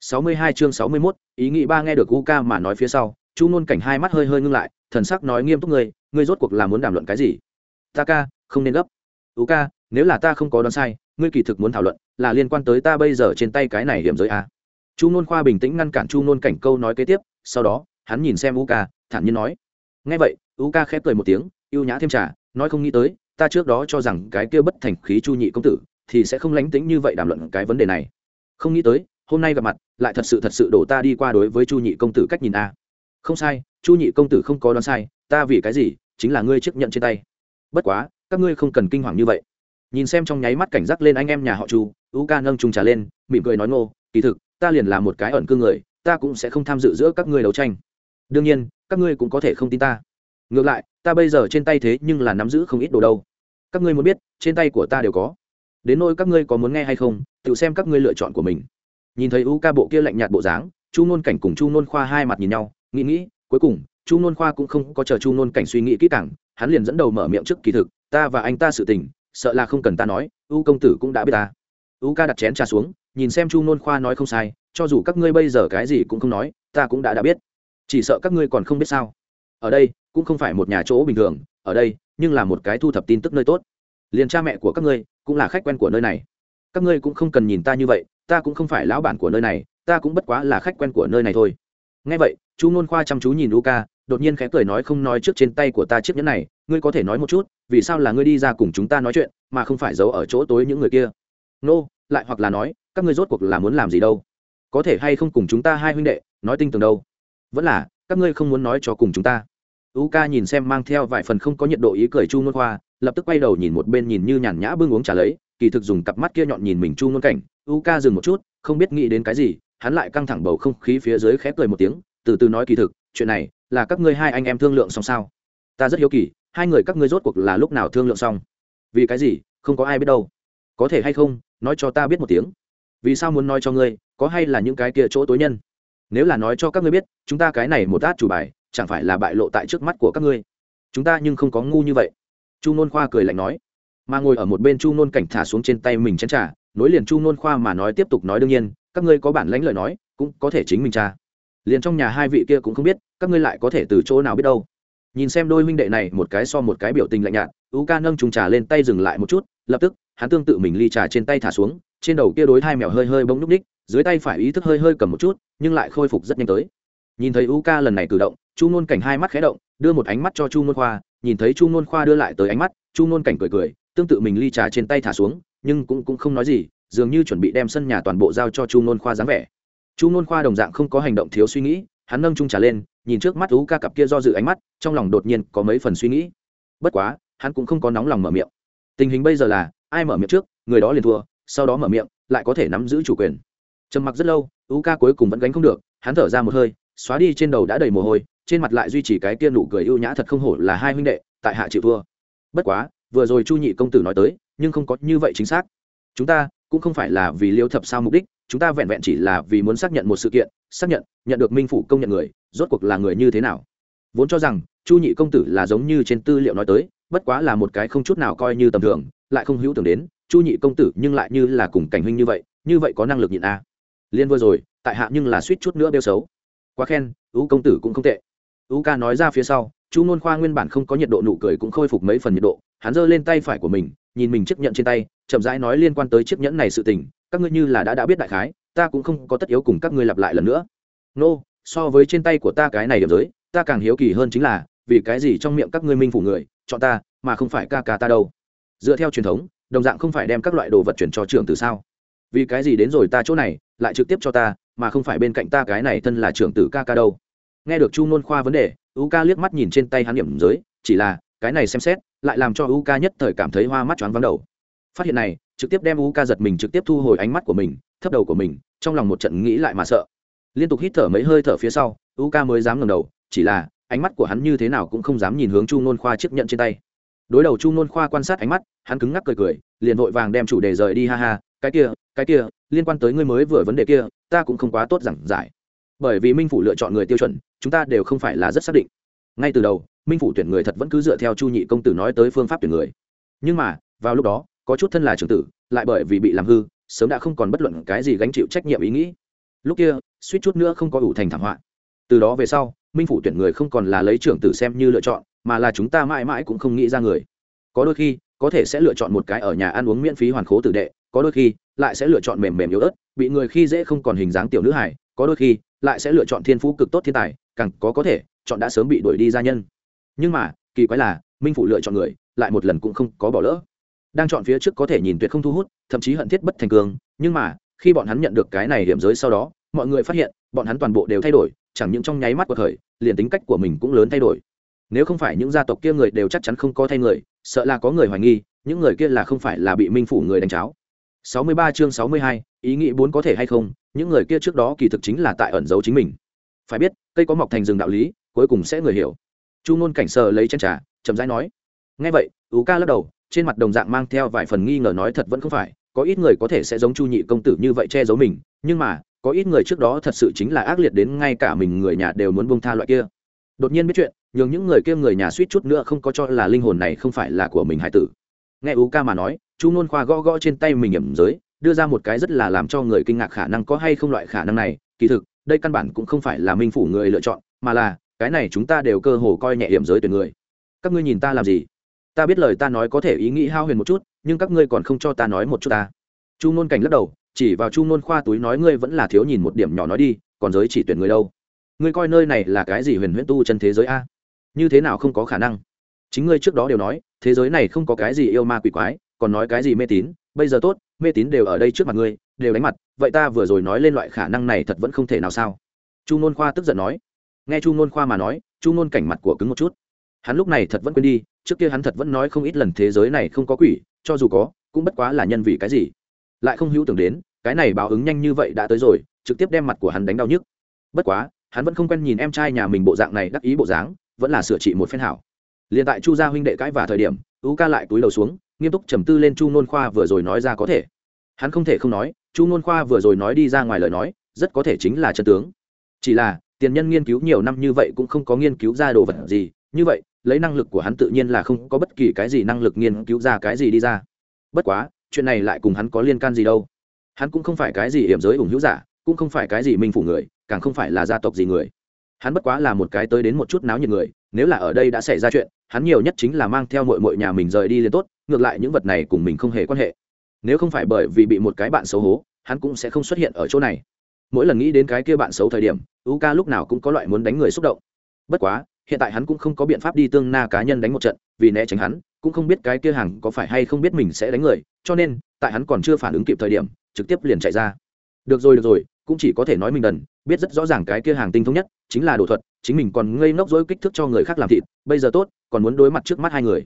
62 chương 61, ý nghĩ ba nghe được Uka mà nói phía sau, Chu Nôn cảnh hai mắt hơi hơi ngưng lại, thần sắc nói nghiêm túc người, ngươi rốt cuộc là muốn đàm luận cái gì? Ta ca, không nên gấp. Uka, nếu là ta không có đoán sai, ngươi kỳ thực muốn thảo luận là liên quan tới ta bây giờ trên tay cái này hiểm giới a. Chu Nôn khoa bình tĩnh ngăn cản Chu Nôn cảnh câu nói kế tiếp, sau đó, hắn nhìn xem Uka, thản nhiên nói. Nghe vậy, Uka khép cười một tiếng, yêu nhã thêm trà, nói không nghĩ tới, ta trước đó cho rằng cái kia bất thành khí Chu nhị công tử thì sẽ không lánh tính như vậy đàm luận cái vấn đề này. Không nghĩ tới, hôm nay gặp mặt, lại thật sự thật sự đổ ta đi qua đối với chu nhị công tử cách nhìn a. Không sai, chu nhị công tử không có đoán sai, ta vì cái gì, chính là ngươi chấp nhận trên tay. Bất quá, các ngươi không cần kinh hoàng như vậy. Nhìn xem trong nháy mắt cảnh giác lên anh em nhà họ chu u ca nâng trung trà lên, mỉm cười nói ngô, kỳ thực, ta liền là một cái ẩn cư người, ta cũng sẽ không tham dự giữa các ngươi đấu tranh. Đương nhiên, các ngươi cũng có thể không tin ta. Ngược lại, ta bây giờ trên tay thế nhưng là nắm giữ không ít đồ đâu. Các ngươi muốn biết, trên tay của ta đều có. Đến nôi các ngươi có muốn nghe hay không, tự xem các ngươi lựa chọn của mình nhìn thấy u ca bộ kia lạnh nhạt bộ dáng, chu nôn cảnh cùng chu nôn khoa hai mặt nhìn nhau, nghĩ nghĩ, cuối cùng, chu nôn khoa cũng không có chờ chu nôn cảnh suy nghĩ kỹ càng, hắn liền dẫn đầu mở miệng trước kỳ thực, ta và anh ta sự tình, sợ là không cần ta nói, u công tử cũng đã biết ta. U ca đặt chén trà xuống, nhìn xem chu nôn khoa nói không sai, cho dù các ngươi bây giờ cái gì cũng không nói, ta cũng đã đã biết. Chỉ sợ các ngươi còn không biết sao. Ở đây, cũng không phải một nhà chỗ bình thường, ở đây, nhưng là một cái thu thập tin tức nơi tốt. Liền cha mẹ của các ngươi, cũng là khách quen của nơi này. Các ngươi cũng không cần nhìn ta như vậy ta cũng không phải lão bản của nơi này ta cũng bất quá là khách quen của nơi này thôi. Ngay vậy chu nôn khoa chăm chú nhìn luca đột nhiên khẽ cười nói không nói trước trên tay của ta chiếc nhẫn này ngươi có thể nói một chút vì sao là ngươi đi ra cùng chúng ta nói chuyện mà không phải giấu ở chỗ tối những người kia? Nô、no, lại hoặc là nói các ngươi rốt cuộc là muốn làm gì đâu? Có thể hay không cùng chúng ta hai huynh đệ nói tinh tường đâu? Vẫn là các ngươi không muốn nói cho cùng chúng ta. U ca nhìn xem mang theo vài phần không có nhiệt độ ý cười chu nôn khoa lập tức quay đầu nhìn một bên nhìn như nhàn nhã bưng uống trả lấy kỳ thực dùng cặp mắt kia nhọn nhìn mình chu nôn cảnh u ca dừng một chút, không biết nghĩ đến cái gì, hắn lại căng thẳng bầu không khí phía dưới khép cười một tiếng, từ từ nói kỳ thực, chuyện này là các ngươi hai anh em thương lượng xong sao? Ta rất hiếu kỳ, hai người các ngươi rốt cuộc là lúc nào thương lượng xong? Vì cái gì, không có ai biết đâu. Có thể hay không, nói cho ta biết một tiếng. Vì sao muốn nói cho ngươi, có hay là những cái kia chỗ tối nhân? Nếu là nói cho các ngươi biết, chúng ta cái này một át chủ bài, chẳng phải là bại lộ tại trước mắt của các ngươi. Chúng ta nhưng không có ngu như vậy. Chu nôn khoa cười lạnh nói mà ngồi ở một bên chu nôn cảnh thả xuống trên tay mình chén t r à nối liền chu nôn khoa mà nói tiếp tục nói đương nhiên, các ngươi có bản lãnh lời nói, cũng có thể chính mình tra liền trong nhà hai vị kia cũng không biết, các ngươi lại có thể từ chỗ nào biết đâu. Nhìn xem đôi huynh đệ này một cái so một cái biểu tình lạnh nhạt u ca nâng trùng trà lên tay dừng lại một chút, lập tức, hắn tương tự mình ly trà trên tay thả xuống, trên đầu kia đối hai mèo hơi hơi bỗng núp ních, dưới tay phải ý thức hơi hơi cầm một chút, nhưng lại khôi phục rất nhanh tới. Nhìn thấy u ca lần này cử động, chu nôn cảnh hai mắt khé động, đưa một ánh mắt cho chu nôn khoa, nhìn thấy chu nôn khoa đưa lại tới ánh mắt, chu nôn cảnh cười cười tương tự mình ly trà trên tay thả xuống, nhưng cũng cũng không nói gì, dường như chuẩn bị đem sân nhà toàn bộ giao cho chu nôn khoa dáng vẻ. Chu nôn khoa đồng dạng không có hành động thiếu suy nghĩ, hắn nâng trung trà lên, nhìn trước mắt ú ca cặp kia do dự ánh mắt, trong lòng đột nhiên có mấy phần suy nghĩ. Bất quá, hắn cũng không có nóng lòng mở miệng. Tình hình bây giờ là, ai mở miệng trước, người đó liền thua, sau đó mở miệng, lại có thể nắm giữ chủ quyền. Trầm mặc rất lâu ú ca cuối cùng vẫn gánh không được, hắn thở ra một hơi, xóa đi trên đầu đã đầy mồ hôi, trên mặt lại duy trì cái kia nụ cười ưu nhã thật không hổ là hai huynh đệ, tại hạ chịu thua. Bất quá vừa rồi chu nhị công tử nói tới, nhưng không có như vậy chính xác. Chúng ta cũng không phải là vì liêu thập sao mục đích, chúng ta vẹn vẹn chỉ là vì muốn xác nhận một sự kiện, xác nhận nhận được minh phủ công nhận người, rốt cuộc là người như thế nào. Vốn cho rằng, chu nhị công tử là giống như trên tư liệu nói tới, bất quá là một cái không chút nào coi như tầm thường, lại không hữu tưởng đến, chu nhị công tử nhưng lại như là cùng cảnh huynh như vậy như vậy có năng lực nhịn a. Liên vừa rồi, tại hạ nhưng là suýt chút nữa đeo xấu. Quá khen, ú công tử cũng không tệ. Ú ca nói ra phía sau, chu ngôn khoa nguyên bản không có nhiệt độ, nụ cười cũng khôi phục mấy phần nhiệt độ hắn giơ lên tay phải của mình nhìn mình chiếc nhẫn trên tay chậm rãi nói liên quan tới chiếc nhẫn này sự tình các ngươi như là đã đã biết đại khái ta cũng không có tất yếu cùng các ngươi lặp lại lần nữa. Nô、no, so với trên tay của ta cái này điểm giới ta càng hiếu kỳ hơn chính là vì cái gì trong miệng các ngươi minh phủ người chọn ta mà không phải ca ca ta đâu? Dựa theo truyền thống đồng dạng không phải đem các loại đồ vật chuyển cho trưởng từ sao? Vì cái gì đến rồi ta chỗ này lại trực tiếp cho ta mà không phải bên cạnh ta cái này thân là trưởng tử ca ca đâu? Nghe được chu nôn khoa vấn đề u ca liếc mắt nhìn trên tay hắn điểm giới chỉ là cái này xem xét lại làm cho u ca nhất thời cảm thấy hoa mắt choáng vắng đầu. Phát hiện này, trực tiếp đem u ca giật mình trực tiếp thu hồi ánh mắt của mình, thấp đầu của mình, trong lòng một trận nghĩ lại mà sợ. Liên tục hít thở mấy hơi thở phía sau u ca mới dám ngầm đầu, chỉ là, ánh mắt của hắn như thế nào cũng không dám nhìn hướng chu nôn khoa chiếc nhận trên tay. Đối đầu chu nôn khoa quan sát ánh mắt, hắn cứng ngắc cười cười, liền vội vàng đem chủ đề rời đi, ha ha, cái kia cái kia, liên quan tới ngươi mới vừa vấn đề kia, ta cũng không quá tốt giảng giải. Bởi vì minh phủ lựa chọn người tiêu chuẩn, chúng ta đều không phải là rất xác định. Ngay từ đầu minh phủ tuyển người thật vẫn cứ dựa theo chu nhị công tử nói tới phương pháp tuyển người nhưng mà vào lúc đó có chút thân là trưởng tử lại bởi vì bị làm hư sớm đã không còn bất luận cái gì gánh chịu trách nhiệm ý nghĩ lúc kia suýt chút nữa không có ủ thành thảm họa từ đó về sau minh phủ tuyển người không còn là lấy trưởng tử xem như lựa chọn mà là chúng ta mãi mãi cũng không nghĩ ra người có đôi khi có thể sẽ lựa chọn một cái ở nhà ăn uống miễn phí hoàn khố tử đệ có đôi khi lại sẽ lựa chọn mềm mềm yếu ớt bị người khi dễ không còn hình dáng tiểu nữ hải có đôi khi lại sẽ lựa chọn thiên phú cực tốt thiên tài càng có có thể chọn đã sớm bị đuổi đi gia nhân nhưng mà kỳ quái là minh phụ lựa chọn người lại một lần cũng không có bỏ lỡ. Đang chọn phía trước có thể nhìn tuyệt không thu hút thậm chí hận thiết bất thành cường nhưng mà khi bọn hắn nhận được cái này điểm giới sau đó mọi người phát hiện bọn hắn toàn bộ đều thay đổi chẳng những trong nháy mắt của thời liền tính cách của mình cũng lớn thay đổi. Nếu không phải những gia tộc kia người đều chắc chắn không có thay người sợ là có người hoài nghi những người kia là không phải là bị minh phủ người đánh cháo. 63 chương 62, ý nghĩ bốn có thể hay không những người kia trước đó kỳ thực chính là tại ẩn giấu chính mình. Phải biết cây có mọc thành rừng đạo lý cuối cùng sẽ người hiểu chu ngôn cảnh sờ lấy chân trà, chậm rãi nói ngay vậy ú ca lắc đầu, trên mặt đồng dạng mang theo vài phần nghi ngờ nói thật vẫn không phải, có ít người có thể sẽ giống chu nhị công tử như vậy che giấu mình, nhưng mà, có ít người trước đó thật sự chính là ác liệt đến ngay cả mình người nhà đều muốn buông tha loại kia. Đột nhiên biết chuyện, nhường những người kia người nhà suýt chút nữa không có cho là linh hồn này không phải là của mình hải tử. Nghe ú ca mà nói, chu ngôn khoa gõ gõ trên tay mình ẩm giới, đưa ra một cái rất là làm cho người kinh ngạc khả năng có hay không loại khả năng này, kỳ thực, đây căn bản cũng không phải là minh phủ người lựa chọn, mà là cái này chúng ta đều cơ hồ coi nhẹ hiểm giới tuyển người. Các ngươi nhìn ta làm gì? Ta biết lời ta nói có thể ý nghĩ hao huyền một chút, nhưng các ngươi còn không cho ta nói một chút ta. Chu nôn cảnh lắc đầu, chỉ vào chu nôn khoa túi nói ngươi vẫn là thiếu nhìn một điểm nhỏ nói đi, còn giới chỉ tuyển người đâu? Ngươi coi nơi này là cái gì huyền huyễn tu chân thế giới a? Như thế nào không có khả năng? Chính ngươi trước đó đều nói, thế giới này không có cái gì yêu ma quỷ quái, còn nói cái gì mê tín, bây giờ tốt, mê tín đều ở đây trước mặt ngươi, đều đánh mặt, vậy ta vừa rồi nói lên loại khả năng này thật vẫn không thể nào sao? Chu nôn khoa tức giận nói nghe chu nôn khoa mà nói, chu nôn cảnh mặt của cứng một chút. Hắn lúc này thật vẫn quên đi, trước kia hắn thật vẫn nói không ít lần thế giới này không có quỷ, cho dù có, cũng bất quá là nhân vì cái gì. Lại không hữu tưởng đến, cái này báo ứng nhanh như vậy đã tới rồi, trực tiếp đem mặt của hắn đánh đau nhức. Bất quá, hắn vẫn không quen nhìn em trai nhà mình bộ dạng này đắc ý bộ dáng, vẫn là sửa trị một phen hảo. Liền tại chu gia huynh đệ cãi và thời điểm u ca lại túi đầu xuống, nghiêm túc trầm tư lên chu nôn khoa vừa rồi nói ra có thể. Hắn không thể không nói, chu nôn khoa vừa rồi nói đi ra ngoài lời nói, rất có thể chính là chân tướng. Chỉ là tiền nhân nghiên cứu nhiều năm như vậy cũng không có nghiên cứu ra đồ vật gì, như vậy, lấy năng lực của hắn tự nhiên là không có bất kỳ cái gì năng lực nghiên cứu ra cái gì đi ra. Bất quá, chuyện này lại cùng hắn có liên can gì đâu. Hắn cũng không phải cái gì hiểm giới ủng hữu giả, cũng không phải cái gì minh phủ người, càng không phải là gia tộc gì người. Hắn bất quá là một cái tới đến một chút náo nhiệt người, nếu là ở đây đã xảy ra chuyện, hắn nhiều nhất chính là mang theo mội mội nhà mình rời đi liền tốt, ngược lại những vật này cùng mình không hề quan hệ. Nếu không phải bởi vì bị một cái bạn xấu hố, hắn cũng sẽ không xuất hiện ở chỗ này mỗi lần nghĩ đến cái kia bạn xấu thời điểm u ca lúc nào cũng có loại muốn đánh người xúc động. Bất quá, hiện tại hắn cũng không có biện pháp đi tương na cá nhân đánh một trận, vì né tránh hắn, cũng không biết cái kia hàng có phải hay không biết mình sẽ đánh người, cho nên, tại hắn còn chưa phản ứng kịp thời điểm, trực tiếp liền chạy ra. Được rồi được rồi, cũng chỉ có thể nói mình đần, biết rất rõ ràng cái kia hàng tinh thống nhất, chính là đồ thuật, chính mình còn ngây ngốc dối kích thước cho người khác làm thịt, bây giờ tốt, còn muốn đối mặt trước mắt hai người.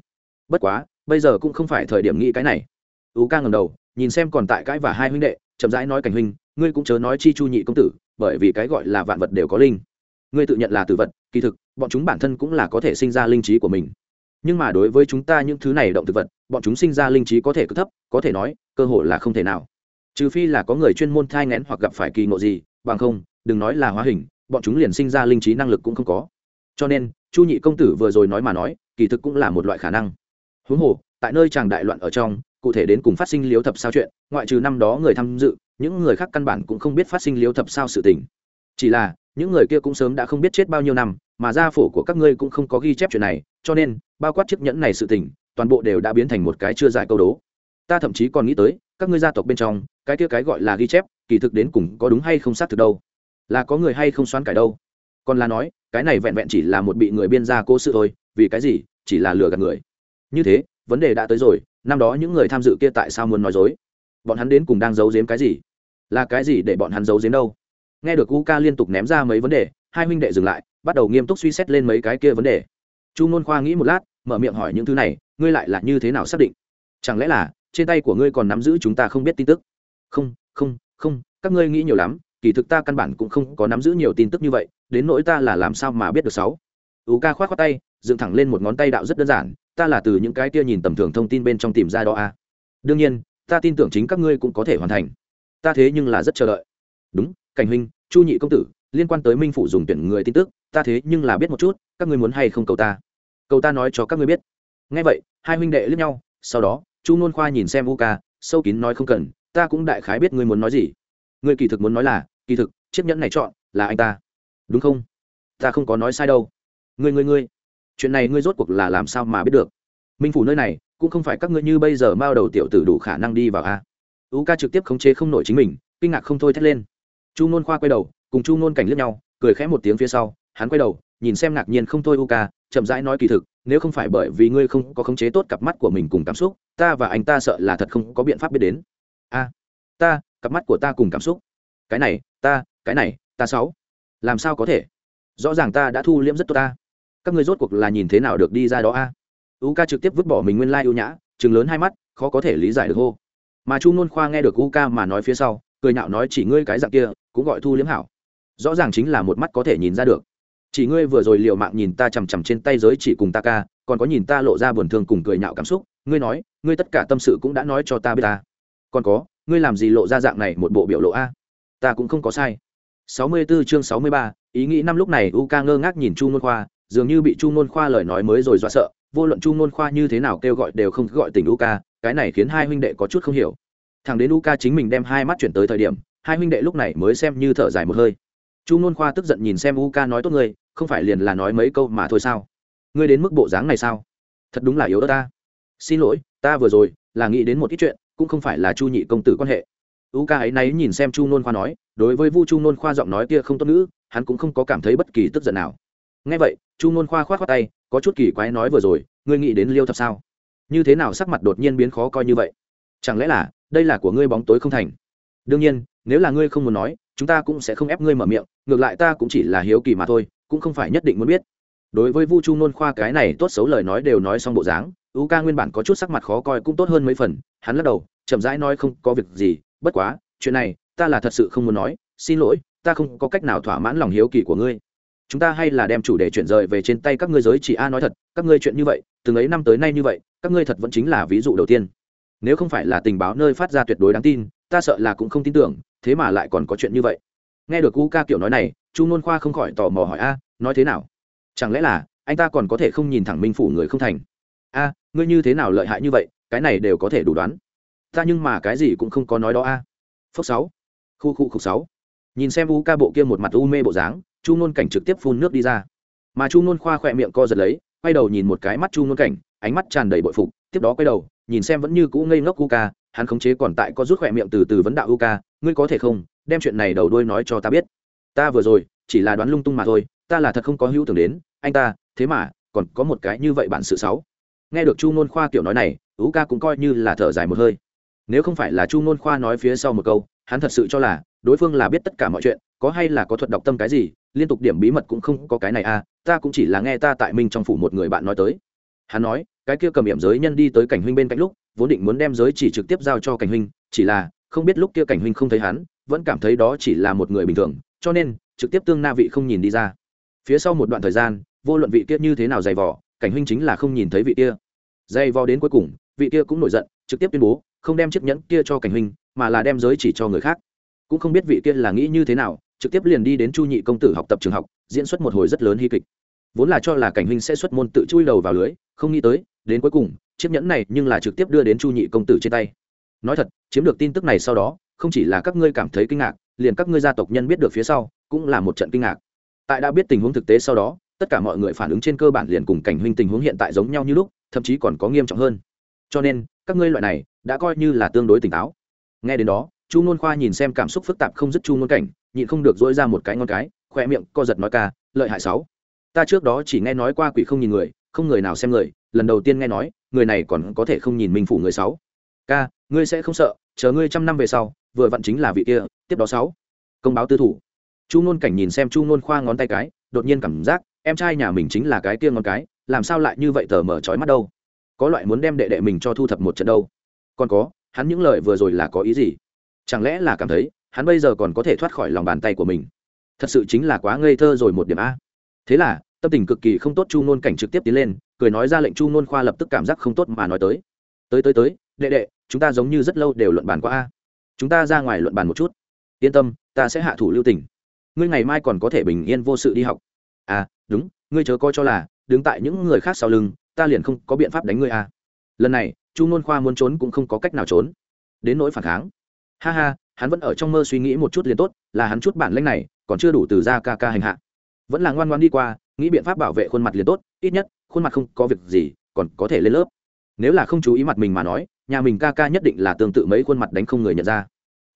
Bất quá, bây giờ cũng không phải thời điểm nghĩ cái này. U ca ngầm đầu, nhìn xem còn tại cãi và hai huynh đệ, chậm rãi nói cảnh huynh ngươi cũng chớ nói chi chu nhị công tử, bởi vì cái gọi là vạn vật đều có linh. Ngươi tự nhận là tử vật, kỳ thực, bọn chúng bản thân cũng là có thể sinh ra linh trí của mình. Nhưng mà đối với chúng ta những thứ này động thực vật, bọn chúng sinh ra linh trí có thể cực thấp, có thể nói, cơ hội là không thể nào. Trừ phi là có người chuyên môn thai ngén hoặc gặp phải kỳ ngộ gì, bằng không, đừng nói là hóa hình, bọn chúng liền sinh ra linh trí năng lực cũng không có. Cho nên, chu nhị công tử vừa rồi nói mà nói, kỳ thực cũng là một loại khả năng. Huống hồ, tại nơi tràng đại loạn ở trong, cụ thể đến cùng phát sinh liếu thập sao chuyện, ngoại trừ năm đó người tham dự những người khác căn bản cũng không biết phát sinh liếu thập sao sự tình. Chỉ là, những người kia cũng sớm đã không biết chết bao nhiêu năm, mà gia phổ của các ngươi cũng không có ghi chép chuyện này, cho nên, bao quát chiếc nhẫn này sự tình, toàn bộ đều đã biến thành một cái chưa giải câu đố. Ta thậm chí còn nghĩ tới, các ngươi gia tộc bên trong, cái kia cái gọi là ghi chép, kỳ thực đến cùng có đúng hay không xác thực đâu? Là có người hay không xoán cải đâu? Còn là nói, cái này vẹn vẹn chỉ là một bị người biên gia cố sự thôi, vì cái gì, chỉ là lừa gạt người. Như thế, vấn đề đã tới rồi, năm đó những người tham dự kia tại sao muốn nói dối? Bọn hắn đến cùng đang giấu giếm cái gì? Là cái gì để bọn hắn giấu giếm đâu? Nghe được u ca liên tục ném ra mấy vấn đề, hai huynh đệ dừng lại, bắt đầu nghiêm túc suy xét lên mấy cái kia vấn đề. Chu ngôn khoa nghĩ một lát, mở miệng hỏi những thứ này, ngươi lại là như thế nào xác định? Chẳng lẽ là, trên tay của ngươi còn nắm giữ chúng ta không biết tin tức? Không không không, các ngươi nghĩ nhiều lắm, kỳ thực ta căn bản cũng không có nắm giữ nhiều tin tức như vậy, đến nỗi ta là làm sao mà biết được sáu? U ca khoát khoát tay, dựng thẳng lên một ngón tay đạo rất đơn giản, ta là từ những cái kia nhìn tầm thường thông tin bên trong tìm ra đó a à. đương nhiên ta tin tưởng chính các ngươi cũng có thể hoàn thành. Ta thế nhưng là rất chờ đợi. Đúng, cảnh huynh, chu nhị công tử, liên quan tới minh phủ dùng tuyển người tin tức, ta thế nhưng là biết một chút, các ngươi muốn hay không cầu ta? Cầu ta nói cho các ngươi biết. Ngay vậy, hai huynh đệ lướt nhau, sau đó, chu nôn khoa nhìn xem u ca, sâu kín nói không cần, ta cũng đại khái biết ngươi muốn nói gì. Ngươi kỳ thực muốn nói là, kỳ thực, chiếc nhẫn này chọn là anh ta. Đúng không? Ta không có nói sai đâu. Ngươi ngươi ngươi. Chuyện này ngươi rốt cuộc là làm sao mà biết được? Minh phủ nơi này cũng không phải các ngươi như bây giờ mao đầu tiểu tử đủ khả năng đi vào a. U ca trực tiếp khống chế không nổi chính mình, kinh ngạc không thôi thét lên. Chu ngôn khoa quay đầu, cùng chu ngôn cảnh lướt nhau, cười khẽ một tiếng phía sau, hắn quay đầu, nhìn xem ngạc nhiên không thôi u ca chậm rãi nói kỳ thực, nếu không phải bởi vì ngươi không có khống chế tốt cặp mắt của mình cùng cảm xúc, ta và anh ta sợ là thật không có biện pháp biết đến. A, ta, cặp mắt của ta cùng cảm xúc. Cái này, ta, cái này, ta sáu. Làm sao có thể? Rõ ràng ta đã thu liễm rất tốt ta. Các ngươi rốt cuộc là nhìn thế nào được đi ra đó a? U ca trực tiếp vứt bỏ mình nguyên lai ưu nhã chừng lớn hai mắt khó có thể lý giải được hô. Mà chu nôn khoa nghe được u ca mà nói phía sau cười nhạo nói chỉ ngươi cái dạng kia cũng gọi thu liễm hảo. Rõ ràng chính là một mắt có thể nhìn ra được. Chỉ ngươi vừa rồi liều mạng nhìn ta chằm chằm trên tay giới chỉ cùng ta ca còn có nhìn ta lộ ra buồn thương cùng cười nhạo cảm xúc ngươi nói ngươi tất cả tâm sự cũng đã nói cho ta biết ta. Còn có ngươi làm gì lộ ra dạng này một bộ biểu lộ a? Ta cũng không có sai. 64 chương 63, ý nghĩ năm lúc này u ca ngơ ngác nhìn chu nôn khoa dường như bị chu nôn khoa lời nói mới rồi dọa sợ vô luận chu nôn khoa như thế nào kêu gọi đều không gọi tình u ca cái này khiến hai huynh đệ có chút không hiểu. Thằng đến u ca chính mình đem hai mắt chuyển tới thời điểm, hai huynh đệ lúc này mới xem như thở dài một hơi. Chu nôn khoa tức giận nhìn xem u ca nói tốt ngươi, không phải liền là nói mấy câu mà thôi sao? Ngươi đến mức bộ dáng này sao? Thật đúng là yếu đó ta. Xin lỗi, ta vừa rồi là nghĩ đến một ít chuyện, cũng không phải là chu nhị công tử quan hệ. U ca ấy náy nhìn xem chu nôn khoa nói, đối với vu chu nôn khoa giọng nói kia không tốt nữ hắn cũng không có cảm thấy bất kỳ tức giận nào. Ngay vậy chu nôn khoa khoát khoát tay, có chút kỳ quái nói vừa rồi, ngươi nghĩ đến liêu thập sao? Như thế nào sắc mặt đột nhiên biến khó coi như vậy? Chẳng lẽ là, đây là của ngươi bóng tối không thành? Đương nhiên, nếu là ngươi không muốn nói, chúng ta cũng sẽ không ép ngươi mở miệng, ngược lại ta cũng chỉ là hiếu kỳ mà thôi, cũng không phải nhất định muốn biết. Đối với vu chu nôn khoa cái này tốt xấu lời nói đều nói xong bộ dáng u ca nguyên bản có chút sắc mặt khó coi cũng tốt hơn mấy phần, hắn lắc đầu, chậm rãi nói không có việc gì, bất quá, chuyện này, ta là thật sự không muốn nói, xin lỗi, ta không có cách nào thỏa mãn lòng hiếu kỳ của ngươi chúng ta hay là đem chủ đề chuyển rời về trên tay các ngươi giới chỉ a nói thật, các ngươi chuyện như vậy, từng ấy năm tới nay như vậy, các ngươi thật vẫn chính là ví dụ đầu tiên. Nếu không phải là tình báo nơi phát ra tuyệt đối đáng tin, ta sợ là cũng không tin tưởng, thế mà lại còn có chuyện như vậy. Nghe được u ca kiểu nói này, chu nôn khoa không khỏi tò mò hỏi, a, nói thế nào? Chẳng lẽ là anh ta còn có thể không nhìn thẳng minh phủ người không thành? A, ngươi như thế nào lợi hại như vậy, cái này đều có thể đủ đoán. Ta nhưng mà cái gì cũng không có nói đó a. À. phước sáu. Khu khu khục sáu. Nhìn xem u ca bộ kia một mặt u mê bộ dáng chu ngôn cảnh trực tiếp phun nước đi ra. Mà chu ngôn khoa khỏe miệng co giật lấy, quay đầu nhìn một cái mắt chu ngôn cảnh, ánh mắt tràn đầy bội phục, tiếp đó quay đầu, nhìn xem vẫn như cũ ngây ngốc u ca hắn khống chế còn tại có rút khỏe miệng từ từ vấn đạo u ca ngươi có thể không? Đem chuyện này đầu đuôi nói cho ta biết. Ta vừa rồi, chỉ là đoán lung tung mà thôi, ta là thật không có hữu tưởng đến, anh ta, thế mà, còn có một cái như vậy bản sự sáu nghe được chu ngôn khoa kiểu nói này u ca cũng coi như là thở dài một hơi. Nếu không phải là chu ngôn khoa nói phía sau một câu, hắn thật sự cho là đối phương là biết tất cả mọi chuyện, có hay là có thuật đọc tâm cái gì liên tục điểm bí mật cũng không có cái này à ta cũng chỉ là nghe ta tại minh trong phủ một người bạn nói tới. Hắn nói, cái kia cầm hiểm giới nhân đi tới cảnh huynh bên cạnh lúc, vốn định muốn đem giới chỉ trực tiếp giao cho cảnh huynh, chỉ là, không biết lúc kia cảnh huynh không thấy hắn, vẫn cảm thấy đó chỉ là một người bình thường, cho nên, trực tiếp tương na vị không nhìn đi ra. Phía sau một đoạn thời gian, vô luận vị kia như thế nào dày vò, cảnh huynh chính là không nhìn thấy vị kia. Dày vò đến cuối cùng, vị kia cũng nổi giận, trực tiếp tuyên bố, không đem chiếc nhẫn kia cho cảnh huynh, mà là đem giới chỉ cho người khác. Cũng không biết vị kia là nghĩ như thế nào trực tiếp liền đi đến chu nhị công tử học tập trường học, diễn xuất một hồi rất lớn hy kịch. Vốn là cho là cảnh huynh sẽ xuất môn tự chui đầu vào lưới, không nghĩ tới, đến cuối cùng, chiếc nhẫn này nhưng là trực tiếp đưa đến chu nhị công tử trên tay. Nói thật, chiếm được tin tức này sau đó, không chỉ là các ngươi cảm thấy kinh ngạc, liền các ngươi gia tộc nhân biết được phía sau, cũng là một trận kinh ngạc. Tại đã biết tình huống thực tế sau đó, tất cả mọi người phản ứng trên cơ bản liền cùng cảnh huynh tình huống hiện tại giống nhau như lúc, thậm chí còn có nghiêm trọng hơn. Cho nên, các ngươi loại này, đã coi như là tương đối tỉnh táo. Nghe đến đó, chu n khoa nhìn xem cảm xúc phức tạp không dứt chu n cảnh nhịn không được dỗi ra một cái ngon cái khoe miệng co giật nói ca, lợi hại sáu. Ta trước đó chỉ nghe nói qua quỷ không nhìn người, không người nào xem người, lần đầu tiên nghe nói, người này còn có thể không nhìn minh phủ người sáu. Ca, ngươi sẽ không sợ, chờ ngươi trăm năm về sau, vừa vặn chính là vị kia, tiếp đó sáu. Công báo tư thủ. Chu nôn cảnh nhìn xem chu nôn khoa ngón tay cái, đột nhiên cảm giác, em trai nhà mình chính là cái kia ngón cái, làm sao lại như vậy tờ mở trói mắt đâu? Có loại muốn đem đệ đệ mình cho thu thập một trận đâu. Còn có, hắn những lời vừa rồi là có ý gì? Chẳng lẽ là cảm thấy hắn bây giờ còn có thể thoát khỏi lòng bàn tay của mình. Thật sự chính là quá ngây thơ rồi một điểm a. Thế là, tâm tình cực kỳ không tốt chu nôn cảnh trực tiếp tiến lên, cười nói ra lệnh chu nôn khoa lập tức cảm giác không tốt mà nói tới. Tới tới tới, đệ đệ, chúng ta giống như rất lâu đều luận bàn qua a. Chúng ta ra ngoài luận bàn một chút. Yên tâm, ta sẽ hạ thủ lưu tình. Ngươi ngày mai còn có thể bình yên vô sự đi học. À đúng, ngươi chớ coi cho là, đứng tại những người khác sau lưng, ta liền không có biện pháp đánh ngươi à lần này, chu nôn khoa muốn trốn cũng không có cách nào trốn. Đến nỗi phản kháng. Ha ha hắn vẫn ở trong mơ suy nghĩ một chút liền tốt, là hắn chút bản lĩnh này, còn chưa đủ từ ra ca ca hành hạ. Vẫn là ngoan ngoan đi qua, nghĩ biện pháp bảo vệ khuôn mặt liền tốt, ít nhất, khuôn mặt không có việc gì, còn có thể lên lớp. Nếu là không chú ý mặt mình mà nói, nhà mình ca ca nhất định là tương tự mấy khuôn mặt đánh không người nhận ra.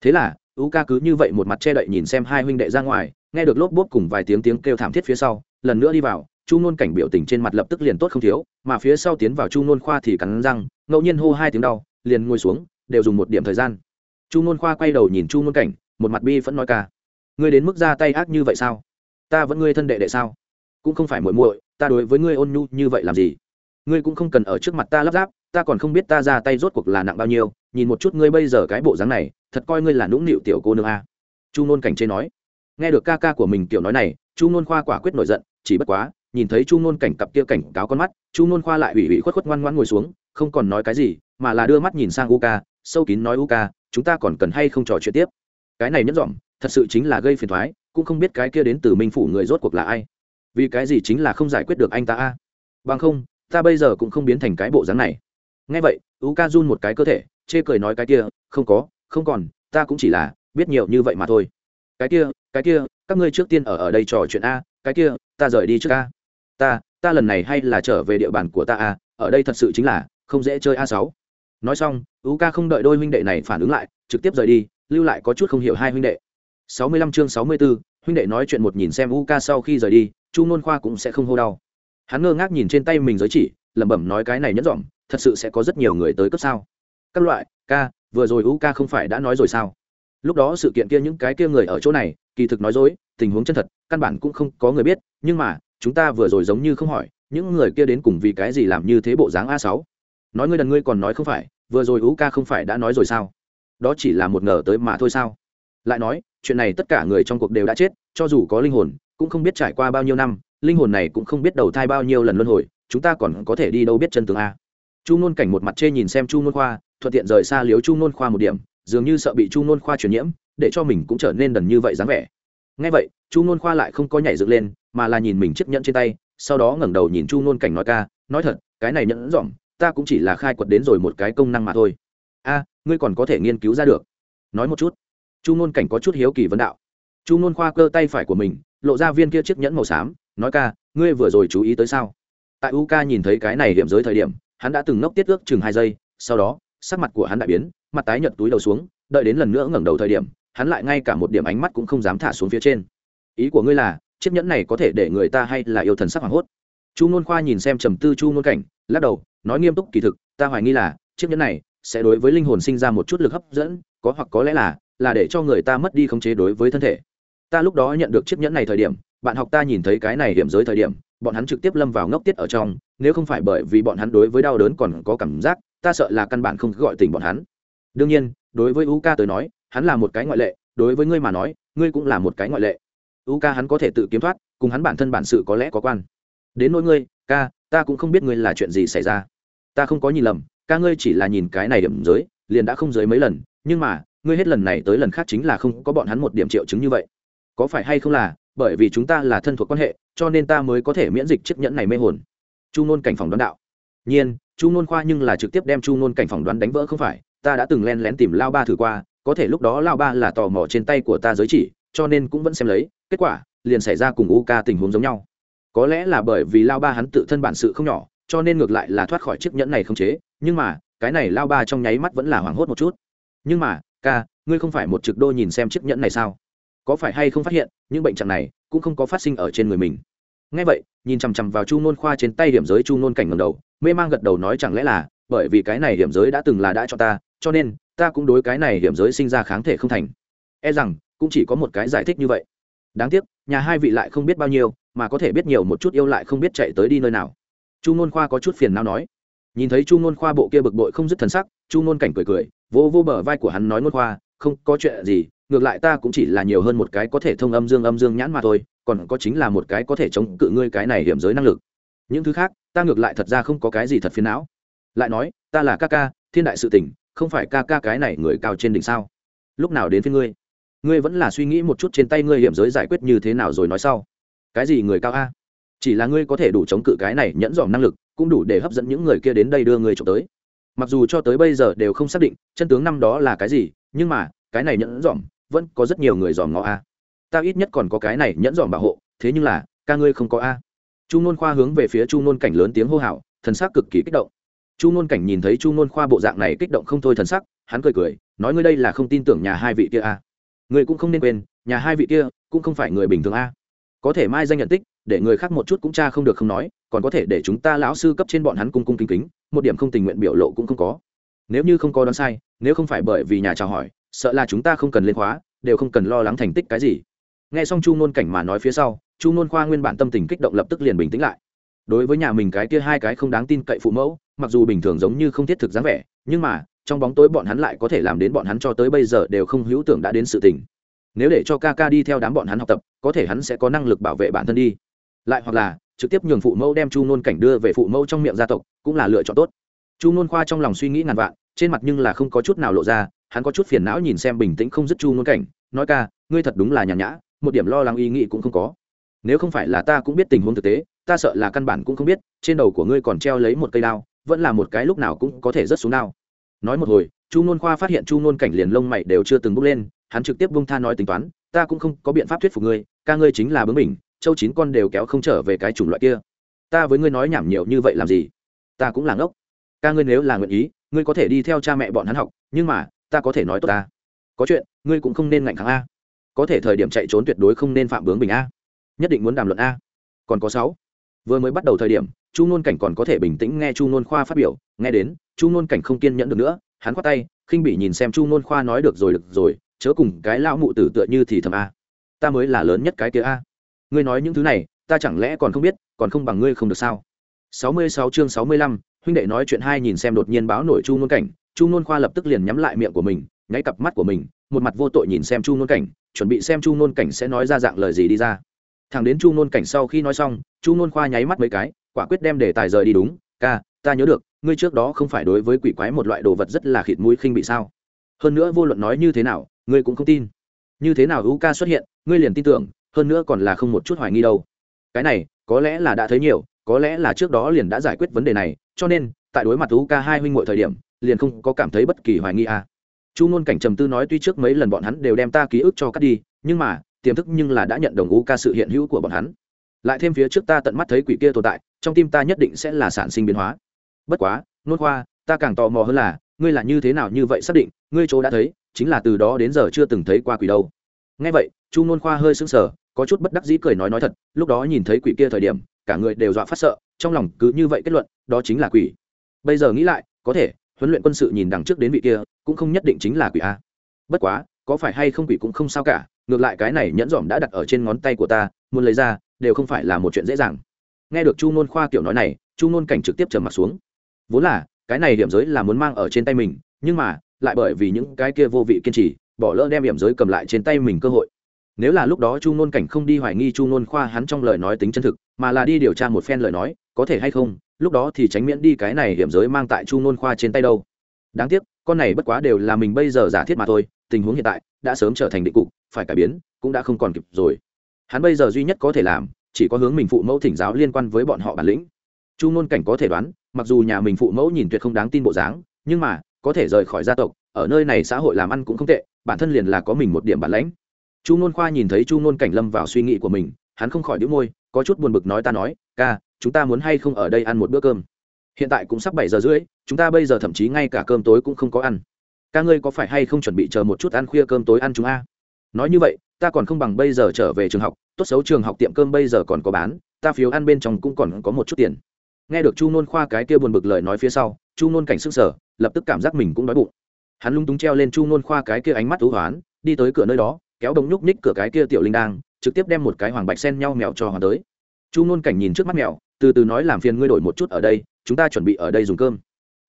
Thế là u ca cứ như vậy một mặt che đậy nhìn xem hai huynh đệ ra ngoài, nghe được lốp bốp cùng vài tiếng tiếng kêu thảm thiết phía sau, lần nữa đi vào, chu nôn cảnh biểu tình trên mặt lập tức liền tốt không thiếu, mà phía sau tiến vào chu nôn khoa thì cắn răng, ngẫu nhiên hô hai tiếng đau, liền ngồi xuống, đều dùng một điểm thời gian chu nôn khoa quay đầu nhìn chu nôn cảnh, một mặt bi vẫn nói ca, ngươi đến mức ra tay ác như vậy sao? Ta vẫn ngươi thân đệ đệ sao? Cũng không phải muội muội, ta đối với ngươi ôn nhu như vậy làm gì? Ngươi cũng không cần ở trước mặt ta lắp ráp, ta còn không biết ta ra tay rốt cuộc là nặng bao nhiêu, nhìn một chút ngươi bây giờ cái bộ dáng này, thật coi ngươi là nũng nịu tiểu cô nương a. Chu nôn cảnh chế nói. Nghe được ca ca của mình kiểu nói này, chu nôn khoa quả quyết nổi giận, chỉ bất quá, nhìn thấy chu nôn cảnh cặp kia cảnh cáo con mắt, chu nôn khoa lại ủy ủy khuất khuất ngoan ngoan ngồi xuống, không còn nói cái gì, mà là đưa mắt nhìn sang u ca sâu kín nói u ca chúng ta còn cần hay không trò chuyện tiếp? Cái này nhất dọn thật sự chính là gây phiền thoái cũng không biết cái kia đến từ minh phủ người rốt cuộc là ai. Vì cái gì chính là không giải quyết được anh ta a? Bằng không, ta bây giờ cũng không biến thành cái bộ dáng này. Ngay vậy u ca run một cái cơ thể, chê cười nói cái kia, không có, không còn, ta cũng chỉ là biết nhiều như vậy mà thôi. Cái kia cái kia, các ngươi trước tiên ở ở đây trò chuyện a, cái kia, ta rời đi trước a. Ta ta lần này hay là trở về địa bàn của ta a, ở đây thật sự chính là không dễ chơi a sáu nói xong u ca không đợi đôi huynh đệ này phản ứng lại trực tiếp rời đi lưu lại có chút không hiểu hai huynh đệ. Sáu mươi lăm chương sáu mươi 64, huynh đệ nói chuyện một nhìn xem u ca sau khi rời đi chu nôn khoa cũng sẽ không hô đau. Hắn ngơ ngác nhìn trên tay mình giới chỉ lẩm bẩm nói cái này nhẫn dỏm thật sự sẽ có rất nhiều người tới cấp sao? Các loại ca vừa rồi u ca không phải đã nói rồi sao? Lúc đó sự kiện kia những cái kia người ở chỗ này kỳ thực nói dối tình huống chân thật căn bản cũng không có người biết nhưng mà chúng ta vừa rồi giống như không hỏi những người kia đến cùng vì cái gì làm như thế bộ dáng a sáu? Nói ngươi đần ngươi còn nói không phải, vừa rồi u ca không phải đã nói rồi sao? Đó chỉ là một ngờ tới mà thôi sao? Lại nói, chuyện này tất cả người trong cuộc đều đã chết, cho dù có linh hồn, cũng không biết trải qua bao nhiêu năm, linh hồn này cũng không biết đầu thai bao nhiêu lần luân hồi, chúng ta còn có thể đi đâu biết chân tướng a? Chu nôn cảnh một mặt chê nhìn xem chu nôn khoa, thuận tiện rời xa liếu chu nôn khoa một điểm, dường như sợ bị chu nôn khoa truyền nhiễm, để cho mình cũng trở nên đần như vậy dáng vẻ. Ngay vậy, chu nôn khoa lại không có nhảy dựng lên, mà là nhìn mình chiếc nhẫn trên tay, sau đó ngẩng đầu nhìn chu nôn cảnh nói ca, nói thật, cái này nhẫn dỏm ta cũng chỉ là khai quật đến rồi một cái công năng mà thôi. A, ngươi còn có thể nghiên cứu ra được. Nói một chút. Chu ngôn cảnh có chút hiếu kỳ vấn đạo. Chu ngôn khoa cơ tay phải của mình, lộ ra viên kia chiếc nhẫn màu xám, nói ca, ngươi vừa rồi chú ý tới sao? Tại u ca nhìn thấy cái này điểm giới thời điểm, hắn đã từng ngốc tiết ước chừng hai giây, sau đó, sắc mặt của hắn đại biến, mặt tái nhợt túi đầu xuống, đợi đến lần nữa ngẩng đầu thời điểm, hắn lại ngay cả một điểm ánh mắt cũng không dám thả xuống phía trên. Ý của ngươi là, chiếc nhẫn này có thể để người ta hay là yêu thần sắc hoảng hốt? Chu ngôn khoa nhìn xem trầm tư chu ngôn cảnh, lắc đầu nói nghiêm túc kỳ thực, ta hoài nghi là, chiếc nhẫn này sẽ đối với linh hồn sinh ra một chút lực hấp dẫn, có hoặc có lẽ là là để cho người ta mất đi khống chế đối với thân thể. Ta lúc đó nhận được chiếc nhẫn này thời điểm, bạn học ta nhìn thấy cái này điểm giới thời điểm, bọn hắn trực tiếp lâm vào ngốc tiết ở trong, nếu không phải bởi vì bọn hắn đối với đau đớn còn có cảm giác, ta sợ là căn bản không gọi tình bọn hắn. Đương nhiên, đối với u ca tới nói, hắn là một cái ngoại lệ, đối với ngươi mà nói, ngươi cũng là một cái ngoại lệ. U ca hắn có thể tự kiếm thoát, cùng hắn bản thân bản sự có lẽ có quan. Đến nỗi ngươi, ca ta cũng không biết ngươi là chuyện gì xảy ra. Ta không có nhìn lầm, ca ngươi chỉ là nhìn cái này điểm giới, liền đã không giới mấy lần, nhưng mà, ngươi hết lần này tới lần khác chính là không có bọn hắn một điểm triệu chứng như vậy. Có phải hay không là, bởi vì chúng ta là thân thuộc quan hệ, cho nên ta mới có thể miễn dịch chiếc nhẫn này mê hồn. Chu nôn cảnh phòng đoán đạo. Nhiên, chu nôn khoa nhưng là trực tiếp đem chu nôn cảnh phòng đoán đánh vỡ không phải, ta đã từng len lén tìm lao ba thử qua, có thể lúc đó lao ba là tò mò trên tay của ta giới chỉ, cho nên cũng vẫn xem lấy, kết quả, liền xảy ra cùng u ca tình huống giống nhau có lẽ là bởi vì lao ba hắn tự thân bản sự không nhỏ, cho nên ngược lại là thoát khỏi chiếc nhẫn này không chế, nhưng mà, cái này lao ba trong nháy mắt vẫn là hoảng hốt một chút. Nhưng mà, ca, ngươi không phải một trực đô nhìn xem chiếc nhẫn này sao? Có phải hay không phát hiện, những bệnh trạng này cũng không có phát sinh ở trên người mình? Ngay vậy, nhìn chằm chằm vào chu nôn khoa trên tay điểm giới chu nôn cảnh ngầm đầu, mê mang gật đầu nói chẳng lẽ là, bởi vì cái này điểm giới đã từng là đã cho ta, cho nên, ta cũng đối cái này điểm giới sinh ra kháng thể không thành. E rằng, cũng chỉ có một cái giải thích như vậy đáng tiếc, nhà hai vị lại không biết bao nhiêu, mà có thể biết nhiều một chút yêu lại không biết chạy tới đi nơi nào. Chu nôn khoa có chút phiền nào nói. Nhìn thấy chu nôn khoa bộ kia bực bội không dứt thần sắc, chu nôn cảnh cười cười vô vô bờ vai của hắn nói nôn khoa, không có chuyện gì, ngược lại ta cũng chỉ là nhiều hơn một cái có thể thông âm dương âm dương nhãn mà thôi, còn có chính là một cái có thể chống cự ngươi cái này hiểm giới năng lực. Những thứ khác, ta ngược lại thật ra không có cái gì thật phiền não. Lại nói, ta là ca ca, thiên đại sự tỉnh không phải ca ca cái này người cao trên đỉnh sao? Lúc nào đến phía ngươi? Ngươi vẫn là suy nghĩ một chút trên tay ngươi hiểm giới giải quyết như thế nào rồi nói sau. Cái gì người cao a? Chỉ là ngươi có thể đủ chống cự cái này nhẫn dòm năng lực, cũng đủ để hấp dẫn những người kia đến đây đưa ngươi trộm tới. Mặc dù cho tới bây giờ đều không xác định chân tướng năm đó là cái gì, nhưng mà, cái này nhẫn dòm vẫn có rất nhiều người dòm ngó a. Ta ít nhất còn có cái này nhẫn dòm bảo hộ, thế nhưng là, ca ngươi không có a. Chu nôn khoa hướng về phía chu nôn cảnh lớn tiếng hô hào, thần sắc cực kỳ kích động. Chu nôn cảnh nhìn thấy chu nôn khoa bộ dạng này kích động không thôi thần sắc, hắn cười cười, nói ngươi đây là không tin tưởng nhà hai vị kia a người cũng không nên quên, nhà hai vị kia cũng không phải người bình thường a. Có thể mai danh nhận tích, để người khác một chút cũng cha không được không nói, còn có thể để chúng ta lão sư cấp trên bọn hắn cung cung kính kính, một điểm không tình nguyện biểu lộ cũng không có. Nếu như không có đoán sai, nếu không phải bởi vì nhà chào hỏi, sợ là chúng ta không cần lên khóa, đều không cần lo lắng thành tích cái gì. Nghe xong chu nôn cảnh mà nói phía sau, chu nôn khoa nguyên bản tâm tình kích động lập tức liền bình tĩnh lại. Đối với nhà mình cái kia hai cái không đáng tin cậy phụ mẫu, mặc dù bình thường giống như không thiết thực dáng vẻ, nhưng mà trong bóng tối bọn hắn lại có thể làm đến bọn hắn cho tới bây giờ đều không hữu tưởng đã đến sự tình. Nếu để cho ca ca đi theo đám bọn hắn học tập, có thể hắn sẽ có năng lực bảo vệ bản thân đi. Lại hoặc là, trực tiếp nhường phụ mẫu đem chu nôn cảnh đưa về phụ mẫu trong miệng gia tộc, cũng là lựa chọn tốt. Chu nôn khoa trong lòng suy nghĩ ngàn vạn, trên mặt nhưng là không có chút nào lộ ra, hắn có chút phiền não nhìn xem bình tĩnh không dứt chu nôn cảnh, nói ca, ngươi thật đúng là nhàn nhã, một điểm lo lắng ý nghĩ cũng không có. Nếu không phải là ta cũng biết tình huống thực tế, ta sợ là căn bản cũng không biết, trên đầu của ngươi còn treo lấy một cây đao, vẫn là một cái lúc nào cũng có thể rớt xuống đao nói một hồi, chu nôn khoa phát hiện chu nôn cảnh liền lông mày đều chưa từng bước lên, hắn trực tiếp bông tha nói tính toán, ta cũng không có biện pháp thuyết phục ngươi, ca ngươi chính là bướng mình châu chín con đều kéo không trở về cái chủng loại kia. Ta với ngươi nói nhảm nhiều như vậy làm gì? Ta cũng là ngốc. Ca ngươi nếu là nguyện ý, ngươi có thể đi theo cha mẹ bọn hắn học, nhưng mà, ta có thể nói tốt ta. Có chuyện, ngươi cũng không nên ngạnh kháng a. Có thể thời điểm chạy trốn tuyệt đối không nên phạm bướng bình a. Nhất định muốn đàm luận a. Còn có sáu. Vừa mới bắt đầu thời điểm, chu nôn cảnh còn có thể bình tĩnh nghe chu nôn khoa phát biểu, nghe đến chu ngôn cảnh không kiên nhẫn được nữa, hắn khoát tay, khinh bị nhìn xem chu ngôn khoa nói được rồi được rồi, chớ cùng cái lão mụ tử tựa như thì thầm a. Ta mới là lớn nhất cái kia a. Ngươi nói những thứ này, ta chẳng lẽ còn không biết, còn không bằng ngươi không được sao? Sáu mươi sáu chương sáu mươi lăm, huynh đệ nói chuyện hai nhìn xem đột nhiên báo nổi chu ngôn cảnh, chu ngôn khoa lập tức liền nhắm lại miệng của mình, nháy cặp mắt của mình, một mặt vô tội nhìn xem chu ngôn cảnh, chuẩn bị xem chu ngôn cảnh sẽ nói ra dạng lời gì đi ra. Thằng đến chu ngôn cảnh sau khi nói xong, chu ngôn khoa nháy mắt mấy cái, quả quyết đem đề tài rời đi đúng, ca ta nhớ được, ngươi trước đó không phải đối với quỷ quái một loại đồ vật rất là khịt mũi khinh bị sao? Hơn nữa vô luận nói như thế nào, ngươi cũng không tin. Như thế nào u ca xuất hiện, ngươi liền tin tưởng, hơn nữa còn là không một chút hoài nghi đâu. Cái này, có lẽ là đã thấy nhiều, có lẽ là trước đó liền đã giải quyết vấn đề này, cho nên, tại đối mặt u ca hai huynh m thời điểm, liền không có cảm thấy bất kỳ hoài nghi à. chu ngôn cảnh trầm tư nói tuy trước mấy lần bọn hắn đều đem ta ký ức cho cắt đi, nhưng mà, tiềm thức nhưng là đã nhận đồng u ca sự hiện hữu của bọn hắn. Lại thêm phía trước ta tận mắt thấy quỷ kia tồn tại, trong tim ta nhất định sẽ là sản sinh biến hóa bất quá, nôn khoa, ta càng tò mò hơn là, ngươi là như thế nào như vậy xác định, ngươi chỗ đã thấy, chính là từ đó đến giờ chưa từng thấy qua quỷ đâu. Ngay vậy, chu nôn khoa hơi sững sờ, có chút bất đắc dĩ cười nói nói thật, lúc đó nhìn thấy quỷ kia thời điểm, cả người đều dọa phát sợ, trong lòng cứ như vậy kết luận, đó chính là quỷ. Bây giờ nghĩ lại, có thể, huấn luyện quân sự nhìn đằng trước đến vị kia, cũng không nhất định chính là quỷ a. Bất quá, có phải hay không quỷ cũng không sao cả, ngược lại cái này nhẫn dỏm đã đặt ở trên ngón tay của ta, muốn lấy ra, đều không phải là một chuyện dễ dàng. Nghe được chu nôn khoa kiểu nói này, chu nôn cảnh trực tiếp trầm mặt xuống vốn là, cái này điểm giới là muốn mang ở trên tay mình, nhưng mà, lại bởi vì những cái kia vô vị kiên trì, bỏ lỡ đem điểm giới cầm lại trên tay mình cơ hội. Nếu là lúc đó chu nôn cảnh không đi hoài nghi chu nôn khoa hắn trong lời nói tính chân thực, mà là đi điều tra một phen lời nói, có thể hay không, lúc đó thì tránh miễn đi cái này điểm giới mang tại chu nôn khoa trên tay đâu. Đáng tiếc, con này bất quá đều là mình bây giờ giả thiết mà thôi, tình huống hiện tại đã sớm trở thành định cục, phải cải biến, cũng đã không còn kịp rồi. Hắn bây giờ duy nhất có thể làm, chỉ có hướng mình phụ mẫu thỉnh giáo liên quan với bọn họ bản lĩnh chu nôn cảnh có thể đoán, mặc dù nhà mình phụ mẫu nhìn tuyệt không đáng tin bộ dáng, nhưng mà, có thể rời khỏi gia tộc, ở nơi này xã hội làm ăn cũng không tệ, bản thân liền là có mình một điểm bản lãnh. Chu nôn khoa nhìn thấy chu nôn cảnh lâm vào suy nghĩ của mình, hắn không khỏi đĩu môi, có chút buồn bực nói ta nói, ca, chúng ta muốn hay không ở đây ăn một bữa cơm? Hiện tại cũng sắp bảy giờ rưỡi, chúng ta bây giờ thậm chí ngay cả cơm tối cũng không có ăn. Ca ngươi có phải hay không chuẩn bị chờ một chút ăn khuya cơm tối ăn chúng a? Nói như vậy, ta còn không bằng bây giờ trở về trường học, tốt xấu trường học tiệm cơm bây giờ còn có bán, ta phiếu ăn bên trong cũng còn có một chút tiền nghe được chu nôn khoa cái kia buồn bực lời nói phía sau, chu nôn cảnh sức sở lập tức cảm giác mình cũng đói bụng. Hắn lung túng treo lên chu nôn khoa cái kia ánh mắt thú hoán, đi tới cửa nơi đó, kéo đồng nhúc ních cửa cái kia tiểu linh đang trực tiếp đem một cái hoàng bạch sen nhau mèo cho hoàng tới. Chu nôn cảnh nhìn trước mắt mèo, từ từ nói làm phiền ngươi đổi một chút ở đây, chúng ta chuẩn bị ở đây dùng cơm.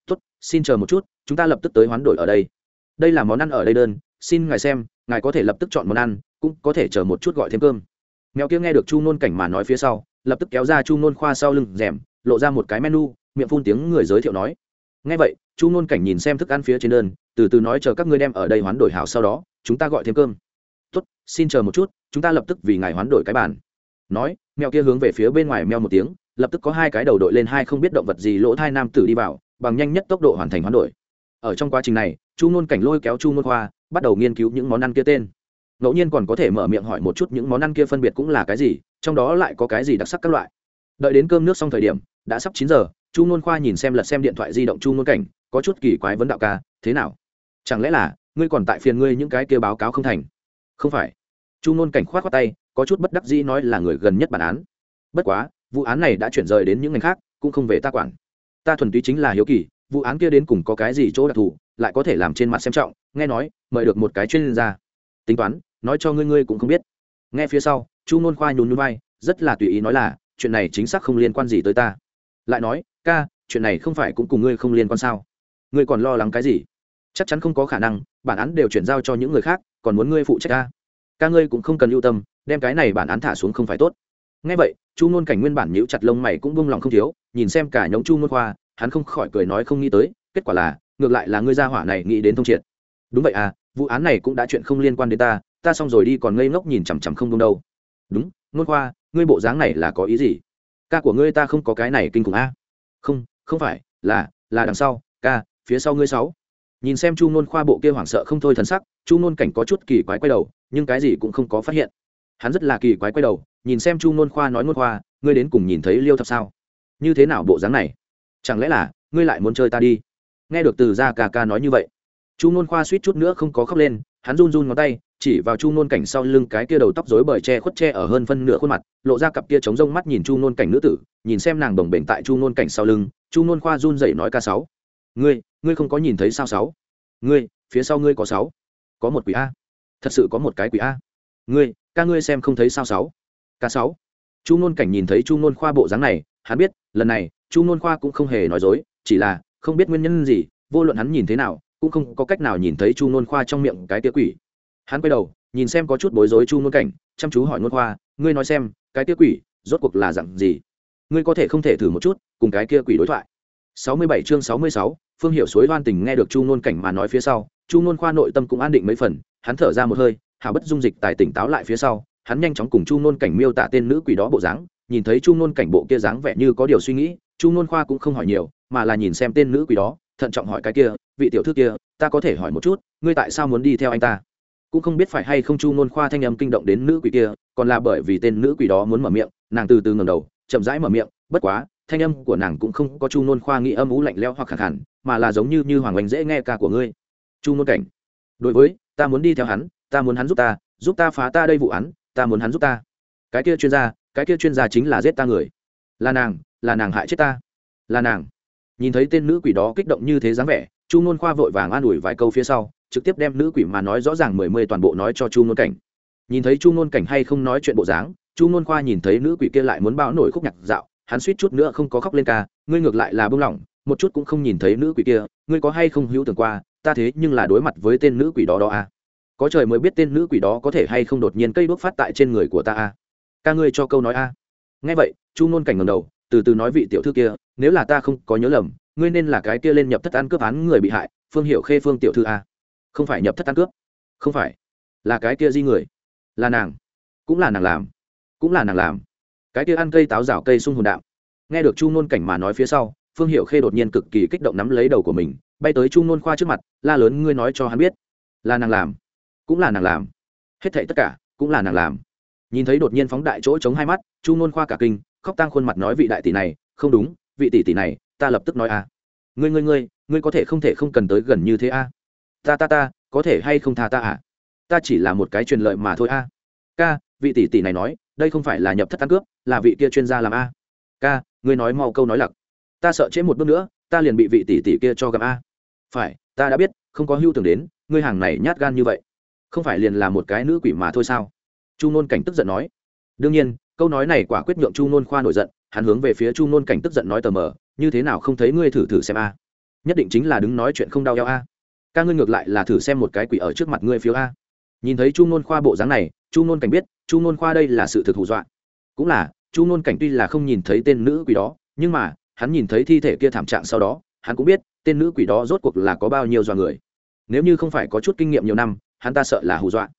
Tốt, xin chờ một chút, chúng ta lập tức tới hoán đổi ở đây. Đây là món ăn ở đây đơn, xin ngài xem, ngài có thể lập tức chọn món ăn, cũng có thể chờ một chút gọi thêm cơm. Mèo kia nghe được chu nôn cảnh mà nói phía sau, lập tức kéo ra chu nôn khoa sau lưng, rèm lộ ra một cái menu, miệng phun tiếng người giới thiệu nói. Ngay vậy, chu ngôn cảnh nhìn xem thức ăn phía trên đơn, từ từ nói chờ các ngươi đem ở đây hoán đổi hảo sau đó, chúng ta gọi thêm cơm. Tốt, xin chờ một chút, chúng ta lập tức vì ngài hoán đổi cái bàn. Nói, mèo kia hướng về phía bên ngoài meo một tiếng, lập tức có hai cái đầu đội lên hai không biết động vật gì lỗ thai nam tử đi vào, bằng nhanh nhất tốc độ hoàn thành hoán đổi. Ở trong quá trình này, chu ngôn cảnh lôi kéo chu ngôn khoa, bắt đầu nghiên cứu những món ăn kia tên. Ngẫu nhiên còn có thể mở miệng hỏi một chút những món ăn kia phân biệt cũng là cái gì, trong đó lại có cái gì đặc sắc các loại. Đợi đến cơm nước xong thời điểm đã sắp chín giờ, chu nôn khoa nhìn xem lật xem điện thoại di động chu nôn cảnh, có chút kỳ quái vấn đạo ca, thế nào? Chẳng lẽ là, ngươi còn tại phiền ngươi những cái kia báo cáo không thành? Không phải. Chu nôn cảnh khoát khoát tay, có chút bất đắc dĩ nói là người gần nhất bản án. Bất quá, vụ án này đã chuyển rời đến những ngành khác, cũng không về ta quản. Ta thuần túy chính là hiếu kỳ, vụ án kia đến cùng có cái gì chỗ đặc thù, lại có thể làm trên mặt xem trọng, nghe nói, mời được một cái chuyên gia. Tính toán, nói cho ngươi ngươi cũng không biết. Nghe phía sau, chu nôn khoa nhún nhún vai, rất là tùy ý nói là, chuyện này chính xác không liên quan gì tới ta lại nói, ca, chuyện này không phải cũng cùng ngươi không liên quan sao? Ngươi còn lo lắng cái gì? Chắc chắn không có khả năng, bản án đều chuyển giao cho những người khác, còn muốn ngươi phụ trách ca. Ca ngươi cũng không cần lưu tâm, đem cái này bản án thả xuống không phải tốt. Ngay vậy, chu ngôn cảnh nguyên bản nhíu chặt lông mày cũng bông lòng không thiếu, nhìn xem cả nhóm chu ngôn khoa, hắn không khỏi cười nói không nghĩ tới, kết quả là, ngược lại là ngươi gia hỏa này nghĩ đến thông triệt. Đúng vậy à vụ án này cũng đã chuyện không liên quan đến ta ta xong rồi đi còn ngây ngốc nhìn chằm chằm không đúng đâu. Đúng ngôn khoa, ngươi bộ dáng này là có ý gì? Ca của ngươi ta không có cái này kinh khủng a. Không không phải, là là đằng sau, ca, phía sau ngươi sáu. Nhìn xem chu nôn khoa bộ kia hoảng sợ không thôi thần sắc, chu nôn cảnh có chút kỳ quái quay đầu, nhưng cái gì cũng không có phát hiện. Hắn rất là kỳ quái quay đầu, nhìn xem chu nôn khoa nói ngôn khoa, ngươi đến cùng nhìn thấy liêu thập sao? Như thế nào bộ dáng này? Chẳng lẽ là, ngươi lại muốn chơi ta đi? Nghe được từ gia ca ca nói như vậy, chu nôn khoa suýt chút nữa không có khóc lên hắn run run ngón tay, chỉ vào chu nôn cảnh sau lưng cái kia đầu tóc rối bời che khuất che ở hơn phân nửa khuôn mặt, lộ ra cặp kia trống rông mắt nhìn chu nôn cảnh nữ tử, nhìn xem nàng đồng bệnh tại chu nôn cảnh sau lưng, chu nôn khoa run dậy nói ca sáu. Ngươi ngươi không có nhìn thấy sao sáu? Ngươi, phía sau ngươi có sáu? Có một quỷ a. Thật sự có một cái quỷ a. Ngươi, ca ngươi xem không thấy sao sáu? Ca sáu. Chu nôn cảnh nhìn thấy chu nôn khoa bộ dáng này, hắn biết, lần này, chu nôn khoa cũng không hề nói dối, chỉ là không biết nguyên nhân gì, vô luận hắn nhìn thế nào cũng không có cách nào nhìn thấy chu nôn khoa trong miệng cái tia quỷ. Hắn quay đầu nhìn xem có chút bối rối chu nôn cảnh chăm chú hỏi nôn khoa ngươi nói xem cái tia quỷ rốt cuộc là dặn gì? Ngươi có thể không thể thử một chút cùng cái kia quỷ đối thoại. 67 chương 66, phương hiệu suối đoan tình nghe được chu nôn cảnh mà nói phía sau chu nôn khoa nội tâm cũng an định mấy phần hắn thở ra một hơi hảo bất dung dịch tài tỉnh táo lại phía sau hắn nhanh chóng cùng chu nôn cảnh miêu tả tên nữ quỷ đó bộ dáng nhìn thấy chu nôn cảnh bộ kia dáng vẻ như có điều suy nghĩ chu nôn khoa cũng không hỏi nhiều mà là nhìn xem tên nữ quỷ đó thận trọng hỏi cái kia vị tiểu thư kia, ta có thể hỏi một chút, ngươi tại sao muốn đi theo anh ta? Cũng không biết phải hay không chu nôn khoa thanh âm kinh động đến nữ quỷ kia, còn là bởi vì tên nữ quỷ đó muốn mở miệng, nàng từ từ ngầm đầu, chậm rãi mở miệng, bất quá, thanh âm của nàng cũng không có chu nôn khoa nghĩ âm ú lạnh leo hoặc khẳng hẳn mà là giống như như hoàng oanh dễ nghe ca của ngươi. Chu nôn cảnh, đối với, ta muốn đi theo hắn, ta muốn hắn giúp ta giúp ta phá ta đây vụ án, ta muốn hắn giúp ta. Cái kia chuyên gia, cái kia chuyên gia chính là giết ta người. Là nàng là nàng hại chết ta. Là nàng. Nhìn thấy tên nữ quỷ đó kích động như thế dáng vẻ chu nôn khoa vội vàng an ủi vài câu phía sau, trực tiếp đem nữ quỷ mà nói rõ ràng mười mươi toàn bộ nói cho chu nôn cảnh. Nhìn thấy chu nôn cảnh hay không nói chuyện bộ dáng, chu nôn khoa nhìn thấy nữ quỷ kia lại muốn bão nổi khúc nhạc dạo, hắn suýt chút nữa không có khóc lên ca, ngươi ngược lại là bưng lỏng, một chút cũng không nhìn thấy nữ quỷ kia, ngươi có hay không hữu tưởng qua, ta thế nhưng là đối mặt với tên nữ quỷ đó đó à? Có trời mới biết tên nữ quỷ đó có thể hay không đột nhiên cây đuốc phát tại trên người của ta à? Ca ngươi cho câu nói a. À. nghe vậy, chu nôn cảnh ngầm đầu, từ từ nói vị tiểu thư kia, nếu là ta không có nhớ lầm ngươi nên là cái kia lên nhập thất ăn cướp án người bị hại, phương hiệu khê, phương tiểu thư a không phải nhập thất ăn cướp. Không phải. Là cái kia di người. Là nàng. Cũng là nàng làm. Cũng là nàng làm. Cái kia ăn cây táo rào cây sung hồn đạo nghe được chu nôn cảnh mà nói phía sau, phương hiệu khê đột nhiên cực kỳ kích động nắm lấy đầu của mình, bay tới chu nôn khoa trước mặt, la lớn, ngươi nói cho hắn biết, là nàng làm, cũng là nàng làm. Hết thảy tất cả, cũng là nàng làm. Nhìn thấy đột nhiên phóng đại chỗ chống hai mắt, chu nôn khoa cả kinh, khóc tang khuôn mặt nói, vị đại tỷ này, không đúng, vị tỷ tỷ này ta lập tức nói a à. ngươi ngươi ngươi ngươi có thể không thể không cần tới gần như thế a à. ta ta ta, có thể hay không tha ta à? Ta chỉ là một cái truyền lợi mà thôi a ca, vị tỷ tỷ này nói, đây không phải là nhập thất ăn cướp, là vị kia chuyên gia làm a ca, ngươi nói mau câu nói lặc. Ta sợ trễ một bước nữa, ta liền bị vị tỷ tỷ kia cho gặp a phải, ta đã biết, không có hưu tưởng đến, ngươi hàng này nhát gan như vậy. Không phải liền là một cái nữ quỷ mà thôi sao? Chu nôn cảnh tức giận nói. Đương nhiên, câu nói này quả quyết nhượng chu nôn khoa nổi giận, hắn hướng về phía chu nôn cảnh tức giận nói tờ mờ như thế nào không thấy ngươi thử thử xem a? Nhất định chính là đứng nói chuyện không đau eo a. Ca ngươi ngược lại là thử xem một cái quỷ ở trước mặt ngươi phiếu a. Nhìn thấy chu nôn khoa bộ dáng này, chu nôn cảnh biết, chu nôn khoa đây là sự thực hù dọa. Cũng là, chu nôn cảnh tuy là không nhìn thấy tên nữ quỷ đó, nhưng mà, hắn nhìn thấy thi thể kia thảm trạng sau đó, hắn cũng biết, tên nữ quỷ đó rốt cuộc là có bao nhiêu dọa người. Nếu như không phải có chút kinh nghiệm nhiều năm, hắn ta sợ là hù dọa.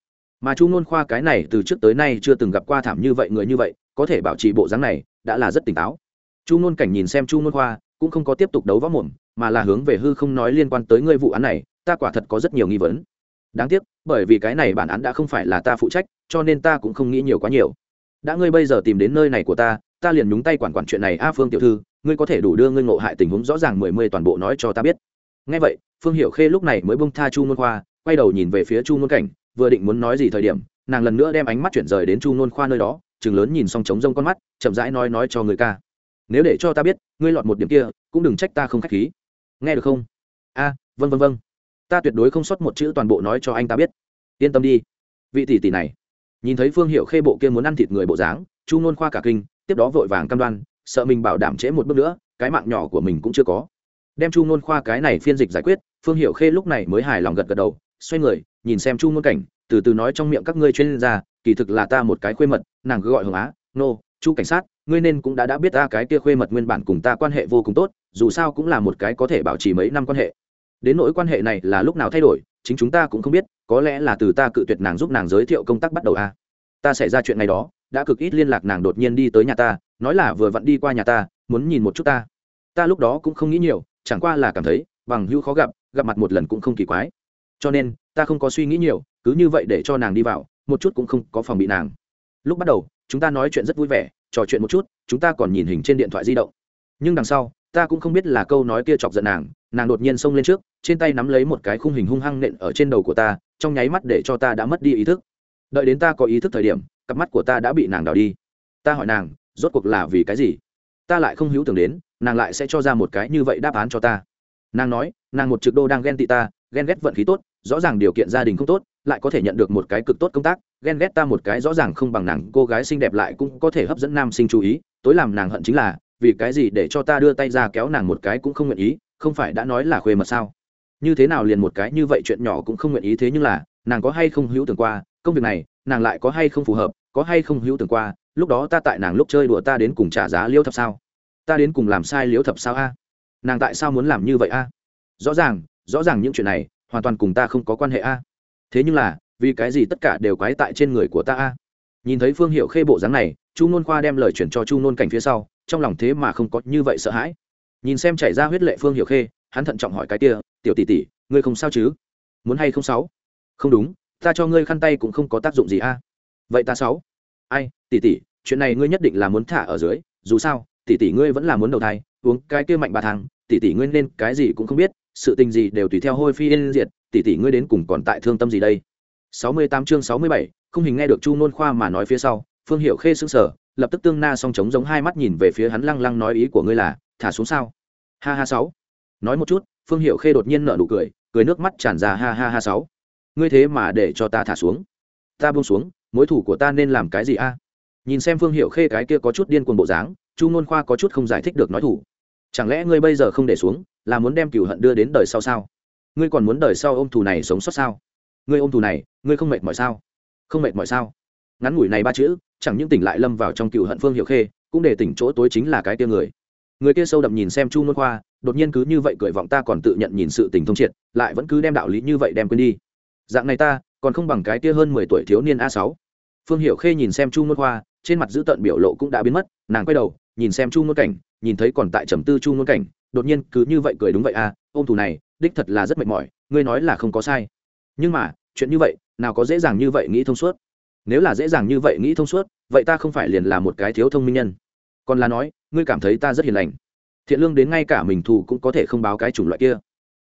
Mà chu nôn khoa cái này từ trước tới nay chưa từng gặp qua thảm như vậy người như vậy, có thể bảo trì bộ dáng này, đã là rất tỉnh táo chu ngôn cảnh nhìn xem chu ngôn khoa, cũng không có tiếp tục đấu võ mồm, mà là hướng về hư không nói liên quan tới ngươi vụ án này, ta quả thật có rất nhiều nghi vấn. Đáng tiếc, bởi vì cái này bản án đã không phải là ta phụ trách, cho nên ta cũng không nghĩ nhiều quá nhiều. Đã ngươi bây giờ tìm đến nơi này của ta ta liền nhúng tay quản quản chuyện này. A phương tiểu thư, ngươi có thể đủ đưa ngươi ngộ hại tình huống rõ ràng mười mươi toàn bộ nói cho ta biết. Ngay vậy, phương Hiểu khê lúc này mới bông tha chu ngôn khoa, quay đầu nhìn về phía chu ngôn cảnh, vừa định muốn nói gì thời điểm, nàng lần nữa đem ánh mắt chuyển rời đến chu ngôn khoa nơi đó, chừng lớn nhìn xong trống rông con mắt, chậm rãi nói nói cho người ca nếu để cho ta biết ngươi lọt một điểm kia cũng đừng trách ta không k h á c h khí. Nghe được không? A à, v â n ta tuyệt đối không sót một chữ toàn bộ nói cho anh ta biết. Yên tâm đi. Vị tỷ tỷ này nhìn thấy phương hiệu khê bộ kia muốn ăn thịt người bộ dáng chu nôn khoa cả kinh tiếp đó vội vàng cam đoan sợ mình bảo đảm trễ một bước nữa cái mạng nhỏ của mình cũng chưa có. Đem chu nôn khoa cái này phiên dịch giải quyết phương hiệu khê lúc này mới hài lòng gật gật đầu xoay người nhìn xem chu nôn cảnh từ từ nói trong miệng các ngươi chuyên gia kỳ thực là ta một cái khuê mật nàng cứ gọi hồng á nô chu cảnh sát ngươi nên cũng đã đã biết ta cái kia khuê mật nguyên bản cùng ta quan hệ vô cùng tốt, dù sao cũng là một cái có thể bảo trì mấy năm quan hệ. Đến nỗi quan hệ này là lúc nào thay đổi, chính chúng ta cũng không biết, có lẽ là từ ta cự tuyệt nàng giúp nàng giới thiệu công tác bắt đầu a à. ta xảy ra chuyện ngày đó, đã cực ít liên lạc nàng đột nhiên đi tới nhà ta, nói là vừa vặn đi qua nhà ta, muốn nhìn một chút ta. Ta lúc đó cũng không nghĩ nhiều, chẳng qua là cảm thấy, bằng hữu khó gặp gặp mặt một lần cũng không kỳ quái. Cho nên, ta không có suy nghĩ nhiều, cứ như vậy để cho nàng đi vào, một chút cũng không có phòng bị nàng. Lúc bắt đầu, chúng ta nói chuyện rất vui vẻ trò chuyện một chút, chúng ta còn nhìn hình trên điện thoại di động. Nhưng đằng sau, ta cũng không biết là câu nói kia chọc giận nàng nàng đột nhiên xông lên trước, trên tay nắm lấy một cái khung hình hung hăng nện ở trên đầu của ta, trong nháy mắt để cho ta đã mất đi ý thức. Đợi đến ta có ý thức thời điểm, cặp mắt của ta đã bị nàng đào đi. Ta hỏi nàng, rốt cuộc là vì cái gì? Ta lại không hữu tưởng đến, nàng lại sẽ cho ra một cái như vậy đáp án cho ta. Nàng nói, nàng một trực đô đang ghen tị ta, ghen ghét vận khí tốt, rõ ràng điều kiện gia đình không tốt lại có thể nhận được một cái cực tốt công tác, ghen ghét ta một cái rõ ràng không bằng nàng, cô gái xinh đẹp lại cũng có thể hấp dẫn nam sinh chú ý, tối làm nàng hận chính là, vì cái gì để cho ta đưa tay ra kéo nàng một cái cũng không nguyện ý, không phải đã nói là khuê mật sao? Như thế nào liền một cái như vậy chuyện nhỏ cũng không nguyện ý thế nhưng là, nàng có hay không hữu tưởng qua, công việc này, nàng lại có hay không phù hợp, có hay không hữu tưởng qua, lúc đó ta tại nàng lúc chơi đùa ta đến cùng trả giá liêu thập sao? Ta đến cùng làm sai liêu thập sao a? Nàng tại sao muốn làm như vậy a? Rõ ràng rõ ràng những chuyện này, hoàn toàn cùng ta không có quan hệ a thế nhưng là, vì cái gì tất cả đều quái tại trên người của ta a? Nhìn thấy phương hiệu khê bộ dáng này, chu nôn khoa đem lời chuyển cho chu nôn cảnh phía sau, trong lòng thế mà không có như vậy sợ hãi. Nhìn xem chảy ra huyết lệ phương hiệu khê, hắn thận trọng hỏi cái kia, tiểu tỷ tỷ, ngươi không sao chứ? Muốn hay không sáu? Không đúng, ta cho ngươi khăn tay cũng không có tác dụng gì a. Vậy ta sáu. Ai, tỷ tỷ, chuyện này ngươi nhất định là muốn thả ở dưới, dù sao, tỷ tỷ ngươi vẫn là muốn đầu thai, uống cái kia mạnh bà thằng, tỷ tỷ ngươi nên cái gì cũng không biết sự tình gì đều tùy theo hôi phi yên diệt tỷ tỷ ngươi đến cùng còn tại thương tâm gì đây? 68 chương 67, không hình nghe được chu nôn khoa mà nói phía sau phương hiệu khê sững sờ lập tức tương na song trống giống hai mắt nhìn về phía hắn lăng lăng nói ý của ngươi là thả xuống sao? Ha ha sáu. Nói một chút phương hiệu khê đột nhiên nở nụ cười cười nước mắt tràn ra ha ha ha sáu. Ngươi thế mà để cho ta thả xuống. Ta buông xuống mối thủ của ta nên làm cái gì a? Nhìn xem phương hiệu khê cái kia có chút điên cuồng bộ dáng chu nôn khoa có chút không giải thích được nói thủ chẳng lẽ ngươi bây giờ không để xuống là muốn đem cửu hận đưa đến đời sau sao? Ngươi còn muốn đời sau ôm thù này sống sót sao? Ngươi ôm thù này, ngươi không mệt mỏi sao? Không mệt mỏi sao? Ngắn ngủi này ba chữ, chẳng những tỉnh lại lâm vào trong cựu hận phương hiệu khê, cũng để tỉnh chỗ tối chính là cái tia người. Người kia sâu đậm nhìn xem chu nôn khoa, đột nhiên cứ như vậy cười vọng ta còn tự nhận nhìn sự tình thông triệt, lại vẫn cứ đem đạo lý như vậy đem quên đi. Dạng này ta, còn không bằng cái tia hơn mười tuổi thiếu niên a sáu. Phương hiệu khê nhìn xem chu nôn khoa, trên mặt giữ tận biểu lộ cũng đã biến mất, nàng quay đầu, nhìn xem chu nôn cảnh, nhìn thấy còn tại trầm tư chu nôn cảnh đột nhiên cứ như vậy cười đúng vậy à ôm thù này, đích thật là rất mệt mỏi, ngươi nói là không có sai. Nhưng mà, chuyện như vậy, nào có dễ dàng như vậy nghĩ thông suốt. Nếu là dễ dàng như vậy nghĩ thông suốt, vậy ta không phải liền là một cái thiếu thông minh nhân. Còn là nói, ngươi cảm thấy ta rất hiền lành. Thiện lương đến ngay cả mình thù cũng có thể không báo cái chủng loại kia.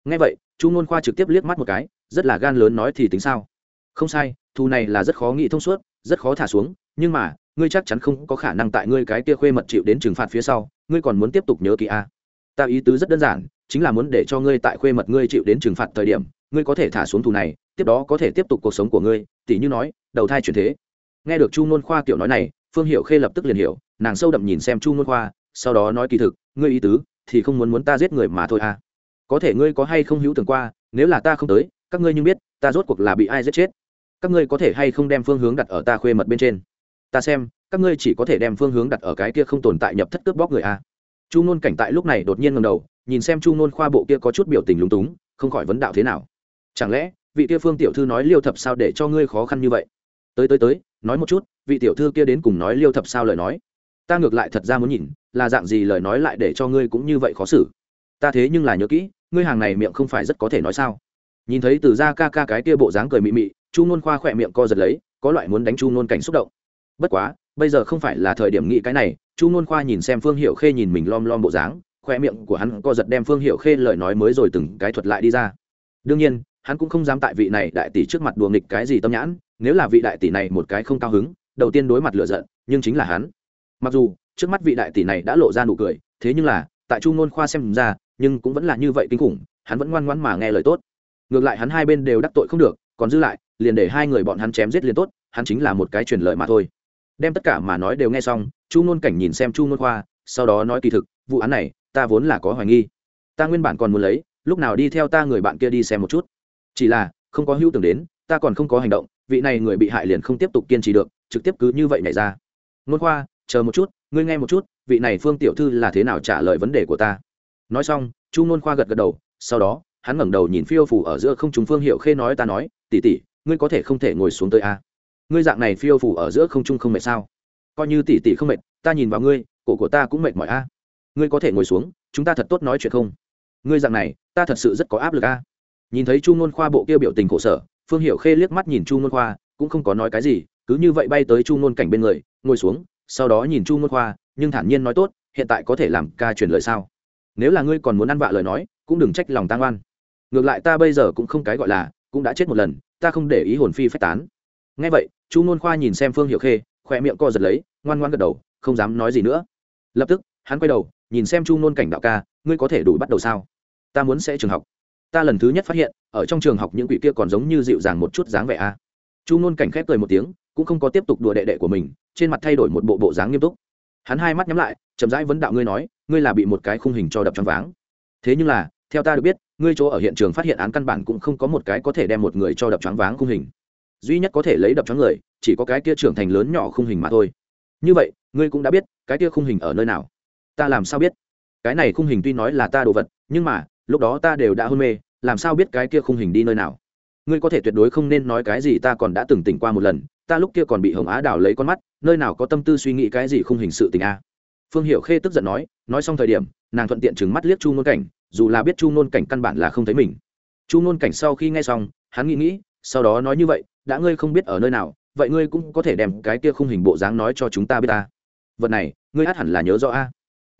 Ngay vậy, chu ngôn khoa trực tiếp liếc mắt một cái, rất là gan lớn nói thì tính sao? Không sai, thù này là rất khó nghĩ thông suốt, rất khó thả xuống, nhưng mà, ngươi chắc chắn không có khả năng tại ngươi cái kia khuê mật chịu đến trừng phạt phía sau, ngươi còn muốn tiếp tục nhớ kỳ a à? Ta ý tứ rất đơn giản, chính là muốn để cho ngươi tại khuê mật ngươi chịu đến trừng phạt thời điểm, ngươi có thể thả xuống thù này, tiếp đó có thể tiếp tục cuộc sống của ngươi tỷ như nói, đầu thai chuyển thế. Nghe được chu nôn khoa kiểu nói này, phương hiệu khê lập tức liền hiểu, nàng sâu đậm nhìn xem chu nôn khoa, sau đó nói kỳ thực, ngươi ý tứ thì không muốn muốn ta giết người mà thôi à. Có thể ngươi có hay không hữu tưởng qua, nếu là ta không tới, các ngươi như biết, ta rốt cuộc là bị ai giết chết. Các ngươi có thể hay không đem phương hướng đặt ở ta khuê mật bên trên? Ta xem, các ngươi chỉ có thể đem phương hướng đặt ở cái kia không tồn tại nhập thất cướp bóc người à? Chu nôn cảnh tại lúc này đột nhiên ngầm đầu, nhìn xem chu nôn khoa bộ kia có chút biểu tình lúng túng, không khỏi vấn đạo thế nào. Chẳng lẽ, vị kia phương tiểu thư nói liêu thập sao để cho ngươi khó khăn như vậy? Tới tới tới, nói một chút, vị tiểu thư kia đến cùng nói liêu thập sao lời nói. Ta ngược lại thật ra muốn nhìn, là dạng gì lời nói lại để cho ngươi cũng như vậy khó xử. Ta thế nhưng là nhớ kỹ, ngươi hàng này miệng không phải rất có thể nói sao? Nhìn thấy từ ra ca ca cái kia bộ dáng cười mị mị, chu nôn khoa khỏe miệng co giật lấy, có loại muốn đánh chu nôn cảnh xúc động. Bất quá bây giờ không phải là thời điểm nghĩ cái này, chu ngôn khoa nhìn xem phương hiệu khê nhìn mình lom lom bộ dáng khoe miệng của hắn co giật đem phương hiệu khê lời nói mới rồi từng cái thuật lại đi ra. Đương nhiên, hắn cũng không dám tại vị này đại tỷ trước mặt đùa nghịch cái gì tâm nhãn, nếu là vị đại tỷ này một cái không cao hứng, đầu tiên đối mặt lựa giận, nhưng chính là hắn. Mặc dù, trước mắt vị đại tỷ này đã lộ ra nụ cười, thế nhưng là, tại chu ngôn khoa xem ra, nhưng cũng vẫn là như vậy kinh khủng, hắn vẫn ngoan ngoãn mà nghe lời tốt. Ngược lại hắn hai bên đều đắc tội không được, còn giữ lại, liền để hai người bọn hắn chém giết liền tốt, hắn chính là một cái truyền lợi mà thôi đem tất cả mà nói đều nghe xong, chu ngôn cảnh nhìn xem chu ngôn khoa, sau đó nói kỳ thực, vụ án này, ta vốn là có hoài nghi. Ta nguyên bản còn muốn lấy, lúc nào đi theo ta người bạn kia đi xem một chút. Chỉ là, không có hữu tưởng đến, ta còn không có hành động, vị này người bị hại liền không tiếp tục kiên trì được, trực tiếp cứ như vậy nhảy ra. Ngôn khoa, chờ một chút, ngươi nghe một chút, vị này phương tiểu thư là thế nào trả lời vấn đề của ta? Nói xong, chu ngôn khoa gật gật đầu, sau đó, hắn ngẩng đầu nhìn phiêu phủ ở giữa không trung phương hiệu khê nói ta nói tỉ tỉ ngươi có thể không thể ngồi xuống tới a ngươi dạng này phiêu phủ ở giữa không trung không mệt sao? Coi như tỉ tỉ không mệt, ta nhìn vào ngươi, cổ của ta cũng mệt mỏi a. Ngươi có thể ngồi xuống, chúng ta thật tốt nói chuyện không? Ngươi dạng này, ta thật sự rất có áp lực a. Nhìn thấy chu ngôn khoa bộ kia biểu tình khổ sở, phương hiệu khê liếc mắt nhìn chu ngôn khoa, cũng không có nói cái gì, cứ như vậy bay tới chu ngôn cảnh bên người, ngồi xuống, sau đó nhìn chu ngôn khoa, nhưng thản nhiên nói tốt, hiện tại có thể làm ca truyền lời sao? Nếu là ngươi còn muốn ăn vạ lời nói, cũng đừng trách lòng tang oan ngược lại ta bây giờ cũng không cái gọi là, cũng đã chết một lần, ta không để ý hồn phi phách tán ngay vậy, chu n khoa nhìn xem phương hiệu khê, khỏe miệng co giật lấy, ngoan ngoan gật đầu, không dám nói gì nữa. Lập tức, hắn quay đầu, nhìn xem chu n cảnh đạo ca, ngươi có thể đủ bắt đầu sao? Ta muốn sẽ trường học. Ta lần thứ nhất phát hiện, ở trong trường học những quỷ kia còn giống như dịu dàng một chút dáng vẻ a. Chu n cảnh khép cười một tiếng, cũng không có tiếp tục đùa đệ đệ của mình, trên mặt thay đổi một bộ bộ dáng nghiêm túc. Hắn hai mắt nhắm lại, chậm rãi vấn đạo ngươi nói, ngươi là bị một cái khung hình cho đập trong váng. Thế nhưng là, theo ta được biết, ngươi chỗ ở hiện trường phát hiện án căn bản cũng không có một cái có thể đem một người cho đập choáng váng khung hình duy nhất có thể lấy đập cho người, chỉ có cái kia trưởng thành lớn nhỏ khung hình mà thôi. Như vậy, ngươi cũng đã biết, cái kia khung hình ở nơi nào. Ta làm sao biết? Cái này khung hình tuy nói là ta đồ vật, nhưng mà, lúc đó ta đều đã hôn mê, làm sao biết cái kia khung hình đi nơi nào? Ngươi có thể tuyệt đối không nên nói cái gì ta còn đã từng tỉnh qua một lần, ta lúc kia còn bị hồng á đào lấy con mắt, nơi nào có tâm tư suy nghĩ cái gì khung hình sự tình a? Phương hiệu khê tức giận nói nói xong thời điểm, nàng thuận tiện chừng mắt liếc chu ngôn cảnh, dù là biết chu ngôn cảnh căn bản là không thấy mình. Chu ngôn cảnh sau khi nghe xong, hắn nghĩ nghĩ, sau đó nói như vậy đã ngươi không biết ở nơi nào, vậy ngươi cũng có thể đem cái kia khung hình bộ dáng nói cho chúng ta biết ta. Vật này, ngươi hát hẳn là nhớ rõ a.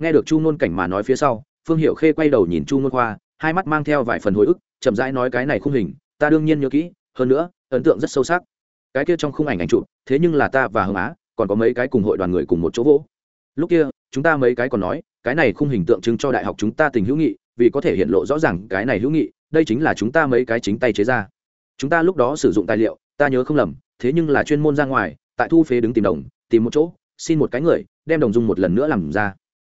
Nghe được chu ngôn cảnh mà nói phía sau, phương hiệu khê quay đầu nhìn chu ngôn khoa, hai mắt mang theo vài phần hồi ức, chậm rãi nói cái này khung hình, ta đương nhiên nhớ kỹ, hơn nữa, ấn tượng rất sâu sắc. Cái kia trong khung ảnh ảnh chụp, thế nhưng là ta và hưng á, còn có mấy cái cùng hội đoàn người cùng một chỗ vỗ. Lúc kia, chúng ta mấy cái còn nói, cái này khung hình tượng trưng cho đại học chúng ta tình hữu nghị, vì có thể hiện lộ rõ ràng cái này hữu nghị, đây chính là chúng ta mấy cái chính tay chế ra. Chúng ta lúc đó sử dụng tài liệu ta nhớ không lầm, thế nhưng là chuyên môn ra ngoài, tại thu phế đứng tìm đồng, tìm một chỗ, xin một cái người, đem đồng dung một lần nữa làm ra.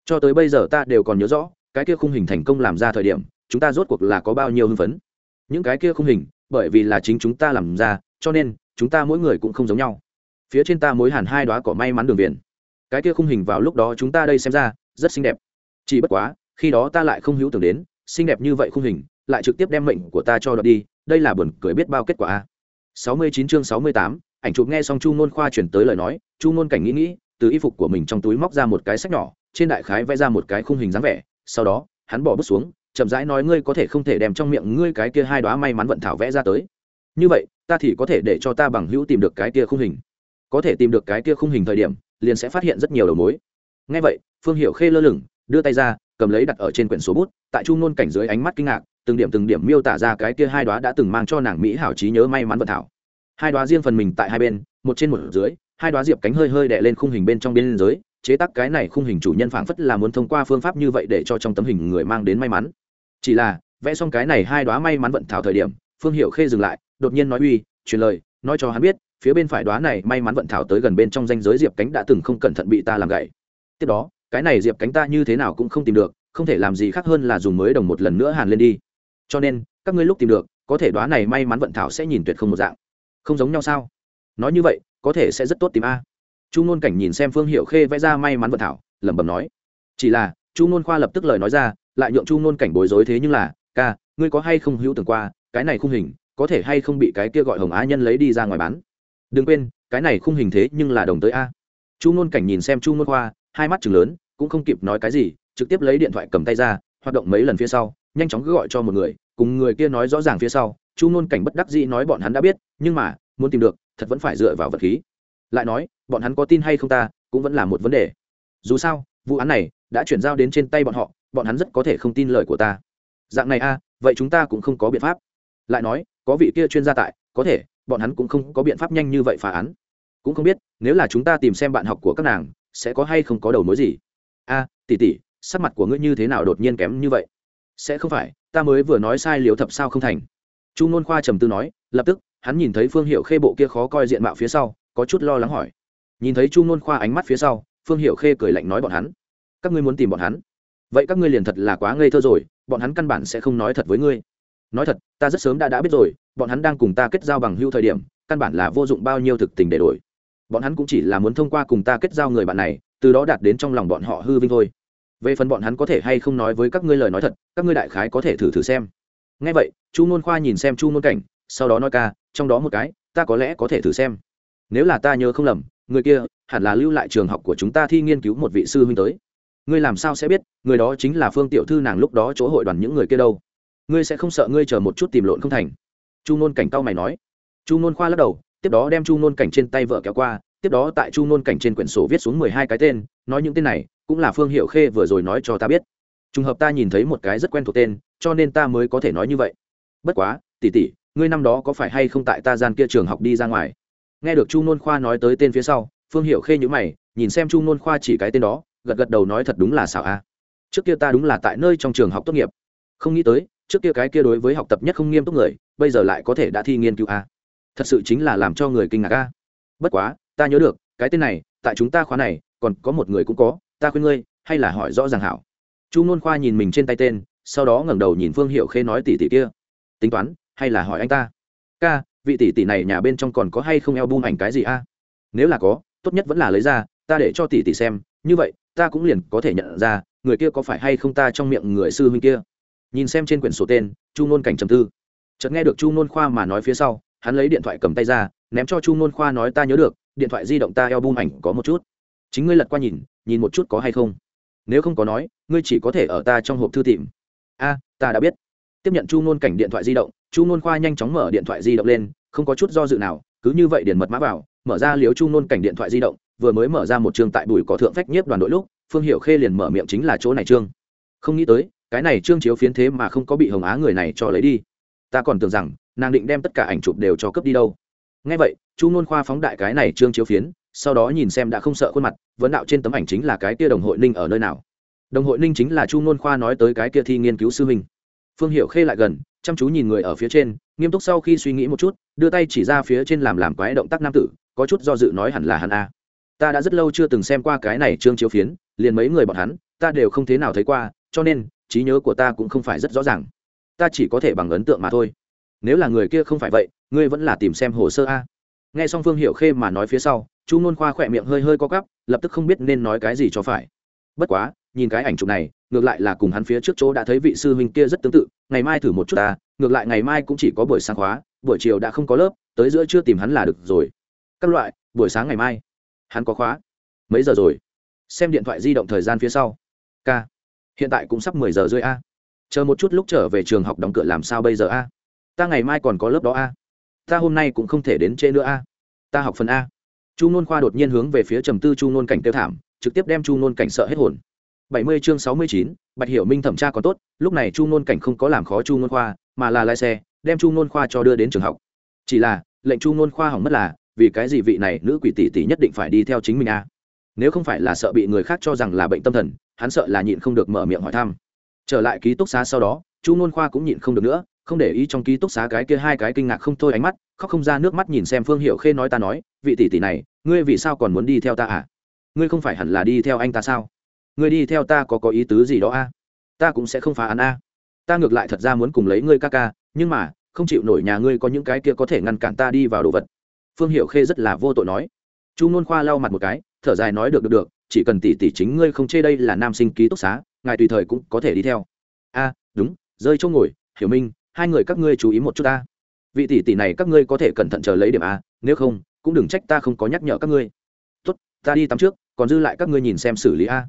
Cho tới bây giờ ta đều còn nhớ rõ, cái kia khung hình thành công làm ra thời điểm, chúng ta rốt cuộc là có bao nhiêu hưng phấn. Những cái kia khung hình, bởi vì là chính chúng ta làm ra, cho nên, chúng ta mỗi người cũng không giống nhau. Phía trên ta mối hẳn hai đoá cỏ may mắn đường viền cái kia khung hình vào lúc đó chúng ta đây xem ra, rất xinh đẹp. Chỉ bất quá, khi đó ta lại không hữu tưởng đến, xinh đẹp như vậy khung hình, lại trực tiếp đem mệnh của ta cho đợt đi, đây là buồn cười biết bao kết quả a. 69 chương 68, ảnh chụp nghe xong chu Nôn khoa chuyển tới lời nói chu Nôn cảnh nghĩ nghĩ từ y phục của mình trong túi móc ra một cái sách nhỏ trên đại khái vẽ ra một cái khung hình dáng vẻ sau đó hắn bỏ bút xuống chậm rãi nói ngươi có thể không thể đem trong miệng ngươi cái kia hai đóa may mắn vận thảo vẽ ra tới. Như vậy ta thì có thể để cho ta bằng hữu tìm được cái kia khung hình. Có thể tìm được cái kia khung hình thời điểm liền sẽ phát hiện rất nhiều đầu mối. Nghe vậy phương Hiểu khê lơ lửng đưa tay ra cầm lấy đặt ở trên quyển số bút tại chu nôn cảnh dưới ánh mắt kinh ngạc từng điểm từng điểm miêu tả ra cái kia hai đoá đã từng mang cho nàng mỹ hảo trí nhớ may mắn vận thảo. Hai đoá riêng phần mình tại hai bên, một trên một dưới, hai đoá diệp cánh hơi hơi đè lên khung hình bên trong biên giới, chế tác cái này khung hình chủ nhân phảng phất là muốn thông qua phương pháp như vậy để cho trong tấm hình người mang đến may mắn. Chỉ là, vẽ xong cái này hai đoá may mắn vận thảo thời điểm, phương hiệu khê dừng lại, đột nhiên nói uy, truyền lời, nói cho hắn biết, phía bên phải đoá này may mắn vận thảo tới gần bên trong danh giới diệp cánh đã từng không cẩn thận bị ta làm gậy tiếp đó, cái này diệp cánh ta như thế nào cũng không tìm được, không thể làm gì khác hơn là dùng mới đồng một lần nữa hàn lên đi cho nên, các ngươi lúc tìm được, có thể đoá này may mắn vận thảo sẽ nhìn tuyệt không một dạng. Không giống nhau sao? Nói như vậy, có thể sẽ rất tốt tìm a. Chu ngôn cảnh nhìn xem phương hiệu khê vẽ ra may mắn vận thảo, lẩm bẩm nói. Chỉ là, chu ngôn khoa lập tức lời nói ra, lại nhượng chu ngôn cảnh bối rối thế nhưng là, ca, ngươi có hay không hữu tưởng qua, cái này khung hình, có thể hay không bị cái kia gọi hồng á nhân lấy đi ra ngoài bán? Đừng quên, cái này khung hình thế nhưng là đồng tới a. Chu ngôn cảnh nhìn xem chu ngôn khoa, hai mắt chừng lớn, cũng không kịp nói cái gì, trực tiếp lấy điện thoại cầm tay ra, hoạt động mấy lần phía sau nhanh chóng cứ gọi cho một người cùng người kia nói rõ ràng phía sau chu ngôn cảnh bất đắc dĩ nói bọn hắn đã biết nhưng mà muốn tìm được thật vẫn phải dựa vào vật khí. Lại nói bọn hắn có tin hay không ta cũng vẫn là một vấn đề. Dù sao vụ án này đã chuyển giao đến trên tay bọn họ bọn hắn rất có thể không tin lời của ta. Dạng này a vậy chúng ta cũng không có biện pháp. Lại nói có vị kia chuyên gia tại có thể bọn hắn cũng không có biện pháp nhanh như vậy phá án. Cũng không biết nếu là chúng ta tìm xem bạn học của các nàng sẽ có hay không có đầu mối gì. A à, tỷ, sắc mặt của ngươi như thế nào đột nhiên kém như vậy? Sẽ không phải, ta mới vừa nói sai liều thập sao không thành. Chu ngôn khoa trầm tư nói, lập tức, hắn nhìn thấy phương hiệu khê bộ kia khó coi diện mạo phía sau, có chút lo lắng hỏi. Nhìn thấy chu ngôn khoa ánh mắt phía sau, phương hiệu khê cười lạnh nói bọn hắn. Các ngươi muốn tìm bọn hắn? Vậy các ngươi liền thật là quá ngây thơ rồi, bọn hắn căn bản sẽ không nói thật với ngươi. Nói thật, ta rất sớm đã đã biết rồi, bọn hắn đang cùng ta kết giao bằng hưu thời điểm, căn bản là vô dụng bao nhiêu thực tình để đổi. Bọn hắn cũng chỉ là muốn thông qua cùng ta kết giao người bạn này, từ đó đạt đến trong lòng bọn họ hư vinh thôi về phần bọn hắn có thể hay không nói với các ngươi lời nói thật, các ngươi đại khái có thể thử thử xem. Ngay vậy, chu nôn khoa nhìn xem chu nôn cảnh, sau đó nói ca, trong đó một cái, ta có lẽ có thể thử xem. Nếu là ta nhớ không lầm, người kia hẳn là lưu lại trường học của chúng ta thi nghiên cứu một vị sư huynh tới. Ngươi làm sao sẽ biết, người đó chính là phương tiểu thư nàng lúc đó chỗ hội đoàn những người kia đâu? Ngươi sẽ không sợ ngươi chờ một chút tìm lộn không thành? Chu nôn cảnh tao mày nói. Chu nôn khoa lắc đầu, tiếp đó đem chu nôn cảnh trên tay vợ kéo qua, tiếp đó tại chu nôn cảnh trên quyển sổ viết xuống mười hai cái tên, nói những tên này cũng là phương hiệu khê vừa rồi nói cho ta biết. Trùng hợp ta nhìn thấy một cái rất quen thuộc tên, cho nên ta mới có thể nói như vậy. Bất quá tỉ tỉ ngươi năm đó có phải hay không tại ta gian kia trường học đi ra ngoài? Nghe được chu nôn khoa nói tới tên phía sau, phương hiệu khê nhữ mày, nhìn xem chu nôn khoa chỉ cái tên đó, gật gật đầu nói thật đúng là xảo a. Trước kia ta đúng là tại nơi trong trường học tốt nghiệp. Không nghĩ tới, trước kia cái kia đối với học tập nhất không nghiêm túc người, bây giờ lại có thể đã thi nghiên cứu a. Thật sự chính là làm cho người kinh ngạc a. Bất quá, ta nhớ được, cái tên này, tại chúng ta khóa này, còn có một người cũng có ta khuyên ngươi, hay là hỏi rõ ràng hảo. Chu nôn khoa nhìn mình trên tay tên, sau đó ngẩng đầu nhìn phương hiệu khê nói tỷ tỷ kia. Tính toán, hay là hỏi anh ta? Ca, vị tỷ tỷ này nhà bên trong còn có hay không eo bung ảnh cái gì a? Nếu là có, tốt nhất vẫn là lấy ra, ta để cho tỷ tỷ xem, như vậy, ta cũng liền có thể nhận ra, người kia có phải hay không ta trong miệng người sư huynh kia. Nhìn xem trên quyển sổ tên, chu nôn cảnh trầm tư. Chợt nghe được chu nôn khoa mà nói phía sau, hắn lấy điện thoại cầm tay ra, ném cho chu nôn khoa nói ta nhớ được, điện thoại di động ta eo bung ảnh có một chút. Chính ngươi lật qua nhìn nhìn một chút có hay không. Nếu không có nói, ngươi chỉ có thể ở ta trong hộp thư tìm. A, ta đã biết. Tiếp nhận chu ngôn cảnh điện thoại di động, chu ngôn khoa nhanh chóng mở điện thoại di động lên, không có chút do dự nào, cứ như vậy điền mật mã vào, mở ra liếu chu ngôn cảnh điện thoại di động, vừa mới mở ra một chương tại bùi có thượng phách nhiếp đoàn đội lúc, phương hiệu khê liền mở miệng chính là chỗ này trương không nghĩ tới, cái này trương chiếu phiến thế mà không có bị hồng á người này cho lấy đi. Ta còn tưởng rằng, nàng định đem tất cả ảnh chụp đều cho cướp đi đâu. Ngay vậy, chu ngôn khoa phóng đại cái này trương chiếu phiến sau đó nhìn xem đã không sợ khuôn mặt, vấn đạo trên tấm ảnh chính là cái kia đồng hội ninh ở nơi nào. Đồng hội ninh chính là chu ngôn khoa nói tới cái kia thi nghiên cứu sư huynh. Phương hiệu khê lại gần, chăm chú nhìn người ở phía trên, nghiêm túc sau khi suy nghĩ một chút, đưa tay chỉ ra phía trên làm làm quái động tác nam tử, có chút do dự nói hẳn là hắn a. Ta đã rất lâu chưa từng xem qua cái này trương chiếu phiến, liền mấy người bọn hắn, ta đều không thế nào thấy qua, cho nên, trí nhớ của ta cũng không phải rất rõ ràng. Ta chỉ có thể bằng ấn tượng mà thôi. Nếu là người kia không phải vậy, ngươi vẫn là tìm xem hồ sơ a. Nghe xong phương hiệu khê mà nói phía sau chu ngôn khoa khỏe miệng hơi hơi co cắp lập tức không biết nên nói cái gì cho phải. Bất quá, nhìn cái ảnh chụp này, ngược lại là cùng hắn phía trước chỗ đã thấy vị sư huynh kia rất tương tự, ngày mai thử một chút ta, ngược lại ngày mai cũng chỉ có buổi sáng khóa, buổi chiều đã không có lớp, tới giữa chưa tìm hắn là được rồi. Các loại, buổi sáng ngày mai, hắn có khóa. Mấy giờ rồi? Xem điện thoại di động thời gian phía sau. K hiện tại cũng sắp mười giờ rưỡi a. Chờ một chút lúc trở về trường học đóng cửa làm sao bây giờ a? Ta ngày mai còn có lớp đó a. Ta hôm nay cũng không thể đến trễ nữa a. Ta học phần a chu nôn khoa đột nhiên hướng về phía trầm tư chu nôn cảnh tiêu thảm, trực tiếp đem chu nôn cảnh sợ hết hồn. Bảy mươi chương sáu mươi chín, bạch hiểu minh thẩm tra còn tốt, lúc này chu nôn cảnh không có làm khó chu nôn khoa, mà là lái xe, đem chu nôn khoa cho đưa đến trường học. Chỉ là, lệnh chu nôn khoa hỏng mất là, vì cái gì vị này nữ quỷ tỷ tỷ nhất định phải đi theo chính mình a nếu không phải là sợ bị người khác cho rằng là bệnh tâm thần, hắn sợ là nhịn không được mở miệng hỏi thăm. Trở lại ký túc xá sau đó, chu nôn khoa cũng nhịn không được nữa không để ý trong ký túc xá cái kia hai cái kinh ngạc không thôi ánh mắt, khóc không ra nước mắt nhìn xem phương hiệu khê nói ta nói, vị tỷ tỷ này, ngươi vì sao còn muốn đi theo ta à? Ngươi không phải hẳn là đi theo anh ta sao? Ngươi đi theo ta có có ý tứ gì đó a ta cũng sẽ không phá án a ta ngược lại thật ra muốn cùng lấy ngươi ca ca, nhưng mà, không chịu nổi nhà ngươi có những cái kia có thể ngăn cản ta đi vào đồ vật. Phương hiệu khê rất là vô tội nói. Chu nôn khoa lau mặt một cái, thở dài nói được được được, chỉ cần tỷ tỷ chính ngươi không chê đây là nam sinh ký túc xá, ngài tùy thời cũng có thể đi theo. A đúng, rơi chỗ ngồi, hiểu minh hai người các ngươi chú ý một chút ta. Vị tỷ tỷ này các ngươi có thể cẩn thận chờ lấy điểm a, nếu không, cũng đừng trách ta không có nhắc nhở các ngươi. Tốt, ta đi tắm trước, còn dư lại các ngươi nhìn xem xử lý a.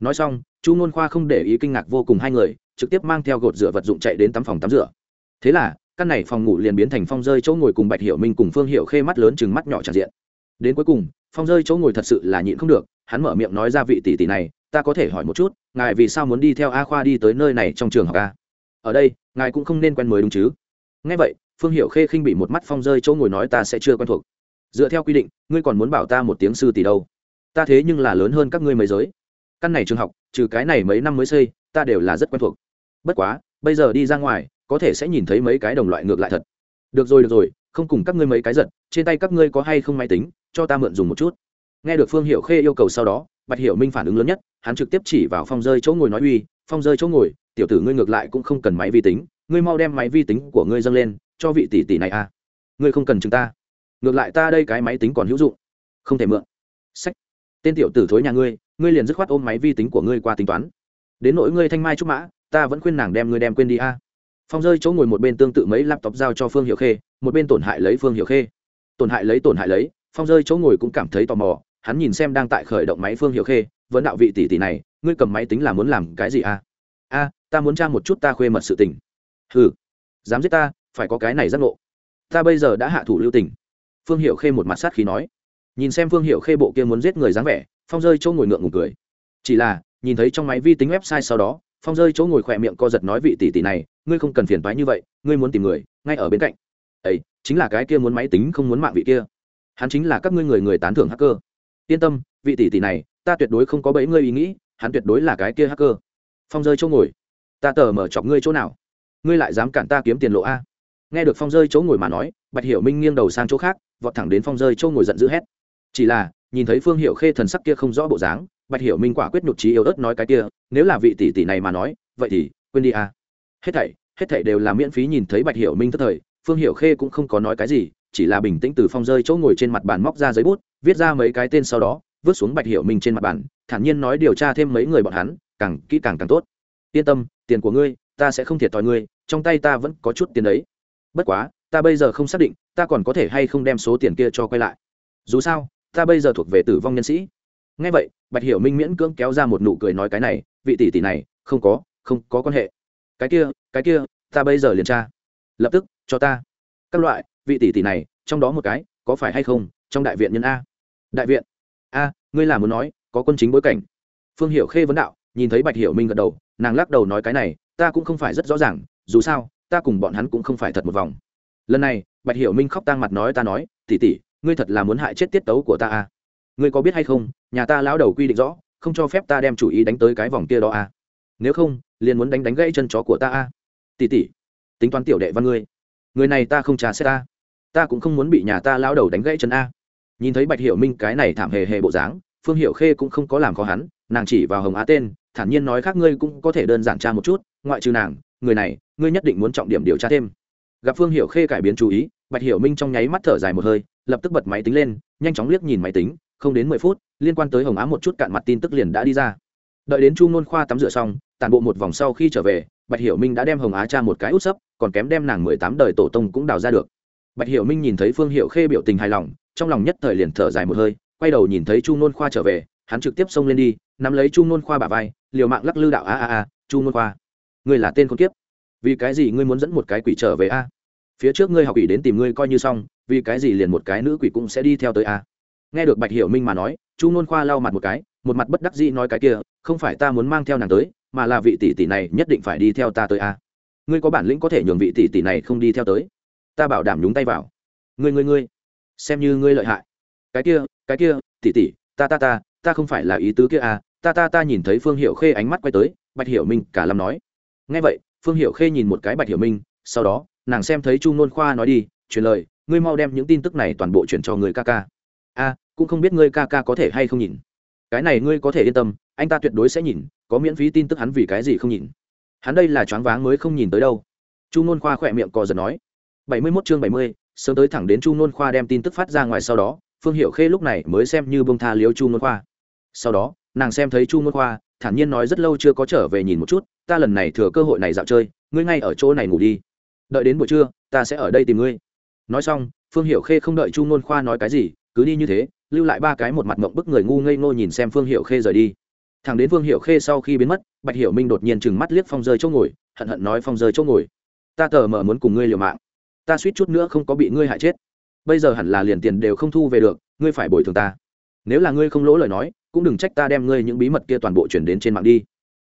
Nói xong, chu n khoa không để ý kinh ngạc vô cùng hai người, trực tiếp mang theo gột rửa vật dụng chạy đến tắm phòng tắm rửa. Thế là, căn này phòng ngủ liền biến thành phong rơi chỗ ngồi cùng bạch hiểu minh cùng phương hiểu khê mắt lớn chừng mắt nhỏ tràn diện. Đến cuối cùng, phong rơi chỗ ngồi thật sự là nhịn không được, hắn mở miệng nói ra vị tỷ tỷ này, ta có thể hỏi một chút, ngài vì sao muốn đi theo a khoa đi tới nơi này trong trường học a? Ở đây, ngài cũng không nên quen mới đúng chứ? Ngay vậy, phương hiệu khê khinh bị một mắt phong rơi chỗ ngồi nói ta sẽ chưa quen thuộc. Dựa theo quy định, ngươi còn muốn bảo ta một tiếng sư tỷ đâu? Ta thế nhưng là lớn hơn các ngươi mấy giới. Căn này trường học, trừ cái này mấy năm mới xây, ta đều là rất quen thuộc. Bất quá, bây giờ đi ra ngoài, có thể sẽ nhìn thấy mấy cái đồng loại ngược lại thật. Được rồi được rồi, không cùng các ngươi mấy cái giật, trên tay các ngươi có hay không máy tính, cho ta mượn dùng một chút. Nghe được phương hiệu khê yêu cầu sau đó, bạch hiểu minh phản ứng lớn nhất, hắn trực tiếp chỉ vào phong rơi chỗ ngồi nói uy, phong rơi chỗ ngồi tiểu tử ngươi ngược lại cũng không cần máy vi tính, ngươi mau đem máy vi tính của ngươi dâng lên, cho vị tỷ tỷ này à. Ngươi không cần chúng ta. Ngược lại ta đây cái máy tính còn hữu dụng. Không thể mượn. Sách. Tên tiểu tử thối nhà ngươi ngươi liền dứt khoát ôm máy vi tính của ngươi qua tính toán. Đến nỗi ngươi thanh mai trúc mã, ta vẫn khuyên nàng đem ngươi đem quên đi a phong rơi chỗ ngồi một bên tương tự mấy laptop giao cho phương hiệu khê, một bên tổn hại lấy phương hiệu khê. Tổn hại lấy, tổn hại lấy, phong rơi chỗ ngồi cũng cảm thấy tò mò, hắn nhìn xem đang tại khởi động máy phương hiệu khê vẫn đạo vị tỷ tỷ này, ngươi cầm máy tính là muốn làm cái gì a a ta muốn tra một chút ta khuê mật sự tình. Hừ, dám giết ta, phải có cái này giác ngộ. Ta bây giờ đã hạ thủ lưu tình. Phương hiệu khê một mặt sát khí nói. Nhìn xem phương hiệu khê bộ kia muốn giết người dáng vẻ, phong rơi chỗ ngồi ngượng ngùng cười. Chỉ là, nhìn thấy trong máy vi tính website sau đó, phong rơi chỗ ngồi khỏe miệng co giật nói vị tỷ tỷ này, ngươi không cần phiền toái như vậy, ngươi muốn tìm người, ngay ở bên cạnh. Ấy chính là cái kia muốn máy tính không muốn mạng vị kia. Hắn chính là các ngươi người người tán thưởng hacker. Yên tâm, vị tỷ tỷ này, ta tuyệt đối không có bẫy ngươi ý nghĩ, hắn tuyệt đối là cái kia hacker. Phong rơi chỗ ngồi ta tờ mở chọc ngươi chỗ nào? Ngươi lại dám cản ta kiếm tiền lộ a. Nghe được phong rơi chỗ ngồi mà nói, bạch hiểu minh nghiêng đầu sang chỗ khác, vọt thẳng đến phong rơi chỗ ngồi giận dữ hét. Chỉ là, nhìn thấy phương hiệu khê thần sắc kia không rõ bộ dáng, bạch hiểu minh quả quyết nhục trí yếu ớt nói cái kia, nếu là vị tỷ tỷ này mà nói, vậy thì quên đi a. Hết thảy hết thảy đều là miễn phí nhìn thấy bạch hiểu minh tức thời, phương hiệu khê cũng không có nói cái gì, chỉ là bình tĩnh từ phong rơi chỗ ngồi trên mặt bàn móc ra giấy bút, viết ra mấy cái tên sau đó, vứt xuống bạch hiểu minh trên mặt bàn, thản nhiên nói điều tra thêm mấy người bọn hắn, càng kỹ càng càng tốt. Yên tâm tiền của ngươi, ta sẽ không thiệt thòi ngươi, trong tay ta vẫn có chút tiền đấy. Bất quá, ta bây giờ không xác định, ta còn có thể hay không đem số tiền kia cho quay lại. Dù sao, ta bây giờ thuộc về tử vong nhân sĩ. Ngay vậy, bạch hiểu minh miễn cưỡng kéo ra một nụ cười nói cái này, vị tỷ tỷ này, không có không có quan hệ. Cái kia cái kia, ta bây giờ liền tra. Lập tức, cho ta. Các loại, vị tỷ tỷ này, trong đó một cái, có phải hay không, trong đại viện nhân a. Đại viện. A, ngươi là muốn nói, có quân chính bối cảnh. Phương hiểu khê vấn đạo, nhìn thấy bạch hiểu minh gật đầu nàng lắc đầu nói cái này, ta cũng không phải rất rõ ràng, dù sao, ta cùng bọn hắn cũng không phải thật một vòng lần này, bạch hiểu minh khóc tang mặt nói ta nói tỉ tỉ ngươi thật là muốn hại chết tiết tấu của ta à? ngươi có biết hay không, nhà ta lão đầu quy định rõ, không cho phép ta đem chủ ý đánh tới cái vòng kia đó à? nếu không, liền muốn đánh đánh gãy chân chó của ta à? tỉ tỉ tính toán tiểu đệ văn ngươi người này ta không trà xét ta ta cũng không muốn bị nhà ta lão đầu đánh gãy chân a nhìn thấy bạch hiểu minh cái này thảm hề hề bộ dáng, phương hiểu khê cũng không có làm khó hắn, nàng chỉ vào hồng á tên thản nhiên nói khác ngươi cũng có thể đơn giản tra một chút, ngoại trừ nàng, người này, ngươi nhất định muốn trọng điểm điều tra thêm. Gặp phương hiểu khê cải biến chú ý, bạch hiểu minh trong nháy mắt thở dài một hơi, lập tức bật máy tính lên, nhanh chóng liếc nhìn máy tính, không đến mười phút, liên quan tới hồng á một chút cạn mặt tin tức liền đã đi ra. Đợi đến chu nôn khoa tắm rửa xong tàn bộ một vòng sau khi trở về, bạch hiểu minh đã đem hồng á cha một cái út sấp, còn kém đem nàng mười tám đời tổ tông cũng đào ra được. Bạch hiểu minh nhìn thấy phương hiệu khê biểu tình hài lòng, trong lòng nhất thời liền thở dài một hơi, quay đầu nhìn thấy chu nôn khoa trở về, hắn trực tiếp xông lên đi, nắm lấy chu nôn khoa bả vai liều mạng lắc lư đạo, a a a, chu môn khoa, ngươi là tên con kiếp. Vì cái gì ngươi muốn dẫn một cái quỷ trở về a? Phía trước ngươi học quỷ đến tìm ngươi coi như xong, vì cái gì liền một cái nữ quỷ cũng sẽ đi theo tới a? Nghe được bạch hiểu minh mà nói, chu môn khoa lau mặt một cái, một mặt bất đắc dĩ nói cái kia, không phải ta muốn mang theo nàng tới, mà là vị tỷ tỷ này nhất định phải đi theo ta tới a. Ngươi có bản lĩnh có thể nhường vị tỷ tỷ này không đi theo tới. Ta bảo đảm nhúng tay vào. Ngươi ngươi ngươi, xem như ngươi lợi hại. Cái kia cái kia, tỷ tỷ, ta ta ta ta không phải là ý tứ kia à ta ta ta nhìn thấy phương hiệu khê ánh mắt quay tới, bạch hiểu minh cả lâm nói. Ngay vậy, phương hiệu khê nhìn một cái bạch hiểu minh, sau đó, nàng xem thấy chu nôn khoa nói đi, truyền lời, ngươi mau đem những tin tức này toàn bộ chuyển cho người ca ca. A, cũng không biết ngươi ca ca có thể hay không nhìn. Cái này ngươi có thể yên tâm, anh ta tuyệt đối sẽ nhìn, có miễn phí tin tức hắn vì cái gì không nhìn. Hắn đây là choáng váng mới không nhìn tới đâu. Chu nôn khoa khỏe miệng cò giật nói. Bảy mươi mốt chương bảy mươi, sớm tới thẳng đến chu nôn khoa đem tin tức phát ra ngoài sau đó, phương hiệu khê lúc này mới xem như bông tha liếu chu nôn khoa. Sau đó nàng xem thấy chu nôn khoa, thản nhiên nói rất lâu chưa có trở về nhìn một chút, ta lần này thừa cơ hội này dạo chơi, ngươi ngay ở chỗ này ngủ đi. Đợi đến buổi trưa, ta sẽ ở đây tìm ngươi. Nói xong, phương hiểu khê không đợi chu nôn khoa nói cái gì, cứ đi như thế, lưu lại ba cái một mặt mộng bức người ngu ngây ngô nhìn xem phương hiểu khê rời đi. Thằng đến phương hiểu khê sau khi biến mất, bạch hiểu minh đột nhiên chừng mắt liếc phong rơi chỗ ngồi, hận hận nói phong rơi chỗ ngồi. Ta tờ mờ muốn cùng ngươi liều mạng. Ta suýt chút nữa không có bị ngươi hại chết. Bây giờ hẳn là liền tiền đều không thu về được, ngươi phải bồi thường ta nếu là ngươi không lỗ lời nói, cũng đừng trách ta đem ngươi những bí mật kia toàn bộ chuyển đến trên mạng đi.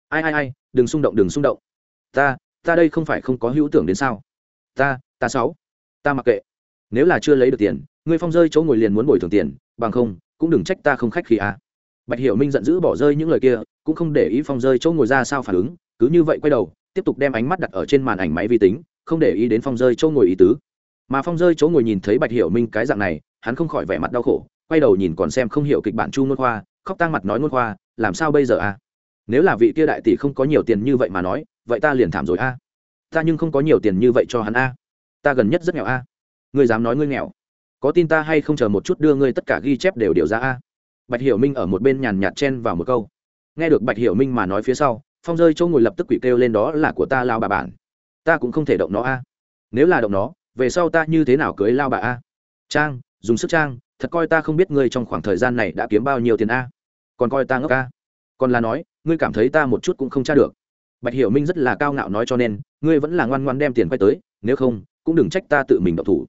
Ai ai ai, đừng xung động, đừng xung động. Ta ta đây không phải không có hữu tưởng đến sao? Ta ta sáu, ta mặc kệ. Nếu là chưa lấy được tiền, ngươi phong rơi chỗ ngồi liền muốn bồi thường tiền, bằng không, cũng đừng trách ta không khách khi à. bạch hiểu minh giận dữ bỏ rơi những lời kia, cũng không để ý phong rơi chỗ ngồi ra sao phản ứng, cứ như vậy quay đầu, tiếp tục đem ánh mắt đặt ở trên màn ảnh máy vi tính, không để ý đến phong rơi chỗ ngồi ý tứ. Mà phong rơi chỗ ngồi nhìn thấy bạch hiểu minh cái dạng này, hắn không khỏi vẻ mặt đau khổ quay đầu nhìn còn xem không hiểu kịch bản chu ngôn khoa, khóc tang mặt nói ngôn khoa, làm sao bây giờ à? Nếu là vị kia đại tỷ không có nhiều tiền như vậy mà nói, vậy ta liền thảm rồi a à? ta nhưng không có nhiều tiền như vậy cho hắn a à? ta gần nhất rất nghèo a ngươi dám nói ngươi nghèo? Có tin ta hay không chờ một chút đưa ngươi tất cả ghi chép đều điều ra a bạch hiểu minh ở một bên nhàn nhạt chen vào một câu. Nghe được bạch hiểu minh mà nói phía sau, phong rơi chỗ ngồi lập tức quỷ kêu lên đó là của ta lao bà bản ta cũng không thể động nó a nếu là động nó, về sau ta như thế nào cưới lao bà a trang, dùng sức trang thật coi ta không biết ngươi trong khoảng thời gian này đã kiếm bao nhiêu tiền a. Còn coi ta ngốc a. Còn là nói, ngươi cảm thấy ta một chút cũng không tra được. Bạch hiểu minh rất là cao ngạo nói cho nên, ngươi vẫn là ngoan ngoan đem tiền quay tới, nếu không, cũng đừng trách ta tự mình đậu thủ.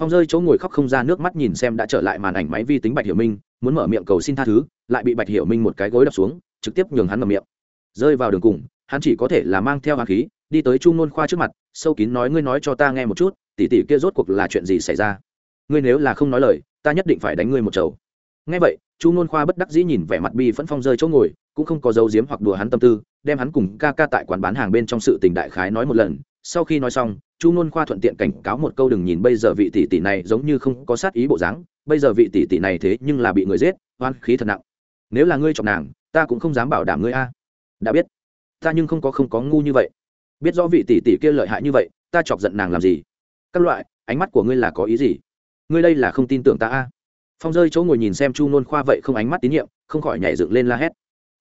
Phong rơi chỗ ngồi khóc không ra nước mắt nhìn xem đã trở lại màn ảnh máy vi tính bạch hiểu minh, muốn mở miệng cầu xin tha thứ, lại bị bạch hiểu minh một cái gối đập xuống, trực tiếp nhường hắn mở miệng. Rơi vào đường cùng, hắn chỉ có thể là mang theo hạt khí, đi tới chu nôn khoa trước mặt, sâu kín nói, ngươi nói cho ta nghe một chút tỉ tỉ kia rốt cuộc là chuyện gì xảy ra? Ngươi nếu là không nói lời ta nhất định phải đánh ngươi một chầu. Ngay vậy, chu nôn khoa bất đắc dĩ nhìn vẻ mặt bi phẫn phong rơi chỗ ngồi, cũng không có dấu diếm hoặc đùa hắn tâm tư, đem hắn cùng ca ca tại quán bán hàng bên trong sự tình đại khái nói một lần. Sau khi nói xong, chu nôn khoa thuận tiện cảnh cáo một câu đừng nhìn bây giờ vị tỷ tỷ này giống như không có sát ý bộ dáng, bây giờ vị tỷ tỷ này thế nhưng là bị người giết, oan khí thật nặng. Nếu là ngươi chọc nàng, ta cũng không dám bảo đảm ngươi a. Đã biết. Ta nhưng không có không có ngu như vậy. Biết rõ vị tỷ tỷ kia lợi hại như vậy, ta chọc giận nàng làm gì? Các loại, ánh mắt của ngươi là có ý gì? Ngươi đây là không tin tưởng ta a. Phong rơi chỗ ngồi nhìn xem chu nôn khoa vậy không ánh mắt tín nhiệm, không khỏi nhảy dựng lên la hét.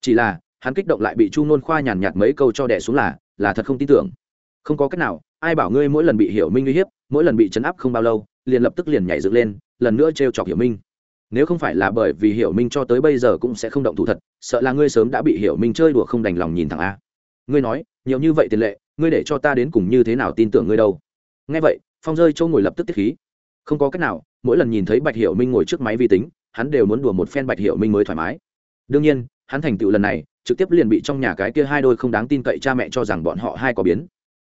Chỉ là, hắn kích động lại bị chu nôn khoa nhàn nhạt mấy câu cho đẻ xuống là là thật không tin tưởng. Không có cách nào, ai bảo ngươi mỗi lần bị hiểu minh uy hiếp, mỗi lần bị chấn áp không bao lâu, liền lập tức liền nhảy dựng lên, lần nữa t chọc hiểu minh. Nếu không phải là bởi vì hiểu minh cho tới bây giờ cũng sẽ không động thủ thật, sợ là ngươi sớm đã bị hiểu minh chơi đùa không đành lòng nhìn thẳng a. Ngươi nói, nhiều như vậy tiền lệ, ngươi để cho ta đến cùng như thế nào tin tưởng ngươi đâu? Nghe vậy, phong rơi châu ngồi lập tức tiết khí không có cách nào, mỗi lần nhìn thấy bạch hiểu minh ngồi trước máy vi tính, hắn đều muốn đùa một phen bạch hiểu minh mới thoải mái. Đương nhiên, hắn thành tựu lần này, trực tiếp liền bị trong nhà cái kia hai đôi không đáng tin cậy cha mẹ cho rằng bọn họ hai có biến.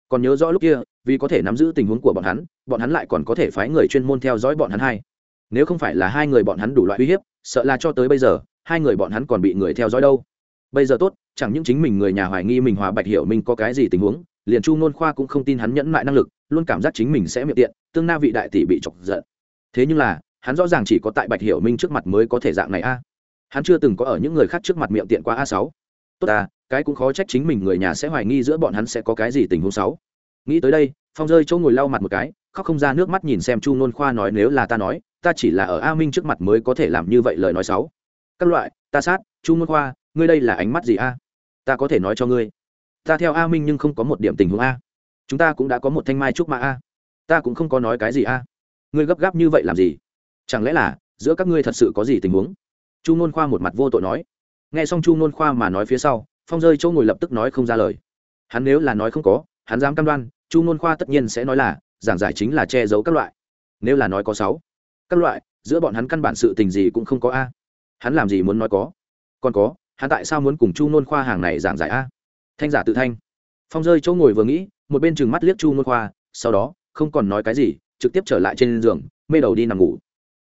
Còn nhớ rõ lúc kia, vì có thể nắm giữ tình huống của bọn hắn bọn hắn lại còn có thể phái người chuyên môn theo dõi bọn hắn hai. Nếu không phải là hai người bọn hắn đủ loại uy hiếp, sợ là cho tới bây giờ, hai người bọn hắn còn bị người theo dõi đâu. Bây giờ tốt, chẳng những chính mình người nhà hoài nghi mình hòa bạch hiểu minh có cái gì tình huống, liền chu nôn khoa cũng không tin hắn nhẫn mại năng lực, luôn cảm giác chính mình sẽ miệng tiện tương na vị đại tỷ bị chọc giận. Thế nhưng là, hắn rõ ràng chỉ có tại bạch hiểu minh trước mặt mới có thể dạng này a. Hắn chưa từng có ở những người khác trước mặt miệng tiện qua a sáu. Tốt à cái cũng khó trách chính mình người nhà sẽ hoài nghi giữa bọn hắn sẽ có cái gì tình huống sáu nghĩ tới đây, phong rơi chỗ ngồi lau mặt một cái, khóc không ra nước mắt nhìn xem chu nôn khoa nói nếu là ta nói, ta chỉ là ở a minh trước mặt mới có thể làm như vậy lời nói sáu các loại, ta sát, chu nôn khoa, ngươi đây là ánh mắt gì a? Ta có thể nói cho ngươi. Ta theo a minh nhưng không có một điểm tình huống a. Chúng ta cũng đã có một thanh mai trúc mã a ta cũng không có nói cái gì a. Ngươi gấp gáp như vậy làm gì? Chẳng lẽ là giữa các ngươi thật sự có gì tình huống? Chu nôn khoa một mặt vô tội nói. Nghe xong chu nôn khoa mà nói phía sau, phong rơi chỗ ngồi lập tức nói không ra lời. Hắn nếu là nói không có, hắn dám cam đoan, chu nôn khoa tất nhiên sẽ nói là, giảng giải chính là che giấu các loại. Nếu là nói có sáu, các loại, giữa bọn hắn căn bản sự tình gì cũng không có a. Hắn làm gì muốn nói có? Còn có, hắn tại sao muốn cùng chu nôn khoa hàng này giảng giải a? Thanh giả tự thanh. Phong rơi chỗ ngồi vừa nghĩ, một bên chừng mắt liếc chu nôn khoa, sau đó không còn nói cái gì, trực tiếp trở lại trên giường, mê đầu đi nằm ngủ.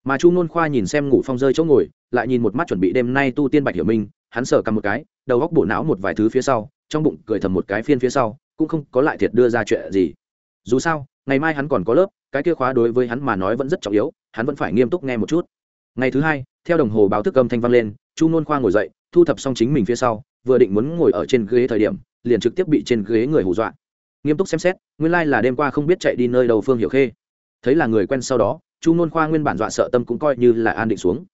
Mà chu nôn khoa nhìn xem ngủ phong rơi chỗ ngồi, lại nhìn một mắt chuẩn bị đêm nay tu tiên bạch hiểu minh, hắn sờ cầm một cái, đầu góc bộ não một vài thứ phía sau, trong bụng cười thầm một cái phiên phía sau, cũng không có lại thiệt đưa ra chuyện gì. Dù sao, ngày mai hắn còn có lớp, cái kia khóa đối với hắn mà nói vẫn rất trọng yếu, hắn vẫn phải nghiêm túc nghe một chút. Ngày thứ hai, theo đồng hồ báo thức âm thanh vang lên, chu nôn khoa ngồi dậy, thu thập xong chính mình phía sau, vừa định muốn ngồi ở trên ghế thời điểm, liền trực tiếp bị trên ghế người hù dọa nghiêm túc xem xét, nguyên lai、like、là đêm qua không biết chạy đi nơi đầu phương hiểu khê. Thấy là người quen sau đó, chu nôn khoa nguyên bản dọa sợ tâm cũng coi như là an định xuống.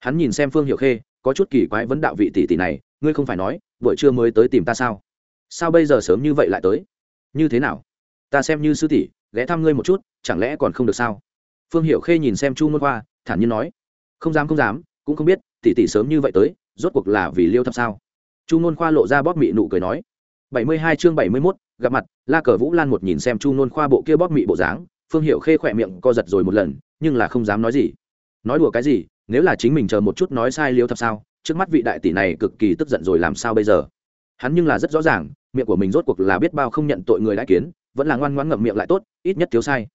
Hắn nhìn xem phương hiểu khê, có chút kỳ quái vấn đạo vị tỷ tỷ này, ngươi không phải nói, buổi trưa mới tới tìm ta sao? Sao bây giờ sớm như vậy lại tới? Như thế nào? Ta xem như sư tỷ, ghé thăm ngươi một chút, chẳng lẽ còn không được sao? Phương hiểu khê nhìn xem chu môn khoa, thản nhiên nói. Không dám không dám, cũng không biết, tỷ tỷ sớm như vậy tới, rốt cuộc là vì liêu thăm sao? Chu nôn khoa lộ ra bóp mị nụ cười nói bảy mươi hai chương bảy mươi mốt, gặp mặt, la cờ vũ lan một nhìn xem chu nôn khoa bộ kia bóp mị bộ dáng, phương hiệu khê khỏe miệng co giật rồi một lần, nhưng là không dám nói gì. Nói đùa cái gì, nếu là chính mình chờ một chút nói sai liếu thập sao, trước mắt vị đại tỷ này cực kỳ tức giận rồi làm sao bây giờ? Hắn nhưng là rất rõ ràng, miệng của mình rốt cuộc là biết bao không nhận tội người đã kiến, vẫn là ngoan ngoãn ngậm miệng lại tốt, ít nhất thiếu sai.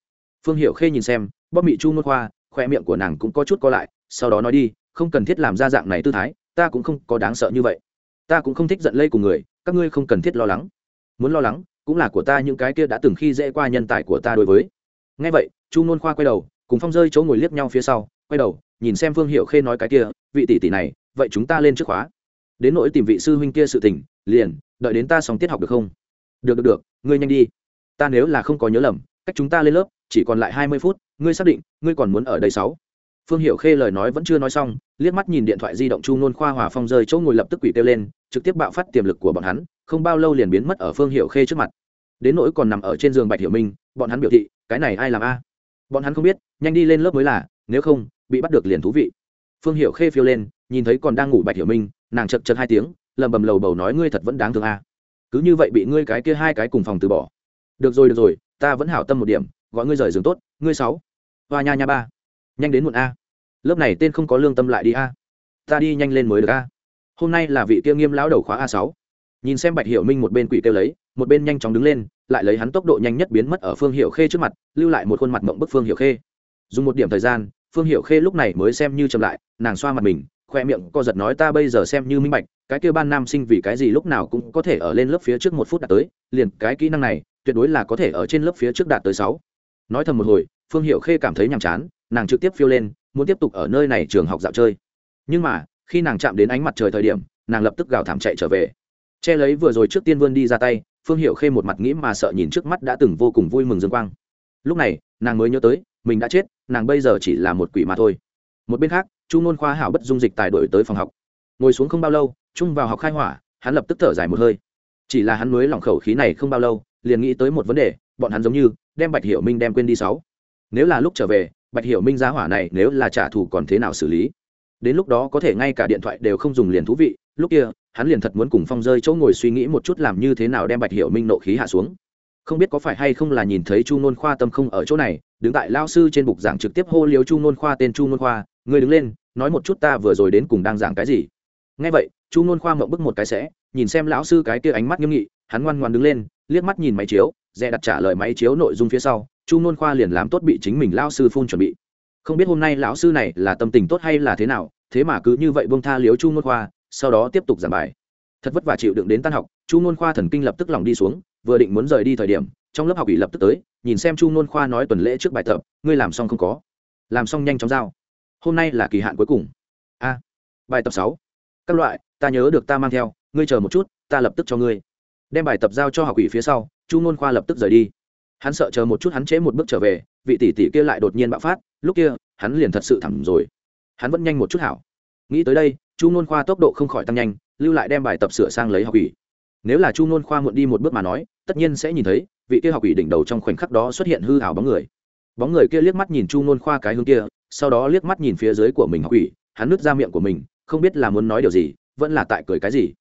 Phương hiệu khê nhìn xem, bóp mị chu nôn khoa khóe miệng của nàng cũng có chút co lại, sau đó nói đi, không cần thiết làm ra dạng này tư thái, ta cũng không có đáng sợ như vậy. Ta cũng không thích giận lây cùng người các ngươi không cần thiết lo lắng. Muốn lo lắng, cũng là của ta những cái kia đã từng khi dễ qua nhân tài của ta đối với. Ngay vậy, chu nôn khoa quay đầu, cùng phong rơi chỗ ngồi liếc nhau phía sau, quay đầu, nhìn xem phương hiệu khê nói cái kia, vị tỷ tỷ này, vậy chúng ta lên trước khóa. Đến nỗi tìm vị sư huynh kia sự tình, liền, đợi đến ta xong tiết học được không? Được được được, ngươi nhanh đi. Ta nếu là không có nhớ lầm, cách chúng ta lên lớp, chỉ còn lại hai mươi phút, ngươi xác định, ngươi còn muốn ở đây sáu phương hiệu khê lời nói vẫn chưa nói xong, liếc mắt nhìn điện thoại di động chu nôn khoa hòa phong rơi chỗ ngồi lập tức quỷ kêu lên, trực tiếp bạo phát tiềm lực của bọn hắn, không bao lâu liền biến mất ở phương hiệu khê trước mặt. Đến nỗi còn nằm ở trên giường bạch hiểu minh, bọn hắn biểu thị, cái này ai làm a? Bọn hắn không biết, nhanh đi lên lớp mới là, nếu không, bị bắt được liền thú vị. Phương hiệu khê phiêu lên, nhìn thấy còn đang ngủ bạch hiểu minh, nàng chật chật hai tiếng lầm bầm lầu bầu nói, ngươi thật vẫn đáng thương a. Cứ như vậy bị ngươi cái kia hai cái cùng phòng từ bỏ. Được rồi được rồi, ta vẫn hảo tâm một điểm, gọi ngươi rời giường tốt, ngươi sáu. Hoa nha nha ba nhanh đến muộn a. Lớp này tên không có lương tâm lại đi a. Ta đi nhanh lên mới được a. Hôm nay là vị kia nghiêm lão đầu khóa a sáu. Nhìn xem bạch hiểu minh một bên quỷ kêu lấy, một bên nhanh chóng đứng lên, lại lấy hắn tốc độ nhanh nhất biến mất ở phương hiệu khê trước mặt, lưu lại một khuôn mặt mộng bức phương hiệu khê. Dùng một điểm thời gian, phương hiệu khê lúc này mới xem như chậm lại, nàng xoa mặt mình, khoe miệng co giật nói ta bây giờ xem như minh bạch, cái kia ban nam sinh vì cái gì lúc nào cũng có thể ở lên lớp phía trước một phút đạt tới, liền cái kỹ năng này, tuyệt đối là có thể ở trên lớp phía trước đạt tới sáu. Nói thầm một hồi, phương hiệu khê cảm thấy nhàm chán nàng trực tiếp phiêu lên, muốn tiếp tục ở nơi này trường học dạo chơi. Nhưng mà, khi nàng chạm đến ánh mặt trời thời điểm, nàng lập tức gào thảm chạy trở về. Che lấy vừa rồi trước tiên vươn đi ra tay, phương hiệu khê một mặt nghĩ mà sợ nhìn trước mắt đã từng vô cùng vui mừng dương quang. Lúc này, nàng mới nhớ tới, mình đã chết, nàng bây giờ chỉ là một quỷ mà thôi. Một bên khác, chu nôn khoa hảo bất dung dịch tài đổi tới phòng học. Ngồi xuống không bao lâu trung vào học khai hỏa, hắn lập tức thở dài một hơi. Chỉ là hắn mới lỏng khẩu khí này không bao lâu, liền nghĩ tới một vấn đề, bọn hắn giống như đem bạch hiểu minh đem quên đi sáu. Nếu là lúc trở về bạch hiểu minh giá hỏa này nếu là trả thù còn thế nào xử lý? Đến lúc đó có thể ngay cả điện thoại đều không dùng liền thú vị, lúc kia, hắn liền thật muốn cùng phong rơi chỗ ngồi suy nghĩ một chút làm như thế nào đem bạch hiểu minh nộ khí hạ xuống. Không biết có phải hay không là nhìn thấy chu nôn khoa tâm không ở chỗ này, đứng tại lao sư trên bục giảng trực tiếp hô liếu chu nôn khoa tên chu nôn khoa người đứng lên, nói một chút ta vừa rồi đến cùng đang giảng cái gì? Ngay vậy, chu nôn khoa mộng bức một cái sẽ, nhìn xem lão sư cái kia ánh mắt nghiêm nghị, hắn ngoan ngoan đứng lên, liếc mắt nhìn máy chiếu dè đặt trả lời máy chiếu nội dung phía sau chu nôn khoa liền làm tốt bị chính mình lao sư phun chuẩn bị. Không biết hôm nay lão sư này là tâm tình tốt hay là thế nào, thế mà cứ như vậy bông tha liếu chu nôn khoa, sau đó tiếp tục giảng bài. Thật vất vả chịu đựng đến tan học, chu nôn khoa thần kinh lập tức lòng đi xuống, vừa định muốn rời đi thời điểm, trong lớp học ủy lập tức tới, nhìn xem chu nôn khoa nói tuần lễ trước bài tập, ngươi làm xong không có? Làm xong nhanh chóng giao. Hôm nay là kỳ hạn cuối cùng. A, bài tập sáu. Các loại, ta nhớ được ta mang theo, ngươi chờ một chút, ta lập tức cho ngươi. Đem bài tập giao cho học ủy phía sau, chu nôn khoa lập tức rời đi hắn sợ chờ một chút hắn trễ một bước trở về, vị tỷ tỷ kia lại đột nhiên bạo phát, lúc kia, hắn liền thật sự thẳng rồi. Hắn vẫn nhanh một chút hảo. Nghĩ tới đây, chu nôn khoa tốc độ không khỏi tăng nhanh, lưu lại đem bài tập sửa sang lấy học ủy nếu là chu nôn khoa muộn đi một bước mà nói, tất nhiên sẽ nhìn thấy, vị kia học ủy đỉnh đầu trong khoảnh khắc đó xuất hiện hư hảo bóng người. Bóng người kia liếc mắt nhìn chu nôn khoa cái hướng kia, sau đó liếc mắt nhìn phía dưới của mình học ủy hắn nứt ra miệng của mình, không biết là muốn nói điều gì, vẫn là tại cười cái gì.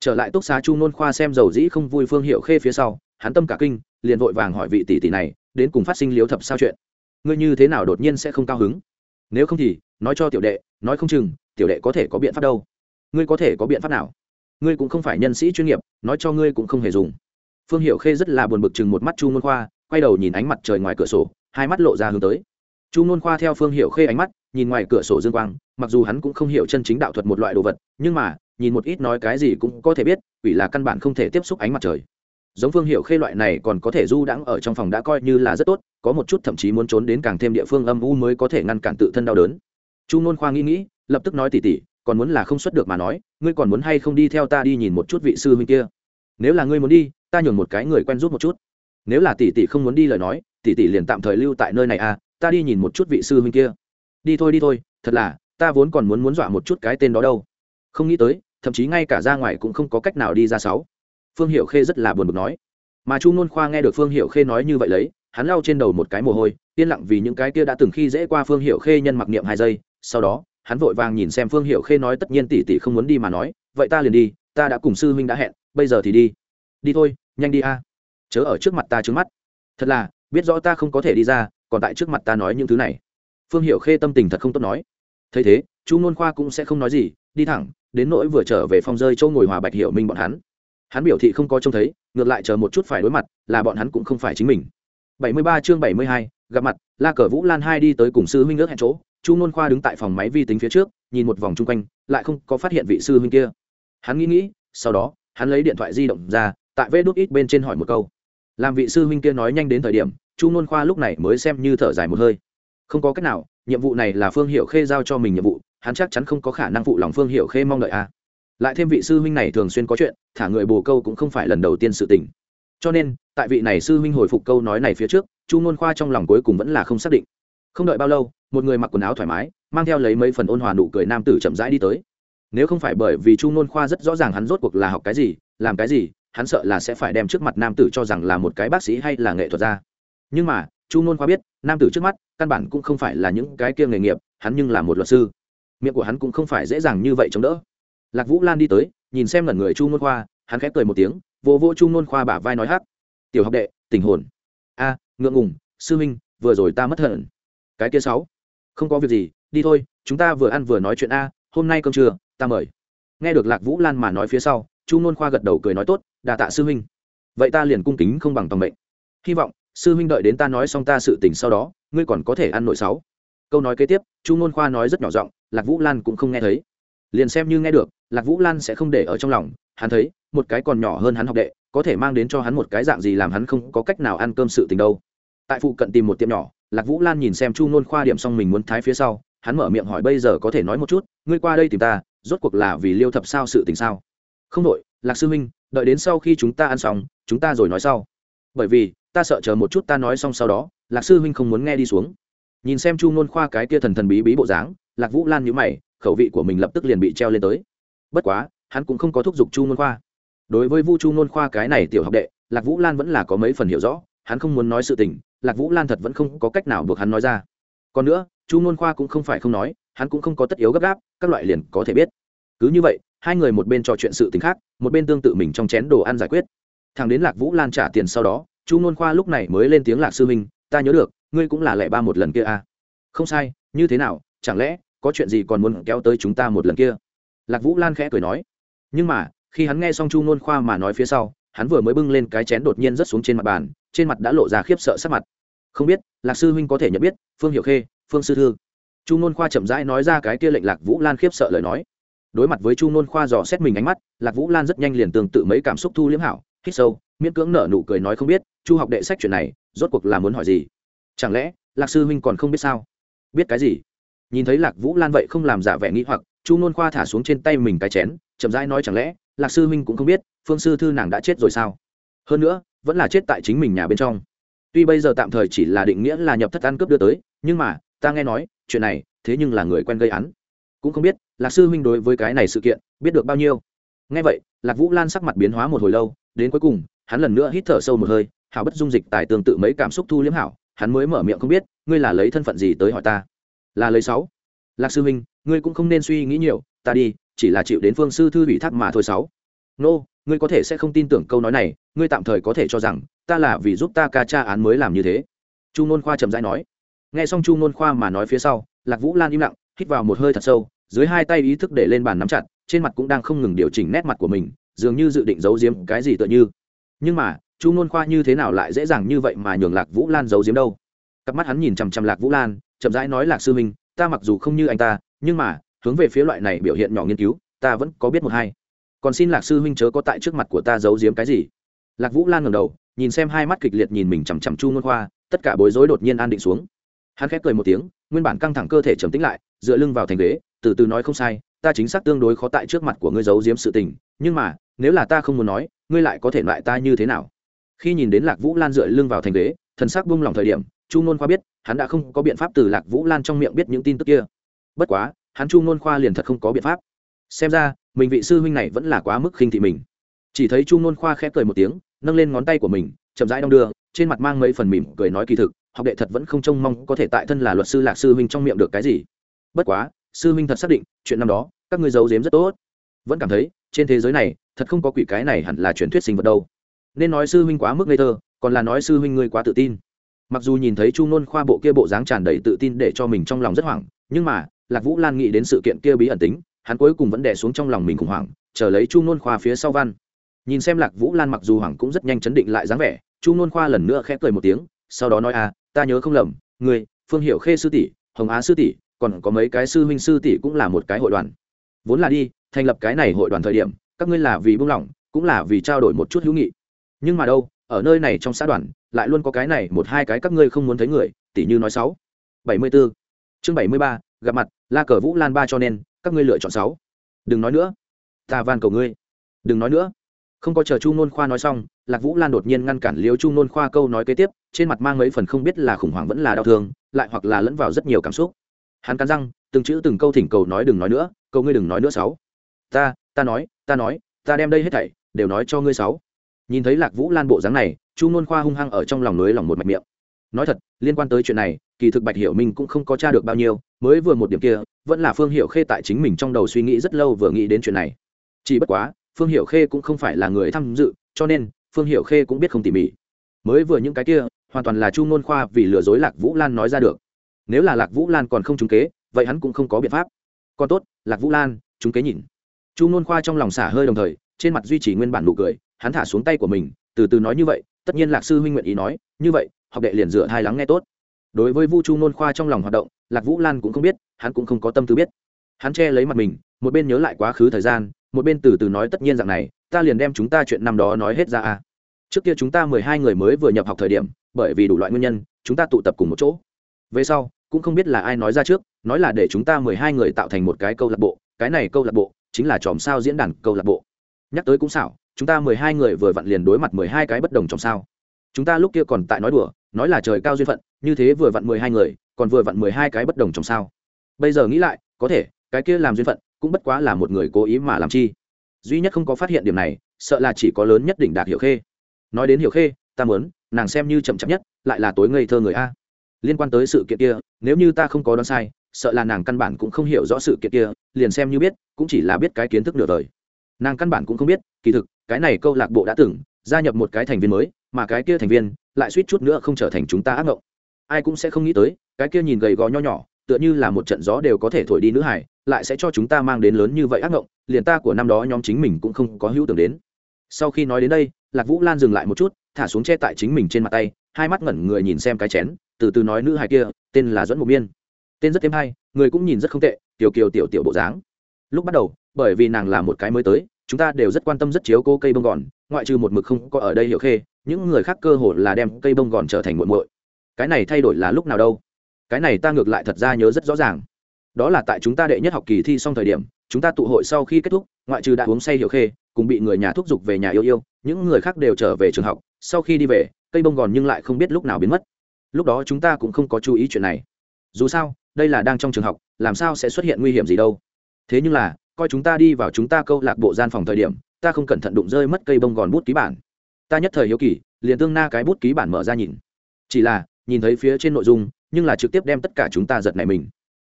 Trở lại túc xá chu nôn khoa xem dầu dĩ không vui phương hiệu khê phía sau, hắn tâm cả kinh liền vội vàng hỏi vị tỷ tỷ này, đến cùng phát sinh liếu thập sao chuyện? Ngươi như thế nào đột nhiên sẽ không cao hứng? Nếu không thì, nói cho tiểu đệ, nói không chừng, tiểu đệ có thể có biện pháp đâu. Ngươi có thể có biện pháp nào? Ngươi cũng không phải nhân sĩ chuyên nghiệp, nói cho ngươi cũng không hề dùng. Phương hiệu khê rất là buồn bực chừng một mắt chu môn khoa, quay đầu nhìn ánh mặt trời ngoài cửa sổ, hai mắt lộ ra hướng tới. Chu môn khoa theo phương hiệu khê ánh mắt, nhìn ngoài cửa sổ dương quang, mặc dù hắn cũng không hiểu chân chính đạo thuật một loại đồ vật, nhưng mà, nhìn một ít nói cái gì cũng có thể biết vì là căn bản không thể tiếp xúc ánh mặt trời giống phương hiệu khê loại này còn có thể du đãng ở trong phòng đã coi như là rất tốt, có một chút thậm chí muốn trốn đến càng thêm địa phương âm u mới có thể ngăn cản tự thân đau đớn. Chu nôn khoa nghĩ nghĩ, lập tức nói tỉ tỉ, còn muốn là không xuất được mà nói, ngươi còn muốn hay không đi theo ta đi nhìn một chút vị sư huynh kia? Nếu là ngươi muốn đi, ta nhường một cái người quen rút một chút. Nếu là tỷ tỷ không muốn đi lời nói tỷ tỷ liền tạm thời lưu tại nơi này à ta đi nhìn một chút vị sư huynh kia. Đi thôi đi thôi, thật là, ta vốn còn muốn muốn dọa một chút cái tên đó đâu. Không nghĩ tới, thậm chí ngay cả ra ngoài cũng không có cách nào đi ra sáu phương hiệu khê rất là buồn bực nói. Mà chu nôn khoa nghe được phương hiệu khê nói như vậy lấy, hắn lau trên đầu một cái mồ hôi, yên lặng vì những cái kia đã từng khi dễ qua phương hiệu khê nhân mặc niệm hai giây. Sau đó, hắn vội vàng nhìn xem phương hiệu khê nói tất nhiên tỷ tỷ không muốn đi mà nói, vậy ta liền đi, ta đã cùng sư huynh đã hẹn, bây giờ thì đi. Đi thôi, nhanh đi a. Chớ ở trước mặt ta trước mắt. Thật là, biết rõ ta không có thể đi ra, còn tại trước mặt ta nói những thứ này. Phương hiệu khê tâm tình thật không tốt nói. Thấy thế, chu nôn khoa cũng sẽ không nói gì, đi thẳng, đến nỗi vừa trở về phòng rơi châu ngồi hòa bạch hiểu minh bọn hắn hắn biểu thị không có trông thấy ngược lại chờ một chút phải đối mặt là bọn hắn cũng không phải chính mình. 73 chương 72, gặp mặt la cờ vũ lan hai đi tới cùng sư huynh ước hẹn chỗ chu nôn khoa đứng tại phòng máy vi tính phía trước nhìn một vòng chung quanh lại không có phát hiện vị sư huynh kia. Hắn nghĩ nghĩ sau đó hắn lấy điện thoại di động ra tại vê đút ít bên trên hỏi một câu. Làm vị sư huynh kia nói nhanh đến thời điểm chu nôn khoa lúc này mới xem như thở dài một hơi. Không có cách nào nhiệm vụ này là phương hiệu khê giao cho mình nhiệm vụ hắn chắc chắn không có khả năng phụ lòng phương hiệu khê mong đợi a à lại thêm vị sư huynh này thường xuyên có chuyện, thả người bồ câu cũng không phải lần đầu tiên sự tình. Cho nên, tại vị này sư huynh hồi phục câu nói này phía trước, chu ngôn khoa trong lòng cuối cùng vẫn là không xác định. Không đợi bao lâu, một người mặc quần áo thoải mái, mang theo lấy mấy phần ôn hòa nụ cười nam tử chậm rãi đi tới. Nếu không phải bởi vì chu ngôn khoa rất rõ ràng hắn rốt cuộc là học cái gì, làm cái gì, hắn sợ là sẽ phải đem trước mặt nam tử cho rằng là một cái bác sĩ hay là nghệ thuật gia nhưng mà, chu ngôn khoa biết, nam tử trước mắt, căn bản cũng không phải là những cái kia nghề nghiệp, hắn nhưng là một luật sư. Miệng của hắn cũng không phải dễ dàng như vậy chống đỡ lạc vũ lan đi tới, nhìn xem lần người chu nôn khoa, hắn khép cười một tiếng, vô vô chu nôn khoa bả vai nói hát tiểu học đệ tình hồn. A, ngượng ngùng, sư minh vừa rồi ta mất hận. Cái kia sáu. Không có việc gì, đi thôi, chúng ta vừa ăn vừa nói chuyện a, hôm nay cơm trưa, ta mời. Nghe được lạc vũ lan mà nói phía sau, chu nôn khoa gật đầu cười nói tốt đà tạ sư huynh. Vậy ta liền cung kính không bằng tòng mệnh. Hy vọng, sư huynh đợi đến ta nói xong ta sự tình sau đó, ngươi còn có thể ăn nội sáu. Câu nói kế tiếp, chu nôn khoa nói rất nhỏ giọng, lạc vũ lan cũng không nghe thấy. Liền xem như nghe được lạc vũ lan sẽ không để ở trong lòng, hắn thấy, một cái còn nhỏ hơn hắn học đệ, có thể mang đến cho hắn một cái dạng gì làm hắn không có cách nào ăn cơm sự tình đâu. Tại phụ cận tìm một tiệm nhỏ, lạc vũ lan nhìn xem chu nôn khoa điểm xong mình muốn thái phía sau, hắn mở miệng hỏi bây giờ có thể nói một chút, ngươi qua đây tìm ta, rốt cuộc là vì liêu thập sao sự tình sao? Không đội lạc sư huynh đợi đến sau khi chúng ta ăn xong, chúng ta rồi nói sau. Bởi vì, ta sợ chờ một chút ta nói xong sau đó, lạc sư huynh không muốn nghe đi xuống. Nhìn xem chu nôn khoa cái kia thần thần bí bí bộ dáng, lạc vũ lan nhữ mày, khẩu vị của mình lập tức liền bị treo lên tới bất quá, hắn cũng không có thúc giục chu nôn khoa. Đối với vu chu nôn khoa cái này tiểu học đệ, lạc vũ lan vẫn là có mấy phần hiểu rõ, hắn không muốn nói sự tình, lạc vũ lan thật vẫn không có cách nào buộc hắn nói ra. Còn nữa, chu nôn khoa cũng không phải không nói, hắn cũng không có tất yếu gấp gáp, các loại liền có thể biết. Cứ như vậy, hai người một bên trò chuyện sự t ì n h khác, một bên tương tự mình trong chén đồ ăn giải quyết. Thằng đến lạc vũ lan trả tiền sau đó, chu nôn khoa lúc này mới lên tiếng lạc sư minh, ta nhớ được, ngươi cũng là lẻ ba một lần kia à. không sai, như thế nào, chẳng lẽ có chuyện gì còn muốn kéo tới chúng ta một lần kia? Lạc vũ lan khẽ cười nói. Nhưng mà, khi hắn nghe xong chu nôn khoa mà nói phía sau, hắn vừa mới bưng lên cái chén đột nhiên rớt xuống trên mặt bàn, trên mặt đã lộ ra khiếp sợ sắc mặt. Không biết, lạc sư huynh có thể nhận biết, phương hiệu khê, phương sư thư. Chu nôn khoa chậm rãi nói ra cái kia lệnh lạc vũ lan khiếp sợ lời nói. Đối mặt với chu nôn khoa dò xét mình ánh mắt, lạc vũ lan rất nhanh liền tương tự mấy cảm xúc thu liếm hảo, hít sâu, miễn cưỡng nở nụ cười nói không biết, chu học đệ sách chuyện này, rốt cuộc là muốn hỏi gì? Chẳng lẽ, lạc sư huynh còn không biết sao? Biết cái gì? Nhìn thấy lạc vũ lan vậy không làm giả vẻ nghĩ hoặc chu nôn khoa thả xuống trên tay mình cái chén, chậm rãi nói chẳng lẽ, lạc sư huynh cũng không biết, phương sư thư nàng đã chết rồi sao? Hơn nữa, vẫn là chết tại chính mình nhà bên trong. Tuy bây giờ tạm thời chỉ là định nghĩa là nhập thất ăn cướp đưa tới, nhưng mà, ta nghe nói, chuyện này, thế nhưng là người quen gây án. Cũng không biết, lạc sư huynh đối với cái này sự kiện, biết được bao nhiêu. Nghe vậy, lạc vũ lan sắc mặt biến hóa một hồi lâu, đến cuối cùng, hắn lần nữa hít thở sâu một hơi, hảo bất dung dịch tài tương tự mấy cảm xúc thu liếm hảo, hắn mới mở miệng không biết, ngươi là lấy thân phận gì tới hỏi ta? Là lấy sáu lạc sư huynh, ngươi cũng không nên suy nghĩ nhiều, ta đi, chỉ là chịu đến phương sư thư ủy thác mà thôi sáu. Nô, ngươi có thể sẽ không tin tưởng câu nói này, ngươi tạm thời có thể cho rằng, ta là vì giúp ta ca tra án mới làm như thế. Chu nôn khoa trầm rãi nói. Nghe xong chu nôn khoa mà nói phía sau, lạc vũ lan im lặng, hít vào một hơi thật sâu, dưới hai tay ý thức để lên bàn nắm chặt, trên mặt cũng đang không ngừng điều chỉnh nét mặt của mình, dường như dự định giấu giếm cái gì tựa như. Nhưng mà, chu nôn khoa như thế nào lại dễ dàng như vậy mà nhường lạc vũ lan giấu giếm đâu? Cặp mắt hắn nhìn chằm chằm lạc vũ lan, chậm rãi nói lạc sư minh ta mặc dù không như anh ta, nhưng mà, hướng về phía loại này biểu hiện nhỏ nghiên cứu, ta vẫn có biết một hai. Còn xin lạc sư huynh chớ có tại trước mặt của ta giấu giếm cái gì. Lạc vũ lan ngầm đầu, nhìn xem hai mắt kịch liệt nhìn mình chằm chằm chu ngôn khoa, tất cả bối rối đột nhiên an định xuống. Hắn khép cười một tiếng, nguyên bản căng thẳng cơ thể trầm tĩnh lại, dựa lưng vào thành ghế, từ từ nói không sai, ta chính xác tương đối khó tại trước mặt của ngươi giấu giếm sự tình, nhưng mà, nếu là ta không muốn nói, ngươi lại có thể loại ta như thế nào? Khi nhìn đến lạc vũ lan dựa lưng vào thành ghế, thần sắc buông lỏng thời điểm chu nôn khoa biết, hắn đã không có biện pháp từ lạc vũ lan trong miệng biết những tin tức kia. Bất quá, hắn chu nôn khoa liền thật không có biện pháp. Xem ra, mình vị sư huynh này vẫn là quá mức khinh thị mình. Chỉ thấy chu nôn khoa khẽ cười một tiếng, nâng lên ngón tay của mình, chậm rãi đong đưa, trên mặt mang mấy phần mỉm cười nói kỳ thực, học đệ thật vẫn không trông mong có thể tại thân là luật sư lạc sư huynh trong miệng được cái gì. Bất quá, sư huynh thật xác định, chuyện năm đó, các ngươi giấu giếm rất tốt. Vẫn cảm thấy, trên thế giới này, thật không có quỷ cái này hẳn là truyền thuyết sinh vật đâu. Nên nói sư huynh quá mức ngây thơ, còn là nói sư huynh ngươi quá tự tin mặc dù nhìn thấy chu nôn khoa bộ kia bộ dáng tràn đầy tự tin để cho mình trong lòng rất hoảng, nhưng mà, lạc vũ lan nghĩ đến sự kiện kia bí ẩn tính, hắn cuối cùng vẫn đè xuống trong lòng mình khủng hoảng, chờ lấy chu nôn khoa phía sau văn. Nhìn xem lạc vũ lan mặc dù hoảng cũng rất nhanh chấn định lại dáng vẻ, chu nôn khoa lần nữa khẽ cười một tiếng, sau đó nói à ta nhớ không lầm, người, phương hiệu khê sư tỷ, hồng á sư tỷ, còn có mấy cái sư huynh sư tỷ cũng là một cái hội đoàn. Vốn là đi, thành lập cái này hội đoàn thời điểm, các ngươi là vì buông lỏng, cũng là vì trao đổi một chút hữu nghị. Nhưng mà đâu ở nơi này trong xã đoàn, lại luôn có cái này một hai cái các ngươi không muốn thấy người tỷ như nói sáu. Bảy mươi bốn chương bảy mươi ba, gặp mặt, la cờ vũ lan ba cho nên, các ngươi lựa chọn sáu. Đừng nói nữa. Ta van cầu ngươi. Đừng nói nữa. Không có chờ chu nôn khoa nói xong, lạc vũ lan đột nhiên ngăn cản liếu chu nôn khoa câu nói kế tiếp, trên mặt mang mấy phần không biết là khủng hoảng vẫn là đau thương, lại hoặc là lẫn vào rất nhiều cảm xúc. Hắn cắn răng, từng chữ từng câu thỉnh cầu nói đừng nói nữa, cầu ngươi đừng nói nữa sáu. Ta ta nói ta nói, ta đem đây hết thảy, đều nói cho ngươi sáu nhìn thấy lạc vũ lan bộ dáng này, chu nôn khoa hung hăng ở trong lòng nới lòng một mạch miệng. Nói thật, liên quan tới chuyện này, kỳ thực bạch hiểu minh cũng không có tra được bao nhiêu, mới vừa một điểm kia, vẫn là phương hiệu khê tại chính mình trong đầu suy nghĩ rất lâu vừa nghĩ đến chuyện này. Chỉ bất quá, phương hiệu khê cũng không phải là người tham dự, cho nên, phương hiệu khê cũng biết không tỉ mỉ. Mới vừa những cái kia, hoàn toàn là chu nôn khoa vì lừa dối lạc vũ lan nói ra được. Nếu là lạc vũ lan còn không trúng kế, vậy hắn cũng không có biện pháp. Còn tốt, lạc vũ lan, trúng kế nhìn. Chu nôn khoa trong lòng xả hơi đồng thời trên mặt duy trì nguyên bản nụ cười, hắn thả xuống tay của mình, từ từ nói như vậy, tất nhiên lạc sư huynh nguyện ý nói, như vậy, học đệ liền dựa hai lắng nghe tốt. Đối với vu chu nôn khoa trong lòng hoạt động, lạc vũ lan cũng không biết, hắn cũng không có tâm tư biết. Hắn che lấy mặt mình, một bên nhớ lại quá khứ thời gian, một bên từ từ nói, tất nhiên rằng này, ta liền đem chúng ta chuyện năm đó nói hết ra à? trước kia chúng ta mười hai người mới vừa nhập học thời điểm, bởi vì đủ loại nguyên nhân, chúng ta tụ tập cùng một chỗ. Về sau, cũng không biết là ai nói ra trước, nói là để chúng ta mười hai người tạo thành một cái câu lạc bộ, cái này câu lạc bộ chính là chòm sao diễn đàn câu lạc bộ nhắc tới cũng xảo, chúng ta mười hai người vừa vặn liền đối mặt mười hai cái bất đồng trong sao. Chúng ta lúc kia còn tại nói đùa, nói là trời cao duyên phận, như thế vừa vặn mười hai người, còn vừa vặn mười hai cái bất đồng trong sao. Bây giờ nghĩ lại, có thể, cái kia làm duyên phận, cũng bất quá là một người cố ý mà làm chi. Duy nhất không có phát hiện điểm này, sợ là chỉ có lớn nhất đỉnh đạt hiểu khê. Nói đến hiểu khê, ta muốn, nàng xem như chậm chậm nhất, lại là tối ngây thơ người a. Liên quan tới sự kiện kia, nếu như ta không có đoán sai, sợ là nàng căn bản cũng không hiểu rõ sự kiện kia, liền xem như biết, cũng chỉ là biết cái kiến thức nửa đời nàng căn bản cũng không biết, kỳ thực, cái này câu lạc bộ đã từng gia nhập một cái thành viên mới, mà cái kia thành viên lại suýt chút nữa không trở thành chúng ta ác mộng ai cũng sẽ không nghĩ tới, cái kia nhìn gầy gò nho nhỏ, tựa như là một trận gió đều có thể thổi đi nữ hải, lại sẽ cho chúng ta mang đến lớn như vậy ác mộng liền ta của năm đó nhóm chính mình cũng không có hữu tưởng đến. Sau khi nói đến đây, lạc vũ lan dừng lại một chút, thả xuống che tại chính mình trên mặt tay, hai mắt ngẩn người nhìn xem cái chén, từ từ nói nữ hài kia, tên là dẫn mục miên. Tên rất thêm hay, người cũng nhìn rất không tệ tiểu kiều tiểu tiểu bộ dáng. Lúc bắt đầu bởi vì nàng là một cái mới tới, chúng ta đều rất quan tâm rất chiếu cô cây bông gòn, ngoại trừ một mực không có ở đây hiểu khê, những người khác cơ hồ là đem cây bông gòn trở thành muộn muội. Cái này thay đổi là lúc nào đâu? Cái này ta ngược lại thật ra nhớ rất rõ ràng. Đó là tại chúng ta đệ nhất học kỳ thi xong thời điểm, chúng ta tụ hội sau khi kết thúc, ngoại trừ đã uống say hiểu khê, cùng bị người nhà thúc giục về nhà yêu yêu, những người khác đều trở về trường học, sau khi đi về, cây bông gòn nhưng lại không biết lúc nào biến mất. Lúc đó chúng ta cũng không có chú ý chuyện này. Dù sao, đây là đang trong trường học, làm sao sẽ xuất hiện nguy hiểm gì đâu? Thế nhưng là coi chúng ta đi vào chúng ta câu lạc bộ gian phòng thời điểm, ta không cẩn thận đụng rơi mất cây bông gòn bút ký bản. Ta nhất thời hiếu kỳ, liền tương na cái bút ký bản mở ra nhìn. Chỉ là, nhìn thấy phía trên nội dung, nhưng là trực tiếp đem tất cả chúng ta giật này mình.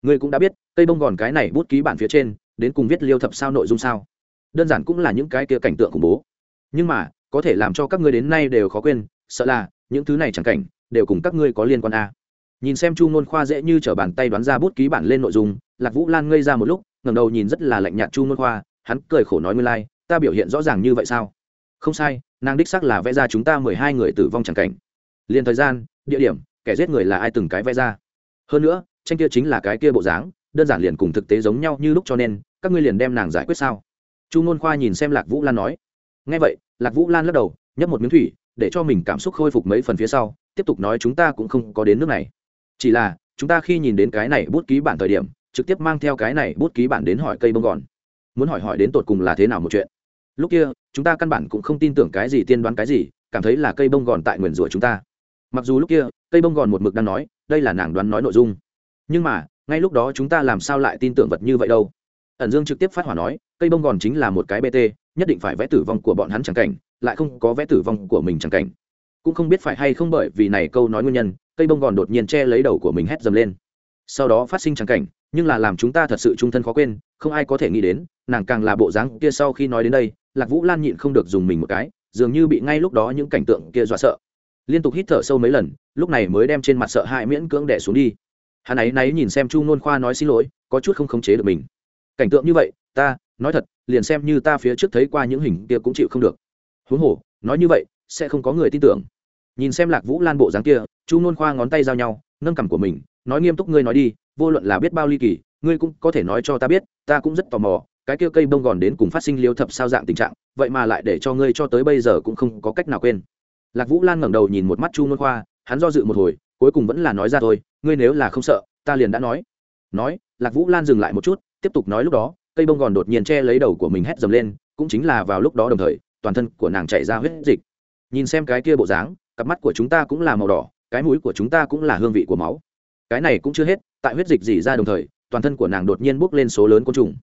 Ngươi cũng đã biết, cây bông gòn cái này bút ký bản phía trên, đến cùng viết liêu thập sao nội dung sao? Đơn giản cũng là những cái kia cảnh tượng khủng bố. Nhưng mà, có thể làm cho các ngươi đến nay đều khó quên, sợ là, những thứ này chẳng cảnh, đều cùng các ngươi có liên quan a. Nhìn xem chu ngôn khoa dễ như t r ở bàn tay đoán ra bút ký bản lên nội dung, lạc vũ lan ngây ra một lúc ngẩng đầu nhìn rất là lạnh nhạt chu ngôn khoa hắn cười khổ nói nguyên lai、like, ta biểu hiện rõ ràng như vậy sao? Không sai nàng đích sắc là vẽ ra chúng ta mười hai người tử vong chẳng cảnh. Liền thời gian địa điểm kẻ giết người là ai từng cái vẽ ra. Hơn nữa tranh kia chính là cái kia bộ dáng đơn giản liền cùng thực tế giống nhau như lúc cho nên các ngươi liền đem nàng giải quyết sao? Chu ngôn khoa nhìn xem lạc vũ lan nói. Ngay vậy lạc vũ lan lắc đầu nhấp một miếng thủy để cho mình cảm xúc khôi phục mấy phần phía sau tiếp tục nói chúng ta cũng không có đến nước này. Chỉ là chúng ta khi nhìn đến cái này bút ký bản thời điểm trực tiếp mang theo cái này bút ký bản đến hỏi cây bông gòn. Muốn hỏi hỏi đến tột cùng là thế nào một chuyện. Lúc kia, chúng ta căn bản cũng không tin tưởng cái gì, tiên đoán cái gì, cảm thấy là cây bông gòn tại nguyền rủa chúng ta. Mặc dù lúc kia, cây bông gòn một mực đang nói, đây là nàng đoán nói nội dung. Nhưng mà, ngay lúc đó chúng ta làm sao lại tin tưởng vật như vậy đâu? Ẩn dương trực tiếp phát hỏa nói, cây bông gòn chính là một cái bt nhất định phải vẽ tử vong của bọn hắn chẳng cảnh, lại không có vẽ tử vong của mình chẳng cảnh. Cũng không biết phải hay không bởi vì này câu nói nguyên nhân, cây bông gòn đột nhiên che lấy đầu của mình hét dầm lên. Sau đó phát sinh chẳng cảnh nhưng là làm chúng ta thật sự trung thân khó quên, không ai có thể nghĩ đến, nàng càng là bộ dáng kia sau khi nói đến đây, lạc vũ lan nhịn không được dùng mình một cái, dường như bị ngay lúc đó những cảnh tượng kia dọa sợ. Liên tục hít thở sâu mấy lần, lúc này mới đem trên mặt sợ hãi miễn cưỡng đẻ xuống đi. Hắn ấy náy nhìn xem chu nôn khoa nói xin lỗi, có chút không khống chế được mình. Cảnh tượng như vậy, ta, nói thật, liền xem như ta phía trước thấy qua những hình kia cũng chịu không được. Huống hồ, nói như vậy, sẽ không có người tin tưởng. Nhìn xem lạc vũ lan bộ dáng kia, chu nôn khoa ngón tay giao nhau, nâng cằm của mình, nói nghiêm túc, ngươi nói đi vô luận là biết bao ly kỳ, ngươi cũng có thể nói cho ta biết, ta cũng rất tò mò, cái kia cây bông gòn đến cùng phát sinh liêu thập sao dạng tình trạng, vậy mà lại để cho ngươi cho tới bây giờ cũng không có cách nào quên. Lạc vũ lan ngẩng đầu nhìn một mắt chu nôn khoa, hắn do dự một hồi, cuối cùng vẫn là nói ra thôi, ngươi nếu là không sợ, ta liền đã nói. Nói, lạc vũ lan dừng lại một chút, tiếp tục nói lúc đó, cây bông gòn đột nhiên che lấy đầu của mình hét dầm lên, cũng chính là vào lúc đó đồng thời, toàn thân của nàng chạy ra huyết dịch. Nhìn xem cái kia bộ dáng, cặp mắt của chúng ta cũng là màu đỏ, cái mũi của chúng ta cũng là hương vị của máu cái này cũng chưa hết, tại huyết dịch dỉ ra đồng thời, toàn thân của nàng đột nhiên bốc lên số lớn côn trùng.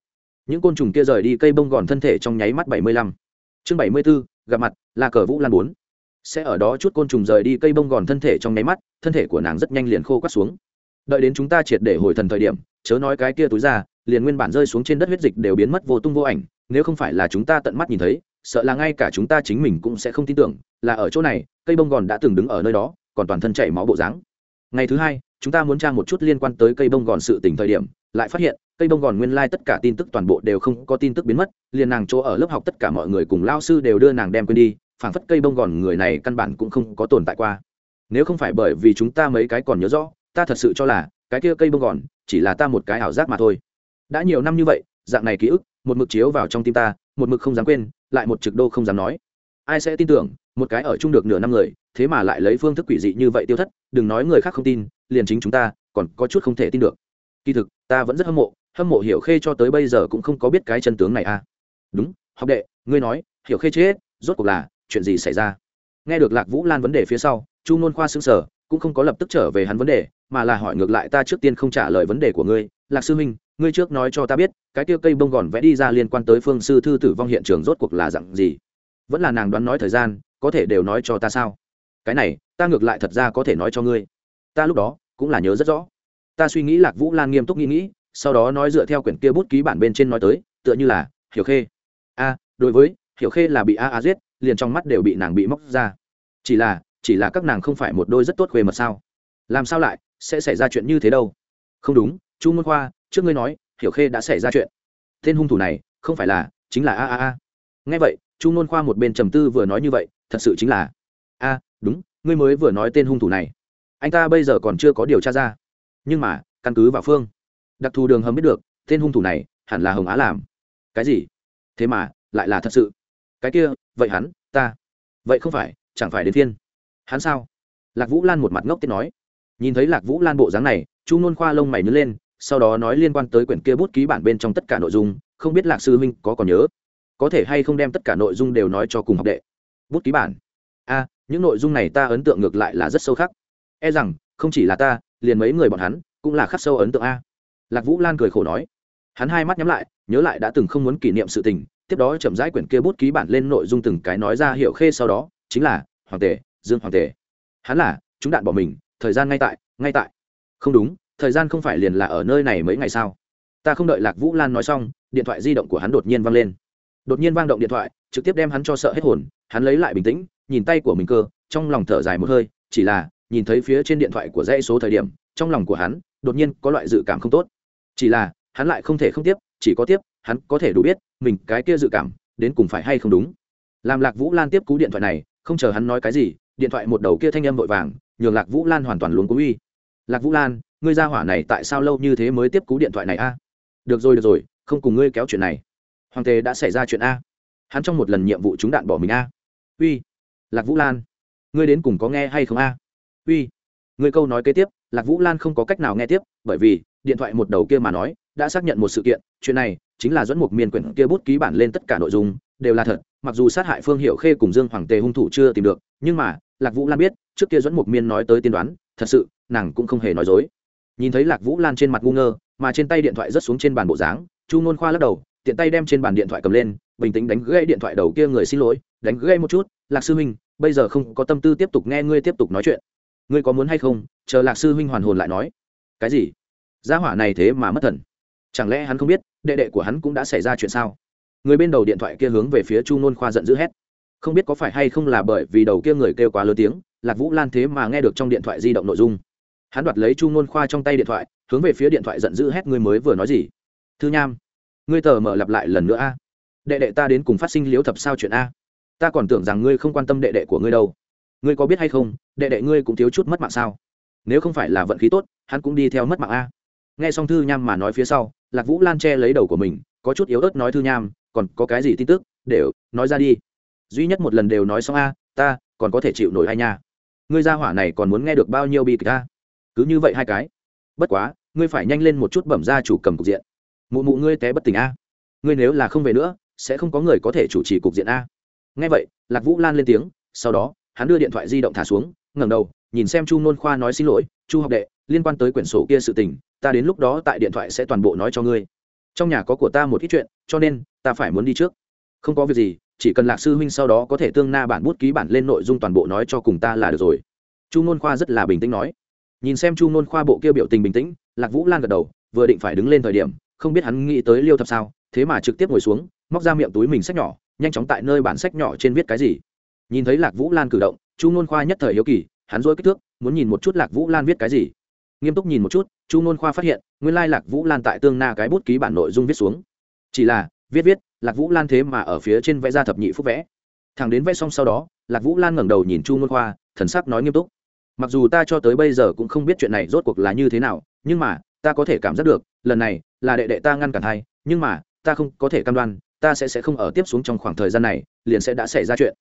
Những côn trùng kia rời đi cây bông gòn thân thể trong nháy mắt bảy mươi lăm. Chương bảy mươi b ố gặp mặt là cờ vũ lan bốn. Sẽ ở đó chút côn trùng rời đi cây bông gòn thân thể trong nháy mắt, thân thể của nàng rất nhanh liền khô quắt xuống. Đợi đến chúng ta triệt để hồi thần thời điểm, chớ nói cái kia túi ra, liền nguyên bản rơi xuống trên đất huyết dịch đều biến mất vô tung vô ảnh, nếu không phải là chúng ta tận mắt nhìn thấy, sợ là ngay cả chúng ta chính mình cũng sẽ không tin tưởng, là ở chỗ này, cây bông gòn đã từng đứng ở nơi đó, còn toàn thân chảy máu bộ dáng. Ngày thứ hai chúng ta muốn tra một chút liên quan tới cây bông gòn sự tình thời điểm, lại phát hiện, cây bông gòn nguyên lai tất cả tin tức toàn bộ đều không có tin tức biến mất, liền nàng chỗ ở lớp học tất cả mọi người cùng lao sư đều đưa nàng đem quên đi, phảng phất cây bông gòn người này căn bản cũng không có tồn tại qua. Nếu không phải bởi vì chúng ta mấy cái còn nhớ rõ, ta thật sự cho là, cái kia cây bông gòn, chỉ là ta một cái ảo giác mà thôi. Đã nhiều năm như vậy, dạng này ký ức, một mực chiếu vào trong tim ta, một mực không dám quên, lại một trực đô không dám nói. Ai sẽ tin tưởng một cái ở chung được nửa năm người, thế mà lại lấy phương thức quỷ dị như vậy tiêu thất, đừng nói người khác không tin, liền chính chúng ta, còn có chút không thể tin được. Kỳ thực, ta vẫn rất hâm mộ hâm mộ hiểu khê cho tới bây giờ cũng không có biết cái chân tướng này à. Đúng, học đệ, ngươi nói, hiểu khê chết, rốt cuộc là, chuyện gì xảy ra? Nghe được lạc vũ lan vấn đề phía sau, chu nôn khoa xứng sở cũng không có lập tức trở về hắn vấn đề, mà là hỏi ngược lại ta trước tiên không trả lời vấn đề của ngươi. Lạc sư minh, ngươi trước nói cho ta biết, cái tiêu cây bông gòn vẽ đi ra liên quan tới phương sư thư tử vong hiện trường rốt cuộc là dặn gì? Vẫn là nàng đoán nói thời gian có thể đều nói cho ta sao? Cái này, ta ngược lại thật ra có thể nói cho ngươi. Ta lúc đó, cũng là nhớ rất rõ. Ta suy nghĩ lạc vũ lan nghiêm túc nghĩ nghĩ, sau đó nói dựa theo quyển kia bút ký bản bên trên nói tới, tựa như là, hiểu khê. A, đối với, hiểu khê là bị a a giết, liền trong mắt đều bị nàng bị móc ra. Chỉ là chỉ là các nàng không phải một đôi rất tốt khuê mật sao? Làm sao lại, sẽ xảy ra chuyện như thế đâu? Không đúng, chu môn khoa, trước ngươi nói, hiểu khê đã xảy ra chuyện. Tên hung thủ này, không phải là, chính là a a a. Nghe vậy, chu môn khoa một bên trầm tư vừa nói như vậy thật sự chính là, a, đúng, ngươi mới vừa nói tên hung thủ này. Anh ta bây giờ còn chưa có điều tra ra. Nhưng mà, căn cứ vào phương, đặc thù đường hầm biết được, tên hung thủ này hẳn là hồng á làm. Cái gì? Thế mà, lại là thật sự. Cái kia, vậy hắn, ta. Vậy không phải, chẳng phải đến thiên hắn sao? Lạc vũ lan một mặt ngốc tiết nói. Nhìn thấy lạc vũ lan bộ dáng này, chu nôn khoa lông mày nhớ lên, sau đó nói liên quan tới quyển kia bút ký bản bên trong tất cả nội dung, không biết lạc sư huynh có còn nhớ? Có thể hay không đem tất cả nội dung đều nói cho cùng học đệ? Bút ký bản. A, những nội dung này ta ấn tượng ngược lại là rất sâu khắc. E rằng, không chỉ là ta, liền mấy người bọn hắn, cũng là khắc sâu ấn tượng a. Lạc vũ lan cười khổ nói. Hắn hai mắt nhắm lại, nhớ lại đã từng không muốn kỷ niệm sự tình, tiếp đó chậm rãi quyển kia bút ký bản lên nội dung từng cái nói ra hiệu khê sau đó, chính là, hoàng tề, dương hoàng tề. Hắn là, chúng đạn bỏ mình, thời gian ngay tại ngay tại. Không đúng, thời gian không phải liền là ở nơi này mấy ngày sao? Ta không đợi lạc vũ lan nói xong, điện thoại di động của hắn đột nhiên vang lên. Đột nhiên vang động điện thoại, trực tiếp đem hắn cho sợ hết hồn hắn lấy lại bình tĩnh, nhìn tay của mình cơ, trong lòng thở dài một hơi, chỉ là, nhìn thấy phía trên điện thoại của dãy số thời điểm, trong lòng của hắn, đột nhiên có loại dự cảm không tốt. Chỉ là, hắn lại không thể không tiếp, chỉ có tiếp, hắn có thể đủ biết, mình cái kia dự cảm, đến cùng phải hay không đúng. Làm lạc vũ lan tiếp cú điện thoại này, không chờ hắn nói cái gì, điện thoại một đầu kia thanh âm vội vàng, nhường lạc vũ lan hoàn toàn luống cú uy. Lạc vũ lan, ngươi ra hỏa này tại sao lâu như thế mới tiếp cú điện thoại này a? Được rồi được rồi, không cùng ngươi kéo chuyện này. Hoàng tề đã xảy ra chuyện a. Hắn trong một lần nhiệm vụ trúng đạn bỏ mình a uy, lạc vũ lan, ngươi đến cùng có nghe hay không a? Uy, ngươi câu nói kế tiếp, lạc vũ lan không có cách nào nghe tiếp, bởi vì, điện thoại một đầu kia mà nói, đã xác nhận một sự kiện, chuyện này chính là dẫn một miền quyển kia bút ký bản lên tất cả nội dung, đều là thật, mặc dù sát hại phương hiệu khê cùng dương hoàng tề hung thủ chưa tìm được, nhưng mà, lạc vũ lan biết, trước kia dẫn một miên nói tới tiên đoán, thật sự, nàng cũng không hề nói dối. Nhìn thấy lạc vũ lan trên mặt ngu ngơ, mà trên tay điện thoại rớt xuống trên bàn bộ dáng, chu nôn khoa lắc đầu, tiện tay đem trên bàn điện thoại cầm lên bình tĩnh đánh gãy điện thoại đầu kia người xin lỗi, đánh gãy một chút, lạc sư huynh, bây giờ không có tâm tư tiếp tục nghe ngươi tiếp tục nói chuyện. Ngươi có muốn hay không? Chờ lạc sư huynh hoàn hồn lại nói. Cái gì? Gia hỏa này thế mà mất thần. Chẳng lẽ hắn không biết, đệ đệ của hắn cũng đã xảy ra chuyện sao? Người bên đầu điện thoại kia hướng về phía chu nôn khoa giận dữ hét. Không biết có phải hay không là bởi vì đầu kia người kêu quá lớn tiếng, lạc vũ lan thế mà nghe được trong điện thoại di động nội dung. Hắn đoạt lấy chu nôn khoa trong tay điện thoại, hướng về phía điện thoại giận dữ hét, ngươi mới vừa nói gì? Thư nham, ngươi tờ mở lặp lại lần nữa a đệ đệ ta đến cùng phát sinh liếu thập sao chuyện a. Ta còn tưởng rằng ngươi không quan tâm đệ đệ của ngươi đâu. Ngươi có biết hay không, đệ đệ ngươi cũng thiếu chút mất mạng sao? Nếu không phải là vận khí tốt, hắn cũng đi theo mất mạng a. Nghe xong thư nham mà nói phía sau, lạc vũ lan che lấy đầu của mình, có chút yếu ớt nói thư nham, còn có cái gì tin tức? Đều, nói ra đi. Duy nhất một lần đều nói xong a, ta, còn có thể chịu nổi hay nha? Ngươi gia hỏa này còn muốn nghe được bao nhiêu bi kịch ta cứ như vậy hai cái. Bất quá, ngươi phải nhanh lên một chút bẩm ra chủ cầm cục diện. Mụ mụ ngươi té bất tỉnh a. Ngươi nếu là không về nữa sẽ không có người có thể chủ trì cục diện a. Nghe vậy, lạc vũ lan lên tiếng, sau đó, hắn đưa điện thoại di động thả xuống, ngẩng đầu, nhìn xem chu nôn khoa nói xin lỗi, chu học đệ, liên quan tới quyển sổ kia sự tình, ta đến lúc đó tại điện thoại sẽ toàn bộ nói cho ngươi. Trong nhà có của ta một ít chuyện, cho nên, ta phải muốn đi trước. Không có việc gì, chỉ cần lạc sư huynh sau đó có thể tương na bản bút ký bản lên nội dung toàn bộ nói cho cùng ta là được rồi. Chu nôn khoa rất là bình tĩnh nói. Nhìn xem chu nôn khoa bộ kia biểu tình bình tĩnh, lạc vũ lan gật đầu, vừa định phải đứng lên thời điểm, không biết hắn nghĩ tới liêu thập sao, thế mà trực tiếp ngồi xuống móc ra miệng túi mình sách nhỏ, nhanh chóng tại nơi bản sách nhỏ trên viết cái gì. Nhìn thấy lạc vũ lan cử động, chu nôn khoa nhất thời hiếu kỳ, hắn dối kích thước, muốn nhìn một chút lạc vũ lan viết cái gì. Nghiêm túc nhìn một chút, chu nôn khoa phát hiện, nguyên lai lạc vũ lan tại tương na cái bút ký bản nội dung viết xuống. Chỉ là, viết viết, lạc vũ lan thế mà ở phía trên vẽ ra thập nhị phúc vẽ. Thằng đến vẽ xong sau đó, lạc vũ lan ngẩng đầu nhìn chu nôn khoa, thần sắc nói nghiêm túc. Mặc dù ta cho tới bây giờ cũng không biết chuyện này rốt cuộc là như thế nào, nhưng mà, ta có thể cảm giác được, lần này là đệ đệ ta ngăn cản hay nhưng mà, ta không có thể cam đoan ta sẽ sẽ không ở tiếp xuống trong khoảng thời gian này, liền sẽ đã xảy ra chuyện.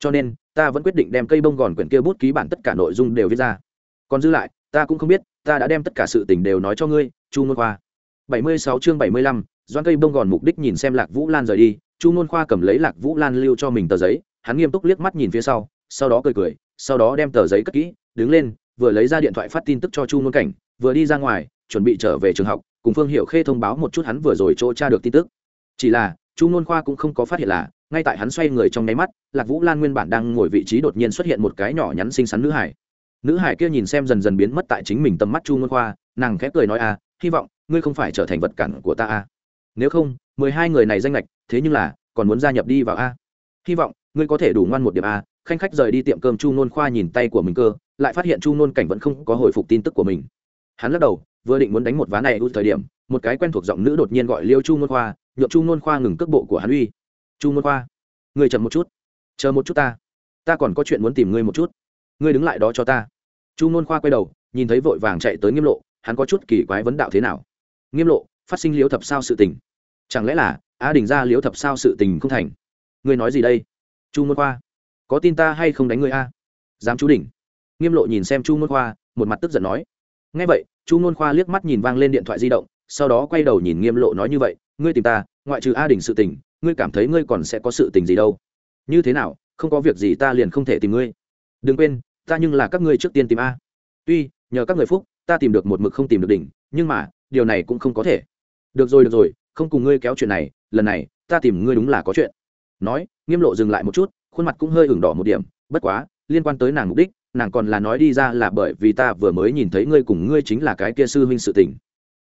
Cho nên, ta vẫn quyết định đem cây bông gòn quyển kia bút ký bản tất cả nội dung đều viết ra. Còn dư lại, ta cũng không biết, ta đã đem tất cả sự tình đều nói cho ngươi, chu ngôn khoa. Bảy mươi sáu chương bảy mươi lăm doan cây bông gòn mục đích nhìn xem lạc vũ lan rời đi. Chu ngôn khoa cầm lấy lạc vũ lan lưu cho mình tờ giấy, hắn nghiêm túc liếc mắt nhìn phía sau sau đó cười cười, sau đó đem tờ giấy cất kỹ, đứng lên, vừa lấy ra điện thoại phát tin tức cho chu ngôn cảnh, vừa đi ra ngoài, chuẩn bị trở về trường học, cùng phương hiệu khê thông báo một chút hắn vừa rồi chỗ tra được tin tức. Chỉ là chu ngôn khoa cũng không có phát hiện là, ngay tại hắn xoay người trong nháy mắt, lạc vũ lan nguyên bản đang ngồi vị trí đột nhiên xuất hiện một cái nhỏ nhắn xinh xắn nữ hải. Nữ hải kia nhìn xem dần dần biến mất tại chính mình tầm mắt chu ngôn khoa, nàng khẽ cười nói à hy vọng ngươi không phải trở thành vật cản của ta à. Nếu không, mười hai người này danh lệch, thế nhưng là, còn muốn gia nhập đi vào a. Hy vọng ngươi có thể đủ ngoan một điểm a. Khanh khách rời đi tiệm cơm chu nôn khoa nhìn tay của mình cơ, lại phát hiện chu nôn cảnh vẫn không có hồi phục tin tức của mình. Hắn lắc đầu, vừa định muốn đánh một ván này ưu thời điểm, một cái quen thuộc giọng nữ đột nhiên gọi liêu chu nôn khoa nhượng chu nôn khoa ngừng cước bộ của hắn uy. Chu nôn khoa, ngươi chậm một chút. Chờ một chút ta. Ta còn có chuyện muốn tìm ngươi một chút. Ngươi đứng lại đó cho ta. Chu nôn khoa quay đầu, nhìn thấy vội vàng chạy tới nghiêm lộ, hắn có chút kỳ quái vấn đạo thế nào? Nghiêm lộ, phát sinh liếu thập sao sự tình. Chẳng lẽ là a đình ra liếu thập sao sự tình không thành? Ngươi nói gì đây? Chu nôn khoa, có tin ta hay không đánh ngươi a? Dám chú đỉnh. Nghiêm lộ nhìn xem chu nôn khoa, một mặt tức giận nói. Ngay vậy, chu nôn khoa liếc mắt nhìn vang lên điện thoại di động, sau đó quay đầu nhìn nghiêm lộ nói như vậy ngươi tìm ta, ngoại trừ a đình sự tình, ngươi cảm thấy ngươi còn sẽ có sự tình gì đâu? Như thế nào, không có việc gì ta liền không thể tìm ngươi. Đừng quên, ta nhưng là các ngươi trước tiên tìm a. Tuy, nhờ các người phúc, ta tìm được một mực không tìm được đỉnh, nhưng mà, điều này cũng không có thể. Được rồi được rồi, không cùng ngươi kéo chuyện này, lần này, ta tìm ngươi đúng là có chuyện. Nói, nghiêm lộ dừng lại một chút, khuôn mặt cũng hơi ửng đỏ một điểm, bất quá, liên quan tới nàng mục đích, nàng còn là nói đi ra là bởi vì ta vừa mới nhìn thấy ngươi cùng ngươi chính là cái kia sư huynh sự tình.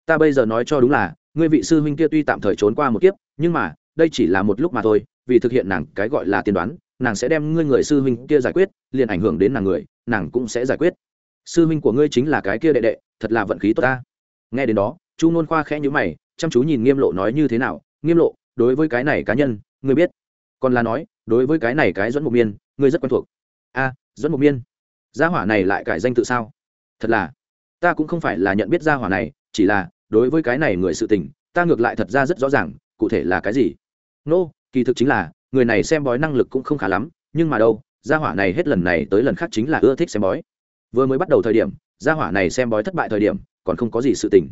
Ta bây giờ nói cho đúng là ngươi vị sư huynh kia tuy tạm thời trốn qua một kiếp, nhưng mà, đây chỉ là một lúc mà thôi, vì thực hiện nàng cái gọi là tiên đoán, nàng sẽ đem ngươi người sư huynh kia giải quyết, liền ảnh hưởng đến nàng người, nàng cũng sẽ giải quyết. Sư huynh của ngươi chính là cái kia đệ đệ, thật là vận khí tốt ta. Nghe đến đó, chu nôn khoa khẽ nhữ mày, chăm chú nhìn nghiêm lộ nói như thế nào, nghiêm lộ, đối với cái này cá nhân, ngươi biết. Còn là nói, đối với cái này cái dẫn mục miên, ngươi rất quen thuộc. A dẫn mục miên? Gia hỏa này lại cải danh tự sao? Thật là, ta cũng không phải là nhận biết gia hỏa này, chỉ là đối với cái này người sự tình ta ngược lại thật ra rất rõ ràng cụ thể là cái gì? Nô、no, kỳ thực chính là người này xem bói năng lực cũng không khá lắm nhưng mà đâu gia hỏa này hết lần này tới lần khác chính là ưa thích xem bói. Vừa mới bắt đầu thời điểm gia hỏa này xem bói thất bại thời điểm còn không có gì sự tình.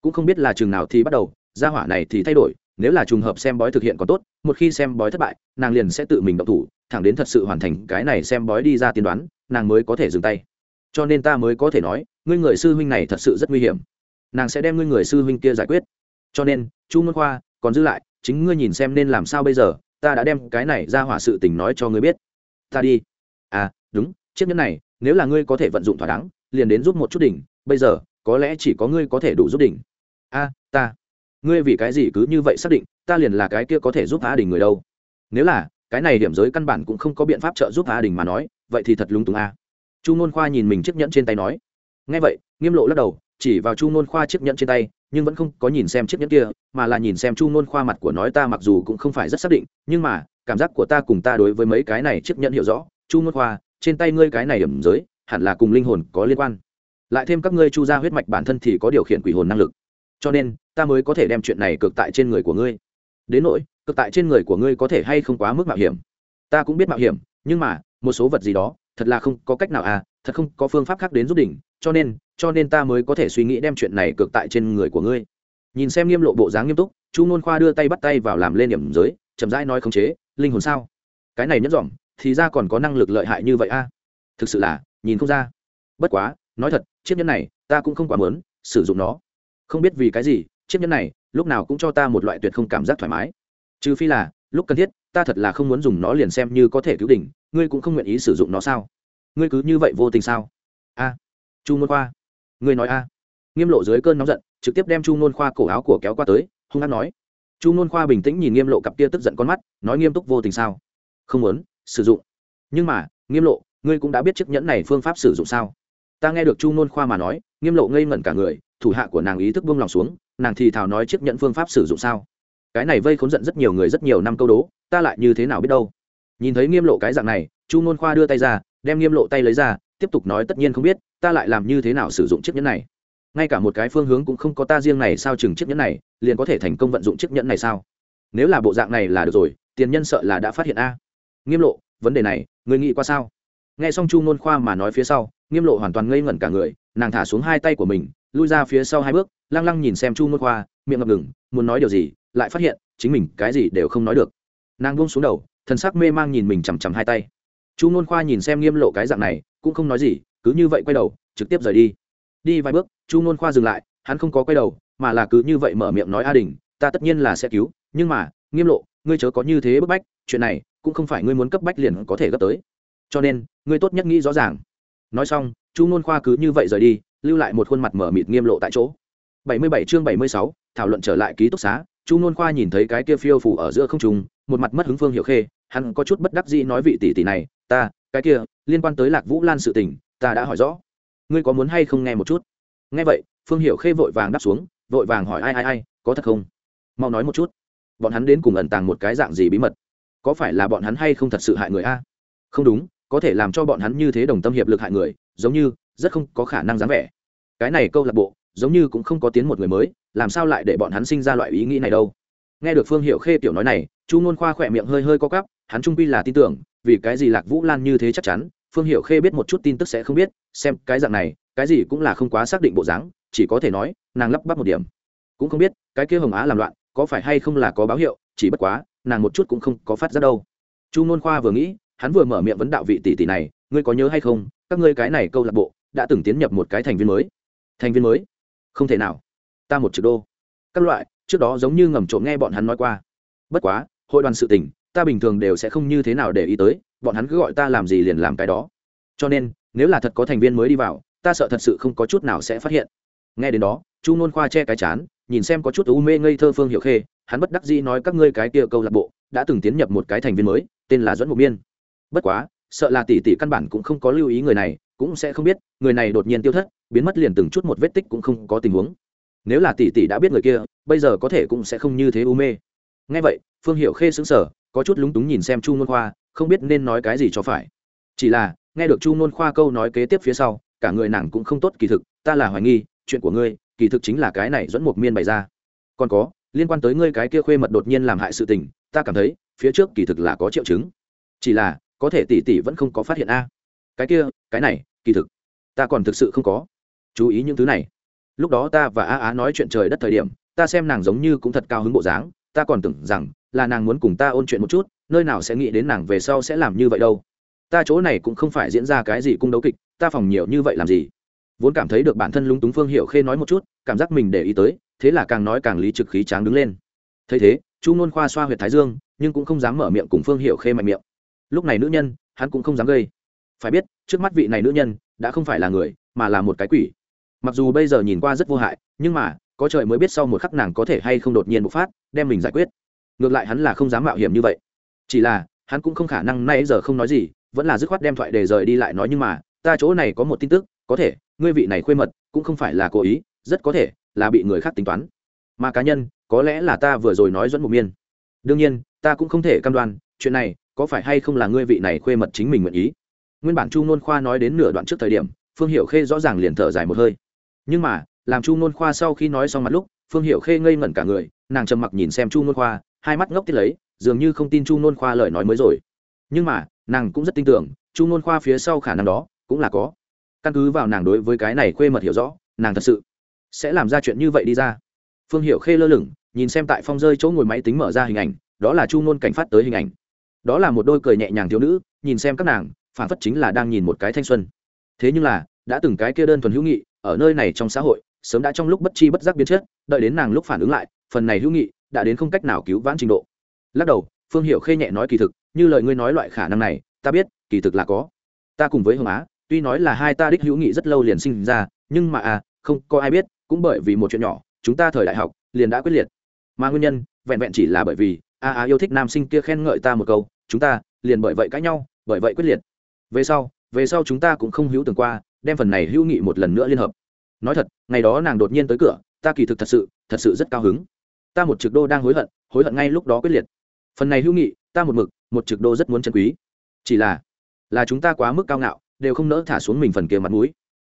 Cũng không biết là chừng nào thì bắt đầu gia hỏa này thì thay đổi nếu là trùng hợp xem bói thực hiện còn tốt một khi xem bói thất bại nàng liền sẽ tự mình động thủ thẳng đến thật sự hoàn thành cái này xem bói đi ra tiên đoán nàng mới có thể dừng tay. Cho nên ta mới có thể nói ngươi người sư huynh này thật sự rất nguy hiểm nàng sẽ đem ngươi người sư huynh kia giải quyết. Cho nên, chu ngân khoa, còn giữ lại, chính ngươi nhìn xem nên làm sao bây giờ, ta đã đem cái này ra hỏa sự tình nói cho ngươi biết. Ta đi. À đúng, chiếc nhẫn này, nếu là ngươi có thể vận dụng thỏa đáng, liền đến giúp một chút đỉnh, bây giờ, có lẽ chỉ có ngươi có thể đủ giúp đỉnh. A, ta. Ngươi vì cái gì cứ như vậy xác định, ta liền là cái kia có thể giúp a đình người đâu. Nếu là, cái này điểm giới căn bản cũng không có biện pháp trợ giúp a đình mà nói, vậy thì thật lung túng a. Chu ngôn khoa nhìn mình chiếc nhẫn trên tay nói. Ngay vậy, nghiêm lộ lắc đầu chỉ vào chu ngôn khoa chiếc nhẫn trên tay, nhưng vẫn không có nhìn xem chiếc nhẫn kia, mà là nhìn xem chu ngôn khoa mặt của nói ta mặc dù cũng không phải rất xác định, nhưng mà, cảm giác của ta cùng ta đối với mấy cái này chiếc nhẫn hiểu rõ. Chu ngôn khoa, trên tay ngươi cái này ẩm giới, hẳn là cùng linh hồn có liên quan. Lại thêm các ngươi chu ra huyết mạch bản thân thì có điều khiển quỷ hồn năng lực. Cho nên, ta mới có thể đem chuyện này cực tại trên người của ngươi. Đến nỗi, cực tại trên người của ngươi có thể hay không quá mức mạo hiểm. Ta cũng biết mạo hiểm, nhưng mà, một số vật gì đó, thật là không có cách nào à thật không có phương pháp khác đến giúp đỉnh, cho nên cho nên ta mới có thể suy nghĩ đem chuyện này cược tại trên người của ngươi. Nhìn xem nghiêm lộ bộ dáng nghiêm túc, chu nôn khoa đưa tay bắt tay vào làm lên điểm giới, chậm rãi nói khống chế, linh hồn sao? Cái này nhẫn dỏm thì ra còn có năng lực lợi hại như vậy a? Thực sự là, nhìn không ra. Bất quá, nói thật, chiếc nhẫn này, ta cũng không quá muốn sử dụng nó. Không biết vì cái gì, chiếc nhẫn này, lúc nào cũng cho ta một loại tuyệt không cảm giác thoải mái. Trừ phi là, lúc cần thiết, ta thật là không muốn dùng nó liền xem như có thể cứu đỉnh, ngươi cũng không nguyện ý sử dụng nó sao? Ngươi cứ như vậy vô tình sao? A, chu Nôn khoa ngươi nói a. Nghiêm lộ dưới cơn nóng giận, trực tiếp đem chu ngôn khoa cổ áo của kéo qua tới, hung hát nói. Chu ngôn khoa bình tĩnh nhìn nghiêm lộ cặp kia tức giận con mắt, nói nghiêm túc vô tình sao? Không muốn, sử dụng. Nhưng mà, nghiêm lộ, ngươi cũng đã biết chiếc nhẫn này phương pháp sử dụng sao? Ta nghe được chu ngôn khoa mà nói, nghiêm lộ ngây ngẩn cả người, thủ hạ của nàng ý thức buông lòng xuống, nàng thì thào nói chiếc nhẫn phương pháp sử dụng sao? Cái này vây khốn giận rất nhiều người rất nhiều năm câu đố, ta lại như thế nào biết đâu? Nhìn thấy nghiêm lộ cái dạng này, chu ngôn khoa đưa tay ra, đem nghiêm lộ tay lấy ra, tiếp tục nói tất nhiên không biết ta lại làm như thế nào sử dụng chiếc nhẫn này? Ngay cả một cái phương hướng cũng không có ta riêng này sao chừng chiếc nhẫn này, liền có thể thành công vận dụng chiếc nhẫn này sao? Nếu là bộ dạng này là được rồi, tiền nhân sợ là đã phát hiện a. Nghiêm lộ, vấn đề này người nghĩ qua sao? Nghe xong chu ngôn khoa mà nói phía sau, nghiêm lộ hoàn toàn ngây ngẩn cả người, nàng thả xuống hai tay của mình, lui ra phía sau hai bước, lăng lăng nhìn xem chu ngôn khoa, miệng ngập ngừng, muốn nói điều gì, lại phát hiện, chính mình cái gì đều không nói được. Nàng buông xuống đầu, thần sắc mê mang nhìn mình chằm chằm hai tay. Chu ngôn khoa nhìn xem nghiêm lộ cái dạng này, cũng không nói gì cứ như vậy quay đầu trực tiếp rời đi. Đi vài bước chu nôn khoa dừng lại hắn không có quay đầu mà là cứ như vậy mở miệng nói a đình ta tất nhiên là sẽ cứu nhưng mà nghiêm lộ ngươi chớ có như thế bức bách chuyện này cũng không phải ngươi muốn cấp bách liền có thể gấp tới. Cho nên ngươi tốt nhất nghĩ rõ ràng. Nói xong chu nôn khoa cứ như vậy rời đi lưu lại một khuôn mặt mở mịt nghiêm lộ tại chỗ. 77 chương 76, thảo luận trở lại ký túc xá chu nôn khoa nhìn thấy cái kia phiêu phủ ở giữa không trung một mặt mất hứng phương hiệu khê hắn có chút bất đắc dĩ nói vị tỷ tỷ này ta cái kia liên quan tới lạc vũ lan sự tình ta đã hỏi rõ. Ngươi có muốn hay không nghe một chút? Nghe vậy, phương hiệu khê vội vàng đáp xuống, vội vàng hỏi ai ai ai, có thật không? Mau nói một chút. Bọn hắn đến cùng ẩn tàng một cái dạng gì bí mật? Có phải là bọn hắn hay không thật sự hại người a? Không đúng, có thể làm cho bọn hắn như thế đồng tâm hiệp lực hại người, giống như, rất không có khả năng dáng vẻ. Cái này câu lạc bộ, giống như cũng không có tiến một người mới, làm sao lại để bọn hắn sinh ra loại ý nghĩ này đâu? Nghe được phương hiệu khê tiểu nói này, chu ngôn khoa khỏe miệng hơi hơi co cắp hắn trung pi là tin tưởng, vì cái gì lạc vũ lan như thế chắc chắn phương hiệu khê biết một chút tin tức sẽ không biết, xem, cái dạng này, cái gì cũng là không quá xác định bộ dáng, chỉ có thể nói, nàng lắp bắp một điểm. Cũng không biết, cái kia hồng á làm loạn, có phải hay không là có báo hiệu, chỉ bất quá, nàng một chút cũng không có phát ra đâu. Chu n khoa vừa nghĩ, hắn vừa mở miệng vấn đạo vị tỷ tỷ này, ngươi có nhớ hay không, các ngươi cái này câu lạc bộ, đã từng tiến nhập một cái thành viên mới? Thành viên mới? Không thể nào. Ta một trực đô. Các loại, trước đó giống như ngầm trộm nghe bọn hắn nói qua. Bất quá, hội đoàn sự tình, ta bình thường đều sẽ không như thế nào để ý tới bọn hắn cứ gọi ta làm gì liền làm cái đó. Cho nên, nếu là thật có thành viên mới đi vào, ta sợ thật sự không có chút nào sẽ phát hiện. Nghe đến đó, chu nôn khoa che cái chán, nhìn xem có chút u mê ngây thơ phương hiệu khê, hắn bất đắc dĩ nói các ngươi cái kia câu lạc bộ, đã từng tiến nhập một cái thành viên mới, tên là dẫn mục miên. Bất quá, sợ là tỷ tỷ căn bản cũng không có lưu ý người này, cũng sẽ không biết, người này đột nhiên tiêu thất, biến mất liền từng chút một vết tích cũng không có tình huống. Nếu là tỷ tỷ đã biết người kia, bây giờ có thể cũng sẽ không như thế u mê. Ngay vậy, phương hiệu khê xứng sở có chút lúng túng nhìn xem chu ngôn khoa không biết nên nói cái gì cho phải. Chỉ là, nghe được chu ngôn khoa câu nói kế tiếp phía sau, cả người nàng cũng không tốt kỳ thực, ta là hoài nghi, chuyện của ngươi, kỳ thực chính là cái này dẫn một miên bày ra. Còn có, liên quan tới ngươi cái kia khuê mật đột nhiên làm hại sự tình, ta cảm thấy, phía trước kỳ thực là có triệu chứng. Chỉ là, có thể tỷ tỷ vẫn không có phát hiện a. À. Cái kia, cái này, kỳ thực, ta còn thực sự không có. Chú ý những thứ này. Lúc đó ta và a á nói chuyện trời đất thời điểm, ta xem nàng giống như cũng thật cao hứng bộ dáng, ta còn tưởng rằng là nàng muốn cùng ta ôn chuyện một chút nơi nào sẽ nghĩ đến nàng về sau sẽ làm như vậy đâu. Ta chỗ này cũng không phải diễn ra cái gì cung đấu kịch, ta phòng nhiều như vậy làm gì? Vốn cảm thấy được bản thân lúng túng phương hiệu khê nói một chút, cảm giác mình để ý tới, thế là càng nói càng lý trực khí tráng đứng lên. Thấy thế, chu nôn khoa xoa h u y ệ t thái dương, nhưng cũng không dám mở miệng cùng phương hiệu khê mạnh miệng. Lúc này nữ nhân, hắn cũng không dám gây. Phải biết, trước mắt vị này nữ nhân, đã không phải là người, mà là một cái quỷ. Mặc dù bây giờ nhìn qua rất vô hại, nhưng mà, có trời mới biết sau một khắc nàng có thể hay không đột nhiên bộc phát, đem mình giải quyết. Ngược lại hắn là không dám mạo hiểm như vậy chỉ là, hắn cũng không khả năng nay giờ không nói gì, vẫn là dứt khoát đem thoại để rời đi lại nói nhưng mà, ta chỗ này có một tin tức, có thể, ngươi vị này khuê mật, cũng không phải là cố ý, rất có thể là bị người khác tính toán. Mà cá nhân, có lẽ là ta vừa rồi nói dẫn một miên. Đương nhiên, ta cũng không thể cam đoan, chuyện này có phải hay không là ngươi vị này khuê mật chính mình nguyện ý? Nguyên bản chu nôn khoa nói đến nửa đoạn trước thời điểm, phương hiệu khê rõ ràng liền thở dài một hơi. Nhưng mà, làm chu nôn khoa sau khi nói xong mặt lúc, phương hiệu khê ngây ngẩn cả người, nàng trầm mặc nhìn xem chu nôn khoa, hai mắt ngốc tiết lấy dường như không tin chu nôn khoa lời nói mới rồi. Nhưng mà, nàng cũng rất tin tưởng, chu nôn khoa phía sau khả năng đó cũng là có. Căn cứ vào nàng đối với cái này khuê mật hiểu rõ, nàng thật sự sẽ làm ra chuyện như vậy đi ra. Phương hiệu khê lơ lửng, nhìn xem tại phong rơi chỗ ngồi máy tính mở ra hình ảnh, đó là chu nôn cảnh phát tới hình ảnh. Đó là một đôi cười nhẹ nhàng thiếu nữ, nhìn xem các nàng phản phất chính là đang nhìn một cái thanh xuân. Thế nhưng là, đã từng cái kia đơn thuần hữu nghị, ở nơi này trong xã hội, sớm đã trong lúc bất chi bất giác biến chất, đợi đến nàng lúc phản ứng lại, phần này hữu nghị đã đến không cách nào cứu vãn trình độ lắc đầu, phương hiệu khê nhẹ nói kỳ thực, như lời ngươi nói loại khả năng này, ta biết, kỳ thực là có. Ta cùng với hồng á, tuy nói là hai ta đích hữu nghị rất lâu liền sinh ra, nhưng mà à không có ai biết, cũng bởi vì một chuyện nhỏ, chúng ta thời đại học, liền đã quyết liệt. Mà nguyên nhân, vẹn vẹn chỉ là bởi vì, a a yêu thích nam sinh kia khen ngợi ta một câu, chúng ta, liền bởi vậy cãi nhau, bởi vậy quyết liệt. Về sau về sau chúng ta cũng không hữu tưởng qua, đem phần này hữu nghị một lần nữa liên hợp. Nói thật, ngày đó nàng đột nhiên tới cửa, ta kỳ thực thật sự thật sự rất cao hứng. Ta một trực đô đang hối hận hối hận ngay lúc đó quyết liệt phần này hữu nghị, ta một mực, một trực đô rất muốn chân quý. Chỉ là là chúng ta quá mức cao ngạo, đều không nỡ thả xuống mình phần kia mặt mũi.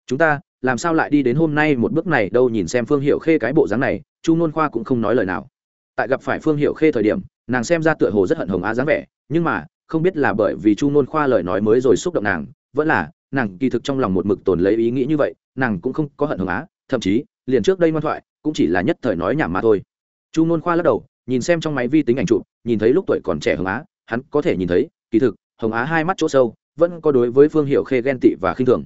Chúng ta, làm sao lại đi đến hôm nay một bước này đâu nhìn xem phương hiệu khê cái bộ dáng này, chu nôn khoa cũng không nói lời nào. Tại gặp phải phương hiệu khê thời điểm, nàng xem ra tựa hồ rất hận hồng á dáng vẻ, nhưng mà, không biết là bởi vì chu nôn khoa lời nói mới rồi xúc động nàng, vẫn là, nàng kỳ thực trong lòng một mực tồn lấy ý nghĩ như vậy, nàng cũng không có hận hồng á, thậm chí, liền trước đây ngoan thoại, cũng chỉ là nhất thời nói nhảm mà thôi. Chu nôn khoa lắc đầu nhìn xem trong máy vi tính ảnh chụp, nhìn thấy lúc tuổi còn trẻ hồng á, hắn có thể nhìn thấy, kỳ thực, hồng á hai mắt chỗ sâu, vẫn có đối với phương hiệu khê ghen tị và khinh thường.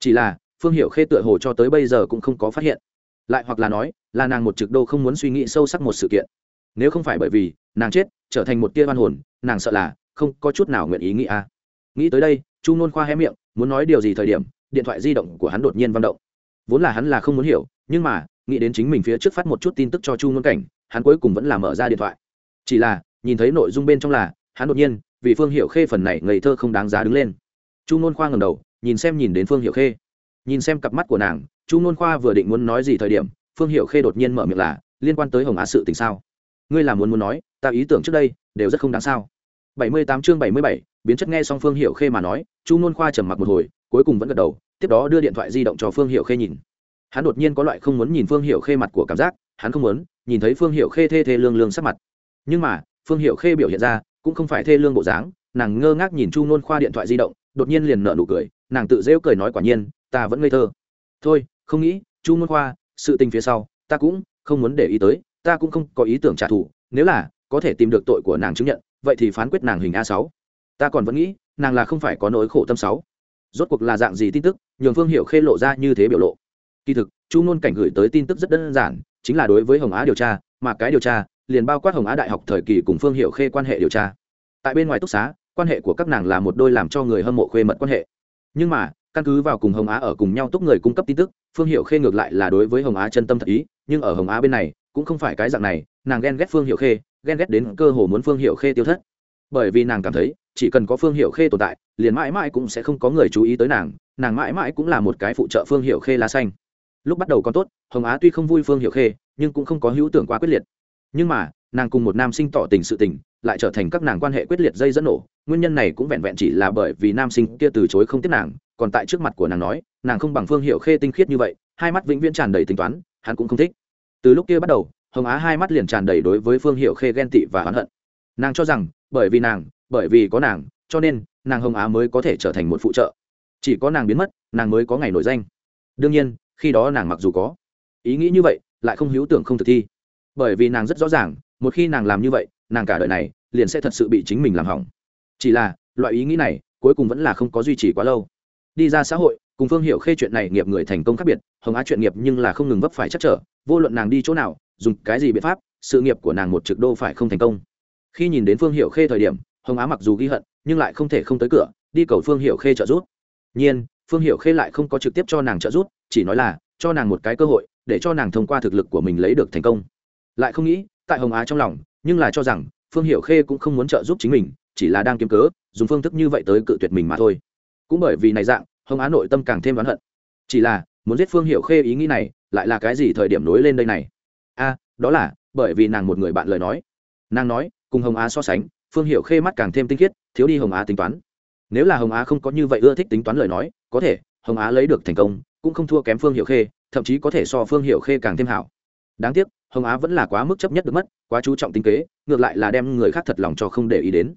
Chỉ là, phương hiệu khê tựa hồ cho tới bây giờ cũng không có phát hiện. Lại hoặc là nói, là nàng một trực đô không muốn suy nghĩ sâu sắc một sự kiện. Nếu không phải bởi vì, nàng chết, trở thành một tia văn hồn, nàng sợ là, không có chút nào nguyện ý nghĩ à. nghĩ tới đây, chu nôn khoa hé miệng, muốn nói điều gì thời điểm, điện thoại di động của hắn đột nhiên văng động. Vốn là hắn là không muốn hiểu, nhưng mà, nghĩ đến chính mình phía trước phát một chút tin tức cho chu nôn cảnh hắn cuối cùng vẫn là mở ra điện thoại. Chỉ là, nhìn thấy nội dung bên trong là, hắn đột nhiên, vì phương hiệu khê phần này ngây thơ không đáng giá đứng lên. Chu nôn khoa ngầm đầu, nhìn xem nhìn đến phương hiệu khê. Nhìn xem cặp mắt của nàng, chu nôn khoa vừa định muốn nói gì thời điểm, phương hiệu khê đột nhiên mở miệng là, liên quan tới hồng á sự tình sao? Ngươi là muốn muốn nói, ta ý tưởng trước đây, đều rất không đáng sao. Bảy mươi tám chương bảy mươi bảy, biến chất nghe xong phương hiệu khê mà nói, chu nôn khoa trầm mặc một hồi, cuối cùng vẫn gật đầu, tiếp đó đưa điện thoại di động cho phương hiệu khê nhìn. Hắn đột nhiên có loại không muốn nhìn phương hiệu khê mặt của cảm giác hắn không muốn, nhìn thấy phương hiệu khê thê thê lương lương sắc mặt. Nhưng mà, phương hiệu khê biểu hiện ra, cũng không phải thê lương bộ dáng, nàng ngơ ngác nhìn chu nôn khoa điện thoại di động, đột nhiên liền nở nụ cười, nàng tự rêu cười nói quả nhiên, ta vẫn ngây thơ. Thôi, không nghĩ, chu nôn khoa, sự tình phía sau, ta cũng không muốn để ý tới, ta cũng không có ý tưởng trả thù, nếu là có thể tìm được tội của nàng chứng nhận, vậy thì phán quyết nàng hình a sáu. Ta còn vẫn nghĩ, nàng là không phải có nỗi khổ tâm sáu. Rốt cuộc là dạng gì tin tức, nhường phương hiệu khê lộ ra như thế biểu lộ. Kỳ thực, chu ngôn cảnh gửi tới tin tức rất đơn giản chính là đối với hồng á điều tra, mà cái điều tra liền bao quát hồng á đại học thời kỳ cùng phương hiệu khê quan hệ điều tra. Tại bên ngoài túc xá, quan hệ của các nàng là một đôi làm cho người hâm mộ khuê mật quan hệ. Nhưng mà, căn cứ vào cùng hồng á ở cùng nhau túc người cung cấp tin tức, phương hiệu khê ngược lại là đối với hồng á chân tâm thật ý, nhưng ở hồng á bên này, cũng không phải cái dạng này, nàng ghen ghét phương hiệu khê, ghen ghét đến cơ hồ muốn phương hiệu khê tiêu thất. Bởi vì nàng cảm thấy, chỉ cần có phương hiệu khê tồn tại, liền mãi mãi cũng sẽ không có người chú ý tới nàng nàng mãi mãi cũng là một cái phụ trợ phương hiệu khê lá xanh lúc bắt đầu còn tốt, hồng á tuy không vui phương hiệu khê, nhưng cũng không có hữu tưởng quá quyết liệt. Nhưng mà, nàng cùng một nam sinh tỏ tình sự tình, lại trở thành các nàng quan hệ quyết liệt dây dẫn nổ. Nguyên nhân này cũng vẹn vẹn chỉ là bởi vì nam sinh kia từ chối không tiếp nàng, còn tại trước mặt của nàng nói, nàng không bằng phương hiệu khê tinh khiết như vậy, hai mắt vĩnh viễn tràn đầy tính toán, hắn cũng không thích. Từ lúc kia bắt đầu, hồng á hai mắt liền tràn đầy đối với phương hiệu khê ghen tị và oán hận. Nàng cho rằng, bởi vì nàng, bởi vì có nàng, cho nên, nàng hồng á mới có thể trở thành một phụ trợ. Chỉ có nàng biến mất, nàng mới có ngày nổi danh. Đương nhiên khi đó nàng mặc dù có ý nghĩ như vậy, lại không hữu tưởng không thực thi. Bởi vì nàng rất rõ ràng, một khi nàng làm như vậy, nàng cả đời này liền sẽ thật sự bị chính mình làm hỏng. Chỉ là, loại ý nghĩ này cuối cùng vẫn là không có duy trì quá lâu. Đi ra xã hội, cùng phương hiệu khê chuyện này nghiệp người thành công khác biệt, hồng á chuyện nghiệp nhưng là không ngừng vấp phải chắc trở, vô luận nàng đi chỗ nào, dùng cái gì biện pháp, sự nghiệp của nàng một trực đô phải không thành công. Khi nhìn đến phương hiệu khê thời điểm, hồng á mặc dù ghi hận, nhưng lại không thể không tới cửa, đi cầu phương hiệu khê trợ giúp. Nhiên phương hiệu khê lại không có trực tiếp cho nàng trợ giúp, chỉ nói là, cho nàng một cái cơ hội, để cho nàng thông qua thực lực của mình lấy được thành công. Lại không nghĩ, tại hồng á trong lòng, nhưng là cho rằng, phương hiệu khê cũng không muốn trợ giúp chính mình, chỉ là đang kiếm cớ, dùng phương thức như vậy tới cự tuyệt mình mà thôi. Cũng bởi vì này dạng, hồng á nội tâm càng thêm oán hận. Chỉ là, muốn giết phương hiệu khê ý nghĩ này, lại là cái gì thời điểm nối lên đây này? A, đó là, bởi vì nàng một người bạn lời nói. Nàng nói, cùng hồng á so sánh, phương hiệu khê mắt càng thêm tinh khiết, thiếu đi hồng á tính toán nếu là hồng á không có như vậy ưa thích tính toán lời nói, có thể, hồng á lấy được thành công, cũng không thua kém phương hiệu khê, thậm chí có thể so phương hiệu khê càng thêm hảo. Đáng tiếc, hồng á vẫn là quá mức chấp nhất được mất, quá chú trọng tính kế, ngược lại là đem người khác thật lòng cho không để ý đến.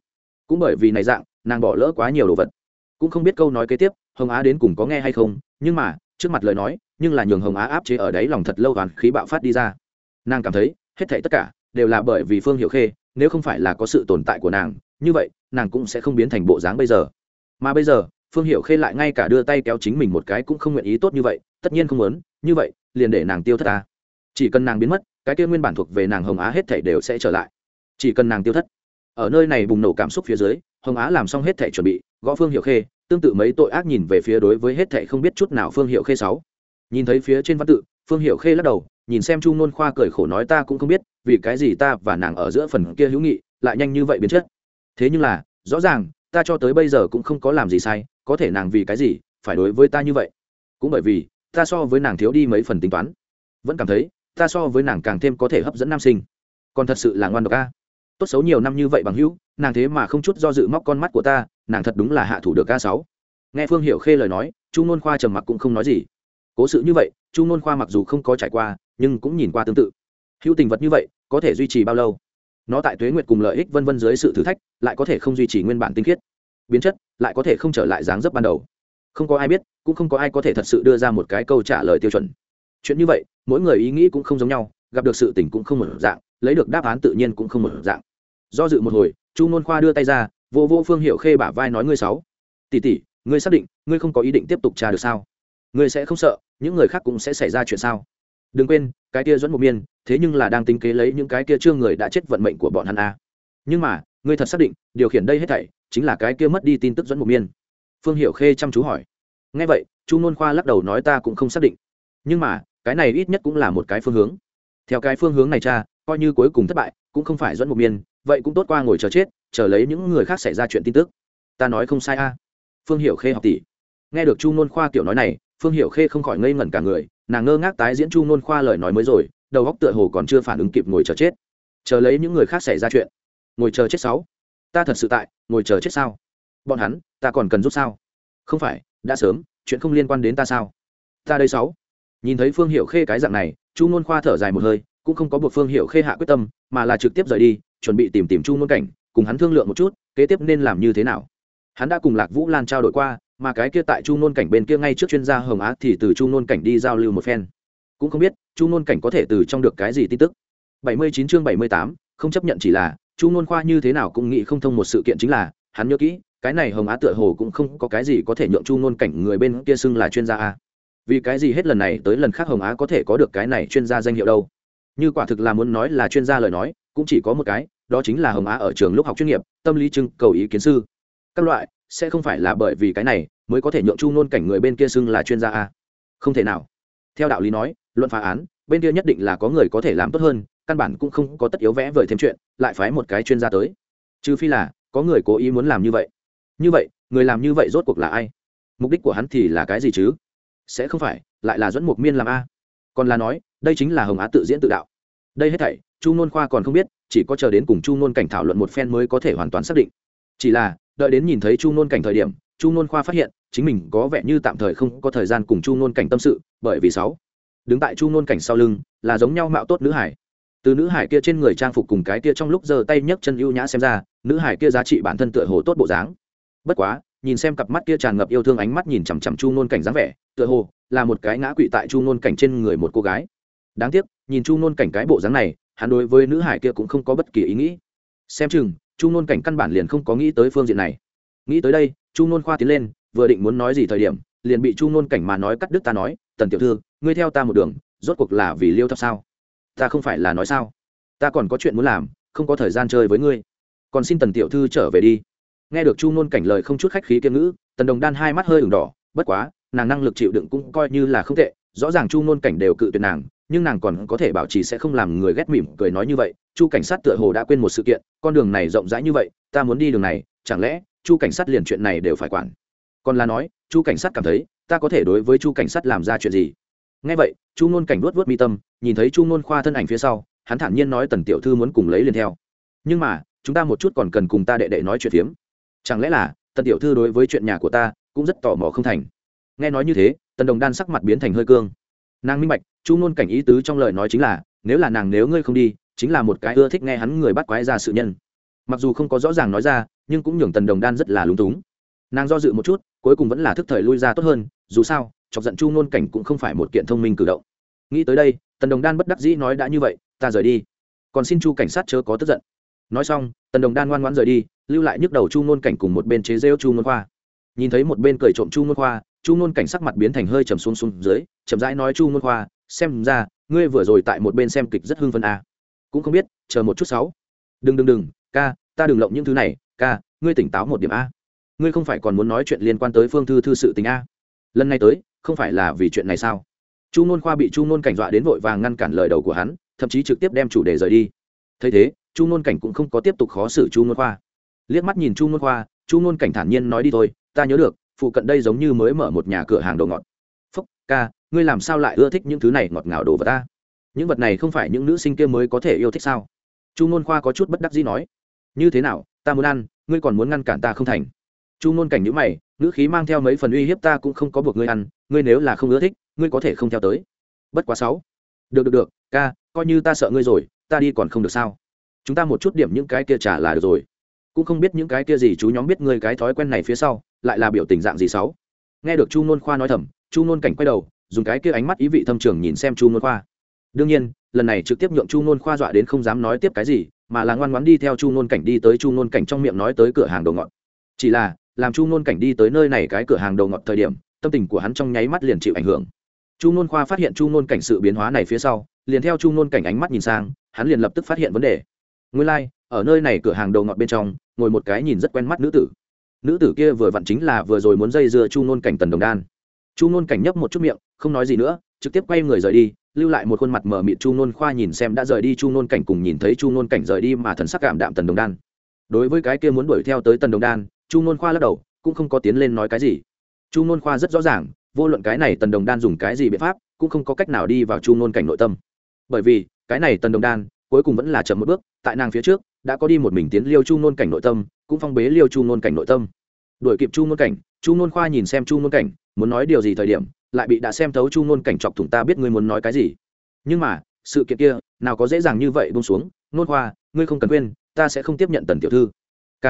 Cũng bởi vì này dạng, nàng bỏ lỡ quá nhiều đồ vật. Cũng không biết câu nói kế tiếp, hồng á đến cùng có nghe hay không, nhưng mà, trước mặt lời nói, nhưng là nhường hồng á áp chế ở đấy lòng thật lâu hoàn khí bạo phát đi ra. Nàng cảm thấy, hết thảy tất cả, đều là bởi vì phương hiệu khê, nếu không phải là có sự tồn tại của nàng, như vậy, nàng cũng sẽ không biến thành bộ dáng bây giờ mà bây giờ, phương hiệu khê lại ngay cả đưa tay kéo chính mình một cái cũng không nguyện ý tốt như vậy, tất nhiên không muốn, như vậy, liền để nàng tiêu thất ta. Chỉ cần nàng biến mất, cái kia nguyên bản thuộc về nàng hồng á hết thảy đều sẽ trở lại. Chỉ cần nàng tiêu thất. Ở nơi này bùng nổ cảm xúc phía dưới, hồng á làm xong hết thảy chuẩn bị, gõ phương hiệu khê, tương tự mấy tội ác nhìn về phía đối với hết thảy không biết chút nào phương hiệu khê sáu. Nhìn thấy phía trên văn tự, phương hiệu khê lắc đầu, nhìn xem chu nôn khoa cười khổ nói ta cũng không biết, vì cái gì ta và nàng ở giữa phần kia hữu nghị lại nhanh như vậy biến chất. Thế nhưng là, rõ ràng ta cho tới bây giờ cũng không có làm gì sai, có thể nàng vì cái gì phải đối với ta như vậy? Cũng bởi vì, ta so với nàng thiếu đi mấy phần tính toán. Vẫn cảm thấy, ta so với nàng càng thêm có thể hấp dẫn nam sinh. Còn thật sự là ngoan độc a. Tốt xấu nhiều năm như vậy bằng hữu, nàng thế mà không chút do dự móc con mắt của ta, nàng thật đúng là hạ thủ được ca sáu. Nghe phương hiểu khê lời nói, chu nôn khoa trầm mặc cũng không nói gì. Cố sự như vậy, chu nôn khoa mặc dù không có trải qua, nhưng cũng nhìn qua tương tự. Hữu tình vật như vậy, có thể duy trì bao lâu? Nó tại tuế nguyệt cùng lợi ích vân vân dưới sự thử thách, lại có thể không duy trì nguyên bản tinh khiết. Biến chất, lại có thể không trở lại dáng dấp ban đầu. Không có ai biết, cũng không có ai có thể thật sự đưa ra một cái câu trả lời tiêu chuẩn. Chuyện như vậy, mỗi người ý nghĩ cũng không giống nhau, gặp được sự tình cũng không một dạng, lấy được đáp án tự nhiên cũng không một dạng. Do dự một hồi, chu n khoa đưa tay ra, vô vô phương hiệu khê bả vai nói ngươi sáu tỷ tỷ, ngươi xác định, ngươi không có ý định tiếp tục trà được sao? Ngươi sẽ không sợ, những người khác cũng sẽ xảy ra chuyện sao? Đừng quên cái kia dẫn một miên, thế nhưng là đang tính kế lấy những cái kia trương người đã chết vận mệnh của bọn hắn a. Nhưng mà, ngươi thật xác định, điều khiển đây hết thảy, chính là cái kia mất đi tin tức dẫn một miên. Phương hiệu khê chăm chú hỏi. Ngay vậy, chu nôn khoa lắc đầu nói ta cũng không xác định. Nhưng mà, cái này ít nhất cũng là một cái phương hướng. Theo cái phương hướng này cha, coi như cuối cùng thất bại, cũng không phải dẫn một miên, vậy cũng tốt qua ngồi chờ chết, chờ lấy những người khác xảy ra chuyện tin tức. Ta nói không sai a. Phương hiệu khê học tỷ. Nghe được chu nôn khoa kiểu nói này, phương hiệu khê không khỏi ngây ngẩn cả người nàng ngơ ngác tái diễn chu nôn khoa lời nói mới rồi, đầu góc tựa hồ còn chưa phản ứng kịp ngồi chờ chết. Chờ lấy những người khác xảy ra chuyện. Ngồi chờ chết sáu. Ta thật sự tại, ngồi chờ chết sao? Bọn hắn, ta còn cần giúp sao? Không phải, đã sớm, chuyện không liên quan đến ta sao? Ta đây sáu. Nhìn thấy phương hiệu khê cái dạng này, chu ngôn khoa thở dài một hơi, cũng không có buộc phương hiệu khê hạ quyết tâm, mà là trực tiếp rời đi, chuẩn bị tìm tìm chu ngôn cảnh, cùng hắn thương lượng một chút, kế tiếp nên làm như thế nào. Hắn đã cùng lạc vũ lan trao đổi qua mà cái kia tại chu Nôn cảnh bên kia ngay trước chuyên gia hồng á thì từ chu Nôn cảnh đi giao lưu một phen. Cũng không biết chu Nôn cảnh có thể từ trong được cái gì tin tức. 79 chương 78, không chấp nhận chỉ là chu Nôn khoa như thế nào cũng nghĩ không thông một sự kiện chính là hắn nhớ kỹ cái này hồng á tựa hồ cũng không có cái gì có thể nhượng chu Nôn cảnh người bên kia xưng là chuyên gia a. Vì cái gì hết lần này tới lần khác hồng á có thể có được cái này chuyên gia danh hiệu đâu? Như quả thực là muốn nói là chuyên gia lời nói cũng chỉ có một cái đó chính là hồng á ở trường lúc học chuyên nghiệp tâm lý trưng cầu ý kiến sư các loại, sẽ không phải là bởi vì cái này mới có thể nhượng chu nôn cảnh người bên kia xưng là chuyên gia a. Không thể nào. Theo đạo lý nói, luận phá án, bên kia nhất định là có người có thể làm tốt hơn, căn bản cũng không có tất yếu vẽ vời thêm chuyện, lại phái một cái chuyên gia tới. Trừ phi là có người cố ý muốn làm như vậy. Như vậy, người làm như vậy rốt cuộc là ai? Mục đích của hắn thì là cái gì chứ? Sẽ không phải, lại là dẫn mục miên làm a. Còn là nói, đây chính là hồng á tự diễn tự đạo. Đây hết thảy, chu nôn khoa còn không biết, chỉ có chờ đến cùng chu nôn cảnh thảo luận một phen mới có thể hoàn toàn xác định. Chỉ là đợi đến nhìn thấy chu nôn cảnh thời điểm, chu nôn khoa phát hiện, chính mình có vẻ như tạm thời không có thời gian cùng chu nôn cảnh tâm sự, bởi vì sáu, đứng tại chu nôn cảnh sau lưng, là giống nhau mạo tốt nữ hải. Từ nữ hải kia trên người trang phục cùng cái kia trong lúc giơ tay nhấc chân ưu nhã xem ra, nữ hải kia giá trị bản thân tựa hồ tốt bộ dáng. Bất quá, nhìn xem cặp mắt kia tràn ngập yêu thương ánh mắt nhìn chằm chằm chu nôn cảnh dáng vẻ, tựa hồ là một cái ngã quỵ tại chu nôn cảnh trên người một cô gái. Đáng tiếc, nhìn chu nôn cảnh cái bộ dáng này, hắn đối với nữ hải kia cũng không có bất kỳ ý nghĩ. Xem chừng chu nôn cảnh căn bản liền không có nghĩ tới phương diện này. Nghĩ tới đây, chu nôn khoa tiến lên, vừa định muốn nói gì thời điểm, liền bị chu nôn cảnh mà nói cắt đứt ta nói, tần tiểu thư, ngươi theo ta một đường, rốt cuộc là vì liêu thập sao? Ta không phải là nói sao? Ta còn có chuyện muốn làm, không có thời gian chơi với ngươi. Còn xin tần tiểu thư trở về đi. Nghe được chu nôn cảnh lời không chút khách khí kiên ngữ, tần đồng đan hai mắt hơi ửng đỏ, bất quá, nàng năng lực chịu đựng cũng coi như là không tệ, rõ ràng chu nôn cảnh đều cự tuyệt nàng nhưng nàng còn có thể bảo trì sẽ không làm người ghét mỉm cười nói như vậy, chu cảnh sát tựa hồ đã quên một sự kiện, con đường này rộng rãi như vậy, ta muốn đi đường này, chẳng lẽ chu cảnh sát liền chuyện này đều phải quản? Còn là nói, chu cảnh sát cảm thấy, ta có thể đối với chu cảnh sát làm ra chuyện gì? Ngay vậy, chu nôn cảnh vuốt vớt mi tâm, nhìn thấy chu nôn khoa thân ảnh phía sau, hắn thản nhiên nói tần tiểu thư muốn cùng lấy liền theo. Nhưng mà, chúng ta một chút còn cần cùng ta đệ đệ nói chuyện phiếm. Chẳng lẽ là, tần tiểu thư đối với chuyện nhà của ta, cũng rất tò mò không thành? Nghe nói như thế, tần đồng đan sắc mặt biến thành hơi cương. Nàng minh bạch chu ngôn cảnh ý tứ trong lời nói chính là, nếu là nàng nếu ngươi không đi, chính là một cái ưa thích nghe hắn người bắt quái ra sự nhân. Mặc dù không có rõ ràng nói ra, nhưng cũng nhường tần đồng đan rất là lúng túng. Nàng do dự một chút, cuối cùng vẫn là thức thời lui ra tốt hơn, dù sao, chọc giận chu ngôn cảnh cũng không phải một kiện thông minh cử động. Nghĩ tới đây, tần đồng đan bất đắc dĩ nói đã như vậy, ta rời đi. Còn xin chu cảnh sát chớ có tức giận. Nói xong, tần đồng đan ngoan ngoãn rời đi, lưu lại nhức đầu chu ngôn cảnh cùng một bên chế rêu chu ngôn khoa. Nhìn thấy một bên cười trộm chu ngôn khoa, chu ngôn cảnh sắc mặt biến thành hơi trầm xuống xuống dưới, chậm rãi nói chu ngôn khoa xem ra, ngươi vừa rồi tại một bên xem kịch rất hưng phân à. Cũng không biết, chờ một chút sáu. Đừng đừng đừng, ca, ta đừng lộng những thứ này, ca, ngươi tỉnh táo một điểm a. Ngươi không phải còn muốn nói chuyện liên quan tới phương thư thư sự tình a. Lần này tới, không phải là vì chuyện này sao? Chu nôn khoa bị chu nôn cảnh dọa đến vội vàng ngăn cản lời đầu của hắn, thậm chí trực tiếp đem chủ đề rời đi. Thấy thế, chu nôn cảnh cũng không có tiếp tục khó xử chu nôn khoa. Liếc mắt nhìn chu nôn khoa, chu nôn cảnh thản nhiên nói đi thôi, ta nhớ được, phụ cận đây giống như mới mở một nhà cửa hàng đồ ngọt. Phúc, ca ngươi làm sao lại ưa thích những thứ này ngọt ngào đồ vật ta? Những vật này không phải những nữ sinh kia mới có thể yêu thích sao? Chu nôn khoa có chút bất đắc dĩ nói. Như thế nào, ta muốn ăn, ngươi còn muốn ngăn cản ta không thành? Chu nôn cảnh nhữ mày nữ khí mang theo mấy phần uy hiếp ta cũng không có buộc ngươi ăn, ngươi nếu là không ưa thích, ngươi có thể không theo tới. Bất quá sáu. Được được được, ca, coi như ta sợ ngươi rồi, ta đi còn không được sao? Chúng ta một chút điểm những cái kia trả là được rồi. Cũng không biết những cái kia gì chú nhóm biết ngươi cái thói quen này phía sau, lại là biểu tình dạng gì sáu? Nghe được chu nôn khoa nói thầm, chu nôn cảnh quay đầu dùng cái kia ánh mắt ý vị thâm trường nhìn xem chu ngôn khoa đương nhiên lần này trực tiếp nhượng chu ngôn khoa dọa đến không dám nói tiếp cái gì mà là ngoan ngoãn đi theo chu ngôn cảnh đi tới chu ngôn cảnh trong miệng nói tới cửa hàng đồ ngọt chỉ là làm chu ngôn cảnh đi tới nơi này cái cửa hàng đồ ngọt thời điểm tâm tình của hắn trong nháy mắt liền chịu ảnh hưởng chu ngôn khoa phát hiện chu ngôn cảnh sự biến hóa này phía sau liền theo chu ngôn cảnh ánh mắt nhìn sang hắn liền lập tức phát hiện vấn đề nguyên lai、like, ở nơi này cửa hàng đồ ngọt bên trong ngồi một cái nhìn rất quen mắt nữ tử nữ tử kia vừa vặn chính là vừa rồi muốn dây dưa chu ngôn cảnh tần đồng đan chu ngôn cảnh nhấp một chút miệng không nói gì nữa trực tiếp quay người rời đi lưu lại một khuôn mặt mờ mịt chu nôn khoa nhìn xem đã rời đi chu nôn cảnh cùng nhìn thấy chu nôn cảnh rời đi mà thần sắc cảm đạm tần đồng đan đối với cái kia muốn đuổi theo tới tần đồng đan chu nôn khoa lắc đầu cũng không có tiến lên nói cái gì chu nôn khoa rất rõ ràng vô luận cái này tần đồng đan dùng cái gì biện pháp cũng không có cách nào đi vào chu nôn cảnh nội tâm bởi vì cái này tần đồng đan cuối cùng vẫn là chậm một bước tại nàng phía trước đã có đi một mình tiến liêu chu nôn cảnh nội tâm cũng phong bế liêu chu nôn cảnh nội tâm đuổi kịp chu nôn cảnh chu nôn khoa nhìn xem chu nôn cảnh muốn nói điều gì thời điểm lại bị đã xem thấu chu nôn cảnh chọc thủng ta biết ngươi muốn nói cái gì. Nhưng mà, sự kiện kia, nào có dễ dàng như vậy bông xuống. Nôn khoa ngươi không cần quên, ta sẽ không tiếp nhận tần tiểu thư. K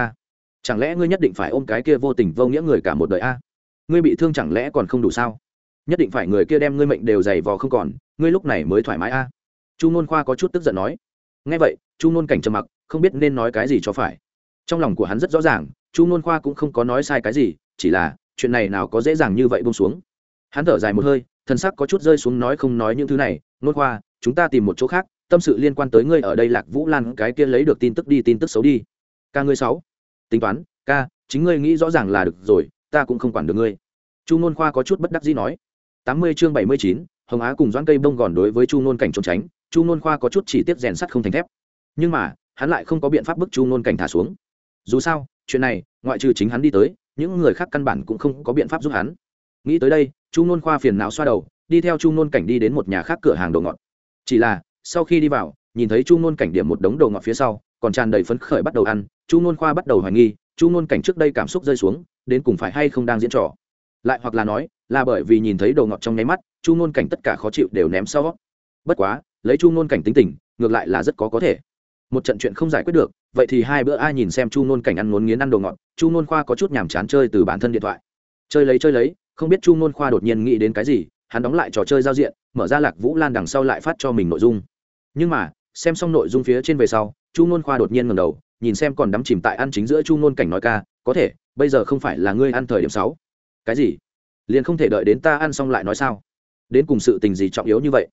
chẳng lẽ ngươi nhất định phải ôm cái kia vô tình vô nghĩa người cả một đời a? Ngươi bị thương chẳng lẽ còn không đủ sao? Nhất định phải người kia đem ngươi mệnh đều dày vò không còn, ngươi lúc này mới thoải mái a? Chu nôn khoa có chút tức giận nói. Ngay vậy, chu nôn cảnh trầm mặc, không biết nên nói cái gì cho phải. Trong lòng của hắn rất rõ ràng, chu nôn khoa cũng không có nói sai cái gì, chỉ là, chuyện này nào có dễ dàng như vậy bông xuống hắn thở dài một hơi, thần sắc có chút rơi xuống nói không nói những thứ này, nôn khoa, chúng ta tìm một chỗ khác, tâm sự liên quan tới ngươi ở đây lạc vũ lan, cái kia lấy được tin tức đi, tin tức xấu đi. Ca ngươi sáu. Tính toán, ca, chính ngươi nghĩ rõ ràng là được rồi, ta cũng không quản được ngươi. Chu nôn khoa có chút bất đắc dĩ nói. Tám mươi chương bảy mươi chín, hồng á cùng doãn cây bông gòn đối với chu nôn cảnh trốn tránh, chu nôn khoa có chút chỉ tiết rèn sắt không thành thép. Nhưng mà, hắn lại không có biện pháp bức chu nôn cảnh thả xuống. Dù sao, chuyện này, ngoại trừ chính hắn đi tới, những người khác căn bản cũng không có biện pháp giúp hắn nghĩ tới đây, chu nôn khoa phiền não xoa đầu, đi theo chu nôn cảnh đi đến một nhà khác cửa hàng đồ ngọt. Chỉ là, sau khi đi vào, nhìn thấy chu nôn cảnh điểm một đống đồ ngọt phía sau, còn tràn đầy phấn khởi bắt đầu ăn, chu nôn khoa bắt đầu hoài nghi, chu nôn cảnh trước đây cảm xúc rơi xuống, đến cùng phải hay không đang diễn trò. Lại hoặc là nói, là bởi vì nhìn thấy đồ ngọt trong nháy mắt, chu nôn cảnh tất cả khó chịu đều ném sau. Bất quá, lấy chu nôn cảnh tính tình, ngược lại là rất có có thể. Một trận chuyện không giải quyết được, vậy thì hai bữa ai nhìn xem chu nôn cảnh ăn ngốn nghiến ăn đồ ngọt, chu nôn khoa có chút nhàm chán chơi từ bản thân điện thoại. Chơi lấy chơi lấy không biết chu nôn khoa đột nhiên nghĩ đến cái gì, hắn đóng lại trò chơi giao diện, mở ra lạc vũ lan đằng sau lại phát cho mình nội dung. Nhưng mà, xem xong nội dung phía trên về sau, chu nôn khoa đột nhiên ngầm đầu, nhìn xem còn đắm chìm tại ăn chính giữa chu nôn cảnh nói ca, có thể, bây giờ không phải là ngươi ăn thời điểm sáu. Cái gì? Liền không thể đợi đến ta ăn xong lại nói sao? Đến cùng sự tình gì trọng yếu như vậy?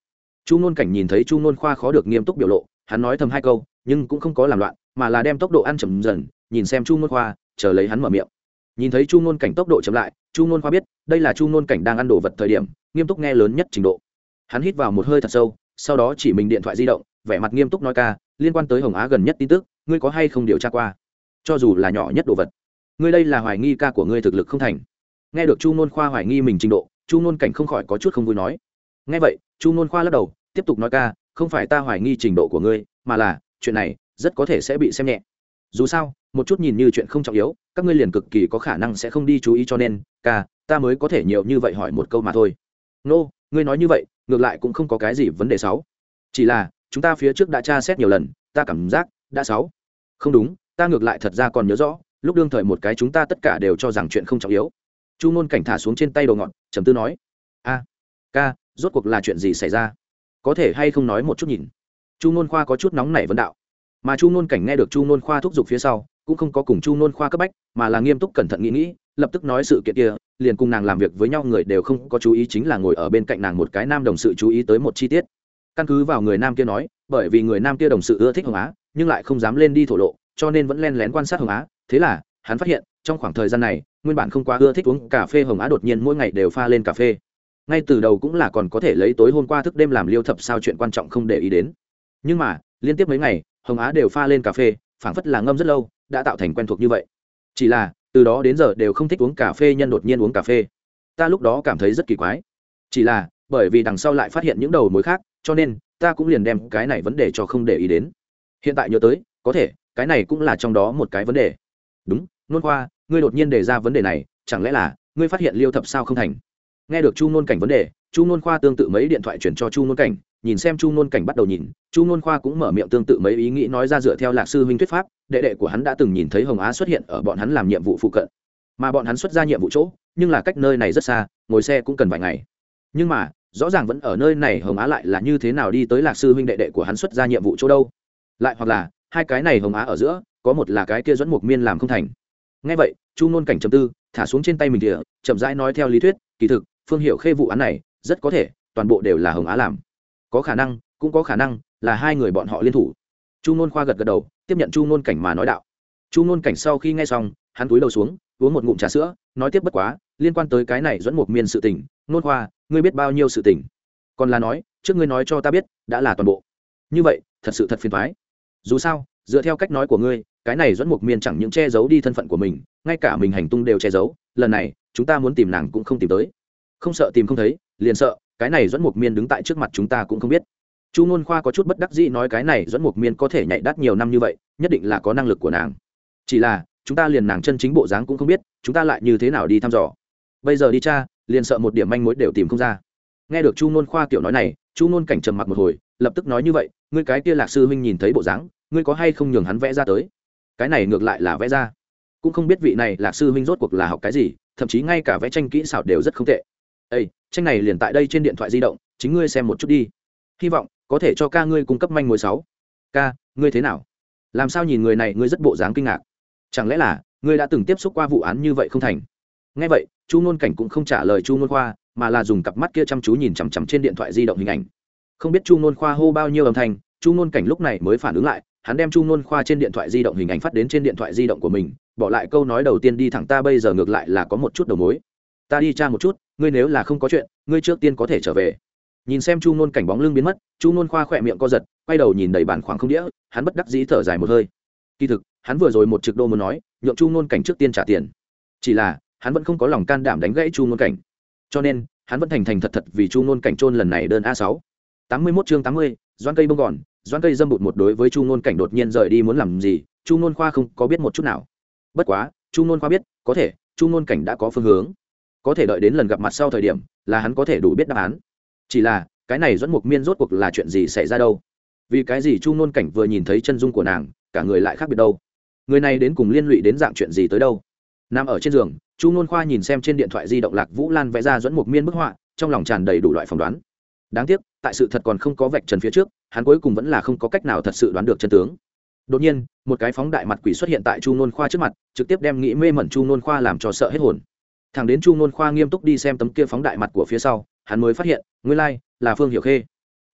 Chu nôn cảnh nhìn thấy chu nôn khoa khó được nghiêm túc biểu lộ, hắn nói thầm hai câu, nhưng cũng không có làm loạn, mà là đem tốc độ ăn chậm dần, nhìn xem chu nôn khoa, chờ lấy hắn mở miệng nhìn thấy chu nôn cảnh tốc độ chậm lại, chu nôn khoa biết, đây là chu nôn cảnh đang ăn đồ vật thời điểm, nghiêm túc nghe lớn nhất trình độ. Hắn hít vào một hơi thật sâu, sau đó chỉ mình điện thoại di động, vẻ mặt nghiêm túc nói ca, liên quan tới hồng á gần nhất tin tức, ngươi có hay không điều tra qua? Cho dù là nhỏ nhất đồ vật, ngươi đây là hoài nghi ca của ngươi thực lực không thành. Nghe được chu nôn khoa hoài nghi mình trình độ, chu nôn cảnh không khỏi có chút không vui nói. Nghe vậy, chu nôn khoa lắc đầu, tiếp tục nói ca, không phải ta hoài nghi trình độ của ngươi, mà là, chuyện này rất có thể sẽ bị xem nhẹ. Dù sao một chút nhìn như chuyện không trọng yếu các ngươi liền cực kỳ có khả năng sẽ không đi chú ý cho nên ca ta mới có thể nhiều như vậy hỏi một câu mà thôi. Nô、no, ngươi nói như vậy ngược lại cũng không có cái gì vấn đề sáu. Chỉ là chúng ta phía trước đã tra xét nhiều lần ta cảm giác đã sáu. Không đúng ta ngược lại thật ra còn nhớ rõ lúc đương thời một cái chúng ta tất cả đều cho rằng chuyện không trọng yếu. Chu ngôn cảnh thả xuống trên tay đồ ngọn trầm tư nói. A ca rốt cuộc là chuyện gì xảy ra? Có thể hay không nói một chút nhìn? Chu ngôn khoa có chút nóng nảy vấn đạo. Mà chu ngôn cảnh nghe được chu ngôn khoa thúc giục phía sau cũng không có cùng chu nôn khoa cấp bách, mà là nghiêm túc cẩn thận nghĩ nghĩ, lập tức nói sự kiện kia, liền cùng nàng làm việc với nhau người đều không có chú ý chính là ngồi ở bên cạnh nàng một cái nam đồng sự chú ý tới một chi tiết. Căn cứ vào người nam kia nói, bởi vì người nam kia đồng sự ưa thích hồng á, nhưng lại không dám lên đi thổ lộ, cho nên vẫn len lén quan sát hồng á. Thế là, hắn phát hiện, trong khoảng thời gian này, nguyên bản không quá ưa thích uống cà phê hồng á đột nhiên mỗi ngày đều pha lên cà phê. Ngay từ đầu cũng là còn có thể lấy tối hôm qua thức đêm làm liêu thập sao chuyện quan trọng không để ý đến. Nhưng mà, liên tiếp mấy ngày, hồng á đều pha lên cà phê, phảng phất là ngâm rất lâu đã tạo thành quen thuộc như vậy. Chỉ là, từ đó đến giờ đều không thích uống cà phê nhân đột nhiên uống cà phê. Ta lúc đó cảm thấy rất kỳ quái. Chỉ là, bởi vì đằng sau lại phát hiện những đầu mối khác, cho nên, ta cũng liền đem cái này vấn đề cho không để ý đến. Hiện tại nhớ tới, có thể, cái này cũng là trong đó một cái vấn đề. Đúng, nôn khoa, ngươi đột nhiên đề ra vấn đề này, chẳng lẽ là, ngươi phát hiện liêu thập sao không thành? Nghe được chu nôn cảnh vấn đề, chu nôn khoa tương tự mấy điện thoại chuyển cho chu nôn cảnh nhìn xem chu nôn cảnh bắt đầu nhìn, chu nôn khoa cũng mở miệng tương tự mấy ý nghĩ nói ra dựa theo lạc sư huynh thuyết pháp, đệ đệ của hắn đã từng nhìn thấy hồng á xuất hiện ở bọn hắn làm nhiệm vụ phụ cận. Mà bọn hắn xuất ra nhiệm vụ chỗ, nhưng là cách nơi này rất xa, ngồi xe cũng cần vài ngày. Nhưng mà, rõ ràng vẫn ở nơi này hồng á lại là như thế nào đi tới lạc sư huynh đệ đệ của hắn xuất ra nhiệm vụ chỗ đâu. Lại hoặc là, hai cái này hồng á ở giữa, có một là cái kia dẫn mục miên làm không thành. Ngay vậy, chu nôn cảnh chầm tư, thả xuống trên tay mình địa chậm rãi nói theo lý thuyết, kỳ thực, phương hiệu khê vụ án này, rất có thể toàn bộ đều là hồng á làm có khả năng, cũng có khả năng là hai người bọn họ liên thủ. Chu nôn khoa gật gật đầu, tiếp nhận chu nôn cảnh mà nói đạo. Chu nôn cảnh sau khi nghe xong, hắn túi đầu xuống, uống một ngụm trà sữa, nói tiếp bất quá, liên quan tới cái này dẫn một miên sự tình, nôn khoa, ngươi biết bao nhiêu sự tình? Còn là nói, trước ngươi nói cho ta biết, đã là toàn bộ. Như vậy, thật sự thật phiền thoái dù sao, dựa theo cách nói của ngươi, cái này dẫn một miên chẳng những che giấu đi thân phận của mình, ngay cả mình hành tung đều che giấu, lần này, chúng ta muốn tìm nàng cũng không tìm tới. Không sợ tìm không thấy, liền sợ cái này dẫn mục miên đứng tại trước mặt chúng ta cũng không biết. Chu ngôn khoa có chút bất đắc dĩ nói cái này dẫn mục miên có thể nhảy đắt nhiều năm như vậy, nhất định là có năng lực của nàng. Chỉ là, chúng ta liền nàng chân chính bộ dáng cũng không biết, chúng ta lại như thế nào đi thăm dò. Bây giờ đi cha, liền sợ một điểm manh mối đều tìm không ra. Nghe được chu ngôn khoa kiểu nói này, chu ngôn cảnh trầm mặc một hồi, lập tức nói như vậy, ngươi cái kia lạc sư huynh nhìn thấy bộ dáng, ngươi có hay không nhường hắn vẽ ra tới? Cái này ngược lại là vẽ ra. Cũng không biết vị này lạc sư huynh rốt cuộc là học cái gì, thậm chí ngay cả vẽ tranh kỹ xảo đều rất không tệ ây tranh này liền tại đây trên điện thoại di động, chính ngươi xem một chút đi. Hy vọng có thể cho ca ngươi cung cấp manh mối sáu. Ca, ngươi thế nào? Làm sao nhìn người này, ngươi rất bộ dáng kinh ngạc? Chẳng lẽ là ngươi đã từng tiếp xúc qua vụ án như vậy không thành? Ngay vậy, chu nôn cảnh cũng không trả lời chu nôn khoa, mà là dùng cặp mắt kia chăm chú nhìn chằm chằm trên điện thoại di động hình ảnh. Không biết chu nôn khoa hô bao nhiêu âm thanh, chu nôn cảnh lúc này mới phản ứng lại, hắn đem chu nôn khoa trên điện thoại di động hình ảnh phát đến trên điện thoại di động của mình, bỏ lại câu nói đầu tiên đi thẳng ta bây giờ ngược lại là có một chút đầu mối ta đi tra một chút, ngươi nếu là không có chuyện, ngươi trước tiên có thể trở về. Nhìn xem chu nôn cảnh bóng lưng biến mất, chu nôn khoa khỏe miệng co giật, quay đầu nhìn đầy bàn khoảng không đĩa, hắn bất đắc dĩ thở dài một hơi. Kỳ thực, hắn vừa rồi một trực đô muốn nói, nhượng chu nôn cảnh trước tiên trả tiền. Chỉ là, hắn vẫn không có lòng can đảm đánh gãy chu nôn cảnh. Cho nên, hắn vẫn thành thành thật thật vì chu nôn cảnh trôn lần này đơn a sáu. Tám mươi mốt chương tám mươi, doan cây bông gòn, doan cây dâm bụt một đối với chu nôn cảnh đột nhiên rời đi muốn làm gì, chu nôn khoa không có biết một chút nào. Bất quá, chu nôn khoa biết, có thể, chu nôn cảnh đã có phương hướng có thể đợi đến lần gặp mặt sau thời điểm, là hắn có thể đủ biết đáp án. Chỉ là, cái này dẫn mục miên rốt cuộc là chuyện gì xảy ra đâu? Vì cái gì chu nôn cảnh vừa nhìn thấy chân dung của nàng, cả người lại khác biệt đâu? Người này đến cùng liên lụy đến dạng chuyện gì tới đâu? Nằm ở trên giường, chu nôn khoa nhìn xem trên điện thoại di động lạc vũ lan vẽ ra dẫn mục miên bức họa, trong lòng tràn đầy đủ loại phỏng đoán. Đáng tiếc, tại sự thật còn không có vạch trần phía trước, hắn cuối cùng vẫn là không có cách nào thật sự đoán được chân tướng. Đột nhiên, một cái phóng đại mặt quỷ xuất hiện tại chu nôn khoa trước mặt, trực tiếp đem nghĩ mê mẩn chu nôn khoa làm cho sợ hết hồn thằng đến chu ngôn khoa nghiêm túc đi xem tấm kia phóng đại mặt của phía sau hắn mới phát hiện nguyên lai、like, là phương hiệu khê.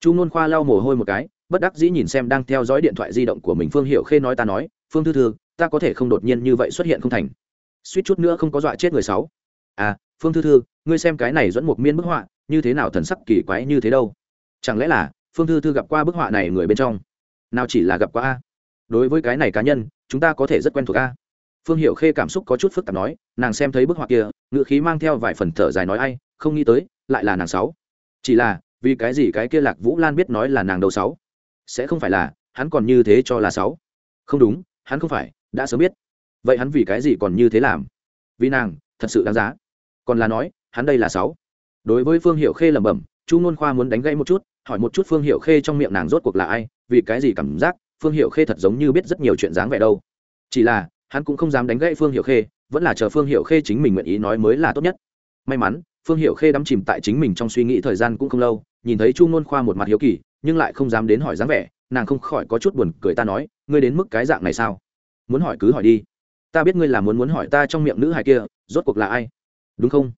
Chu ngôn khoa lau mồ hôi một cái bất đắc dĩ nhìn xem đang theo dõi điện thoại di động của mình phương hiệu khê nói ta nói phương thư thư ta có thể không đột nhiên như vậy xuất hiện không thành. Suýt chút nữa không có dọa chết người sáu. À phương thư thư ngươi xem cái này dẫn một miên bức họa như thế nào thần sắc kỳ quái như thế đâu? Chẳng lẽ là phương thư thư gặp qua bức họa này người bên trong? Nào chỉ là gặp qua a? Đối với cái này cá nhân chúng ta có thể rất quen thuộc a phương hiệu khê cảm xúc có chút phức tạp nói, nàng xem thấy bức họa kia, ngựa khí mang theo vài phần thở dài nói ai, không nghĩ tới, lại là nàng sáu. Chỉ là, vì cái gì cái kia lạc vũ lan biết nói là nàng đầu sáu? Sẽ không phải là, hắn còn như thế cho là sáu. Không đúng, hắn không phải, đã sớm biết. Vậy hắn vì cái gì còn như thế làm? Vì nàng, thật sự đáng giá. Còn là nói, hắn đây là sáu. Đối với phương hiệu khê lẩm bẩm, chu ngôn khoa muốn đánh gãy một chút, hỏi một chút phương hiệu khê trong miệng nàng rốt cuộc là ai, vì cái gì cảm giác phương hiệu khê thật giống như biết rất nhiều chuyện dáng vẻ đâu. Chỉ là hắn cũng không dám đánh gãy phương hiệu khê, vẫn là chờ phương hiệu khê chính mình nguyện ý nói mới là tốt nhất. May mắn, phương hiệu khê đắm chìm tại chính mình trong suy nghĩ thời gian cũng không lâu, nhìn thấy chu ngôn khoa một mặt hiếu kỳ, nhưng lại không dám đến hỏi dáng vẻ, nàng không khỏi có chút buồn cười ta nói, ngươi đến mức cái dạng này sao? Muốn hỏi cứ hỏi đi. Ta biết ngươi là muốn muốn hỏi ta trong miệng nữ hài kia, rốt cuộc là ai? Đúng không?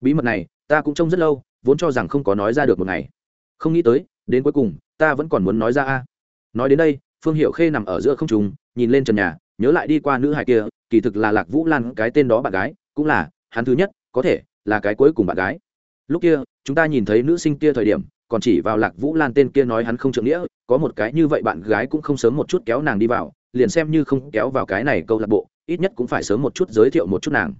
Bí mật này, ta cũng trông rất lâu, vốn cho rằng không có nói ra được một ngày. Không nghĩ tới, đến cuối cùng, ta vẫn còn muốn nói ra a. Nói đến đây, phương hiệu khê nằm ở giữa không trùng nhìn lên trần nhà nhớ lại đi qua nữ hài kia, kỳ thực là lạc vũ lan cái tên đó bạn gái, cũng là, hắn thứ nhất, có thể, là cái cuối cùng bạn gái. Lúc kia, chúng ta nhìn thấy nữ sinh kia thời điểm, còn chỉ vào lạc vũ lan tên kia nói hắn không trượng nghĩa, có một cái như vậy bạn gái cũng không sớm một chút kéo nàng đi vào, liền xem như không kéo vào cái này câu lạc bộ, ít nhất cũng phải sớm một chút giới thiệu một chút nàng.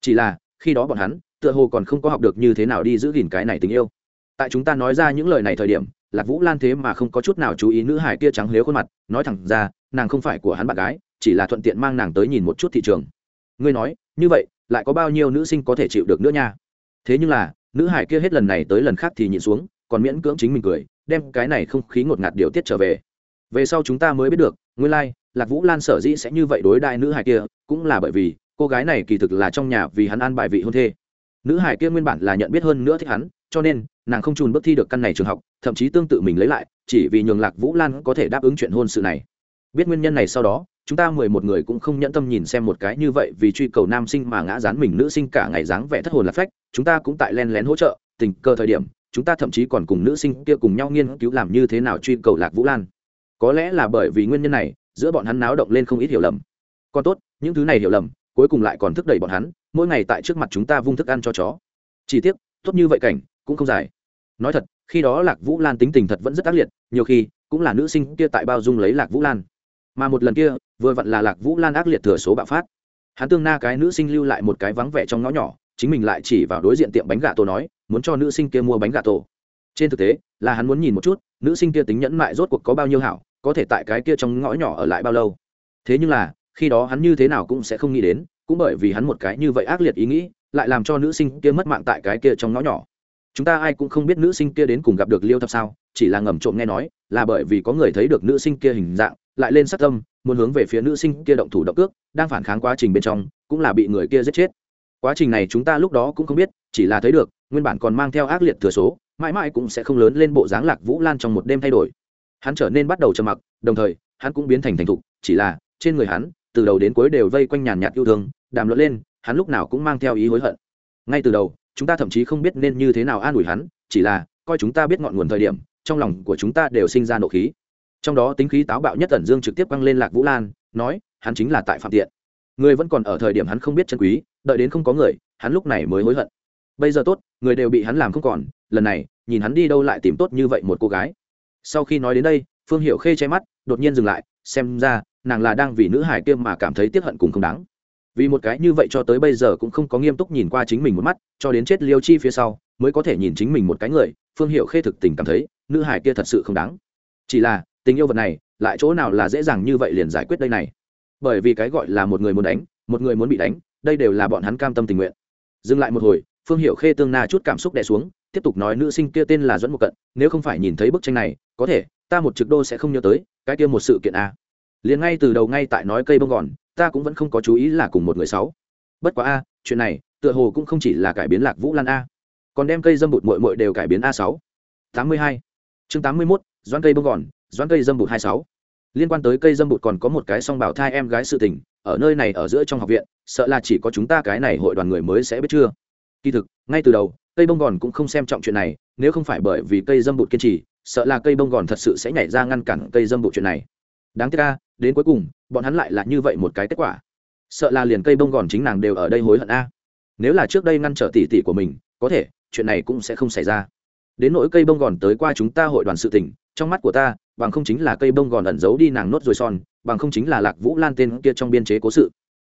Chỉ là, khi đó bọn hắn, tựa hồ còn không có học được như thế nào đi giữ gìn cái này tình yêu. Tại chúng ta nói ra những lời này thời điểm, lạc vũ lan thế mà không có chút nào chú ý nữ hải kia trắng lếu khuôn mặt, nói thẳng ra, nàng không phải của hắn bạn gái chỉ là thuận tiện mang nàng tới nhìn một chút thị trường. Ngươi nói như vậy lại có bao nhiêu nữ sinh có thể chịu được nữa nha? Thế nhưng là nữ hải kia hết lần này tới lần khác thì nhịn xuống còn miễn cưỡng chính mình cười đem cái này không khí ngột ngạt điều tiết trở về. Về sau chúng ta mới biết được nguyên lai、like, lạc vũ lan sở dĩ sẽ như vậy đối đại nữ hải kia cũng là bởi vì cô gái này kỳ thực là trong nhà vì hắn an bài vị hôn thê. Nữ hải kia nguyên bản là nhận biết hơn nữa thích hắn cho nên nàng không trùn bước thi được căn này trường học thậm chí tương tự mình lấy lại chỉ vì nhường lạc vũ lan có thể đáp ứng chuyện hôn sự này. Biết nguyên nhân này sau đó chúng ta mười một người cũng không nhẫn tâm nhìn xem một cái như vậy vì truy cầu nam sinh mà ngã dán mình nữ sinh cả ngày dáng vẻ thất hồn lạc phách, chúng ta cũng tại len lén hỗ trợ, tình cơ thời điểm, chúng ta thậm chí còn cùng nữ sinh kia cùng nhau nghiên cứu làm như thế nào truy cầu lạc vũ lan. Có lẽ là bởi vì nguyên nhân này, giữa bọn hắn náo động lên không ít hiểu lầm. Còn tốt, những thứ này hiểu lầm, cuối cùng lại còn thức đẩy bọn hắn, mỗi ngày tại trước mặt chúng ta vung thức ăn cho chó. Chỉ tiếc, tốt như vậy cảnh, cũng không dài. Nói thật, khi đó lạc vũ lan tính tình thật vẫn rất ác liệt, nhiều khi, cũng là nữ sinh kia tại bao dung lấy lạc vũ lan. Mà một lần kia vừa vặn là lạc vũ lan ác liệt thừa số bạo phát. Hắn tương na cái nữ sinh lưu lại một cái vắng vẻ trong ngõ nhỏ, chính mình lại chỉ vào đối diện tiệm bánh gà tổ nói, muốn cho nữ sinh kia mua bánh gà tổ trên thực tế, là hắn muốn nhìn một chút, nữ sinh kia tính nhẫn mại rốt cuộc có bao nhiêu hảo, có thể tại cái kia trong ngõ nhỏ ở lại bao lâu. Thế nhưng là, khi đó hắn như thế nào cũng sẽ không nghĩ đến, cũng bởi vì hắn một cái như vậy ác liệt ý nghĩ, lại làm cho nữ sinh kia mất mạng tại cái kia trong ngõ nhỏ. Chúng ta ai cũng không biết nữ sinh kia đến cùng gặp được liêu thập sao, chỉ là ngầm trộm nghe nói, là bởi vì có người thấy được nữ sinh kia hình dạng, lại lên sát tâm muốn hướng về phía nữ sinh kia động thủ động cước, đang phản kháng quá trình bên trong, cũng là bị người kia giết chết. Quá trình này chúng ta lúc đó cũng không biết, chỉ là thấy được, nguyên bản còn mang theo ác liệt thừa số, mãi mãi cũng sẽ không lớn lên bộ dáng lạc vũ lan trong một đêm thay đổi. Hắn trở nên bắt đầu trầm mặc, đồng thời, hắn cũng biến thành thành thục, chỉ là, trên người hắn, từ đầu đến cuối đều vây quanh nhàn nhạt yêu thương, đàm luận lên, hắn lúc nào cũng mang theo ý hối hận. Ngay từ đầu, chúng ta thậm chí không biết nên như thế nào an ủi hắn, chỉ là, coi chúng ta biết ngọn nguồn thời điểm, trong lòng của chúng ta đều sinh ra nộ khí trong đó tính khí táo bạo nhất tần dương trực tiếp quăng lên lạc vũ lan, nói, hắn chính là tại phạm tiện. Người vẫn còn ở thời điểm hắn không biết chân quý, đợi đến không có người, hắn lúc này mới hối hận. Bây giờ tốt, người đều bị hắn làm không còn, lần này, nhìn hắn đi đâu lại tìm tốt như vậy một cô gái. Sau khi nói đến đây, phương hiệu khê che mắt, đột nhiên dừng lại, xem ra, nàng là đang vì nữ hải kia mà cảm thấy tiếc hận cùng không đáng. Vì một cái như vậy cho tới bây giờ cũng không có nghiêm túc nhìn qua chính mình một mắt, cho đến chết liêu chi phía sau, mới có thể nhìn chính mình một cái người, phương hiệu khê thực tình cảm thấy, nữ hải kia thật sự không đáng. Chỉ là tình yêu vật này, lại chỗ nào là dễ dàng như vậy liền giải quyết đây này? Bởi vì cái gọi là một người muốn đánh, một người muốn bị đánh, đây đều là bọn hắn cam tâm tình nguyện. Dừng lại một hồi, phương hiệu khê tương na chút cảm xúc đè xuống, tiếp tục nói nữ sinh kia tên là dẫn một cận, nếu không phải nhìn thấy bức tranh này, có thể, ta một trực đô sẽ không nhớ tới, cái kia một sự kiện a liền ngay từ đầu ngay tại nói cây bông gòn, ta cũng vẫn không có chú ý là cùng một người sáu. Bất quá a, chuyện này, tựa hồ cũng không chỉ là cải biến lạc vũ lan a. Còn đem cây dâm bụt mội mội đều cải biến a sáu. Tám mươi hai. Chương tám mươi mốt doan cây bông gòn Doãn cây dâm bụt hai sáu. Liên quan tới cây dâm bụt còn có một cái song bảo thai em gái sự tình, ở nơi này ở giữa trong học viện, sợ là chỉ có chúng ta cái này hội đoàn người mới sẽ biết chưa. Kỳ thực, ngay từ đầu, cây bông gòn cũng không xem trọng chuyện này, nếu không phải bởi vì cây dâm bụt kiên trì, sợ là cây bông gòn thật sự sẽ nhảy ra ngăn cản cây dâm bụt chuyện này. Đáng tiếc ca đến cuối cùng, bọn hắn lại là như vậy một cái kết quả. Sợ là liền cây bông gòn chính nàng đều ở đây hối hận a. Nếu là trước đây ngăn trở tỷ tỷ của mình, có thể, chuyện này cũng sẽ không xảy ra. Đến nỗi cây bông gòn tới qua chúng ta hội đoàn sự tỉnh trong mắt của ta, bằng không chính là cây bông gòn ẩn giấu đi nàng nốt rồi son, bằng không chính là lạc vũ lan tên kia trong biên chế cố sự.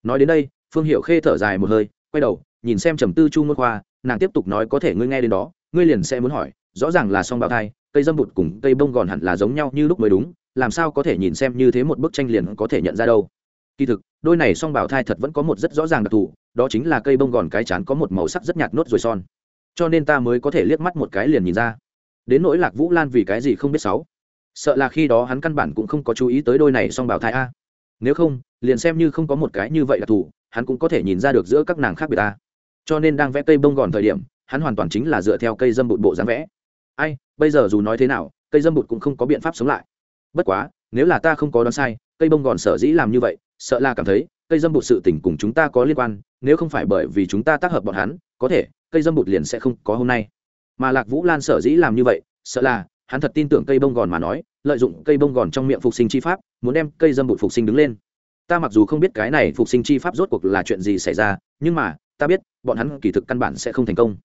Nói đến đây, phương hiệu khê thở dài một hơi, quay đầu, nhìn xem trầm tư chu môn khoa, nàng tiếp tục nói có thể ngươi nghe đến đó, ngươi liền sẽ muốn hỏi, rõ ràng là song bào thai, cây dâm bụt cùng cây bông gòn hẳn là giống nhau như lúc mới đúng, làm sao có thể nhìn xem như thế một bức tranh liền có thể nhận ra đâu. Kỳ thực, đôi này song bào thai thật vẫn có một rất rõ ràng đặc thù, đó chính là cây bông gòn cái chán có một màu sắc rất nhạt nốt rồi son. Cho nên ta mới có thể liếc mắt một cái liền nhìn ra đến nỗi lạc vũ lan vì cái gì không biết sáu. Sợ là khi đó hắn căn bản cũng không có chú ý tới đôi này song bảo thai a. Nếu không liền xem như không có một cái như vậy là thủ, hắn cũng có thể nhìn ra được giữa các nàng khác biệt ta cho nên đang vẽ cây bông gòn thời điểm hắn hoàn toàn chính là dựa theo cây dâm bụt bộ dáng vẽ. Ai bây giờ dù nói thế nào cây dâm bụt cũng không có biện pháp sống lại. Bất quá nếu là ta không có đoán sai cây bông gòn sở dĩ làm như vậy sợ là cảm thấy cây dâm bụt sự tình cùng chúng ta có liên quan nếu không phải bởi vì chúng ta tác hợp bọn hắn có thể cây dâm bụt liền sẽ không có hôm nay mà lạc vũ lan sở dĩ làm như vậy, sợ là, hắn thật tin tưởng cây bông gòn mà nói, lợi dụng cây bông gòn trong miệng phục sinh chi pháp, muốn đem cây dâm bụt phục sinh đứng lên. Ta mặc dù không biết cái này phục sinh chi pháp rốt cuộc là chuyện gì xảy ra, nhưng mà, ta biết, bọn hắn kỳ thực căn bản sẽ không thành công.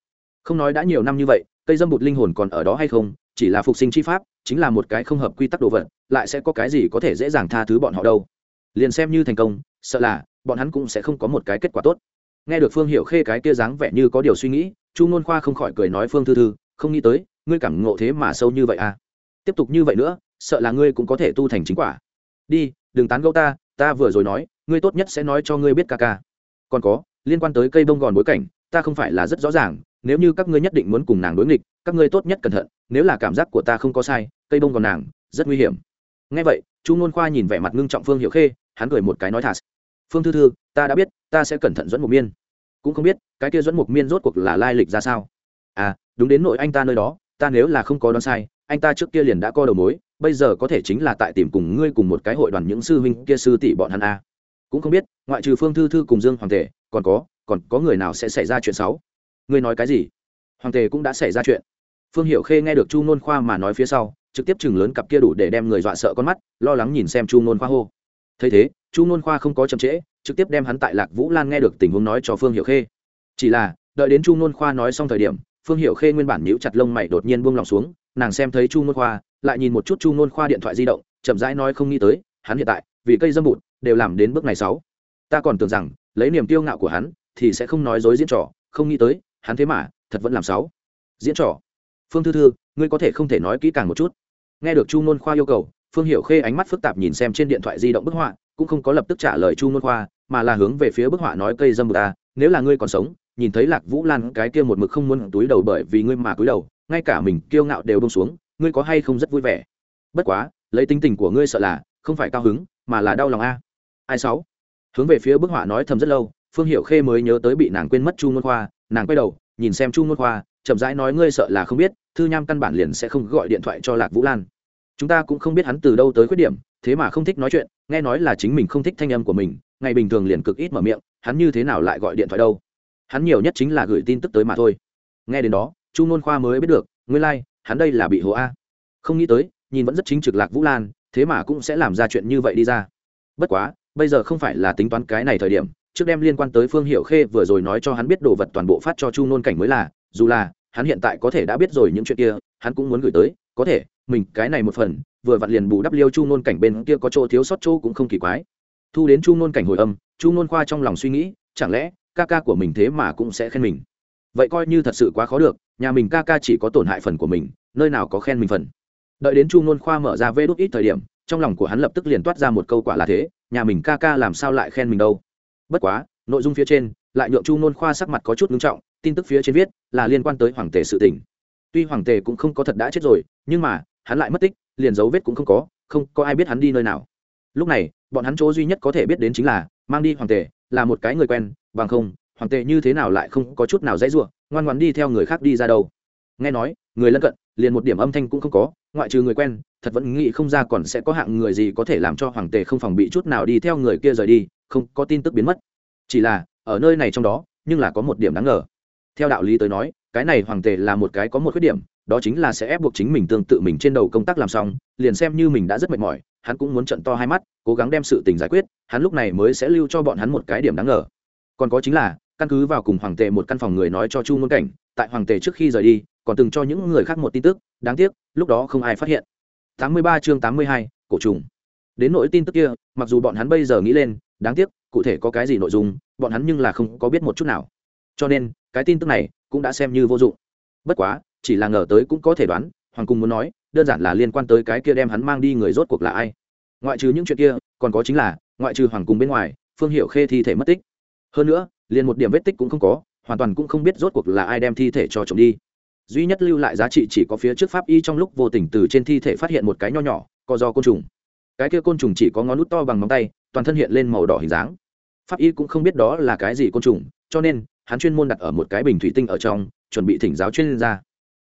Không nói đã nhiều năm như vậy, cây dâm bụt linh hồn còn ở đó hay không, chỉ là phục sinh chi pháp, chính là một cái không hợp quy tắc đồ vật, lại sẽ có cái gì có thể dễ dàng tha thứ bọn họ đâu. Liền xem như thành công, sợ là, bọn hắn cũng sẽ không có một cái kết quả tốt. Nghe được phương hiệu khê cái kia dáng vẻ như có điều suy nghĩ chu nôn khoa không khỏi cười nói phương thư thư, không nghĩ tới, ngươi cảm ngộ thế mà sâu như vậy à. Tiếp tục như vậy nữa, sợ là ngươi cũng có thể tu thành chính quả. Đi, đừng tán gẫu ta ta vừa rồi nói, ngươi tốt nhất sẽ nói cho ngươi biết ca ca. Còn có, liên quan tới cây bông gòn bối cảnh, ta không phải là rất rõ ràng, nếu như các ngươi nhất định muốn cùng nàng đối nghịch, các ngươi tốt nhất cẩn thận, nếu là cảm giác của ta không có sai, cây bông gòn nàng, rất nguy hiểm. Ngay vậy, chu nôn khoa nhìn vẻ mặt ngưng trọng phương hiệu khê, hắn cười một cái nói thà. Phương thư thư, ta đã biết, ta sẽ cẩn thận dẫn một miên cũng không biết cái kia dẫn mục miên rốt cuộc là lai lịch ra sao. À đúng đến nội anh ta nơi đó, ta nếu là không có đoán sai, anh ta trước kia liền đã co đầu mối, bây giờ có thể chính là tại tìm cùng ngươi cùng một cái hội đoàn những sư huynh kia sư tỷ bọn hắn a. Cũng không biết, ngoại trừ phương thư thư cùng dương hoàng tề, còn có còn có người nào sẽ xảy ra chuyện xấu? Ngươi nói cái gì? Hoàng tề cũng đã xảy ra chuyện. Phương hiệu khê nghe được chu nôn khoa mà nói phía sau, trực tiếp chừng lớn cặp kia đủ để đem người dọa sợ con mắt, lo lắng nhìn xem chu nôn khoa hô. Thấy thế, chu nôn khoa không có chậm trễ trực tiếp đem hắn tại lạc vũ lan nghe được tình huống nói cho phương hiệu khê. Chỉ là, đợi đến chu nôn khoa nói xong thời điểm, phương hiệu khê nguyên bản nhíu chặt lông mày đột nhiên buông lòng xuống, nàng xem thấy chu nôn khoa, lại nhìn một chút chu nôn khoa điện thoại di động, chậm rãi nói không nghĩ tới, hắn hiện tại, vì cây dâm bụt, đều làm đến bước này sáu. Ta còn tưởng rằng, lấy niềm tiêu ngạo của hắn, thì sẽ không nói dối diễn trò, không nghĩ tới, hắn thế mà, thật vẫn làm sáu. Diễn trò. Phương thư thư, ngươi có thể không thể nói kỹ càng một chút. Nghe được chu nôn khoa yêu cầu, phương hiệu khê ánh mắt phức tạp nhìn xem trên điện thoại di động bức họa, cũng không có lập tức trả lời chu nôn khoa mà là hướng về phía bức họa nói cây dâm bụt ta, nếu là ngươi còn sống, nhìn thấy lạc vũ lan cái kia một mực không muốn túi đầu bởi vì ngươi mà túi đầu, ngay cả mình kiêu ngạo đều bông xuống, ngươi có hay không rất vui vẻ? Bất quá, lấy tính tình của ngươi sợ là không phải cao hứng, mà là đau lòng a. Ai sáu? Hướng về phía bức họa nói thầm rất lâu, phương hiệu khê mới nhớ tới bị nàng quên mất chu ngôn khoa, nàng quay đầu, nhìn xem chu ngôn khoa, chậm rãi nói ngươi sợ là không biết, thư nham căn bản liền sẽ không gọi điện thoại cho lạc vũ lan. Chúng ta cũng không biết hắn từ đâu tới khuyết điểm, thế mà không thích nói chuyện, nghe nói là chính mình không thích thanh âm của mình ngày bình thường liền cực ít mở miệng hắn như thế nào lại gọi điện thoại đâu? Hắn nhiều nhất chính là gửi tin tức tới mà thôi. Nghe đến đó chu nôn khoa mới biết được nguyên lai、like, hắn đây là bị hồ a. Không nghĩ tới nhìn vẫn rất chính trực lạc vũ lan thế mà cũng sẽ làm ra chuyện như vậy đi ra. Bất quá bây giờ không phải là tính toán cái này thời điểm trước đem liên quan tới phương hiệu khê vừa rồi nói cho hắn biết đồ vật toàn bộ phát cho chu nôn cảnh mới là dù là hắn hiện tại có thể đã biết rồi những chuyện kia hắn cũng muốn gửi tới có thể mình cái này một phần vừa vặn liền bù đắp liêu chu nôn cảnh bên kia có chỗ thiếu sót chỗ cũng không kỳ quái thu đến chu nôn cảnh hồi âm, chu nôn khoa trong lòng suy nghĩ, chẳng lẽ ca ca của mình thế mà cũng sẽ khen mình? Vậy coi như thật sự quá khó được, nhà mình ca ca chỉ có tổn hại phần của mình, nơi nào có khen mình phần? Đợi đến chu nôn khoa mở ra vê đốt ít thời điểm, trong lòng của hắn lập tức liền toát ra một câu quả là thế, nhà mình ca ca làm sao lại khen mình đâu? Bất quá, nội dung phía trên lại nhượng chu nôn khoa sắc mặt có chút ngưng trọng, tin tức phía trên viết là liên quan tới hoàng tề sự tình. Tuy hoàng tề cũng không có thật đã chết rồi, nhưng mà, hắn lại mất tích, liền dấu vết cũng không có không có ai biết hắn đi nơi nào lúc này, bọn hắn chỗ duy nhất có thể biết đến chính là, mang đi hoàng tề, là một cái người quen, bằng không, hoàng tề như thế nào lại không có chút nào dãy ruộng ngoan ngoan đi theo người khác đi ra đâu. Nghe nói, người lân cận, liền một điểm âm thanh cũng không có, ngoại trừ người quen, thật vẫn nghĩ không ra còn sẽ có hạng người gì có thể làm cho hoàng tề không phòng bị chút nào đi theo người kia rời đi, không có tin tức biến mất. Chỉ là, ở nơi này trong đó, nhưng là có một điểm đáng ngờ. Theo đạo lý tới nói, cái này hoàng tề là một cái có một khuyết điểm đó chính là sẽ ép buộc chính mình tương tự mình trên đầu công tác làm xong liền xem như mình đã rất mệt mỏi hắn cũng muốn trận to hai mắt cố gắng đem sự tình giải quyết hắn lúc này mới sẽ lưu cho bọn hắn một cái điểm đáng ngờ. Còn có chính là căn cứ vào cùng hoàng tề một căn phòng người nói cho chu ngôn cảnh tại hoàng tề trước khi rời đi còn từng cho những người khác một tin tức đáng tiếc lúc đó không ai phát hiện. 83 chương 82, cổ trùng. Đến nỗi tin tức kia mặc dù bọn hắn bây giờ nghĩ lên đáng tiếc cụ thể có cái gì nội dung bọn hắn nhưng là không có biết một chút nào. Cho nên cái tin tức này cũng đã xem như vô dụng. Bất quá chỉ là ngờ tới cũng có thể đoán, hoàng cung muốn nói, đơn giản là liên quan tới cái kia đem hắn mang đi người rốt cuộc là ai. Ngoại trừ những chuyện kia, còn có chính là, ngoại trừ hoàng cung bên ngoài, phương hiệu khê thi thể mất tích. Hơn nữa, liền một điểm vết tích cũng không có, hoàn toàn cũng không biết rốt cuộc là ai đem thi thể cho chồng đi. Duy nhất lưu lại giá trị chỉ có phía trước pháp y trong lúc vô tình từ trên thi thể phát hiện một cái nho nhỏ, có do côn trùng. Cái kia côn trùng chỉ có ngón nút to bằng móng tay, toàn thân hiện lên màu đỏ hình dáng. Pháp y cũng không biết đó là cái gì côn trùng, cho nên, hắn chuyên môn đặt ở một cái bình thủy tinh ở trong, chuẩn bị thỉnh giáo chuyên gia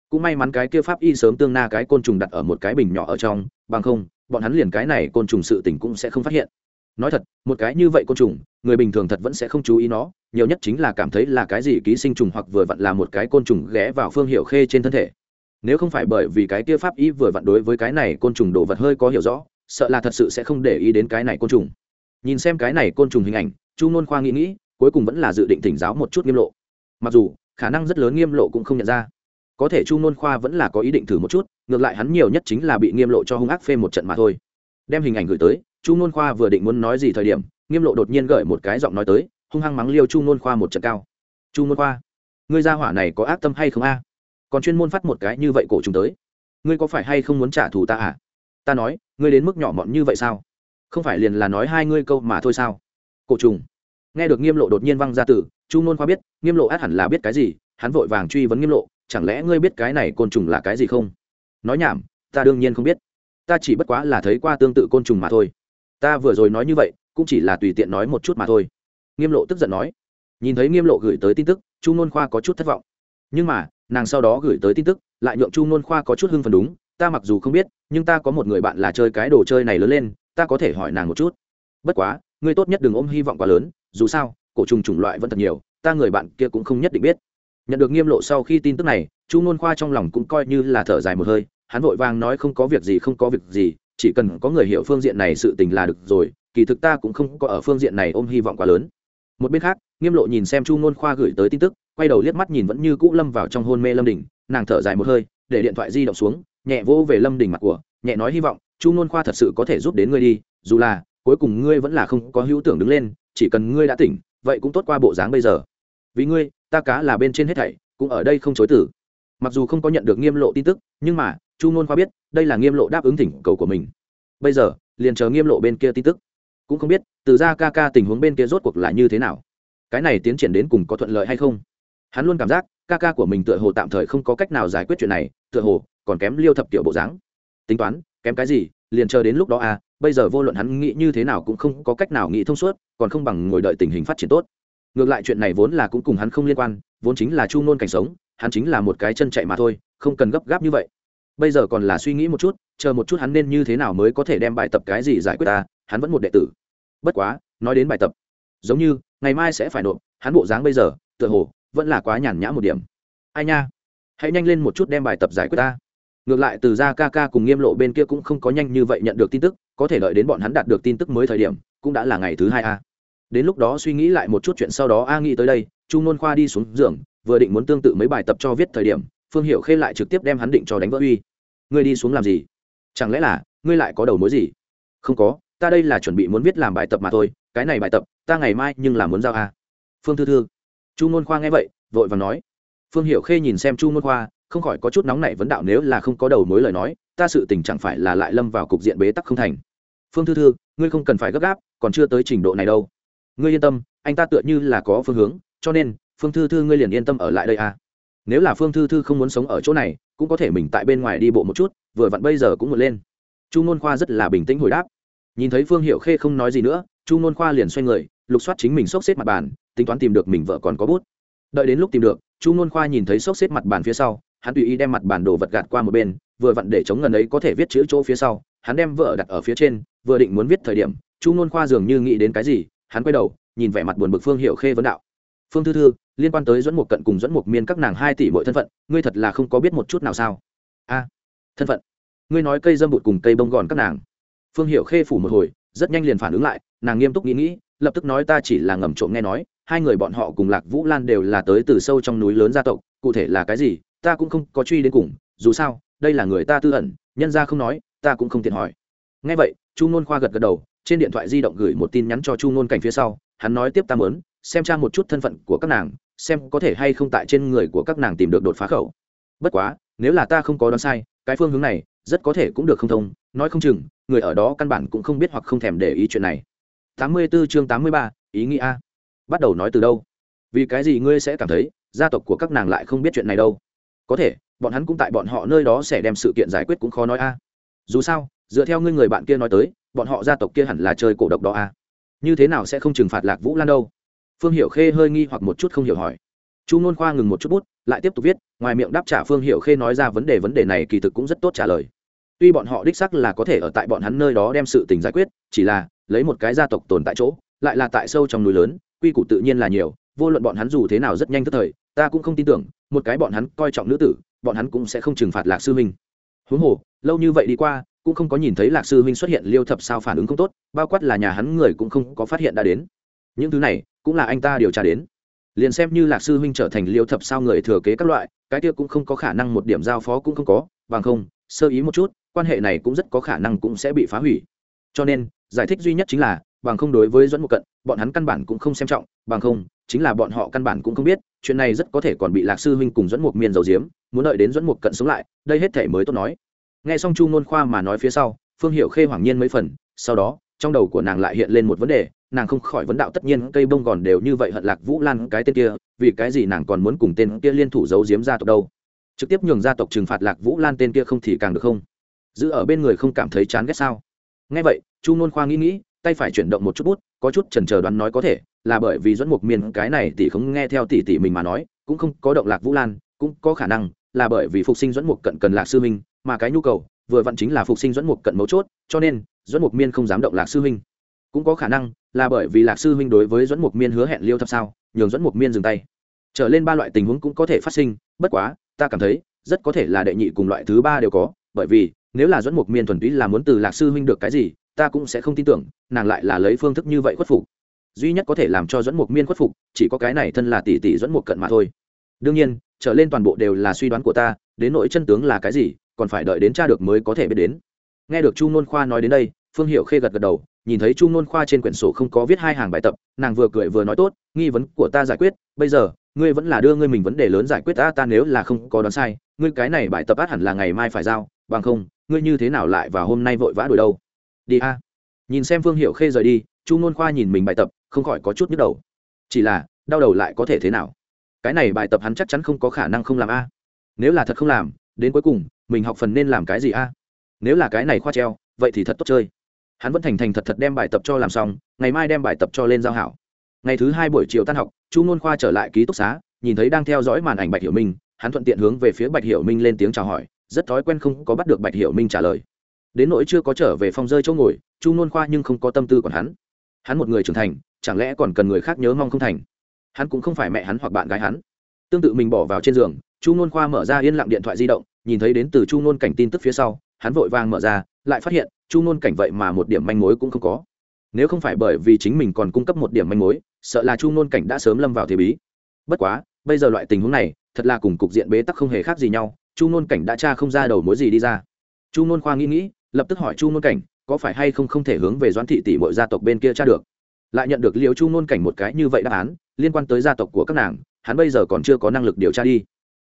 cũng may mắn cái kia pháp y sớm tương na cái côn trùng đặt ở một cái bình nhỏ ở trong, bằng không, bọn hắn liền cái này côn trùng sự tình cũng sẽ không phát hiện. Nói thật, một cái như vậy côn trùng, người bình thường thật vẫn sẽ không chú ý nó, nhiều nhất chính là cảm thấy là cái gì ký sinh trùng hoặc vừa vặn là một cái côn trùng ghé vào phương hiệu khê trên thân thể. Nếu không phải bởi vì cái kia pháp y vừa vặn đối với cái này côn trùng đồ vật hơi có hiểu rõ, sợ là thật sự sẽ không để ý đến cái này côn trùng. Nhìn xem cái này côn trùng hình ảnh, chu nôn khoa nghĩ nghĩ, cuối cùng vẫn là dự định thỉnh giáo một chút nghiêm lộ. Mặc dù, khả năng rất lớn nghiêm lộ cũng không nhận ra có thể chu nôn khoa vẫn là có ý định thử một chút, ngược lại hắn nhiều nhất chính là bị nghiêm lộ cho hung ác phê một trận mà thôi. Đem hình ảnh gửi tới, chu nôn khoa vừa định muốn nói gì thời điểm, nghiêm lộ đột nhiên gửi một cái giọng nói tới, hung hăng mắng liêu chu nôn khoa một trận cao. Chu nôn khoa, ngươi gia hỏa này có ác tâm hay không a? Còn chuyên môn phát một cái như vậy cổ chúng tới. Ngươi có phải hay không muốn trả thù ta à? Ta nói, ngươi đến mức nhỏ mọn như vậy sao? Không phải liền là nói hai ngươi câu mà thôi sao? Cổ trùng. Nghe được nghiêm lộ đột nhiên văng ra từ, chu nôn khoa biết, nghiêm lộ át hẳn là biết cái gì, hắn vội vàng truy vấn nghiêm lộ chẳng lẽ ngươi biết cái này côn trùng là cái gì không? Nói nhảm, ta đương nhiên không biết. Ta chỉ bất quá là thấy qua tương tự côn trùng mà thôi. Ta vừa rồi nói như vậy, cũng chỉ là tùy tiện nói một chút mà thôi. Nghiêm lộ tức giận nói. Nhìn thấy nghiêm lộ gửi tới tin tức, chu nôn khoa có chút thất vọng. Nhưng mà, nàng sau đó gửi tới tin tức, lại nhượng chu nôn khoa có chút hưng phần đúng, ta mặc dù không biết, nhưng ta có một người bạn là chơi cái đồ chơi này lớn lên, ta có thể hỏi nàng một chút. Bất quá, ngươi tốt nhất đừng ôm hy vọng quá lớn, dù sao, cổ trùng chủng loại vẫn thật nhiều, ta người bạn kia cũng không nhất định biết nhận được nghiêm lộ sau khi tin tức này, chu nôn khoa trong lòng cũng coi như là thở dài một hơi, hắn vội vàng nói không có việc gì, không có việc gì, chỉ cần có người hiểu phương diện này sự tình là được rồi, kỳ thực ta cũng không có ở phương diện này ôm hy vọng quá lớn. Một bên khác, nghiêm lộ nhìn xem chu nôn khoa gửi tới tin tức, quay đầu liếc mắt nhìn vẫn như cũ lâm vào trong hôn mê lâm đình, nàng thở dài một hơi, để điện thoại di động xuống, nhẹ vỗ về lâm đình mặt của, nhẹ nói hy vọng, chu nôn khoa thật sự có thể giúp đến ngươi đi, dù là cuối cùng ngươi vẫn là không có hữu tưởng đứng lên, chỉ cần ngươi đã tỉnh, vậy cũng tốt qua bộ dáng bây giờ vì ngươi, ta cá là bên trên hết thảy, cũng ở đây không chối tử mặc dù không có nhận được nghiêm lộ tin tức, nhưng mà, chu ngôn khoa biết, đây là nghiêm lộ đáp ứng thỉnh cầu của mình. Bây giờ, liền chờ nghiêm lộ bên kia tin tức. Cũng không biết, từ ra ca ca tình huống bên kia rốt cuộc là như thế nào. Cái này tiến triển đến cùng có thuận lợi hay không? Hắn luôn cảm giác, ca ca của mình tựa hồ tạm thời không có cách nào giải quyết chuyện này, tựa hồ, còn kém liêu thập tiểu bộ dáng. Tính toán, kém cái gì, liền chờ đến lúc đó à bây giờ vô luận hắn nghĩ như thế nào cũng không có cách nào nghĩ thông suốt, còn không bằng ngồi đợi tình hình phát triển tốt ngược lại chuyện này vốn là cũng cùng hắn không liên quan, vốn chính là chu ngôn cảnh sống, hắn chính là một cái chân chạy mà thôi, không cần gấp gáp như vậy. Bây giờ còn là suy nghĩ một chút, chờ một chút hắn nên như thế nào mới có thể đem bài tập cái gì giải quyết ta, hắn vẫn một đệ tử. Bất quá, nói đến bài tập, giống như, ngày mai sẽ phải nộp, hắn bộ dáng bây giờ, tựa hồ, vẫn là quá nhàn nhã một điểm. Ai nha, hãy nhanh lên một chút đem bài tập giải quyết ta. Ngược lại từ ra ca ca cùng nghiêm lộ bên kia cũng không có nhanh như vậy nhận được tin tức, có thể đợi đến bọn hắn đạt được tin tức mới thời điểm, cũng đã là ngày thứ hai a đến lúc đó suy nghĩ lại một chút chuyện sau đó a nghĩ tới đây, chu nôn khoa đi xuống giường, vừa định muốn tương tự mấy bài tập cho viết thời điểm, phương hiệu khê lại trực tiếp đem hắn định cho đánh vỡ uy. Ngươi đi xuống làm gì? Chẳng lẽ là ngươi lại có đầu mối gì? Không có, ta đây là chuẩn bị muốn viết làm bài tập mà thôi, cái này bài tập, ta ngày mai nhưng là muốn giao a. Phương thư thư. Chu nôn khoa nghe vậy, vội và nói. Phương hiệu khê nhìn xem chu nôn khoa, không khỏi có chút nóng nảy vấn đạo nếu là không có đầu mối lời nói, ta sự tình chẳng phải là lại lâm vào cục diện bế tắc không thành. Phương thư thư, ngươi không cần phải gấp gáp, còn chưa tới trình độ này đâu ngươi yên tâm, anh ta tựa như là có phương hướng, cho nên, phương thư thư ngươi liền yên tâm ở lại đây à. Nếu là phương thư thư không muốn sống ở chỗ này, cũng có thể mình tại bên ngoài đi bộ một chút, vừa vặn bây giờ cũng một lên. Chu n khoa rất là bình tĩnh hồi đáp. Nhìn thấy phương hiệu khê không nói gì nữa, chu n khoa liền xoay người, lục soát chính mình xốc xếp mặt bàn, tính toán tìm được mình vợ còn có bút. Đợi đến lúc tìm được, chu n khoa nhìn thấy xốc xếp mặt bàn phía sau, hắn tùy ý đem mặt bản đồ vật gạt qua một bên, vừa vặn để chống ngần ấy có thể viết chữ chỗ phía sau, hắn đem vợ đặt ở phía trên, vừa định muốn viết thời điểm, chu nôn khoa dường như nghĩ đến cái gì hắn quay đầu, nhìn vẻ mặt buồn bực phương hiệu khê vấn đạo. Phương thư thư, liên quan tới dẫn một cận cùng dẫn một miên các nàng hai tỷ mỗi thân phận, ngươi thật là không có biết một chút nào sao? A, thân phận? Ngươi nói cây dâm bụt cùng cây bông gòn các nàng. Phương hiệu khê phủ một hồi, rất nhanh liền phản ứng lại, nàng nghiêm túc nghĩ nghĩ, lập tức nói ta chỉ là ngầm trộm nghe nói, hai người bọn họ cùng lạc vũ lan đều là tới từ sâu trong núi lớn gia tộc, cụ thể là cái gì, ta cũng không có truy đến cùng, dù sao, đây là người ta tư ẩn, nhân ra không nói, ta cũng không tiện hỏi. Ngay vậy, chu n khoa gật gật đầu trên điện thoại di động gửi một tin nhắn cho chu ngôn cảnh phía sau hắn nói tiếp ta mớn xem tra một chút thân phận của các nàng xem có thể hay không tại trên người của các nàng tìm được đột phá khẩu. Bất quá nếu là ta không có đoán sai cái phương hướng này rất có thể cũng được không thông nói không chừng người ở đó căn bản cũng không biết hoặc không thèm để ý chuyện này. 84 chương 83, ý nghĩa a. Bắt đầu nói từ đâu? Vì cái gì ngươi sẽ cảm thấy gia tộc của các nàng lại không biết chuyện này đâu? Có thể bọn hắn cũng tại bọn họ nơi đó sẽ đem sự kiện giải quyết cũng khó nói a. Dù sao dựa theo ngươi người bạn kia nói tới bọn họ gia tộc kia hẳn là chơi cổ độc đó à? như thế nào sẽ không trừng phạt lạc vũ lan đâu? Phương Hiểu khê hơi nghi hoặc một chút không hiểu hỏi. Chu nôn khoa ngừng một chút bút, lại tiếp tục viết, ngoài miệng đáp trả phương Hiểu khê nói ra vấn đề vấn đề này kỳ thực cũng rất tốt trả lời. Tuy bọn họ đích sắc là có thể ở tại bọn hắn nơi đó đem sự tình giải quyết, chỉ là, lấy một cái gia tộc tồn tại chỗ, lại là tại sâu trong núi lớn, quy củ tự nhiên là nhiều, vô luận bọn hắn dù thế nào rất nhanh tức thời, ta cũng không tin tưởng, một cái bọn hắn coi trọng nữ tử, bọn hắn cũng sẽ không trừng phạt lạc sư minh. Huống hồ, lâu như vậy đi qua cũng không có nhìn thấy lạc sư huynh xuất hiện liêu thập sao phản ứng không tốt, bao quát là nhà hắn người cũng không có phát hiện đã đến. Những thứ này cũng là anh ta điều tra đến. Liền xem như lạc sư huynh trở thành liêu thập sao người thừa kế các loại, cái kia cũng không có khả năng một điểm giao phó cũng không có, bằng không, sơ ý một chút, quan hệ này cũng rất có khả năng cũng sẽ bị phá hủy. Cho nên, giải thích duy nhất chính là, bằng không đối với dẫn một cận, bọn hắn căn bản cũng không xem trọng, bằng không, chính là bọn họ căn bản cũng không biết, chuyện này rất có thể còn bị lạc sư huynh cùng dẫn một miền dầu diếm muốn đợi đến dẫn một cận sống lại, đây hết thể mới tốt nói nghe xong chu ngôn khoa mà nói phía sau, phương hiệu khê hoàng nhiên mấy phần, sau đó, trong đầu của nàng lại hiện lên một vấn đề, nàng không khỏi vấn đạo tất nhiên cây bông gòn đều như vậy hận lạc vũ lan cái tên kia, vì cái gì nàng còn muốn cùng tên kia liên thủ giấu giếm gia tộc đâu? Trực tiếp nhường gia tộc trừng phạt lạc vũ lan tên kia không thì càng được không? Giữ ở bên người không cảm thấy chán ghét sao? Nghe vậy, chu nôn khoa nghĩ nghĩ, tay phải chuyển động một chút bút, có chút chần chờ đoán nói có thể, là bởi vì dẫn mục miên cái này tỷ không nghe theo tỷ tỷ mình mà nói, cũng không có động lạc vũ lan, cũng có khả năng là bởi vì phục sinh dẫn mục cận cần lạc sư minh mà cái nhu cầu vừa vặn chính là phục sinh dẫn mục cận mấu chốt cho nên dẫn mục miên không dám động lạc sư huynh, cũng có khả năng là bởi vì lạc sư huynh đối với dẫn mục miên hứa hẹn liêu thập sao nhường dẫn mục miên dừng tay. Trở lên ba loại tình huống cũng có thể phát sinh bất quá ta cảm thấy rất có thể là đệ nhị cùng loại thứ ba đều có bởi vì nếu là dẫn mục miên thuần túy là muốn từ lạc sư huynh được cái gì ta cũng sẽ không tin tưởng nàng lại là lấy phương thức như vậy khuất phục. Duy nhất có thể làm cho dẫn mục miên khuất phục chỉ có cái này thân là tỷ tỷ dẫn mục cận mà thôi. Đương nhiên trở lên toàn bộ đều là suy đoán của ta đến nỗi chân tướng là cái gì còn phải đợi đến cha được mới có thể biết đến. Nghe được chu nôn khoa nói đến đây, phương hiệu khê gật gật đầu, nhìn thấy chu nôn khoa trên quyển sổ không có viết hai hàng bài tập, nàng vừa cười vừa nói tốt, nghi vấn của ta giải quyết, bây giờ, ngươi vẫn là đưa ngươi mình vấn đề lớn giải quyết ta ta nếu là không có đoán sai, ngươi cái này bài tập át hẳn là ngày mai phải giao, bằng không, ngươi như thế nào lại vào hôm nay vội vã đuổi đâu? Đi, a. Nhìn xem phương hiệu khê rời đi, chu ngôn khoa nhìn mình bài tập, không khỏi có chút nhức đầu. Chỉ là, đau đầu lại có thể thế nào? Cái này bài tập hắn chắc chắn không có khả năng không làm, a. Nếu là thật không làm đến cuối cùng, mình học phần nên làm cái gì a? Nếu là cái này khoa treo, vậy thì thật tốt chơi. Hắn vẫn thành thành thật thật đem bài tập cho làm xong, ngày mai đem bài tập cho lên giao hảo. Ngày thứ hai buổi chiều tan học, chu n khoa trở lại ký túc xá, nhìn thấy đang theo dõi màn ảnh bạch hiểu minh, hắn thuận tiện hướng về phía bạch hiểu minh lên tiếng chào hỏi, rất thói quen không có bắt được bạch hiểu minh trả lời. Đến nỗi chưa có trở về phòng rơi chỗ ngồi, chu nôn khoa nhưng không có tâm tư còn hắn. Hắn một người trưởng thành, chẳng lẽ còn cần người khác nhớ mong không thành? Hắn cũng không phải mẹ hắn hoặc bạn gái hắn. Tương tự mình bỏ vào trên giường chu n khoa mở ra yên lặng điện thoại di động, nhìn thấy đến từ chu n cảnh tin tức phía sau, hắn vội vàng mở ra, lại phát hiện, chu n cảnh vậy mà một điểm manh mối cũng không có. Nếu không phải bởi vì chính mình còn cung cấp một điểm manh mối, sợ là chu n cảnh đã sớm lâm vào thế bí. Bất quá, bây giờ loại tình huống này, thật là cùng cục diện bế tắc không hề khác gì nhau, chu n cảnh đã tra không ra đầu mối gì đi ra. Chu n khoa nghĩ nghĩ, lập tức hỏi chu n cảnh, có phải hay không không thể hướng về doãn thị tỷ mọi gia tộc bên kia tra được? Lại nhận được liệu chu n cảnh một cái như vậy đáp án, liên quan tới gia tộc của các nàng, hắn bây giờ còn chưa có năng lực điều tra đi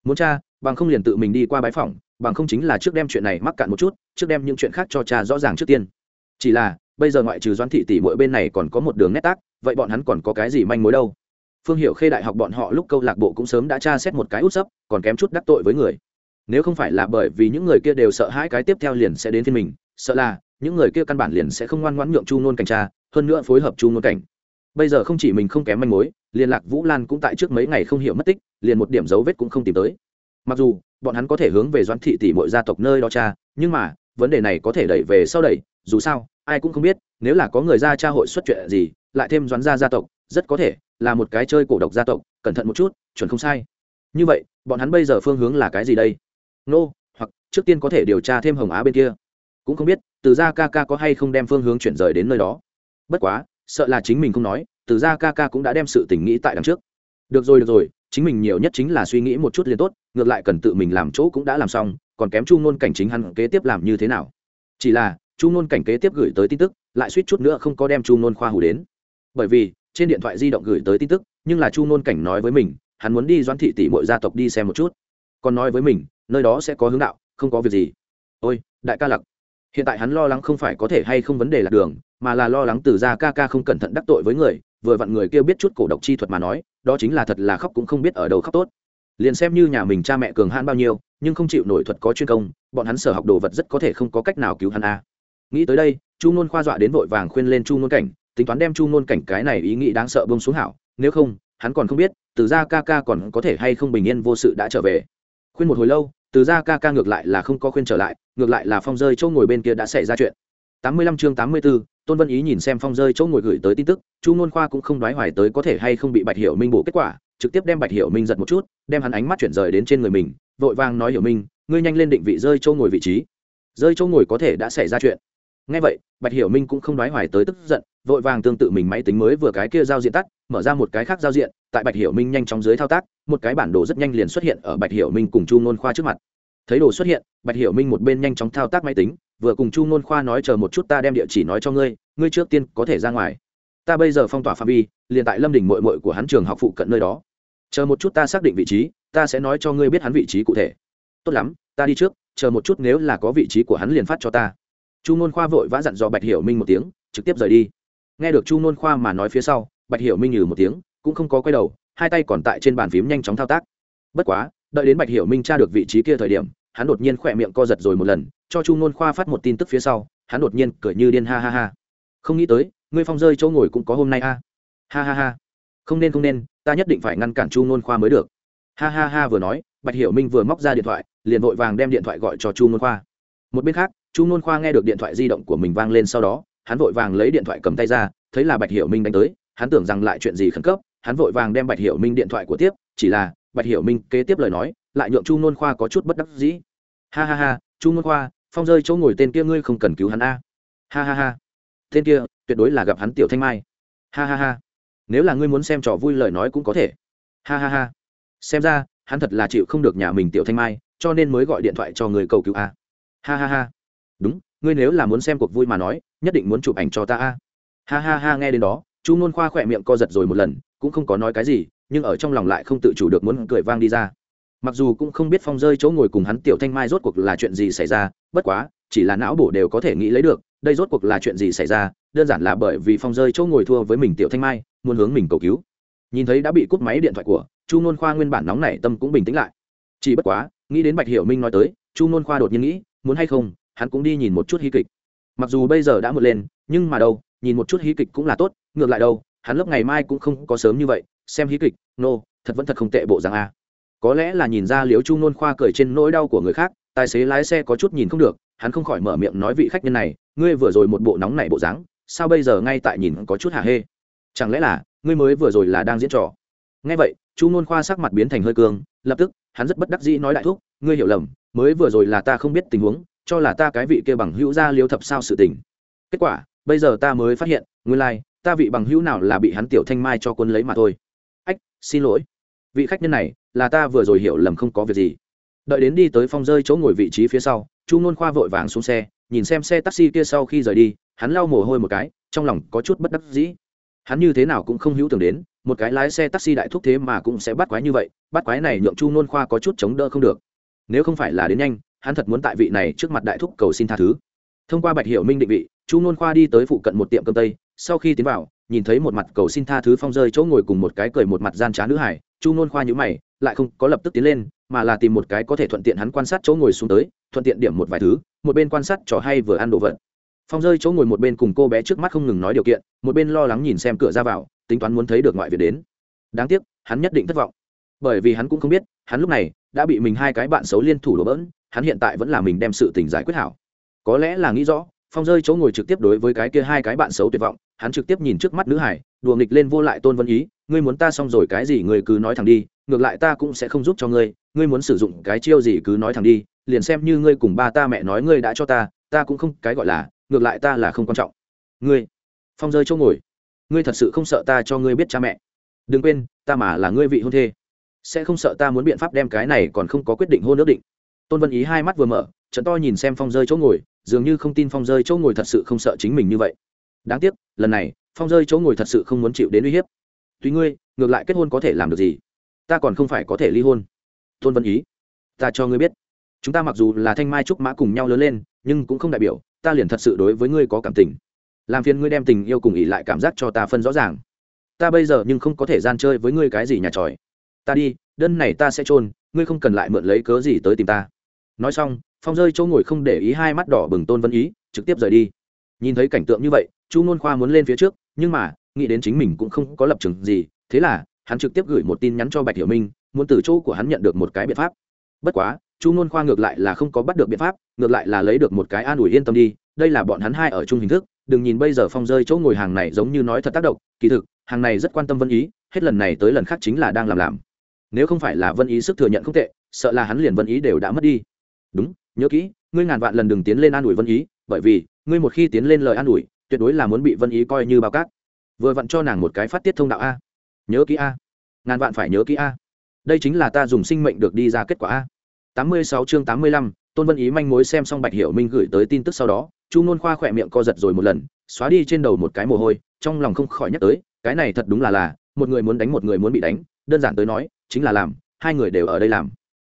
muốn cha, bằng không liền tự mình đi qua bái phỏng, bằng không chính là trước đem chuyện này mắc cạn một chút, trước đem những chuyện khác cho cha rõ ràng trước tiên. Chỉ là, bây giờ ngoại trừ doãn thị tỷ mỗi bên này còn có một đường nét tác, vậy bọn hắn còn có cái gì manh mối đâu? Phương hiệu khê đại học bọn họ lúc câu lạc bộ cũng sớm đã tra xét một cái út sấp, còn kém chút đắc tội với người. Nếu không phải là bởi vì những người kia đều sợ hãi cái tiếp theo liền sẽ đến phiên mình, sợ là, những người kia căn bản liền sẽ không ngoan ngoãn nhượng chu nôn cảnh tra hơn nữa phối hợp chu nôn cảnh bây giờ không chỉ mình không kém manh mối liên lạc vũ lan cũng tại trước mấy ngày không hiểu mất tích liền một điểm dấu vết cũng không tìm tới. Mặc dù bọn hắn có thể hướng về doãn thị tỷ mọi gia tộc nơi đó cha nhưng mà vấn đề này có thể đẩy về sau đẩy dù sao ai cũng không biết nếu là có người ra cha hội xuất chuyện gì lại thêm doãn gia gia tộc rất có thể là một cái chơi cổ độc gia tộc cẩn thận một chút chuẩn không sai. Như vậy bọn hắn bây giờ phương hướng là cái gì đây? Nô、no, hoặc trước tiên có thể điều tra thêm hồng á bên kia. Cũng không biết từ ra ca ca có hay không đem phương hướng chuyển rời đến nơi đó. Bất quá sợ là chính mình không nói, từ ra ca ca cũng đã đem sự tình nghĩ tại đằng trước. Được rồi được rồi, chính mình nhiều nhất chính là suy nghĩ một chút liền tốt, ngược lại cần tự mình làm chỗ cũng đã làm xong, còn kém chu ngôn cảnh chính hắn kế tiếp làm như thế nào? Chỉ là, chu ngôn cảnh kế tiếp gửi tới tin tức, lại suýt chút nữa không có đem chu ngôn khoa hủ đến. Bởi vì, trên điện thoại di động gửi tới tin tức, nhưng là chu ngôn cảnh nói với mình, hắn muốn đi doãn thị tỷ mọi gia tộc đi xem một chút. Còn nói với mình, nơi đó sẽ có hướng đạo, không có việc gì. Ôi, đại ca lặc hiện tại hắn lo lắng không phải có thể hay không vấn đề là đường mà là lo lắng từ ra ca ca không cẩn thận đắc tội với người vừa vặn người kia biết chút cổ độc chi thuật mà nói đó chính là thật là khóc cũng không biết ở đâu khóc tốt. Liền xem như nhà mình cha mẹ cường hãn bao nhiêu nhưng không chịu nổi thuật có chuyên công bọn hắn sở học đồ vật rất có thể không có cách nào cứu hắn a. Nghĩ tới đây chu nôn khoa dọa đến vội vàng khuyên lên chu nôn cảnh tính toán đem chu nôn cảnh cái này ý nghĩ đáng sợ bông xuống hảo nếu không hắn còn không biết từ ra ca ca còn có thể hay không bình yên vô sự đã trở về. Khuyên một hồi lâu từ ra ca ca ngược lại là không có khuyên trở lại ngược lại là phong rơi chỗ ngồi bên kia đã xảy ra chuyện. Tám mươi lăm chương tám mươi 84, tôn vân ý nhìn xem phong rơi chỗ ngồi gửi tới tin tức, chu n khoa cũng không đoái hoài tới có thể hay không bị bạch hiểu minh bổ kết quả, trực tiếp đem bạch hiểu minh giật một chút, đem hắn ánh mắt chuyển rời đến trên người mình, vội vàng nói hiểu minh, ngươi nhanh lên định vị rơi chỗ ngồi vị trí. Rơi chỗ ngồi có thể đã xảy ra chuyện. Ngay vậy, bạch hiểu minh cũng không đoái hoài tới tức giận, vội vàng tương tự mình máy tính mới vừa cái kia giao diện tắt, mở ra một cái khác giao diện, tại bạch hiểu minh nhanh chóng dưới thao tác, một cái bản đồ rất nhanh liền xuất hiện ở bạch hiểu minh cùng chu n khoa trước mặt thấy đồ xuất hiện, bạch hiểu minh một bên nhanh chóng thao tác máy tính, vừa cùng chu ngôn khoa nói chờ một chút ta đem địa chỉ nói cho ngươi ngươi trước tiên có thể ra ngoài. Ta bây giờ phong tỏa phạm vi, liền tại lâm đình mội mội của hắn trường học phụ cận nơi đó. Chờ một chút ta xác định vị trí, ta sẽ nói cho ngươi biết hắn vị trí cụ thể. Tốt lắm, ta đi trước, chờ một chút nếu là có vị trí của hắn liền phát cho ta. Chu ngôn khoa vội vã dặn dò bạch hiểu minh một tiếng, trực tiếp rời đi. Nghe được chu ngôn khoa mà nói phía sau, bạch hiểu minh nhừ một tiếng, cũng không có quay đầu, hai tay còn tại trên bàn phím nhanh chóng thao tác. Bất quá, đợi đến bạch hiểu minh tra được vị trí kia thời điểm hắn đột nhiên khỏe miệng co giật rồi một lần, cho chu ngôn khoa phát một tin tức phía sau, hắn đột nhiên cười như điên ha ha ha. Không nghĩ tới, ngươi phong rơi chỗ ngồi cũng có hôm nay a. Ha ha ha. Không nên không nên, ta nhất định phải ngăn cản chu ngôn khoa mới được. Ha ha ha vừa nói, bạch hiểu minh vừa móc ra điện thoại, liền vội vàng đem điện thoại gọi cho chu ngôn khoa. Một bên khác, chu ngôn khoa nghe được điện thoại di động của mình vang lên sau đó, hắn vội vàng lấy điện thoại cầm tay ra, thấy là bạch hiểu minh đánh tới, hắn tưởng rằng lại chuyện gì khẩn cấp, hắn vội vàng đem bạch hiểu minh điện thoại của tiếp, chỉ là bạch hiểu minh kế tiếp lời nói lại nhượng chu nôn khoa có chút bất đắc dĩ. Ha ha ha, chu nôn khoa, phong rơi chỗ ngồi tên kia ngươi không cần cứu hắn a. Ha ha ha. Tên kia, tuyệt đối là gặp hắn tiểu thanh mai. Ha ha ha. Nếu là ngươi muốn xem trò vui lời nói cũng có thể. Ha ha ha. Xem ra, hắn thật là chịu không được nhà mình tiểu thanh mai, cho nên mới gọi điện thoại cho người cầu cứu a. Ha ha ha. Đúng, ngươi nếu là muốn xem cuộc vui mà nói, nhất định muốn chụp ảnh cho ta a. Ha ha ha, nghe đến đó, chu nôn khoa khỏe miệng co giật rồi một lần, cũng không có nói cái gì, nhưng ở trong lòng lại không tự chủ được muốn cười vang đi ra mặc dù cũng không biết phong rơi chỗ ngồi cùng hắn tiểu thanh mai rốt cuộc là chuyện gì xảy ra bất quá chỉ là não bổ đều có thể nghĩ lấy được đây rốt cuộc là chuyện gì xảy ra đơn giản là bởi vì phong rơi chỗ ngồi thua với mình tiểu thanh mai muốn hướng mình cầu cứu. Nhìn thấy đã bị cút máy điện thoại của chu nôn khoa nguyên bản nóng nảy tâm cũng bình tĩnh lại. Chỉ bất quá nghĩ đến bạch hiểu minh nói tới chu nôn khoa đột nhiên nghĩ muốn hay không hắn cũng đi nhìn một chút hí kịch. Mặc dù bây giờ đã một lên nhưng mà đâu nhìn một chút hí kịch cũng là tốt ngược lại đâu hắn lớp ngày mai cũng không có sớm như vậy xem hí kịch nô、no, thật vẫn thật không tệ bộ rằng a có lẽ là nhìn ra liếu chu nôn khoa cười trên nỗi đau của người khác tài xế lái xe có chút nhìn không được hắn không khỏi mở miệng nói vị khách nhân này ngươi vừa rồi một bộ nóng nảy bộ dáng sao bây giờ ngay tại nhìn có chút hạ hê? Chẳng lẽ là ngươi mới vừa rồi là đang diễn trò? Nghe vậy chu nôn khoa sắc mặt biến thành hơi cương lập tức hắn rất bất đắc dĩ nói đại thúc ngươi hiểu lầm mới vừa rồi là ta không biết tình huống cho là ta cái vị kia bằng hữu ra liếu thập sao sự tình. Kết quả bây giờ ta mới phát hiện nguyên lai、like, ta vị bằng hữu nào là bị hắn tiểu thanh mai cho quân lấy mà thôi. Ách xin lỗi vị khách nhân này là ta vừa rồi hiểu lầm không có việc gì. Đợi đến đi tới phong rơi chỗ ngồi vị trí phía sau, chu nôn khoa vội vàng xuống xe, nhìn xem xe taxi kia sau khi rời đi, hắn lau mồ hôi một cái, trong lòng có chút bất đắc dĩ. Hắn như thế nào cũng không hữu tưởng đến, một cái lái xe taxi đại thúc thế mà cũng sẽ bắt quái như vậy, bắt quái này nhượng chu nôn khoa có chút chống đỡ không được. Nếu không phải là đến nhanh, hắn thật muốn tại vị này trước mặt đại thúc cầu xin tha thứ. Thông qua bạch hiểu minh định vị, chu nôn khoa đi tới phụ cận một tiệm cơm tây, sau khi tiến vào nhìn thấy một mặt cầu xin tha thứ phong rơi chỗ ngồi cùng một cái cười một mặt gian trá nữ hải chu nôn khoa nhữ mày, lại không có lập tức tiến lên, mà là tìm một cái có thể thuận tiện hắn quan sát chỗ ngồi xuống tới, thuận tiện điểm một vài thứ, một bên quan sát trò hay vừa ăn đồ vật. Phong rơi chỗ ngồi một bên cùng cô bé trước mắt không ngừng nói điều kiện, một bên lo lắng nhìn xem cửa ra vào, tính toán muốn thấy được ngoại viện đến. Đáng tiếc, hắn nhất định thất vọng. Bởi vì hắn cũng không biết, hắn lúc này đã bị mình hai cái bạn xấu liên thủ đổ bỡn, hắn hiện tại vẫn là mình đem sự tình giải quyết hảo. Có lẽ là nghĩ rõ, phong rơi chỗ ngồi trực tiếp đối với cái kia hai cái bạn xấu tuyệt vọng hắn trực tiếp nhìn trước mắt nữ hải, đùa nghịch lên vô lại tôn vân ý, ngươi muốn ta xong rồi cái gì ngươi cứ nói thẳng đi, ngược lại ta cũng sẽ không giúp cho ngươi ngươi muốn sử dụng cái chiêu gì cứ nói thẳng đi, liền xem như ngươi cùng ba ta mẹ nói ngươi đã cho ta ta cũng không cái gọi là, ngược lại ta là không quan trọng. Ngươi, phong rơi chỗ ngồi, ngươi thật sự không sợ ta cho ngươi biết cha mẹ? Đừng quên, ta mà là ngươi vị hôn thê, sẽ không sợ ta muốn biện pháp đem cái này còn không có quyết định hôn ước định. Tôn vân ý hai mắt vừa mở, trận to nhìn xem phong rơi chỗ ngồi, dường như không tin phong rơi chỗ ngồi thật sự không sợ chính mình như vậy đáng tiếc, lần này, phong rơi chỗ ngồi thật sự không muốn chịu đến uy hiếp. Tuy ngươi, ngược lại kết hôn có thể làm được gì? Ta còn không phải có thể ly hôn. Tôn vân ý, ta cho ngươi biết. Chúng ta mặc dù là thanh mai trúc mã cùng nhau lớn lên, nhưng cũng không đại biểu, ta liền thật sự đối với ngươi có cảm tình. Làm phiền ngươi đem tình yêu cùng ỉ lại cảm giác cho ta phân rõ ràng. Ta bây giờ nhưng không có thể gian chơi với ngươi cái gì nhà tròi. Ta đi, đơn này ta sẽ trôn ngươi không cần lại mượn lấy cớ gì tới tìm ta. Nói xong, phong rơi chỗ ngồi không để ý hai mắt đỏ bừng tôn vân ý, trực tiếp rời đi. Nhìn thấy cảnh tượng như vậy chu nôn khoa muốn lên phía trước, nhưng mà, nghĩ đến chính mình cũng không có lập trường gì, thế là, hắn trực tiếp gửi một tin nhắn cho bạch hiểu minh, muốn từ chỗ của hắn nhận được một cái biện pháp. Bất quá, chu nôn khoa ngược lại là không có bắt được biện pháp, ngược lại là lấy được một cái an ủi yên tâm đi, đây là bọn hắn hai ở chung hình thức, đừng nhìn bây giờ phong rơi chỗ ngồi hàng này giống như nói thật tác động, kỳ thực, hàng này rất quan tâm vân ý, hết lần này tới lần khác chính là đang làm làm. Nếu không phải là vân ý sức thừa nhận không tệ, sợ là hắn liền vân ý đều đã mất đi. Đúng, nhớ kỹ, ngươi ngàn vạn lần đừng tiến lên an ủi vân ý, bởi vì, ngươi một khi tiến lên lời an ủi tuyệt đối là muốn bị vân ý coi như bao cát. Vừa vặn cho nàng một cái phát tiết thông đạo a. Nhớ kỹ a. Ngàn vạn phải nhớ kỹ a. Đây chính là ta dùng sinh mệnh được đi ra kết quả a. Tám mươi sáu chương tám mươi lăm, tôn vân ý manh mối xem xong bạch hiểu minh gửi tới tin tức sau đó, chu nôn khoa khỏe miệng co giật rồi một lần, xóa đi trên đầu một cái mồ hôi, trong lòng không khỏi nhắc tới, cái này thật đúng là là, một người muốn đánh một người muốn bị đánh, đơn giản tới nói, chính là làm, hai người đều ở đây làm.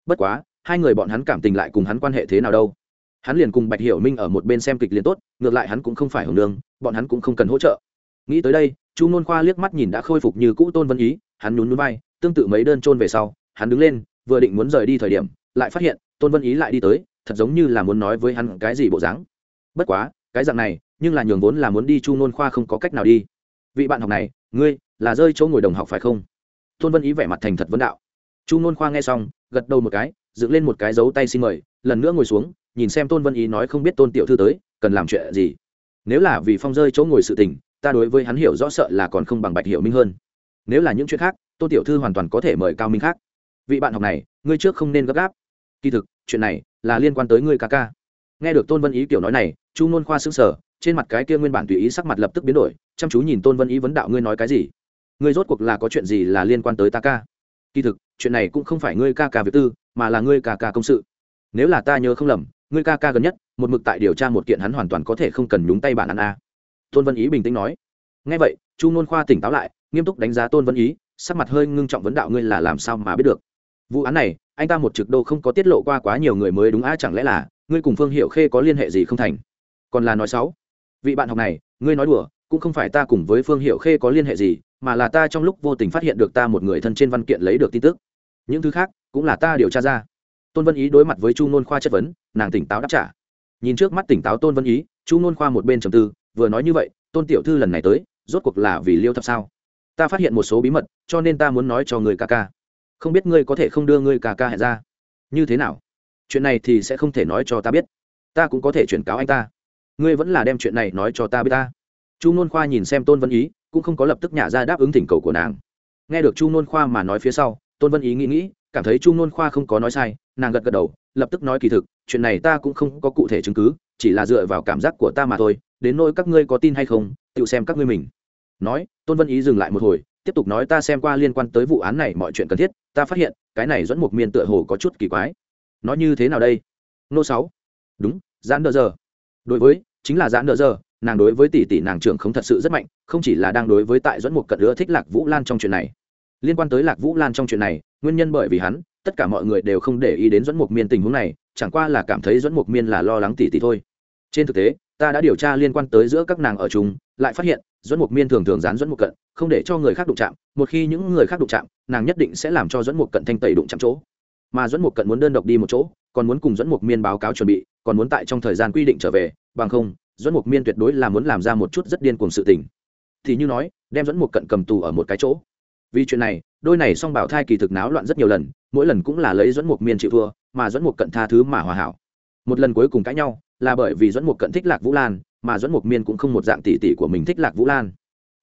Bất quá, hai người bọn hắn cảm tình lại cùng hắn quan hệ thế nào đâu? Hắn liền cùng bạch hiểu minh ở một bên xem kịch liền tốt ngược lại hắn cũng không phải hưởng lương, bọn hắn cũng không cần hỗ trợ. Nghĩ tới đây chu nôn khoa liếc mắt nhìn đã khôi phục như cũ tôn vân ý hắn nhún núi bay tương tự mấy đơn trôn về sau hắn đứng lên vừa định muốn rời đi thời điểm lại phát hiện tôn vân ý lại đi tới thật giống như là muốn nói với hắn cái gì bộ dáng. Bất quá cái dạng này nhưng là nhường vốn là muốn đi chu nôn khoa không có cách nào đi. Vị bạn học này ngươi là rơi chỗ ngồi đồng học phải không? Tôn vân ý vẻ mặt thành thật vấn đạo. Chu nôn khoa nghe xong gật đầu một cái dựng lên một cái dấu tay xin mời lần nữa ngồi xuống nhìn xem tôn vân ý nói không biết tôn tiểu thư tới, cần làm chuyện gì. Nếu là vì phong rơi chỗ ngồi sự tình, ta đối với hắn hiểu rõ sợ là còn không bằng bạch hiểu minh hơn. Nếu là những chuyện khác, tôn tiểu thư hoàn toàn có thể mời cao minh khác. Vị bạn học này, ngươi trước không nên gấp gáp. Kỳ thực, chuyện này là liên quan tới ngươi ca ca. Nghe được tôn vân ý kiểu nói này, chu nôn khoa xứng sở trên mặt cái kia nguyên bản tùy ý sắc mặt lập tức biến đổi, chăm chú nhìn tôn vân ý vấn đạo ngươi nói cái gì. Ngươi rốt cuộc là có chuyện gì là liên quan tới ta ca? Kỳ thực, chuyện này cũng không phải ngươi ca ca việc tư, mà là ngươi ca ca công sự. Nếu là ta nhớ không lầm ngươi ca ca gần nhất, một mực tại điều tra một kiện hắn hoàn toàn có thể không cần nhúng tay bản án a. Tôn vân ý bình tĩnh nói. Ngay vậy, chu nôn khoa tỉnh táo lại, nghiêm túc đánh giá tôn vân ý, sắc mặt hơi ngưng trọng vấn đạo ngươi là làm sao mà biết được. Vụ án này, anh ta một trực đô không có tiết lộ qua quá nhiều người mới đúng a, chẳng lẽ là, ngươi cùng phương hiệu khê có liên hệ gì không thành? Còn là nói xấu. Vị bạn học này, ngươi nói đùa, cũng không phải ta cùng với phương hiệu khê có liên hệ gì, mà là ta trong lúc vô tình phát hiện được ta một người thân trên văn kiện lấy được tin tức. Những thứ khác, cũng là ta điều tra ra tôn vân ý đối mặt với chu nôn khoa chất vấn, nàng tỉnh táo đáp trả. Nhìn trước mắt tỉnh táo tôn vân ý, chu nôn khoa một bên trầm tư, vừa nói như vậy, tôn tiểu thư lần này tới, rốt cuộc là vì liêu thập sao? Ta phát hiện một số bí mật, cho nên ta muốn nói cho người ca ca. Không biết ngươi có thể không đưa ngươi ca ca hẹn ra. Như thế nào? Chuyện này thì sẽ không thể nói cho ta biết. Ta cũng có thể chuyển cáo anh ta. Ngươi vẫn là đem chuyện này nói cho ta biết ta. Chu nôn khoa nhìn xem tôn vân ý, cũng không có lập tức nhả ra đáp ứng thỉnh cầu của nàng. Nghe được chu nôn khoa mà nói phía sau, tôn vân ý nghĩ nghĩ cảm thấy chu nôn khoa không có nói sai, nàng gật gật đầu, lập tức nói kỳ thực, chuyện này ta cũng không có cụ thể chứng cứ, chỉ là dựa vào cảm giác của ta mà thôi, đến nỗi các ngươi có tin hay không, tự xem các ngươi mình. Nói, tôn vân ý dừng lại một hồi, tiếp tục nói ta xem qua liên quan tới vụ án này mọi chuyện cần thiết, ta phát hiện, cái này dẫn một miên tựa hồ có chút kỳ quái. Nói như thế nào đây? Nô sáu. Đúng, giãn đỡ giờ. Đối với, chính là giãn đỡ giờ, nàng đối với tỷ tỷ nàng trưởng không thật sự rất mạnh, không chỉ là đang đối với tại dẫn một cận nữa thích lạc vũ lan trong chuyện này liên quan tới lạc vũ lan trong chuyện này, nguyên nhân bởi vì hắn, tất cả mọi người đều không để ý đến dẫn mục miên tình huống này, chẳng qua là cảm thấy dẫn mục miên là lo lắng tỷ tỷ thôi. Trên thực tế, ta đã điều tra liên quan tới giữa các nàng ở chúng lại phát hiện dẫn mục miên thường thường dán dẫn mục cận, không để cho người khác đụng chạm, một khi những người khác đụng chạm, nàng nhất định sẽ làm cho dẫn mục cận thanh tẩy đụng chạm chỗ. Mà dẫn mục cận muốn đơn độc đi một chỗ, còn muốn cùng dẫn mục miên báo cáo chuẩn bị, còn muốn tại trong thời gian quy định trở về, bằng không dẫn mục miên tuyệt đối là muốn làm ra một chút rất điên cuồng sự tình. Thì như nói, đem dẫn mục cận cầm tù ở một cái chỗ vì chuyện này, đôi này song bảo thai kỳ thực náo loạn rất nhiều lần, mỗi lần cũng là lấy dẫn Mục miên chịu thua, mà dẫn Mục cận tha thứ mà hòa hảo. Một lần cuối cùng cãi nhau, là bởi vì dẫn Mục cận thích lạc vũ lan, mà dẫn Mục miên cũng không một dạng tỷ tỷ của mình thích lạc vũ lan.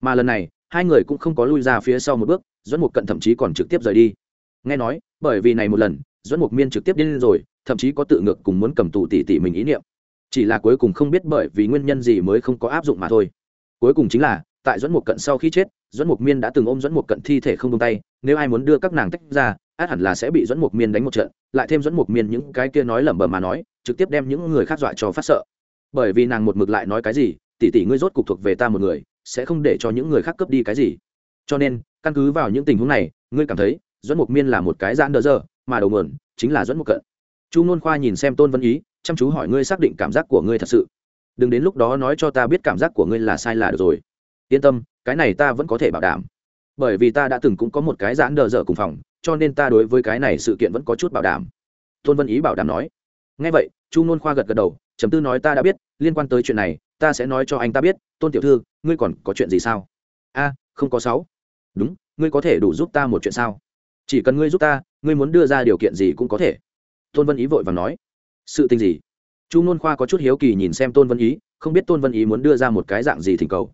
Mà lần này, hai người cũng không có lui ra phía sau một bước, dẫn Mục cận thậm chí còn trực tiếp rời đi. Nghe nói, bởi vì này một lần, dẫn Mục miên trực tiếp điên rồi, thậm chí có tự ngược cùng muốn cầm tù tỷ tỷ mình ý niệm. Chỉ là cuối cùng không biết bởi vì nguyên nhân gì mới không có áp dụng mà thôi. Cuối cùng chính là, tại dẫn Mục cận sau khi chết dẫn Mục miên đã từng ôm dẫn Mục cận thi thể không tung tay, nếu ai muốn đưa các nàng tách ra, át hẳn là sẽ bị dẫn Mục miên đánh một trận, lại thêm dẫn Mục miên những cái kia nói lẩm bẩm mà nói, trực tiếp đem những người khác dọa cho phát sợ. Bởi vì nàng một mực lại nói cái gì, tỷ tỷ ngươi rốt cục thuộc về ta một người, sẽ không để cho những người khác cướp đi cái gì. Cho nên, căn cứ vào những tình huống này, ngươi cảm thấy dẫn Mục miên là một cái gian đỡ dơ, mà đầu mượn chính là dẫn Mục cận. Chu nôn khoa nhìn xem tôn vân ý, chăm chú hỏi ngươi xác định cảm giác của ngươi thật sự. Đừng đến lúc đó nói cho ta biết cảm giác của ngươi là sai là được rồi. Yên tâm cái này ta vẫn có thể bảo đảm. Bởi vì ta đã từng cũng có một cái giãn đờ dở cùng phòng, cho nên ta đối với cái này sự kiện vẫn có chút bảo đảm. Tôn vân ý bảo đảm nói. Ngay vậy, chu nôn khoa gật gật đầu chấm tư nói ta đã biết, liên quan tới chuyện này, ta sẽ nói cho anh ta biết. Tôn tiểu thư, ngươi còn có chuyện gì sao? A, không có sáu. Đúng, ngươi có thể đủ giúp ta một chuyện sao? Chỉ cần ngươi giúp ta, ngươi muốn đưa ra điều kiện gì cũng có thể. Tôn vân ý vội và nói. Sự tình gì? Chu nôn khoa có chút hiếu kỳ nhìn xem tôn vân ý, không biết tôn vân ý muốn đưa ra một cái dạng gì thỉnh cầu.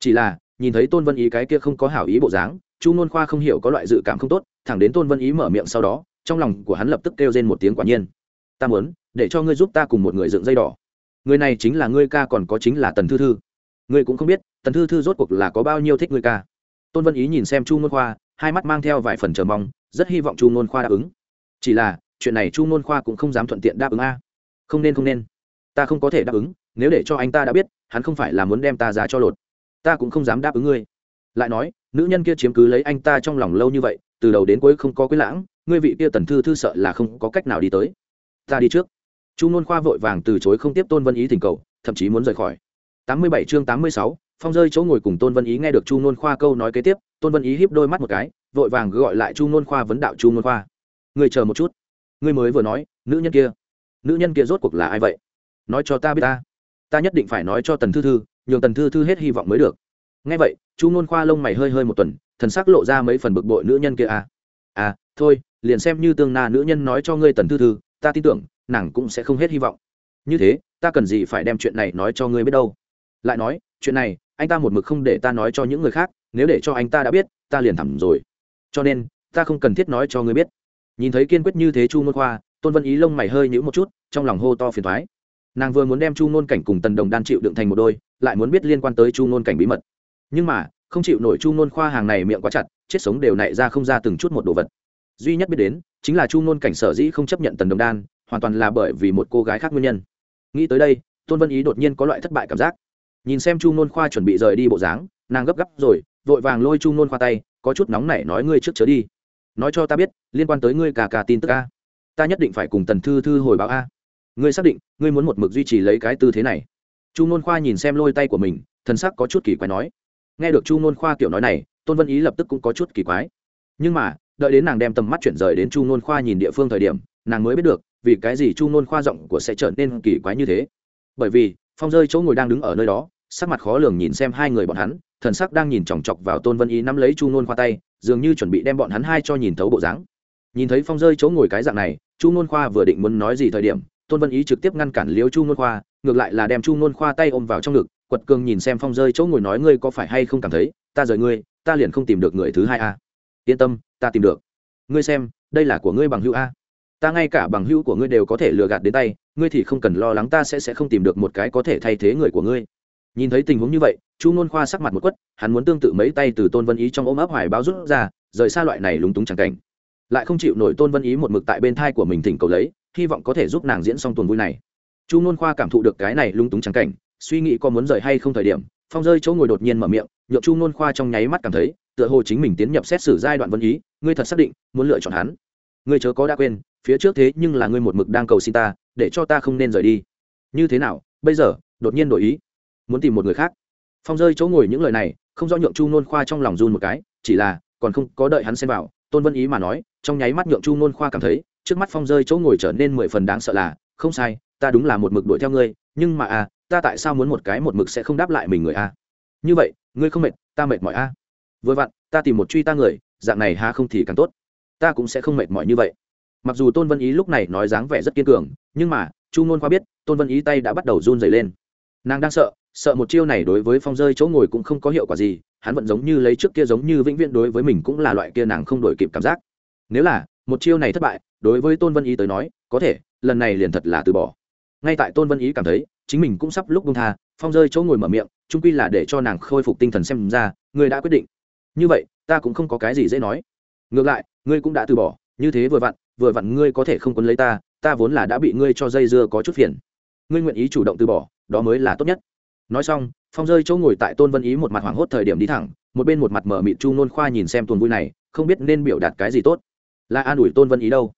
Chỉ là nhìn thấy tôn vân ý cái kia không có hảo ý bộ dáng, chu n khoa không hiểu có loại dự cảm không tốt, thẳng đến tôn vân ý mở miệng sau đó, trong lòng của hắn lập tức kêu lên một tiếng quả nhiên. Ta muốn, để cho ngươi giúp ta cùng một người dựng dây đỏ. Người này chính là ngươi ca còn có chính là tần thư thư. Ngươi cũng không biết, tần thư thư rốt cuộc là có bao nhiêu thích ngươi ca. Tôn vân ý nhìn xem chu n khoa, hai mắt mang theo vài phần chờ mong, rất hy vọng chu n khoa đáp ứng. Chỉ là, chuyện này chu n khoa cũng không dám thuận tiện đáp ứng a. Không nên không nên. Ta không có thể đáp ứng, nếu để cho anh ta đã biết, hắn không phải là muốn đem ta ra cho lột ta cũng không dám đáp ứng ngươi. Lại nói, nữ nhân kia chiếm cứ lấy anh ta trong lòng lâu như vậy, từ đầu đến cuối không có quyết lãng, ngươi vị kia tần thư thư sợ là không có cách nào đi tới. Ta đi trước. Chu nôn khoa vội vàng từ chối không tiếp tôn vân ý thỉnh cầu, thậm chí muốn rời khỏi. Tám mươi bảy chương tám mươi sáu, phong rơi chỗ ngồi cùng tôn vân ý nghe được chu nôn khoa câu nói kế tiếp, tôn vân ý hiếp đôi mắt một cái, vội vàng gọi lại chu nôn khoa vấn đạo chu nôn khoa. Người chờ một chút. Người mới vừa nói, nữ nhân kia. Nữ nhân kia rốt cuộc là ai vậy? Nói cho ta biết ta. Ta nhất định phải nói cho tần thư thư nhường tần thư thư hết hy vọng mới được. Ngay vậy, chu ngôn khoa lông mày hơi hơi một tuần, thần sắc lộ ra mấy phần bực bội nữ nhân kia à. À thôi, liền xem như tương na nữ nhân nói cho ngươi tần thư thư, ta tin tưởng, nàng cũng sẽ không hết hy vọng. Như thế, ta cần gì phải đem chuyện này nói cho ngươi biết đâu. Lại nói, chuyện này, anh ta một mực không để ta nói cho những người khác, nếu để cho anh ta đã biết, ta liền thẳm rồi. Cho nên, ta không cần thiết nói cho ngươi biết. Nhìn thấy kiên quyết như thế chu ngôn khoa, tôn vân ý lông mày hơi nhữ một chút, trong lòng hô to phiền thoái nàng vừa muốn đem chu ngôn cảnh cùng tần đồng đan chịu đựng thành một đôi lại muốn biết liên quan tới chu nôn cảnh bí mật. Nhưng mà, không chịu nổi chu nôn khoa hàng này miệng quá chặt, chết sống đều nảy ra không ra từng chút một đồ vật. Duy nhất biết đến, chính là chu nôn cảnh sở dĩ không chấp nhận tần đồng đan, hoàn toàn là bởi vì một cô gái khác nguyên nhân. Nghĩ tới đây, tôn vân ý đột nhiên có loại thất bại cảm giác. Nhìn xem chu nôn khoa chuẩn bị rời đi bộ dáng, nàng gấp gáp rồi, vội vàng lôi chu nôn khoa tay, có chút nóng nảy nói ngươi trước chớ đi. Nói cho ta biết, liên quan tới ngươi cả cả tin tức a. Ta nhất định phải cùng tần thư thư hồi báo a. Ngươi xác định, ngươi muốn một mực duy trì lấy cái tư thế này chu nôn khoa nhìn xem lôi tay của mình, thần sắc có chút kỳ quái nói. Nghe được chu nôn khoa kiểu nói này, tôn vân ý lập tức cũng có chút kỳ quái. Nhưng mà, đợi đến nàng đem tầm mắt chuyển rời đến chu nôn khoa nhìn địa phương thời điểm, nàng mới biết được, vì cái gì chu nôn khoa giọng của sẽ trở nên kỳ quái như thế. Bởi vì, phong rơi chỗ ngồi đang đứng ở nơi đó, sắc mặt khó lường nhìn xem hai người bọn hắn, thần sắc đang nhìn chòng chọc vào tôn vân ý nắm lấy chu nôn khoa tay, dường như chuẩn bị đem bọn hắn hai cho nhìn thấu bộ dáng. Nhìn thấy phong rơi chỗ ngồi cái dạng này, chu nôn khoa vừa định muốn nói gì thời điểm, tôn vân ý trực tiếp ngăn cản liếu chu nôn khoa ngược lại là đem chu ngôn khoa tay ôm vào trong ngực, quật cường nhìn xem phong rơi chỗ ngồi nói ngươi có phải hay không cảm thấy, ta rời ngươi, ta liền không tìm được người thứ hai a. Yên tâm, ta tìm được. Ngươi xem, đây là của ngươi bằng hữu a. Ta ngay cả bằng hữu của ngươi đều có thể lừa gạt đến tay, ngươi thì không cần lo lắng ta sẽ sẽ không tìm được một cái có thể thay thế người của ngươi. Nhìn thấy tình huống như vậy, chu ngôn khoa sắc mặt một quất, hắn muốn tương tự mấy tay từ tôn vân ý trong ôm ấp hoài báo rút ra, rời xa loại này lúng túng chẳng cảnh. Lại không chịu nổi tôn vân ý một mực tại bên thai của mình thỉnh cầu lấy, hy vọng có thể giúp nàng diễn xong tuần vui này chu nôn khoa cảm thụ được cái này lung túng trắng cảnh, suy nghĩ có muốn rời hay không thời điểm, phong rơi chỗ ngồi đột nhiên mở miệng, nhượng chu nôn khoa trong nháy mắt cảm thấy, tựa hồ chính mình tiến nhập xét xử giai đoạn vân ý, ngươi thật xác định, muốn lựa chọn hắn. Ngươi chớ có đã quên, phía trước thế nhưng là ngươi một mực đang cầu xin ta, để cho ta không nên rời đi. Như thế nào, bây giờ, đột nhiên đổi ý, muốn tìm một người khác. Phong rơi chỗ ngồi những lời này, không do nhượng chu nôn khoa trong lòng run một cái, chỉ là, còn không có đợi hắn xem vào, tôn vân ý mà nói, trong nháy mắt nhượng chu nôn khoa cảm thấy, trước mắt phong rơi chỗ ngồi trở nên mười phần đáng sợ là, không sai ta đúng là một mực đuổi theo ngươi, nhưng mà à ta tại sao muốn một cái một mực sẽ không đáp lại mình người a à? như vậy, ngươi không mệt, ta mệt mỏi a à? vừa vặn, ta tìm một truy ta người, dạng này ha không thì càng tốt. Ta cũng sẽ không mệt mỏi như vậy. Mặc dù tôn vân ý lúc này nói dáng vẻ rất kiên cường, nhưng mà, chu nôn khoa biết, tôn vân ý tay đã bắt đầu run dày lên. Nàng đang sợ sợ một chiêu này đối với phong rơi chỗ ngồi cũng không có hiệu quả gì, hắn vẫn giống như lấy trước kia giống như vĩnh viễn đối với mình cũng là loại kia nàng không đổi kịp cảm giác. Nếu là, một chiêu này thất bại, đối với tôn vân ý tới nói, có thể, lần này liền thật là từ bỏ ngay tại tôn vân ý cảm thấy, chính mình cũng sắp lúc bông tha, phong rơi chỗ ngồi mở miệng trung quy là để cho nàng khôi phục tinh thần xem ra ngươi đã quyết định. Như vậy, ta cũng không có cái gì dễ nói. Ngược lại, ngươi cũng đã từ bỏ, như thế vừa vặn vừa vặn ngươi có thể không quấn lấy ta ta vốn là đã bị ngươi cho dây dưa có chút phiền. Ngươi nguyện ý chủ động từ bỏ, đó mới là tốt nhất. Nói xong, phong rơi chỗ ngồi tại tôn vân ý một mặt hoảng hốt thời điểm đi thẳng, một bên một mặt mở mịt chu nôn khoa nhìn xem tuần vui này, không biết nên biểu đạt cái gì tốt. Là an ủi tôn vân ý đâu?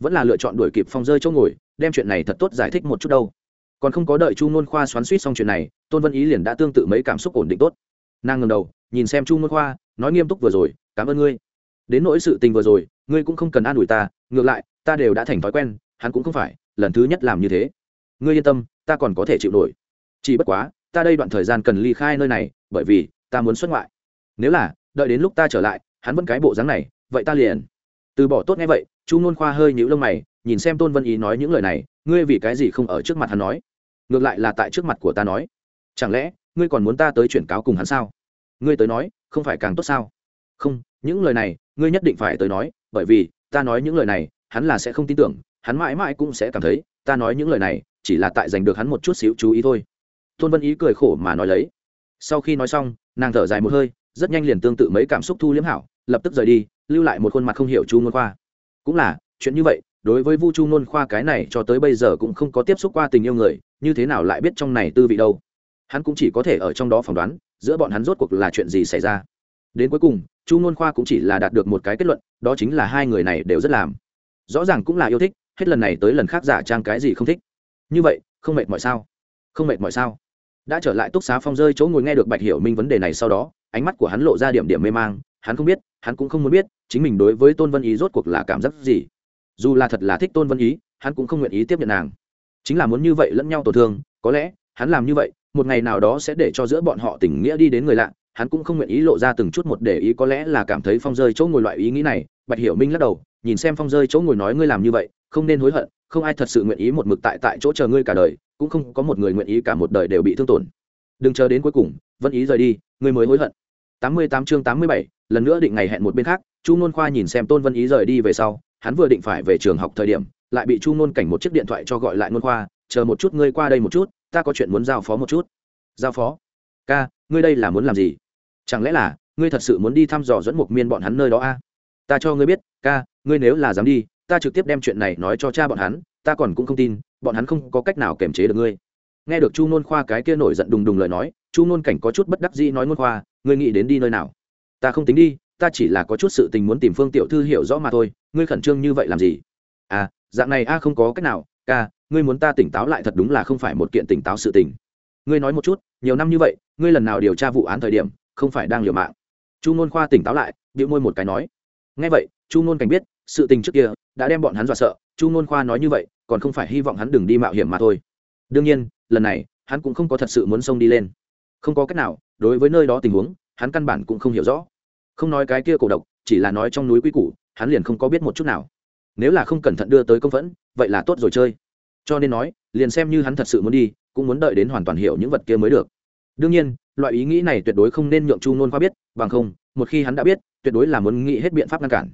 Vẫn là lựa chọn đuổi kịp phong rơi chỗ ngồi đem chuyện này thật tốt giải thích một chút đâu. Còn không có đợi chu nôn khoa xoắn suýt xong chuyện này, tôn vân ý liền đã tương tự mấy cảm xúc ổn định tốt. Nàng ngầm đầu, nhìn xem chu nôn khoa, nói nghiêm túc vừa rồi, cảm ơn ngươi. Đến nỗi sự tình vừa rồi, ngươi cũng không cần an ủi ta, ngược lại, ta đều đã thành thói quen, hắn cũng không phải, lần thứ nhất làm như thế. Ngươi yên tâm, ta còn có thể chịu nổi. Chỉ bất quá, ta đây đoạn thời gian cần ly khai nơi này, bởi vì ta muốn xuất ngoại. Nếu là, đợi đến lúc ta trở lại, hắn vẫn cái bộ dáng này, vậy ta liền từ bỏ tốt nghe vậy, chu nôn khoa hơi nhíu lông mày, nhìn xem tôn vân ý nói những lời này, ngươi vì cái gì không ở trước mặt hắn nói? Ngược lại là tại trước mặt của ta nói. Chẳng lẽ, ngươi còn muốn ta tới chuyển cáo cùng hắn sao? Ngươi tới nói, không phải càng tốt sao? Không, những lời này, ngươi nhất định phải tới nói, bởi vì, ta nói những lời này, hắn là sẽ không tin tưởng, hắn mãi mãi cũng sẽ cảm thấy, ta nói những lời này, chỉ là tại giành được hắn một chút xíu chú ý thôi. Tôn vân ý cười khổ mà nói lấy. Sau khi nói xong, nàng thở dài một hơi, rất nhanh liền tương tự mấy cảm xúc thu liếm hảo, lập tức rời đi lưu lại một khuôn mặt không hiểu chu ngôn khoa. Cũng là, chuyện như vậy, đối với vu chu ngôn khoa cái này cho tới bây giờ cũng không có tiếp xúc qua tình yêu người, như thế nào lại biết trong này tư vị đâu? Hắn cũng chỉ có thể ở trong đó phỏng đoán, giữa bọn hắn rốt cuộc là chuyện gì xảy ra. Đến cuối cùng, chu ngôn khoa cũng chỉ là đạt được một cái kết luận, đó chính là hai người này đều rất làm. Rõ ràng cũng là yêu thích, hết lần này tới lần khác giả trang cái gì không thích. Như vậy, không mệt mọi sao? Không mệt mọi sao? Đã trở lại túc xá phong rơi chỗ ngồi nghe được bạch hiểu minh vấn đề này sau đó, ánh mắt của hắn lộ ra điểm điểm mê mang hắn không biết, hắn cũng không muốn biết, chính mình đối với tôn vân ý rốt cuộc là cảm giác gì. Dù là thật là thích tôn vân ý, hắn cũng không nguyện ý tiếp nhận nàng. Chính là muốn như vậy lẫn nhau tổn thương, có lẽ, hắn làm như vậy, một ngày nào đó sẽ để cho giữa bọn họ tình nghĩa đi đến người lạ, hắn cũng không nguyện ý lộ ra từng chút một để ý, có lẽ là cảm thấy phong rơi chỗ ngồi loại ý nghĩ này, bạch hiểu minh lắc đầu, nhìn xem phong rơi chỗ ngồi nói ngươi làm như vậy, không nên hối hận, không ai thật sự nguyện ý một mực tại tại chỗ chờ ngươi cả đời, cũng không có một người nguyện ý cả một đời đều bị thương tổn. Đừng chờ đến cuối cùng, vân ý rời đi, ngươi mới hối hận. Tám mươi tám chương tám mươi bảy lần nữa định ngày hẹn một bên khác, chu nôn khoa nhìn xem tôn vân ý rời đi về sau, hắn vừa định phải về trường học thời điểm, lại bị chu nôn cảnh một chiếc điện thoại cho gọi lại nôn khoa, chờ một chút ngươi qua đây một chút, ta có chuyện muốn giao phó một chút. Giao phó? Ca, ngươi đây là muốn làm gì? Chẳng lẽ là ngươi thật sự muốn đi thăm dò dẫn mục miên bọn hắn nơi đó a? À? ta cho ngươi biết, ca, ngươi nếu là dám đi, ta trực tiếp đem chuyện này nói cho cha bọn hắn, ta còn cũng không tin, bọn hắn không có cách nào kiềm chế được ngươi. Nghe được chu nôn khoa cái kia nổi giận đùng đùng lời nói, chu nôn cảnh có chút bất đắc dĩ nói nôn khoa, ngươi nghĩ đến đi nơi nào? Ta không tính đi, ta chỉ là có chút sự tình muốn tìm phương tiểu thư hiểu rõ mà thôi, ngươi khẩn trương như vậy làm gì? À dạng này a, không có cách nào, ca, ngươi muốn ta tỉnh táo lại thật đúng là không phải một kiện tỉnh táo sự tình. Ngươi nói một chút, nhiều năm như vậy, ngươi lần nào điều tra vụ án thời điểm, không phải đang liều mạng? Chu nôn khoa tỉnh táo lại bịu môi một cái nói. Ngay vậy, chu nôn cảnh biết, sự tình trước kia đã đem bọn hắn dọa sợ, chu nôn khoa nói như vậy, còn không phải hy vọng hắn đừng đi mạo hiểm mà thôi. Đương nhiên, lần này, hắn cũng không có thật sự muốn xông đi lên. Không có cách nào, đối với nơi đó tình huống, hắn căn bản cũng không hiểu rõ không nói cái kia cổ độc, chỉ là nói trong núi quy củ, hắn liền không có biết một chút nào. Nếu là không cẩn thận đưa tới công phẫn, vậy là tốt rồi chơi. Cho nên nói, liền xem như hắn thật sự muốn đi, cũng muốn đợi đến hoàn toàn hiểu những vật kia mới được. Đương nhiên, loại ý nghĩ này tuyệt đối không nên nhượng chu nôn khoa biết, bằng không, một khi hắn đã biết, tuyệt đối là muốn nghĩ hết biện pháp ngăn cản.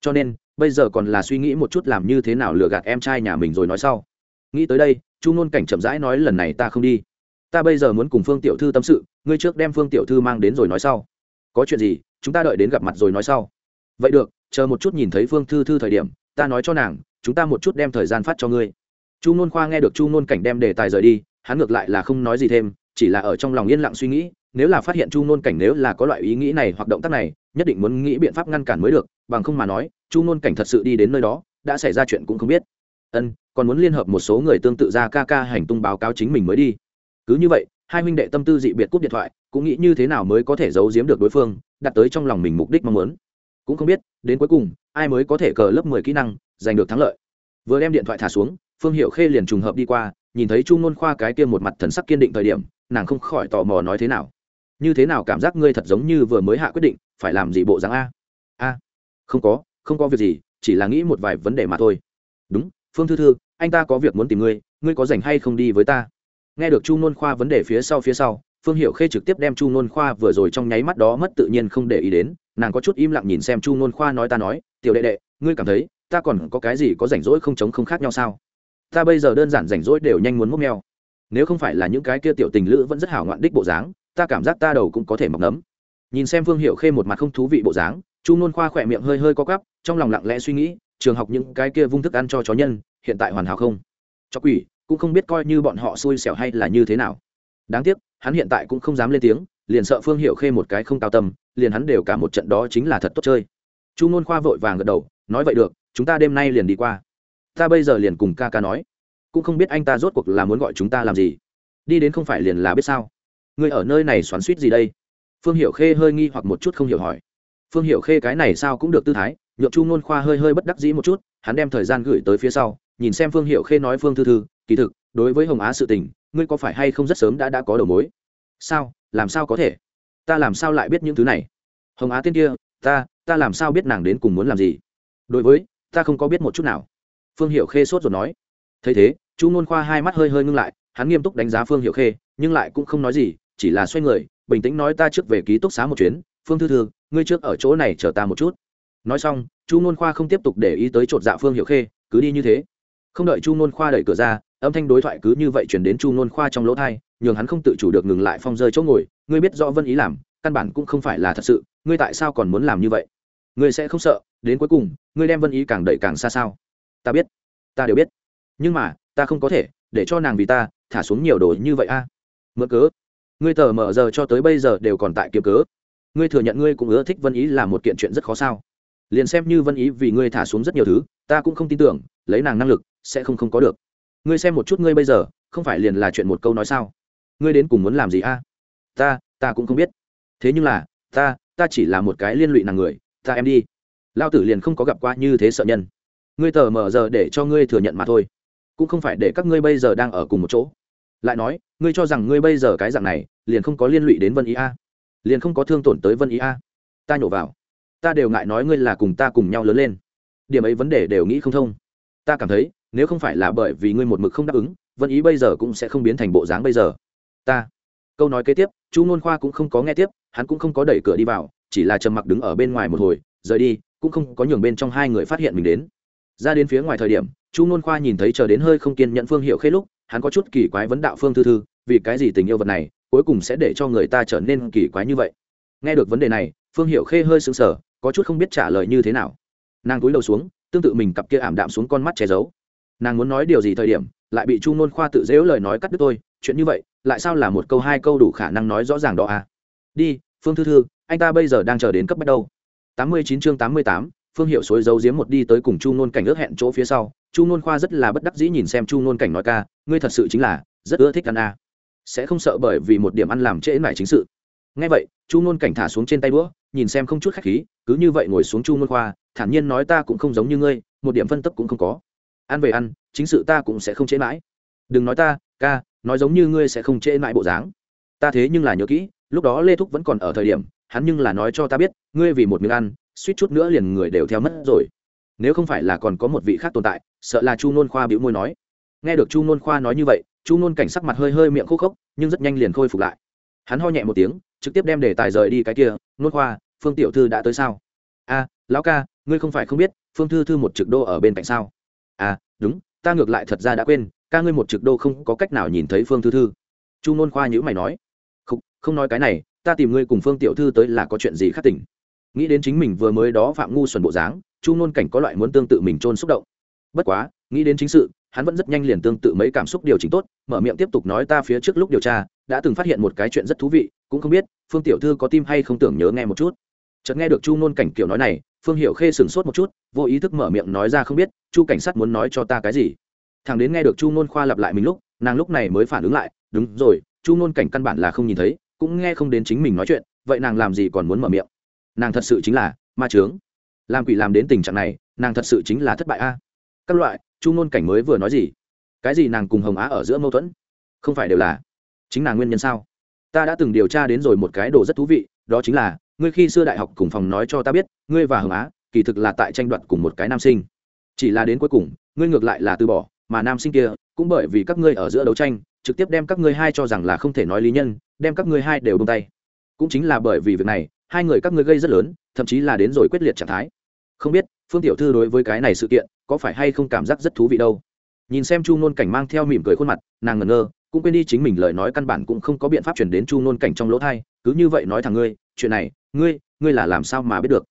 Cho nên, bây giờ còn là suy nghĩ một chút làm như thế nào lừa gạt em trai nhà mình rồi nói sau. Nghĩ tới đây, chu nôn cảnh chậm rãi nói lần này ta không đi. Ta bây giờ muốn cùng phương tiểu thư tâm sự, ngươi trước đem phương tiểu thư mang đến rồi nói sau có chuyện gì, chúng ta đợi đến gặp mặt rồi nói sau. Vậy được, chờ một chút nhìn thấy phương thư thư thời điểm, ta nói cho nàng, chúng ta một chút đem thời gian phát cho ngươi. Chu nôn khoa nghe được chu nôn cảnh đem đề tài rời đi, hắn ngược lại là không nói gì thêm, chỉ là ở trong lòng yên lặng suy nghĩ, nếu là phát hiện chu nôn cảnh nếu là có loại ý nghĩ này hoặc động tác này, nhất định muốn nghĩ biện pháp ngăn cản mới được, bằng không mà nói, chu nôn cảnh thật sự đi đến nơi đó, đã xảy ra chuyện cũng không biết. Ân, còn muốn liên hợp một số người tương tự ra ca ca hành tung báo cáo chính mình mới đi. Cứ như vậy, hai huynh đệ tâm tư dị biệt cúp điện thoại cũng nghĩ như thế nào mới có thể giấu giếm được đối phương, đặt tới trong lòng mình mục đích mong muốn. Cũng không biết, đến cuối cùng, ai mới có thể cờ lớp mười kỹ năng, giành được thắng lợi. Vừa đem điện thoại thả xuống, phương hiệu khê liền trùng hợp đi qua, nhìn thấy chu ngôn khoa cái kia một mặt thần sắc kiên định thời điểm, nàng không khỏi tò mò nói thế nào. Như thế nào cảm giác ngươi thật giống như vừa mới hạ quyết định, phải làm gì bộ dáng a? A, không có không có việc gì, chỉ là nghĩ một vài vấn đề mà thôi. Đúng, phương thư thư, anh ta có việc muốn tìm ngươi ngươi có rảnh hay không đi với ta? Nghe được chu nôn khoa vấn đề phía sau phía sau phương hiệu khê trực tiếp đem chu nôn khoa vừa rồi trong nháy mắt đó mất tự nhiên không để ý đến, nàng có chút im lặng nhìn xem chu nôn khoa nói ta nói, tiểu đệ đệ, ngươi cảm thấy, ta còn có cái gì có rảnh rỗi không chống không khác nhau sao? Ta bây giờ đơn giản rảnh rỗi đều nhanh muốn múc mèo nếu không phải là những cái kia tiểu tình lữ vẫn rất hảo ngoạn đích bộ dáng, ta cảm giác ta đầu cũng có thể mọc nấm. Nhìn xem phương hiệu khê một mặt không thú vị bộ dáng, chu nôn khoa khỏe miệng hơi hơi co cắp trong lòng lặng lẽ suy nghĩ, trường học những cái kia vung thức ăn cho chó nhân, hiện tại hoàn hảo không? Cho quỷ, cũng không biết coi như bọn họ xui xẻo hay là như thế nào. Đáng tiếc hắn hiện tại cũng không dám lên tiếng, liền sợ phương hiệu khê một cái không cao tâm, liền hắn đều cả một trận đó chính là thật tốt chơi. Chu nôn khoa vội vàng gật đầu, nói vậy được, chúng ta đêm nay liền đi qua. Ta bây giờ liền cùng ca ca nói, cũng không biết anh ta rốt cuộc là muốn gọi chúng ta làm gì. Đi đến không phải liền là biết sao. Người ở nơi này xoắn suýt gì đây? Phương hiệu khê hơi nghi hoặc một chút không hiểu hỏi. Phương hiệu khê cái này sao cũng được tư thái, nhượng chu nôn khoa hơi hơi bất đắc dĩ một chút, hắn đem thời gian gửi tới phía sau, nhìn xem phương hiệu khê nói phương thư thư, kỳ thực đối với hồng á sự tình, ngươi có phải hay không rất sớm đã đã có đầu mối? Sao? Làm sao có thể? Ta làm sao lại biết những thứ này? Hồng á tiên kia, ta ta làm sao biết nàng đến cùng muốn làm gì? Đối với, ta không có biết một chút nào. Phương hiệu khê sốt rồi nói. Thấy thế, chu n khoa hai mắt hơi hơi ngưng lại, hắn nghiêm túc đánh giá phương hiệu khê, nhưng lại cũng không nói gì, chỉ là xoay người, bình tĩnh nói ta trước về ký túc xá một chuyến. Phương thư thư, ngươi trước ở chỗ này chờ ta một chút. Nói xong, chu n khoa không tiếp tục để ý tới chột dạ phương hiệu khê, cứ đi như thế. Không đợi chu n khoa đẩy cửa ra âm thanh đối thoại cứ như vậy chuyển đến chu nôn khoa trong lỗ thai nhường hắn không tự chủ được ngừng lại phong rơi chỗ ngồi. Ngươi biết rõ vân ý làm, căn bản cũng không phải là thật sự. Ngươi tại sao còn muốn làm như vậy? Ngươi sẽ không sợ, đến cuối cùng, ngươi đem vân ý càng đẩy càng xa sao? Ta biết, ta đều biết. Nhưng mà, ta không có thể, để cho nàng vì ta, thả xuống nhiều đồ như vậy a. À? mượn cớ. Ngươi tờ mở giờ cho tới bây giờ đều còn tại kiếm cớ. Ngươi thừa nhận ngươi cũng ưa thích vân ý là một kiện chuyện rất khó sao? Liền xem như vân ý vì ngươi thả xuống rất nhiều thứ, ta cũng không tin tưởng, lấy nàng năng lực, sẽ không không có được ngươi xem một chút ngươi bây giờ, không phải liền là chuyện một câu nói sao? Ngươi đến cùng muốn làm gì a? Ta ta cũng không biết. Thế nhưng là, ta ta chỉ là một cái liên lụy nàng người, ta em đi. Lao tử liền không có gặp qua như thế sợ nhân. Ngươi tờ mở giờ để cho ngươi thừa nhận mà thôi. Cũng không phải để các ngươi bây giờ đang ở cùng một chỗ. Lại nói, ngươi cho rằng ngươi bây giờ cái dạng này, liền không có liên lụy đến vân ý a. Liền không có thương tổn tới vân ý a. Ta nhổ vào. Ta đều ngại nói ngươi là cùng ta cùng nhau lớn lên. Điểm ấy vấn đề đều nghĩ không thông. Ta cảm thấy nếu không phải là bởi vì ngươi một mực không đáp ứng, vân ý bây giờ cũng sẽ không biến thành bộ dáng bây giờ. Ta. Câu nói kế tiếp, chu nôn khoa cũng không có nghe tiếp, hắn cũng không có đẩy cửa đi vào, chỉ là trầm mặc đứng ở bên ngoài một hồi, rời đi, cũng không có nhường bên trong hai người phát hiện mình đến. Ra đến phía ngoài thời điểm, chu nôn khoa nhìn thấy chờ đến hơi không kiên nhận phương hiệu khê lúc, hắn có chút kỳ quái vấn đạo phương thư thư, vì cái gì tình yêu vật này, cuối cùng sẽ để cho người ta trở nên kỳ quái như vậy? Nghe được vấn đề này, phương hiệu khê hơi sững sờ, có chút không biết trả lời như thế nào. Nàng cúi đầu xuống, tương tự mình cặp kia ảm đạm xuống con mắt che giấu nàng muốn nói điều gì thời điểm, lại bị chu nôn khoa tự dễu lời nói cắt đứt tôi chuyện như vậy, lại sao là một câu hai câu đủ khả năng nói rõ ràng đó à? Đi, phương thư thư, anh ta bây giờ đang chờ đến cấp bắt đầu tám mươi chín chương tám mươi tám, phương hiệu suối giấu giếm một đi tới cùng chu nôn cảnh ước hẹn chỗ phía sau. Chu nôn khoa rất là bất đắc dĩ nhìn xem chu nôn cảnh nói ca, ngươi thật sự chính là rất ưa thích ăn à. sẽ không sợ bởi vì một điểm ăn làm trễ mải chính sự. Ngay vậy, chu nôn cảnh thả xuống trên tay đũa, nhìn xem không chút khách khí, cứ như vậy ngồi xuống chu nôn khoa, thản nhiên nói ta cũng không giống như ngươi, một điểm phân tấp cũng không có ăn về ăn, chính sự ta cũng sẽ không trễ mãi. Đừng nói ta, ca, nói giống như ngươi sẽ không trễ mãi bộ dáng. Ta thế nhưng là nhớ kỹ, lúc đó lê thúc vẫn còn ở thời điểm, hắn nhưng là nói cho ta biết, ngươi vì một miếng ăn, suýt chút nữa liền người đều theo mất rồi. Nếu không phải là còn có một vị khác tồn tại, sợ là chu nôn khoa bĩu môi nói. Nghe được chu nôn khoa nói như vậy, chu nôn cảnh sắc mặt hơi hơi miệng khô khốc, nhưng rất nhanh liền khôi phục lại. Hắn ho nhẹ một tiếng, trực tiếp đem đề tài rời đi cái kia, nôn khoa, phương tiểu thư đã tới sao? A, lão ca, ngươi không phải không biết, phương thư thư một trực đô ở bên cạnh sao? À đúng ta ngược lại thật ra đã quên ca ngươi một trực đô không có cách nào nhìn thấy phương thư thư. Chu nôn khoa nhữ mày nói. Không, không nói cái này ta tìm ngươi cùng phương tiểu thư tới là có chuyện gì khác tỉnh. Nghĩ đến chính mình vừa mới đó phạm ngu xuẩn bộ dáng chu nôn cảnh có loại muốn tương tự mình trôn xúc động. Bất quá nghĩ đến chính sự hắn vẫn rất nhanh liền tương tự mấy cảm xúc điều chỉnh tốt mở miệng tiếp tục nói ta phía trước lúc điều tra đã từng phát hiện một cái chuyện rất thú vị cũng không biết phương tiểu thư có tim hay không tưởng nhớ nghe một chút. Chợt nghe được chu nôn cảnh kiểu nói này phương hiệu khê sửng sốt một chút, vô ý thức mở miệng nói ra không biết, chu cảnh sát muốn nói cho ta cái gì? Thằng đến nghe được chu nôn khoa lặp lại mình lúc, nàng lúc này mới phản ứng lại, đúng rồi, chu nôn cảnh căn bản là không nhìn thấy, cũng nghe không đến chính mình nói chuyện, vậy nàng làm gì còn muốn mở miệng? Nàng thật sự chính là ma trướng làm quỷ làm đến tình trạng này, nàng thật sự chính là thất bại a. Các loại, chu nôn cảnh mới vừa nói gì? Cái gì nàng cùng hồng á ở giữa mâu thuẫn? Không phải đều là chính nàng nguyên nhân sao? Ta đã từng điều tra đến rồi một cái đồ rất thú vị, đó chính là ngươi khi xưa đại học cùng phòng nói cho ta biết, ngươi và hồng á, kỳ thực là tại tranh đoạt cùng một cái nam sinh. Chỉ là đến cuối cùng, ngươi ngược lại là từ bỏ, mà nam sinh kia, cũng bởi vì các ngươi ở giữa đấu tranh, trực tiếp đem các ngươi hai cho rằng là không thể nói lý nhân, đem các ngươi hai đều bông tay. Cũng chính là bởi vì việc này, hai người các ngươi gây rất lớn, thậm chí là đến rồi quyết liệt trạng thái. Không biết, phương tiểu thư đối với cái này sự kiện, có phải hay không cảm giác rất thú vị đâu? Nhìn xem chu ngôn cảnh mang theo mỉm cười khuôn mặt, nàng ngẩn ngơ, cũng quên đi chính mình lời nói căn bản cũng không có biện pháp chuyển đến chu nôn cảnh trong lỗ thai cứ như vậy nói thằng ngươi, chuyện này ngươi ngươi là làm sao mà biết được?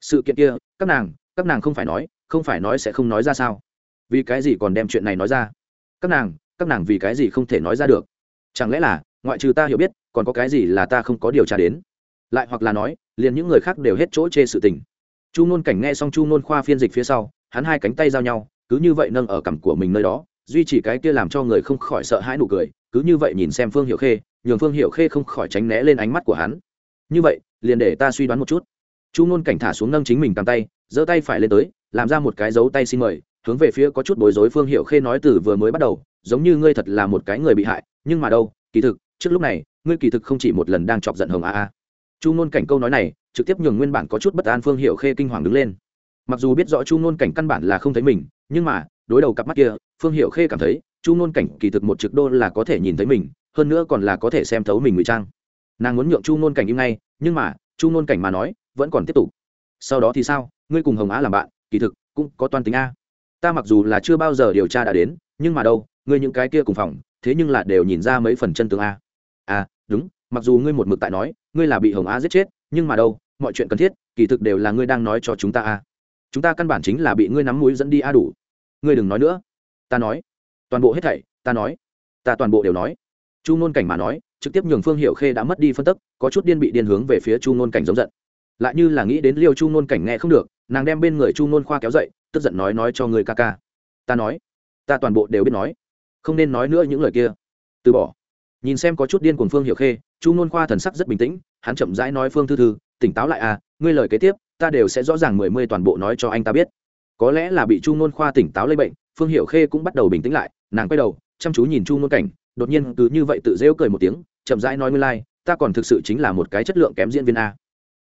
Sự kiện kia, các nàng các nàng không phải nói, không phải nói sẽ không nói ra sao? Vì cái gì còn đem chuyện này nói ra? Các nàng các nàng vì cái gì không thể nói ra được? Chẳng lẽ là, ngoại trừ ta hiểu biết, còn có cái gì là ta không có điều tra đến? Lại hoặc là nói, liền những người khác đều hết chỗ chê sự tình. Chu nôn cảnh nghe xong chu nôn khoa phiên dịch phía sau, hắn hai cánh tay giao nhau, cứ như vậy nâng ở cằm của mình nơi đó, duy chỉ cái kia làm cho người không khỏi sợ hãi nụ cười, cứ như vậy nhìn xem phương hiệu khê, nhường phương hiệu khê không khỏi tránh né lên ánh mắt của hắn. Như vậy liền để ta suy đoán một chút. Chu nôn cảnh thả xuống nâng chính mình cầm tay, giơ tay phải lên tới, làm ra một cái dấu tay xin mời, hướng về phía có chút bối rối phương hiệu khê nói từ vừa mới bắt đầu, giống như ngươi thật là một cái người bị hại, nhưng mà đâu, kỳ thực, trước lúc này, ngươi kỳ thực không chỉ một lần đang chọc giận hồng a a. Chu nôn cảnh câu nói này, trực tiếp nhường nguyên bản có chút bất an phương hiệu khê kinh hoàng đứng lên. Mặc dù biết rõ chu nôn cảnh căn bản là không thấy mình, nhưng mà, đối đầu cặp mắt kia, phương hiệu khê cảm thấy, chu nôn cảnh kỳ thực một trực đô là có thể nhìn thấy mình, hơn nữa còn là có thể xem thấu mình ngụy trang nàng muốn nhượng chu nôn cảnh im ngay, nhưng mà, chu nôn cảnh mà nói, vẫn còn tiếp tục. Sau đó thì sao? Ngươi cùng hồng á làm bạn, kỳ thực, cũng có toan tính a. Ta mặc dù là chưa bao giờ điều tra đã đến, nhưng mà đâu, ngươi những cái kia cùng phòng, thế nhưng là đều nhìn ra mấy phần chân tướng a. À đúng, mặc dù ngươi một mực tại nói, ngươi là bị hồng á giết chết, nhưng mà đâu, mọi chuyện cần thiết, kỳ thực đều là ngươi đang nói cho chúng ta a. Chúng ta căn bản chính là bị ngươi nắm mũi dẫn đi a đủ. Ngươi đừng nói nữa. Ta nói. Toàn bộ hết thảy, ta nói. Ta toàn bộ đều nói. Chu nôn cảnh mà nói trực tiếp nhường phương hiệu khê đã mất đi phân tức, có chút điên bị điên hướng về phía chu nôn cảnh giống giận. Lại như là nghĩ đến liêu chu nôn cảnh nghe không được, nàng đem bên người chu nôn khoa kéo dậy, tức giận nói nói cho người ca ca. Ta nói, ta toàn bộ đều biết nói, không nên nói nữa những lời kia. Từ bỏ. Nhìn xem có chút điên cuồng phương hiệu khê, chu nôn khoa thần sắc rất bình tĩnh, hắn chậm rãi nói, phương thư thư, tỉnh táo lại à ngươi lời kế tiếp, ta đều sẽ rõ ràng mười mươi toàn bộ nói cho anh ta biết. Có lẽ là bị chu nôn khoa tỉnh táo lây bệnh, phương hiệu khê cũng bắt đầu bình tĩnh lại, nàng quay đầu, chăm chú nhìn chu nôn cảnh đột nhiên cứ như vậy tự rêu cười một tiếng chậm rãi nói nguyên lai、like, ta còn thực sự chính là một cái chất lượng kém diễn viên a.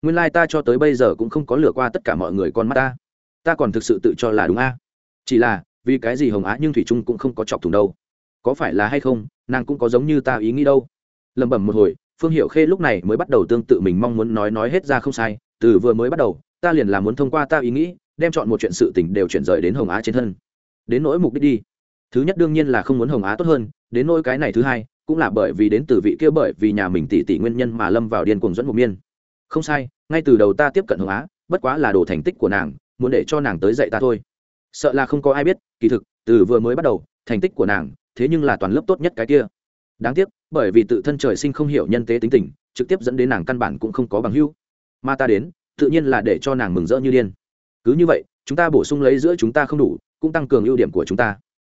Nguyên lai、like、ta cho tới bây giờ cũng không có lừa qua tất cả mọi người con mắt ta. Ta còn thực sự tự cho là đúng a. Chỉ là vì cái gì hồng á nhưng thủy trung cũng không có chọc thủng đâu. Có phải là hay không nàng cũng có giống như ta ý nghĩ đâu. Lẩm bẩm một hồi phương hiệu khê lúc này mới bắt đầu tương tự mình mong muốn nói nói hết ra không sai từ vừa mới bắt đầu ta liền là muốn thông qua ta ý nghĩ đem chọn một chuyện sự tình đều chuyển rời đến hồng á trên thân. Đến nỗi mục đích đi thứ nhất đương nhiên là không muốn hồng á tốt hơn, đến nỗi cái này thứ hai, cũng là bởi vì đến từ vị kia bởi vì nhà mình tỷ tỷ nguyên nhân mà lâm vào điên cuồng dẫn một miên. Không sai, ngay từ đầu ta tiếp cận hồng á, bất quá là đồ thành tích của nàng, muốn để cho nàng tới dạy ta thôi. Sợ là không có ai biết, kỳ thực, từ vừa mới bắt đầu, thành tích của nàng, thế nhưng là toàn lớp tốt nhất cái kia. Đáng tiếc, bởi vì tự thân trời sinh không hiểu nhân tế tính tình, trực tiếp dẫn đến nàng căn bản cũng không có bằng hưu mà ta đến, tự nhiên là để cho nàng mừng rỡ như điên. Cứ như vậy, chúng ta bổ sung lấy giữa chúng ta không đủ, cũng tăng cường ưu điểm của chúng ta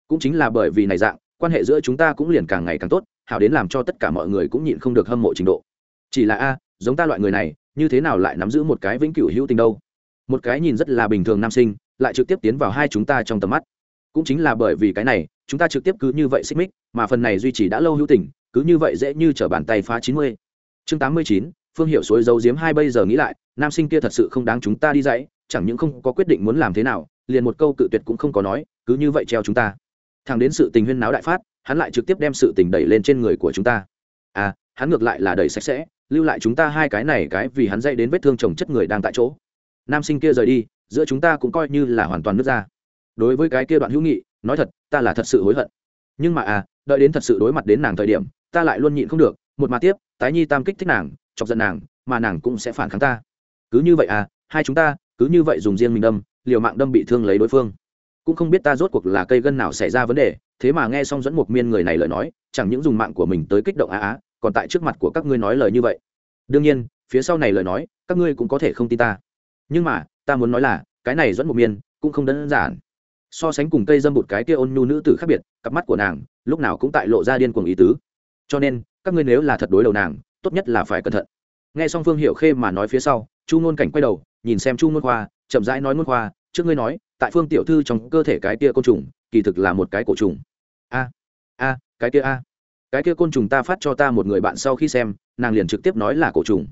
cũng chính là bởi vì này dạng, quan hệ giữa chúng ta cũng liền càng ngày càng tốt, hảo đến làm cho tất cả mọi người cũng nhịn không được hâm mộ trình độ. Chỉ là a, giống ta loại người này, như thế nào lại nắm giữ một cái vĩnh cửu hữu tình đâu? Một cái nhìn rất là bình thường nam sinh, lại trực tiếp tiến vào hai chúng ta trong tầm mắt. Cũng chính là bởi vì cái này, chúng ta trực tiếp cứ như vậy xích mích, mà phần này duy trì đã lâu hữu tình, cứ như vậy dễ như t r ở bàn tay phá chín mươi. Chương tám mươi chín, phương hiệu suối dấu diếm hai bây giờ nghĩ lại, nam sinh kia thật sự không đáng chúng ta đi dãy, chẳng những không có quyết định muốn làm thế nào, liền một câu cự tuyệt cũng không có nói, cứ như vậy treo chúng ta thằng đến sự tình huyên náo đại phát, hắn lại trực tiếp đem sự tình đẩy lên trên người của chúng ta. À hắn ngược lại là đẩy sạch sẽ, lưu lại chúng ta hai cái này cái vì hắn dây đến vết thương chồng chất người đang tại chỗ. Nam sinh kia rời đi, giữa chúng ta cũng coi như là hoàn toàn nước ra. Đối với cái kia đoạn hữu nghị, nói thật, ta là thật sự hối hận. Nhưng mà à đợi đến thật sự đối mặt đến nàng thời điểm, ta lại luôn nhịn không được, một mà tiếp, tái nhi tam kích thích nàng, chọc giận nàng, mà nàng cũng sẽ phản kháng ta. Cứ như vậy à hai chúng ta, cứ như vậy dùng riêng mình đâm, liều mạng đâm bị thương lấy đối phương cũng không biết ta rốt cuộc là cây gân nào xảy ra vấn đề, thế mà nghe xong dẫn một miên người này lời nói, chẳng những dùng mạng của mình tới kích động á á, còn tại trước mặt của các ngươi nói lời như vậy. Đương nhiên, phía sau này lời nói, các ngươi cũng có thể không tin ta. Nhưng mà, ta muốn nói là, cái này dẫn một miên cũng không đơn giản. So sánh cùng cây dâm bụt cái kia ôn nhu nữ tử khác biệt, cặp mắt của nàng lúc nào cũng tại lộ ra điên cuồng ý tứ. Cho nên, các ngươi nếu là thật đối đầu nàng, tốt nhất là phải cẩn thận. Nghe xong phương hiệu khê mà nói phía sau, chu ngôn cảnh quay đầu, nhìn xem chu ngôn khoa, chậm rãi nói ngôn khoa, trước ngươi nói tại phương tiểu thư trong cơ thể cái kia côn trùng, kỳ thực là một cái cổ trùng. A a, cái kia a. Cái kia côn trùng ta phát cho ta một người bạn sau khi xem, nàng liền trực tiếp nói là cổ trùng.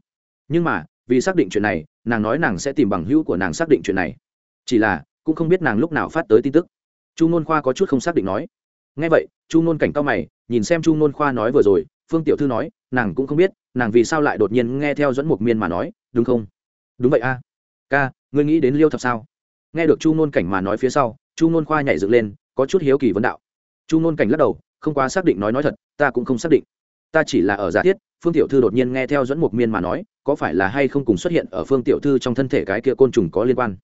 Nhưng mà, vì xác định chuyện này, nàng nói nàng sẽ tìm bằng hữu của nàng xác định chuyện này. Chỉ là, cũng không biết nàng lúc nào phát tới tin tức. Chu n khoa có chút không xác định nói. Ngay vậy, chu n cảnh cao mày, nhìn xem chu n khoa nói vừa rồi, phương tiểu thư nói, nàng cũng không biết, nàng vì sao lại đột nhiên nghe theo dẫn mục miên mà nói, đúng không? Đúng vậy a. Ca, ngươi nghĩ đến liêu thập sao? Nghe được chu ngôn cảnh mà nói phía sau, chu ngôn khoa nhảy dựng lên, có chút hiếu kỳ vấn đạo. Chu ngôn cảnh lắc đầu, không quá xác định nói nói thật, ta cũng không xác định. Ta chỉ là ở giả thiết, phương tiểu thư đột nhiên nghe theo dẫn mục miên mà nói, có phải là hay không cùng xuất hiện ở phương tiểu thư trong thân thể cái kia côn trùng có liên quan?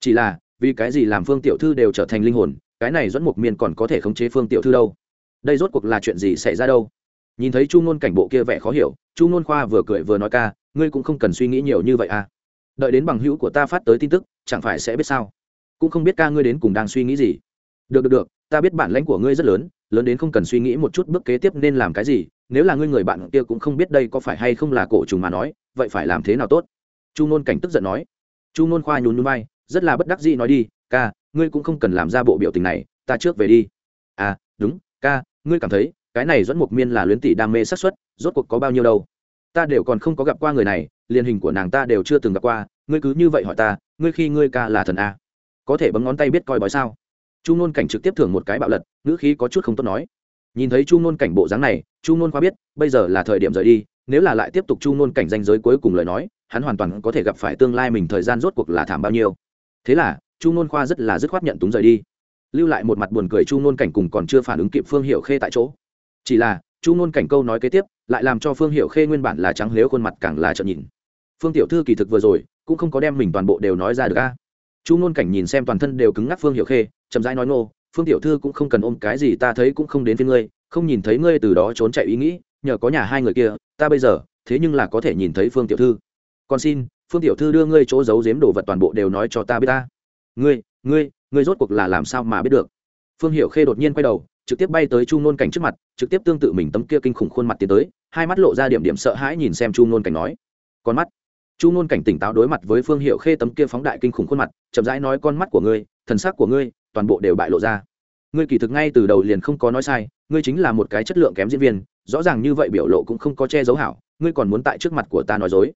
Chỉ là, vì cái gì làm phương tiểu thư đều trở thành linh hồn, cái này dẫn mục miên còn có thể khống chế phương tiểu thư đâu? Đây rốt cuộc là chuyện gì xảy ra đâu? Nhìn thấy chu ngôn cảnh bộ kia vẻ khó hiểu, chu ngôn khoa vừa cười vừa nói ca, ngươi cũng không cần suy nghĩ nhiều như vậy à đợi đến bằng hữu của ta phát tới tin tức, chẳng phải sẽ biết sao? Cũng không biết ca ngươi đến cùng đang suy nghĩ gì. Được được được, ta biết bản lãnh của ngươi rất lớn lớn đến không cần suy nghĩ một chút bước kế tiếp nên làm cái gì, nếu là ngươi người bạn kia cũng không biết đây có phải hay không là cổ trùng mà nói, vậy phải làm thế nào tốt? Chu nôn cảnh tức giận nói. Chu nôn khoa nhún nhún bay rất là bất đắc dĩ nói đi, ca, ngươi cũng không cần làm ra bộ biểu tình này, ta trước về đi. À đúng, ca, ngươi cảm thấy cái này dẫn mục miên là luyến tỷ đam mê xác suất, rốt cuộc có bao nhiêu đâu? Ta đều còn không có gặp qua người này, liền hình của nàng ta đều chưa từng gặp qua, ngươi cứ như vậy hỏi ta, ngươi khi ngươi ca là thần a. Có thể bấm ngón tay biết coi bói sao? Chu nôn cảnh trực tiếp thưởng một cái bạo lật, ngữ khí có chút không tốt nói. Nhìn thấy chu nôn cảnh bộ dáng này, chu nôn khoa biết, bây giờ là thời điểm rời đi, nếu là lại tiếp tục chu nôn cảnh danh giới cuối cùng lời nói, hắn hoàn toàn có thể gặp phải tương lai mình thời gian rốt cuộc là thảm bao nhiêu. Thế là, chu nôn khoa rất là dứt khoát nhận túng rời đi. Lưu lại một mặt buồn cười chu nôn cảnh cùng còn chưa phản ứng kịp phương hiệu khê tại chỗ. Chỉ là, chu nôn cảnh câu nói kế tiếp lại làm cho phương hiệu khê nguyên bản là trắng nếu khuôn mặt càng là trợn nhìn. Phương tiểu thư kỳ thực vừa rồi, cũng không có đem mình toàn bộ đều nói ra được a. Chu nôn cảnh nhìn xem toàn thân đều cứng ngắc phương hiệu khê, chậm rãi nói ngô, phương tiểu thư cũng không cần ôm cái gì, ta thấy cũng không đến với ngươi, không nhìn thấy ngươi từ đó trốn chạy ý nghĩ, nhờ có nhà hai người kia, ta bây giờ, thế nhưng là có thể nhìn thấy phương tiểu thư. Còn xin, phương tiểu thư đưa ngươi chỗ giấu giếm đồ vật toàn bộ đều nói cho ta biết ta. Ngươi ngươi ngươi rốt cuộc là làm sao mà biết được? Phương hiệu khê đột nhiên quay đầu trực tiếp bay tới chu nôn cảnh trước mặt, trực tiếp tương tự mình tấm kia kinh khủng khuôn mặt tiến tới, hai mắt lộ ra điểm điểm sợ hãi nhìn xem chu nôn cảnh nói. Con mắt. Chu nôn cảnh tỉnh táo đối mặt với phương hiệu khê tấm kia phóng đại kinh khủng khuôn mặt, chậm rãi nói, con mắt của ngươi, thần sắc của ngươi, toàn bộ đều bại lộ ra. Ngươi kỳ thực ngay từ đầu liền không có nói sai, ngươi chính là một cái chất lượng kém diễn viên, rõ ràng như vậy biểu lộ cũng không có che giấu hảo, ngươi còn muốn tại trước mặt của ta nói dối.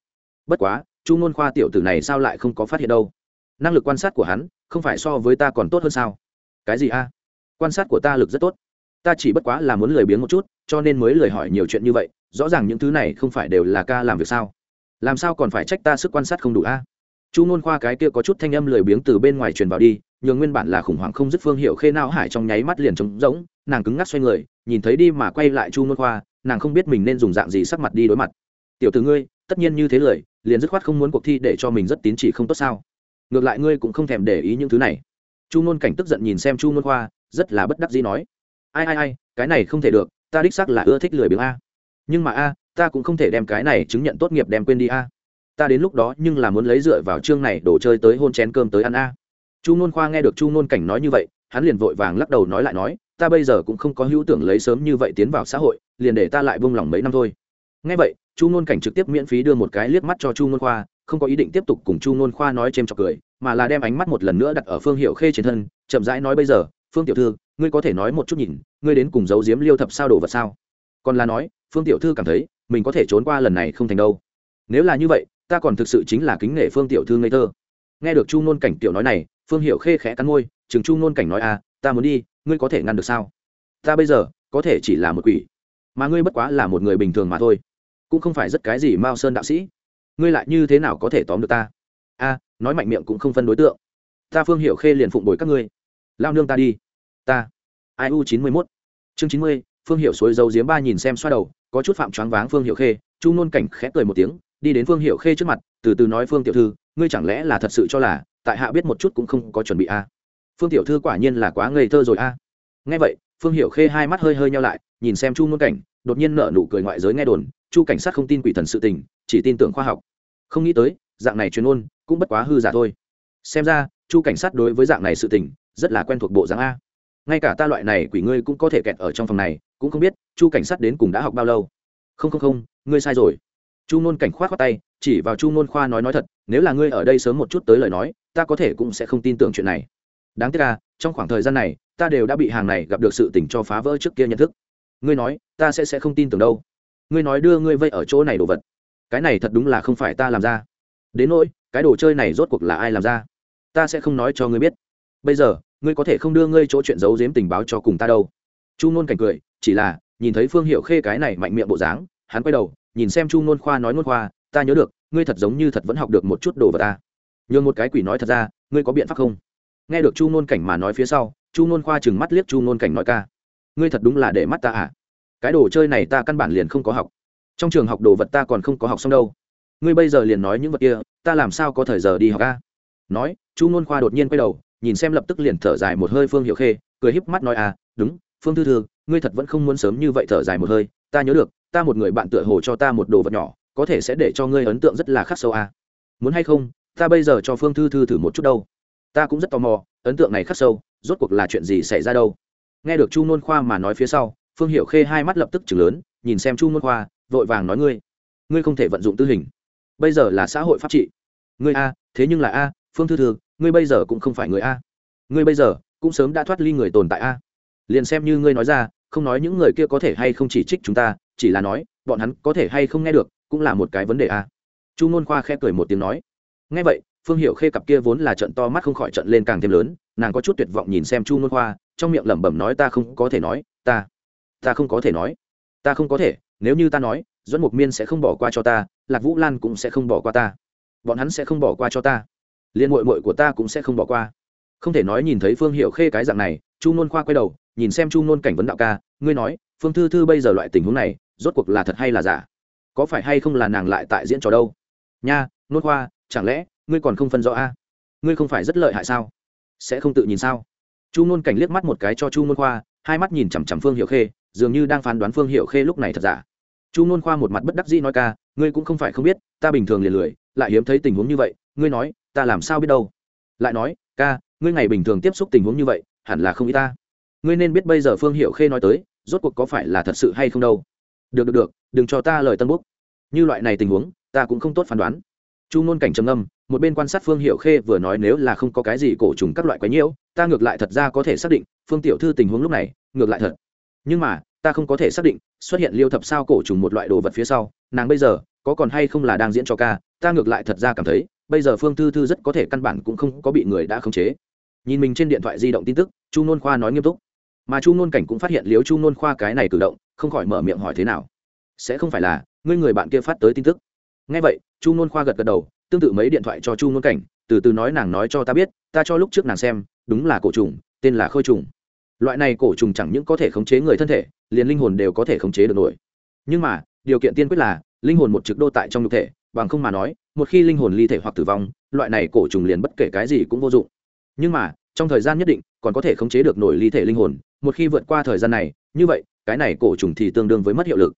Bất quá, chu nôn khoa tiểu tử này sao lại không có phát hiện đâu? Năng lực quan sát của hắn, không phải so với ta còn tốt hơn sao? Cái gì a? Quan sát của ta lực rất tốt. Ta chỉ bất quá là muốn lười biếng một chút cho nên mới lười hỏi nhiều chuyện như vậy rõ ràng những thứ này không phải đều là ca làm việc sao? Làm sao còn phải trách ta sức quan sát không đủ a? Chu ngôn khoa cái kia có chút thanh âm lười biếng từ bên ngoài truyền vào đi nhường nguyên bản là khủng hoảng không dứt phương hiệu khê não hải trong nháy mắt liền trống rỗng nàng cứng ngắc xoay người nhìn thấy đi mà quay lại chu ngôn khoa nàng không biết mình nên dùng dạng gì sắc mặt đi đối mặt. Tiểu từ ngươi tất nhiên như thế lời, liền dứt khoát không muốn cuộc thi để cho mình rất tín chỉ không tốt sao? Ngược lại ngươi cũng không thèm để ý những thứ này. Chu ngôn cảnh tức giận nhìn xem chu ngôn khoa rất là bất đắc dĩ nói. Ai ai ai, cái này không thể được, ta đích xác là ưa thích lười biếng a. Nhưng mà a, ta cũng không thể đem cái này chứng nhận tốt nghiệp đem quên đi a. Ta đến lúc đó nhưng là muốn lấy dựa vào chương này đổ chơi tới hôn chén cơm tới ăn a. Chu nôn khoa nghe được chu nôn cảnh nói như vậy, hắn liền vội vàng lắc đầu nói lại nói, ta bây giờ cũng không có hữu tưởng lấy sớm như vậy tiến vào xã hội, liền để ta lại buông lỏng mấy năm thôi. Nghe vậy, chu nôn cảnh trực tiếp miễn phí đưa một cái liếc mắt cho chu nôn khoa, không có ý định tiếp tục cùng chu nôn khoa nói c h trọc cười, mà là đem ánh mắt một lần nữa đặt ở phương hiệu khê trên thân, chậm rãi nói bây giờ phương tiểu thư, ngươi có thể nói một chút nhìn, ngươi đến cùng giấu giếm liêu thập sao đồ vật sao? Còn là nói, phương tiểu thư cảm thấy, mình có thể trốn qua lần này không thành đâu. Nếu là như vậy, ta còn thực sự chính là kính nể phương tiểu thư ngây thơ. Nghe được chu nôn cảnh tiểu nói này, phương hiệu khê khẽ cắn môi, chừng chu nôn cảnh nói à ta muốn đi, ngươi có thể ngăn được sao? Ta bây giờ, có thể chỉ là một quỷ, mà ngươi bất quá là một người bình thường mà thôi, cũng không phải rất cái gì mao sơn đạo sĩ. Ngươi lại như thế nào có thể tóm được ta? A, nói mạnh miệng cũng không phân đối tượng. Ta phương hiệu khê liền phụng bồi các ngươi lao nương ta đi. Ta. Ai u chín mươi mốt. Chương chín mươi, phương hiệu suối dấu diếm ba nhìn xem xoa đầu, có chút phạm choáng váng phương hiệu khê, chu nôn cảnh khẽ cười một tiếng, đi đến phương hiệu khê trước mặt, từ từ nói phương tiểu thư, ngươi chẳng lẽ là thật sự cho là, tại hạ biết một chút cũng không có chuẩn bị a à? phương tiểu thư quả nhiên là quá ngây thơ rồi a à? nghe vậy, phương hiệu khê hai mắt hơi hơi nhau lại, nhìn xem chu nôn cảnh, đột nhiên nở nụ cười ngoại giới nghe đồn, chu cảnh sát không tin quỷ thần sự tình, chỉ tin tưởng khoa học. Không nghĩ tới, dạng này chuyên ôn cũng bất quá hư giả thôi. Xem ra, chu cảnh sát đối với dạng này sự tình rất là quen thuộc bộ dáng a. Ngay cả ta loại này quỷ ngươi cũng có thể kẹt ở trong phòng này, cũng không biết chu cảnh sát đến cùng đã học bao lâu. Không không không, ngươi sai rồi. Chu nôn cảnh khoát khoát tay, chỉ vào chu nôn khoa nói nói thật, nếu là ngươi ở đây sớm một chút tới lời nói, ta có thể cũng sẽ không tin tưởng chuyện này. Đáng tiếc là trong khoảng thời gian này, ta đều đã bị hàng này gặp được sự tình cho phá vỡ trước kia nhận thức. Ngươi nói, ta sẽ sẽ không tin tưởng đâu. Ngươi nói đưa ngươi vây ở chỗ này đồ vật. Cái này thật đúng là không phải ta làm ra. Đến nỗi, cái đồ chơi này rốt cuộc là ai làm ra? Ta sẽ không nói cho ngươi biết bây giờ, ngươi có thể không đưa ngươi chỗ chuyện giấu giếm tình báo cho cùng ta đâu. Chu nôn cảnh cười, chỉ là, nhìn thấy phương hiệu khê cái này mạnh miệng bộ dáng, hắn quay đầu, nhìn xem chu nôn khoa nói nôn khoa, ta nhớ được, ngươi thật giống như thật vẫn học được một chút đồ vật ta. Nhường một cái quỷ nói thật ra, ngươi có biện pháp không? Nghe được chu nôn cảnh mà nói phía sau, chu nôn khoa chừng mắt liếc chu nôn cảnh nói ca. Ngươi thật đúng là để mắt ta à? Cái đồ chơi này ta căn bản liền không có học. Trong trường học đồ vật ta còn không có học xong đâu. Ngươi bây giờ liền nói những vật kia, ta làm sao có thời giờ đi học ca nói, chu nôn khoa đột nhiên quay đầu nhìn xem lập tức liền thở dài một hơi phương hiệu khê, cười híp mắt nói à đúng, phương thư thư, ngươi thật vẫn không muốn sớm như vậy thở dài một hơi, ta nhớ được, ta một người bạn tựa hồ cho ta một đồ vật nhỏ, có thể sẽ để cho ngươi ấn tượng rất là khắc sâu à. muốn hay không, ta bây giờ cho phương thư thư thử một chút đâu. Ta cũng rất tò mò, ấn tượng này khắc sâu, rốt cuộc là chuyện gì xảy ra đâu. Nghe được chu nôn khoa mà nói phía sau, phương hiệu khê hai mắt lập tức chừng lớn, nhìn xem chu nôn khoa, vội vàng nói, ngươi ngươi không thể vận dụng tư hình. Bây giờ là xã hội pháp trị. Ngươi a, thế nhưng là a phương thư thư, ngươi bây giờ cũng không phải người a. Ngươi bây giờ cũng sớm đã thoát ly người tồn tại a. Liền xem như ngươi nói ra, không nói những người kia có thể hay không chỉ trích chúng ta, chỉ là nói, bọn hắn có thể hay không nghe được, cũng là một cái vấn đề a. Chu ngôn khoa khẽ cười một tiếng nói. Ngay vậy, phương hiệu khê cặp kia vốn là trận to mắt không khỏi trận lên càng thêm lớn, nàng có chút tuyệt vọng nhìn xem chu ngôn khoa, trong miệng lẩm bẩm nói ta không có thể nói, ta ta không có thể nói, ta không có thể, nếu như ta nói dẫn mục miên sẽ không bỏ qua cho ta, lạc vũ lan cũng sẽ không bỏ qua ta. Bọn hắn sẽ không bỏ qua cho ta liên mội mội của ta cũng sẽ không bỏ qua. Không thể nói nhìn thấy phương hiệu khê cái dạng này, chu nôn khoa quay đầu, nhìn xem chu nôn cảnh vấn đạo ca, ngươi nói, phương thư thư bây giờ loại tình huống này, rốt cuộc là thật hay là giả? Có phải hay không là nàng lại tại diễn trò đâu? Nha, nôn khoa, chẳng lẽ ngươi còn không phân rõ a? Ngươi không phải rất lợi hại sao? Sẽ không tự nhìn sao? Chu nôn cảnh liếc mắt một cái cho chu nôn khoa, hai mắt nhìn chằm chằm phương hiệu khê, dường như đang phán đoán phương hiệu khê lúc này thật giả. Chu nôn khoa một mặt bất đắc dĩ nói ca, ngươi cũng không phải không biết, ta bình thường liền lười, lại hiếm thấy tình huống như vậy ngươi nói, ta làm sao biết đâu? Lại nói, ca, ngươi ngày bình thường tiếp xúc tình huống như vậy, hẳn là không ý ta. Ngươi nên biết bây giờ phương hiệu khê nói tới, rốt cuộc có phải là thật sự hay không đâu? Được được được, đừng cho ta lời tân búc như loại này tình huống, ta cũng không tốt phán đoán. Chu ngôn cảnh trầm âm một bên quan sát phương hiệu khê vừa nói nếu là không có cái gì cổ trùng các loại quái nhiễu, ta ngược lại thật ra có thể xác định, phương tiểu thư tình huống lúc này, ngược lại thật. Nhưng mà, ta không có thể xác định, xuất hiện liêu thập sao cổ trùng một loại đồ vật phía sau, nàng bây giờ, có còn hay không là đang diễn cho ca, ta ngược lại thật ra cảm thấy bây giờ phương thư thư rất có thể căn bản cũng không có bị người đã khống chế. Nhìn mình trên điện thoại di động tin tức, chu nôn khoa nói nghiêm túc. Mà chu nôn cảnh cũng phát hiện liếu chu nôn khoa cái này cử động, không khỏi mở miệng hỏi thế nào. Sẽ không phải là, ngươi người bạn kia phát tới tin tức. Ngay vậy, chu nôn khoa gật gật đầu, tương tự mấy điện thoại cho chu nôn cảnh, từ từ nói nàng nói cho ta biết, ta cho lúc trước nàng xem, đúng là cổ trùng, tên là khôi trùng. Loại này cổ trùng chẳng những có thể khống chế người thân thể, liền linh hồn đều có thể khống chế được nổi. Nhưng mà, điều kiện tiên quyết là, linh hồn một trực đô tại trong nhục thể bằng không mà nói, một khi linh hồn ly thể hoặc tử vong, loại này cổ trùng liền bất kể cái gì cũng vô dụng. Nhưng mà, trong thời gian nhất định, còn có thể khống chế được nổi ly thể linh hồn, một khi vượt qua thời gian này, như vậy, cái này cổ trùng thì tương đương với mất hiệu lực.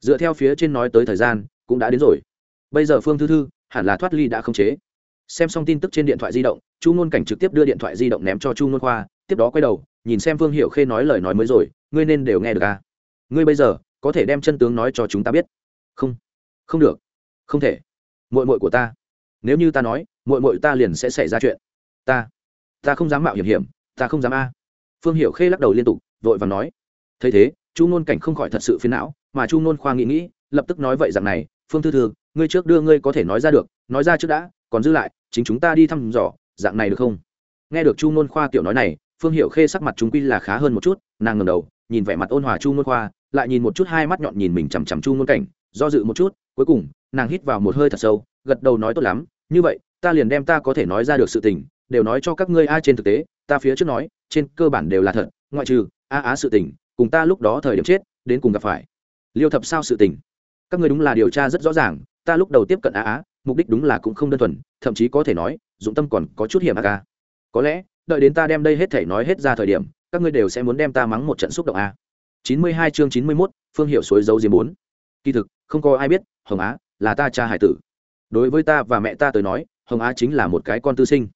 Dựa theo phía trên nói tới thời gian, cũng đã đến rồi. Bây giờ phương thư thư, hẳn là thoát ly đã khống chế. Xem xong tin tức trên điện thoại di động, chu ngôn cảnh trực tiếp đưa điện thoại di động ném cho chu ngôn khoa, tiếp đó quay đầu, nhìn xem phương hiệu khê nói lời nói mới rồi, ngươi nên đều nghe được à? Ngươi bây giờ, có thể đem chân tướng nói cho chúng ta biết. Không không được không thể. Mội mội của ta. Nếu như ta nói mội mội ta liền sẽ xảy ra chuyện. Ta. Ta không dám mạo hiểm hiểm, ta không dám a. Phương hiểu khê lắc đầu liên tục, vội và nói. Thấy thế, chu ngôn cảnh không khỏi thật sự phiến não, mà chu ngôn khoa nghĩ nghĩ, lập tức nói vậy rằng này, phương thư thư, ngươi trước đưa ngươi có thể nói ra được, nói ra trước đã, còn giữ lại, chính chúng ta đi thăm dò, dạng này được không? Nghe được chu ngôn khoa kiểu nói này, phương hiểu khê sắc mặt chúng quy là khá hơn một chút, nàng ngầm đầu, nhìn vẻ mặt ôn hòa chu ngôn khoa, lại nhìn một chút hai mắt nhọn nhìn mình chằm chằm chu ngôn cảnh, do dự một chút, cuối cùng nàng hít vào một hơi thật sâu, gật đầu nói tốt lắm, như vậy, ta liền đem ta có thể nói ra được sự tình, đều nói cho các ngươi ai trên thực tế, ta phía trước nói, trên cơ bản đều là thật, ngoại trừ, a á sự tình, cùng ta lúc đó thời điểm chết, đến cùng gặp phải. Liêu thập sao sự tình. Các ngươi đúng là điều tra rất rõ ràng, ta lúc đầu tiếp cận a á, mục đích đúng là cũng không đơn thuần, thậm chí có thể nói, dụng tâm còn có chút hiểm a. Ca có lẽ, đợi đến ta đem đây hết thể nói hết ra thời điểm, các ngươi đều sẽ muốn đem ta mắng một trận xúc động a. Chín mươi hai chương chín mươi mốt, phương hiệu suối dấu diêm bốn. Kỳ thực, không có ai biết, hồng á là ta cha hải tử. Đối với ta và mẹ ta tới nói, hồng á chính là một cái con tư sinh.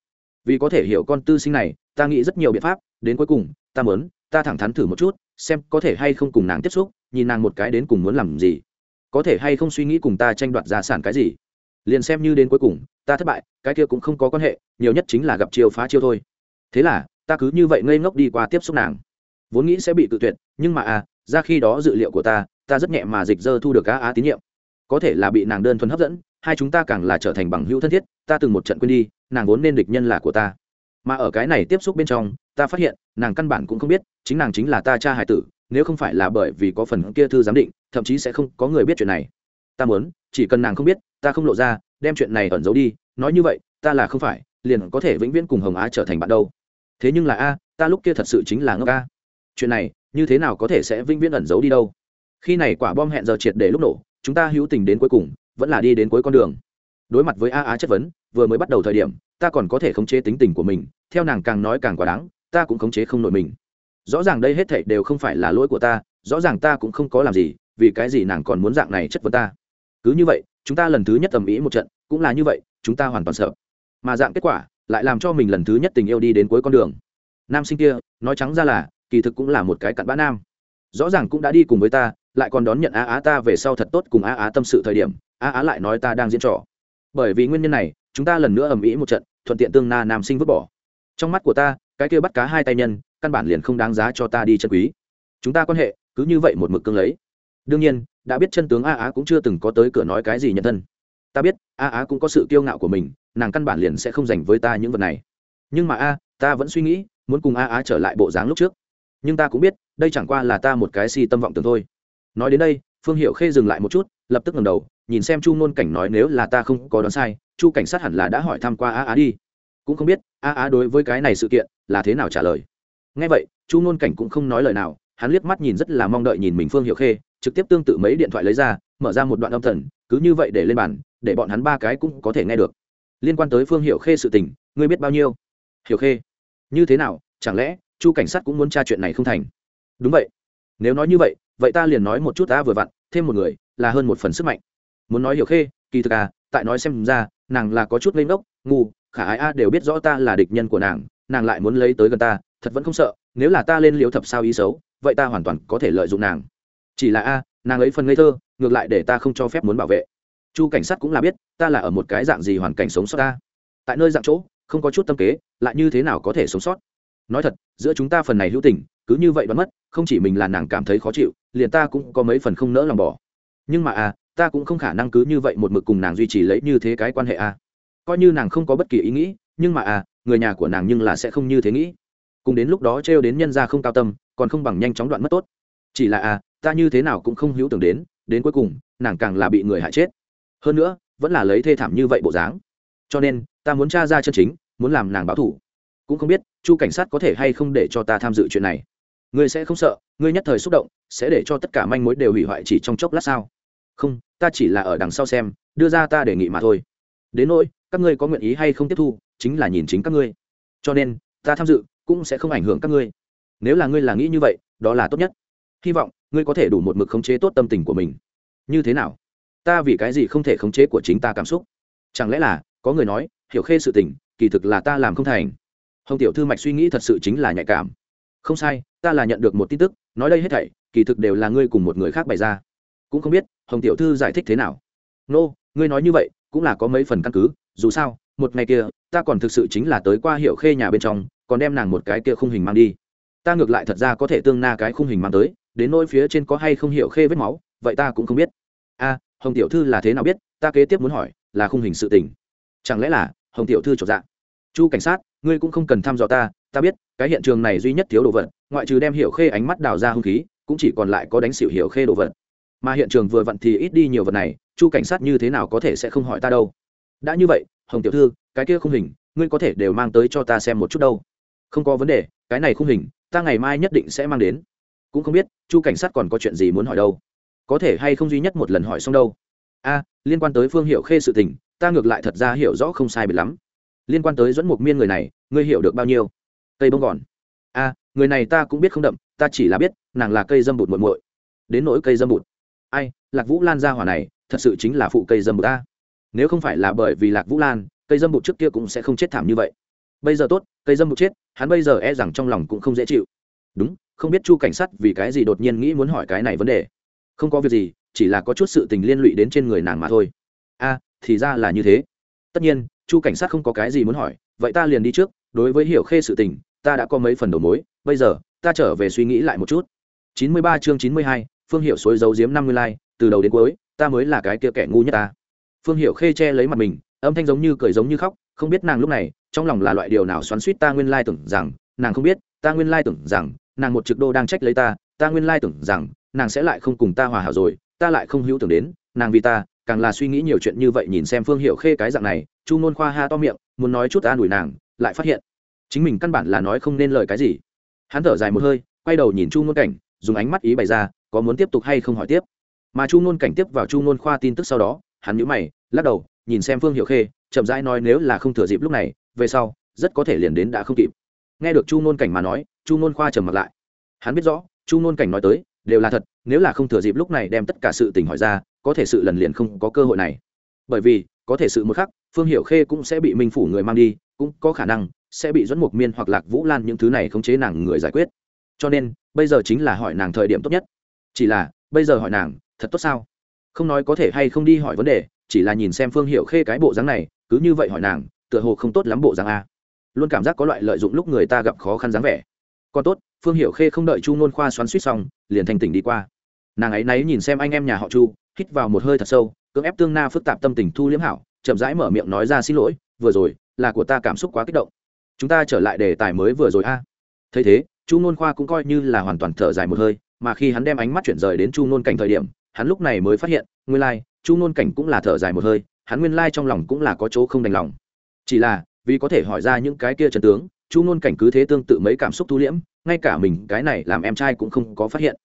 Vì có thể hiểu con tư sinh này, ta nghĩ rất nhiều biện pháp, đến cuối cùng, ta mớn ta thẳng thắn thử một chút, xem có thể hay không cùng nàng tiếp xúc, nhìn nàng một cái đến cùng muốn làm gì. Có thể hay không suy nghĩ cùng ta tranh đoạt gia sản cái gì. Liền xem như đến cuối cùng, ta thất bại, cái kia cũng không có quan hệ, nhiều nhất chính là gặp chiêu phá chiêu thôi. Thế là, ta cứ như vậy ngây ngốc đi qua tiếp xúc nàng. Vốn nghĩ sẽ bị tự tuyệt, nhưng mà à ra khi đó dự liệu của ta ta rất nhẹ mà dịch dơ thu được cá á tín nhiệm có thể là bị nàng đơn thuần hấp dẫn, hai chúng ta càng là trở thành bằng hữu thân thiết, ta từng một trận quên đi, nàng vốn nên địch nhân là của ta. Mà ở cái này tiếp xúc bên trong, ta phát hiện, nàng căn bản cũng không biết, chính nàng chính là ta cha hải tử, nếu không phải là bởi vì có phần kia thư giám định, thậm chí sẽ không có người biết chuyện này. Ta muốn, chỉ cần nàng không biết, ta không lộ ra, đem chuyện này ẩn giấu đi, nói như vậy, ta là không phải, liền có thể vĩnh viễn cùng hồng á trở thành bạn đâu. Thế nhưng là a, ta lúc kia thật sự chính là ngốc a. Chuyện này, như thế nào có thể sẽ vĩnh viễn ẩn giấu đi đâu? Khi này quả bom hẹn giờ triệt để lúc nổ chúng ta hữu tình đến cuối cùng, vẫn là đi đến cuối con đường. Đối mặt với a á chất vấn, vừa mới bắt đầu thời điểm, ta còn có thể khống chế tính tình của mình, theo nàng càng nói càng quá đáng, ta cũng khống chế không nổi mình. Rõ ràng đây hết thảy đều không phải là lỗi của ta, rõ ràng ta cũng không có làm gì, vì cái gì nàng còn muốn dạng này chất vấn ta? Cứ như vậy, chúng ta lần thứ nhất tầm ý một trận, cũng là như vậy, chúng ta hoàn toàn sợ. Mà dạng kết quả, lại làm cho mình lần thứ nhất tình yêu đi đến cuối con đường. Nam sinh kia, nói trắng ra là, kỳ thực cũng là một cái cặn bã nam. Rõ ràng cũng đã đi cùng với ta lại còn đón nhận á á ta về sau thật tốt cùng á á tâm sự thời điểm, á á lại nói ta đang diễn trò. Bởi vì nguyên nhân này, chúng ta lần nữa ầm ĩ một trận, thuận tiện tương na nam sinh vứt bỏ. Trong mắt của ta, cái kia bắt cá hai tay nhân, căn bản liền không đáng giá cho ta đi chân quý. Chúng ta quan hệ, cứ như vậy một mực cương lấy. Đương nhiên, đã biết chân tướng a á cũng chưa từng có tới cửa nói cái gì nhận thân. Ta biết a á cũng có sự kiêu ngạo của mình, nàng căn bản liền sẽ không dành với ta những vật này. Nhưng mà a ta vẫn suy nghĩ, muốn cùng a á trở lại bộ dáng lúc trước. Nhưng ta cũng biết, đây chẳng qua là ta một cái si tâm vọng tưởng thôi nói đến đây, phương hiệu khê dừng lại một chút, lập tức ngầm đầu, nhìn xem chu ngôn cảnh nói nếu là ta không có đoán sai, chu cảnh sát hẳn là đã hỏi thăm qua a á đi. Cũng không biết, a á đối với cái này sự kiện là thế nào trả lời. Ngay vậy, chu ngôn cảnh cũng không nói lời nào, hắn liếc mắt nhìn rất là mong đợi nhìn mình phương hiệu khê, trực tiếp tương tự mấy điện thoại lấy ra, mở ra một đoạn âm thần, cứ như vậy để lên bàn, để bọn hắn ba cái cũng có thể nghe được. Liên quan tới phương hiệu khê sự tình, ngươi biết bao nhiêu? Hiểu khê, như thế nào, chẳng lẽ chu cảnh sát cũng muốn tra chuyện này không thành? Đúng vậy. Nếu nói như vậy vậy ta liền nói một chút ta vừa vặn, thêm một người, là hơn một phần sức mạnh. Muốn nói hiểu khê, kỳ thực à tại nói xem ra, nàng là có chút lên ngốc, ngu, khả ái a đều biết rõ ta là địch nhân của nàng nàng lại muốn lấy tới gần ta, thật vẫn không sợ, nếu là ta lên liếu thập sao ý xấu, vậy ta hoàn toàn có thể lợi dụng nàng. Chỉ là a, nàng ấy phần ngây thơ, ngược lại để ta không cho phép muốn bảo vệ. Chu cảnh sát cũng là biết, ta là ở một cái dạng gì hoàn cảnh sống sót ta. Tại nơi dạng chỗ, không có chút tâm kế, lại như thế nào có thể sống sót? Nói thật, giữa chúng ta phần này hữu tình, cứ như vậy đoán mất không chỉ mình là nàng cảm thấy khó chịu, liền ta cũng có mấy phần không nỡ lòng bỏ. Nhưng mà à ta cũng không khả năng cứ như vậy một mực cùng nàng duy trì lấy như thế cái quan hệ à. Coi như nàng không có bất kỳ ý nghĩ, nhưng mà à người nhà của nàng nhưng là sẽ không như thế nghĩ. Cùng đến lúc đó trêu đến nhân gia không cao tâm, còn không bằng nhanh chóng đoạn mất tốt. Chỉ là à ta như thế nào cũng không hữu tưởng đến đến cuối cùng, nàng càng là bị người hại chết. Hơn nữa, vẫn là lấy thê thảm như vậy bộ dáng. Cho nên, ta muốn t r a ra chân chính, muốn làm nàng báo thủ cũng không biết, chu cảnh sát có thể hay không để cho ta tham dự chuyện này ngươi sẽ không sợ, ngươi nhất thời xúc động, sẽ để cho tất cả manh mối đều hủy hoại chỉ trong chốc lát sao? Không, ta chỉ là ở đằng sau xem, đưa ra ta đề nghị mà thôi. Đến nỗi, các ngươi có nguyện ý hay không tiếp thu, chính là nhìn chính các ngươi. Cho nên, ta tham dự, cũng sẽ không ảnh hưởng các ngươi. Nếu là ngươi là nghĩ như vậy, đó là tốt nhất. Hy vọng, ngươi có thể đủ một mực khống chế tốt tâm tình của mình. Như thế nào? Ta vì cái gì không thể khống chế của chính ta cảm xúc? Chẳng lẽ là, có người nói, hiểu khê sự tình, kỳ thực là ta làm không thành. Hồng tiểu thư mạch suy nghĩ thật sự chính là nhạy cảm không sai ta là nhận được một tin tức nói đây hết thảy kỳ thực đều là ngươi cùng một người khác bày ra. Cũng không biết hồng tiểu thư giải thích thế nào? Nô、no, ngươi nói như vậy cũng là có mấy phần căn cứ dù sao một ngày kia ta còn thực sự chính là tới qua hiệu khê nhà bên trong còn đem nàng một cái kia khung hình mang đi. Ta ngược lại thật ra có thể tương na cái khung hình mang tới đến nỗi phía trên có hay không hiệu khê vết máu vậy ta cũng không biết. A hồng tiểu thư là thế nào biết ta kế tiếp muốn hỏi là khung hình sự tình. Chẳng lẽ là hồng tiểu thư trọn dạ? Chu cảnh sát ngươi cũng không cần thăm dò ta ta biết, cái hiện trường này duy nhất thiếu đồ vật, ngoại trừ đem hiểu khê ánh mắt đào ra hung khí, cũng chỉ còn lại có đánh xỉu hiểu khê đồ vật. Mà hiện trường vừa vặn thì ít đi nhiều vật này, chu cảnh sát như thế nào có thể sẽ không hỏi ta đâu? Đã như vậy, hồng tiểu thư, cái kia không hình, ngươi có thể đều mang tới cho ta xem một chút đâu. Không có vấn đề, cái này không hình, ta ngày mai nhất định sẽ mang đến. Cũng không biết, chu cảnh sát còn có chuyện gì muốn hỏi đâu. Có thể hay không duy nhất một lần hỏi xong đâu. A, liên quan tới phương hiệu khê sự tình, ta ngược lại thật ra hiểu rõ không sai biệt lắm. Liên quan tới dẫn mục miên người này, ngươi hiểu được bao nhiêu? Cây bông gòn. A người này ta cũng biết không đậm, ta chỉ là biết, nàng là cây dâm bụt muội muội. Đến nỗi cây dâm bụt. Ai, lạc vũ lan ra hỏa này, thật sự chính là phụ cây dâm bụt ta. Nếu không phải là bởi vì lạc vũ lan, cây dâm bụt trước kia cũng sẽ không chết thảm như vậy. Bây giờ tốt, cây dâm bụt chết, hắn bây giờ e rằng trong lòng cũng không dễ chịu. Đúng, không biết chu cảnh sát vì cái gì đột nhiên nghĩ muốn hỏi cái này vấn đề. Không có việc gì, chỉ là có chút sự tình liên lụy đến trên người nàng mà thôi. A thì ra là như thế. Tất nhiên, chu cảnh sát không có cái gì muốn hỏi, vậy ta liền đi trước đối với hiểu khê sự tình, ta đã có mấy phần đầu mối, bây giờ, ta trở về suy nghĩ lại một chút. Chín mươi ba chương chín mươi hai, phương hiệu suối giấu diếm năm mươi lai, từ đầu đến cuối, ta mới là cái kia kẻ ngu nhất ta. Phương hiệu khê che lấy mặt mình, âm thanh giống như cười giống như khóc, không biết nàng lúc này, trong lòng là loại điều nào xoắn suýt ta nguyên lai tưởng rằng, nàng không biết, ta nguyên lai tưởng rằng, nàng một trực đô đang trách lấy ta ta nguyên lai tưởng rằng, nàng sẽ lại không cùng ta hòa hảo rồi, ta lại không hữu tưởng đến, nàng vì ta, càng là suy nghĩ nhiều chuyện như vậy nhìn xem phương hiệu khê cái dạng này, chu nôn khoa ha to miệng, muốn nói chút an ủi nàng lại phát hiện. Chính mình căn bản là nói không nên lời cái gì. Hắn thở dài một hơi, quay đầu nhìn chu ngôn cảnh, dùng ánh mắt ý bày ra, có muốn tiếp tục hay không hỏi tiếp. Mà chu ngôn cảnh tiếp vào chu ngôn khoa tin tức sau đó, hắn nhíu mày, lắc đầu, nhìn xem phương hiệu khê, chậm rãi nói nếu là không thừa dịp lúc này, về sau, rất có thể liền đến đã không kịp. Nghe được chu ngôn cảnh mà nói, chu ngôn khoa trầm mặt lại. Hắn biết rõ, chu ngôn cảnh nói tới, đều là thật, nếu là không thừa dịp lúc này đem tất cả sự tình hỏi ra, có thể sự lần liền không có cơ hội này. Bởi vì, có thể sự một khắc, phương hiệu khê cũng sẽ bị minh phủ người mang đi cũng có khả năng sẽ bị dẫn mục miên hoặc lạc vũ lan những thứ này khống chế nàng người giải quyết. Cho nên, bây giờ chính là hỏi nàng thời điểm tốt nhất. Chỉ là, bây giờ hỏi nàng, thật tốt sao? Không nói có thể hay không đi hỏi vấn đề, chỉ là nhìn xem phương hiệu khê cái bộ dáng này, cứ như vậy hỏi nàng, tựa hồ không tốt lắm bộ dáng a. Luôn cảm giác có loại lợi dụng lúc người ta gặp khó khăn dáng vẻ. Còn tốt, phương hiệu khê không đợi chu nôn khoa xoắn suýt xong, liền thành tỉnh đi qua. Nàng ấy náy nhìn xem anh em nhà họ chu, hít vào một hơi thật sâu, cưỡng ép tương na phức tạp tâm tình thu liếm hảo, chậm rãi mở miệng nói ra xin lỗi, vừa rồi là của ta cảm xúc quá kích động. Chúng ta trở lại đề tài mới vừa rồi a. Thấy thế chu nôn khoa cũng coi như là hoàn toàn thở dài một hơi mà khi hắn đem ánh mắt chuyển rời đến chu nôn cảnh thời điểm hắn lúc này mới phát hiện nguyên lai、like, chu nôn cảnh cũng là thở dài một hơi hắn nguyên lai、like、trong lòng cũng là có chỗ không đành lòng. Chỉ là vì có thể hỏi ra những cái kia trần tướng chu nôn cảnh cứ thế tương tự mấy cảm xúc thu liễm ngay cả mình cái này làm em trai cũng không có phát hiện.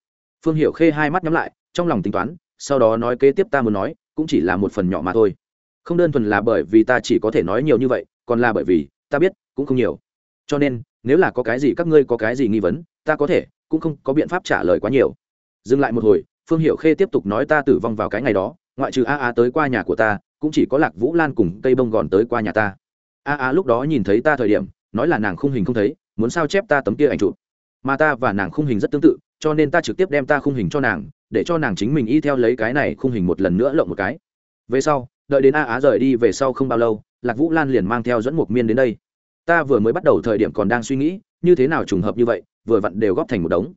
Phương Hiểu khê hai mắt nhắm lại trong lòng tính toán sau đó nói kế tiếp ta muốn nói cũng chỉ là một phần nhỏ mà thôi. Không đơn thuần là bởi vì ta chỉ có thể nói nhiều như vậy còn là bởi vì, ta biết, cũng không nhiều. Cho nên, nếu là có cái gì các ngươi có cái gì nghi vấn, ta có thể, cũng không có biện pháp trả lời quá nhiều. Dừng lại một hồi, phương hiệu khê tiếp tục nói ta tử vong vào cái ngày đó, ngoại trừ a a tới qua nhà của ta, cũng chỉ có lạc vũ lan cùng cây bông gòn tới qua nhà ta. A a lúc đó nhìn thấy ta thời điểm, nói là nàng khung hình không thấy, muốn sao chép ta tấm kia ảnh chụp. Mà ta và nàng khung hình rất tương tự, cho nên ta trực tiếp đem ta khung hình cho nàng, để cho nàng chính mình y theo lấy cái này khung hình một lần nữa lộng một cái. Về sau, đợi đến a á rời đi về sau không bao lâu lạc vũ lan liền mang theo dẫn mục miên đến đây. Ta vừa mới bắt đầu thời điểm còn đang suy nghĩ, như thế nào trùng hợp như vậy, vừa vặn đều góp thành một đống.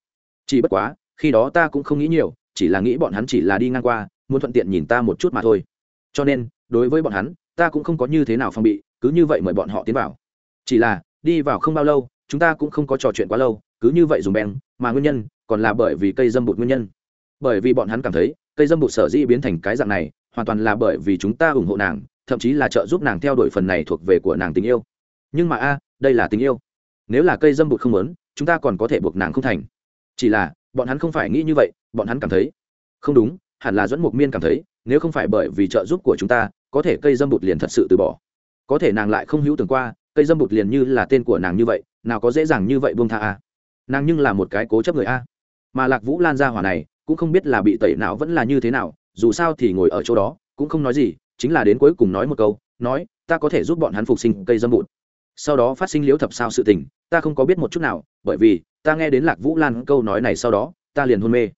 Chỉ bất quá, khi đó ta cũng không nghĩ nhiều, chỉ là nghĩ bọn hắn chỉ là đi ngang qua, muốn thuận tiện nhìn ta một chút mà thôi. Cho nên, đối với bọn hắn, ta cũng không có như thế nào phong bị, cứ như vậy mời bọn họ tiến vào. Chỉ là, đi vào không bao lâu, chúng ta cũng không có trò chuyện quá lâu, cứ như vậy dùng bèn mà nguyên nhân còn là bởi vì cây dâm bụt nguyên nhân. Bởi vì bọn hắn cảm thấy, cây dâm bụt sở dĩ biến thành cái dạng này, hoàn toàn là bởi vì chúng ta ủng hộ nàng thậm chí là trợ giúp nàng theo đuổi phần này thuộc về của nàng tình yêu. Nhưng mà a, đây là tình yêu. Nếu là cây dâm bụt không lớn chúng ta còn có thể buộc nàng không thành. Chỉ là, bọn hắn không phải nghĩ như vậy, bọn hắn cảm thấy. Không đúng, hẳn là dẫn mục miên cảm thấy, nếu không phải bởi vì trợ giúp của chúng ta, có thể cây dâm bụt liền thật sự từ bỏ. Có thể nàng lại không hữu tưởng qua, cây dâm bụt liền như là tên của nàng như vậy, nào có dễ dàng như vậy buông tha a. Nàng nhưng là một cái cố chấp người a. Mà lạc vũ lan ra hỏa này, cũng không biết là bị tẩy não vẫn là như thế nào, dù sao thì ngồi ở chỗ đó, cũng không nói gì chính là đến cuối cùng nói một câu, nói, ta có thể giúp bọn hắn phục sinh cây dâm bụt. Sau đó phát sinh liễu thập sao sự tình, ta không có biết một chút nào, bởi vì, ta nghe đến lạc vũ lan câu nói này sau đó, ta liền hôn mê.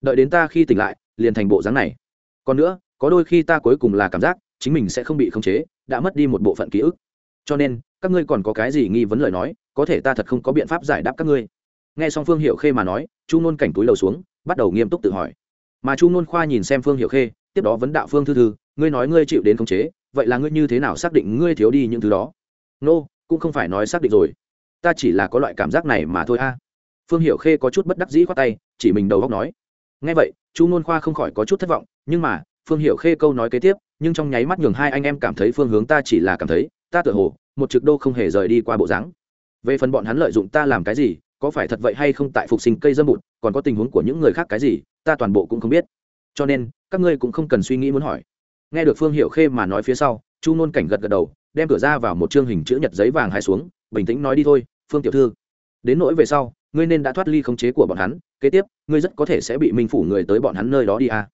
Đợi đến ta khi tỉnh lại, liền thành bộ dáng này. Còn nữa, có đôi khi ta cuối cùng là cảm giác, chính mình sẽ không bị khống chế, đã mất đi một bộ phận ký ức. Cho nên, các ngươi còn có cái gì nghi vấn lời nói, có thể ta thật không có biện pháp giải đáp các ngươi. Nghe xong phương hiệu khê mà nói, chu nôn cảnh túi lầu xuống, bắt đầu nghiêm túc tự hỏi. Mà chu nôn khoa nhìn xem phương hiệu khê, tiếp đó vấn đạo phương thư thư ngươi nói ngươi chịu đến khống chế vậy là ngươi như thế nào xác định ngươi thiếu đi những thứ đó? Nô、no, cũng không phải nói xác định rồi. Ta chỉ là có loại cảm giác này mà thôi a. Phương Hiểu khê có chút bất đắc dĩ khoát tay chỉ mình đầu góc nói. Ngay vậy chu nôn khoa không khỏi có chút thất vọng nhưng mà phương Hiểu khê câu nói kế tiếp nhưng trong nháy mắt nhường hai anh em cảm thấy phương hướng ta chỉ là cảm thấy ta tự hồ một trực đô không hề rời đi qua bộ dáng. Về phần bọn hắn lợi dụng ta làm cái gì có phải thật vậy hay không tại phục sinh cây dâm bụt còn có tình huống của những người khác cái gì ta toàn bộ cũng không biết. Cho nên các ngươi cũng không cần suy nghĩ muốn hỏi nghe được phương hiệu khê mà nói phía sau, chu nôn cảnh gật gật đầu, đem cửa ra vào một chương hình chữ nhật giấy vàng hai xuống, bình tĩnh nói đi thôi, phương tiểu thư. Đến nỗi về sau, ngươi nên đã thoát ly khống chế của bọn hắn, kế tiếp, ngươi rất có thể sẽ bị minh phủ người tới bọn hắn nơi đó đi à.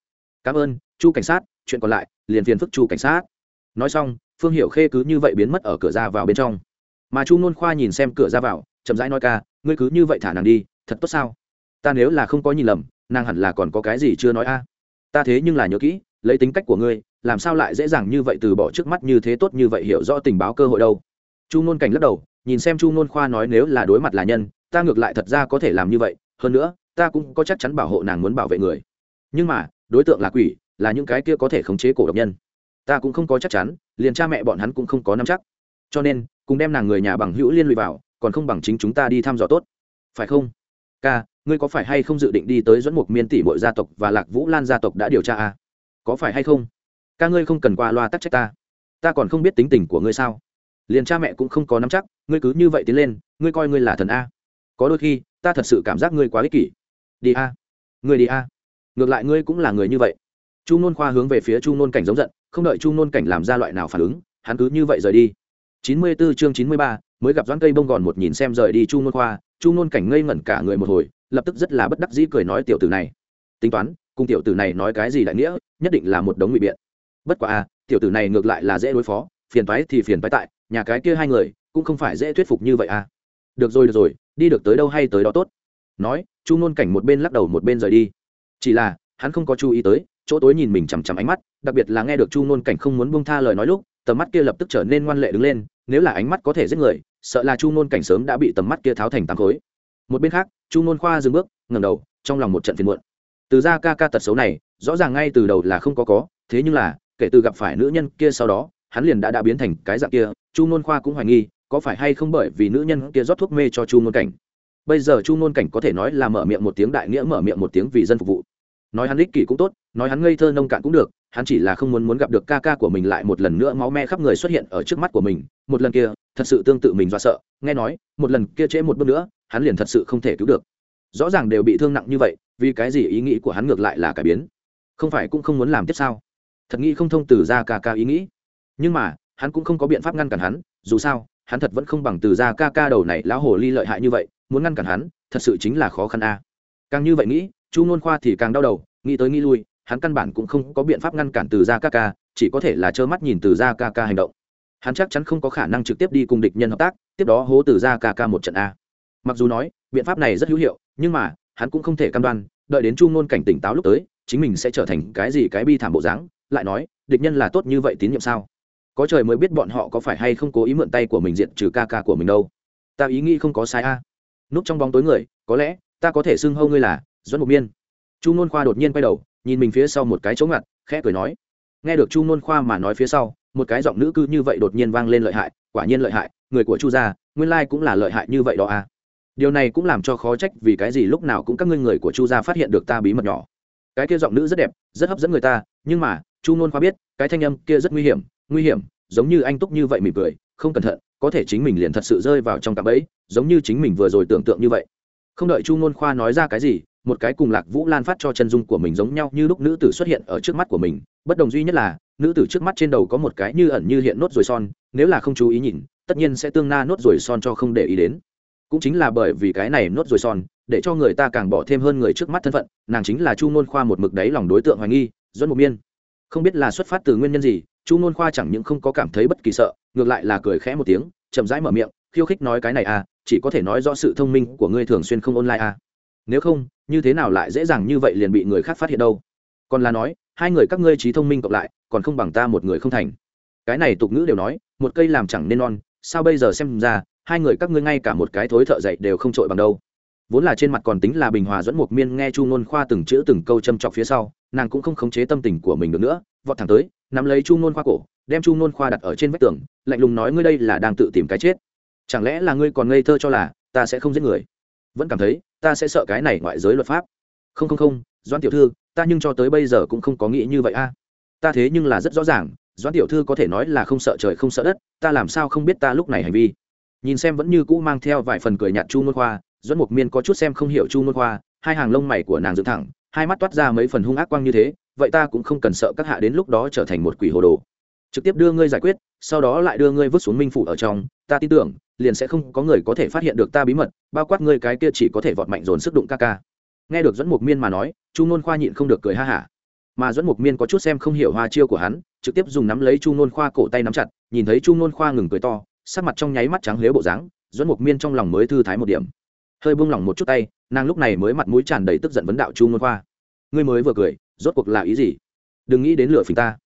cảm ơn, chu cảnh sát, chuyện còn lại, liền phiền phức chu cảnh sát. Nói xong, phương hiệu khê cứ như vậy biến mất ở cửa ra vào bên trong. Mà chu nôn khoa nhìn xem cửa ra vào, chậm rãi nói ca, ngươi cứ như vậy thả nàng đi, thật tốt sao? Ta nếu là không có nhìn lầm, nàng hẳn là còn có cái gì chưa nói a? Ta thế nhưng là nhớ kỹ, lấy tính cách của ngươi làm sao lại dễ dàng như vậy từ bỏ trước mắt như thế tốt như vậy hiểu rõ tình báo cơ hội đâu. Chu ngôn cảnh lắc đầu, nhìn xem chu ngôn khoa nói nếu là đối mặt là nhân, ta ngược lại thật ra có thể làm như vậy, hơn nữa, ta cũng có chắc chắn bảo hộ nàng muốn bảo vệ người. Nhưng mà, đối tượng là quỷ, là những cái kia có thể khống chế cổ độc nhân. Ta cũng không có chắc chắn, liền cha mẹ bọn hắn cũng không có nắm chắc. Cho nên, cùng đem nàng người nhà bằng hữu liên lụy vào, còn không bằng chính chúng ta đi thăm dò tốt. Phải không? Ca, ngươi có phải hay không dự định đi tới dẫn mục miên tỷ bội gia tộc và lạc vũ lan gia tộc đã điều tra à? có phải hay không? Ca ngươi không cần qua loa tắc trách ta. Ta còn không biết tính tình của ngươi sao. Liền cha mẹ cũng không có nắm chắc, ngươi cứ như vậy tiến lên, ngươi coi ngươi là thần a. Có đôi khi, ta thật sự cảm giác ngươi quá ích kỷ. Đi a. Ngươi đi a. Ngược lại ngươi cũng là người như vậy. Chu nôn khoa hướng về phía chu nôn cảnh giống giận, không đợi chu nôn cảnh làm ra loại nào phản ứng, hắn cứ như vậy rời đi. Chín mươi 94 chương chín mươi ba, mới gặp doãn cây bông gòn một nhìn xem rời đi chu nôn khoa, chu nôn cảnh ngây ngẩn cả người một hồi, lập tức rất là bất đắc dĩ cười nói tiểu tử này. Tính toán, cùng tiểu tử này nói cái gì đại nghĩa, nhất định là một đống ngụy biện bất quá a tiểu tử này ngược lại là dễ đối phó, phiền toái thì phiền toái tại, nhà cái kia hai người cũng không phải dễ thuyết phục như vậy a được rồi được rồi, đi được tới đâu hay tới đó tốt. Nói, chu nôn cảnh một bên lắc đầu một bên rời đi. Chỉ là, hắn không có chú ý tới, chỗ tối nhìn mình chằm chằm ánh mắt, đặc biệt là nghe được chu nôn cảnh không muốn buông tha lời nói lúc, tầm mắt kia lập tức trở nên ngoan lệ đứng lên, nếu là ánh mắt có thể giết người, sợ là chu nôn cảnh sớm đã bị tầm mắt kia tháo thành tám khối. Một bên khác, chu nôn khoa dừng bước ngầm đầu, trong lòng một trận phiền muộn. Từ ra ca ca tật xấu này, rõ ràng ngay từ đầu là không có có, thế nhưng là kể từ gặp phải nữ nhân kia sau đó, hắn liền đã đã biến thành cái dạng kia, chu nôn khoa cũng hoài nghi, có phải hay không bởi vì nữ nhân kia rót thuốc mê cho chu nôn cảnh. Bây giờ chu nôn cảnh có thể nói là mở miệng một tiếng đại nghĩa, mở miệng một tiếng vì dân phục vụ. Nói hắn ích kỷ cũng tốt, nói hắn ngây thơ nông cạn cũng được, hắn chỉ là không muốn muốn gặp được ca ca của mình lại một lần nữa máu me khắp người xuất hiện ở trước mắt của mình, một lần kia, thật sự tương tự mình do sợ, nghe nói, một lần kia trễ một bước nữa, hắn liền thật sự không thể cứu được. Rõ ràng đều bị thương nặng như vậy, vì cái gì ý nghĩ của hắn ngược lại là cải biến? Không phải cũng không muốn làm tiếp sao? Thật nghĩ không thông từ ra ca ca ý nghĩ. Nhưng mà, hắn cũng không có biện pháp ngăn cản hắn, dù sao, hắn thật vẫn không bằng từ ra ca ca đầu này lão hồ ly lợi hại như vậy, muốn ngăn cản hắn, thật sự chính là khó khăn a. Càng như vậy nghĩ, chu nôn khoa thì càng đau đầu, nghĩ tới nghĩ lui, hắn căn bản cũng không có biện pháp ngăn cản từ ra ca ca, chỉ có thể là trơ mắt nhìn từ ra ca ca hành động. Hắn chắc chắn không có khả năng trực tiếp đi cùng địch nhân hợp tác, tiếp đó hố từ ra ca ca một trận a. Mặc dù nói, biện pháp này rất hữu hiệu, nhưng mà, hắn cũng không thể cam đoan, đợi đến chu nôn cảnh tỉnh táo lúc tới, chính mình sẽ trở thành cái gì cái bi thảm bộ dáng lại nói, địch nhân là tốt như vậy tín nhiệm sao? Có trời mới biết bọn họ có phải hay không cố ý mượn tay của mình diện trừ ca ca của mình đâu. Ta ý nghĩ không có sai a. Núp trong bóng tối người, có lẽ, ta có thể xưng hâu ngươi là doãn mục miên. Chu nôn khoa đột nhiên quay đầu, nhìn mình phía sau một cái chỗ ngặt, khẽ cười nói. Nghe được chu nôn khoa mà nói phía sau, một cái giọng nữ cư như vậy đột nhiên vang lên lợi hại, quả nhiên lợi hại, người của chu gia, nguyên lai cũng là lợi hại như vậy đó à điều này cũng làm cho khó trách vì cái gì lúc nào cũng các ngươi người của chu gia phát hiện được ta bí mật nhỏ. Cái kia giọng nữ rất đẹp, rất hấp dẫn người ta, nhưng mà chu nôn khoa biết, cái thanh âm kia rất nguy hiểm nguy hiểm, giống như anh túc như vậy mỉm cười, không cẩn thận, có thể chính mình liền thật sự rơi vào trong cạm bẫy, giống như chính mình vừa rồi tưởng tượng như vậy. Không đợi chu ngôn khoa nói ra cái gì, một cái cùng lạc vũ lan phát cho chân dung của mình giống nhau như lúc nữ tử xuất hiện ở trước mắt của mình. Bất đồng duy nhất là, nữ tử trước mắt trên đầu có một cái như ẩn như hiện nốt ruồi son, nếu là không chú ý nhìn, tất nhiên sẽ tương na nốt ruồi son cho không để ý đến. Cũng chính là bởi vì cái này nốt ruồi son, để cho người ta càng bỏ thêm hơn người trước mắt thân phận, nàng chính là chu ngôn khoa một mực đáy lòng đối tượng hoài nghi doãn một miên không biết là xuất phát từ nguyên nhân gì, chu ngôn khoa chẳng những không có cảm thấy bất kỳ sợ, ngược lại là cười khẽ một tiếng, chậm rãi mở miệng, khiêu khích nói cái này à chỉ có thể nói do sự thông minh của ngươi thường xuyên không online à. Nếu không, như thế nào lại dễ dàng như vậy liền bị người khác phát hiện đâu? Còn là nói, hai người các ngươi trí thông minh cộng lại, còn không bằng ta một người không thành. Cái này tục ngữ đều nói, một cây làm chẳng nên non, sao bây giờ xem ra, hai người các ngươi ngay cả một cái thối thợ dậy đều không trội bằng đâu? Vốn là trên mặt còn tính là bình hòa dẫn một miên nghe chu ngôn khoa từng chữ từng câu châm chọc phía sau, nàng cũng không khống chế tâm tình của mình được nữa, vọt thẳng tới, nắm lấy chu ngôn khoa cổ, đem chu ngôn khoa đặt ở trên vách tường, lạnh lùng nói ngươi đây là đang tự tìm cái chết. Chẳng lẽ là ngươi còn ngây thơ cho là ta sẽ không giết người? Vẫn cảm thấy, ta sẽ sợ cái này ngoại giới luật pháp. Không không không doan tiểu thư, ta nhưng cho tới bây giờ cũng không có nghĩ như vậy a. Ta thế nhưng là rất rõ ràng doan tiểu thư có thể nói là không sợ trời không sợ đất, ta làm sao không biết ta lúc này hành vi. Nhìn xem vẫn như cũ mang theo vài phần cười nhạt chu ngôn khoa dẫn mục miên có chút xem không hiểu chu môn khoa, hai hàng lông mày của nàng dựng thẳng, hai mắt toát ra mấy phần hung ác quang như thế, vậy ta cũng không cần sợ các hạ đến lúc đó trở thành một quỷ hồ đồ. Trực tiếp đưa ngươi giải quyết, sau đó lại đưa ngươi vứt xuống minh phủ ở trong, ta tin tưởng, liền sẽ không có người có thể phát hiện được ta bí mật, bao quát ngươi cái kia chỉ có thể vọt mạnh dồn sức đụng ca ca. Nghe được dẫn mục miên mà nói, chu nôn khoa nhịn không được cười ha hả. Mà dẫn mục miên có chút xem không hiểu hoa chiêu của hắn, trực tiếp dùng nắm lấy chu nôn khoa cổ tay nắm chặt, nhìn thấy chu nôn khoa ngừng cười to, sắc mặt trong nháy mắt trắng lếu bộ dáng dẫn mục miên trong lòng mới thư thái một điểm hơi buông lỏng một chút tay, nàng lúc này mới mặt mũi tràn đầy tức giận vấn đạo chu nôn khoa. Ngươi mới vừa cười, rốt cuộc là ý gì? Đừng nghĩ đến lửa phình ta.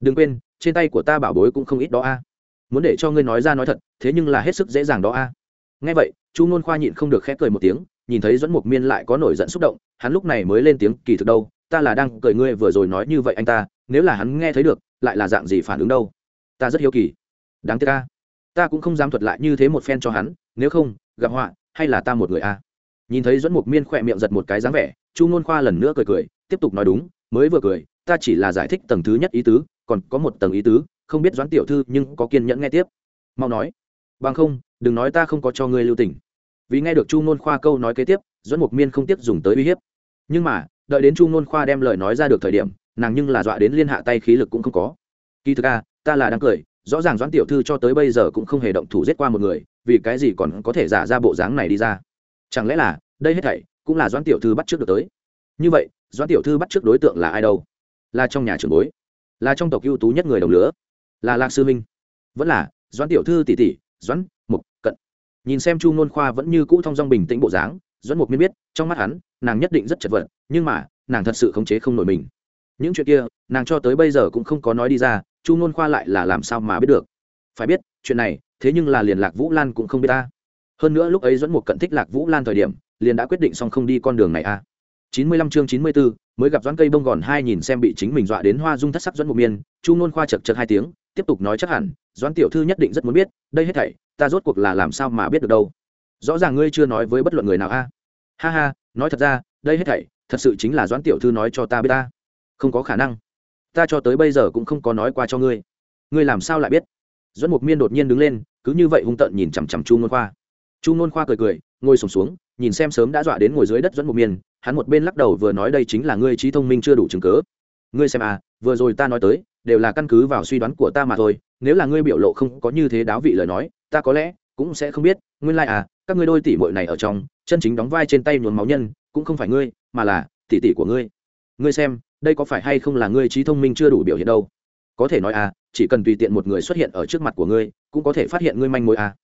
Đừng quên, trên tay của ta bảo bối cũng không ít đó a. Muốn để cho ngươi nói ra nói thật, thế nhưng là hết sức dễ dàng đó a. Nghe vậy, chu nôn khoa nhịn không được khép cười một tiếng, nhìn thấy dẫn mục miên lại có nổi giận xúc động, hắn lúc này mới lên tiếng, kỳ thực đâu, ta là đang cười ngươi vừa rồi nói như vậy anh ta, nếu là hắn nghe thấy được, lại là dạng gì phản ứng đâu? Ta rất hiếu kỳ. Đáng tiếc a. Ta cũng không dám thuật lại như thế một phen cho hắn, nếu không, gặp họa hay là ta một người a? Nhìn thấy dẫn mục miên khỏe miệng giật một cái dáng vẻ, chu nôn khoa lần nữa cười cười, tiếp tục nói đúng, mới vừa cười, ta chỉ là giải thích tầng thứ nhất ý tứ, còn có một tầng ý tứ, không biết doãn tiểu thư nhưng có kiên nhẫn nghe tiếp. Mau nói. Bằng không, đừng nói ta không có cho ngươi lưu tình. Vì nghe được chu nôn khoa câu nói kế tiếp doãn mục miên không tiếp dùng tới uy hiếp. Nhưng mà, đợi đến chu nôn khoa đem lời nói ra được thời điểm, nàng nhưng là dọa đến liên hạ tay khí lực cũng không có. Kỳ thực a, ta là đang cười, rõ ràng doãn tiểu thư cho tới bây giờ cũng không hề động thủ giết qua một người vì cái gì còn có thể giả ra bộ dáng này đi ra? Chẳng lẽ là, đây hết thảy cũng là doãn tiểu thư bắt trước được tới? Như vậy, doãn tiểu thư bắt trước đối tượng là ai đâu? Là trong nhà trưởng bối, là trong tộc ưu tú nhất người đồng lứa, là lạc sư minh. Vẫn là, doãn tiểu thư tỷ tỷ, doãn mục cận. Nhìn xem chu nôn khoa vẫn như cũ thong dong bình tĩnh bộ dáng, doãn mục miên biết, trong mắt hắn, nàng nhất định rất chật vật, nhưng mà, nàng thật sự khống chế không nổi mình. Những chuyện kia, nàng cho tới bây giờ cũng không có nói đi ra, chu nôn khoa lại là làm sao mà biết được? Phải biết, chuyện này thế nhưng là liền lạc vũ lan cũng không biết ta. Hơn nữa lúc ấy dẫn một cận thích lạc vũ lan thời điểm, liền đã quyết định xong không đi con đường này a chín mươi lăm chương chín mươi bốn mới gặp doãn cây bông gòn hai nhìn xem bị chính mình dọa đến hoa dung thất sắc doãn một miên, chu nôn khoa chật chật hai tiếng, tiếp tục nói chắc hẳn, doãn tiểu thư nhất định rất muốn biết, đây hết thảy, ta rốt cuộc là làm sao mà biết được đâu? Rõ ràng ngươi chưa nói với bất luận người nào a. Ha ha, nói thật ra, đây hết thảy, thật sự chính là doãn tiểu thư nói cho ta biết ta. Không có khả năng. Ta cho tới bây giờ cũng không có nói qua cho ngươi. Ngươi làm sao lại biết? Doãn mục miên đột nhiên đứng lên cứ như vậy hung tợn nhìn chằm chằm chu nôn khoa. Chu nôn khoa cười cười ngồi sùng xuống, xuống nhìn xem sớm đã dọa đến ngồi dưới đất dẫn một miên hắn một bên lắc đầu vừa nói đây chính là ngươi trí thông minh chưa đủ chứng cớ. Ngươi xem à vừa rồi ta nói tới đều là căn cứ vào suy đoán của ta mà thôi nếu là ngươi biểu lộ không có như thế đáo vị lời nói ta có lẽ cũng sẽ không biết nguyên lai à các ngươi đôi tỷ muội này ở trong chân chính đóng vai trên tay nhuồn máu nhân cũng không phải ngươi mà là tỷ tỷ của ngươi. Ngươi xem đây có phải hay không là ngươi trí thông minh chưa đủ biểu hiện đâu? Có thể nói à chỉ cần tùy tiện một người xuất hiện ở trước mặt của ngươi cũng có thể phát hiện ngươi manh mối à.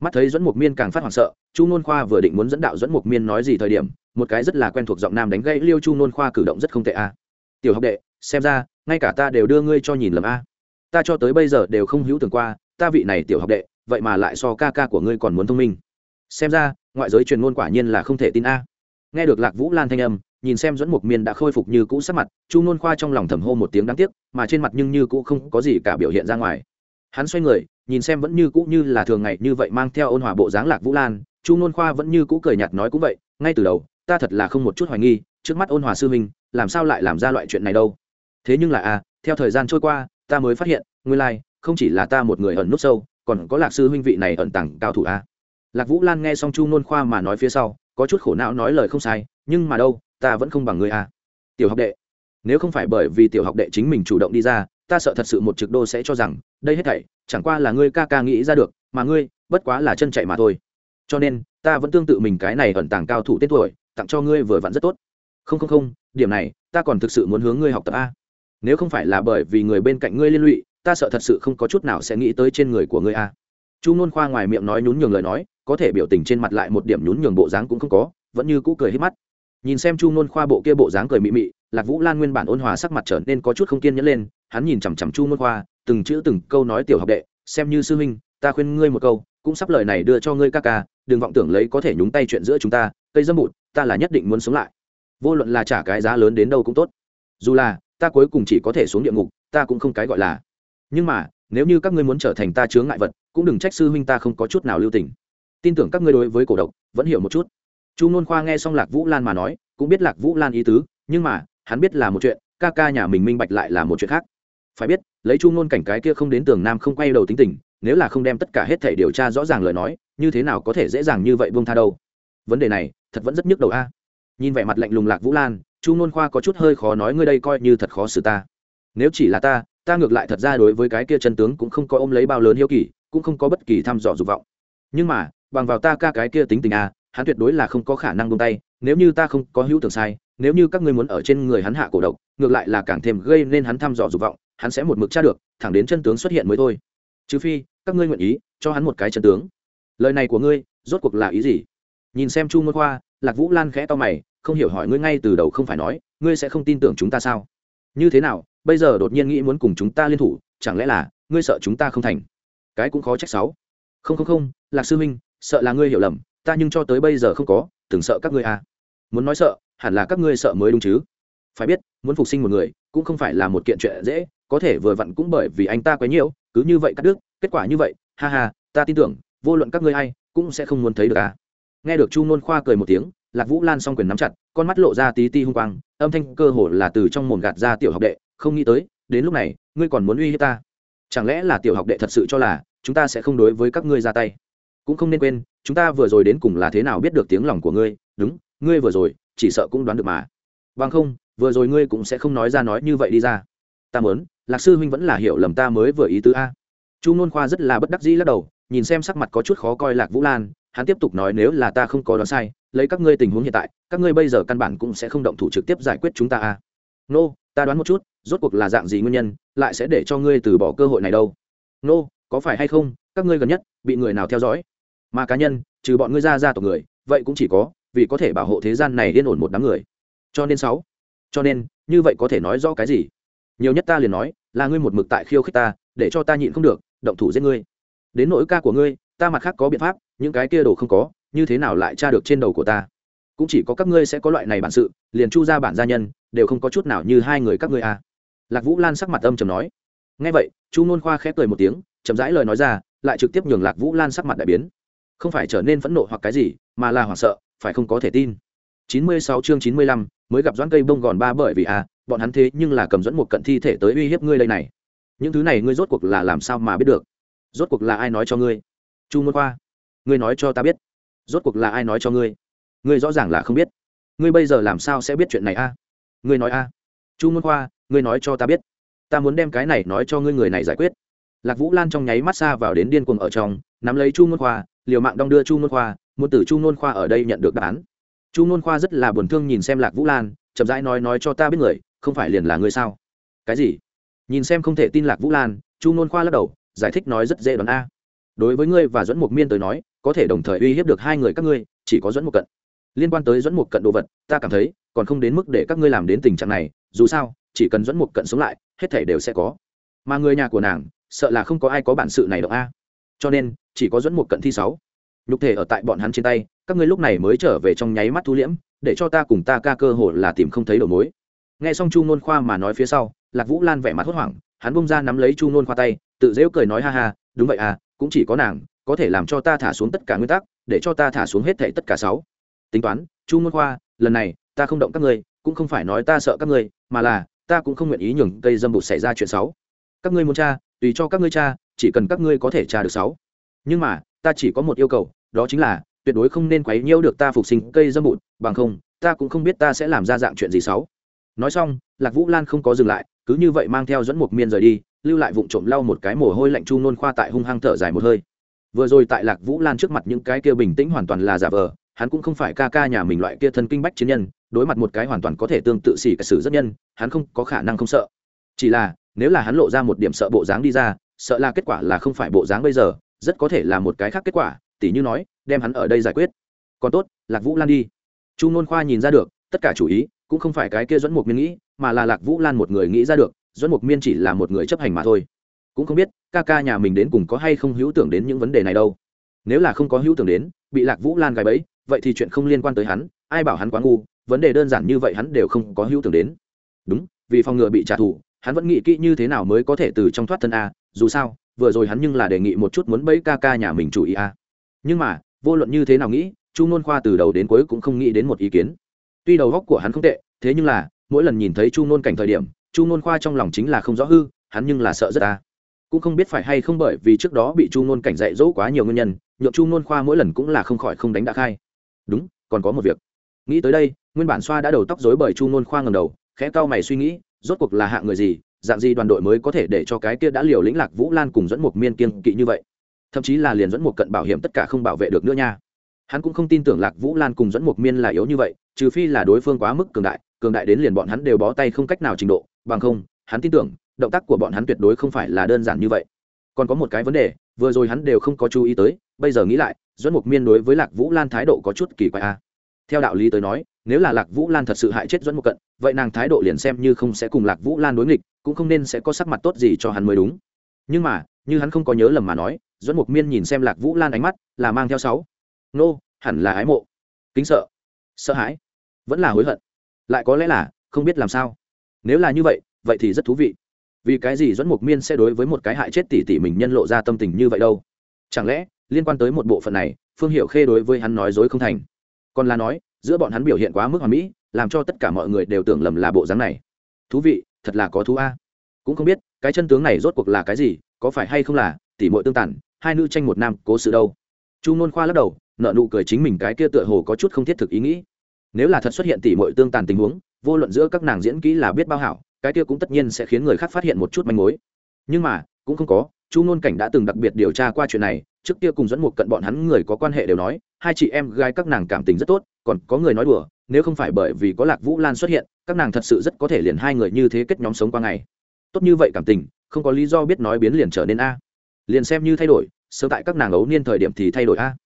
Mắt thấy dẫn mục miên càng phát hoảng sợ, chu nôn khoa vừa định muốn dẫn đạo dẫn mục miên nói gì thời điểm, một cái rất là quen thuộc giọng nam đánh gãy liêu chu nôn khoa cử động rất không tệ à. Tiểu học đệ, xem ra, ngay cả ta đều đưa ngươi cho nhìn lầm a à. ta cho tới bây giờ đều không hữu tưởng qua, ta vị này tiểu học đệ, vậy mà lại so ca ca của ngươi còn muốn thông minh. Xem ra, ngoại giới truyền ngôn quả nhiên là không thể tin a nghe được lạc vũ lan thanh âm, nhìn xem dẫn mục miên đã khôi phục như cũ sắc mặt, chu nôn khoa trong lòng thầm hô một tiếng đáng tiếc, mà trên mặt nhưng như cũ không có gì cả biểu hiện ra ngoài hắn xoay người nhìn xem vẫn như cũ như là thường ngày như vậy mang theo ôn hòa bộ dáng lạc vũ lan chu nôn khoa vẫn như cũ cười nhạt nói cũng vậy ngay từ đầu ta thật là không một chút hoài nghi trước mắt ôn hòa sư minh làm sao lại làm ra loại chuyện này đâu. Thế nhưng là a theo thời gian trôi qua ta mới phát hiện nguyên lai、like, không chỉ là ta một người ẩn nút sâu còn có lạc sư huynh vị này ẩn tàng cao thủ a lạc vũ lan nghe xong chu nôn khoa mà nói phía sau có chút khổ não nói lời không sai nhưng mà đâu ta vẫn không bằng người a tiểu học đệ nếu không phải bởi vì tiểu học đệ chính mình chủ động đi ra ta sợ thật sự một trực đô sẽ cho rằng đây hết thảy, chẳng qua là ngươi ca ca nghĩ ra được, mà ngươi, bất quá là chân chạy mà thôi. Cho nên, ta vẫn tương tự mình cái này ẩn tàng cao thủ tên tuổi, tặng cho ngươi vừa vặn rất tốt. Không không không, điểm này, ta còn thực sự muốn hướng ngươi học tập a. Nếu không phải là bởi vì người bên cạnh ngươi liên lụy, ta sợ thật sự không có chút nào sẽ nghĩ tới trên người của ngươi a. Chu n khoa ngoài miệng nói nhún nhường lời nói, có thể biểu tình trên mặt lại một điểm nhún nhường bộ dáng cũng không có, vẫn như cũ cười hết mắt. Nhìn xem chu n khoa bộ kia bộ dáng cười mị mị, lạc vũ lan nguyên bản ôn hòa sắc mặt trở nên có chút không kiên nhẫn lên, hắn nhìn chằm chằm chu n khoa từng chữ từng câu nói tiểu học đệ, xem như sư huynh, ta khuyên ngươi một câu, cũng sắp lời này đưa cho ngươi ca ca, đừng vọng tưởng lấy có thể nhúng tay chuyện giữa chúng ta, cây dâm bụt, ta là nhất định muốn sống lại. Vô luận là trả cái giá lớn đến đâu cũng tốt. Dù là, ta cuối cùng chỉ có thể xuống địa ngục, ta cũng không cái gọi là. Nhưng mà, nếu như các ngươi muốn trở thành ta chướng ngại vật, cũng đừng trách sư huynh ta không có chút nào lưu tình. Tin tưởng các ngươi đối với cổ độc, vẫn hiểu một chút. Chu nôn khoa nghe xong lạc vũ lan mà nói, cũng biết lạc vũ lan ý tứ, nhưng mà, hắn biết là một chuyện, ca ca nhà mình minh bạch lại là một chuyện khác phải biết, lấy chu nôn cảnh cái kia không đến tường nam không quay đầu tính tình, nếu là không đem tất cả hết thể điều tra rõ ràng lời nói, như thế nào có thể dễ dàng như vậy buông tha đâu? Vấn đề này, thật vẫn rất nhức đầu a. Nhìn vẻ mặt lạnh lùng lạc vũ lan, chu nôn khoa có chút hơi khó nói ngươi đây coi như thật khó xử ta. Nếu chỉ là ta ta ngược lại thật ra đối với cái kia chân tướng cũng không có ôm lấy bao lớn hiếu kỳ, cũng không có bất kỳ thăm dò dục vọng. Nhưng mà, bằng vào ta ca cái kia tính tình a, hắn tuyệt đối là không có khả năng buông tay, nếu như ta không có hữu tưởng sai, nếu như các ngươi muốn ở trên người hắn hạ cổ độc, ngược lại là càng thêm gây nên hắn thăm dò dục vọng hắn sẽ một mực tra được, thẳng đến chân tướng xuất hiện mới thôi. Trừ phi, các ngươi nguyện ý cho hắn một cái chân tướng. Lời này của ngươi, rốt cuộc là ý gì? Nhìn xem chu môn khoa, lạc vũ lan khẽ to mày, không hiểu hỏi ngươi ngay từ đầu không phải nói, ngươi sẽ không tin tưởng chúng ta sao? Như thế nào, bây giờ đột nhiên nghĩ muốn cùng chúng ta liên thủ, chẳng lẽ là ngươi sợ chúng ta không thành? Cái cũng khó trách sáu. Không không không, lạc sư minh, sợ là ngươi hiểu lầm, ta nhưng cho tới bây giờ không có, từng sợ các ngươi à. Muốn nói sợ, hẳn là các ngươi sợ mới đúng chứ. Phải biết, muốn phục sinh một người, cũng không phải là một kiện chuyện dễ có thể vừa vặn cũng bởi vì anh ta quá nhiều, cứ như vậy cắt đứt, kết quả như vậy, ha ha, ta tin tưởng, vô luận các ngươi hay cũng sẽ không muốn thấy được à. Nghe được chu nôn khoa cười một tiếng, lạc vũ lan s o n g quyền nắm chặt, con mắt lộ ra tí ti hung quang, âm thanh cơ hồ là từ trong mồm gạt ra tiểu học đệ, không nghĩ tới, đến lúc này, ngươi còn muốn uy hiếp ta. Chẳng lẽ là tiểu học đệ thật sự cho là, chúng ta sẽ không đối với các ngươi ra tay? Cũng không nên quên, chúng ta vừa rồi đến cùng là thế nào biết được tiếng lòng của ngươi, đúng, ngươi vừa rồi, chỉ sợ cũng đoán được mà. Bằng không, vừa rồi ngươi cũng sẽ không nói ra nói như vậy đi ra ta muốn, lạc sư huynh vẫn là hiểu lầm ta mới vừa ý tứ a. Chu nôn khoa rất là bất đắc dĩ lắc đầu, nhìn xem sắc mặt có chút khó coi lạc vũ lan, hắn tiếp tục nói nếu là ta không có đoán sai, lấy các ngươi tình huống hiện tại, các ngươi bây giờ căn bản cũng sẽ không động thủ trực tiếp giải quyết chúng ta a. Nô, ta đoán một chút, rốt cuộc là dạng gì nguyên nhân, lại sẽ để cho ngươi từ bỏ cơ hội này đâu? Nô, có phải hay không, các ngươi gần nhất, bị người nào theo dõi? Mà cá nhân, trừ bọn ngươi ra ra tộc người, vậy cũng chỉ có, vì có thể bảo hộ thế gian này yên ổn một đám người. Cho nên sáu. Cho nên, như vậy có thể nói rõ cái gì? Nhiều nhất ta liền nói là ngươi một mực tại khiêu khích ta để cho ta nhịn không được động thủ giết ngươi. Đến nỗi ca của ngươi ta mặt khác có biện pháp những cái kia đồ không có như thế nào lại tra được trên đầu của ta? Cũng chỉ có các ngươi sẽ có loại này bản sự liền chu ra bản gia nhân đều không có chút nào như hai người các ngươi à. lạc vũ lan sắc mặt âm trầm nói. Ngay vậy chu nôn khoa khép cười một tiếng chậm rãi lời nói ra lại trực tiếp nhường lạc vũ lan sắc mặt đại biến. Không phải trở nên phẫn nộ hoặc cái gì mà là hoảng sợ phải không có thể tin. 96 chương 95, mới gặp doãn cây bông gòn ba bởi vì à bọn hắn thế nhưng là cầm dẫn một cận thi thể tới uy hiếp ngươi đây này. Những thứ này ngươi rốt cuộc là làm sao mà biết được? Rốt cuộc là ai nói cho ngươi? Chu môn khoa, ngươi nói cho ta biết. Rốt cuộc là ai nói cho ngươi? Ngươi rõ ràng là không biết. Ngươi bây giờ làm sao sẽ biết chuyện này a? Ngươi nói a. Chu môn khoa, ngươi nói cho ta biết. Ta muốn đem cái này nói cho ngươi người này giải quyết. Lạc vũ lan trong nháy mắt xa vào đến điên cuồng ở trong, nắm lấy chu môn khoa, liều mạng đong đưa chu môn khoa, muốn tử chu môn khoa ở đây nhận được đáp án. Chu môn khoa rất là buồn thương nhìn xem lạc vũ lan, chậm rãi nói nói cho ta biết người không phải liền là ngươi sao? Cái gì? Nhìn xem không thể tin lạc vũ lan, chu Nôn khoa lắc đầu, giải thích nói rất dễ đoán a. Đối với ngươi và dẫn mục miên tới nói, có thể đồng thời uy hiếp được hai người các ngươi, chỉ có dẫn mục cận. Liên quan tới dẫn mục cận đồ vật, ta cảm thấy, còn không đến mức để các ngươi làm đến tình trạng này, dù sao, chỉ cần dẫn mục cận sống lại, hết thể đều sẽ có. Mà người nhà của nàng, sợ là không có ai có bản sự này động a. Cho nên, chỉ có dẫn mục cận thi sáu. Nhục thể ở tại bọn hắn trên tay, các ngươi lúc này mới trở về trong nháy mắt thu liễm, để cho ta cùng ta ca cơ hội là tìm không thấy đầu mối nghe xong chu nôn khoa mà nói phía sau, lạc vũ lan vẻ mặt hốt hoảng, hắn bông ra nắm lấy chu nôn khoa tay, tự dễu cười nói ha ha, đúng vậy à cũng chỉ có nàng, có thể làm cho ta thả xuống tất cả nguyên tắc, để cho ta thả xuống hết thảy tất cả sáu. Tính toán, chu Nôn khoa, lần này, ta không động các ngươi, cũng không phải nói ta sợ các ngươi, mà là, ta cũng không nguyện ý nhường cây dâm bụt xảy ra chuyện xấu. Các ngươi muốn cha tùy cho các ngươi cha chỉ cần các ngươi có thể tra được sáu. Nhưng mà, ta chỉ có một yêu cầu, đó chính là, tuyệt đối không nên quấy nhiễu được ta phục sinh cây dâm bụt, bằng không, ta cũng không biết ta sẽ làm ra dạng chuyện gì xấu nói xong, lạc vũ lan không có dừng lại, cứ như vậy mang theo dẫn một miên rời đi, lưu lại vụng trộm lau một cái mồ hôi lạnh chu nôn khoa tại hung hăng thở dài một hơi. Vừa rồi tại lạc vũ lan trước mặt những cái kia bình tĩnh hoàn toàn là giả vờ, hắn cũng không phải ca ca nhà mình loại kia thân kinh bách chiến nhân, đối mặt một cái hoàn toàn có thể tương tự xỉ cả sử rất nhân, hắn không có khả năng không sợ. Chỉ là, nếu là hắn lộ ra một điểm sợ bộ dáng đi ra, sợ là kết quả là không phải bộ dáng bây giờ, rất có thể là một cái khác kết quả, tỉ như nói, đem hắn ở đây giải quyết. Còn tốt, lạc vũ lan đi. Chu nôn khoa nhìn ra được, tất cả chủ ý cũng không phải cái kia dẫn một miên nghĩ, mà là lạc vũ lan một người nghĩ ra được dẫn một miên chỉ là một người chấp hành mà thôi. Cũng không biết, ca ca nhà mình đến cùng có hay không hữu tưởng đến những vấn đề này đâu. Nếu là không có hữu tưởng đến, bị lạc vũ lan gài bẫy, vậy thì chuyện không liên quan tới hắn, ai bảo hắn quá ngu, vấn đề đơn giản như vậy hắn đều không có hữu tưởng đến. Đúng, vì phòng ngừa bị trả thù, hắn vẫn nghĩ kỹ như thế nào mới có thể từ trong thoát thân a, dù sao, vừa rồi hắn nhưng là đề nghị một chút muốn bẫy ca ca nhà mình chủ ý a. Nhưng mà, vô luận như thế nào nghĩ, chu nôn khoa từ đầu đến cuối cũng không nghĩ đến một ý kiến tuy đầu góc của hắn không tệ, thế nhưng là, mỗi lần nhìn thấy chu nôn cảnh thời điểm, chu nôn khoa trong lòng chính là không rõ hư, hắn nhưng là sợ rất ta cũng không biết phải hay không bởi vì trước đó bị chu nôn cảnh dạy dỗ quá nhiều nguyên nhân nhộn chu nôn khoa mỗi lần cũng là không khỏi không đánh đã khai. Đúng, còn có một việc. Nghĩ tới đây, nguyên bản xoa đã đầu tóc dối bởi chu nôn khoa ngầm đầu, khẽ cao mày suy nghĩ, rốt cuộc là hạng người gì, dạng gì đoàn đội mới có thể để cho cái kia đã liều lĩnh lạc vũ lan cùng dẫn một miên kiên kỵ như vậy. Thậm chí là liền dẫn một cận bảo hiểm tất cả không bảo vệ được nữa nha. Hắn cũng không tin tưởng lạc vũ lan cùng dẫn một miên là yếu như vậy trừ phi là đối phương quá mức cường đại cường đại đến liền bọn hắn đều bó tay không cách nào trình độ, bằng không, hắn tin tưởng, động tác của bọn hắn tuyệt đối không phải là đơn giản như vậy. Còn có một cái vấn đề, vừa rồi hắn đều không có chú ý tới, bây giờ nghĩ lại dẫn mục miên đối với lạc vũ lan thái độ có chút kỳ quái a. Theo đạo lý tới nói, nếu là lạc vũ lan thật sự hại chết dẫn Mục cận, vậy nàng thái độ liền xem như không sẽ cùng lạc vũ lan đối nghịch, cũng không nên sẽ có sắc mặt tốt gì cho hắn mới đúng. Nhưng mà, như hắn không có nhớ lầm mà nói dẫn mục miên nhìn xem lạc vũ lan ánh mắt là mang theo sáu. Nô, hẳn là ái mộ. Kính sợ. Sợ hãi vẫn là hối hận. Lại có lẽ là, không biết làm sao. Nếu là như vậy vậy thì rất thú vị. Vì cái gì dẫn mục miên sẽ đối với một cái hại chết tỷ tỷ mình nhân lộ ra tâm tình như vậy đâu? Chẳng lẽ, liên quan tới một bộ phận này, phương hiệu khê đối với hắn nói dối không thành? Còn là nói, giữa bọn hắn biểu hiện quá mức hoàn mỹ, làm cho tất cả mọi người đều tưởng lầm là bộ dáng này. Thú vị, thật là có thú a. Cũng không biết, cái chân tướng này rốt cuộc là cái gì, có phải hay không là tỷ muội tương tản hai nữ tranh một nam cố sự đâu? Chu nôn khoa lắc đầu nợ nụ cười chính mình cái kia tựa hồ có chút không thiết thực ý nghĩ nếu là thật xuất hiện tỉ mọi tương tàn tình huống, vô luận giữa các nàng diễn kỹ là biết bao hảo, cái kia cũng tất nhiên sẽ khiến người khác phát hiện một chút manh mối. Nhưng mà, cũng không có, chu nôn cảnh đã từng đặc biệt điều tra qua chuyện này, trước kia cùng dẫn một cận bọn hắn người có quan hệ đều nói, hai chị em gái các nàng cảm tình rất tốt, còn có người nói đùa, nếu không phải bởi vì có lạc vũ lan xuất hiện, các nàng thật sự rất có thể liền hai người như thế kết nhóm sống qua ngày. Tốt như vậy cảm tình, không có lý do biết nói biến liền trở nên a. Liền xem như thay đổi, sớm tại các nàng ấu niên thời điểm thì thay đổi a.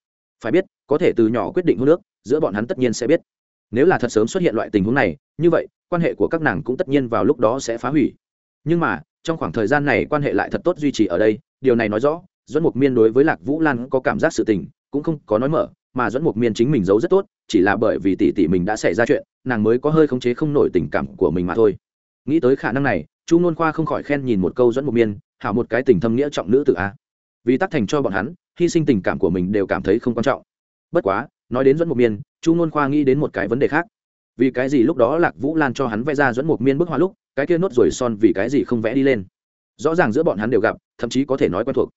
Phải biết, có thể từ nhỏ quyết định hôn nước giữa bọn hắn tất nhiên sẽ biết nếu là thật sớm xuất hiện loại tình huống này, như vậy, quan hệ của các nàng cũng tất nhiên vào lúc đó sẽ phá hủy. Nhưng mà, trong khoảng thời gian này quan hệ lại thật tốt duy trì ở đây, điều này nói rõ dẫn mục miên đối với lạc vũ lan có cảm giác sự tình, cũng không có nói mở, mà dẫn mục miên chính mình giấu rất tốt, chỉ là bởi vì tỷ tỷ mình đã xảy ra chuyện, nàng mới có hơi khống chế không nổi tình cảm của mình mà thôi. Nghĩ tới khả năng này, chu nôn khoa không khỏi khen nhìn một câu dẫn mục miên, hảo một cái tình thâm nghĩa trọng nữ tự a. Vì tác thành cho bọn hắn, hy sinh tình cảm của mình đều cảm thấy không quan trọng. Bất quá nói đến dẫn mục miên chu ngôn khoa nghĩ đến một cái vấn đề khác. Vì cái gì lúc đó lạc vũ lan cho hắn vẽ ra dẫn mục miên bức họa lúc cái kia nốt rồi son vì cái gì không vẽ đi lên? Rõ ràng giữa bọn hắn đều gặp thậm chí có thể nói quen thuộc.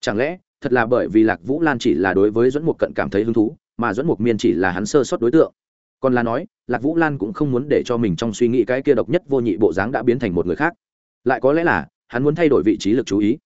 Chẳng lẽ thật là bởi vì lạc vũ lan chỉ là đối với dẫn mục cận cảm thấy hứng thú mà dẫn mục miên chỉ là hắn sơ sót đối tượng? Còn là nói lạc vũ lan cũng không muốn để cho mình trong suy nghĩ cái kia độc nhất vô nhị bộ dáng đã biến thành một người khác. Lại có lẽ là hắn muốn thay đổi vị trí lực chú ý.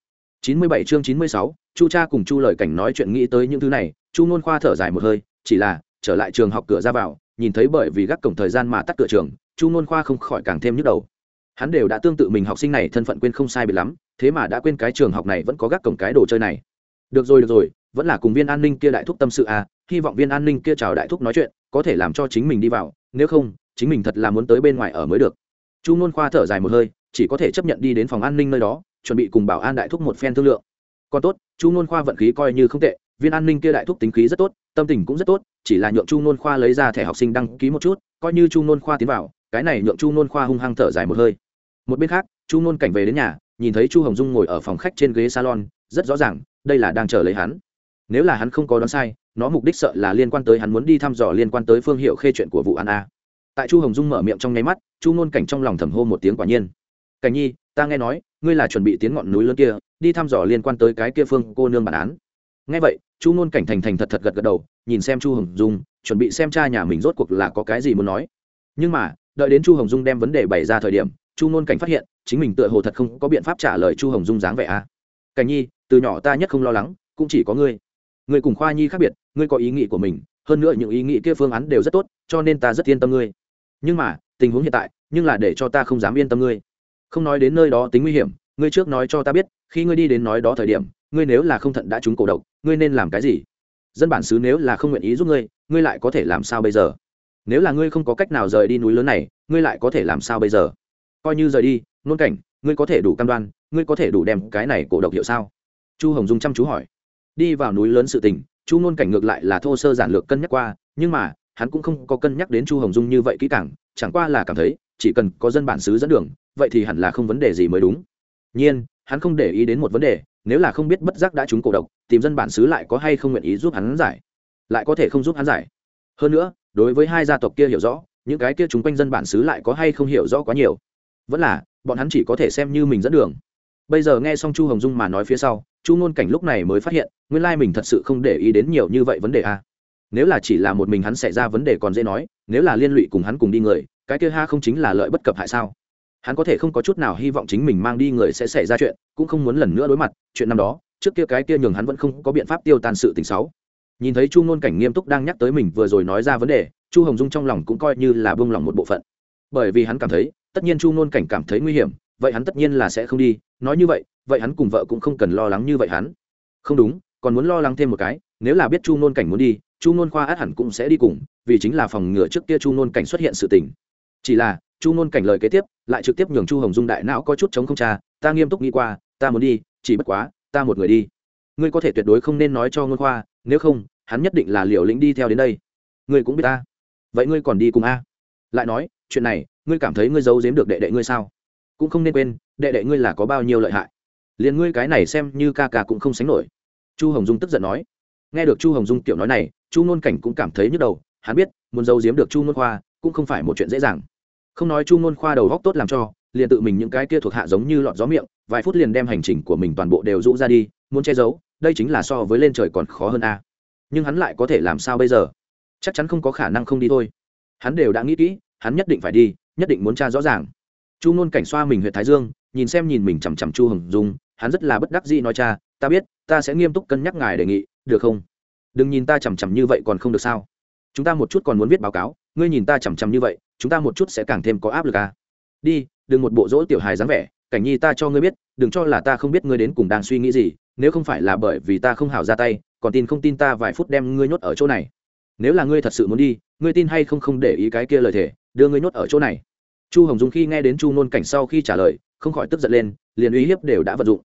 97 chương 96, chu cha cùng chu lời cảnh nói chuyện nghĩ tới những thứ này chu nôn khoa thở dài một hơi chỉ là, trở lại trường học cửa ra vào, nhìn thấy bởi vì gác cổng thời gian mà tắt cửa trường, chu nôn khoa không khỏi càng thêm nhức đầu. Hắn đều đã tương tự mình học sinh này thân phận quên không sai bị lắm, thế mà đã quên cái trường học này vẫn có gác cổng cái đồ chơi này. Được rồi được rồi, vẫn là cùng viên an ninh kia đại thúc tâm sự à hy vọng viên an ninh kia chào đại thúc nói chuyện, có thể làm cho chính mình đi vào, nếu không, chính mình thật là muốn tới bên ngoài ở mới được. Chu nôn khoa thở dài một hơi, chỉ có thể chấp nhận đi đến phòng an ninh nơi đó, chuẩn bị cùng bảo an đại thúc một phen thương lượng. Còn tốt, chu nôn khoa vận khí coi như không tệ viên an ninh kia đại thúc tính khí rất tốt, tâm tình cũng rất tốt, chỉ là nhượng chu nôn khoa lấy ra thẻ học sinh đăng ký một chút, coi như chu nôn khoa tiến vào, cái này nhượng chu nôn khoa hung hăng thở dài một hơi. Một bên khác, chu nôn cảnh về đến nhà, nhìn thấy chu hồng dung ngồi ở phòng khách trên ghế salon, rất rõ ràng, đây là đang chờ lấy hắn. Nếu là hắn không có đoán sai, nó mục đích sợ là liên quan tới hắn muốn đi thăm dò liên quan tới phương hiệu khê chuyện của vụ án a. Tại chu hồng dung mở miệng trong nháy mắt, chu nôn cảnh trong lòng thầm hô một tiếng quả nhiên. Cảnh nhi, ta nghe nói, ngươi là chuẩn bị tiến ngọn núi lớn kia, đi thăm dò liên quan tới cái kia phương cô nương bản án nghe vậy, chu nôn cảnh thành thành thật thật gật gật đầu, nhìn xem chu hồng dung, chuẩn bị xem cha nhà mình rốt cuộc là có cái gì muốn nói. Nhưng mà, đợi đến chu hồng dung đem vấn đề bày ra thời điểm, chu nôn cảnh phát hiện, chính mình tựa hồ thật không có biện pháp trả lời chu hồng dung dáng vẻ a. Cảnh nhi, từ nhỏ ta nhất không lo lắng, cũng chỉ có ngươi. Ngươi cùng khoa nhi khác biệt, ngươi có ý nghĩ của mình, hơn nữa những ý nghĩ kia phương án đều rất tốt, cho nên ta rất yên tâm ngươi. Nhưng mà, tình huống hiện tại, nhưng là để cho ta không dám yên tâm ngươi. Không nói đến nơi đó tính nguy hiểm, ngươi trước nói cho ta biết, khi ngươi đi đến nói đó thời điểm ngươi nếu là không thận đã trúng cổ độc, ngươi nên làm cái gì? Dân bản xứ nếu là không nguyện ý giúp ngươi ngươi lại có thể làm sao bây giờ? Nếu là ngươi không có cách nào rời đi núi lớn này, ngươi lại có thể làm sao bây giờ? Coi như rời đi, nôn cảnh, ngươi có thể đủ cam đoan, ngươi có thể đủ đem cái này cổ độc hiệu sao? Chu hồng dung chăm chú hỏi. Đi vào núi lớn sự tình, chu nôn cảnh ngược lại là thô sơ giản lược cân nhắc qua, nhưng mà, hắn cũng không có cân nhắc đến chu hồng dung như vậy kỹ càng, chẳng qua là cảm thấy, chỉ cần có dân bản xứ dẫn đường, vậy thì hẳn là không vấn đề gì mới đúng. Nhiên, hắn không để ý đến một vấn đề nếu là không biết bất giác đã trúng cổ độc, tìm dân bản xứ lại có hay không nguyện ý giúp hắn giải? Lại có thể không giúp hắn giải. Hơn nữa, đối với hai gia tộc kia hiểu rõ, những cái kia chúng quanh dân bản xứ lại có hay không hiểu rõ quá nhiều. Vẫn là, bọn hắn chỉ có thể xem như mình dẫn đường. Bây giờ nghe xong chu hồng dung mà nói phía sau, chu ngôn cảnh lúc này mới phát hiện, nguyên lai mình thật sự không để ý đến nhiều như vậy vấn đề a nếu là chỉ là một mình hắn xảy ra vấn đề còn dễ nói, nếu là liên lụy cùng hắn cùng đi người, cái kia ha không chính là lợi bất cập hại sao? Hắn có thể không có chút nào hy vọng chính mình mang đi người sẽ xảy ra chuyện, cũng không muốn lần nữa đối mặt, chuyện năm đó, trước kia cái kia nhường hắn vẫn không có biện pháp tiêu tan sự tình xấu. Nhìn thấy chu ngôn cảnh nghiêm túc đang nhắc tới mình vừa rồi nói ra vấn đề, chu hồng dung trong lòng cũng coi như là bông lòng một bộ phận. Bởi vì hắn cảm thấy, tất nhiên chu ngôn cảnh cảm thấy nguy hiểm, vậy hắn tất nhiên là sẽ không đi, nói như vậy vậy hắn cùng vợ cũng không cần lo lắng như vậy hắn. Không đúng, còn muốn lo lắng thêm một cái, nếu là biết chu ngôn cảnh muốn đi, chu ngôn khoa át hẳn cũng sẽ đi cùng, vì chính là phòng ngừa trước kia chu ngôn cảnh xuất hiện sự tình. Chỉ là chu ngôn cảnh lời kế tiếp, lại trực tiếp nhường chu hồng dung đại não có chút chống không cha, ta nghiêm túc nghĩ qua, ta muốn đi, chỉ bất quá, ta một người đi. Ngươi có thể tuyệt đối không nên nói cho ngôn khoa, nếu không, hắn nhất định là liều lĩnh đi theo đến đây. Ngươi cũng biết ta. Vậy ngươi còn đi cùng a. Lại nói, chuyện này, ngươi cảm thấy ngươi giấu giếm được đệ đệ ngươi sao? Cũng không nên quên, đệ đệ ngươi là có bao nhiêu lợi hại. Liền ngươi cái này xem như ca ca cũng không sánh nổi. Chu hồng dung tức giận nói. Nghe được chu hồng dung kiểu nói này, chu nôn cảnh cũng cảm thấy nhức đầu. Hắn biết, muốn giấu giếm được chu nôn khoa, cũng không phải một chuyện dễ dàng không nói chu nôn khoa đầu góc tốt làm cho, liền tự mình những cái kia thuộc hạ giống như lọt gió miệng, vài phút liền đem hành trình của mình toàn bộ đều rũ ra đi, muốn che giấu, đây chính là so với lên trời còn khó hơn a. Nhưng hắn lại có thể làm sao bây giờ? Chắc chắn không có khả năng không đi thôi. Hắn đều đã nghĩ kỹ, hắn nhất định phải đi, nhất định muốn tra rõ ràng. Chu nôn cảnh xoa mình huyện thái dương, nhìn xem nhìn mình chằm chằm chu hồng dung, hắn rất là bất đắc dĩ nói cha, ta biết, ta sẽ nghiêm túc cân nhắc ngài đề nghị, được không? Đừng nhìn ta chằm chằm như vậy còn không được sao? Chúng ta một chút còn muốn viết báo cáo ngươi nhìn ta chằm chằm như vậy, chúng ta một chút sẽ càng thêm có áp lực à. đi, đừng một bộ dỗ tiểu hài dáng vẻ, cảnh nhi ta cho ngươi biết, đừng cho là ta không biết ngươi đến cùng đang suy nghĩ gì, nếu không phải là bởi vì ta không hảo ra tay, còn tin không tin ta vài phút đem ngươi nhốt ở chỗ này. Nếu là ngươi thật sự muốn đi, ngươi tin hay không không để ý cái kia lời thể đưa ngươi nhốt ở chỗ này. Chu hồng dung khi nghe đến chu nôn cảnh sau khi trả lời, không khỏi tức giận lên, liền uy hiếp đều đã vận dụng.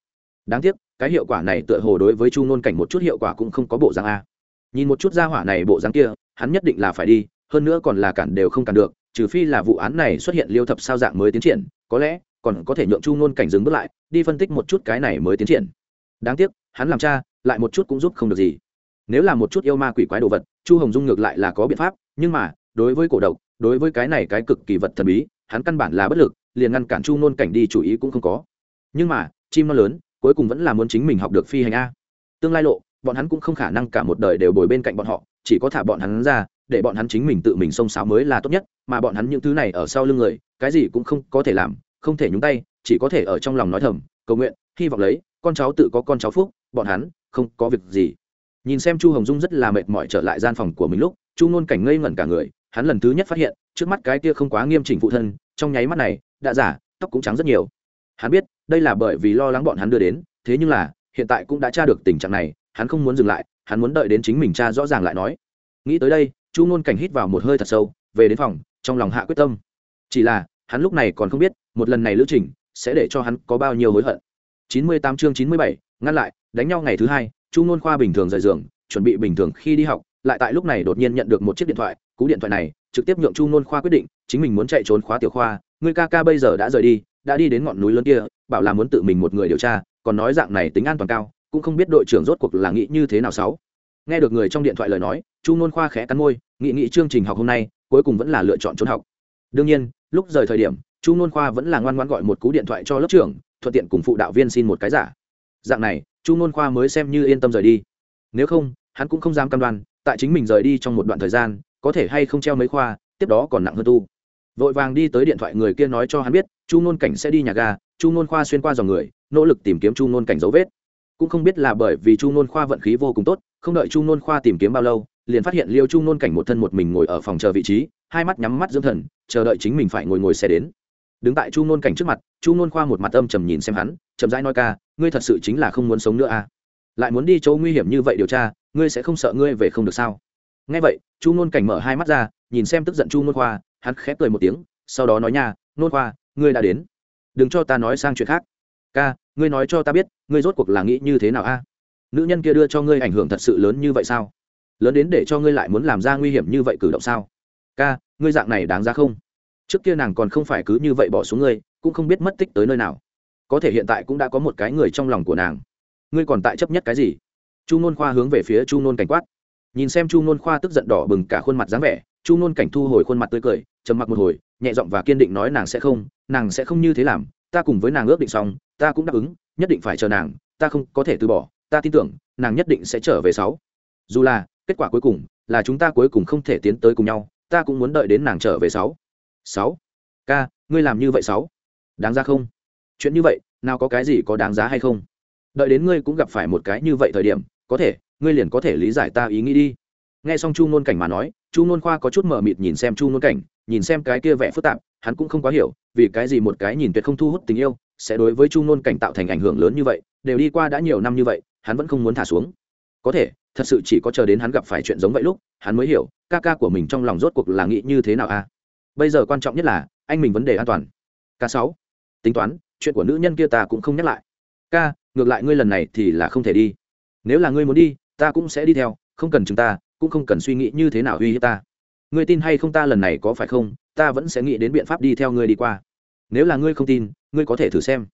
Đáng tiếc, cái hiệu quả này tựa hồ đối với chu nôn cảnh một chút hiệu quả cũng không có bộ dáng a. Nhìn một chút gia hỏa này bộ dáng kia, hắn nhất định là phải đi hơn nữa còn là cản đều không cản được, trừ phi là vụ án này xuất hiện liêu thập sao dạng mới tiến triển, có lẽ còn có thể nhượng chu ngôn cảnh dừng bước lại, đi phân tích một chút cái này mới tiến triển. Đáng tiếc, hắn làm cha, lại một chút cũng giúp không được gì. Nếu là một chút yêu ma quỷ quái đồ vật, chu hồng dung ngược lại là có biện pháp, nhưng mà, đối với cổ độc, đối với cái này cái cực kỳ vật thần bí, hắn căn bản là bất lực, liền ngăn cản chu ngôn cảnh đi chủ ý cũng không có. Nhưng mà, chim nó lớn, cuối cùng vẫn là muốn chính mình học được phi hành a. Tương lai lộ, bọn hắn cũng không khả năng cả một đời đều bồi bên cạnh bọn họ, chỉ có thả bọn hắn ra để bọn hắn chính mình tự mình xông xáo mới là tốt nhất, mà bọn hắn những thứ này ở sau lưng người, cái gì cũng không có thể làm, không thể nhúng tay, chỉ có thể ở trong lòng nói thầm, cầu nguyện, hy vọng lấy, con cháu tự có con cháu phúc, bọn hắn, không có việc gì. Nhìn xem chu hồng dung rất là mệt mỏi trở lại gian phòng của mình lúc, chu ngôn cảnh ngây ngẩn cả người, hắn lần thứ nhất phát hiện, trước mắt cái kia không quá nghiêm chỉnh phụ thân, trong nháy mắt này, đã giả, tóc cũng trắng rất nhiều. Hắn biết, đây là bởi vì lo lắng bọn hắn đưa đến, thế nhưng là, hiện tại cũng đã tra được tình trạng này, hắn không muốn dừng lại, hắn muốn đợi đến chính mình cha rõ ràng lại nói. Nghĩ tới đây chu ngôn cảnh hít vào một hơi thật sâu về đến phòng trong lòng hạ quyết tâm. Chỉ là hắn lúc này còn không biết một lần này lữ trình sẽ để cho hắn có bao nhiêu hối hận. 98 chương 97, ngăn lại đánh nhau ngày thứ hai chu ngôn khoa bình thường rời giường chuẩn bị bình thường khi đi học lại tại lúc này đột nhiên nhận được một chiếc điện thoại cú điện thoại này trực tiếp nhượng chu ngôn khoa quyết định chính mình muốn chạy trốn khóa tiểu khoa người ca ca bây giờ đã rời đi đã đi đến ngọn núi lớn kia bảo là muốn tự mình một người điều tra còn nói dạng này tính an toàn cao cũng không biết đội trưởng rốt cuộc là nghĩ như thế nào sáu. Nghe được người trong điện thoại lời nói chu nôn khoa khẽ cắn môi nghị nghị chương trình học hôm nay, cuối cùng vẫn là lựa chọn trốn học. Đương nhiên, lúc rời thời điểm, chu nôn khoa vẫn là ngoan ngoan gọi một cú điện thoại cho lớp trưởng, thuận tiện cùng phụ đạo viên xin một cái giả. Dạng này, chu nôn khoa mới xem như yên tâm rời đi. Nếu không, hắn cũng không dám cam đoan, tại chính mình rời đi trong một đoạn thời gian, có thể hay không treo mấy khoa, tiếp đó còn nặng hơn tu. Vội vàng đi tới điện thoại người kia nói cho hắn biết, chu nôn cảnh sẽ đi nhà ga, chu nôn khoa xuyên qua dòng người, nỗ lực tìm kiếm chu nôn cảnh dấu vết. Cũng không biết là bởi vì chu nôn khoa vận khí vô cùng tốt, không đợi chu nôn khoa tìm kiếm bao lâu liền phát hiện liêu chu nôn cảnh một thân một mình ngồi ở phòng chờ vị trí, hai mắt nhắm mắt dưỡng thần, chờ đợi chính mình phải ngồi ngồi xe đến. Đứng tại chu nôn cảnh trước mặt chu nôn khoa một mặt âm trầm nhìn xem hắn, chậm rãi nói ca, ngươi thật sự chính là không muốn sống nữa à? Lại muốn đi chỗ nguy hiểm như vậy điều tra, ngươi sẽ không sợ ngươi về không được sao? Nghe vậy chu nôn cảnh mở hai mắt ra, nhìn xem tức giận chu nôn khoa, hắn khép cười một tiếng, sau đó nói nha, nôn khoa, ngươi đã đến. Đừng cho ta nói sang chuyện khác. Ca, ngươi nói cho ta biết, ngươi rốt cuộc là nghĩ như thế nào a? Nữ nhân kia đưa cho ngươi ảnh hưởng thật sự lớn như vậy sao? Lớn đến để cho ngươi lại muốn làm ra nguy hiểm như vậy cử động sao? Ca, ngươi dạng này đáng ra không? Trước kia nàng còn không phải cứ như vậy bỏ xuống ngươi, cũng không biết mất tích tới nơi nào. Có thể hiện tại cũng đã có một cái người trong lòng của nàng. Ngươi còn tại chấp nhất cái gì? Chu nôn khoa hướng về phía chu nôn cảnh quát. Nhìn xem chu nôn khoa tức giận đỏ bừng cả khuôn mặt dáng vẻ, chu nôn cảnh thu hồi khuôn mặt tươi cười, trầm mặc một hồi, nhẹ giọng và kiên định nói nàng sẽ không, nàng sẽ không như thế làm, ta cùng với nàng ước định xong, ta cũng đáp ứng, nhất định phải chờ nàng, ta không có thể từ bỏ, ta tin tưởng, nàng nhất định sẽ trở về sáu. Dù là kết quả cuối cùng là chúng ta cuối cùng không thể tiến tới cùng nhau, ta cũng muốn đợi đến nàng trở về sáu. Sáu. Ca, ngươi làm như vậy sáu. Đáng ra không? Chuyện như vậy, nào có cái gì có đáng giá hay không? Đợi đến ngươi cũng gặp phải một cái như vậy thời điểm, có thể, ngươi liền có thể lý giải ta ý nghĩ đi. Nghe xong chu ngôn cảnh mà nói, chu ngôn khoa có chút mờ mịt nhìn xem chu ngôn cảnh, nhìn xem cái kia vẻ phức tạp, hắn cũng không quá hiểu, vì cái gì một cái nhìn tuyệt không thu hút tình yêu, sẽ đối với chu ngôn cảnh tạo thành ảnh hưởng lớn như vậy, đều đi qua đã nhiều năm như vậy, hắn vẫn không muốn thả xuống. Có thể thật sự chỉ có chờ đến hắn gặp phải chuyện giống vậy lúc, hắn mới hiểu, ca ca của mình trong lòng rốt cuộc là nghĩ như thế nào a. Bây giờ quan trọng nhất là, anh mình vấn đề an toàn. K sáu, tính toán, chuyện của nữ nhân kia ta cũng không nhắc lại. Ca, ngược lại ngươi lần này thì là không thể đi. Nếu là ngươi muốn đi, ta cũng sẽ đi theo, không cần chúng ta, cũng không cần suy nghĩ như thế nào uy hiếp ta. Ngươi tin hay không ta lần này có phải không, ta vẫn sẽ nghĩ đến biện pháp đi theo ngươi đi qua. Nếu là ngươi không tin, ngươi có thể thử xem.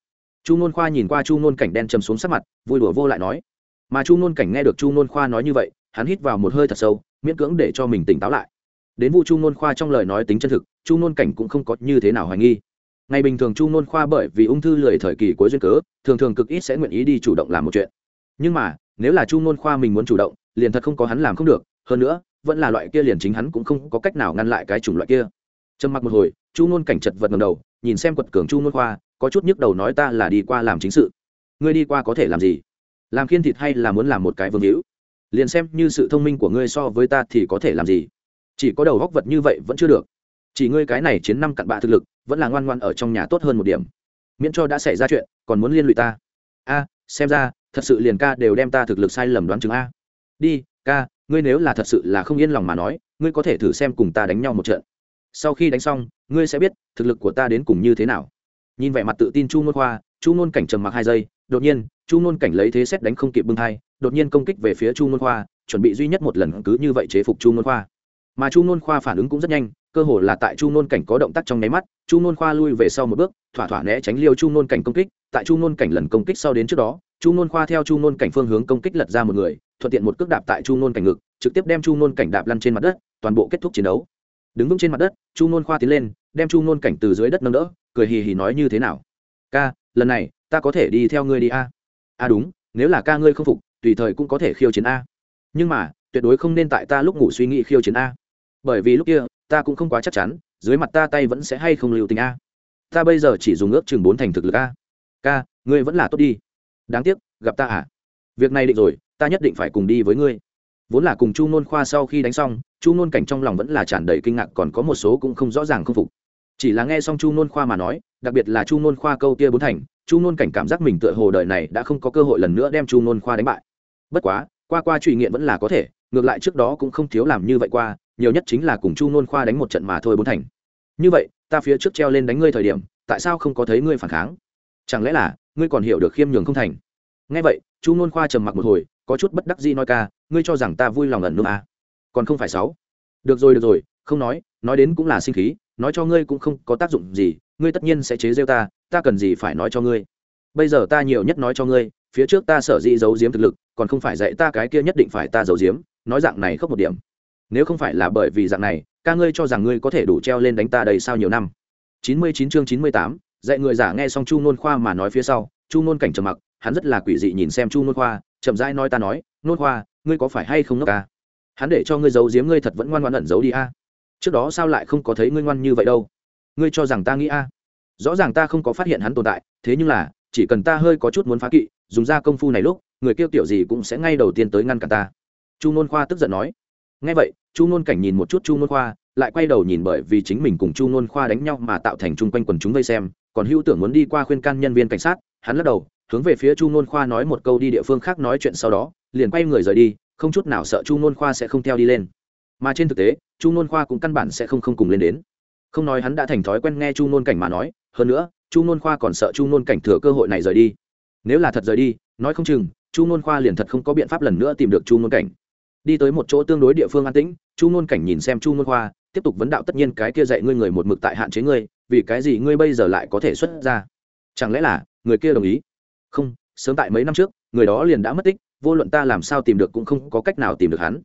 Chu n khoa nhìn qua chu n cảnh đen chầm xuống sắc mặt, vui đùa vô lại nói mà chu ngôn cảnh nghe được chu ngôn khoa nói như vậy, hắn hít vào một hơi thật sâu, miễn cưỡng để cho mình tỉnh táo lại. Đến vụ chu ngôn khoa trong lời nói tính chân thực, chu ngôn cảnh cũng không có như thế nào hoài nghi. Ngày bình thường chu ngôn khoa bởi vì ung thư lười thời kỳ cuối duyên cớ, thường thường cực ít sẽ nguyện ý đi chủ động làm một chuyện. Nhưng mà, nếu là chu ngôn khoa mình muốn chủ động, liền thật không có hắn làm không được, hơn nữa, vẫn là loại kia liền chính hắn cũng không có cách nào ngăn lại cái chủng loại kia. Trầm mặc một hồi, chu ngôn cảnh chật vật ngầm đầu, nhìn xem quật cường chu ngôn khoa, có chút nhức đầu nói ta là đi qua làm chính sự. Ngươi đi qua có thể làm gì? Làm khiên thịt hay là muốn làm một cái vương hữu? Liền xem như sự thông minh của ngươi so với ta thì có thể làm gì? Chỉ có đầu góc vật như vậy vẫn chưa được. Chỉ ngươi cái này chiến năm cặn bạ thực lực, vẫn là ngoan ngoan ở trong nhà tốt hơn một điểm. Miễn cho đã xảy ra chuyện, còn muốn liên lụy ta. A, xem ra, thật sự liền ca đều đem ta thực lực sai lầm đoán chứng a. Đi, ca, ngươi nếu là thật sự là không yên lòng mà nói, ngươi có thể thử xem cùng ta đánh nhau một trận. Sau khi đánh xong, ngươi sẽ biết thực lực của ta đến cùng như thế nào. Nhìn vẻ mặt tự tin chu ngôn khoa, chu ngôn cảnh trầm mặc hai giây đột nhiên chu nôn cảnh lấy thế xét đánh không kịp bưng thai đột nhiên công kích về phía chu nôn khoa chuẩn bị duy nhất một lần cứ như vậy chế phục chu nôn khoa mà chu nôn khoa phản ứng cũng rất nhanh cơ hồ là tại chu nôn cảnh có động tác trong nháy mắt chu nôn khoa lui về sau một bước thỏa thỏa né tránh liêu chu nôn cảnh công kích tại chu nôn cảnh lần công kích sau đến trước đó chu nôn khoa theo chu nôn cảnh phương hướng công kích lật ra một người thuận tiện một cước đạp tại chu nôn cảnh ngực trực tiếp đem chu nôn cảnh đạp lăn trên mặt đất toàn bộ kết thúc chiến đấu đứng vững trên mặt đất chu nôn khoa tiến lên đem chu nôn cảnh từ dưới đất nâng đỡ cười hì hì nói như thế nào ca lần này ta có thể đi theo ngươi đi a. A à đúng, nếu là ca ngươi không phục, tùy thời cũng có thể khiêu chiến a. Nhưng mà, tuyệt đối không nên tại ta lúc ngủ suy nghĩ khiêu chiến a. Bởi vì lúc kia, ta cũng không quá chắc chắn, dưới mặt ta tay vẫn sẽ hay không lưu tình a. Ta bây giờ chỉ dùng ước chừng bốn thành thực lực a. Ca, ngươi vẫn là tốt đi. Đáng tiếc, gặp ta à? Việc này định rồi, ta nhất định phải cùng đi với ngươi. Vốn là cùng chu nôn khoa sau khi đánh xong, chu nôn cảnh trong lòng vẫn là tràn đầy kinh ngạc, còn có một số cũng không rõ ràng không phục. Chỉ là nghe xong chu nôn khoa mà nói, đặc biệt là chu nôn khoa câu kia bốn thành chu nôn cảnh cảm giác mình tựa hồ đời này đã không có cơ hội lần nữa đem chu nôn khoa đánh bại. Bất quá, qua qua truy nghiện vẫn là có thể, ngược lại trước đó cũng không thiếu làm như vậy qua, nhiều nhất chính là cùng chu nôn khoa đánh một trận mà thôi bốn thành. Như vậy, ta phía trước treo lên đánh ngươi thời điểm, tại sao không có thấy ngươi phản kháng? Chẳng lẽ là, ngươi còn hiểu được khiêm nhường không thành? Nghe vậy, chu nôn khoa trầm mặc một hồi, có chút bất đắc dĩ nói ca, ngươi cho rằng ta vui lòng ẩn núp à. còn không phải sáu. Được rồi được rồi, không nói nói đến cũng là sinh khí, nói cho ngươi cũng không có tác dụng gì, ngươi tất nhiên sẽ chế rêu ta ta cần gì phải nói cho ngươi? Bây giờ ta nhiều nhất nói cho ngươi, phía trước ta sở dĩ giấu giếm thực lực, còn không phải dạy ta cái kia nhất định phải ta giấu giếm, nói dạng này không một điểm. Nếu không phải là bởi vì dạng này, ca ngươi cho rằng ngươi có thể đủ treo lên đánh ta đầy sao nhiều năm. Chín mươi chín chương chín mươi tám, dạy người giả nghe xong chu nôn khoa mà nói phía sau, chu nôn cảnh trầm mặc, hắn rất là quỷ dị nhìn xem chu nôn khoa, chậm rãi nói ta nói, nôn khoa, ngươi có phải hay không ngốc ca hắn để cho ngươi giấu giếm ngươi thật vẫn ngoan ngoan ẩn giấu đi a. Trước đó sao lại không có thấy ngươi ngoan như vậy đâu? Ngươi cho rằng ta nghĩ a? Rõ ràng ta không có phát hiện hắn tồn tại, thế nhưng là, chỉ cần ta hơi có chút muốn phá kỵ, dùng ra công phu này lúc, người kêu kiểu gì cũng sẽ ngay đầu tiên tới ngăn cản ta. Chu nôn khoa tức giận nói. Ngay vậy, chu nôn cảnh nhìn một chút chu nôn khoa, lại quay đầu nhìn bởi vì chính mình cùng chu nôn khoa đánh nhau mà tạo thành chung quanh quần chúng vây xem, còn hữu tưởng muốn đi qua khuyên can nhân viên cảnh sát, hắn lắc đầu, hướng về phía chu nôn khoa nói một câu đi địa phương khác nói chuyện sau đó, liền quay người rời đi, không chút nào sợ chu nôn khoa sẽ không theo đi lên. Mà trên thực tế, chu nôn khoa cũng căn bản sẽ không không cùng lên đến. Không nói hắn đã thành thói quen nghe chu nôn cảnh mà nói hơn nữa, chu nôn khoa còn sợ chu nôn cảnh thừa cơ hội này rời đi. Nếu là thật rời đi, nói không chừng, chu nôn khoa liền thật không có biện pháp lần nữa tìm được chu nôn cảnh. Đi tới một chỗ tương đối địa phương an tĩnh, chu nôn cảnh nhìn xem chu nôn khoa, tiếp tục vấn đạo tất nhiên cái kia dạy ngươi người một mực tại hạn chế ngươi, vì cái gì ngươi bây giờ lại có thể xuất ra? Chẳng lẽ là người kia đồng ý? Không, sớm tại mấy năm trước, người đó liền đã mất tích, vô luận ta làm sao tìm được cũng không có cách nào tìm được hắn.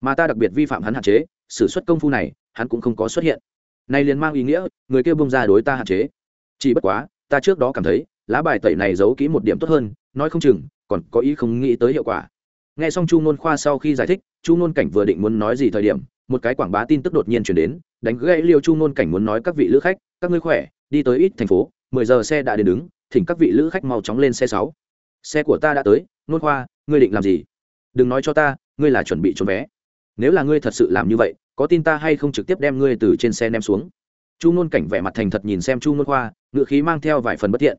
Mà ta đặc biệt vi phạm hắn hạn chế, s ử suất công phu này, hắn cũng không có xuất hiện. Nay liền mang ý nghĩa, người kia bông ra đối ta hạn chế chỉ bất quá, ta trước đó cảm thấy, lá bài tẩy này giấu kỹ một điểm tốt hơn, nói không chừng, còn có ý không nghĩ tới hiệu quả. Nghe xong chu nôn khoa sau khi giải thích, chu nôn cảnh vừa định muốn nói gì thời điểm, một cái quảng bá tin tức đột nhiên chuyển đến, đánh gãy liêu chu nôn cảnh muốn nói các vị lữ khách, các ngươi khỏe, đi tới ít thành phố, mười giờ xe đã đến đứng, thỉnh các vị lữ khách mau chóng lên xe sáu. Xe của ta đã tới, nôn khoa, ngươi định làm gì? Đừng nói cho ta, ngươi là chuẩn bị trốn vé. Nếu là ngươi thật sự làm như vậy, có tin ta hay không trực tiếp đem ngươi từ trên xe ném xuống? Chu nôn cảnh vẻ mặt thành thật nhìn xem chu nôn khoa ngự khí mang theo vài phần bất thiện.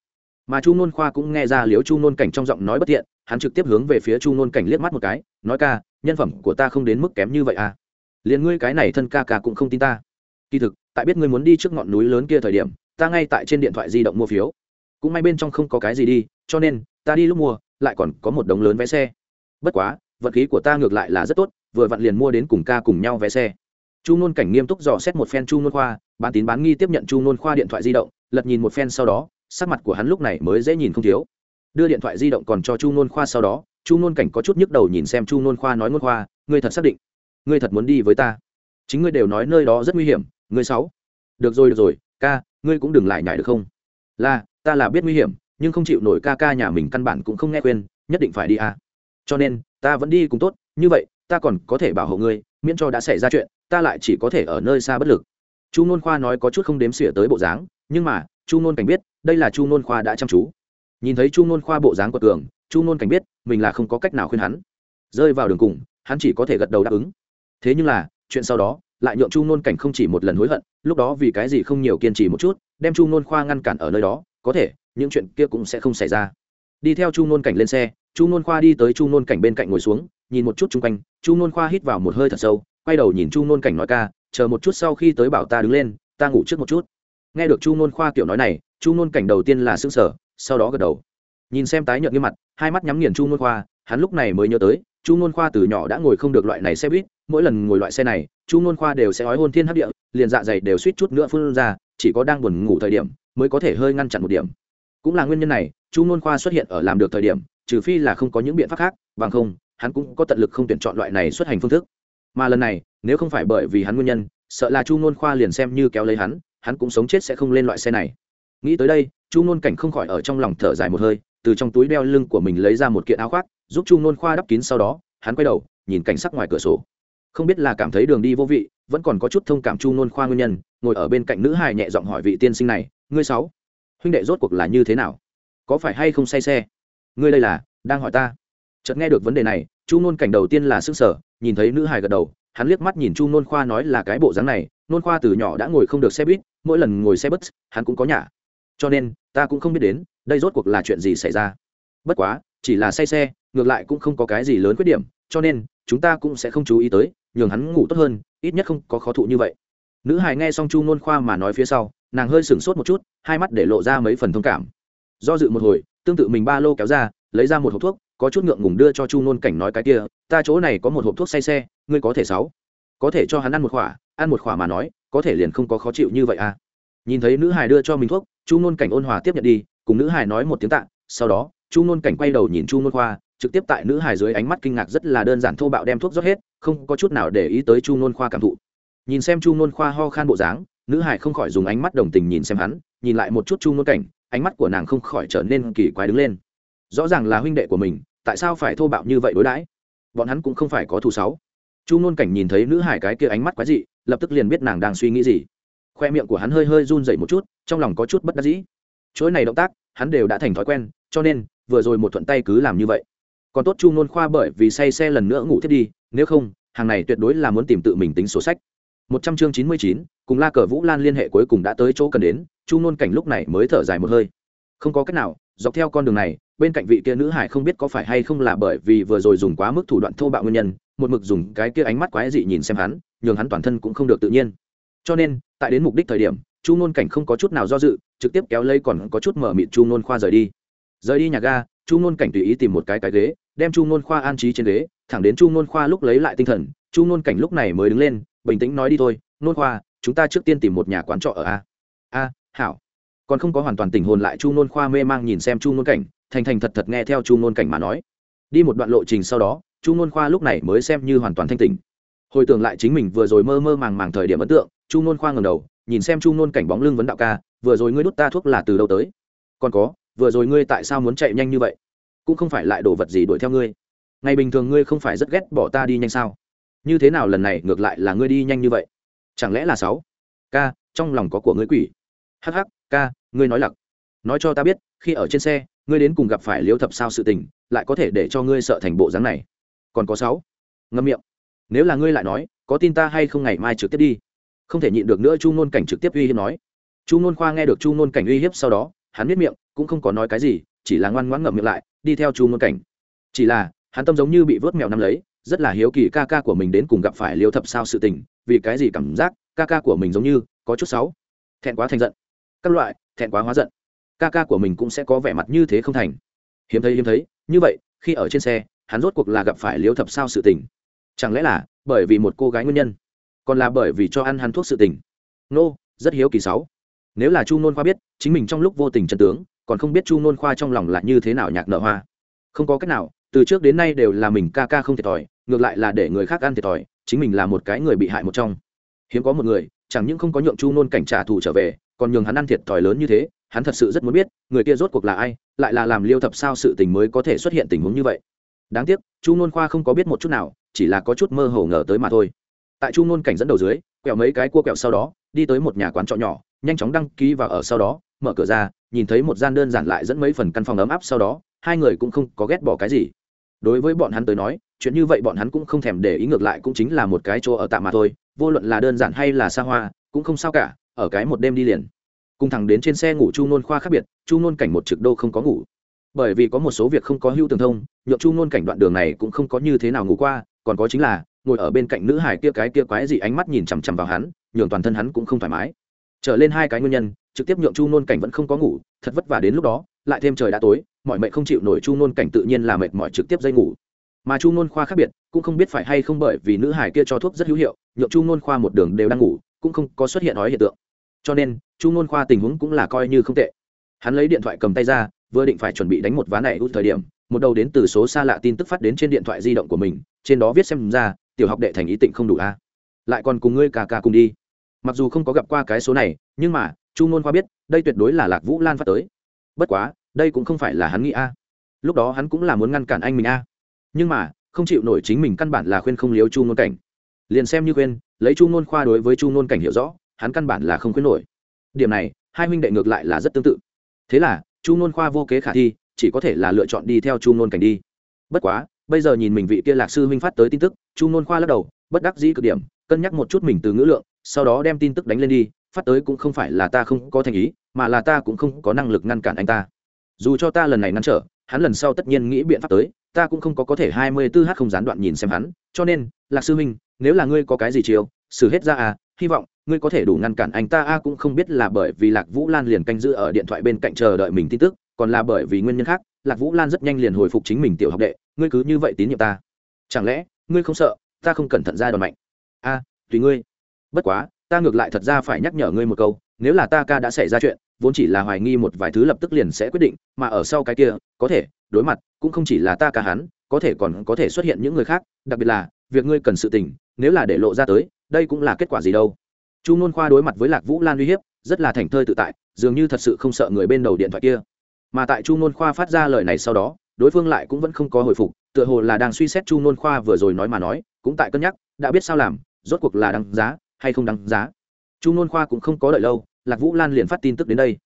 Mà chu nôn khoa cũng nghe ra liếu chu nôn cảnh trong giọng nói bất thiện, hắn trực tiếp hướng về phía chu nôn cảnh liếc mắt một cái, nói ca, nhân phẩm của ta không đến mức kém như vậy à? Liền ngươi cái này thân ca ca cũng không tin ta. Kỳ thực, tại biết ngươi muốn đi trước ngọn núi lớn kia thời điểm, ta ngay tại trên điện thoại di động mua phiếu. Cũng may bên trong không có cái gì đi, cho nên, ta đi lúc mua, lại còn có một đống lớn vé xe. Bất quá, vật khí của ta ngược lại là rất tốt, vừa vặn liền mua đến cùng ca cùng nhau vé xe. Chu nôn cảnh nghiêm túc dò xét một phen chu nôn khoa, bán tín bán nghi tiếp nhận chu nôn khoa điện thoại di động lật nhìn một phen sau đó, sắc mặt của hắn lúc này mới dễ nhìn không thiếu. Đưa điện thoại di động còn cho chu nôn khoa sau đó, chu nôn cảnh có chút nhức đầu nhìn xem chu nôn khoa nói nôn khoa, ngươi thật xác định, ngươi thật muốn đi với ta? Chính ngươi đều nói nơi đó rất nguy hiểm, ngươi sáu. Được rồi được rồi, ca, ngươi cũng đừng lại nhảy được không? Là, ta là biết nguy hiểm, nhưng không chịu nổi ca ca nhà mình căn bản cũng không nghe khuyên, nhất định phải đi à. Cho nên, ta vẫn đi cũng tốt, như vậy, ta còn có thể bảo hộ ngươi, miễn cho đã xảy ra chuyện, ta lại chỉ có thể ở nơi xa bất lực. Chu n khoa nói có chút không đếm xỉa tới bộ dáng nhưng mà chu nôn cảnh biết đây là chu nôn khoa đã chăm chú nhìn thấy chu nôn khoa bộ dáng của cường chu nôn cảnh biết mình là không có cách nào khuyên hắn rơi vào đường cùng hắn chỉ có thể gật đầu đáp ứng thế nhưng là chuyện sau đó lại nhượng chu nôn cảnh không chỉ một lần hối hận lúc đó vì cái gì không nhiều kiên trì một chút đem chu nôn khoa ngăn cản ở nơi đó có thể những chuyện kia cũng sẽ không xảy ra đi theo chu nôn cảnh lên xe chu nôn khoa đi tới chu nôn cảnh bên cạnh ngồi xuống nhìn một chút chung quanh chu nôn khoa hít vào một hơi thật sâu quay đầu nhìn chu nôn cảnh nói ca chờ một chút sau khi tới bảo ta đứng lên ta ngủ trước một chút nghe được chu nôn khoa kiểu nói này, chu nôn cảnh đầu tiên là s ư n g sở sau đó gật đầu. Nhìn xem tái nhợt như mặt, hai mắt nhắm nghiền chu nôn khoa, hắn lúc này mới nhớ tới, chu nôn khoa từ nhỏ đã ngồi không được loại này xe buýt, mỗi lần ngồi loại xe này, chu nôn khoa đều sẽ ói hôn thiên hấp địa, liền dạ dày đều suýt chút nữa phun ra, chỉ có đang buồn ngủ thời điểm mới có thể hơi ngăn chặn một điểm. Cũng là nguyên nhân này, chu nôn khoa xuất hiện ở làm được thời điểm, trừ phi là không có những biện pháp khác, bằng không, hắn cũng có tận lực không tuyển chọn loại này xuất hành phương thức. Mà lần này, nếu không phải bởi vì hắn nguyên nhân, sợ là chu nôn khoa liền xem như kéo lấy hắn hắn cũng sống chết sẽ không lên loại xe này. Nghĩ tới đây, chu nôn cảnh không khỏi ở trong lòng thở dài một hơi, từ trong túi đeo lưng của mình lấy ra một kiện áo khoác, giúp chu nôn khoa đắp kín sau đó, hắn quay đầu, nhìn cảnh sắc ngoài cửa sổ. Không biết là cảm thấy đường đi vô vị, vẫn còn có chút thông cảm chu nôn khoa nguyên nhân, ngồi ở bên cạnh nữ hài nhẹ giọng hỏi vị tiên sinh này, ngươi sáu, huynh đệ rốt cuộc là như thế nào? Có phải hay không say xe? Ngươi đây là, đang hỏi ta. Chợt nghe được vấn đề này, chu nôn cảnh đầu tiên là sức sở nhìn thấy nữ hài gật đầu, hắn liếc mắt nhìn chu nôn khoa nói là cái bộ dáng này nôn khoa từ nhỏ đã ngồi không được xe buýt, mỗi lần ngồi xe bus, hắn cũng có nhà. Cho nên, ta cũng không biết đến, đây rốt cuộc là chuyện gì xảy ra. Bất quá, chỉ là say xe, ngược lại cũng không có cái gì lớn khuyết điểm, cho nên, chúng ta cũng sẽ không chú ý tới, nhường hắn ngủ tốt hơn, ít nhất không có khó thụ như vậy. Nữ hài nghe xong chu nôn khoa mà nói phía sau, nàng hơi sửng sốt một chút, hai mắt để lộ ra mấy phần thông cảm. Do dự một hồi, tương tự mình ba lô kéo ra, lấy ra một hộp thuốc, có chút ngượng ngùng đưa cho chu nôn cảnh nói cái kia, ta chỗ này có một hộp thuốc say xe, ngươi có thể sáu. Có thể cho hắn ăn một khỏa ăn một khỏa mà nói, có thể liền không có khó chịu như vậy à. Nhìn thấy nữ hài đưa cho mình thuốc, chu nôn cảnh ôn hòa tiếp nhận đi, cùng nữ hài nói một tiếng tạ, sau đó, chu nôn cảnh quay đầu nhìn chu nôn khoa, trực tiếp tại nữ hài dưới ánh mắt kinh ngạc rất là đơn giản thô bạo đem thuốc rót hết, không có chút nào để ý tới chu nôn khoa cảm thụ. Nhìn xem chu nôn khoa ho khan bộ dáng, nữ hài không khỏi dùng ánh mắt đồng tình nhìn xem hắn, nhìn lại một chút chu nôn cảnh, ánh mắt của nàng không khỏi trở nên kỳ quái đứng lên. Rõ ràng là huynh đệ của mình, tại sao phải thô bạo như vậy đối đãi? Bọn hắn cũng không phải có thù sáu chu nôn cảnh nhìn thấy nữ hải cái kia ánh mắt quái dị lập tức liền biết nàng đang suy nghĩ gì. Khoe miệng của hắn hơi hơi run dậy một chút, trong lòng có chút bất đắc dĩ. Chuỗi này động tác, hắn đều đã thành thói quen, cho nên, vừa rồi một thuận tay cứ làm như vậy. Còn tốt chu nôn khoa bởi vì say xe lần nữa ngủ thiết đi, nếu không, hàng này tuyệt đối là muốn tìm tự mình tính sổ sách. Một trăm chương chín mươi chín, cùng la cờ vũ lan liên hệ cuối cùng đã tới chỗ cần đến, chu nôn cảnh lúc này mới thở dài một hơi. Không có cách nào, dọc theo con đường này, bên cạnh vị kia nữ hải không biết có phải hay không là bởi vì vừa rồi dùng quá mức thủ đoạn thô bạo nguyên nhân, một mực dùng cái kia ánh mắt quái dị nhìn xem hắn nhường hắn toàn thân cũng không được tự nhiên cho nên tại đến mục đích thời điểm chu nôn cảnh không có chút nào do dự trực tiếp kéo lấy còn có chút mở mịt chu nôn khoa rời đi rời đi nhà ga chu nôn cảnh tùy ý tìm một cái cái ghế đem chu nôn khoa an trí trên ghế thẳng đến chu nôn khoa lúc lấy lại tinh thần chu nôn cảnh lúc này mới đứng lên bình tĩnh nói đi thôi nôn khoa chúng ta trước tiên tìm một nhà quán trọ ở a a hảo còn không có hoàn toàn tình hồn lại chu nôn khoa mê mang nhìn xem chu nôn cảnh thành thành thật thật nghe theo chu nôn cảnh mà nói đi một đoạn lộ trình sau đó chu nôn khoa lúc này mới xem như hoàn toàn thanh tỉnh hồi tưởng lại chính mình vừa rồi mơ mơ màng màng thời điểm ấn tượng, chu nôn khoa ngầm đầu, nhìn xem chu nôn cảnh bóng lưng vấn đạo ca, vừa rồi ngươi đút ta thuốc là từ đâu tới? Còn có, vừa rồi ngươi tại sao muốn chạy nhanh như vậy? Cũng không phải lại đồ vật gì đuổi theo ngươi. Ngày bình thường ngươi không phải rất ghét bỏ ta đi nhanh sao? Như thế nào lần này ngược lại là ngươi đi nhanh như vậy? Chẳng lẽ là sáu? Ca, trong lòng có của ngươi quỷ. Hắc hắc, ca, ngươi nói lặc. Nói cho ta biết, khi ở trên xe, ngươi đến cùng gặp phải liếu thập sao sự tình, lại có thể để cho ngươi sợ thành bộ dáng này. Còn có sáu? Ngâm miệng nếu là ngươi lại nói, có tin ta hay không ngày mai trực tiếp đi? Không thể nhịn được nữa chu ngôn cảnh trực tiếp uy hiếp nói. Chu ngôn khoa nghe được chu ngôn cảnh uy hiếp sau đó, hắn biết miệng, cũng không có nói cái gì, chỉ là ngoan ngoãn ngậm miệng lại, đi theo chu ngôn cảnh. Chỉ là, hắn tâm giống như bị vớt mèo nắm lấy, rất là hiếu kỳ ca ca của mình đến cùng gặp phải liêu thập sao sự tình, vì cái gì cảm giác ca ca của mình giống như có chút xấu? Thẹn quá thành giận. Các loại, thẹn quá hóa giận. Ca ca của mình cũng sẽ có vẻ mặt như thế không thành. Hiếm thấy hiếm thấy, như vậy, khi ở trên xe, hắn rốt cuộc là gặp phải liêu thập sao sự tình chẳng lẽ là bởi vì một cô gái nguyên nhân? Còn là bởi vì cho ăn hắn thuốc sự tình? Nô、no, rất hiếu kỳ sáu. Nếu là chu nôn khoa biết chính mình trong lúc vô tình chân tướng còn không biết chu nôn khoa trong lòng là như thế nào nhạc nợ hoa. Không có cách nào từ trước đến nay đều là mình ca ca không thiệt thòi ngược lại là để người khác ăn thiệt thòi chính mình là một cái người bị hại một trong. Hiếm có một người chẳng những không có nhượng chu nôn cảnh trả thù trở về còn nhường hắn ăn thiệt thòi lớn như thế hắn thật sự rất muốn biết người kia rốt cuộc là ai lại là làm liêu thập sao sự tình mới có thể xuất hiện tình huống như vậy. Đáng tiếc chu nôn khoa không có biết một chút nào chỉ là có chút mơ hồ ngờ tới mà thôi. Tại chu nôn cảnh dẫn đầu dưới, quẹo mấy cái cua quẹo sau đó, đi tới một nhà quán trọ nhỏ, nhanh chóng đăng ký và ở sau đó, mở cửa ra, nhìn thấy một gian đơn giản lại dẫn mấy phần căn phòng ấm áp sau đó, hai người cũng không có ghét bỏ cái gì. Đối với bọn hắn tới nói, chuyện như vậy bọn hắn cũng không thèm để ý ngược lại cũng chính là một cái chỗ ở tạm mà thôi, vô luận là đơn giản hay là xa hoa, cũng không sao cả, ở cái một đêm đi liền. Cùng thẳng đến trên xe ngủ chu nôn khoa khác biệt, chu nôn cảnh một trực đô không có ngủ bởi vì có một số việc không có hữu tường thông, nhượng chu nôn cảnh đoạn đường này cũng không có như thế nào ngủ qua, còn có chính là, ngồi ở bên cạnh nữ hải kia cái kia quái gì ánh mắt nhìn chằm chằm vào hắn, nhường toàn thân hắn cũng không thoải mái. Trở lên hai cái nguyên nhân, trực tiếp nhượng chu nôn cảnh vẫn không có ngủ, thật vất vả đến lúc đó, lại thêm trời đã tối, mọi mệnh không chịu nổi chu nôn cảnh tự nhiên là mệt mỏi trực tiếp dây ngủ. Mà chu nôn khoa khác biệt, cũng không biết phải hay không bởi vì nữ hải kia cho thuốc rất hữu hiệu, nhượng chu nôn khoa một đường đều đang ngủ, cũng không có xuất hiện nói hiện tượng. Cho nên, chu nôn khoa tình huống cũng là coi như không tệ. Hắn lấy điện thoại cầm tay ra vừa định phải chuẩn bị đánh một ván này út thời điểm, một đầu đến từ số xa lạ tin tức phát đến trên điện thoại di động của mình, trên đó viết xem ra, tiểu học đệ thành ý tịnh không đủ a. Lại còn cùng ngươi cà cà cùng đi. Mặc dù không có gặp qua cái số này, nhưng mà, chu ngôn khoa biết, đây tuyệt đối là lạc vũ lan phát tới. Bất quá, đây cũng không phải là hắn nghĩ a. Lúc đó hắn cũng là muốn ngăn cản anh mình a. Nhưng mà, không chịu nổi chính mình căn bản là khuyên không liếu chu ngôn cảnh. Liền xem như khuyên, lấy chu ngôn khoa đối với chu ngôn cảnh hiểu rõ, hắn căn bản là không khuyên nổi. Điểm này, hai huynh đệ ngược lại là rất tương tự. Thế là chu ngôn khoa vô kế khả thi, chỉ có thể là lựa chọn đi theo chu ngôn cảnh đi. Bất quá, bây giờ nhìn mình vị kia lạc sư huynh phát tới tin tức, chu ngôn khoa lắc đầu, bất đắc dĩ cực điểm, cân nhắc một chút mình từ ngữ lượng, sau đó đem tin tức đánh lên đi, phát tới cũng không phải là ta không có thành ý, mà là ta cũng không có năng lực ngăn cản anh ta. Dù cho ta lần này ngăn trở, hắn lần sau tất nhiên nghĩ biện pháp tới, ta cũng không có có thể hai mươi tư h không gián đoạn nhìn xem hắn, cho nên, lạc sư huynh, nếu là ngươi có cái gì chiều xử hết ra à hy vọng ngươi có thể đủ ngăn cản anh ta, a, cũng không biết là bởi vì lạc vũ lan liền canh giữ ở điện thoại bên cạnh chờ đợi mình tin tức, còn là bởi vì nguyên nhân khác, lạc vũ lan rất nhanh liền hồi phục chính mình tiểu học đệ, ngươi cứ như vậy tín nhiệm ta. Chẳng lẽ, ngươi không sợ, ta không cẩn thận ra đòn mạnh? A, tùy ngươi. Bất quá, ta ngược lại thật ra phải nhắc nhở ngươi một câu, nếu là ta ca đã xảy ra chuyện, vốn chỉ là hoài nghi một vài thứ lập tức liền sẽ quyết định, mà ở sau cái kia, có thể, đối mặt, cũng không chỉ là ta ca hắn, có thể còn có thể xuất hiện những người khác, đặc biệt là, việc ngươi cần sự tình, nếu là để lộ ra tới, đây cũng là kết quả gì đâu? Chu n khoa đối mặt với lạc vũ lan uy hiếp, rất là thành thơi tự tại, dường như thật sự không sợ người bên đầu điện thoại kia. Mà tại chu n khoa phát ra lời này sau đó, đối phương lại cũng vẫn không có hồi phục, tựa hồ là đang suy xét chu n khoa vừa rồi nói mà nói, cũng tại cân nhắc, đã biết sao làm, rốt cuộc là đăng giá hay không đăng giá. Chu n khoa cũng không có đợi lâu, lạc vũ lan liền phát tin tức đến đây.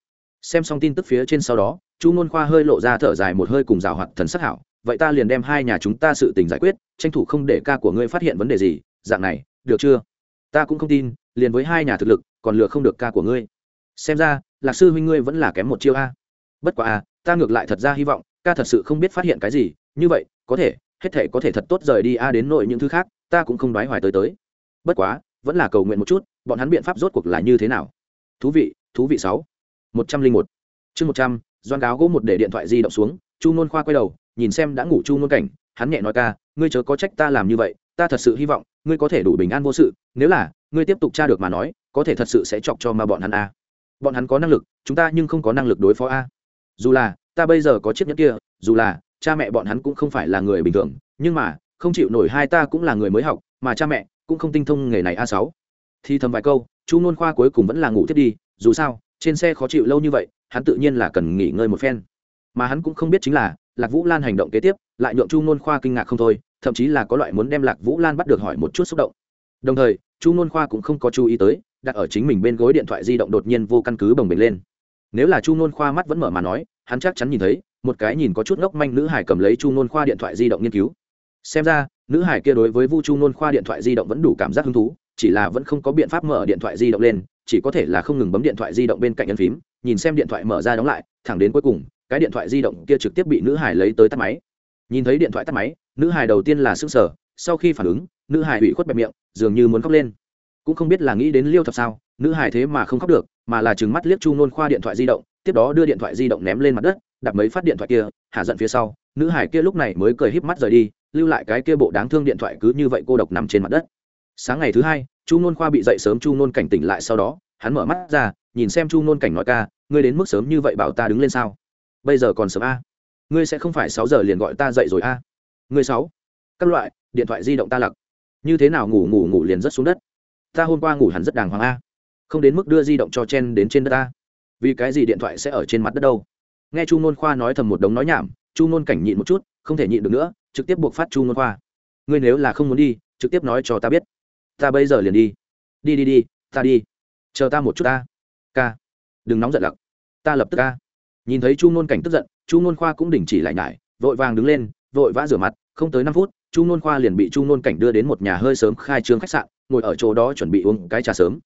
Xem xong tin tức phía trên sau đó, chu n khoa hơi lộ ra thở dài một hơi cùng rào hoạt thần sắc hảo, vậy ta liền đem hai nhà chúng ta sự tình giải quyết, tranh thủ không để ca của ngươi phát hiện vấn đề gì, dạng này, được chưa? Ta cũng không tin liền với hai nhà thực lực, còn lừa không được ca của ngươi. Xem ra, lạc sư huynh ngươi vẫn là kém một chiêu a. Bất quá a, ta ngược lại thật ra hy vọng, ca thật sự không biết phát hiện cái gì, như vậy, có thể, hết thể có thể thật tốt rời đi a đến nội những thứ khác, ta cũng không đoái hoài tới tới. Bất quá, vẫn là cầu nguyện một chút, bọn hắn biện pháp rốt cuộc là như thế nào? Thú vị thú vị sáu. Một trăm linh một. Chương một trăm, doan gáo gỗ một để điện thoại di động xuống, chu ngôn khoa quay đầu, nhìn xem đã ngủ chu ngôn cảnh, hắn nhẹ nói ca, ngươi chớ có trách ta làm như vậy ta thật sự hy vọng ngươi có thể đủ bình an vô sự, nếu là ngươi tiếp tục tra được mà nói, có thể thật sự sẽ chọc cho mà bọn hắn a. Bọn hắn có năng lực, chúng ta nhưng không có năng lực đối phó a. Dù là, ta bây giờ có chiếc nhẫn kia, dù là, cha mẹ bọn hắn cũng không phải là người bình thường, nhưng mà, không chịu nổi hai ta cũng là người mới học, mà cha mẹ cũng không tinh thông nghề này a sáu. Thì thầm vài câu, chu nôn khoa cuối cùng vẫn là ngủ thiết đi, dù sao, trên xe khó chịu lâu như vậy, hắn tự nhiên là cần nghỉ ngơi một phen. Mà hắn cũng không biết chính là, lạc vũ lan hành động kế tiếp, lại nhượng chu nôn khoa kinh ngạc không thôi thậm chí là có loại muốn đem lạc vũ lan bắt được hỏi một chút xúc động. Đồng thời, chu nôn khoa cũng không có chú ý tới, đặt ở chính mình bên gối điện thoại di động đột nhiên vô căn cứ bồng bềnh lên. Nếu là chu nôn khoa mắt vẫn mở mà nói, hắn chắc chắn nhìn thấy, một cái nhìn có chút ngốc manh nữ hải cầm lấy chu nôn khoa điện thoại di động nghiên cứu. Xem ra, nữ hải kia đối với vu chu nôn khoa điện thoại di động vẫn đủ cảm giác hứng thú, chỉ là vẫn không có biện pháp mở điện thoại di động lên, chỉ có thể là không ngừng bấm điện thoại di động bên cạnh ấn phím, nhìn xem điện thoại mở ra đóng lại, thẳng đến cuối cùng, cái điện thoại di động kia trực tiếp bị nữ hải lấy tới tắt máy. Nhìn thấy điện thoại tắt máy nữ hải đầu tiên là s ư n g sở sau khi phản ứng, nữ hải ủy khuất bẹp miệng, dường như muốn khóc lên. Cũng không biết là nghĩ đến liêu thập sao, nữ hải thế mà không khóc được, mà là chừng mắt liếc chu nôn khoa điện thoại di động, tiếp đó đưa điện thoại di động ném lên mặt đất đặt mấy phát điện thoại kia, hạ giận phía sau, nữ hải kia lúc này mới cười híp mắt rời đi, lưu lại cái kia bộ đáng thương điện thoại cứ như vậy cô độc nằm trên mặt đất. Sáng ngày thứ hai, chu nôn khoa bị dậy sớm chu nôn cảnh tỉnh lại sau đó, hắn mở mắt ra, nhìn xem chu nôn cảnh nói ca, ngươi đến mức sớm như vậy bảo ta đứng lên sao? Bây giờ còn sớm a? Ngươi sẽ không phải sáu giờ liền gọi ta dậy rồi a? Người sáu. Các loại, điện thoại di động ta lặc. Như thế nào ngủ ngủ ngủ liền rất xuống đất? Ta hôm qua ngủ hẳn rất đàng hoàng a. Không đến mức đưa di động cho chen đến trên đất ta. Vì cái gì điện thoại sẽ ở trên mặt đất đâu? Nghe chu nôn khoa nói thầm một đống nói nhảm, chu nôn cảnh nhịn một chút, không thể nhịn được nữa, trực tiếp buộc phát chu nôn khoa. Ngươi nếu là không muốn đi, trực tiếp nói cho ta biết. Ta bây giờ liền đi. Đi đi đi, ta đi. Chờ ta một chút ta. Ca. Đừng nóng giận lặc. Ta lập tức ca. Nhìn thấy chu nôn cảnh tức giận, chu nôn khoa cũng đình chỉ lại nhải, vội vàng đứng lên vội vã rửa mặt, không tới năm phút, chu nôn khoa liền bị chu nôn cảnh đưa đến một nhà hơi sớm khai trương khách sạn, ngồi ở chỗ đó chuẩn bị uống cái trà sớm.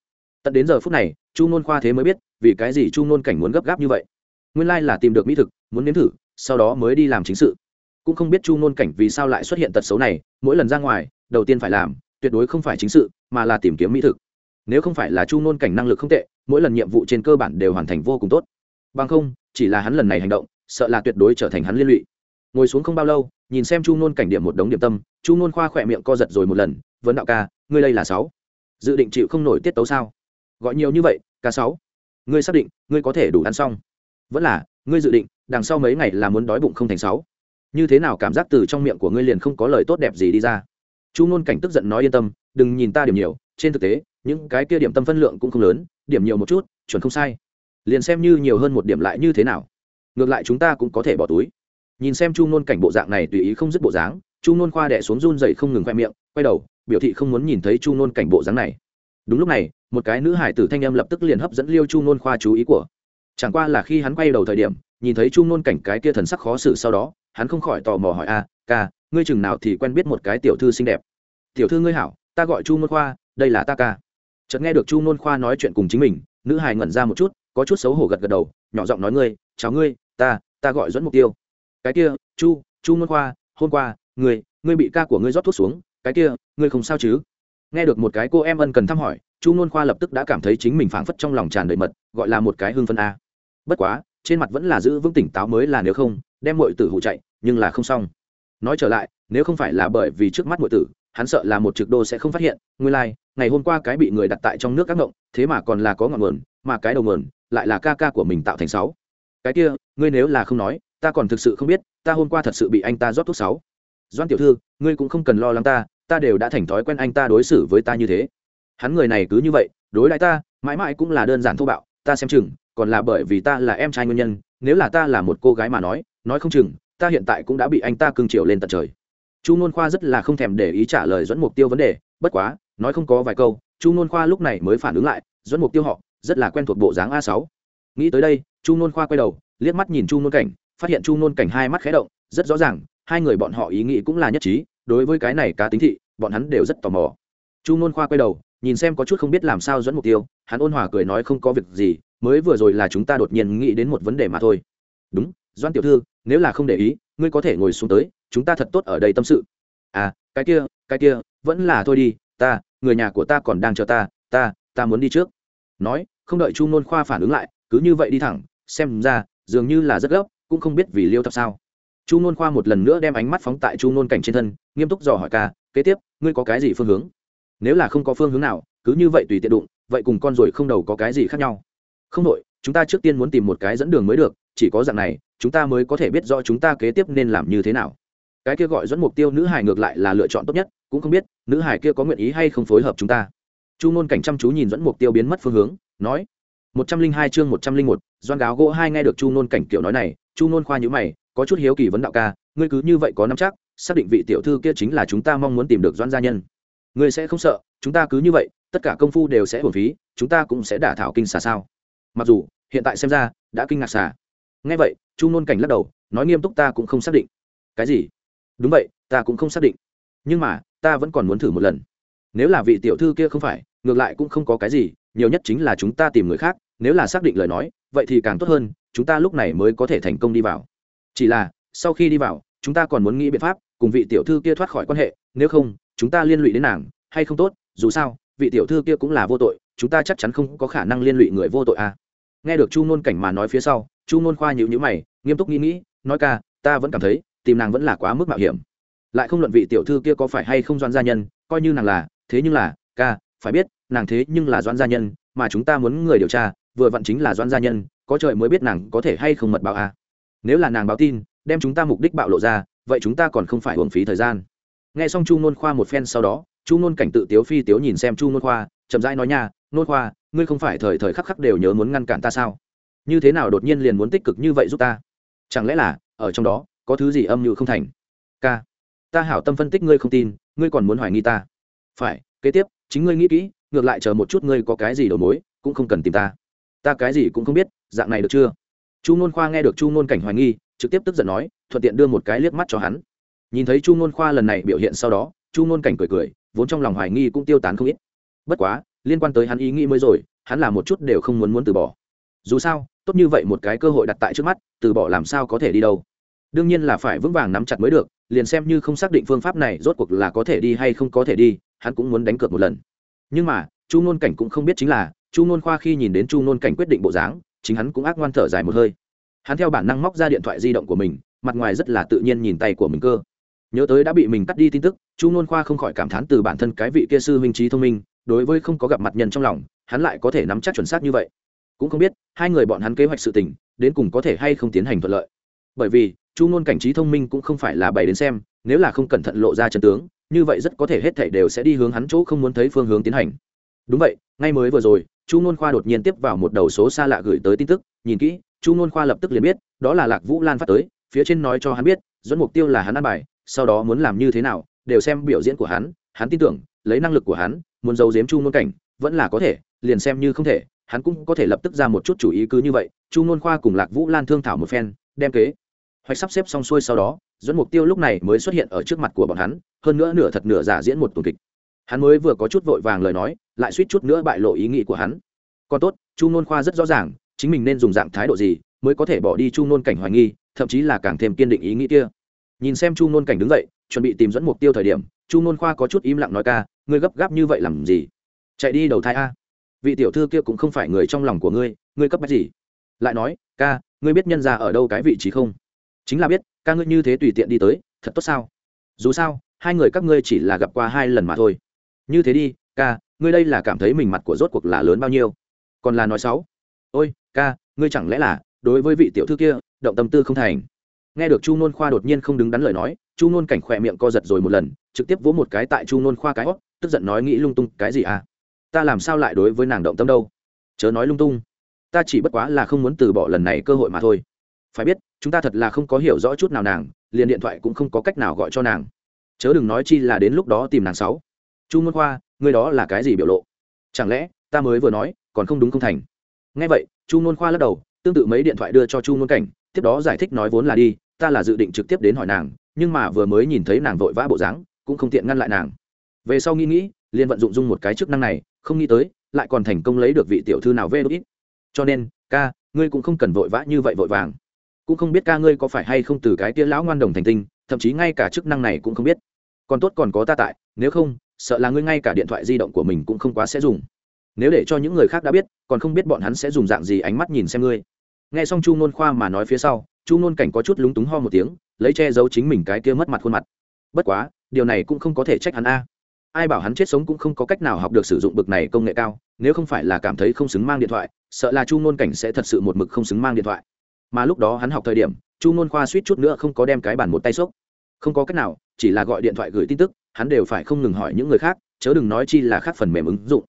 Tận đến giờ phút này, chu nôn khoa thế mới biết, vì cái gì chu nôn cảnh muốn gấp gáp như vậy. Nguyên lai là tìm được mỹ thực, muốn nếm thử, sau đó mới đi làm chính sự. Cũng không biết chu nôn cảnh vì sao lại xuất hiện tật xấu này, mỗi lần ra ngoài, đầu tiên phải làm, tuyệt đối không phải chính sự, mà là tìm kiếm mỹ thực. Nếu không phải là chu nôn cảnh năng lực không tệ, mỗi lần nhiệm vụ trên cơ bản đều hoàn thành vô cùng tốt. Bằng không, chỉ là hắn lần này hành động, sợ là tuyệt đối trở thành hắn liên lụy. Ngồi xuống không bao lâu nhìn xem chu nôn cảnh điểm một đống điểm tâm, chu nôn khoa khỏe miệng co giật rồi một lần, vấn đạo ca, ngươi đây là sáu. Dự định chịu không nổi tiết tấu sao? Gọi nhiều như vậy, ca sáu. Ngươi xác định, ngươi có thể đủ ăn xong. Vẫn là, ngươi dự định, đằng sau mấy ngày là muốn đói bụng không thành sáu. Như thế nào cảm giác từ trong miệng của ngươi liền không có lời tốt đẹp gì đi ra? Chu ngôn cảnh tức giận nói, yên tâm, đừng nhìn ta điểm nhiều, trên thực tế, những cái kia điểm tâm phân lượng cũng không lớn, điểm nhiều một chút, chuẩn không sai. Liền xem như nhiều hơn một điểm lại như thế nào. Ngược lại chúng ta cũng có thể bỏ túi nhìn xem chu ngôn cảnh bộ dạng này tùy ý không dứt bộ dáng, chu ngôn khoa đẻ xuống run dậy không ngừng khoe miệng, quay đầu, biểu thị không muốn nhìn thấy chu ngôn cảnh bộ dáng này. Đúng lúc này, một cái nữ hải tử thanh em lập tức liền hấp dẫn liêu chu ngôn khoa chú ý của. Chẳng qua là khi hắn quay đầu thời điểm, nhìn thấy chu ngôn cảnh cái kia thần sắc khó xử sau đó, hắn không khỏi tò mò hỏi, a, ca, ngươi chừng nào thì quen biết một cái tiểu thư xinh đẹp? Tiểu thư ngươi hảo, ta gọi chu ngôn khoa, đây là ta ca. Chợt nghe được chu ngôn khoa nói chuyện cùng chính mình, nữ hải ngẩn ra một chút, có chút xấu hổ gật gật đầu, nhỏ giọng nói, ngươi, chào ngươi, ta ta gọi dẫn mục tiêu cái kia chu chu môn khoa hôm qua người, ngươi bị ca của ngươi rót thuốc xuống cái kia ngươi không sao chứ? Nghe được một cái cô em ân cần thăm hỏi chu môn khoa lập tức đã cảm thấy chính mình phảng phất trong lòng tràn đầy mật gọi là một cái hương phân a. Bất quá trên mặt vẫn là giữ vững tỉnh táo mới là nếu không đem mọi tử hụ chạy nhưng là không xong. Nói trở lại nếu không phải là bởi vì trước mắt mọi tử hắn sợ là một trực đô sẽ không phát hiện nguyên lai、like, ngày hôm qua cái bị người đặt tại trong nước các ngộng thế mà còn là có ngọn nguồn mà cái đầu nguồn lại là ca ca của mình tạo thành sáu. Cái kia ngươi nếu là không nói ta còn thực sự không biết, ta hôm qua thật sự bị anh ta rót thuốc sáu. Doan tiểu thư, ngươi cũng không cần lo lắng ta ta đều đã thành thói quen anh ta đối xử với ta như thế. Hắn người này cứ như vậy, đối lại ta, mãi mãi cũng là đơn giản thô bạo, ta xem chừng, còn là bởi vì ta là em trai nguyên nhân, nếu là ta là một cô gái mà nói nói không chừng, ta hiện tại cũng đã bị anh ta cưng chiều lên tận trời. Chu nôn khoa rất là không thèm để ý trả lời dẫn mục tiêu vấn đề, bất quá, nói không có vài câu, chu nôn khoa lúc này mới phản ứng lại dẫn mục tiêu họ, rất là quen thuộc bộ dáng a sáu. Nghĩ tới đây, chu nôn khoa quay đầu, liếc mắt nhìn chu nôn cảnh phát hiện chu nôn cảnh hai mắt khé động, rất rõ ràng, hai người bọn họ ý nghĩ cũng là nhất trí, đối với cái này cá tính thị, bọn hắn đều rất tò mò. Chu nôn khoa quay đầu, nhìn xem có chút không biết làm sao dẫn mục tiêu, hắn ôn hòa cười nói không có việc gì, mới vừa rồi là chúng ta đột nhiên nghĩ đến một vấn đề mà thôi. Đúng doan tiểu thư, nếu là không để ý, ngươi có thể ngồi xuống tới, chúng ta thật tốt ở đây tâm sự. À cái kia cái kia, vẫn là thôi đi, ta, người nhà của ta còn đang chờ ta ta ta muốn đi trước. Nói, không đợi chu nôn khoa phản ứng lại, cứ như vậy đi thẳng, xem ra, dường như là rất gấp cũng không biết vì liêu tập sao. Chu nôn khoa một lần nữa đem ánh mắt phóng tại chu nôn cảnh trên thân, nghiêm túc dò hỏi ca, kế tiếp, ngươi có cái gì phương hướng? Nếu là không có phương hướng nào, cứ như vậy tùy tiện đụng, vậy cùng con rồi không đầu có cái gì khác nhau. Không đội, chúng ta trước tiên muốn tìm một cái dẫn đường mới được, chỉ có dạng này, chúng ta mới có thể biết rõ chúng ta kế tiếp nên làm như thế nào. Cái kia gọi dẫn mục tiêu nữ hải ngược lại là lựa chọn tốt nhất, cũng không biết nữ hải kia có nguyện ý hay không phối hợp chúng ta. Chu Nôn cảnh chăm chú nhìn dẫn mục tiêu biến mất phương hướng, nói, một trăm linh hai chương một trăm linh một, doan gáo gỗ hai nghe được chu Nôn cảnh kiểu nói này chu ngôn khoa nhữ mày, có chút hiếu kỳ vấn đạo ca, ngươi cứ như vậy có nắm chắc, xác định vị tiểu thư kia chính là chúng ta mong muốn tìm được doan gia nhân. Ngươi sẽ không sợ, chúng ta cứ như vậy, tất cả công phu đều sẽ hồn phí, chúng ta cũng sẽ đả thảo kinh xà sao. Mặc dù, hiện tại xem ra, đã kinh ngạc xà. Ngay vậy, chu nôn cảnh lắc đầu, nói nghiêm túc ta cũng không xác định. Cái gì? Đúng vậy, ta cũng không xác định. Nhưng mà, ta vẫn còn muốn thử một lần. Nếu là vị tiểu thư kia không phải, ngược lại cũng không có cái gì, nhiều nhất chính là chúng ta tìm người khác, nếu là xác định lời nói, vậy thì càng tốt hơn chúng ta lúc này mới có thể thành công đi vào chỉ là, sau khi đi vào, chúng ta còn muốn nghĩ biện pháp cùng vị tiểu thư kia thoát khỏi quan hệ, nếu không, chúng ta liên lụy đến nàng, hay không tốt, dù sao, vị tiểu thư kia cũng là vô tội, chúng ta chắc chắn không có khả năng liên lụy người vô tội à. nghe được chu nôn cảnh mà nói phía sau, chu nôn khoa nhịu nhữ mày, nghiêm túc nghĩ nghĩ, nói ca, ta vẫn cảm thấy, tìm nàng vẫn là quá mức mạo hiểm lại không luận vị tiểu thư kia có phải hay không doan gia nhân, coi như nàng là, thế nhưng là, ca, phải biết, nàng thế nhưng là doan gia nhân, mà chúng ta muốn người điều tra vừa vặn chính là doan gia nhân, có trời mới biết nàng có thể hay không mật báo à. nếu là nàng báo tin, đem chúng ta mục đích bạo lộ ra, vậy chúng ta còn không phải hưởng phí thời gian. Nghe xong chu nôn khoa một phen sau đó, chu nôn cảnh tự tiếu phi tiếu nhìn xem chu nôn khoa, chậm rãi nói nha, nôn khoa, ngươi không phải thời thời khắc khắc đều nhớ muốn ngăn cản ta sao? Như thế nào đột nhiên liền muốn tích cực như vậy giúp ta? Chẳng lẽ là, ở trong đó, có thứ gì âm mưu không thành? K ta hảo tâm phân tích ngươi không tin, ngươi còn muốn hoài nghi ta. Phải, kế tiếp, chính ngươi nghĩ kỹ, ngược lại chờ một chút ngươi có cái gì đầu mối, cũng không cần tìm ta ta cái gì cũng không biết, dạng này được chưa? Chu nôn khoa nghe được chu nôn cảnh hoài nghi, trực tiếp tức giận nói, thuận tiện đưa một cái liếc mắt cho hắn. Nhìn thấy chu nôn khoa lần này biểu hiện sau đó, chu nôn cảnh cười cười, vốn trong lòng hoài nghi cũng tiêu tán không ít. Bất quá, liên quan tới hắn ý nghĩ mới rồi, hắn là một chút đều không muốn muốn từ bỏ. Dù sao, tốt như vậy một cái cơ hội đặt tại trước mắt, từ bỏ làm sao có thể đi đâu? Đương nhiên là phải vững vàng nắm chặt mới được, liền xem như không xác định phương pháp này rốt cuộc là có thể đi hay không có thể đi, hắn cũng muốn đánh cược một lần. Nhưng mà, chu nôn cảnh cũng không biết chính là chu nôn khoa khi nhìn đến chu nôn cảnh quyết định bộ dáng, chính hắn cũng ác ngoan thở dài một hơi. Hắn theo bản năng móc ra điện thoại di động của mình, mặt ngoài rất là tự nhiên nhìn tay của mình cơ. Nhớ tới đã bị mình cắt đi tin tức, chu nôn khoa không khỏi cảm thán từ bản thân cái vị kia sư minh trí thông minh, đối với không có gặp mặt nhân trong lòng, hắn lại có thể nắm chắc chuẩn xác như vậy. Cũng không biết, hai người bọn hắn kế hoạch sự tình, đến cùng có thể hay không tiến hành thuận lợi. Bởi vì, chu nôn cảnh trí thông minh cũng không phải là bày đến xem, nếu là không cẩn thận lộ ra chân tướng, như vậy rất có thể hết thảy đều sẽ đi hướng hắn chỗ không muốn thấy phương hướng tiến hành. Đúng vậy, ngay mới vừa rồi chu nôn khoa đột nhiên tiếp vào một đầu số xa lạ gửi tới tin tức, nhìn kỹ, chu nôn khoa lập tức liền biết, đó là lạc vũ lan phát tới, phía trên nói cho hắn biết, dẫn mục tiêu là hắn ăn bài, sau đó muốn làm như thế nào, đều xem biểu diễn của hắn hắn tin tưởng, lấy năng lực của hắn, muốn giấu giếm chu nôn cảnh, vẫn là có thể, liền xem như không thể, hắn cũng có thể lập tức ra một chút chủ ý cứ như vậy, chu nôn khoa cùng lạc vũ lan thương thảo một phen, đem kế hoạch sắp xếp xong xuôi sau đó, dẫn mục tiêu lúc này mới xuất hiện ở trước mặt của bọn hắn, hơn nữa nửa thật nửa giả diễn một tuần kịch hắn mới vừa có chút vội vàng lời nói, lại suýt chút nữa bại lộ ý nghĩ của hắn. Còn tốt, chu nôn khoa rất rõ ràng, chính mình nên dùng dạng thái độ gì mới có thể bỏ đi chu nôn cảnh hoài nghi, thậm chí là càng thêm kiên định ý nghĩ kia. Nhìn xem chu nôn cảnh đứng dậy, chuẩn bị tìm dẫn mục tiêu thời điểm, chu nôn khoa có chút im lặng nói ca, ngươi gấp gáp như vậy làm gì? Chạy đi đầu thai a. Vị tiểu thư kia cũng không phải người trong lòng của ngươi ngươi cấp bách gì? Lại nói, ca, ngươi biết nhân ra ở đâu cái vị trí không? Chính là biết, ca ngươi như thế tùy tiện đi tới, thật tốt sao? Dù sao, hai người các ngươi chỉ là gặp qua hai lần mà thôi như thế đi, ca, ngươi đây là cảm thấy mình mặt của rốt cuộc là lớn bao nhiêu? Còn là nói xấu. Ôi, ca, ngươi chẳng lẽ là, đối với vị tiểu thư kia, động tâm tư không thành? Nghe được chu nôn khoa đột nhiên không đứng đắn lời nói, chu nôn cảnh khỏe miệng co giật rồi một lần, trực tiếp vỗ một cái tại chu nôn khoa cái hót, tức giận nói nghĩ lung tung, cái gì à? Ta làm sao lại đối với nàng động tâm đâu? Chớ nói lung tung. Ta chỉ bất quá là không muốn từ bỏ lần này cơ hội mà thôi. Phải biết, chúng ta thật là không có hiểu rõ chút nào nàng, liền điện thoại cũng không có cách nào gọi cho nàng. Chớ đừng nói chi là đến lúc đó tìm nàng sáu chu môn khoa, ngươi đó là cái gì biểu lộ? Chẳng lẽ, ta mới vừa nói, còn không đúng không thành? Ngay vậy, chu môn khoa lắc đầu, tương tự mấy điện thoại đưa cho chu môn cảnh, tiếp đó giải thích nói vốn là đi, ta là dự định trực tiếp đến hỏi nàng, nhưng mà vừa mới nhìn thấy nàng vội vã bộ dáng, cũng không tiện ngăn lại nàng. Về sau nghĩ nghĩ, liền vận dụng dung một cái chức năng này, không nghĩ tới, lại còn thành công lấy được vị tiểu thư nào vê đốt ít. Cho nên, ca, ngươi cũng không cần vội vã như vậy vội vàng. Cũng không biết ca ngươi có phải hay không từ cái tia lão ngoan đồng thành tinh, thậm chí ngay cả chức năng này cũng không biết. Còn tốt còn có ta tại, nếu không sợ là ngươi ngay cả điện thoại di động của mình cũng không quá sẽ dùng. Nếu để cho những người khác đã biết, còn không biết bọn hắn sẽ dùng dạng gì ánh mắt nhìn xem ngươi. Nghe xong chu nôn khoa mà nói phía sau, chu nôn cảnh có chút lúng túng ho một tiếng, lấy che giấu chính mình cái kia mất mặt khuôn mặt. Bất quá, điều này cũng không có thể trách hắn a. Ai bảo hắn chết sống cũng không có cách nào học được sử dụng bực này công nghệ cao, nếu không phải là cảm thấy không xứng mang điện thoại, sợ là chu nôn cảnh sẽ thật sự một mực không xứng mang điện thoại. Mà lúc đó hắn học thời điểm, chu nôn khoa suýt chút nữa không có đem cái bản một tay xốc. Không có cách nào chỉ là gọi điện thoại gửi tin tức, hắn đều phải không ngừng hỏi những người khác, chớ đừng nói chi là khác phần mềm ứng dụng.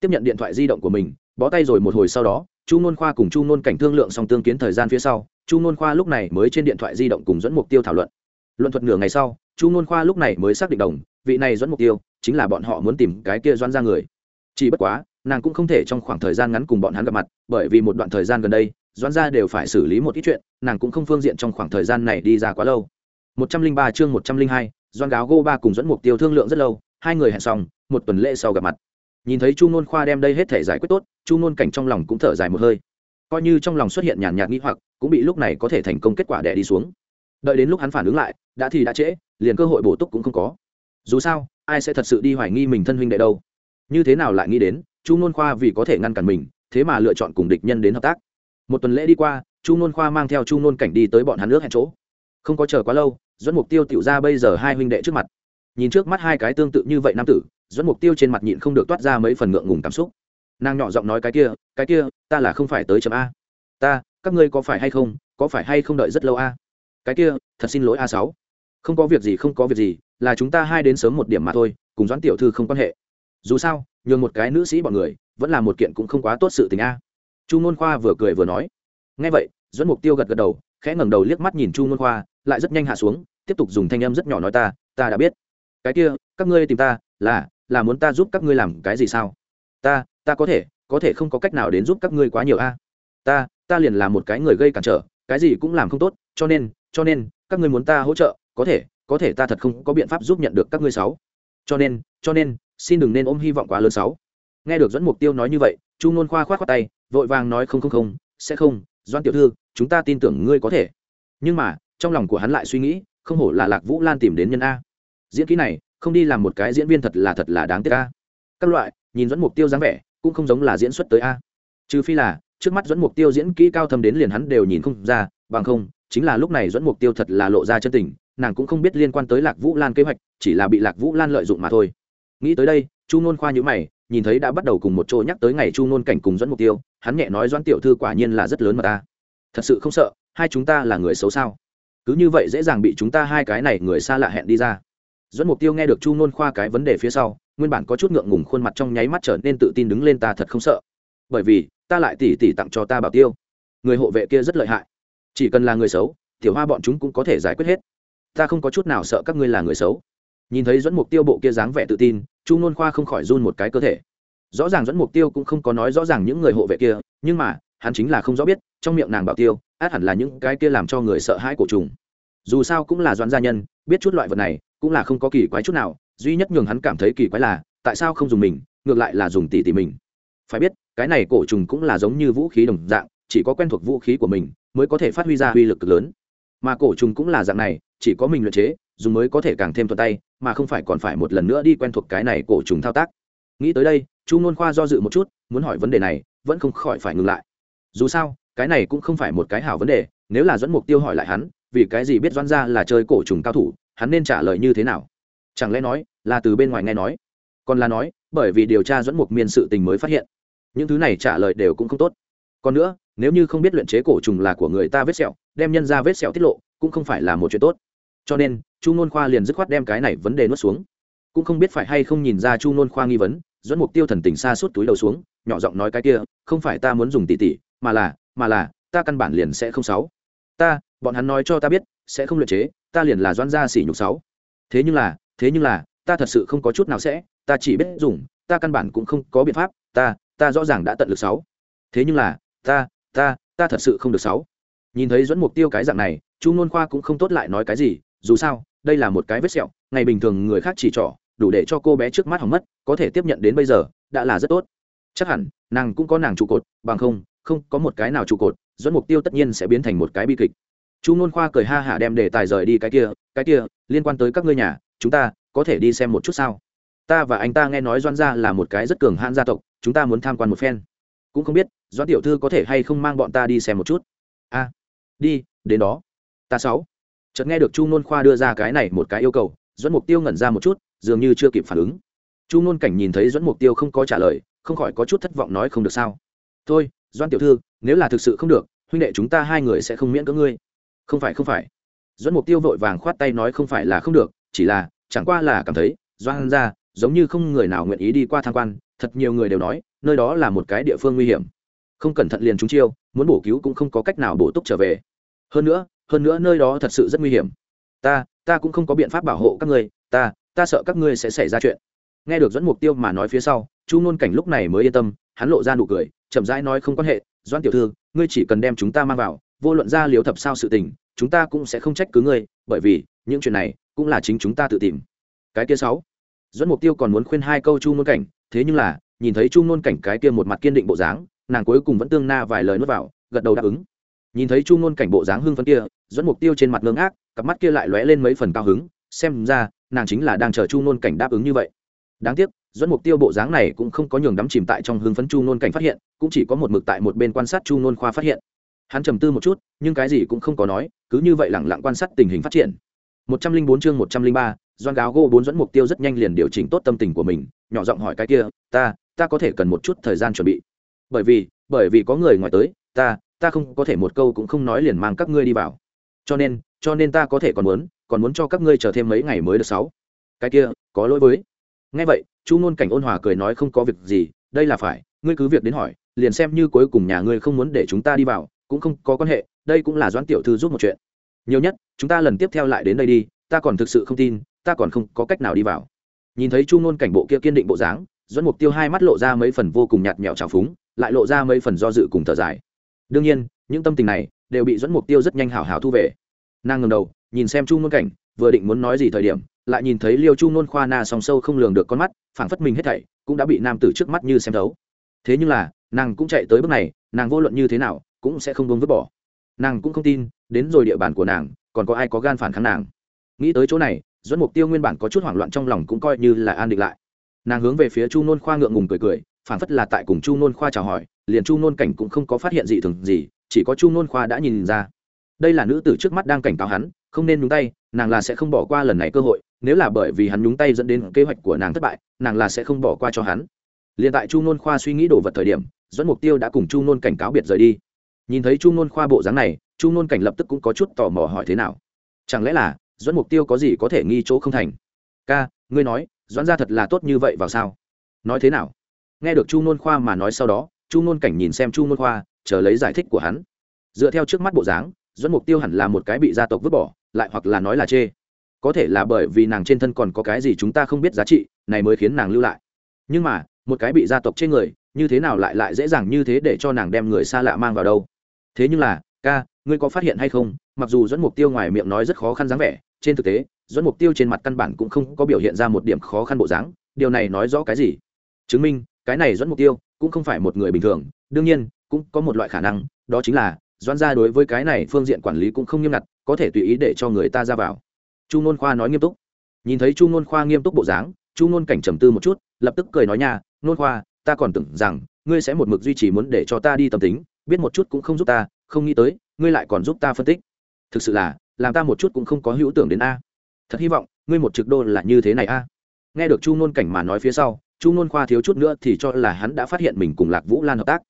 Tiếp nhận điện thoại di động của mình, bó tay rồi một hồi sau đó, chu n khoa cùng chu n cảnh thương lượng xong tương kiến thời gian phía sau, chu n khoa lúc này mới trên điện thoại di động cùng dẫn mục tiêu thảo luận. Luận thuật nửa ngày sau, chu n khoa lúc này mới xác định đồng, vị này dẫn mục tiêu chính là bọn họ muốn tìm cái kia doan ra người. Chỉ bất quá, nàng cũng không thể trong khoảng thời gian ngắn cùng bọn hắn gặp mặt, bởi vì một đoạn thời gian gần đây doan gia đều phải xử lý một ít chuyện, nàng cũng không phương diện trong khoảng thời gian này đi ra quá lâu một trăm linh ba chương một trăm linh hai, doan gáo gô ba cùng dẫn mục tiêu thương lượng rất lâu, hai người hẹn xong, một tuần lễ sau gặp mặt. Nhìn thấy chu nôn khoa đem đây hết thể giải quyết tốt, chu nôn cảnh trong lòng cũng thở dài một hơi. Coi như trong lòng xuất hiện nhàn nhạt nghĩ hoặc, cũng bị lúc này có thể thành công kết quả đẻ đi xuống. Đợi đến lúc hắn phản ứng lại, đã thì đã trễ, liền cơ hội bổ túc cũng không có. Dù sao, ai sẽ thật sự đi hoài nghi mình thân huynh đệ đâu? Như thế nào lại nghĩ đến, chu nôn khoa vì có thể ngăn cản mình, thế mà lựa chọn cùng địch nhân đến hợp tác. Một tuần lễ đi qua, chu nôn khoa mang theo chu nôn cảnh đi tới bọn hắn nước hẹn chỗ. Không có chờ quá lâu dẫn mục tiêu tiểu ra bây giờ hai huynh đệ trước mặt. Nhìn trước mắt hai cái tương tự như vậy nam tử dẫn mục tiêu trên mặt nhịn không được toát ra mấy phần ngượng ngùng cảm xúc. Nàng nhỏ giọng nói cái kia cái kia, ta là không phải tới chấm a. Ta, các ngươi có phải hay không, có phải hay không đợi rất lâu a? Cái kia, thật xin lỗi a sáu. Không có việc gì, không có việc gì, là chúng ta hai đến sớm một điểm mà thôi, cùng doãn tiểu thư không quan hệ. Dù sao, nhường một cái nữ sĩ bọn người, vẫn là một kiện cũng không quá tốt sự tình a. Chu ngôn khoa vừa cười vừa nói. Ngay vậy dẫn mục tiêu gật gật đầu khẽ ngẩng đầu liếc mắt nhìn chu ngôn khoa, lại rất nhanh hạ xuống, tiếp tục dùng thanh âm rất nhỏ nói ta ta đã biết. Cái kia, các ngươi tìm ta, là là muốn ta giúp các ngươi làm cái gì sao? Ta ta có thể có thể không có cách nào đến giúp các ngươi quá nhiều a. Ta ta liền là một cái người gây cản trở, cái gì cũng làm không tốt, cho nên cho nên, các ngươi muốn ta hỗ trợ, có thể có thể ta thật không có biện pháp giúp nhận được các ngươi sáu. Cho nên cho nên, xin đừng nên ôm hy vọng quá lớn sáu. Nghe được dẫn mục tiêu nói như vậy, chu nôn khoa khoát khoát tay, vội vàng nói không không không, sẽ không doan tiểu thư, chúng ta tin tưởng ngươi có thể. Nhưng mà, trong lòng của hắn lại suy nghĩ, không hổ là lạc vũ lan tìm đến nhân a. Diễn kỹ này, không đi làm một cái diễn viên thật là thật là đáng tiếc a. Các loại, nhìn dẫn mục tiêu dáng vẻ, cũng không giống là diễn xuất tới a. Trừ phi là, trước mắt dẫn mục tiêu diễn kỹ cao thâm đến liền hắn đều nhìn không ra, bằng không, chính là lúc này dẫn mục tiêu thật là lộ ra chân tình, nàng cũng không biết liên quan tới lạc vũ lan kế hoạch, chỉ là bị lạc vũ lan lợi dụng mà thôi. Nghĩ tới đây, chu nôn khoa nhữ mày, nhìn thấy đã bắt đầu cùng một chỗ nhắc tới ngày chu nôn cảnh cùng dẫn mục tiêu hắn nhẹ nói doãn tiểu thư quả nhiên là rất lớn mà ta. Thật sự không sợ, hai chúng ta là người xấu sao? Cứ như vậy dễ dàng bị chúng ta hai cái này người xa lạ hẹn đi ra. Doãn mục tiêu nghe được chu nôn khoa cái vấn đề phía sau, nguyên bản có chút ngượng ngùng khuôn mặt trong nháy mắt trở nên tự tin đứng lên ta thật không sợ. Bởi vì, ta lại tỉ tỉ tặng cho ta bảo tiêu. Người hộ vệ kia rất lợi hại. Chỉ cần là người xấu, tiểu hoa bọn chúng cũng có thể giải quyết hết. Ta không có chút nào sợ các ngươi là người xấu. Nhìn thấy dẫn mục tiêu bộ kia dáng vẻ tự tin, chu nôn khoa không khỏi run một cái cơ thể rõ ràng dẫn mục tiêu cũng không có nói rõ ràng những người hộ vệ kia, nhưng mà, hắn chính là không rõ biết, trong miệng nàng bảo tiêu, át hẳn là những cái kia làm cho người sợ hãi cổ trùng. Dù sao cũng là doãn gia nhân, biết chút loại vật này, cũng là không có kỳ quái chút nào, duy nhất nhường hắn cảm thấy kỳ quái là, tại sao không dùng mình, ngược lại là dùng tỷ tỷ mình. Phải biết, cái này cổ trùng cũng là giống như vũ khí đồng dạng, chỉ có quen thuộc vũ khí của mình, mới có thể phát huy ra uy lực cực lớn. Mà cổ trùng cũng là dạng này, chỉ có mình luyện chế, dùng mới có thể càng thêm thuận tay, mà không phải còn phải một lần nữa đi quen thuộc cái này cổ trùng thao tác nghĩ tới đây, chu nôn khoa do dự một chút, muốn hỏi vấn đề này, vẫn không khỏi phải ngừng lại. Dù sao, cái này cũng không phải một cái hảo vấn đề, nếu là dẫn mục tiêu hỏi lại hắn, vì cái gì biết doan ra là chơi cổ trùng cao thủ, hắn nên trả lời như thế nào? Chẳng lẽ nói, là từ bên ngoài nghe nói? Còn là nói, bởi vì điều tra dẫn mục miên sự tình mới phát hiện. Những thứ này trả lời đều cũng không tốt. Còn nữa, nếu như không biết luyện chế cổ trùng là của người ta vết sẹo, đem nhân ra vết sẹo tiết lộ, cũng không phải là một chuyện tốt. Cho nên, chu n khoa liền dứt khoát đem cái này vấn đề nuốt xuống. Cũng không biết phải hay không nhìn ra chu n khoa nghi vấn dẫn mục tiêu thần tình xa suốt túi đầu xuống, nhỏ giọng nói cái kia, không phải ta muốn dùng tỷ tỷ, mà là mà là, ta căn bản liền sẽ không sáu. Ta, bọn hắn nói cho ta biết, sẽ không luyện chế, ta liền là doan gia xỉ nhục sáu. Thế nhưng là, thế nhưng là, ta thật sự không có chút nào sẽ, ta chỉ biết dùng, ta căn bản cũng không có biện pháp, ta ta rõ ràng đã tận lực sáu. Thế nhưng là, ta ta ta thật sự không được sáu. Nhìn thấy dẫn mục tiêu cái dạng này, chu Nôn khoa cũng không tốt lại nói cái gì, dù sao, đây là một cái vết sẹo, ngày bình thường người khác chỉ trỏ đủ để cho cô bé trước mắt hỏng mất, có thể tiếp nhận đến bây giờ, đã là rất tốt. Chắc hẳn, nàng cũng có nàng trụ cột, bằng không không có một cái nào trụ cột, dẫn mục tiêu tất nhiên sẽ biến thành một cái bi kịch. Chu ngôn khoa cười ha hả đem đề tài rời đi cái kia cái kia, liên quan tới các ngươi nhà, chúng ta có thể đi xem một chút sao? Ta và anh ta nghe nói doan gia là một cái rất cường hãn gia tộc, chúng ta muốn tham quan một phen. Cũng không biết doan tiểu thư có thể hay không mang bọn ta đi xem một chút? A, đi, đến đó. Ta sáu. Chợt nghe được chu nôn khoa đưa ra cái này một cái yêu cầu dẫn mục tiêu ngẩn ra một chút, dường như chưa kịp phản ứng. Chu nôn cảnh nhìn thấy dẫn mục tiêu không có trả lời, không khỏi có chút thất vọng nói không được sao. Thôi doan tiểu thư, nếu là thực sự không được, huynh đệ chúng ta hai người sẽ không miễn cỡ ngươi. Không phải không phải. Dẫn mục tiêu vội vàng khoát tay nói không phải là không được, chỉ là, chẳng qua là cảm thấy doan ra, giống như không người nào nguyện ý đi qua tham quan, thật nhiều người đều nói, nơi đó là một cái địa phương nguy hiểm. Không cẩn thận liền chúng chiêu, muốn bổ cứu cũng không có cách nào bổ túc trở về. Hơn nữa hơn nữa nơi đó thật sự rất nguy hiểm. Ta ta cũng không có biện pháp bảo hộ các ngươi, ta ta sợ các ngươi sẽ xảy ra chuyện. Nghe được dẫn mục tiêu mà nói phía sau, chu nôn cảnh lúc này mới yên tâm, hắn lộ ra nụ cười, chậm rãi nói không quan hệ doan tiểu thư, ngươi chỉ cần đem chúng ta mang vào, vô luận ra liếu thập sao sự tình, chúng ta cũng sẽ không trách cứ ngươi, bởi vì, những chuyện này cũng là chính chúng ta tự tìm. Cái kia sáu. Dẫn mục tiêu còn muốn khuyên hai câu chu nôn cảnh, thế nhưng là, nhìn thấy chu nôn cảnh cái kia một mặt kiên định bộ dáng, nàng cuối cùng vẫn tương na vài lời nuốt vào, gật đầu đáp ứng. Nhìn thấy chu nôn cảnh bộ dáng hưng phấn kia dẫn mục tiêu trên mặt ngưng ác cặp mắt kia lại lóe lên mấy phần cao hứng, xem ra, nàng chính là đang chờ chu nôn cảnh đáp ứng như vậy. Đáng tiếc, dẫn mục tiêu bộ dáng này cũng không có nhường đắm chìm tại trong hưng phấn chu nôn cảnh phát hiện, cũng chỉ có một mực tại một bên quan sát chu nôn khoa phát hiện. Hắn trầm tư một chút, nhưng cái gì cũng không có nói, cứ như vậy lẳng lặng quan sát tình hình phát triển. Một trăm linh bốn chương một trăm linh ba, doan gáo gô bốn dẫn mục tiêu rất nhanh liền điều chỉnh tốt tâm tình của mình, nhỏ giọng hỏi cái kia, ta ta có thể cần một chút thời gian chuẩn bị? Bởi vì bởi vì có người ngoài tới, ta ta không có thể một câu cũng không nói liền mang các ngươi đi vào cho nên cho nên ta có thể còn muốn còn muốn cho các ngươi chờ thêm mấy ngày mới được sáu. Cái kia, có lỗi với. Ngay vậy, chu ngôn cảnh ôn hòa cười nói không có việc gì, đây là phải, ngươi cứ việc đến hỏi, liền xem như cuối cùng nhà ngươi không muốn để chúng ta đi vào, cũng không có quan hệ, đây cũng là doãn tiểu thư giúp một chuyện. Nhiều nhất, chúng ta lần tiếp theo lại đến đây đi, ta còn thực sự không tin, ta còn không có cách nào đi vào. Nhìn thấy chu nôn cảnh bộ kia kiên định bộ dáng, Doãn mục tiêu hai mắt lộ ra mấy phần vô cùng nhạt nhẽo trào phúng, lại lộ ra mấy phần do dự cùng thở dài. Đương nhiên, những tâm tình này đều bị dẫn mục tiêu rất nhanh hảo hảo thu về. Nàng ngầm đầu, nhìn xem chu nôn cảnh, vừa định muốn nói gì thời điểm, lại nhìn thấy liêu chu nôn khoa na song sâu không lường được con mắt, phảng phất mình hết thảy cũng đã bị nam tử trước mắt như xem thấu. Thế nhưng là, nàng cũng chạy tới bước này, nàng vô luận như thế nào cũng sẽ không buông vứt bỏ. Nàng cũng không tin, đến rồi địa bàn của nàng, còn có ai có gan phản kháng nàng. Nghĩ tới chỗ này, dẫn mục tiêu nguyên bản có chút hoảng loạn trong lòng cũng coi như là an định lại. Nàng hướng về phía chu nôn khoa ngượng ngùng cười cười phản phất là tại cùng chu nôn khoa chào hỏi, liền chu nôn cảnh cũng không có phát hiện gì thường gì chỉ có chu nôn khoa đã nhìn ra. Đây là nữ tử trước mắt đang cảnh cáo hắn, không nên nhúng tay, nàng là sẽ không bỏ qua lần này cơ hội, nếu là bởi vì hắn nhúng tay dẫn đến kế hoạch của nàng thất bại, nàng là sẽ không bỏ qua cho hắn. Liền tại chu nôn khoa suy nghĩ đồ vật thời điểm dẫn mục tiêu đã cùng chu nôn cảnh cáo biệt rời đi. Nhìn thấy chu nôn khoa bộ dáng này, chu nôn cảnh lập tức cũng có chút tò mò hỏi thế nào. Chẳng lẽ là dẫn mục tiêu có gì có thể nghi chỗ không thành? Ca, ngươi nói doãn ra thật là tốt như vậy vào sao? Nói thế nào? Nghe được chu nôn khoa mà nói sau đó, chu nôn cảnh nhìn xem chu nôn khoa chờ lấy giải thích của hắn. Dựa theo trước mắt bộ dáng dẫn mục tiêu hẳn là một cái bị gia tộc vứt bỏ, lại hoặc là nói là chê. Có thể là bởi vì nàng trên thân còn có cái gì chúng ta không biết giá trị, này mới khiến nàng lưu lại. Nhưng mà, một cái bị gia tộc trên người, như thế nào lại lại dễ dàng như thế để cho nàng đem người xa lạ mang vào đâu? Thế nhưng là, ca, ngươi có phát hiện hay không? Mặc dù dẫn mục tiêu ngoài miệng nói rất khó khăn dáng vẻ, trên thực tế dẫn mục tiêu trên mặt căn bản cũng không có biểu hiện ra một điểm khó khăn bộ dáng, điều này nói rõ cái gì? Chứng minh, cái này dẫn mục tiêu cũng không phải một người bình thường, đương nhiên cũng có một loại khả năng, đó chính là doan gia đối với cái này phương diện quản lý cũng không nghiêm ngặt, có thể tùy ý để cho người ta ra vào. Chu nôn khoa nói nghiêm túc. Nhìn thấy chu nôn khoa nghiêm túc bộ dáng, chu nôn cảnh trầm tư một chút, lập tức cười nói nha, nôn khoa, ta còn tưởng rằng, ngươi sẽ một mực duy trì muốn để cho ta đi tâm tính, biết một chút cũng không giúp ta, không nghĩ tới, ngươi lại còn giúp ta phân tích. Thực sự là, làm ta một chút cũng không có hữu tưởng đến a. Thật hy vọng, ngươi một trực đô là như thế này a. Nghe được chu nôn cảnh mà nói phía sau, chu nôn khoa thiếu chút nữa thì cho là hắn đã phát hiện mình cùng lạc vũ lan hợp tác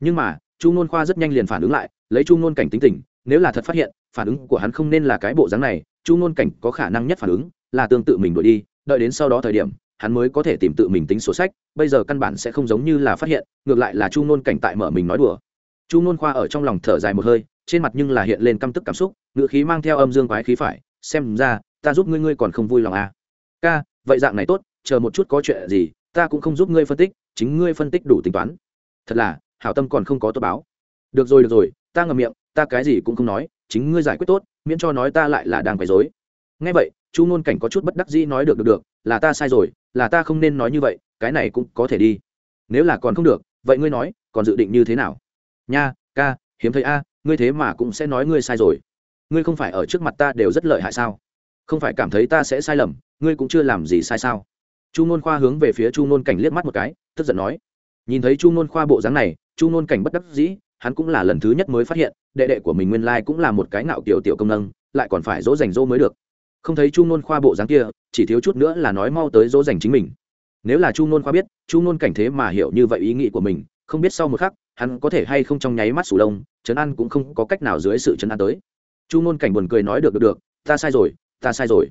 nhưng mà, chu nôn khoa rất nhanh liền phản ứng lại, lấy chu nôn cảnh tính tình, nếu là thật phát hiện, phản ứng của hắn không nên là cái bộ dáng này, chu nôn cảnh có khả năng nhất phản ứng là tương tự mình đuổi đi, đợi đến sau đó thời điểm, hắn mới có thể tìm tự mình tính sổ sách, bây giờ căn bản sẽ không giống như là phát hiện, ngược lại là chu nôn cảnh tại mở mình nói đùa chu nôn khoa ở trong lòng thở dài một hơi, trên mặt nhưng là hiện lên căm tức cảm xúc, ngựa khí mang theo âm dương quái khí phải, xem ra, ta giúp ngươi ngươi còn không vui lòng à. ca, vậy dạng này tốt, chờ một chút có chuyện gì, ta cũng không giúp ngươi phân tích, chính ngươi phân tích đủ tính toán thật là hảo tâm còn không có tốt báo. Được rồi được rồi, ta ngậm miệng, ta cái gì cũng không nói, chính ngươi giải quyết tốt, miễn cho nói ta lại là đang quấy dối ngay vậy, chu nôn cảnh có chút bất đắc dĩ nói được được được, là ta sai rồi, là ta không nên nói như vậy, cái này cũng có thể đi. Nếu là còn không được, vậy ngươi nói, còn dự định như thế nào? Nha, ca, hiếm thấy a, ngươi thế mà cũng sẽ nói ngươi sai rồi. Ngươi không phải ở trước mặt ta đều rất lợi hại sao? Không phải cảm thấy ta sẽ sai lầm, ngươi cũng chưa làm gì sai sao? Chu nôn khoa hướng về phía chu nôn cảnh liếc mắt một cái, tức giận nói nhìn thấy chu nôn khoa bộ dáng này, chu nôn cảnh bất đắc dĩ, hắn cũng là lần thứ nhất mới phát hiện, đệ đệ của mình nguyên lai cũng là một cái ngạo kiểu tiểu công nâng, lại còn phải dỗ dành dỗ mới được. Không thấy chu nôn khoa bộ dáng kia, chỉ thiếu chút nữa là nói mau tới dỗ dành chính mình. Nếu là chu nôn khoa biết, chu nôn cảnh thế mà hiểu như vậy ý nghĩ của mình, không biết sau một khắc, hắn có thể hay không trong nháy mắt sủ lông, trấn an cũng không có cách nào dưới sự trấn an tới. Chu nôn cảnh buồn cười nói được được được, ta sai rồi, ta sai rồi.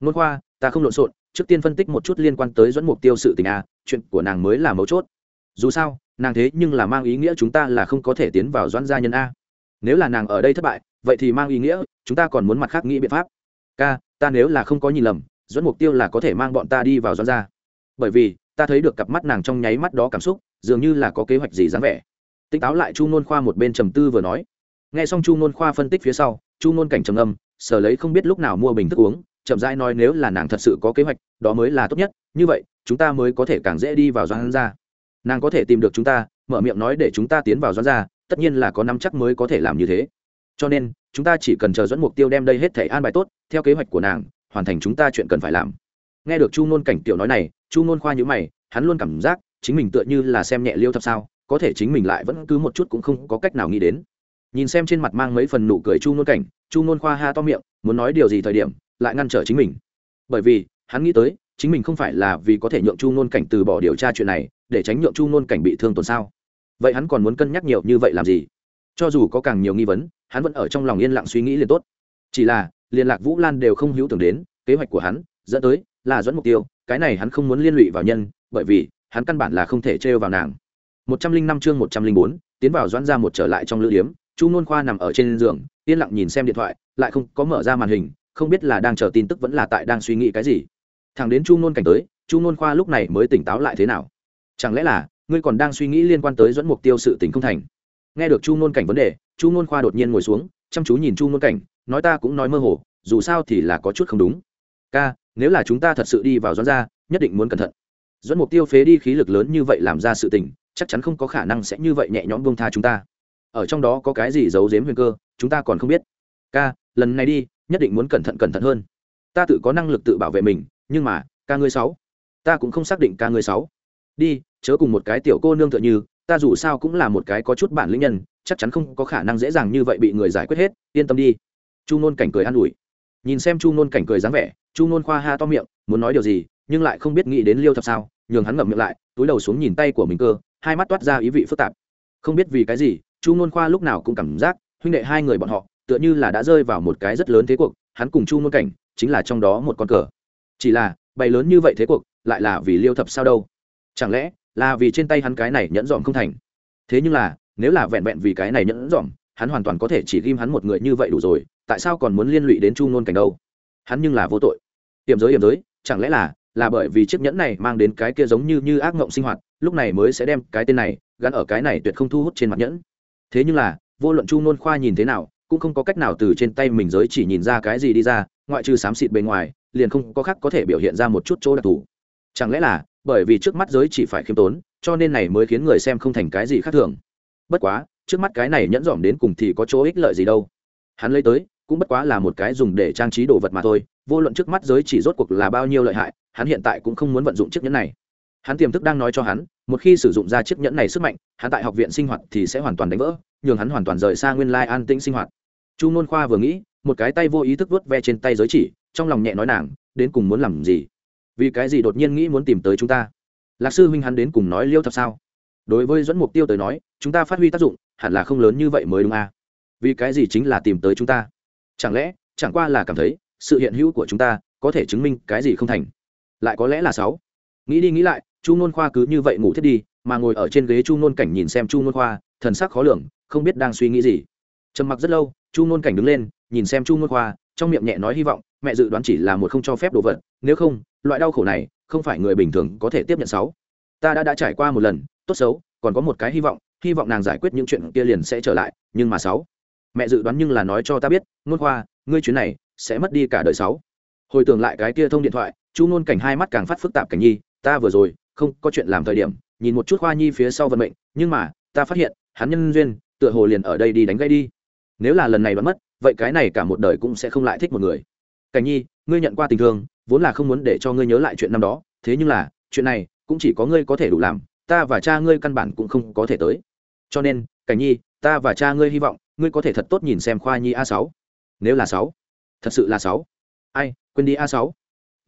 Nôn khoa, ta không lộn xộn, trước tiên phân tích một chút liên quan tới dẫn mục tiêu sự tình a, chuyện của nàng mới là mấu chốt dù sao, nàng thế nhưng là mang ý nghĩa chúng ta là không có thể tiến vào doãn gia nhân a. Nếu là nàng ở đây thất bại, vậy thì mang ý nghĩa, chúng ta còn muốn mặt khác nghĩ biện pháp. Ca, ta nếu là không có nhìn lầm, doãn mục tiêu là có thể mang bọn ta đi vào doãn gia. Bởi vì, ta thấy được cặp mắt nàng trong nháy mắt đó cảm xúc, dường như là có kế hoạch gì dáng vẻ. Tỉnh táo lại chu nôn khoa một bên trầm tư vừa nói. Nghe xong chu nôn khoa phân tích phía sau, chu nôn cảnh trầm âm sở lấy không biết lúc nào mua bình thức uống, chậm rãi nói nếu là nàng thật sự có kế hoạch, đó mới là tốt nhất, như vậy, chúng ta mới có thể càng dễ đi vào doãn gia nàng có thể tìm được chúng ta, mở miệng nói để chúng ta tiến vào doãn gia, tất nhiên là có năm chắc mới có thể làm như thế. Cho nên, chúng ta chỉ cần chờ dẫn mục tiêu đem đây hết thể an bài tốt, theo kế hoạch của nàng, hoàn thành chúng ta chuyện cần phải làm. Nghe được chu nôn cảnh tiểu nói này, chu nôn khoa nhữ mày, hắn luôn cảm giác chính mình tựa như là xem nhẹ liêu thập sao, có thể chính mình lại vẫn cứ một chút cũng không có cách nào nghĩ đến. Nhìn xem trên mặt mang mấy phần nụ cười chu nôn cảnh, chu nôn khoa ha to miệng, muốn nói điều gì thời điểm, lại ngăn trở chính mình. Bởi vì, hắn nghĩ tới chính mình không phải là vì có thể nhượng chu nôn cảnh từ bỏ điều tra chuyện này, để tránh nhượng chu nôn cảnh bị thương tổn sao? Vậy hắn còn muốn cân nhắc nhiều như vậy làm gì? Cho dù có càng nhiều nghi vấn, hắn vẫn ở trong lòng yên lặng suy nghĩ liền tốt. Chỉ là, liên lạc vũ lan đều không hữu tưởng đến, kế hoạch của hắn dẫn tới là dẫn mục tiêu, cái này hắn không muốn liên lụy vào nhân, bởi vì hắn căn bản là không thể trêu vào nàng. Một trăm linh năm chương một trăm linh bốn, tiến vào doãn ra một trở lại trong lữ điếm, chu nôn khoa nằm ở trên giường, yên lặng nhìn xem điện thoại, lại không có mở ra màn hình, không biết là đang chờ tin tức vẫn là tại đang suy nghĩ cái gì thằng đến chu nôn cảnh tới, chu nôn khoa lúc này mới tỉnh táo lại thế nào? Chẳng lẽ là, ngươi còn đang suy nghĩ liên quan tới dẫn mục tiêu sự tỉnh không thành? Nghe được chu nôn cảnh vấn đề, chu nôn khoa đột nhiên ngồi xuống, chăm chú nhìn chu nôn cảnh, nói ta cũng nói mơ hồ, dù sao thì là có chút không đúng. Ca, nếu là chúng ta thật sự đi vào doãn ra, nhất định muốn cẩn thận. Dẫn mục tiêu phế đi khí lực lớn như vậy làm ra sự tình, chắc chắn không có khả năng sẽ như vậy nhẹ nhõm bông tha chúng ta. Ở trong đó có cái gì giấu giếm huyền cơ, chúng ta còn không biết. Ca, lần này đi, nhất định muốn cẩn thận cẩn thận hơn. Ta tự có năng lực tự bảo vệ mình nhưng mà, ca ngươi sáu. Ta cũng không xác định ca ngươi sáu. Đi, chớ cùng một cái tiểu cô nương tựa như, ta dù sao cũng là một cái có chút bản lĩnh nhân, chắc chắn không có khả năng dễ dàng như vậy bị người giải quyết hết, yên tâm đi. Chu nôn cảnh cười an ủi. Nhìn xem chu nôn cảnh cười dáng vẻ, chu nôn khoa ha to miệng, muốn nói điều gì, nhưng lại không biết nghĩ đến liêu thập sao, nhường hắn ngậm miệng lại, túi đầu xuống nhìn tay của mình cơ, hai mắt toát ra ý vị phức tạp. Không biết vì cái gì, chu nôn khoa lúc nào cũng cảm giác, huynh đệ hai người bọn họ, tựa như là đã rơi vào một cái rất lớn thế cuộc, hắn cùng chu nôn cảnh, chính là trong đó một con cờ chỉ là, bày lớn như vậy thế cuộc, lại là vì liêu thập sao đâu? Chẳng lẽ là vì trên tay hắn cái này nhẫn dòm không thành? Thế nhưng là, nếu là vẹn vẹn vì cái này nhẫn dòm, hắn hoàn toàn có thể chỉ ghim hắn một người như vậy đủ rồi, tại sao còn muốn liên lụy đến chu nôn cảnh đâu? Hắn nhưng là vô tội. Hiểm giới hiểm giới, chẳng lẽ là là bởi vì chiếc nhẫn này mang đến cái kia giống như như ác ngộng sinh hoạt, lúc này mới sẽ đem cái tên này gắn ở cái này tuyệt không thu hút trên mặt nhẫn? Thế nhưng là, vô luận chu nôn khoa nhìn thế nào, cũng không có cách nào từ trên tay mình giới chỉ nhìn ra cái gì đi ra, ngoại trừ xám xịt bề ngoài liền không có khác có thể biểu hiện ra một chút chỗ đặc thù. Chẳng lẽ là bởi vì trước mắt giới chỉ phải khiêm tốn, cho nên này mới khiến người xem không thành cái gì khác thường? Bất quá, trước mắt cái này nhẫn dỏm đến cùng thì có chỗ ích lợi gì đâu. Hắn lấy tới, cũng bất quá là một cái dùng để trang trí đồ vật mà thôi, vô luận trước mắt giới chỉ rốt cuộc là bao nhiêu lợi hại, hắn hiện tại cũng không muốn vận dụng chiếc nhẫn này. Hắn tiềm thức đang nói cho hắn, một khi sử dụng ra chiếc nhẫn này sức mạnh, hắn tại học viện sinh hoạt thì sẽ hoàn toàn đánh vỡ, nhường hắn hoàn toàn rời xa nguyên lai an tĩnh sinh hoạt. Chu n khoa vừa nghĩ, một cái tay vô ý thức vớt ve trên tay giới chỉ trong lòng nhẹ nói nàng, đến cùng muốn làm gì? Vì cái gì đột nhiên nghĩ muốn tìm tới chúng ta? Lạc sư huynh hắn đến cùng nói liêu thật sao? Đối với dẫn mục tiêu tới nói, chúng ta phát huy tác dụng, hẳn là không lớn như vậy mới đúng à? Vì cái gì chính là tìm tới chúng ta? Chẳng lẽ, chẳng qua là cảm thấy, sự hiện hữu của chúng ta có thể chứng minh cái gì không thành? Lại có lẽ là sáu. Nghĩ đi nghĩ lại, chu nôn khoa cứ như vậy ngủ thiết đi, mà ngồi ở trên ghế chu nôn cảnh nhìn xem chu nôn khoa, thần sắc khó lường, không biết đang suy nghĩ gì. Trầm mặc rất lâu, chu nôn cảnh đứng lên, nhìn xem chu nôn khoa, trong miệng nhẹ nói hy vọng mẹ dự đoán chỉ là một không cho phép đồ vật, nếu không, loại đau khổ này, không phải người bình thường có thể tiếp nhận sáu. Ta đã đã trải qua một lần, tốt xấu, còn có một cái hy vọng hy vọng nàng giải quyết những chuyện kia liền sẽ trở lại, nhưng mà sáu. Mẹ dự đoán nhưng là nói cho ta biết, ngôn khoa, ngươi chuyến này sẽ mất đi cả đời sáu. Hồi tưởng lại cái kia thông điện thoại, chu ngôn cảnh hai mắt càng phát phức tạp cảnh nhi, ta vừa rồi không có chuyện làm thời điểm, nhìn một chút khoa nhi phía sau vận mệnh, nhưng mà, ta phát hiện, hắn nhân duyên, tựa hồ liền ở đây đi đánh gây đi. Nếu là lần này đoán mất, vậy cái này cả một đời cũng sẽ không lại thích một người cảnh nhi, ngươi nhận qua tình thương, vốn là không muốn để cho ngươi nhớ lại chuyện năm đó, thế nhưng là, chuyện này, cũng chỉ có ngươi có thể đủ làm, ta và cha ngươi căn bản cũng không có thể tới. Cho nên, cảnh nhi, ta và cha ngươi hy vọng, ngươi có thể thật tốt nhìn xem khoa nhi a sáu. Nếu là sáu, thật sự là sáu. Ai, quên đi a sáu.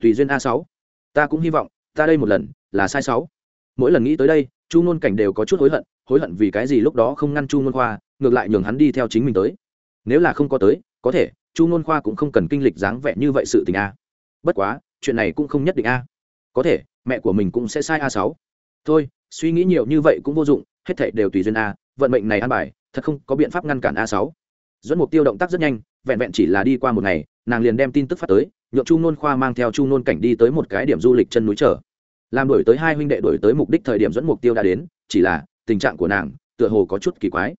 Tùy duyên a sáu. Ta cũng hy vọng, ta đây một lần, là sai sáu. Mỗi lần nghĩ tới đây, chu ngôn cảnh đều có chút hối hận hối hận vì cái gì lúc đó không ngăn chu ngôn khoa, ngược lại nhường hắn đi theo chính mình tới. Nếu là không có tới, có thể chu ngôn khoa cũng không cần kinh lịch dáng vẻ như vậy sự tình a. Bất quá, chuyện này cũng không nhất định a. Có thể, mẹ của mình cũng sẽ sai a sáu. Thôi, suy nghĩ nhiều như vậy cũng vô dụng, hết thảy đều tùy duyên a, vận mệnh này an bài, thật không có biện pháp ngăn cản a sáu. Dẫn mục tiêu động tác rất nhanh, vẹn vẹn chỉ là đi qua một ngày, nàng liền đem tin tức phát tới, nhượng chu nôn khoa mang theo chu nôn cảnh đi tới một cái điểm du lịch chân núi trở làm đổi tới hai huynh đệ đổi tới mục đích thời điểm dẫn mục tiêu đã đến, chỉ là, tình trạng của nàng, tựa hồ có chút kỳ quái.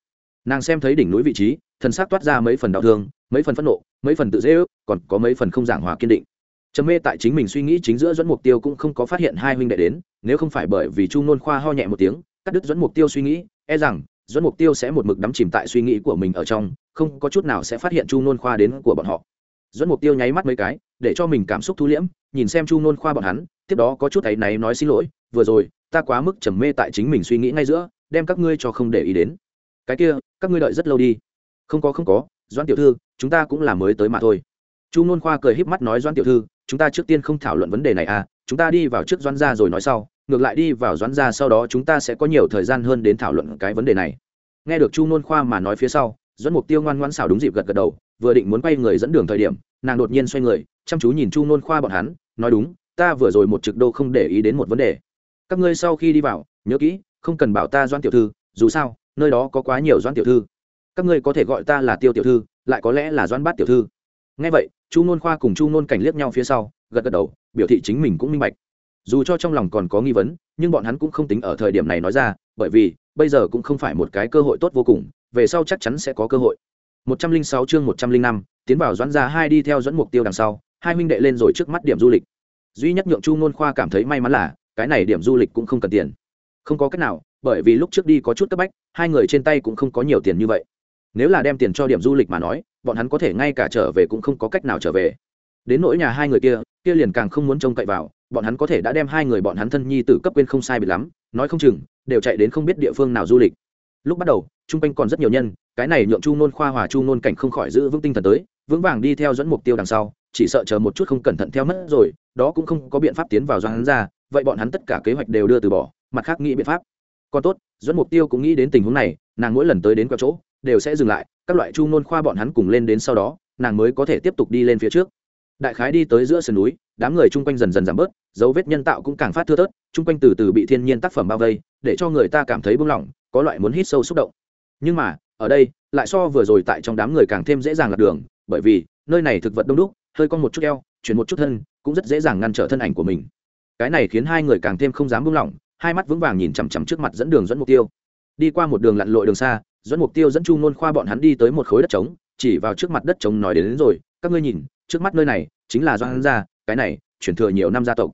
Nàng xem thấy đỉnh núi vị trí, thần xác toát ra mấy phần đau thương mấy phần phẫn nộ, mấy phần tự dễ ước, còn có mấy phần không giảng hòa kiên định. Trầm mê tại chính mình suy nghĩ chính giữa dẫn mục tiêu cũng không có phát hiện hai huynh đệ đến, nếu không phải bởi vì chu nôn khoa ho nhẹ một tiếng, cắt đứt dẫn mục tiêu suy nghĩ e rằng dẫn mục tiêu sẽ một mực đắm chìm tại suy nghĩ của mình ở trong, không có chút nào sẽ phát hiện chu nôn khoa đến của bọn họ. Dẫn mục tiêu nháy mắt mấy cái, để cho mình cảm xúc thu liễm, nhìn xem chu nôn khoa bọn hắn, tiếp đó có chút áy náy nói xin lỗi, vừa rồi, ta quá mức trầm mê tại chính mình suy nghĩ ngay giữa, đem các ngươi cho không để ý đến. Cái kia, các ngươi đợi rất lâu đi. Không có không có doãn tiểu thư, chúng ta cũng là mới tới mà thôi. Chu nôn khoa cười híp mắt nói, doãn tiểu thư, chúng ta trước tiên không thảo luận vấn đề này à chúng ta đi vào trước doãn gia rồi nói sau, ngược lại đi vào doãn gia sau đó chúng ta sẽ có nhiều thời gian hơn đến thảo luận cái vấn đề này. Nghe được chu nôn khoa mà nói phía sau, doãn mục tiêu ngoan ngoãn xảo đúng dịp gật gật đầu, vừa định muốn quay người dẫn đường thời điểm, nàng đột nhiên xoay người, chăm chú nhìn chu nôn khoa bọn hắn, nói, đúng, ta vừa rồi một trực đô không để ý đến một vấn đề. Các ngươi sau khi đi vào, nhớ kỹ, không cần bảo ta doan tiểu thư, dù sao, nơi đó có quá nhiều doan tiểu thư các ngươi có thể gọi ta là tiêu tiểu thư lại có lẽ là doan bát tiểu thư. Ngay vậy chu nôn khoa cùng chu nôn cảnh liếc nhau phía sau gật gật đầu biểu thị chính mình cũng minh bạch. Dù cho trong lòng còn có nghi vấn nhưng bọn hắn cũng không tính ở thời điểm này nói ra bởi vì bây giờ cũng không phải một cái cơ hội tốt vô cùng về sau chắc chắn sẽ có cơ hội. 106 chương 105, tiến vào doãn gia hai đi theo dẫn mục tiêu đằng sau hai huynh đệ lên rồi trước mắt điểm du lịch. Duy nhất nhượng chu ngôn khoa cảm thấy may mắn là cái này điểm du lịch cũng không cần tiền. Không có cách nào bởi vì lúc trước đi có chút cấp bách hai người trên tay cũng không có nhiều tiền như vậy nếu là đem tiền cho điểm du lịch mà nói, bọn hắn có thể ngay cả trở về cũng không có cách nào trở về. Đến nỗi nhà hai người kia kia liền càng không muốn trông cậy vào, bọn hắn có thể đã đem hai người bọn hắn thân nhi tử cấp quên không sai bị lắm, nói không chừng, đều chạy đến không biết địa phương nào du lịch. Lúc bắt đầu, chung quanh còn rất nhiều nhân, cái này nhượng chu nôn khoa hòa chu nôn cảnh không khỏi giữ vững tinh thần tới, vững vàng đi theo dẫn mục tiêu đằng sau, chỉ sợ chờ một chút không cẩn thận theo mất rồi, đó cũng không có biện pháp tiến vào do hắn ra, vậy bọn hắn tất cả kế hoạch đều đưa từ bỏ, mặt khác nghĩ biện pháp. Còn tốt, dẫn mục tiêu cũng nghĩ đến tình huống này, nàng mỗi lần tới đến quẹo chỗ đều sẽ dừng lại, các loại chu nôn khoa bọn hắn cùng lên đến sau đó, nàng mới có thể tiếp tục đi lên phía trước. Đại khái đi tới giữa sườn núi, đám người chung quanh dần dần giảm bớt, dấu vết nhân tạo cũng càng phát thưa thớt, chung quanh từ từ bị thiên nhiên tác phẩm bao vây, để cho người ta cảm thấy buông lỏng, có loại muốn hít sâu xúc động. Nhưng mà, ở đây, lại so vừa rồi tại trong đám người càng thêm dễ dàng lạc đường, bởi vì, nơi này thực vật đông đúc, hơi con một chút eo, chuyển một chút thân, cũng rất dễ dàng ngăn trở thân ảnh của mình. Cái này khiến hai người càng thêm không dám buông lỏng, hai mắt vững vàng nhìn chằm chằm trước mặt dẫn đường dẫn mục tiêu. Đi qua một đường lặn lội đường xa dẫn mục tiêu dẫn chu nôn khoa bọn hắn đi tới một khối đất trống chỉ vào trước mặt đất trống nói đến, đến rồi các ngươi nhìn trước mắt nơi này chính là do hắn ra cái này chuyển thừa nhiều năm gia tộc.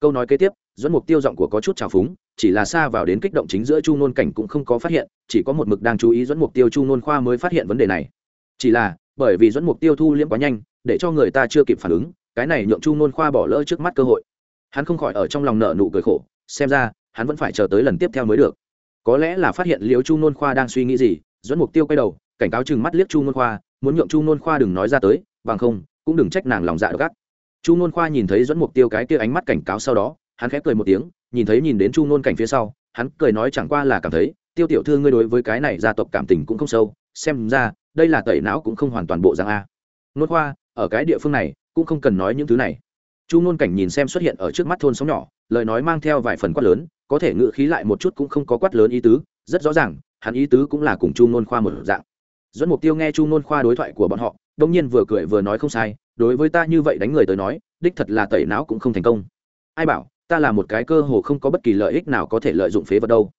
Câu nói kế tiếp dẫn mục tiêu giọng của có chút trào phúng chỉ là xa vào đến kích động chính giữa chu nôn cảnh cũng không có phát hiện chỉ có một mực đang chú ý dẫn mục tiêu chu nôn khoa mới phát hiện vấn đề này. Chỉ là bởi vì dẫn mục tiêu thu liễm quá nhanh để cho người ta chưa kịp phản ứng cái này nhượng chu nôn khoa bỏ lỡ trước mắt cơ hội. Hắn không khỏi ở trong lòng nợ nụ cười khổ xem ra hắn vẫn phải chờ tới lần tiếp theo mới được có lẽ là phát hiện liễu chu nôn khoa đang suy nghĩ gì dẫn mục tiêu quay đầu, cảnh cáo chừng mắt liếc chu nôn khoa, muốn nhượng chu nôn khoa đừng nói ra tới, bằng không, cũng đừng trách nàng lòng dạ gắt chu nôn khoa nhìn thấy dẫn mục tiêu cái kia ánh mắt cảnh cáo sau đó, hắn khép cười một tiếng, nhìn thấy nhìn đến chu nôn cảnh phía sau, hắn cười nói chẳng qua là cảm thấy, tiêu tiểu thư ngươi đối với cái này gia tộc cảm tình cũng không sâu, xem ra, đây là tẩy não cũng không hoàn toàn bộ dạng a. Nôn khoa, ở cái địa phương này, cũng không cần nói những thứ này. Chu nôn cảnh nhìn xem xuất hiện ở trước mắt thôn sóng nhỏ, lời nói mang theo vài phần quát lớn có thể ngự khí lại một chút cũng không có quát lớn ý tứ, rất rõ ràng, hắn ý tứ cũng là cùng chu nôn khoa một dạng. Dẫn mục tiêu nghe chu nôn khoa đối thoại của bọn họ, đông nhiên vừa cười vừa nói không sai, đối với ta như vậy đánh người tới nói, đích thật là tẩy não cũng không thành công. Ai bảo, ta là một cái cơ hồ không có bất kỳ lợi ích nào có thể lợi dụng phế vật đâu.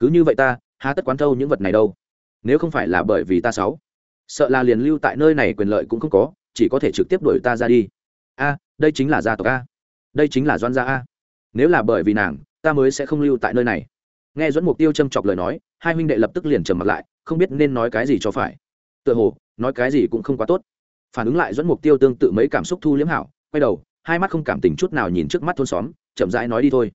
Cứ như vậy ta, há tất quán thâu những vật này đâu. Nếu không phải là bởi vì ta xấu, sợ là liền lưu tại nơi này quyền lợi cũng không có, chỉ có thể trực tiếp đuổi ta ra đi. A, đây chính là gia tộc a. Đây chính là doan gia a. Nếu là bởi vì nàng ta mới sẽ không lưu tại nơi này. Nghe dẫn mục tiêu châm chọc lời nói, hai huynh đệ lập tức liền trầm mặt lại, không biết nên nói cái gì cho phải. Tựa hồ, nói cái gì cũng không quá tốt. Phản ứng lại dẫn mục tiêu tương tự mấy cảm xúc thu liếm hảo, quay đầu, hai mắt không cảm tình chút nào nhìn trước mắt thôn xóm, chậm rãi nói đi thôi.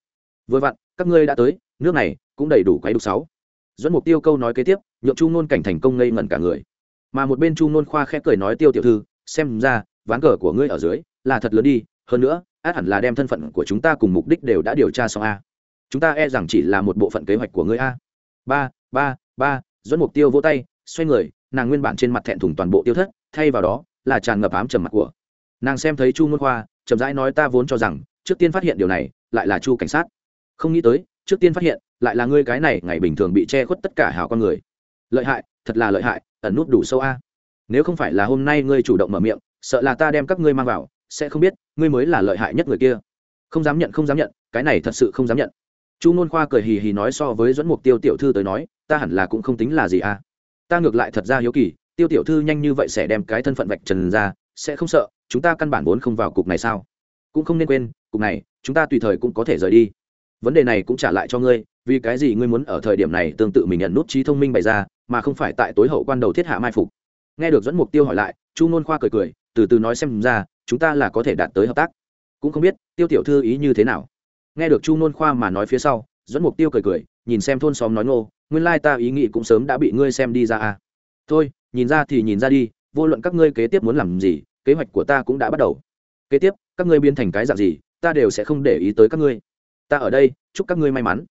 Vừa vặn, các ngươi đã tới, nước này cũng đầy đủ quái đục sáu. Dẫn mục tiêu câu nói kế tiếp, nhượng chu nôn cảnh thành công ngây ngẩn cả người. Mà một bên chu nôn khoa khẽ cười nói tiêu tiểu thư, xem ra, ván cờ của ngươi ở dưới là thật lớn đi, hơn nữa, át hẳn là đem thân phận của chúng ta cùng mục đích đều đã điều tra xong a chúng ta e rằng chỉ là một bộ phận kế hoạch của ngươi a. Ba ba ba dẫn mục tiêu vỗ tay, xoay người, nàng nguyên bản trên mặt thẹn thùng toàn bộ tiêu thất, thay vào đó là tràn ngập ám trầm mặt của. Nàng xem thấy chu môn khoa, chậm rãi nói ta vốn cho rằng, trước tiên phát hiện điều này, lại là chu cảnh sát. Không nghĩ tới, trước tiên phát hiện, lại là ngươi cái này ngày bình thường bị che khuất tất cả hào con người. Lợi hại, thật là lợi hại, ẩn nút đủ sâu a. Nếu không phải là hôm nay ngươi chủ động mở miệng, sợ là ta đem các ngươi mang vào, sẽ không biết, ngươi mới là lợi hại nhất người kia. Không dám nhận, không dám nhận, cái này thật sự không dám nhận chu nôn khoa cười hì hì nói so với dẫn mục tiêu tiểu thư tới nói, ta hẳn là cũng không tính là gì à. Ta ngược lại thật ra hiếu kỳ, tiêu tiểu thư nhanh như vậy sẽ đem cái thân phận vạch trần ra, sẽ không sợ, chúng ta căn bản vốn không vào cục này sao? Cũng không nên quên, cục này, chúng ta tùy thời cũng có thể rời đi. Vấn đề này cũng trả lại cho ngươi, vì cái gì ngươi muốn ở thời điểm này tương tự mình nhận nút trí thông minh bày ra, mà không phải tại tối hậu quan đầu thiết hạ mai phục. Nghe được dẫn mục tiêu hỏi lại, chu nôn khoa cười cười, từ từ nói xem ra, chúng ta là có thể đạt tới hợp tác. Cũng không biết, tiêu tiểu thư ý như thế nào nghe được chu nôn khoa mà nói phía sau dẫn mục tiêu cười cười, nhìn xem thôn xóm nói ngô, nguyên lai ta ý nghĩ cũng sớm đã bị ngươi xem đi ra à. Thôi, nhìn ra thì nhìn ra đi, vô luận các ngươi kế tiếp muốn làm gì, kế hoạch của ta cũng đã bắt đầu. Kế tiếp, các ngươi biến thành cái dạng gì, ta đều sẽ không để ý tới các ngươi. Ta ở đây, chúc các ngươi may mắn.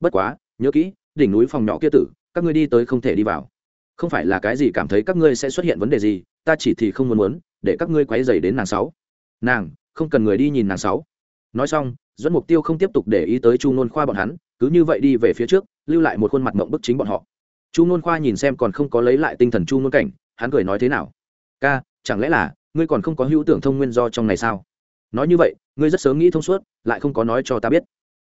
Bất quá, nhớ kỹ, đỉnh núi phòng nhỏ kia tử, các ngươi đi tới không thể đi vào. Không phải là cái gì cảm thấy các ngươi sẽ xuất hiện vấn đề gì, ta chỉ thì không muốn muốn, để các ngươi quấy dày đến nàng sáu. Nàng, không cần người đi nhìn nàng sáu nói xong dẫn mục tiêu không tiếp tục để ý tới chu nôn khoa bọn hắn, cứ như vậy đi về phía trước, lưu lại một khuôn mặt mộng bức chính bọn họ. Chu nôn khoa nhìn xem còn không có lấy lại tinh thần chu nôn cảnh, hắn cười nói thế nào? Ca, chẳng lẽ là ngươi còn không có hữu tưởng thông nguyên do trong này sao? Nói như vậy, ngươi rất sớm nghĩ thông suốt, lại không có nói cho ta biết.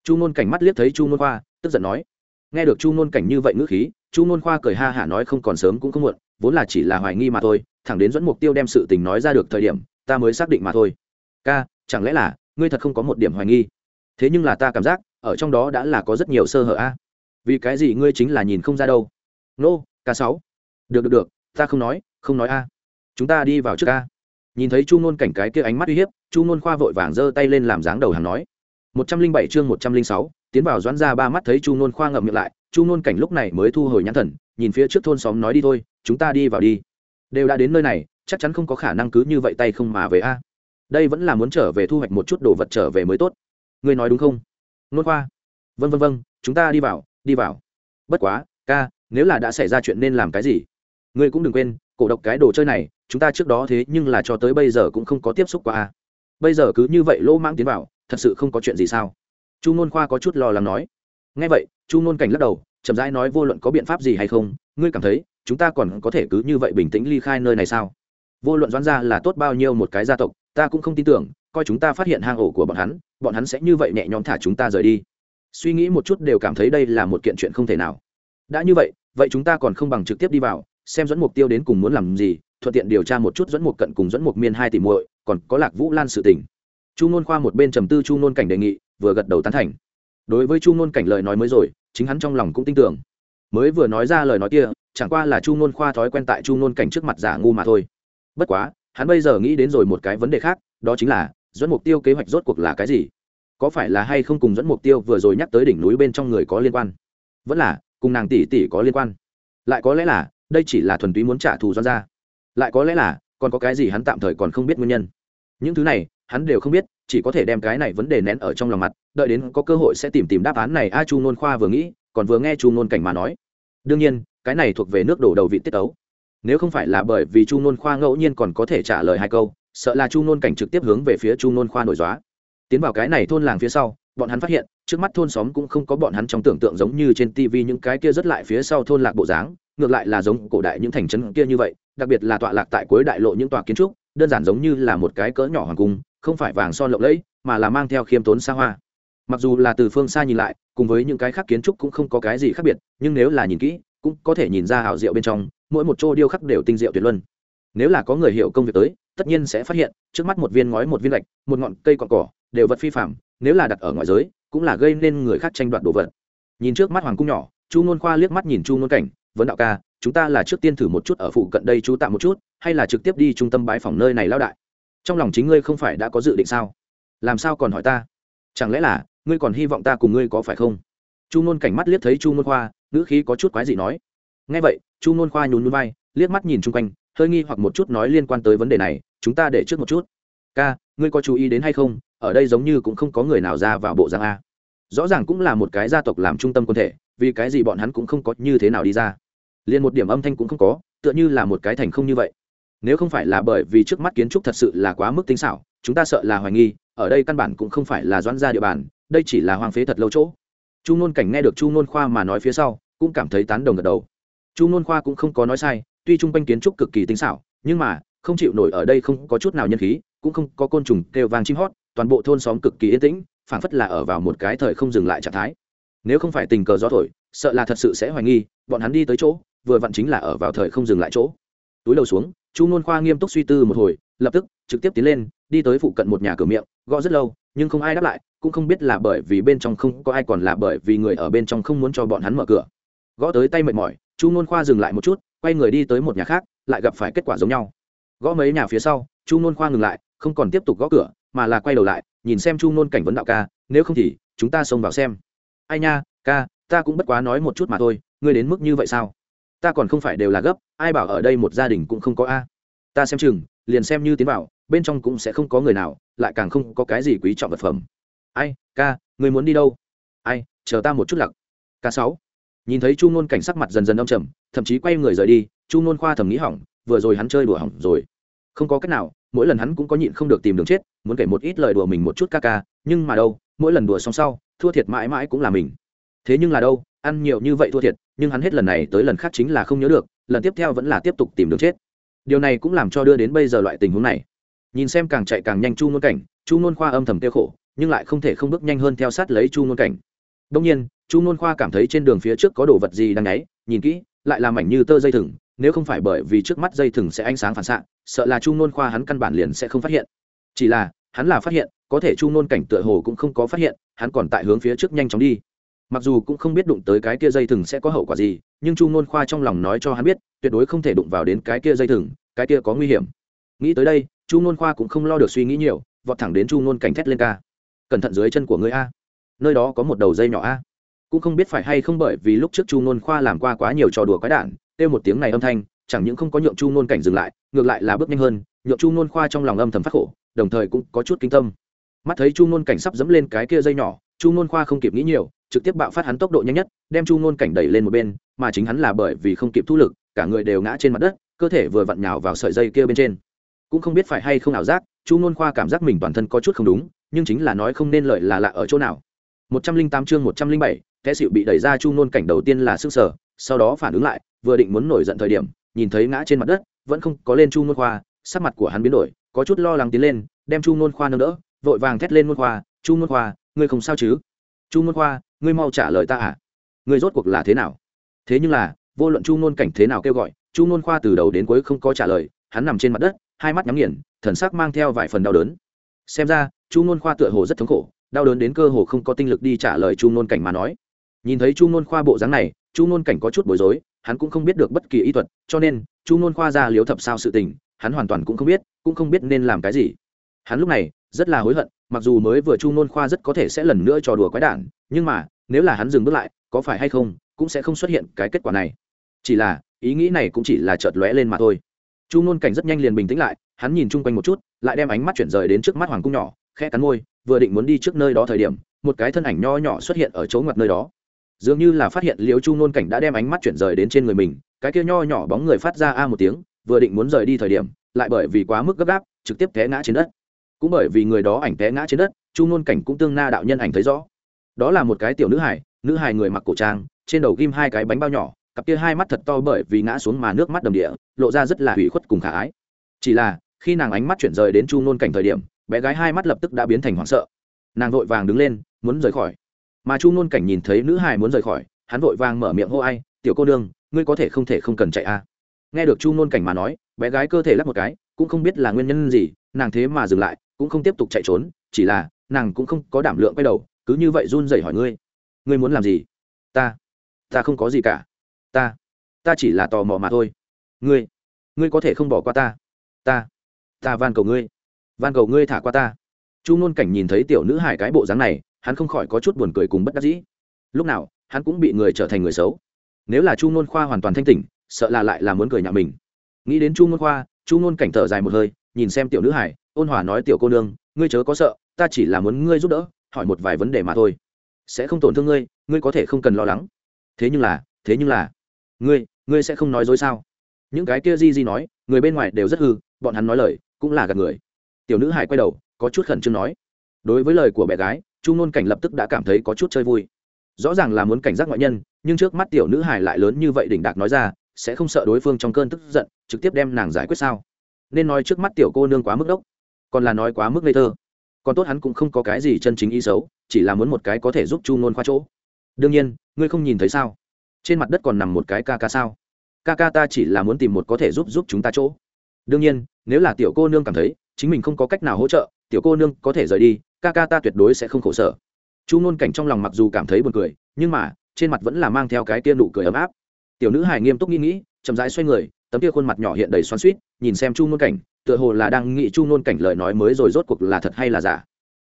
Chu nôn cảnh mắt liếc thấy chu nôn khoa, tức giận nói. Nghe được chu nôn cảnh như vậy ngữ khí, chu nôn khoa cười ha hả nói không còn sớm cũng không muộn, vốn là chỉ là hoài nghi mà thôi, thẳng đến dẫn mục tiêu đem sự tình nói ra được thời điểm, ta mới xác định mà thôi. Ca, chẳng lẽ là ngươi thật không có một điểm hoài nghi. Thế nhưng là ta cảm giác, ở trong đó đã là có rất nhiều sơ hở a. Vì cái gì ngươi chính là nhìn không ra đâu? Nô k sáu. Được được được, ta không nói không nói a. Chúng ta đi vào trước a. Nhìn thấy chu ngôn cảnh cái kia ánh mắt uy hiếp, chu ngôn khoa vội vàng giơ tay lên làm dáng đầu hàng nói. Một trăm linh bảy chương một trăm linh sáu, tiến vào doãn ra ba mắt thấy chu ngôn khoa ngậm miệng lại, chu ngôn cảnh lúc này mới thu hồi nhãn thần, nhìn phía trước thôn xóm nói đi thôi, chúng ta đi vào đi. Đều đã đến nơi này, chắc chắn không có khả năng cứ như vậy tay không mà về a đây vẫn là muốn trở về thu hoạch một chút đồ vật trở về mới tốt. Ngươi nói đúng không? Nôn khoa. Vân vân vân chúng ta đi vào đi vào. Bất quá, ca, nếu là đã xảy ra chuyện nên làm cái gì? Ngươi cũng đừng quên, cổ độc cái đồ chơi này, chúng ta trước đó thế nhưng là cho tới bây giờ cũng không có tiếp xúc qua bây giờ cứ như vậy lỗ mãng tiến vào, thật sự không có chuyện gì sao? Chu ngôn khoa có chút lo lắng nói. Ngay vậy, chu ngôn cảnh lắc đầu, chậm rãi nói vô luận có biện pháp gì hay không, ngươi cảm thấy, chúng ta còn có thể cứ như vậy bình tĩnh ly khai nơi này sao? Vô luận doãn ra là tốt bao nhiêu một cái gia tộc ta cũng không tin tưởng, coi chúng ta phát hiện hang ổ của bọn hắn bọn hắn sẽ như vậy nhẹ nhõm thả chúng ta rời đi. Suy nghĩ một chút đều cảm thấy đây là một kiện chuyện không thể nào. Đã như vậy vậy chúng ta còn không bằng trực tiếp đi vào, xem dẫn mục tiêu đến cùng muốn làm gì, thuận tiện điều tra một chút dẫn mục cận cùng dẫn mục miên hai tỷ muội, còn có lạc vũ lan sự tình. Chu nôn khoa một bên trầm tư chu nôn cảnh đề nghị, vừa gật đầu tán thành. Đối với chu nôn cảnh lời nói mới rồi, chính hắn trong lòng cũng tin tưởng. Mới vừa nói ra lời nói kia, chẳng qua là chu nôn khoa thói quen tại chu nôn cảnh trước mặt giả ngu mà thôi. Bất quá hắn bây giờ nghĩ đến rồi một cái vấn đề khác, đó chính là, dẫn mục tiêu kế hoạch rốt cuộc là cái gì? Có phải là hay không cùng dẫn mục tiêu vừa rồi nhắc tới đỉnh núi bên trong người có liên quan? Vẫn là, cùng nàng tỷ tỷ có liên quan? Lại có lẽ là, đây chỉ là thuần túy muốn trả thù doan ra lại có lẽ là, còn có cái gì hắn tạm thời còn không biết nguyên nhân. Những thứ này, hắn đều không biết, chỉ có thể đem cái này vấn đề nén ở trong lòng mặt, đợi đến có cơ hội sẽ tìm tìm đáp án này a chu nôn khoa vừa nghĩ, còn vừa nghe chu nôn cảnh mà nói. Đương nhiên, cái này thuộc về nước đổ đầu vị tiết ấu nếu không phải là bởi vì chu nôn khoa ngẫu nhiên còn có thể trả lời hai câu, sợ là chu nôn cảnh trực tiếp hướng về phía chu nôn khoa nổi dóa. Tiến vào cái này thôn làng phía sau, bọn hắn phát hiện, trước mắt thôn xóm cũng không có bọn hắn trong tưởng tượng giống như trên tivi những cái kia rất lại phía sau thôn lạc bộ dáng, ngược lại là giống cổ đại những thành trấn kia như vậy, đặc biệt là tọa lạc tại cuối đại lộ những tòa kiến trúc, đơn giản giống như là một cái cỡ nhỏ hoàng cung, không phải vàng son lộng lẫy, mà là mang theo khiêm tốn xa hoa. Mặc dù là từ phương xa nhìn lại, cùng với những cái khác kiến trúc cũng không có cái gì khác biệt, nhưng nếu là nhìn kỹ, cũng có thể nhìn ra hảo diệu bên trong mỗi một chỗ điêu khắc đều tinh diệu tuyệt luân. Nếu là có người hiểu công việc tới, tất nhiên sẽ phát hiện, trước mắt một viên ngói, một viên gạch, một ngọn cây cọn cỏ đều vật phi phạm nếu là đặt ở ngoại giới, cũng là gây nên người khác tranh đoạt đồ vật. Nhìn trước mắt hoàng cung nhỏ, chu nôn khoa liếc mắt nhìn chu nôn cảnh, vấn đạo ca, chúng ta là trước tiên thử một chút ở phụ cận đây chú tạm một chút, hay là trực tiếp đi trung tâm bãi phòng nơi này lao đại? Trong lòng chính ngươi không phải đã có dự định sao? Làm sao còn hỏi ta? Chẳng lẽ là, ngươi còn hy vọng ta cùng ngươi có phải không? Chu nôn cảnh mắt liếc thấy chu nôn khoa, ngữ khí có chút quái gì nói. Nghe vậy chu nôn khoa nhún núi vai, liếc mắt nhìn chung quanh, hơi nghi hoặc một chút nói liên quan tới vấn đề này, chúng ta để trước một chút. Ca, ngươi có chú ý đến hay không? Ở đây giống như cũng không có người nào ra vào bộ giang a. Rõ ràng cũng là một cái gia tộc làm trung tâm quân thể, vì cái gì bọn hắn cũng không có như thế nào đi ra. Liền một điểm âm thanh cũng không có, tựa như là một cái thành không như vậy. Nếu không phải là bởi vì trước mắt kiến trúc thật sự là quá mức tinh xảo, chúng ta sợ là hoài nghi, ở đây căn bản cũng không phải là doãn ra địa bàn, đây chỉ là hoang phế thật lâu chỗ. Chu nôn cảnh nghe được chu nôn khoa mà nói phía sau, cũng cảm thấy tán đồng gật đầu chu nôn khoa cũng không có nói sai, tuy chung quanh kiến trúc cực kỳ tinh xảo, nhưng mà, không chịu nổi ở đây không có chút nào nhân khí, cũng không có côn trùng kêu vàng chim hót, toàn bộ thôn xóm cực kỳ yên tĩnh, phảng phất là ở vào một cái thời không dừng lại trạng thái. Nếu không phải tình cờ gió thổi, sợ là thật sự sẽ hoài nghi, bọn hắn đi tới chỗ, vừa vặn chính là ở vào thời không dừng lại chỗ. Túi đầu xuống, chu nôn khoa nghiêm túc suy tư một hồi, lập tức, trực tiếp tiến lên, đi tới phụ cận một nhà cửa miệng, gõ rất lâu, nhưng không ai đáp lại, cũng không biết là bởi vì bên trong không, có ai còn là bởi vì người ở bên trong không muốn cho bọn hắn mở cửa. Gõ tới tay mệt mỏi chu nôn khoa dừng lại một chút, quay người đi tới một nhà khác, lại gặp phải kết quả giống nhau. Gõ mấy nhà phía sau, chu nôn khoa ngừng lại, không còn tiếp tục gõ cửa, mà là quay đầu lại, nhìn xem chu nôn cảnh vấn đạo ca, nếu không thì, chúng ta xông vào xem. Ai nha, ca, ta cũng bất quá nói một chút mà thôi, ngươi đến mức như vậy sao? Ta còn không phải đều là gấp, ai bảo ở đây một gia đình cũng không có a. Ta xem chừng, liền xem như tiến vào, bên trong cũng sẽ không có người nào, lại càng không có cái gì quý trọng vật phẩm. Ai, ca người muốn đi đâu? Ai, chờ ta một chút lặc. Ca sáu nhìn thấy chu ngôn cảnh sắc mặt dần dần âm trầm, thậm chí quay người rời đi, chu ngôn khoa thầm nghĩ hỏng, vừa rồi hắn chơi đùa hỏng rồi. Không có cách nào, mỗi lần hắn cũng có nhịn không được tìm đường chết, muốn kể một ít lời đùa mình một chút ca ca, nhưng mà đâu, mỗi lần đùa xong sau, thua thiệt mãi mãi cũng là mình. Thế nhưng là đâu, ăn nhiều như vậy thua thiệt, nhưng hắn hết lần này tới lần khác chính là không nhớ được, lần tiếp theo vẫn là tiếp tục tìm đường chết. Điều này cũng làm cho đưa đến bây giờ loại tình huống này. Nhìn xem càng chạy càng nhanh chu ngôn cảnh, chu ngôn khoa âm thầm tiêu khổ, nhưng lại không thể không bước nhanh hơn theo sát lấy chu ngôn cảnh. Đông nhiên chu nôn khoa cảm thấy trên đường phía trước có đồ vật gì đang nháy nhìn kỹ, lại làm mảnh như tơ dây thừng, nếu không phải bởi vì trước mắt dây thừng sẽ ánh sáng phản xạ, sợ là chu nôn khoa hắn căn bản liền sẽ không phát hiện. Chỉ là, hắn là phát hiện, có thể chu nôn cảnh tựa hồ cũng không có phát hiện, hắn còn tại hướng phía trước nhanh chóng đi. Mặc dù cũng không biết đụng tới cái kia dây thừng sẽ có hậu quả gì, nhưng chu nôn khoa trong lòng nói cho hắn biết, tuyệt đối không thể đụng vào đến cái kia dây thừng, cái kia có nguy hiểm. Nghĩ tới đây, chu nôn khoa cũng không lo được suy nghĩ nhiều, vọt thẳng đến chu nôn cảnh thét lên ca. Cẩn thận dưới chân của ngươi a. Nơi đó có một đầu dây nhỏ a cũng không biết phải hay không bởi vì lúc trước chu nôn khoa làm qua quá nhiều trò đùa quái đản kêu một tiếng này âm thanh chẳng những không có nhượng chu nôn cảnh dừng lại ngược lại là bước nhanh hơn nhượng chu nôn khoa trong lòng âm thầm phát khổ đồng thời cũng có chút kinh tâm. Mắt thấy chu nôn cảnh sắp dẫm lên cái kia dây nhỏ chu nôn khoa không kịp nghĩ nhiều trực tiếp bạo phát hắn tốc độ nhanh nhất đem chu nôn cảnh đẩy lên một bên mà chính hắn là bởi vì không kịp thu lực cả người đều ngã trên mặt đất cơ thể vừa vặn nhào vào sợi dây kia bên trên. Cũng không biết phải hay không ảo giác chu nôn khoa cảm giác mình toàn thân có chút không đúng nhưng chính là nói không nên lợi là lạ ở chỗ nào. 108 chương 107, té xịu bị đẩy ra chu nôn cảnh đầu tiên là sức sở, sau đó phản ứng lại, vừa định muốn nổi giận thời điểm, nhìn thấy ngã trên mặt đất, vẫn không có lên chu nôn khoa, sắc mặt của hắn biến đổi, có chút lo lắng tiến lên, đem chu nôn khoa nâng đỡ, vội vàng thét lên nôn khoa, chu nôn khoa, ngươi không sao chứ? Chu nôn khoa, ngươi mau trả lời ta à ngươi rốt cuộc là thế nào? Thế nhưng là, vô luận chu nôn cảnh thế nào kêu gọi, chu nôn khoa từ đầu đến cuối không có trả lời, hắn nằm trên mặt đất, hai mắt nhắm nghiền, thần sắc mang theo vài phần đau đớn. Xem ra, chu nôn khoa tựa hồ rất thống khổ, đau đớn đến cơ hồ không có tinh lực đi trả lời chu nôn cảnh mà nói nhìn thấy chu nôn khoa bộ dáng này, chu nôn cảnh có chút bối rối, hắn cũng không biết được bất kỳ ý thuật, cho nên, chu nôn khoa ra liếu thập sao sự tình, hắn hoàn toàn cũng không biết, cũng không biết nên làm cái gì. Hắn lúc này, rất là hối hận, mặc dù mới vừa chu nôn khoa rất có thể sẽ lần nữa trò đùa quái đản, nhưng mà, nếu là hắn dừng bước lại, có phải hay không, cũng sẽ không xuất hiện cái kết quả này. Chỉ là, ý nghĩ này cũng chỉ là chợt lóe lên mà thôi. Chu nôn cảnh rất nhanh liền bình tĩnh lại, hắn nhìn chung quanh một chút, lại đem ánh mắt chuyển rời đến trước mắt hoàng cung nhỏ khe cắn môi, vừa định muốn đi trước nơi đó thời điểm, một cái thân ảnh nho nhỏ xuất hiện ở chỗ ngoặt nơi đó dường như là phát hiện liễu chu nôn cảnh đã đem ánh mắt chuyển rời đến trên người mình, cái kia nho nhỏ bóng người phát ra a một tiếng, vừa định muốn rời đi thời điểm, lại bởi vì quá mức gấp gáp, trực tiếp té ngã trên đất. Cũng bởi vì người đó ảnh té ngã trên đất, chu nôn cảnh cũng tương na đạo nhân ảnh thấy rõ. Đó là một cái tiểu nữ hải nữ hải người mặc cổ trang, trên đầu ghim hai cái bánh bao nhỏ, cặp kia hai mắt thật to bởi vì ngã xuống mà nước mắt đầm địa, lộ ra rất là hủy khuất cùng khả ái. Chỉ là, khi nàng ánh mắt chuyển rời đến chu nôn cảnh thời điểm, bé gái hai mắt lập tức đã biến thành hoảng sợ. Nàng vội vàng đứng lên, muốn rời khỏi mà chu ngôn cảnh nhìn thấy nữ hài muốn rời khỏi, hắn vội vàng mở miệng hô ai, tiểu cô đương ngươi có thể không thể không cần chạy a à. nghe được chu ngôn cảnh mà nói, bé gái cơ thể lắc một cái, cũng không biết là nguyên nhân gì, nàng thế mà dừng lại, cũng không tiếp tục chạy trốn, chỉ là nàng cũng không có đảm lượng quay đầu, cứ như vậy run rẩy hỏi ngươi ngươi muốn làm gì? Ta ta không có gì cả. Ta ta chỉ là tò mò mà thôi. Ngươi ngươi có thể không bỏ qua ta. Ta ta van cầu ngươi, van cầu ngươi thả qua ta chu ngôn cảnh nhìn thấy tiểu nữ hải cái bộ dáng này, hắn không khỏi có chút buồn cười cùng bất đắc dĩ. Lúc nào, hắn cũng bị người trở thành người xấu. Nếu là chu ngôn khoa hoàn toàn thanh tỉnh, sợ là lại là muốn cười nhạo mình. Nghĩ đến chu ngôn khoa, chu ngôn cảnh thở dài một hơi, nhìn xem tiểu nữ hải ôn hòa nói, tiểu cô nương, ngươi chớ có sợ, ta chỉ là muốn ngươi giúp đỡ, hỏi một vài vấn đề mà thôi. Sẽ không tổn thương ngươi ngươi có thể không cần lo lắng. Thế nhưng là, thế nhưng là, ngươi ngươi sẽ không nói dối sao? Những cái kia di di nói, người bên ngoài đều rất hư, bọn hắn nói lời, cũng là gạt người. Tiểu nữ hải quay đầu có chút khẩn trương nói. Đối với lời của bé gái, chu ngôn cảnh lập tức đã cảm thấy có chút chơi vui. Rõ ràng là muốn cảnh giác ngoại nhân, nhưng trước mắt tiểu nữ hải lại lớn như vậy đỉnh đạc nói ra, sẽ không sợ đối phương trong cơn tức giận, trực tiếp đem nàng giải quyết sao? Nên nói trước mắt tiểu cô nương quá mức đốc, còn là nói quá mức ngây thơ. Còn tốt hắn cũng không có cái gì chân chính ý xấu, chỉ là muốn một cái có thể giúp chu ngôn khoa chỗ. Đương nhiên, ngươi không nhìn thấy sao? Trên mặt đất còn nằm một cái ca ca sao? Ca ca ta chỉ là muốn tìm một có thể giúp giúp chúng ta chỗ. Đương nhiên, nếu là tiểu cô nương cảm thấy, chính mình không có cách nào hỗ trợ tiểu cô nương có thể rời đi, ca ca ta tuyệt đối sẽ không khổ sở. Chu ngôn cảnh trong lòng mặc dù cảm thấy buồn cười, nhưng mà, trên mặt vẫn là mang theo cái tia nụ cười ấm áp. Tiểu nữ hài nghiêm túc nghĩ nghĩ, chậm rãi xoay người, tấm kia khuôn mặt nhỏ hiện đầy xoắn suýt nhìn xem chu ngôn cảnh, tựa hồ là đang nghĩ chu ngôn cảnh lời nói mới rồi rốt cuộc là thật hay là giả.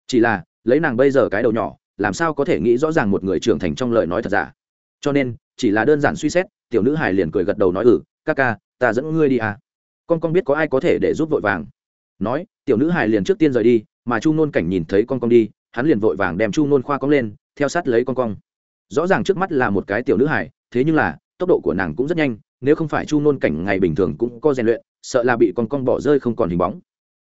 Chỉ là, lấy nàng bây giờ cái đầu nhỏ, làm sao có thể nghĩ rõ ràng một người trưởng thành trong lời nói thật giả? Cho nên, chỉ là đơn giản suy xét, tiểu nữ hài liền cười gật đầu nói ừ ca ca, ta dẫn ngươi đi à. Con con biết có ai có thể để giúp vội vàng nói, tiểu nữ hài liền trước tiên rời đi, mà chu nôn cảnh nhìn thấy con con đi, hắn liền vội vàng đem chu nôn khoa cong lên, theo sát lấy con con rõ ràng trước mắt là một cái tiểu nữ hài, thế nhưng là, tốc độ của nàng cũng rất nhanh, nếu không phải chu nôn cảnh ngày bình thường cũng có rèn luyện, sợ là bị con con bỏ rơi không còn hình bóng.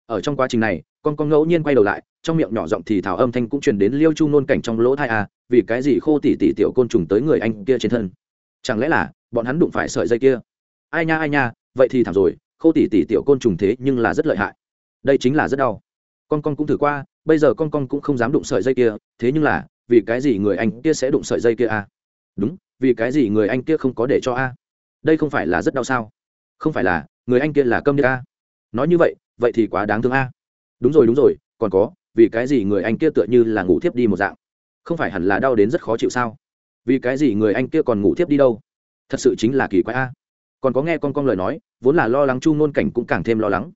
Ở trong quá trình này, con con ngẫu nhiên quay đầu lại, trong miệng nhỏ giọng thì thảo âm thanh cũng truyền đến liêu chu nôn cảnh trong lỗ thai à vì cái gì khô tỉ tỉ tiểu côn trùng tới người anh kia trên thân? Chẳng lẽ là bọn hắn đụng phải sợi dây kia? Ai nha ai nha, vậy thì thảm rồi, khô tỉ tỉ tiểu côn trùng thế nhưng là rất lợi hại đây chính là rất đau. Con con cũng thử qua, bây giờ con con cũng không dám đụng sợi dây kia, thế nhưng là, vì cái gì người anh kia sẽ đụng sợi dây kia a đúng, vì cái gì người anh kia không có để cho a? Đây không phải là rất đau sao? Không phải là, người anh kia là câm điếc a? Nói như vậy vậy thì quá đáng thương a. Đúng rồi đúng rồi, còn có, vì cái gì người anh kia tựa như là ngủ thiếp đi một dạng? Không phải hẳn là đau đến rất khó chịu sao? Vì cái gì người anh kia còn ngủ thiếp đi đâu? Thật sự chính là kỳ quái a. Còn có nghe con con lời nói, vốn là lo lắng chu ngôn cảnh cũng càng thêm lo lắng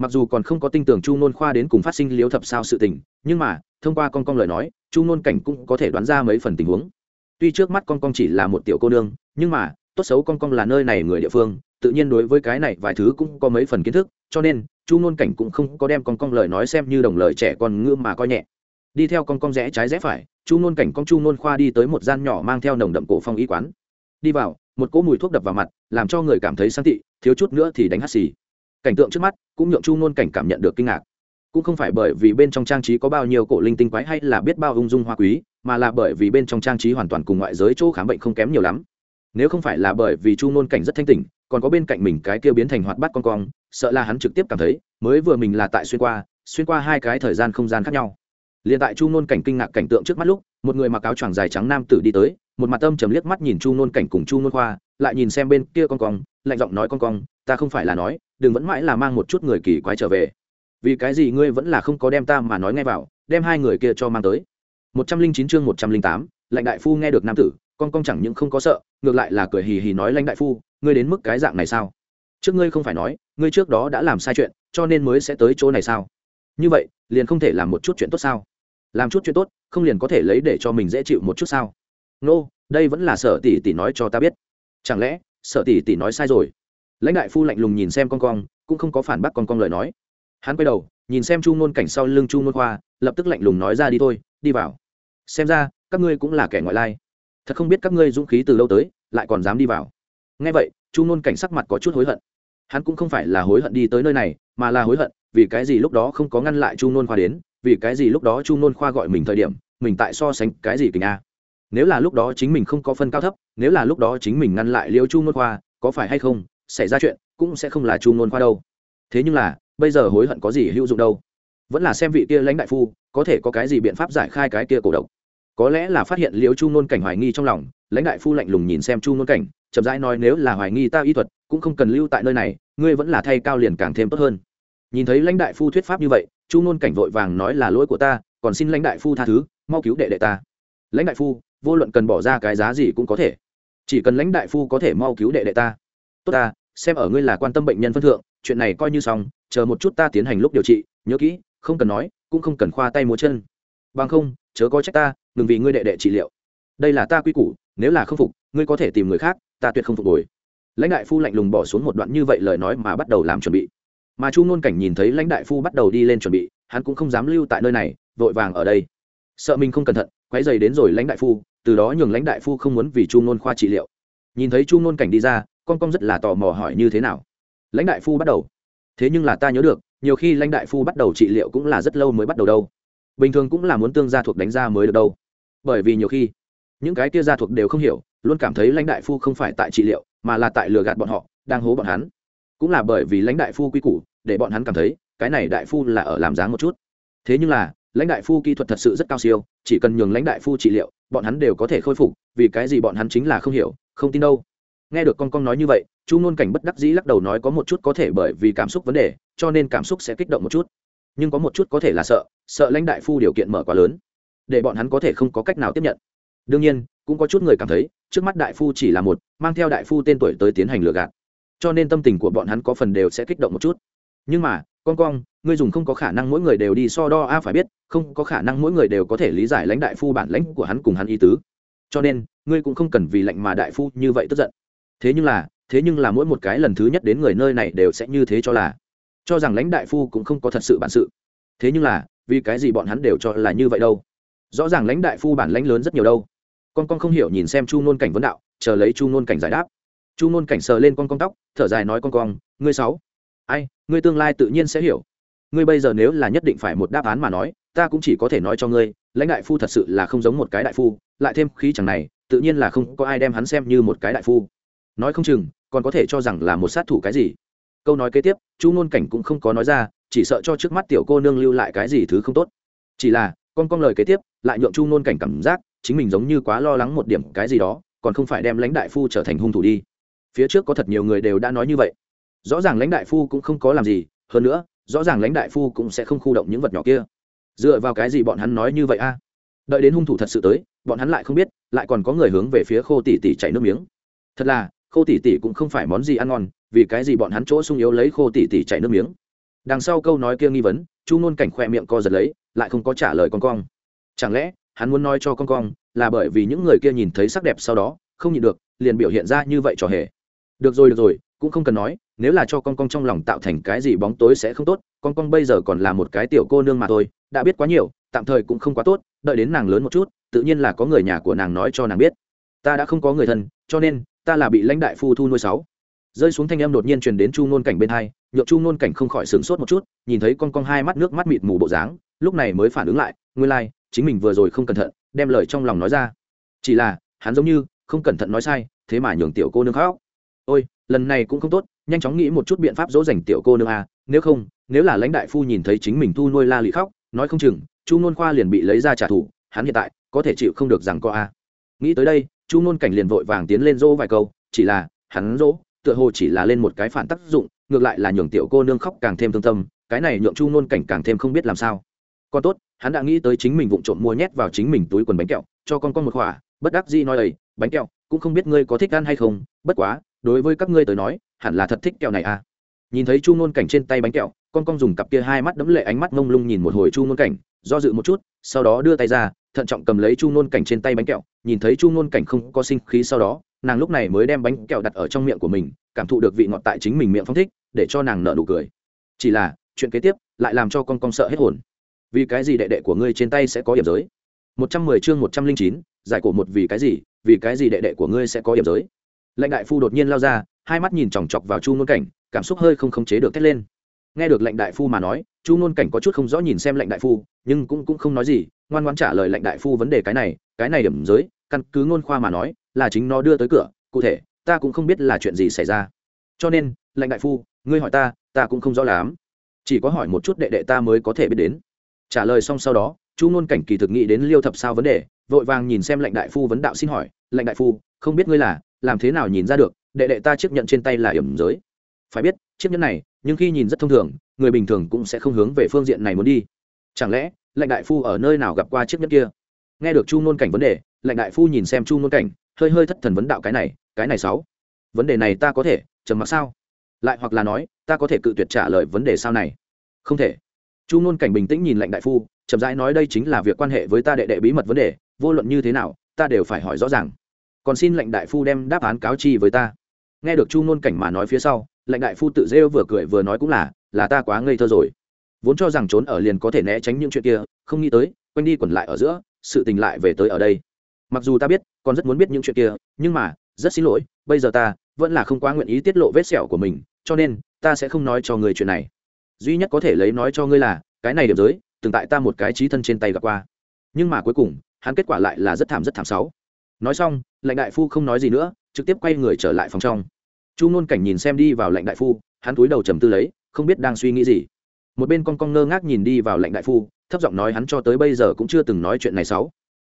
mặc dù còn không có tin tưởng chu nôn khoa đến cùng phát sinh liếu thập sao sự tình, nhưng mà, thông qua con con lời nói, chu nôn cảnh cũng có thể đoán ra mấy phần tình huống. Tuy trước mắt con con chỉ là một tiểu cô nương, nhưng mà, tốt xấu con con là nơi này người địa phương, tự nhiên đối với cái này vài thứ cũng có mấy phần kiến thức, cho nên, chu nôn cảnh cũng không có đem con con lời nói xem như đồng lời trẻ con ngữ mà coi nhẹ. Đi theo con con rẽ trái rẽ phải, chu nôn cảnh con chu nôn khoa đi tới một gian nhỏ mang theo nồng đậm cổ phong y quán. Đi vào, một cỗ mùi thuốc đập vào mặt, làm cho người cảm thấy sáng tị, thiếu chút nữa thì đánh hắt xì cảnh tượng trước mắt cũng nhượng chu nôn cảnh cảm nhận được kinh ngạc. Cũng không phải bởi vì bên trong trang trí có bao nhiêu cổ linh tinh quái hay là biết bao ung dung hoa quý, mà là bởi vì bên trong trang trí hoàn toàn cùng ngoại giới chỗ khám bệnh không kém nhiều lắm. Nếu không phải là bởi vì chu nôn cảnh rất thanh tỉnh, còn có bên cạnh mình cái kia biến thành hoạt bát con cong, sợ là hắn trực tiếp cảm thấy, mới vừa mình là tại xuyên qua xuyên qua hai cái thời gian không gian khác nhau. Liền tại chu nôn cảnh kinh ngạc cảnh tượng trước mắt lúc, một người mặc áo choàng dài trắng nam tử đi tới, một mặt âm trầm liếc mắt nhìn chu nôn cảnh cùng chu ngôn khoa, lại nhìn xem bên kia con cong, lạnh giọng nói con cong, ta không phải là nói đừng vẫn mãi là mang một chút người kỳ quái trở về. Vì cái gì ngươi vẫn là không có đem ta mà nói ngay vào đem hai người kia cho mang tới? Một trăm linh chín chương một trăm linh tám lãnh đại phu nghe được nam tử con con chẳng những không có sợ ngược lại là cười hì hì nói lãnh đại phu ngươi đến mức cái dạng này sao? Trước ngươi không phải nói ngươi trước đó đã làm sai chuyện cho nên mới sẽ tới chỗ này sao? Như vậy liền không thể làm một chút chuyện tốt sao? Làm chút chuyện tốt không liền có thể lấy để cho mình dễ chịu một chút sao? Nô、no, đây vẫn là sở tỷ tỷ nói cho ta biết. Chẳng lẽ sở tỷ tỷ nói sai rồi? Lãnh đại phu lạnh lùng nhìn xem con con cũng không có phản bác con con lời nói. Hắn quay đầu, nhìn xem chu ngôn cảnh sau lưng chu ngôn khoa, lập tức lạnh lùng nói ra đi thôi, đi vào. Xem ra, các ngươi cũng là kẻ ngoại lai. Thật không biết các ngươi dũng khí từ lâu tới, lại còn dám đi vào. Ngay vậy, chu ngôn cảnh sắc mặt có chút hối hận. Hắn cũng không phải là hối hận đi tới nơi này, mà là hối hận vì cái gì lúc đó không có ngăn lại chu ngôn khoa đến, vì cái gì lúc đó chu ngôn khoa gọi mình thời điểm, mình tại so sánh cái gì kình a. Nếu là lúc đó chính mình không có phân cao thấp, nếu là lúc đó chính mình ngăn lại liêu chu ngôn khoa, có phải hay không xảy ra chuyện, cũng sẽ không là chu ngôn khoa đâu. Thế nhưng là, bây giờ hối hận có gì hữu dụng đâu? Vẫn là xem vị kia lãnh đại phu, có thể có cái gì biện pháp giải khai cái kia cổ độc. Có lẽ là phát hiện liễu chu nôn cảnh hoài nghi trong lòng, lãnh đại phu lạnh lùng nhìn xem chu nôn cảnh, chậm rãi nói nếu là hoài nghi ta y thuật, cũng không cần lưu tại nơi này, ngươi vẫn là thay cao liền càng thêm tốt hơn. Nhìn thấy lãnh đại phu thuyết pháp như vậy, chu nôn cảnh vội vàng nói là lỗi của ta, còn xin lãnh đại phu tha thứ, mau cứu đệ đệ ta. Lãnh đại phu, vô luận cần bỏ ra cái giá gì cũng có thể. Chỉ cần lãnh đại phu có thể mau cứu đệ đệ ta. Tốt ta xem ở ngươi là quan tâm bệnh nhân phân thượng, chuyện này coi như xong, chờ một chút ta tiến hành lúc điều trị, nhớ kỹ, không cần nói, cũng không cần khoa tay múa chân. Bằng không, chớ có trách ta, ngừng vì ngươi đệ đệ trị liệu. Đây là ta quy củ, nếu là không phục, ngươi có thể tìm người khác, ta tuyệt không phục hồi. Lãnh đại phu lạnh lùng bỏ xuống một đoạn như vậy lời nói mà bắt đầu làm chuẩn bị. Mà chu ngôn cảnh nhìn thấy lãnh đại phu bắt đầu đi lên chuẩn bị, hắn cũng không dám lưu tại nơi này, vội vàng ở đây. Sợ mình không cẩn thận, quấy dày đến rồi lãnh đại phu, từ đó nhường lãnh đại phu không muốn vì chu ngôn khoa trị liệu. Nhìn thấy chu ngôn cảnh đi ra con con rất là tò mò hỏi như thế nào. Lãnh đại phu bắt đầu. Thế nhưng là ta nhớ được, nhiều khi lãnh đại phu bắt đầu trị liệu cũng là rất lâu mới bắt đầu đâu. Bình thường cũng là muốn tương gia thuộc đánh ra mới được đâu. Bởi vì nhiều khi, những cái kia gia thuộc đều không hiểu, luôn cảm thấy lãnh đại phu không phải tại trị liệu, mà là tại lừa gạt bọn họ, đang hố bọn hắn. Cũng là bởi vì lãnh đại phu quy củ, để bọn hắn cảm thấy, cái này đại phu là ở làm dáng một chút. Thế nhưng là, lãnh đại phu kỹ thuật thật sự rất cao siêu, chỉ cần nhường lãnh đại phu trị liệu, bọn hắn đều có thể khôi phục, vì cái gì bọn hắn chính là không hiểu, không tin đâu nghe được con con nói như vậy, chu ngôn cảnh bất đắc dĩ lắc đầu nói có một chút có thể bởi vì cảm xúc vấn đề, cho nên cảm xúc sẽ kích động một chút. Nhưng có một chút có thể là sợ sợ lãnh đại phu điều kiện mở quá lớn, để bọn hắn có thể không có cách nào tiếp nhận. Đương nhiên, cũng có chút người cảm thấy, trước mắt đại phu chỉ là một, mang theo đại phu tên tuổi tới tiến hành lừa gạt. Cho nên tâm tình của bọn hắn có phần đều sẽ kích động một chút. Nhưng mà, con con, ngươi dùng không có khả năng mỗi người đều đi so đo a, phải biết, không có khả năng mỗi người đều có thể lý giải lãnh đại phu bản lãnh của hắn cùng hắn ý tứ. Cho nên, ngươi cũng không cần vì lệnh mà đại phu như vậy tức giận thế nhưng là, thế nhưng là mỗi một cái lần thứ nhất đến người nơi này đều sẽ như thế cho là, cho rằng lãnh đại phu cũng không có thật sự bản sự. Thế nhưng là, vì cái gì bọn hắn đều cho là như vậy đâu? Rõ ràng lãnh đại phu bản lãnh lớn rất nhiều đâu. Con con không hiểu nhìn xem chu nôn cảnh vấn đạo, chờ lấy chu nôn cảnh giải đáp. Chu nôn cảnh sờ lên con con tóc, thở dài nói con con, ngươi sáu. Ai, ngươi tương lai tự nhiên sẽ hiểu. Ngươi bây giờ nếu là nhất định phải một đáp án mà nói, ta cũng chỉ có thể nói cho ngươi, lãnh đại phu thật sự là không giống một cái đại phu, lại thêm khí chẳng này, tự nhiên là không có ai đem hắn xem như một cái đại phu nói không chừng, còn có thể cho rằng là một sát thủ cái gì. Câu nói kế tiếp, chu ngôn cảnh cũng không có nói ra, chỉ sợ cho trước mắt tiểu cô nương lưu lại cái gì thứ không tốt. Chỉ là, con con lời kế tiếp, lại nhượng chu nôn cảnh cảm giác, chính mình giống như quá lo lắng một điểm cái gì đó, còn không phải đem lãnh đại phu trở thành hung thủ đi. Phía trước có thật nhiều người đều đã nói như vậy. Rõ ràng lãnh đại phu cũng không có làm gì, hơn nữa, rõ ràng lãnh đại phu cũng sẽ không khu động những vật nhỏ kia. Dựa vào cái gì bọn hắn nói như vậy a? Đợi đến hung thủ thật sự tới, bọn hắn lại không biết, lại còn có người hướng về phía khô tỉ tỉ chảy nước miếng. Thật là khô tỷ tỷ cũng không phải món gì ăn ngon, vì cái gì bọn hắn chỗ sung yếu lấy khô tỷ tỷ chảy nước miếng. Đằng sau câu nói kia nghi vấn, chu ngôn cảnh khoe miệng co giật lấy, lại không có trả lời con cong. Chẳng lẽ, hắn muốn nói cho con cong là bởi vì những người kia nhìn thấy sắc đẹp sau đó, không nhịn được, liền biểu hiện ra như vậy trò hề? Được rồi được rồi, cũng không cần nói, nếu là cho con cong trong lòng tạo thành cái gì bóng tối sẽ không tốt, con cong bây giờ còn là một cái tiểu cô nương mà thôi, đã biết quá nhiều, tạm thời cũng không quá tốt, đợi đến nàng lớn một chút, tự nhiên là có người nhà của nàng nói cho nàng biết. Ta đã không có người thân, cho nên ta là bị lãnh đại phu thu nuôi sáu rơi xuống thanh em đột nhiên truyền đến chu nôn cảnh bên hai nhượng chu nôn cảnh không khỏi sửng sốt một chút nhìn thấy con con hai mắt nước mắt mịt mù bộ dáng lúc này mới phản ứng lại nguyên lai、like, chính mình vừa rồi không cẩn thận đem lời trong lòng nói ra chỉ là hắn giống như không cẩn thận nói sai thế mà nhường tiểu cô nương khóc ôi lần này cũng không tốt nhanh chóng nghĩ một chút biện pháp dỗ dành tiểu cô nương a à. nếu không nếu là lãnh đại phu nhìn thấy chính mình thu nuôi la lị khóc nói không chừng chu nôn khoa liền bị lấy ra trả thù hắn hiện tại có thể chịu không được rằng có a à. nghĩ tới đây chu ngôn cảnh liền vội vàng tiến lên dỗ vài câu, chỉ là, hắn dỗ, tựa hồ chỉ là lên một cái phản tác dụng, ngược lại là nhường tiểu cô nương khóc càng thêm thương tâm, cái này nhượng chu ngôn cảnh càng thêm không biết làm sao. Còn tốt, hắn đã nghĩ tới chính mình vụng trộm mua nhét vào chính mình túi quần bánh kẹo, cho con con một khỏa bất đắc dĩ nói ấy, bánh kẹo, cũng không biết ngươi có thích ăn hay không, bất quá, đối với các ngươi tới nói, hẳn là thật thích kẹo này à. Nhìn thấy chu ngôn cảnh trên tay bánh kẹo, con con dùng cặp kia hai mắt đấm lệ ánh mắt mông lung nhìn một hồi chu ngôn cảnh, do dự một chút, sau đó đưa tay ra thận trọng cầm lấy chu nôn cảnh trên tay bánh kẹo, nhìn thấy chu nôn cảnh không có sinh khí sau đó, nàng lúc này mới đem bánh kẹo đặt ở trong miệng của mình, cảm thụ được vị ngọt tại chính mình miệng phong thích, để cho nàng nợ nụ cười. Chỉ là, chuyện kế tiếp lại làm cho con con sợ hết hồn. Vì cái gì đệ đệ của ngươi trên tay sẽ có điểm giới? Một trăm mười chương một trăm linh chín, giải cổ một vì cái gì, vì cái gì đệ đệ của ngươi sẽ có điểm giới? Lệnh đại phu đột nhiên lao ra, hai mắt nhìn chòng chọc vào chu nôn cảnh, cảm xúc hơi không khống chế được thét lên. Nghe được lệnh đại phu mà nói, chu nôn cảnh có chút không rõ nhìn xem lệnh đại phu, nhưng cũng cũng không nói gì ngoan ngoan trả lời lệnh đại phu vấn đề cái này cái này điểm giới, căn cứ ngôn khoa mà nói, là chính nó đưa tới cửa, cụ thể, ta cũng không biết là chuyện gì xảy ra. Cho nên, lệnh đại phu, ngươi hỏi ta ta cũng không rõ lắm. Chỉ có hỏi một chút đệ đệ ta mới có thể biết đến. Trả lời xong sau đó chu ngôn cảnh kỳ thực nghĩ đến liêu thập sao vấn đề, vội vàng nhìn xem lệnh đại phu vấn đạo xin hỏi, lệnh đại phu, không biết ngươi là, làm thế nào nhìn ra được, đệ đệ ta chiếc nhận trên tay là hiểm giới? Phải biết, chiếc nhẫn này, nhưng khi nhìn rất thông thường, người bình thường cũng sẽ không hướng về phương diện này muốn đi. Chẳng lẽ lệnh đại phu ở nơi nào gặp qua chiếc nhẫn kia? Nghe được chu nôn cảnh vấn đề lệnh đại phu nhìn xem chu nôn cảnh, hơi hơi thất thần vấn đạo cái này cái này sáu. Vấn đề này ta có thể, trầm mặc sao? Lại hoặc là nói, ta có thể cự tuyệt trả lời vấn đề sao này. Không thể. Chu nôn cảnh bình tĩnh nhìn lệnh đại phu, chậm rãi nói đây chính là việc quan hệ với ta đệ đệ bí mật vấn đề, vô luận như thế nào, ta đều phải hỏi rõ ràng. Còn xin lệnh đại phu đem đáp án cáo chi với ta. Nghe được chu nôn cảnh mà nói phía sau lệnh đại phu tự rêu vừa cười vừa nói cũng là là ta quá ngây thơ rồi vốn cho rằng trốn ở liền có thể né tránh những chuyện kia, không nghĩ tới, quanh đi quẩn lại ở giữa, sự tình lại về tới ở đây. Mặc dù ta biết còn rất muốn biết những chuyện kia, nhưng mà, rất xin lỗi, bây giờ ta vẫn là không quá nguyện ý tiết lộ vết sẹo của mình, cho nên, ta sẽ không nói cho người chuyện này. Duy nhất có thể lấy nói cho ngươi là, cái này điểm giới, từng tại ta một cái trí thân trên tay gặp qua. Nhưng mà cuối cùng, hắn kết quả lại là rất thảm rất thảm sáu nói xong, lãnh đại phu không nói gì nữa, trực tiếp quay người trở lại phòng trong. Chu nôn cảnh nhìn xem đi vào lãnh đại phu, hắn túi đầu trầm tư lấy, không biết đang suy nghĩ gì một bên con con ngơ ngác nhìn đi vào lệnh đại phu thấp giọng nói hắn cho tới bây giờ cũng chưa từng nói chuyện này sáu.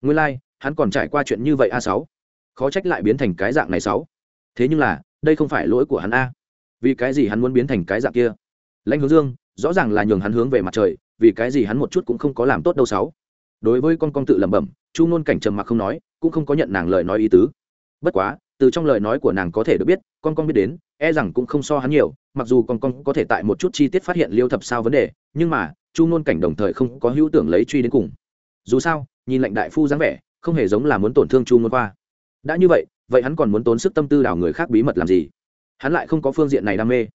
Nguyên lai、like, hắn còn trải qua chuyện như vậy a sáu. Khó trách lại biến thành cái dạng này sáu. Thế nhưng là đây không phải lỗi của hắn a. Vì cái gì hắn muốn biến thành cái dạng kia? Lãnh hướng dương rõ ràng là nhường hắn hướng về mặt trời vì cái gì hắn một chút cũng không có làm tốt đâu sáu. Đối với con con tự lẩm bẩm chu ngôn cảnh trầm mặc không nói cũng không có nhận nàng lời nói ý tứ. Bất quá từ trong lời nói của nàng có thể được biết, con con biết đến e rằng cũng không so hắn nhiều, mặc dù con con có thể tại một chút chi tiết phát hiện liêu thập sao vấn đề, nhưng mà, chu ngôn cảnh đồng thời không có hữu tưởng lấy truy đến cùng. Dù sao, nhìn lệnh đại phu dáng vẻ, không hề giống là muốn tổn thương chu ngôn khoa. Đã như vậy vậy hắn còn muốn tốn sức tâm tư đào người khác bí mật làm gì? Hắn lại không có phương diện này đam mê.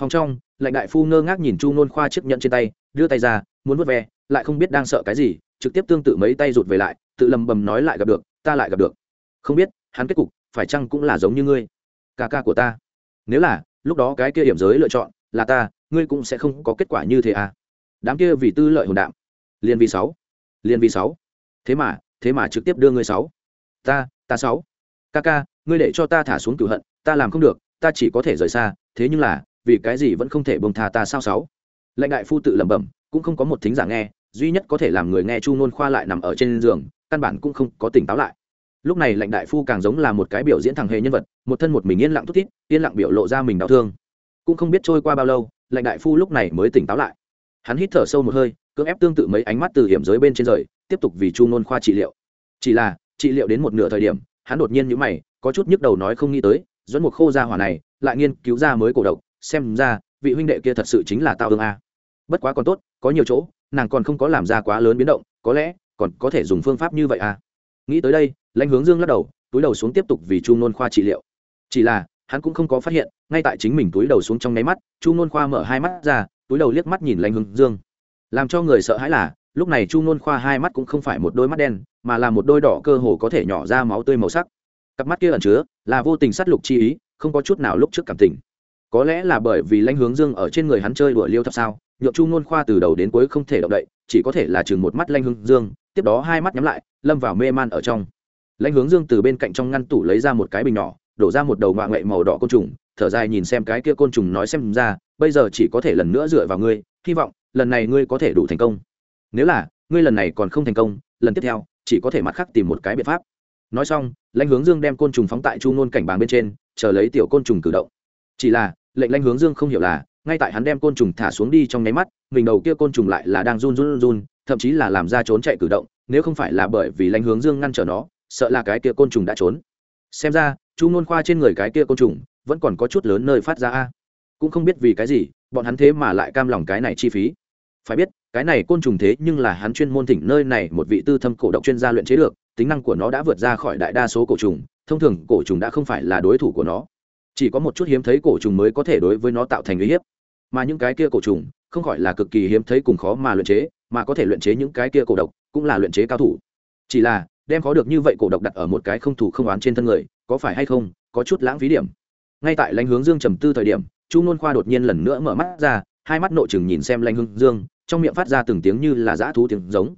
Phòng trong, lệnh đại phu ngơ ngác nhìn chu ngôn khoa chiếc nhẫn trên tay, đưa tay ra, muốn vớt ve, lại không biết đang sợ cái gì, trực tiếp tương tự mấy tay rụt về lại, tự lầm bầm nói lại gặp được, ta lại gặp được. Không biết, hắn kết cục phải chăng cũng là giống như ngươi? Ca ca của ta. Nếu là, lúc đó cái kia điểm giới lựa chọn là ta, ngươi cũng sẽ không có kết quả như thế à? Đám kia vì tư lợi hồn đạm. Liền vì sáu. Liền vì sáu. Thế mà thế mà trực tiếp đưa ngươi sáu. Ta ta sáu. Ca ca, ngươi để cho ta thả xuống cửu hận, ta làm không được, ta chỉ có thể rời xa, thế nhưng là, vì cái gì vẫn không thể bông tha ta sao sáu? Lệnh đại phu tự lẩm bẩm, cũng không có một thính giả nghe, duy nhất có thể làm người nghe chu nôn khoa lại nằm ở trên giường, căn bản cũng không có tỉnh táo lại lúc này lệnh đại phu càng giống là một cái biểu diễn thằng hề nhân vật, một thân một mình yên lặng thút thít, yên lặng biểu lộ ra mình đau thương. Cũng không biết trôi qua bao lâu lệnh đại phu lúc này mới tỉnh táo lại. Hắn hít thở sâu một hơi, cưỡng ép tương tự mấy ánh mắt từ hiểm giới bên trên rời, tiếp tục vì chu nôn khoa trị liệu. Chỉ là, trị liệu đến một nửa thời điểm, hắn đột nhiên nhữ mày, có chút nhức đầu nói không nghĩ tới, dẫn một khô ra hỏa này, lại nghiên cứu ra mới cổ độc, xem ra, vị huynh đệ kia thật sự chính là tao ương a. Bất quá còn tốt, có nhiều chỗ, nàng còn không có làm ra quá lớn biến động, có lẽ, còn có thể dùng phương pháp như vậy à. nghĩ tới đây lãnh hướng dương lắc đầu, túi đầu xuống tiếp tục vì chu nôn khoa trị liệu. Chỉ là, hắn cũng không có phát hiện, ngay tại chính mình túi đầu xuống trong nháy mắt, chu nôn khoa mở hai mắt ra, túi đầu liếc mắt nhìn lãnh hướng dương. Làm cho người sợ hãi là, lúc này chu nôn khoa hai mắt cũng không phải một đôi mắt đen, mà là một đôi đỏ cơ hồ có thể nhỏ ra máu tươi màu sắc. Cặp mắt kia ẩn chứa, là vô tình sát lục chi ý, không có chút nào lúc trước cảm tình. Có lẽ là bởi vì lãnh hướng dương ở trên người hắn chơi đùa liêu thập sao nhộn chu nôn khoa từ đầu đến cuối không thể động đậy, chỉ có thể là chừng một mắt lãnh hướng dương, tiếp đó hai mắt nhắm lại, lâm vào mê man ở trong lãnh hướng dương từ bên cạnh trong ngăn tủ lấy ra một cái bình nhỏ, đổ ra một đầu ngoạ ngoại màu đỏ côn trùng, thở dài nhìn xem cái kia côn trùng nói xem ra, bây giờ chỉ có thể lần nữa dựa vào ngươi, hy vọng lần này ngươi có thể đủ thành công. Nếu là, ngươi lần này còn không thành công, lần tiếp theo, chỉ có thể mặt khác tìm một cái biện pháp. Nói xong, lãnh hướng dương đem côn trùng phóng tại chu ngôn cảnh bàng bên trên, chờ lấy tiểu côn trùng cử động. Chỉ là, lệnh lãnh hướng dương không hiểu là, ngay tại hắn đem côn trùng thả xuống đi trong nháy mắt, mình đầu kia côn trùng lại là đang run run run, thậm chí là làm ra trốn chạy cử động, nếu không phải là bởi vì lãnh hướng dương ngăn trở nó sợ là cái kia côn trùng đã trốn. Xem ra, chu nôn khoa trên người cái kia côn trùng vẫn còn có chút lớn nơi phát ra a. Cũng không biết vì cái gì, bọn hắn thế mà lại cam lòng cái này chi phí. Phải biết, cái này côn trùng thế nhưng là hắn chuyên môn thỉnh nơi này một vị tư thâm cổ độc chuyên gia luyện chế được, tính năng của nó đã vượt ra khỏi đại đa số cổ trùng, thông thường cổ trùng đã không phải là đối thủ của nó. Chỉ có một chút hiếm thấy cổ trùng mới có thể đối với nó tạo thành uy hiếp. Mà những cái kia cổ trùng, không khỏi là cực kỳ hiếm thấy cùng khó mà luyện chế, mà có thể luyện chế những cái kia cổ độc, cũng là luyện chế cao thủ. Chỉ là đem khó được như vậy cổ độc đặt ở một cái không thủ không oán trên thân người, có phải hay không, có chút lãng phí điểm. Ngay tại lãnh hướng dương trầm tư thời điểm, chu nôn khoa đột nhiên lần nữa mở mắt ra, hai mắt nội chừng nhìn xem lãnh hướng dương, trong miệng phát ra từng tiếng như là dã thú tiếng giống.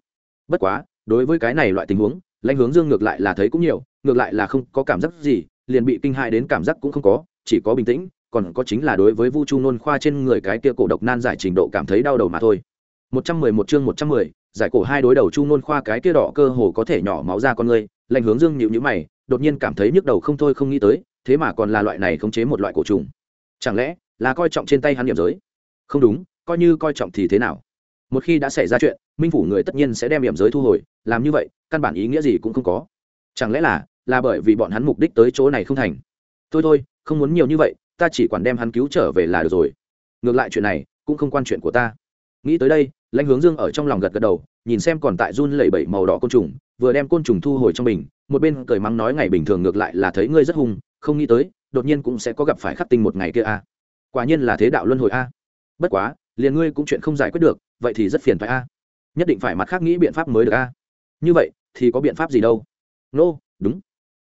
Bất quá, đối với cái này loại tình huống, lãnh hướng dương ngược lại là thấy cũng nhiều, ngược lại là không có cảm giác gì, liền bị kinh hại đến cảm giác cũng không có, chỉ có bình tĩnh, còn có chính là đối với vu chu nôn khoa trên người cái kia cổ độc nan giải trình độ cảm thấy đau đầu mà thôi. Một trăm mười một chương một trăm mười giải cổ hai đối đầu chu nôn khoa, cái kia đỏ cơ hồ có thể nhỏ máu ra con người lệnh hướng dương nhịu nhữ mày, đột nhiên cảm thấy nhức đầu không thôi không nghĩ tới, thế mà còn là loại này khống chế một loại cổ trùng. Chẳng lẽ là coi trọng trên tay hắn điểm giới? Không đúng, coi như coi trọng thì thế nào? Một khi đã xảy ra chuyện, minh phủ người tất nhiên sẽ đem điểm giới thu hồi, làm như vậy, căn bản ý nghĩa gì cũng không có. Chẳng lẽ là là bởi vì bọn hắn mục đích tới chỗ này không thành? Thôi thôi, không muốn nhiều như vậy, ta chỉ quản đem hắn cứu trở về là được rồi. Ngược lại chuyện này cũng không quan chuyện của ta. Nghĩ tới đây lãnh hướng dương ở trong lòng gật gật đầu nhìn xem còn tại run lẩy bẩy màu đỏ côn trùng vừa đem côn trùng thu hồi trong mình một bên cười mắng nói ngày bình thường ngược lại là thấy ngươi rất hung không nghĩ tới đột nhiên cũng sẽ có gặp phải khắc tinh một ngày kia a. Quả nhiên là thế đạo luân hồi a. Bất quá liền ngươi cũng chuyện không giải quyết được vậy thì rất phiền phải a. Nhất định phải mặt khác nghĩ biện pháp mới được a. Như vậy thì có biện pháp gì đâu? Nô、no, đúng.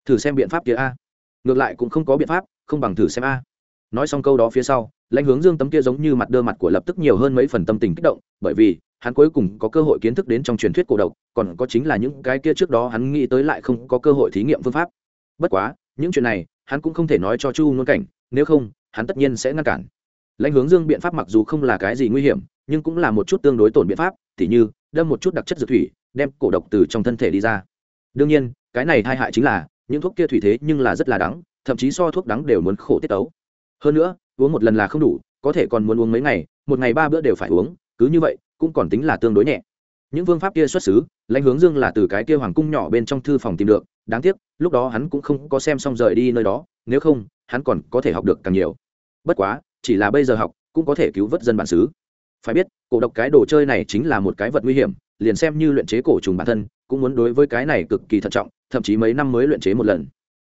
Thử xem biện pháp kia a. Ngược lại cũng không có biện pháp không bằng thử xem a. Nói xong câu đó phía sau lãnh hướng dương tấm kia giống như mặt đơ mặt của lập tức nhiều hơn mấy phần tâm tình kích động, bởi vì, hắn cuối cùng có cơ hội kiến thức đến trong truyền thuyết cổ độc, còn có chính là những cái kia trước đó hắn nghĩ tới lại không có cơ hội thí nghiệm phương pháp. Bất quá, những chuyện này, hắn cũng không thể nói cho chu ngôn cảnh, nếu không, hắn tất nhiên sẽ ngăn cản. Lãnh hướng dương biện pháp mặc dù không là cái gì nguy hiểm, nhưng cũng là một chút tương đối tổn biện pháp, tỉ như, đâm một chút đặc chất dược thủy, đem cổ độc từ trong thân thể đi ra. Đương nhiên, cái này tai hại chính là, những thuốc kia thủy thế nhưng là rất là đắng, thậm chí so thuốc đắng đều muốn khổ tiết tấu. Hơn nữa uống một lần là không đủ, có thể còn muốn uống mấy ngày, một ngày ba bữa đều phải uống, cứ như vậy, cũng còn tính là tương đối nhẹ. Những phương pháp kia xuất xứ, lãnh hướng dương là từ cái kia hoàng cung nhỏ bên trong thư phòng tìm được, đáng tiếc, lúc đó hắn cũng không có xem xong rời đi nơi đó, nếu không, hắn còn có thể học được càng nhiều. Bất quá, chỉ là bây giờ học, cũng có thể cứu vớt dân bản xứ. Phải biết, cổ độc cái đồ chơi này chính là một cái vật nguy hiểm, liền xem như luyện chế cổ trùng bản thân, cũng muốn đối với cái này cực kỳ thận trọng, thậm chí mấy năm mới luyện chế một lần.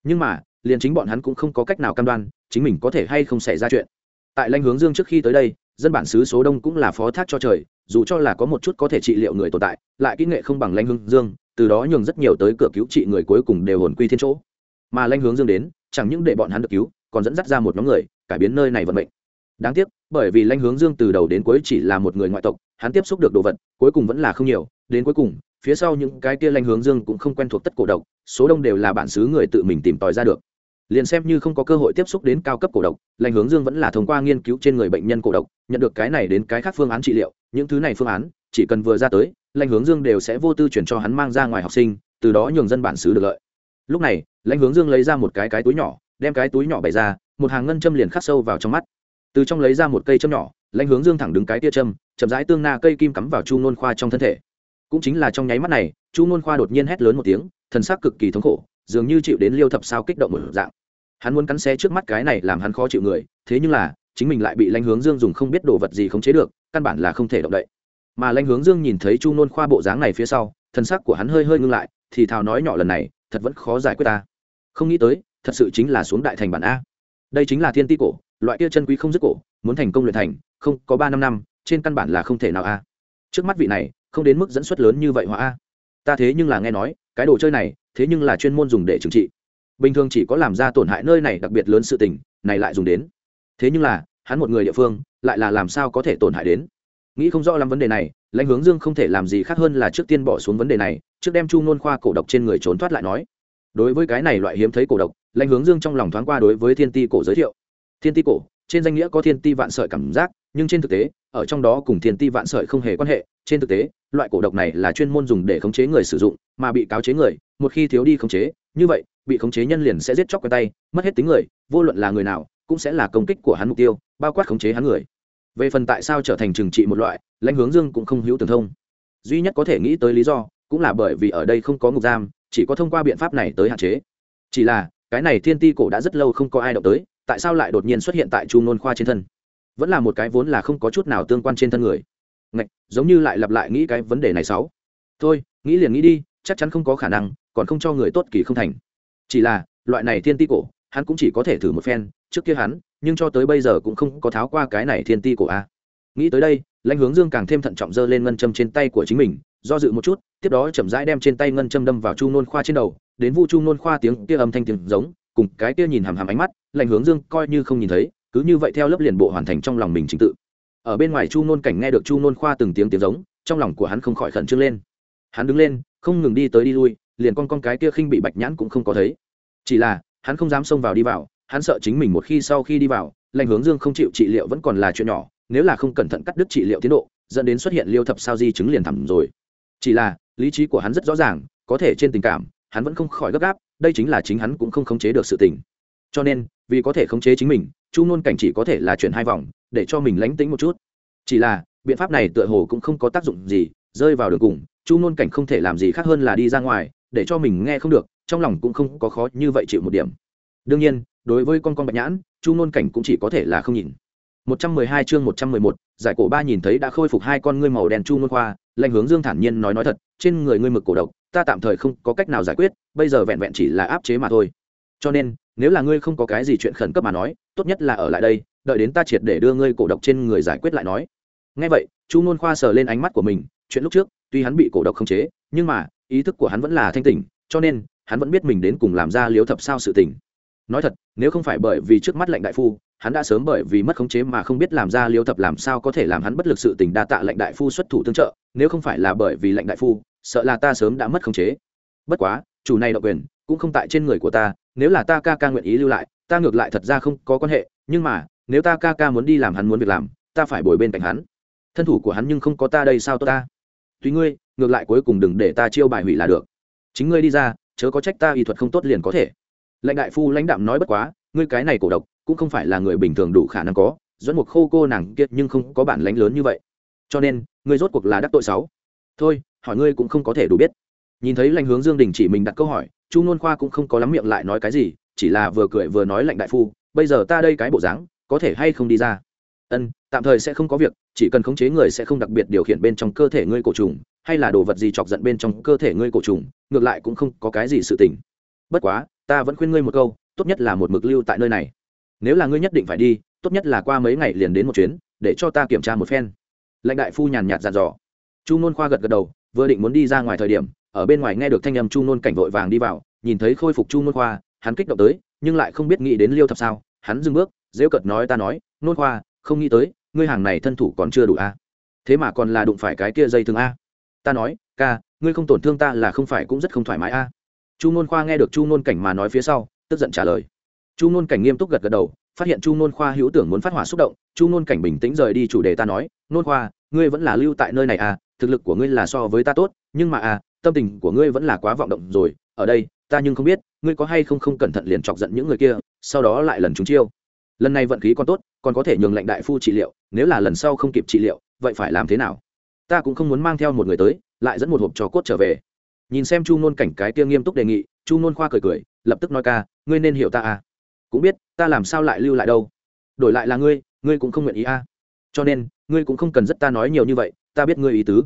Nhưng mà liền chính bọn hắn cũng không có cách nào cam đoan, chính mình có thể hay không xảy ra chuyện. Tại lanh hướng dương trước khi tới đây, dân bản xứ số đông cũng là phó thác cho trời, dù cho là có một chút có thể trị liệu người tồn tại, lại kỹ nghệ không bằng lanh hướng dương, từ đó nhường rất nhiều tới cửa cứu trị người cuối cùng đều hồn quy thiên chỗ. Mà lanh hướng dương đến, chẳng những để bọn hắn được cứu, còn dẫn dắt ra một nhóm người, cải biến nơi này vận mệnh. Đáng tiếc, bởi vì lanh hướng dương từ đầu đến cuối chỉ là một người ngoại tộc, hắn tiếp xúc được đồ vật, cuối cùng vẫn là không nhiều, đến cuối cùng phía sau những cái kia lanh hướng dương cũng không quen thuộc tất cổ độc, số đông đều là bản xứ người tự mình tìm tòi ra được. Liền xem như không có cơ hội tiếp xúc đến cao cấp cổ độc lành hướng dương vẫn là thông qua nghiên cứu trên người bệnh nhân cổ độc, nhận được cái này đến cái khác phương án trị liệu, những thứ này phương án, chỉ cần vừa ra tới lãnh hướng dương đều sẽ vô tư chuyển cho hắn mang ra ngoài học sinh, từ đó nhường dân bản xứ được lợi. Lúc này lãnh hướng dương lấy ra một cái cái túi nhỏ, đem cái túi nhỏ bày ra, một hàng ngân châm liền khắc sâu vào trong mắt. Từ trong lấy ra một cây châm nhỏ lãnh hướng dương thẳng đứng cái tia châm, chậm rãi tương na cây kim cắm vào chu nôn khoa trong thân thể cũng chính là trong nháy mắt này, chu nôn khoa đột nhiên hét lớn một tiếng, thần sắc cực kỳ thống khổ, dường như chịu đến liêu thập sao kích động một dạng. Hắn muốn cắn xé trước mắt cái này làm hắn khó chịu người, thế nhưng là, chính mình lại bị lãnh hướng dương dùng không biết đồ vật gì khống chế được, căn bản là không thể động đậy. Mà lãnh hướng dương nhìn thấy chu nôn khoa bộ dáng này phía sau, thần sắc của hắn hơi hơi ngưng lại, thì thào nói nhỏ lần này, thật vẫn khó giải quyết ta. Không nghĩ tới, thật sự chính là xuống đại thành bản a. Đây chính là thiên ti cổ, loại kia chân quý không dứt cổ, muốn thành công luyện thành, không, có ba năm năm, trên căn bản là không thể nào a. Trước mắt vị này không đến mức dẫn xuất lớn như vậy hóa a. Ta thế nhưng là nghe nói, cái đồ chơi này, thế nhưng là chuyên môn dùng để trừng trị. Bình thường chỉ có làm ra tổn hại nơi này đặc biệt lớn sự tình, này lại dùng đến. Thế nhưng là, hắn một người địa phương, lại là làm sao có thể tổn hại đến? Nghĩ không rõ lắm vấn đề này, lãnh hướng dương không thể làm gì khác hơn là trước tiên bỏ xuống vấn đề này, trước đem chu nôn khoa cổ độc trên người trốn thoát lại nói. Đối với cái này loại hiếm thấy cổ độc, lãnh hướng dương trong lòng thoáng qua đối với thiên ti cổ giới thiệu. Thiên ti cổ, trên danh nghĩa có thiên ti vạn sợi cảm giác, nhưng trên thực tế, ở trong đó cùng thiên ti vạn sợi không hề quan hệ trên thực tế, loại cổ độc này là chuyên môn dùng để khống chế người sử dụng, mà bị cáo chế người, một khi thiếu đi khống chế, như vậy, bị khống chế nhân liền sẽ giết chóc quen tay, mất hết tính người, vô luận là người nào, cũng sẽ là công kích của hắn mục tiêu, bao quát khống chế hắn người. Về phần tại sao trở thành trừng trị một loại, lãnh hướng dương cũng không hữu tưởng thông. Duy nhất có thể nghĩ tới lý do, cũng là bởi vì ở đây không có ngục giam, chỉ có thông qua biện pháp này tới hạn chế. Chỉ là, cái này thiên ti cổ đã rất lâu không có ai động tới, tại sao lại đột nhiên xuất hiện tại chu nôn khoa trên thân? Vẫn là một cái vốn là không có chút nào tương quan trên thân người. Ngạch, giống như lại lặp lại nghĩ cái vấn đề này sáu. Thôi nghĩ liền nghĩ đi chắc chắn không có khả năng còn không cho người tốt kỳ không thành. Chỉ là loại này thiên ti cổ hắn cũng chỉ có thể thử một phen trước kia hắn nhưng cho tới bây giờ cũng không có tháo qua cái này thiên ti cổ a. Nghĩ tới đây lãnh hướng dương càng thêm thận trọng giơ lên ngân châm trên tay của chính mình do dự một chút tiếp đó chậm rãi đem trên tay ngân châm đâm vào chu nôn khoa trên đầu đến vu chu nôn khoa tiếng kia âm thanh tiếng giống cùng cái kia nhìn hàm hàm ánh mắt lãnh hướng dương coi như không nhìn thấy cứ như vậy theo lớp liền bộ hoàn thành trong lòng mình chính tự ở bên ngoài chu nôn cảnh nghe được chu nôn khoa từng tiếng tiếng giống, trong lòng của hắn không khỏi khẩn trương lên. Hắn đứng lên, không ngừng đi tới đi lui, liền con con cái kia khinh bị bạch nhãn cũng không có thấy. Chỉ là, hắn không dám xông vào đi vào, hắn sợ chính mình một khi sau khi đi vào lành hướng dương không chịu trị liệu vẫn còn là chuyện nhỏ, nếu là không cẩn thận cắt đứt trị liệu tiến độ, dẫn đến xuất hiện liêu thập sao di chứng liền thẳm rồi. Chỉ là, lý trí của hắn rất rõ ràng, có thể trên tình cảm, hắn vẫn không khỏi gấp gáp, đây chính là chính hắn cũng không khống chế được sự tình. Cho nên, vì có thể khống chế chính mình chu nôn cảnh chỉ có thể là chuyển hai vòng để cho mình lánh tính một chút. Chỉ là biện pháp này tựa hồ cũng không có tác dụng gì rơi vào đường cùng chu nôn cảnh không thể làm gì khác hơn là đi ra ngoài để cho mình nghe không được trong lòng cũng không có khó như vậy chịu một điểm. Đương nhiên đối với con con bạch nhãn chu nôn cảnh cũng chỉ có thể là không nhìn. 112 chương 111, giải cổ ba nhìn thấy đã khôi phục hai con ngươi màu đen chu nôn khoa lệnh hướng dương thản nhiên nói nói thật trên người ngươi mực cổ độc ta tạm thời không có cách nào giải quyết bây giờ vẹn vẹn chỉ là áp chế mà thôi. Cho nên nếu là ngươi không có cái gì chuyện khẩn cấp mà nói, tốt nhất là ở lại đây, đợi đến ta triệt để đưa ngươi cổ độc trên người giải quyết lại nói. Ngay vậy, chu nôn khoa sờ lên ánh mắt của mình, chuyện lúc trước, tuy hắn bị cổ độc không chế, nhưng mà, ý thức của hắn vẫn là thanh tỉnh, cho nên, hắn vẫn biết mình đến cùng làm ra liếu thập sao sự tình. Nói thật, nếu không phải bởi vì trước mắt lệnh đại phu, hắn đã sớm bởi vì mất khống chế mà không biết làm ra liêu thập làm sao có thể làm hắn bất lực sự tình đa tạ lệnh đại phu xuất thủ tương trợ, nếu không phải là bởi vì lệnh đại phu, sợ là ta sớm đã mất khống chế. Bất quá, chủ này độc quyền, cũng không tại trên người của ta nếu là ta ca ca nguyện ý lưu lại, ta ngược lại thật ra không có quan hệ, nhưng mà, nếu ta ca ca muốn đi làm hắn muốn việc làm, ta phải bồi bên cạnh hắn. Thân thủ của hắn nhưng không có ta đây sao tốt ta? Tùy ngươi, ngược lại cuối cùng đừng để ta chiêu bài hủy là được. Chính ngươi đi ra, chớ có trách ta y thuật không tốt liền có thể. Lãnh đại phu lãnh đạm nói bất quá, ngươi cái này cổ độc, cũng không phải là người bình thường đủ khả năng có, dẫn một khô cô nàng kiệt nhưng không có bản lãnh lớn như vậy. Cho nên, ngươi rốt cuộc là đắc tội sáu. Thôi, hỏi ngươi cũng không có thể đủ biết. Nhìn thấy lãnh hướng dương đình chỉ mình đặt câu hỏi chu nôn khoa cũng không có lắm miệng lại nói cái gì, chỉ là vừa cười vừa nói lạnh đại phu, bây giờ ta đây cái bộ dáng, có thể hay không đi ra? Ân, tạm thời sẽ không có việc, chỉ cần khống chế người sẽ không đặc biệt điều khiển bên trong cơ thể ngươi cổ trùng, hay là đồ vật gì chọc giận bên trong cơ thể ngươi cổ trùng, ngược lại cũng không có cái gì sự tình. Bất quá, ta vẫn khuyên ngươi một câu, tốt nhất là một mực lưu tại nơi này. Nếu là ngươi nhất định phải đi, tốt nhất là qua mấy ngày liền đến một chuyến, để cho ta kiểm tra một phen. Lãnh đại phu nhàn nhạt dặn dò. Chu nôn khoa gật gật đầu, vừa định muốn đi ra ngoài thời điểm ở bên ngoài nghe được thanh âm chu nôn cảnh vội vàng đi vào, nhìn thấy khôi phục chu nôn khoa, hắn kích động tới, nhưng lại không biết nghĩ đến liêu thập sao, hắn dừng bước dễu cợt nói ta nói, nôn khoa, không nghĩ tới, ngươi hàng này thân thủ còn chưa đủ a. À? thế mà còn là đụng phải cái kia dây thương a. Ta nói, ca, ngươi không tổn thương ta là không phải cũng rất không thoải mái a. Chu nôn khoa nghe được chu nôn cảnh mà nói phía sau, tức giận trả lời. Chu nôn cảnh nghiêm túc gật gật đầu, phát hiện chu nôn khoa hữu tưởng muốn phát hỏa xúc động, chu nôn cảnh bình tĩnh rời đi chủ đề ta nói, nôn khoa, ngươi vẫn là lưu tại nơi này à thực lực của ngươi là so với ta tốt, nhưng mà à tâm tình của ngươi vẫn là quá vọng động rồi, ở đây, ta nhưng không biết, ngươi có hay không không cẩn thận liền chọc giận những người kia, sau đó lại lần chúng chiêu. Lần này vận khí còn tốt, còn có thể nhường lệnh đại phu trị liệu, nếu là lần sau không kịp trị liệu, vậy phải làm thế nào? Ta cũng không muốn mang theo một người tới, lại dẫn một hộp trò cốt trở về. Nhìn xem chu nôn cảnh cái kia nghiêm túc đề nghị, chu nôn khoa cười cười, lập tức nói ca, ngươi nên hiểu ta à? Cũng biết, ta làm sao lại lưu lại đâu? Đổi lại là ngươi ngươi cũng không nguyện ý a à. cho nên, ngươi cũng không cần rất ta nói nhiều như vậy, ta biết ngươi ý tứ.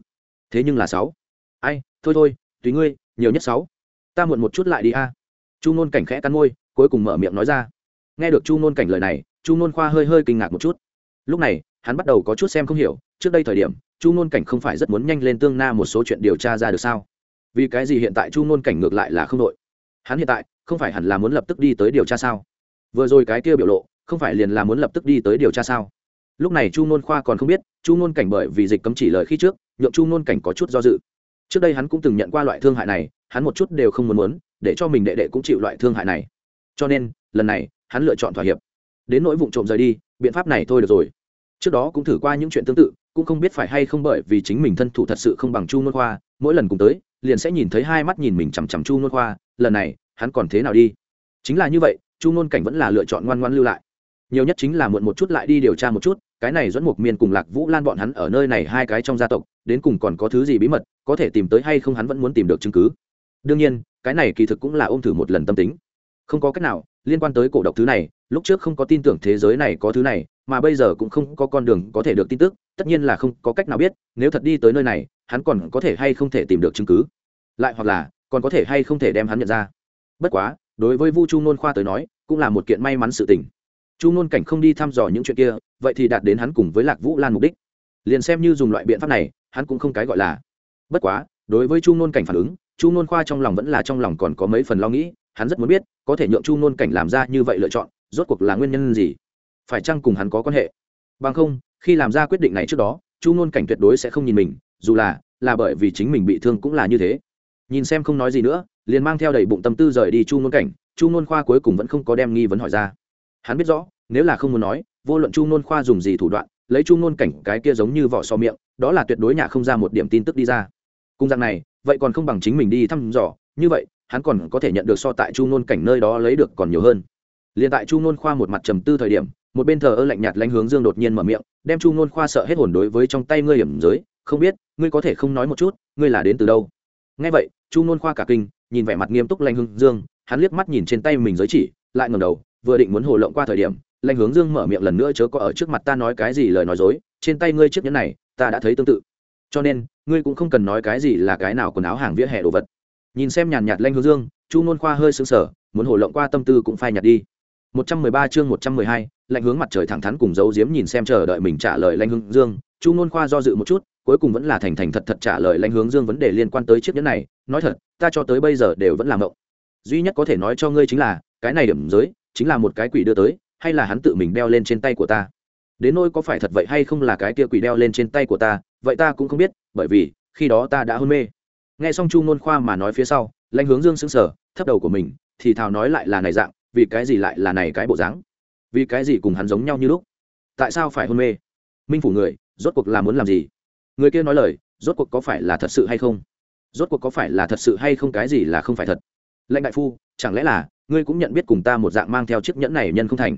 Thế nhưng là sáu ai, thôi thôi, tùy ngươi, nhiều nhất sáu. Ta muộn một chút lại đi a. À. chu nôn cảnh khẽ cắn môi, cuối cùng mở miệng nói ra. Nghe được chu nôn cảnh lời này, chu nôn khoa hơi hơi kinh ngạc một chút. Lúc này, hắn bắt đầu có chút xem không hiểu, trước đây thời điểm, chu nôn cảnh không phải rất muốn nhanh lên tương na một số chuyện điều tra ra được sao? Vì cái gì hiện tại chu nôn cảnh ngược lại là không đội? Hắn hiện tại, không phải hẳn là muốn lập tức đi tới điều tra sao? Vừa rồi cái kia biểu lộ, không phải liền là muốn lập tức đi tới điều tra sao? Lúc này chu nôn khoa còn không biết, chu nôn cảnh bởi vì dịch cấm chỉ lời khi trước, nhượng chu nôn cảnh có chút do dự trước đây hắn cũng từng nhận qua loại thương hại này, hắn một chút đều không muốn muốn, để cho mình đệ đệ cũng chịu loại thương hại này. Cho nên, lần này, hắn lựa chọn thỏa hiệp. Đến nỗi vụ trộm rời đi, biện pháp này thôi được rồi. Trước đó cũng thử qua những chuyện tương tự, cũng không biết phải hay không bởi vì chính mình thân thủ thật sự không bằng chu nôn khoa, mỗi lần cùng tới, liền sẽ nhìn thấy hai mắt nhìn mình chằm chằm chu nôn khoa, lần này, hắn còn thế nào đi? Chính là như vậy, chu nôn cảnh vẫn là lựa chọn ngoan ngoan lưu lại. Nhiều nhất chính là muộn một chút lại đi điều tra một chút cái này dẫn mục miên cùng lạc vũ lan bọn hắn ở nơi này hai cái trong gia tộc, đến cùng còn có thứ gì bí mật, có thể tìm tới hay không hắn vẫn muốn tìm được chứng cứ. Đương nhiên, cái này kỳ thực cũng là ôm thử một lần tâm tính. Không có cách nào, liên quan tới cổ độc thứ này, lúc trước không có tin tưởng thế giới này có thứ này, mà bây giờ cũng không có con đường có thể được tin tức, tất nhiên là không có cách nào biết, nếu thật đi tới nơi này, hắn còn có thể hay không thể tìm được chứng cứ. Lại hoặc là, còn có thể hay không thể đem hắn nhận ra. Bất quá, đối với vu chu nôn khoa tới nói, cũng là một kiện may mắn sự tình chu ngôn cảnh không đi thăm dò những chuyện kia, vậy thì đạt đến hắn cùng với lạc vũ lan mục đích. Liền xem như dùng loại biện pháp này, hắn cũng không cái gọi là. Bất quá, đối với chu ngôn cảnh phản ứng, chu ngôn khoa trong lòng vẫn là trong lòng còn có mấy phần lo nghĩ, hắn rất muốn biết, có thể nhượng chu ngôn cảnh làm ra như vậy lựa chọn, rốt cuộc là nguyên nhân gì? Phải chăng cùng hắn có quan hệ? Bằng không, khi làm ra quyết định này trước đó, chu ngôn cảnh tuyệt đối sẽ không nhìn mình, dù là là bởi vì chính mình bị thương cũng là như thế. Nhìn xem không nói gì nữa, liền mang theo đầy bụng tâm tư rời đi chu ngôn cảnh, chu ngôn khoa cuối cùng vẫn không có đem nghi vấn hỏi ra hắn biết rõ, nếu là không muốn nói, vô luận chu nôn khoa dùng gì thủ đoạn, lấy chu nôn cảnh cái kia giống như vỏ so miệng, đó là tuyệt đối nhà không ra một điểm tin tức đi ra. Cung dạng này, vậy còn không bằng chính mình đi thăm dò, như vậy, hắn còn có thể nhận được so tại chu nôn cảnh nơi đó lấy được còn nhiều hơn. Liền tại chu nôn khoa một mặt trầm tư thời điểm, một bên thờ ơ lạnh nhạt lánh hướng dương đột nhiên mở miệng, đem chu nôn khoa sợ hết hồn đối với trong tay ngươi hiểm giới, không biết, ngươi có thể không nói một chút, ngươi là đến từ đâu? Nghe vậy, chu nôn khoa cả kinh, nhìn vẻ mặt nghiêm túc lanh hướng dương, hắn liếc mắt nhìn trên tay mình giới chỉ, lại ngầm đầu vừa định muốn hồ lộng qua thời điểm lanh hướng dương mở miệng lần nữa chớ có ở trước mặt ta nói cái gì lời nói dối trên tay ngươi chiếc nhẫn này ta đã thấy tương tự. Cho nên ngươi cũng không cần nói cái gì là cái nào quần áo hàng vỉa hè đồ vật. Nhìn xem nhàn nhạt lanh hướng dương chu nôn khoa hơi sững sờ muốn hồ lộng qua tâm tư cũng phai nhạt đi. 113 chương 112, lạnh hướng mặt trời thẳng thắn cùng giấu diếm nhìn xem chờ đợi mình trả lời lanh hướng dương chu nôn khoa do dự một chút cuối cùng vẫn là thành thành thật thật trả lời lãnh hướng dương vấn đề liên quan tới chiếc nhẫn này nói thật ta cho tới bây giờ đều vẫn làm mộng, duy nhất có thể nói cho ngươi chính là cái này điểm giới chính là một cái quỷ đưa tới, hay là hắn tự mình đeo lên trên tay của ta? Đến nỗi có phải thật vậy hay không là cái kia quỷ đeo lên trên tay của ta, vậy ta cũng không biết, bởi vì, khi đó ta đã hôn mê. Nghe xong chu ngôn khoa mà nói phía sau, lãnh hướng dương sững sờ, thấp đầu của mình, thì thào nói lại là này dạng, vì cái gì lại là này cái bộ dáng? Vì cái gì cùng hắn giống nhau như lúc? Tại sao phải hôn mê? Minh phủ người, rốt cuộc là muốn làm gì? Người kia nói lời, rốt cuộc có phải là thật sự hay không? Rốt cuộc có phải là thật sự hay không cái gì là không phải thật? Lãnh đại phu, chẳng lẽ là ngươi cũng nhận biết cùng ta một dạng mang theo chiếc nhẫn này nhân không thành.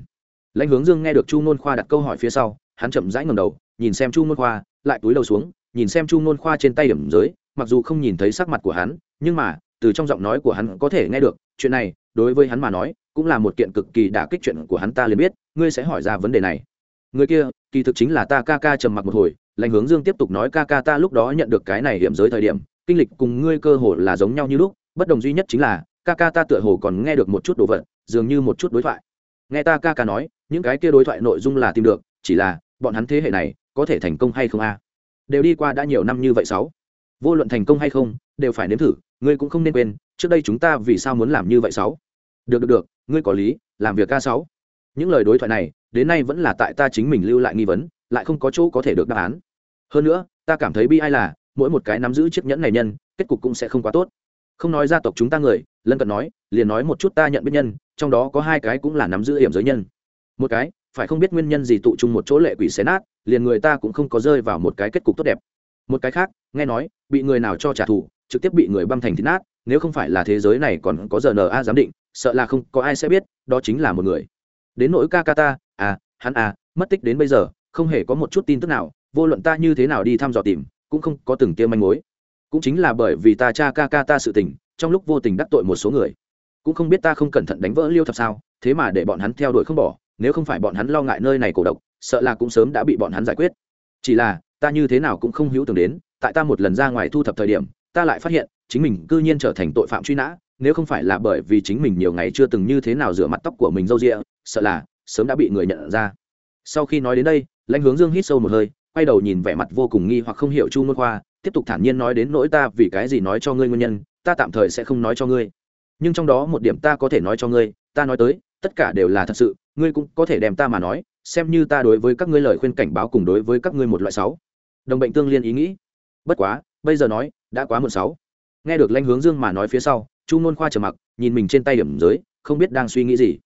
Lãnh hướng dương nghe được chu nôn khoa đặt câu hỏi phía sau, hắn chậm rãi ngầm đầu, nhìn xem chu nôn khoa, lại túi đầu xuống, nhìn xem chu nôn khoa trên tay điểm giới, mặc dù không nhìn thấy sắc mặt của hắn, nhưng mà, từ trong giọng nói của hắn có thể nghe được, chuyện này, đối với hắn mà nói, cũng là một kiện cực kỳ đả kích chuyện của hắn ta liền biết, ngươi sẽ hỏi ra vấn đề này. Người kia, kỳ thực chính là ta ca ca trầm mặc một hồi, lãnh hướng dương tiếp tục nói ca ca ta lúc đó nhận được cái này hiểm giới thời điểm, kinh lịch cùng ngươi cơ hồ là giống nhau như lúc, bất đồng duy nhất chính là ca ca ta tựa hồ còn nghe được một chút đồ vật, dường như một chút đối thoại. Nghe ta ca ca nói, những cái kia đối thoại nội dung là tìm được, chỉ là, bọn hắn thế hệ này, có thể thành công hay không a? Đều đi qua đã nhiều năm như vậy sáu. Vô luận thành công hay không, đều phải nếm thử, ngươi cũng không nên quên, trước đây chúng ta vì sao muốn làm như vậy sáu? Được được được, ngươi có lý, làm việc ca sáu. Những lời đối thoại này, đến nay vẫn là tại ta chính mình lưu lại nghi vấn, lại không có chỗ có thể được đáp án. Hơn nữa, ta cảm thấy bi ai là, mỗi một cái nắm giữ chiếc nhẫn này nhân, kết cục cũng sẽ không quá tốt. Không nói gia tộc chúng ta người lân cận nói, liền nói một chút ta nhận biết nhân, trong đó có hai cái cũng là nắm giữ hiểm giới nhân. Một cái, phải không biết nguyên nhân gì tụ chung một chỗ lệ quỷ xé nát, liền người ta cũng không có rơi vào một cái kết cục tốt đẹp. Một cái khác, nghe nói, bị người nào cho trả thù, trực tiếp bị người băm thành thịt nát, nếu không phải là thế giới này còn có giờ na giám định, sợ là không có ai sẽ biết, đó chính là một người. Đến nỗi ca ca ta à hắn à mất tích đến bây giờ, không hề có một chút tin tức nào, vô luận ta như thế nào đi thăm dò tìm, cũng không có từng tiêm manh mối. Cũng chính là bởi vì ta cha ca ca ta sự tình trong lúc vô tình đắc tội một số người. Cũng không biết ta không cẩn thận đánh vỡ liêu thập sao, thế mà để bọn hắn theo đuổi không bỏ, nếu không phải bọn hắn lo ngại nơi này cổ độc, sợ là cũng sớm đã bị bọn hắn giải quyết. Chỉ là, ta như thế nào cũng không hữu tưởng đến, tại ta một lần ra ngoài thu thập thời điểm, ta lại phát hiện, chính mình cư nhiên trở thành tội phạm truy nã, nếu không phải là bởi vì chính mình nhiều ngày chưa từng như thế nào rửa mặt tóc của mình râu rịa, sợ là sớm đã bị người nhận ra. Sau khi nói đến đây, lãnh hướng dương hít sâu một hơi, quay đầu nhìn vẻ mặt vô cùng nghi hoặc không hiểu chu môn khoa, tiếp tục thản nhiên nói đến nỗi ta vì cái gì nói cho ngươi nguyên nhân ta tạm thời sẽ không nói cho ngươi. Nhưng trong đó một điểm ta có thể nói cho ngươi, ta nói tới, tất cả đều là thật sự, ngươi cũng có thể đem ta mà nói, xem như ta đối với các ngươi lời khuyên cảnh báo cùng đối với các ngươi một loại sáu. Đồng bệnh tương liên ý nghĩ. Bất quá, bây giờ nói, đã quá muộn sáu. Nghe được Lanh hướng dương mà nói phía sau, chu nôn khoa trầm mặc, nhìn mình trên tay điểm giới, không biết đang suy nghĩ gì.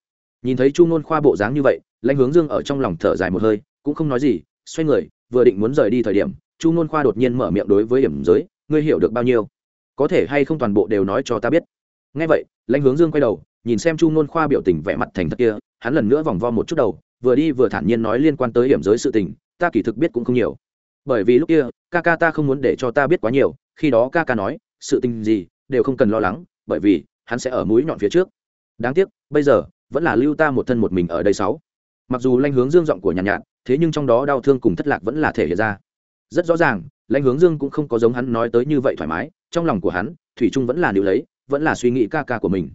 Nhìn thấy chu nôn khoa bộ dáng như vậy, lãnh hướng dương ở trong lòng thở dài một hơi, cũng không nói gì, xoay người, vừa định muốn rời đi thời điểm, chu nôn khoa đột nhiên mở miệng đối với điểm giới, ngươi hiểu được bao nhiêu? Có thể hay không toàn bộ đều nói cho ta biết. Ngay vậy lãnh hướng dương quay đầu nhìn xem chu nôn khoa biểu tình vẻ mặt thành thật kia hắn lần nữa vòng vo một chút đầu vừa đi vừa thản nhiên nói liên quan tới hiểm giới sự tình ta kỳ thực biết cũng không nhiều. Bởi vì lúc kia ca ca ta không muốn để cho ta biết quá nhiều khi đó ca ca nói sự tình gì đều không cần lo lắng bởi vì hắn sẽ ở mũi nhọn phía trước. Đáng tiếc bây giờ vẫn là lưu ta một thân một mình ở đây sáu. Mặc dù lanh hướng dương giọng của nhàn nhạt, nhạt thế nhưng trong đó đau thương cùng thất lạc vẫn là thể hiện ra rất rõ ràng, lãnh hướng dương cũng không có giống hắn nói tới như vậy thoải mái, trong lòng của hắn, thủy trung vẫn là điều lấy, vẫn là suy nghĩ ca ca của mình.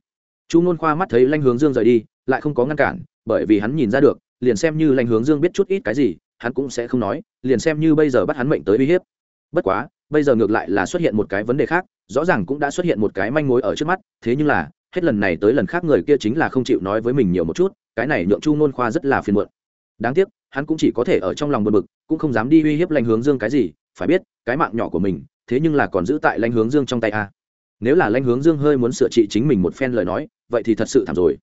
Chu nôn khoa mắt thấy lãnh hướng dương rời đi, lại không có ngăn cản, bởi vì hắn nhìn ra được, liền xem như lãnh hướng dương biết chút ít cái gì, hắn cũng sẽ không nói, liền xem như bây giờ bắt hắn mệnh tới uy hiếp. Bất quá, bây giờ ngược lại là xuất hiện một cái vấn đề khác, rõ ràng cũng đã xuất hiện một cái manh mối ở trước mắt, thế nhưng là, hết lần này tới lần khác người kia chính là không chịu nói với mình nhiều một chút, cái này nhượng chu nôn khoa rất là phiền muộn. Đáng tiếc hắn cũng chỉ có thể ở trong lòng bực bực, cũng không dám đi uy hiếp lãnh hướng dương cái gì, phải biết, cái mạng nhỏ của mình, thế nhưng là còn giữ tại lãnh hướng dương trong tay a. Nếu là lãnh hướng dương hơi muốn sửa trị chính mình một phen lời nói, vậy thì thật sự thảm rồi.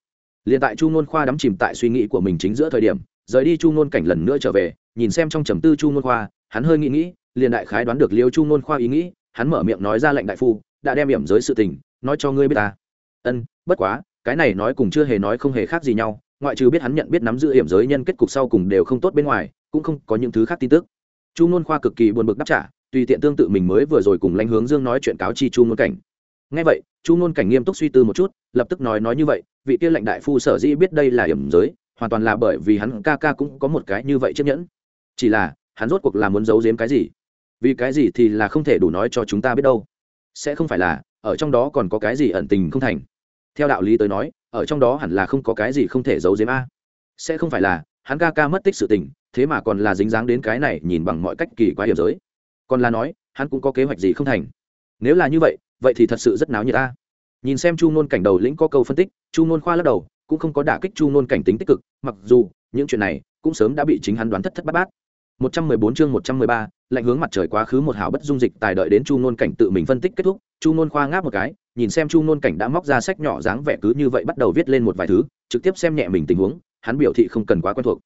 Liền tại chu nôn khoa đắm chìm tại suy nghĩ của mình chính giữa thời điểm, rời đi chu nôn cảnh lần nữa trở về, nhìn xem trong trầm tư chu nôn khoa, hắn hơi nghĩ nghĩ, liền đại khái đoán được liêu chu nôn khoa ý nghĩ, hắn mở miệng nói ra lệnh đại phu, đã đem hiểm giới sự tình, nói cho ngươi biết ta. Ân, bất quá, cái này nói cùng chưa hề nói không hề khác gì nhau ngoại trừ biết hắn nhận biết nắm giữ hiểm giới nhân kết cục sau cùng đều không tốt bên ngoài, cũng không có những thứ khác tin tức. Chu nôn khoa cực kỳ buồn bực đáp trả, tùy tiện tương tự mình mới vừa rồi cùng lãnh hướng dương nói chuyện cáo chi chu nôn cảnh. Ngay vậy, chu nôn cảnh nghiêm túc suy tư một chút, lập tức nói nói như vậy, vị kia lãnh đại phu sở dĩ biết đây là hiểm giới, hoàn toàn là bởi vì hắn ca ca cũng có một cái như vậy chiếc nhẫn. Chỉ là, hắn rốt cuộc là muốn giấu giếm cái gì? Vì cái gì thì là không thể đủ nói cho chúng ta biết đâu. Sẽ không phải là, ở trong đó còn có cái gì ẩn tình không thành. Theo đạo lý tới nói ở trong đó hẳn là không có cái gì không thể giấu giếm a. Sẽ không phải là hắn ca ca mất tích sự tình thế mà còn là dính dáng đến cái này nhìn bằng mọi cách kỳ quái hiểm giới. Còn là nói hắn cũng có kế hoạch gì không thành. Nếu là như vậy vậy thì thật sự rất náo nhiệt ta nhìn xem chu nôn cảnh đầu lĩnh có câu phân tích chu nôn khoa lắc đầu cũng không có đả kích chu nôn cảnh tính tích cực mặc dù những chuyện này cũng sớm đã bị chính hắn đoán thất thất bát bát. 114 chương 113, lạnh hướng mặt trời quá khứ một hảo bất dung dịch tài đợi đến chu nôn cảnh tự mình phân tích kết thúc chu nôn khoa ngáp một cái nhìn xem chu nôn cảnh đã móc ra sách nhỏ dáng vẻ cứ như vậy bắt đầu viết lên một vài thứ, trực tiếp xem nhẹ mình tình huống, hắn biểu thị không cần quá quen thuộc.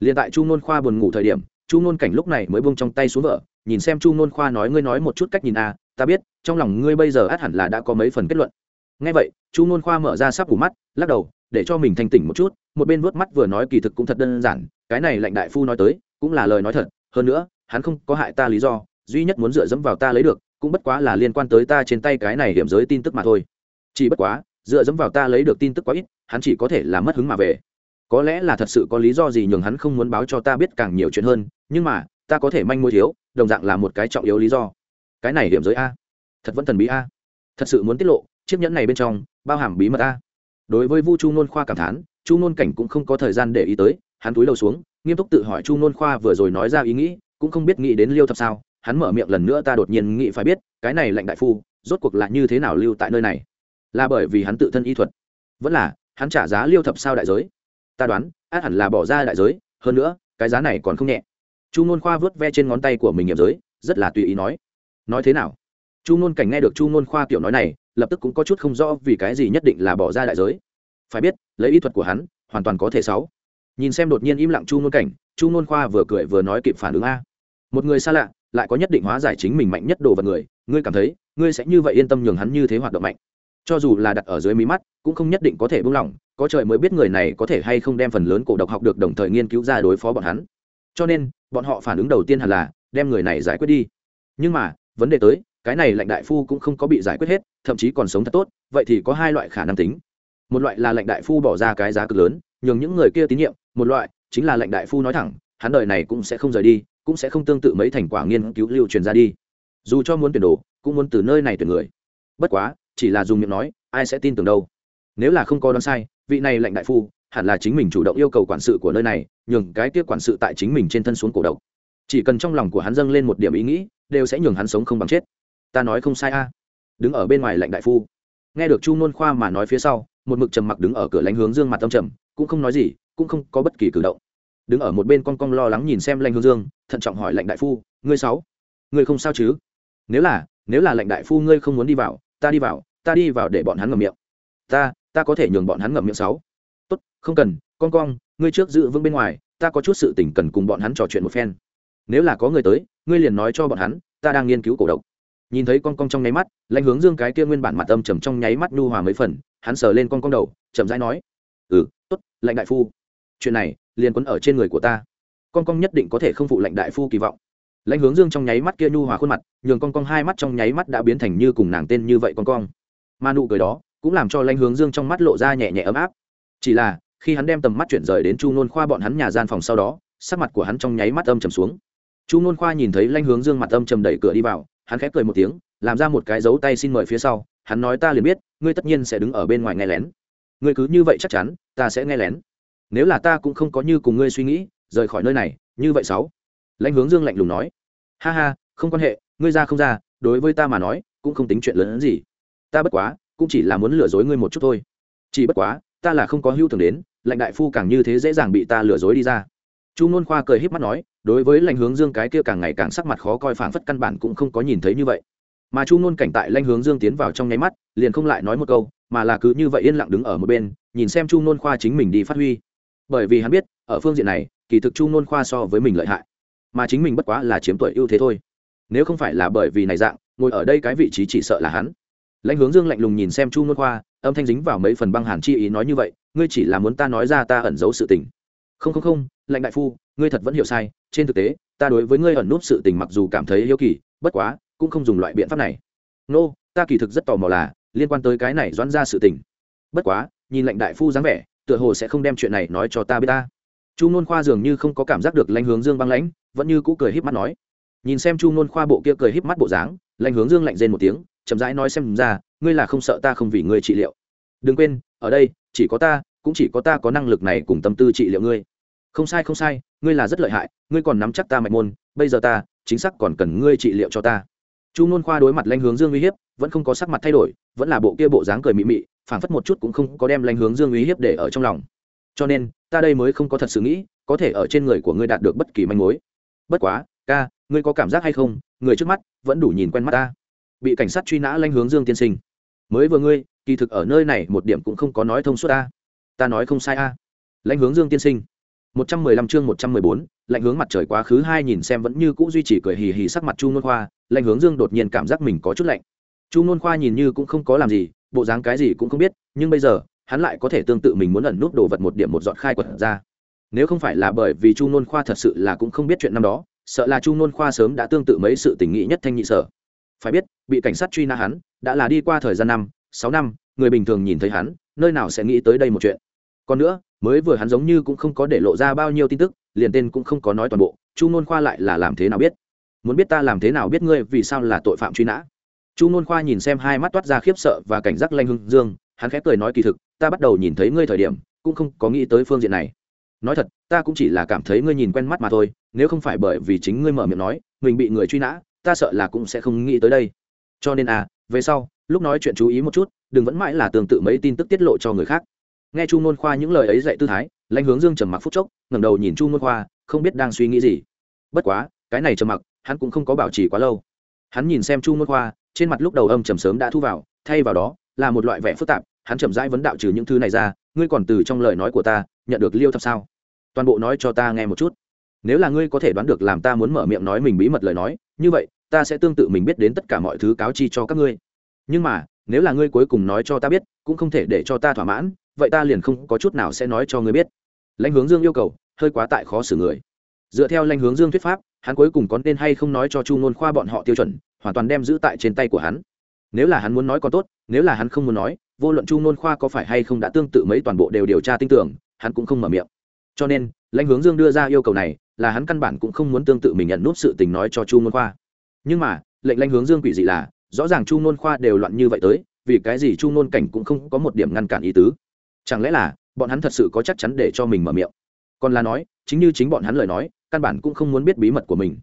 Liền tại chu nôn khoa buồn ngủ thời điểm, chu nôn cảnh lúc này mới buông trong tay xuống vợ, nhìn xem chu nôn khoa nói, ngươi nói một chút cách nhìn a ta biết, trong lòng ngươi bây giờ át hẳn là đã có mấy phần kết luận. Ngay vậy, chu nôn khoa mở ra sắp ủ mắt, lắc đầu, để cho mình thanh tỉnh một chút, một bên vớt mắt vừa nói kỳ thực cũng thật đơn giản, cái này lệnh đại phu nói tới, cũng là lời nói thật, hơn nữa, hắn không có hại ta lý do, duy nhất muốn dựa dẫm vào ta lấy được cũng bất quá là liên quan tới ta trên tay cái này hiểm giới tin tức mà thôi. Chỉ bất quá, dựa dẫm vào ta lấy được tin tức quá ít, hắn chỉ có thể là mất hứng mà về. Có lẽ là thật sự có lý do gì nhường hắn không muốn báo cho ta biết càng nhiều chuyện hơn, nhưng mà, ta có thể manh mối thiếu, đồng dạng là một cái trọng yếu lý do. Cái này hiểm giới a. Thật vẫn thần bí a. Thật sự muốn tiết lộ, chiếc nhẫn này bên trong, bao hàm bí mật a. Đối với vu chu nôn khoa cảm thán, chu nôn cảnh cũng không có thời gian để ý tới, hắn túi đầu xuống, nghiêm túc tự hỏi chu nôn khoa vừa rồi nói ra ý nghĩ, cũng không biết nghĩ đến liêu thập sao hắn mở miệng lần nữa ta đột nhiên nghĩ phải biết, cái này lệnh đại phu, rốt cuộc là như thế nào lưu tại nơi này? Là bởi vì hắn tự thân y thuật. Vẫn là, hắn trả giá liêu thập sao đại giới. Ta đoán, át hẳn là bỏ ra đại giới, hơn nữa, cái giá này còn không nhẹ. Chu ngôn khoa vớt ve trên ngón tay của mình nghiệp giới, rất là tùy ý nói. Nói thế nào? Chu ngôn cảnh nghe được chu ngôn khoa kiểu nói này, lập tức cũng có chút không rõ vì cái gì nhất định là bỏ ra đại giới. Phải biết, lấy y thuật của hắn, hoàn toàn có thể sáu. Nhìn xem đột nhiên im lặng chu ngôn cảnh, chu ngôn khoa vừa cười vừa nói kịp phản ứng a. Một người xa lạ lại có nhất định hóa giải chính mình mạnh nhất đồ vật người, ngươi cảm thấy, ngươi sẽ như vậy yên tâm nhường hắn như thế hoạt động mạnh. Cho dù là đặt ở dưới mí mắt, cũng không nhất định có thể buông lỏng, có trời mới biết người này có thể hay không đem phần lớn cổ độc học được đồng thời nghiên cứu ra đối phó bọn hắn. Cho nên, bọn họ phản ứng đầu tiên hẳn là, đem người này giải quyết đi. Nhưng mà, vấn đề tới, cái này lệnh đại phu cũng không có bị giải quyết hết, thậm chí còn sống thật tốt, vậy thì có hai loại khả năng tính. Một loại là lệnh đại phu bỏ ra cái giá cực lớn, nhường những người kia tín nhiệm, một loại chính là lệnh đại phu nói thẳng, hắn đời này cũng sẽ không rời đi cũng sẽ không tương tự mấy thành quả nghiên cứu lưu truyền ra đi. Dù cho muốn tuyển đồ, cũng muốn từ nơi này tuyển người. Bất quá, chỉ là dùng miệng nói, ai sẽ tin tưởng đâu. Nếu là không có đoán sai, vị này lệnh đại phu, hẳn là chính mình chủ động yêu cầu quản sự của nơi này, nhường cái tiếp quản sự tại chính mình trên thân xuống cổ độc. Chỉ cần trong lòng của hắn dâng lên một điểm ý nghĩ, đều sẽ nhường hắn sống không bằng chết. Ta nói không sai a. Đứng ở bên ngoài lệnh đại phu. Nghe được chu nôn khoa mà nói phía sau, một mực trầm mặc đứng ở cửa lánh hướng dương mặt tâm trầm, cũng không nói gì, cũng không có bất kỳ cử động đứng ở một bên con con lo lắng nhìn xem lanh hướng dương, thận trọng hỏi lệnh đại phu, ngươi sáu, ngươi không sao chứ? Nếu là nếu là lệnh đại phu ngươi không muốn đi vào, ta đi vào, ta đi vào để bọn hắn ngậm miệng. Ta ta có thể nhường bọn hắn ngậm miệng sáu. Tốt, không cần, con con ngươi trước giữ vững bên ngoài, ta có chút sự tình cần cùng bọn hắn trò chuyện một phen. Nếu là có người tới, ngươi liền nói cho bọn hắn, ta đang nghiên cứu cổ độc. Nhìn thấy con con trong nháy mắt lãnh hướng dương cái kia nguyên bản mặt âm trầm trong nháy mắt nhu hòa mấy phần, hắn sờ lên con con đầu, chậm rãi nói ừ tốt lãnh đại phu chuyện này liền quấn ở trên người của ta. Con con nhất định có thể không phụ lệnh đại phu kỳ vọng. Lãnh hướng dương trong nháy mắt kia nhu hòa khuôn mặt, nhường con con hai mắt trong nháy mắt đã biến thành như cùng nàng tên như vậy con con mà nụ cười đó cũng làm cho lãnh hướng dương trong mắt lộ ra nhẹ nhẹ ấm áp. Chỉ là, khi hắn đem tầm mắt chuyển rời đến chu nôn khoa bọn hắn nhà gian phòng sau đó, sắc mặt của hắn trong nháy mắt âm trầm xuống. Chu nôn khoa nhìn thấy lãnh hướng dương mặt âm trầm đẩy cửa đi vào, hắn khép cười một tiếng, làm ra một cái dấu tay xin mời phía sau, hắn nói ta liền biết, ngươi tất nhiên sẽ đứng ở bên ngoài nghe lén. Ngươi cứ như vậy chắc chắn, ta sẽ nghe lén nếu là ta cũng không có như cùng ngươi suy nghĩ, rời khỏi nơi này, như vậy sáu. Lãnh hướng dương lạnh lùng nói. Ha ha, không quan hệ, ngươi ra không ra, đối với ta mà nói, cũng không tính chuyện lớn hơn gì. Ta bất quá, cũng chỉ là muốn lừa dối ngươi một chút thôi. Chỉ bất quá, ta là không có hưu tưởng đến, lãnh đại phu càng như thế dễ dàng bị ta lừa dối đi ra. Chu nôn khoa cười híp mắt nói, đối với lãnh hướng dương cái kia càng ngày càng sắc mặt khó coi phảng phất căn bản cũng không có nhìn thấy như vậy. Mà chu nôn cảnh tại lãnh hướng dương tiến vào trong nháy mắt, liền không lại nói một câu, mà là cứ như vậy yên lặng đứng ở một bên, nhìn xem chu nôn khoa chính mình đi phát huy bởi vì hắn biết ở phương diện này kỳ thực chu nôn khoa so với mình lợi hại. Mà chính mình bất quá là chiếm tuổi ưu thế thôi. Nếu không phải là bởi vì này dạng ngồi ở đây cái vị trí chỉ sợ là hắn. Lãnh hướng dương lạnh lùng nhìn xem chu nôn khoa âm thanh dính vào mấy phần băng hàn chi ý nói như vậy ngươi chỉ là muốn ta nói ra ta ẩn giấu sự tình. Không không không lãnh đại phu ngươi thật vẫn hiểu sai. Trên thực tế ta đối với ngươi ẩn nút sự tình mặc dù cảm thấy yêu kỳ bất quá cũng không dùng loại biện pháp này. Nô、no, ta kỳ thực rất tò mò là liên quan tới cái này doãn ra sự tình. Bất quá nhìn lãnh đại phu dáng vẻ tựa hồ sẽ không đem chuyện này nói cho ta biết ta. Chu nôn khoa dường như không có cảm giác được lãnh hướng dương băng lãnh, vẫn như cũ cười híp mắt nói. Nhìn xem chu nôn khoa bộ kia cười híp mắt bộ dáng, lãnh hướng dương lạnh rên một tiếng, chậm rãi nói xem ra, ngươi là không sợ ta không vì ngươi trị liệu. Đừng quên, ở đây, chỉ có ta, cũng chỉ có ta có năng lực này cùng tâm tư trị liệu ngươi. Không sai không sai, ngươi là rất lợi hại, ngươi còn nắm chắc ta mạch môn, bây giờ ta, chính xác còn cần ngươi trị liệu cho ta. Chu nôn khoa đối mặt lanh hướng dương uy hiếp, vẫn không có sắc mặt thay đổi, vẫn là bộ kia bộ dáng cười mị mị phảng phất một chút cũng không có đem lanh hướng dương uy hiếp để ở trong lòng. Cho nên, ta đây mới không có thật sự nghĩ, có thể ở trên người của ngươi đạt được bất kỳ manh mối. Bất quá, ca, ngươi có cảm giác hay không? Người trước mắt vẫn đủ nhìn quen mắt ta. Bị cảnh sát truy nã lanh hướng dương tiên sinh. Mới vừa ngươi, kỳ thực ở nơi này một điểm cũng không có nói thông suốt ta. Ta nói không sai a. Lãnh hướng dương tiên sinh. Một trăm mười lăm chương một trăm mười bốn lạnh hướng mặt trời quá khứ hai nhìn xem vẫn như cũ duy trì cười hì hì sắc mặt chu nôn khoa lạnh hướng dương đột nhiên cảm giác mình có chút lạnh. Chu nôn khoa nhìn như cũng không có làm gì bộ dáng cái gì cũng không biết, nhưng bây giờ, hắn lại có thể tương tự mình muốn ẩn nút đồ vật một điểm một dọn khai quật ra. Nếu không phải là bởi vì chu nôn khoa thật sự là cũng không biết chuyện năm đó, sợ là chu nôn khoa sớm đã tương tự mấy sự tình nghị nhất thanh nhị sở. Phải biết, bị cảnh sát truy nã hắn, đã là đi qua thời gian năm, sáu năm, người bình thường nhìn thấy hắn, nơi nào sẽ nghĩ tới đây một chuyện. Còn nữa, mới vừa hắn giống như cũng không có để lộ ra bao nhiêu tin tức, liền tên cũng không có nói toàn bộ, chu nôn khoa lại là làm thế nào biết? Muốn biết ta làm thế nào biết ngươi vì sao là tội phạm truy nã? Chu nôn khoa nhìn xem hai mắt toát ra khiếp sợ và cảnh giác lanh hưng dương, hắn khép cười nói kỳ thực, ta bắt đầu nhìn thấy ngươi thời điểm, cũng không có nghĩ tới phương diện này. Nói thật, ta cũng chỉ là cảm thấy ngươi nhìn quen mắt mà thôi, nếu không phải bởi vì chính ngươi mở miệng nói, mình bị người truy nã, ta sợ là cũng sẽ không nghĩ tới đây. Cho nên à về sau, lúc nói chuyện chú ý một chút, đừng vẫn mãi là tương tự mấy tin tức tiết lộ cho người khác. Nghe chu nôn khoa những lời ấy dạy tư thái lãnh hướng dương trầm mặc phút chốc, ngẩng đầu nhìn chu nôn khoa, không biết đang suy nghĩ gì. Bất quá, cái này trầm mặc, hắn cũng không có bảo trì quá lâu. Hắn nhìn xem chu nôn khoa trên mặt lúc đầu âm trầm sớm đã thu vào, thay vào đó, là một loại vẻ phức tạp, hắn chậm rãi vấn đạo trừ những thứ này ra, ngươi còn từ trong lời nói của ta, nhận được liêu thập sao? Toàn bộ nói cho ta nghe một chút. Nếu là ngươi có thể đoán được làm ta muốn mở miệng nói mình bí mật lời nói, như vậy, ta sẽ tương tự mình biết đến tất cả mọi thứ cáo chi cho các ngươi. Nhưng mà, nếu là ngươi cuối cùng nói cho ta biết, cũng không thể để cho ta thỏa mãn, vậy ta liền không có chút nào sẽ nói cho ngươi biết. Lãnh hướng dương yêu cầu, hơi quá tại khó xử người. Dựa theo lãnh hướng dương thuyết pháp, hắn cuối cùng có nên hay không nói cho chu ngôn khoa bọn họ tiêu chuẩn hoàn toàn đem giữ tại trên tay của hắn. Nếu là hắn muốn nói còn tốt nếu là hắn không muốn nói vô luận chu nôn khoa có phải hay không đã tương tự mấy toàn bộ đều điều tra tin tưởng hắn cũng không mở miệng. Cho nên lãnh hướng dương đưa ra yêu cầu này là hắn căn bản cũng không muốn tương tự mình nhận nút sự tình nói cho chu nôn khoa. Nhưng mà lệnh lãnh hướng dương quỷ dị là rõ ràng chu nôn khoa đều loạn như vậy tới vì cái gì chu nôn cảnh cũng không có một điểm ngăn cản ý tứ. Chẳng lẽ là bọn hắn thật sự có chắc chắn để cho mình mở miệng? Còn là nói chính như chính bọn hắn lời nói căn bản cũng không muốn biết bí mật của mình.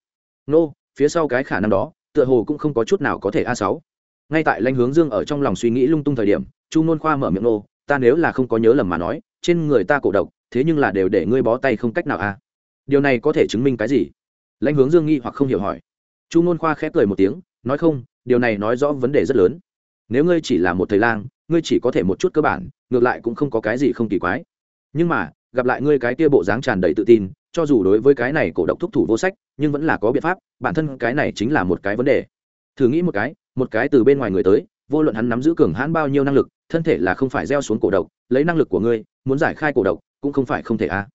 Nô、no, phía sau cái khả năng đó tựa hồ cũng không có chút nào có thể a sáu. Ngay tại lãnh hướng dương ở trong lòng suy nghĩ lung tung thời điểm, chu nôn khoa mở miệng nô, ta nếu là không có nhớ lầm mà nói, trên người ta cổ độc, thế nhưng là đều để ngươi bó tay không cách nào a. Điều này có thể chứng minh cái gì? Lãnh hướng dương nghi hoặc không hiểu hỏi. Chu nôn khoa khép cười một tiếng, nói không, điều này nói rõ vấn đề rất lớn. Nếu ngươi chỉ là một thầy lang, ngươi chỉ có thể một chút cơ bản, ngược lại cũng không có cái gì không kỳ quái. Nhưng mà, gặp lại ngươi cái kia bộ dáng tràn đầy tự tin cho dù đối với cái này cổ độc thúc thủ vô sách, nhưng vẫn là có biện pháp, bản thân cái này chính là một cái vấn đề. Thử nghĩ một cái một cái từ bên ngoài người tới, vô luận hắn nắm giữ cường hãn bao nhiêu năng lực, thân thể là không phải gieo xuống cổ độc, lấy năng lực của ngươi, muốn giải khai cổ độc, cũng không phải không thể a.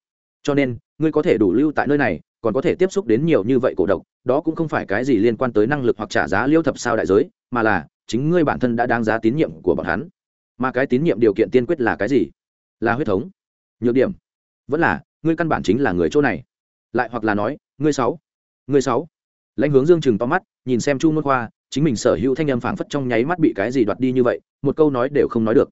Cho nên, ngươi có thể đủ lưu tại nơi này, còn có thể tiếp xúc đến nhiều như vậy cổ độc, đó cũng không phải cái gì liên quan tới năng lực hoặc trả giá liêu thập sao đại giới, mà là, chính ngươi bản thân đã đáng giá tín nhiệm của bọn hắn. Mà cái tín nhiệm điều kiện tiên quyết là cái gì? Là huyết thống. Nhược điểm. Vẫn là ngươi căn bản chính là người chỗ này. Lại hoặc là nói, ngươi sáu ngươi sáu. Lãnh hướng dương chừng to mắt, nhìn xem chu môn khoa, chính mình sở hữu thanh âm phảng phất trong nháy mắt bị cái gì đoạt đi như vậy, một câu nói đều không nói được.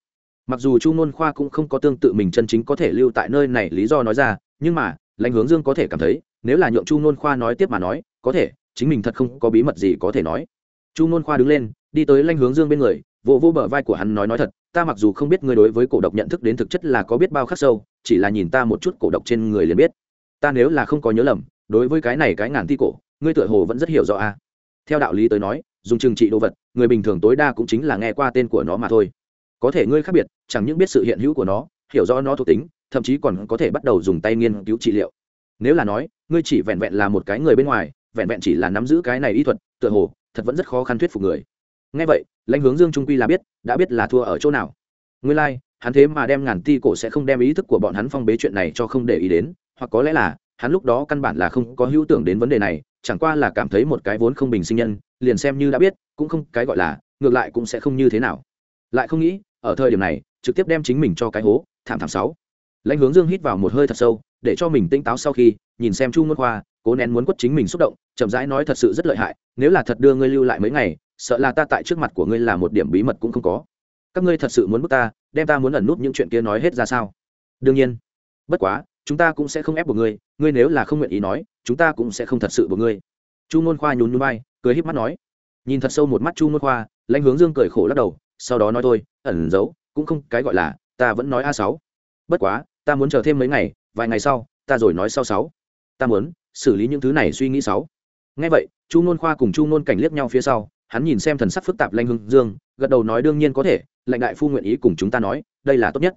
Mặc dù chu môn khoa cũng không có tương tự mình chân chính có thể lưu tại nơi này lý do nói ra, nhưng mà, lãnh hướng dương có thể cảm thấy, nếu là nhượng chu môn khoa nói tiếp mà nói, có thể, chính mình thật không có bí mật gì có thể nói. Chu môn khoa đứng lên, đi tới lãnh hướng dương bên người, vỗ vỗ bờ vai của hắn nói nói thật ta mặc dù không biết ngươi đối với cổ độc nhận thức đến thực chất là có biết bao khắc sâu, chỉ là nhìn ta một chút cổ độc trên người liền biết. Ta nếu là không có nhớ lầm, đối với cái này cái ngàn thi cổ, ngươi tựa hồ vẫn rất hiểu rõ a theo đạo lý tới nói, dùng trừng trị đồ vật, người bình thường tối đa cũng chính là nghe qua tên của nó mà thôi. Có thể ngươi khác biệt, chẳng những biết sự hiện hữu của nó, hiểu rõ nó thuộc tính, thậm chí còn có thể bắt đầu dùng tay nghiên cứu trị liệu. Nếu là nói, ngươi chỉ vẹn vẹn là một cái người bên ngoài, vẹn vẹn chỉ là nắm giữ cái này y thuật, tựa hồ, thật vẫn rất khó khăn thuyết phục người ngay vậy lãnh hướng dương trung quy là biết đã biết là thua ở chỗ nào. Nguyên lai、like, hắn thế mà đem ngàn ti cổ sẽ không đem ý thức của bọn hắn phong bế chuyện này cho không để ý đến hoặc có lẽ là hắn lúc đó căn bản là không có hữu tưởng đến vấn đề này chẳng qua là cảm thấy một cái vốn không bình sinh nhân liền xem như đã biết cũng không cái gọi là ngược lại cũng sẽ không như thế nào. Lại không nghĩ ở thời điểm này trực tiếp đem chính mình cho cái hố thảm thảm sáu. Lãnh hướng dương hít vào một hơi thật sâu để cho mình tinh táo sau khi nhìn xem chu ngôn khoa cố nén muốn quất chính mình xúc động chậm rãi nói thật sự rất lợi hại nếu là thật đưa ngươi lưu lại mấy ngày sợ là ta tại trước mặt của ngươi là một điểm bí mật cũng không có. Các ngươi thật sự muốn bức ta, đem ta muốn ẩn nút những chuyện kia nói hết ra sao? Đương nhiên. Bất quá, chúng ta cũng sẽ không ép buộc ngươi ngươi nếu là không nguyện ý nói, chúng ta cũng sẽ không thật sự buộc ngươi. Chu n khoa nhún núi bay cười híp mắt nói. Nhìn thật sâu một mắt chu n khoa, lãnh hướng dương cười khổ lắc đầu, sau đó nói thôi, ẩn giấu, cũng không cái gọi là, ta vẫn nói a sáu. Bất quá, ta muốn chờ thêm mấy ngày, vài ngày sau, ta rồi nói sau sáu. Ta muốn xử lý những thứ này suy nghĩ sáu. Nghe vậy, chu Nôn khoa cùng chu Nôn cảnh liếc nhau phía sau hắn nhìn xem thần sắc phức tạp lanh hưng dương, gật đầu nói đương nhiên có thể, lệnh đại phu nguyện ý cùng chúng ta nói, đây là tốt nhất.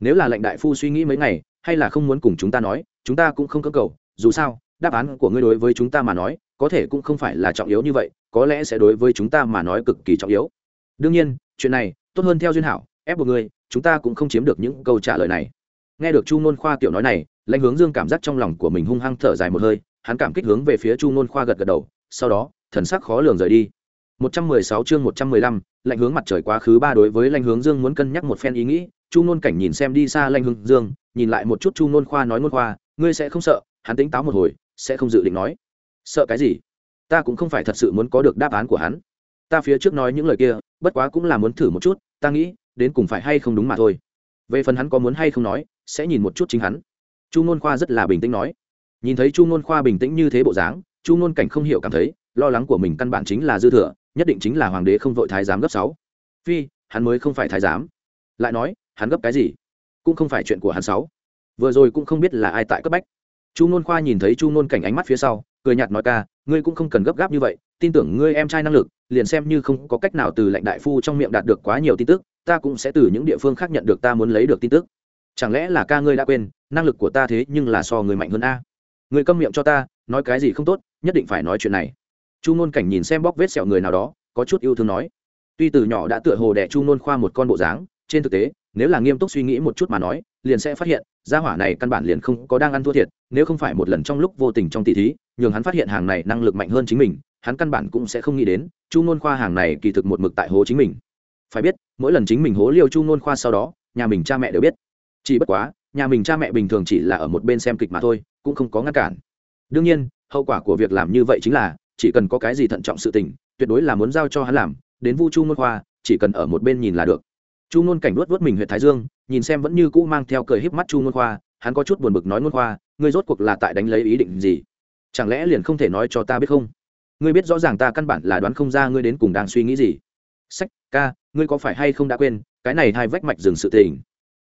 Nếu là lệnh đại phu suy nghĩ mấy ngày, hay là không muốn cùng chúng ta nói, chúng ta cũng không cơ cầu, dù sao, đáp án của ngươi đối với chúng ta mà nói, có thể cũng không phải là trọng yếu như vậy, có lẽ sẽ đối với chúng ta mà nói cực kỳ trọng yếu. Đương nhiên, chuyện này, tốt hơn theo duyên hảo, ép buộc ngươi, chúng ta cũng không chiếm được những câu trả lời này. Nghe được chu nôn khoa tiểu nói này lãnh hướng dương cảm giác trong lòng của mình hung hăng thở dài một hơi, hắn cảm kích hướng về phía chu nôn khoa gật gật đầu, sau đó, thần sắc khó lường rời đi. 116 chương 115, lạnh hướng mặt trời quá khứ ba đối với lạnh hướng dương muốn cân nhắc một phen ý nghĩ, Chu Nôn cảnh nhìn xem đi xa lạnh hướng dương, nhìn lại một chút Chu Nôn khoa nói Nôn khoa, ngươi sẽ không sợ? Hắn tính táo một hồi, sẽ không dự định nói. Sợ cái gì? Ta cũng không phải thật sự muốn có được đáp án của hắn. Ta phía trước nói những lời kia, bất quá cũng là muốn thử một chút, ta nghĩ, đến cùng phải hay không đúng mà thôi. Về phần hắn có muốn hay không nói, sẽ nhìn một chút chính hắn. Chu Nôn khoa rất là bình tĩnh nói. Nhìn thấy Chu Nôn khoa bình tĩnh như thế bộ dáng, Chu Nôn cảnh không hiểu cảm thấy, lo lắng của mình căn bản chính là dư thừa nhất định chính là hoàng đế không vội thái giám gấp sáu. Phi, hắn mới không phải thái giám. Lại nói, hắn gấp cái gì? Cũng không phải chuyện của hắn sáu. Vừa rồi cũng không biết là ai tại cấp bách. Chu nôn khoa nhìn thấy chu nôn cảnh ánh mắt phía sau, cười nhạt nói ca, ngươi cũng không cần gấp gáp như vậy, tin tưởng ngươi em trai năng lực, liền xem như không có cách nào từ lệnh đại phu trong miệng đạt được quá nhiều tin tức, ta cũng sẽ từ những địa phương khác nhận được ta muốn lấy được tin tức. Chẳng lẽ là ca ngươi đã quên, năng lực của ta thế nhưng là so người mạnh hơn a? Người câm miệng cho ta, nói cái gì không tốt, nhất định phải nói chuyện này chu ngôn cảnh nhìn xem bóc vết sẹo người nào đó, có chút yêu thương nói. Tuy từ nhỏ đã tựa hồ đẻ chu ngôn khoa một con bộ dáng, trên thực tế, nếu là nghiêm túc suy nghĩ một chút mà nói, liền sẽ phát hiện, gia hỏa này căn bản liền không có đang ăn thua thiệt, nếu không phải một lần trong lúc vô tình trong tỷ thí, nhường hắn phát hiện hàng này năng lực mạnh hơn chính mình, hắn căn bản cũng sẽ không nghĩ đến, chu ngôn khoa hàng này kỳ thực một mực tại hố chính mình. Phải biết, mỗi lần chính mình hố liêu chu ngôn khoa sau đó, nhà mình cha mẹ đều biết. Chỉ bất quá, nhà mình cha mẹ bình thường chỉ là ở một bên xem kịch mà thôi, cũng không có ngăn cản. Đương nhiên, hậu quả của việc làm như vậy chính là chỉ cần có cái gì thận trọng sự tình, tuyệt đối là muốn giao cho hắn làm, đến vu chu nôn khoa, chỉ cần ở một bên nhìn là được. Chu nôn cảnh luốt vớt mình huyện thái dương, nhìn xem vẫn như cũ mang theo cười híp mắt chu nôn khoa, hắn có chút buồn bực nói nôn khoa, ngươi rốt cuộc là tại đánh lấy ý định gì? Chẳng lẽ liền không thể nói cho ta biết không? Ngươi biết rõ ràng ta căn bản là đoán không ra ngươi đến cùng đang suy nghĩ gì. Sách, ca, ngươi có phải hay không đã quên, cái này hai vách mạch dừng sự tình.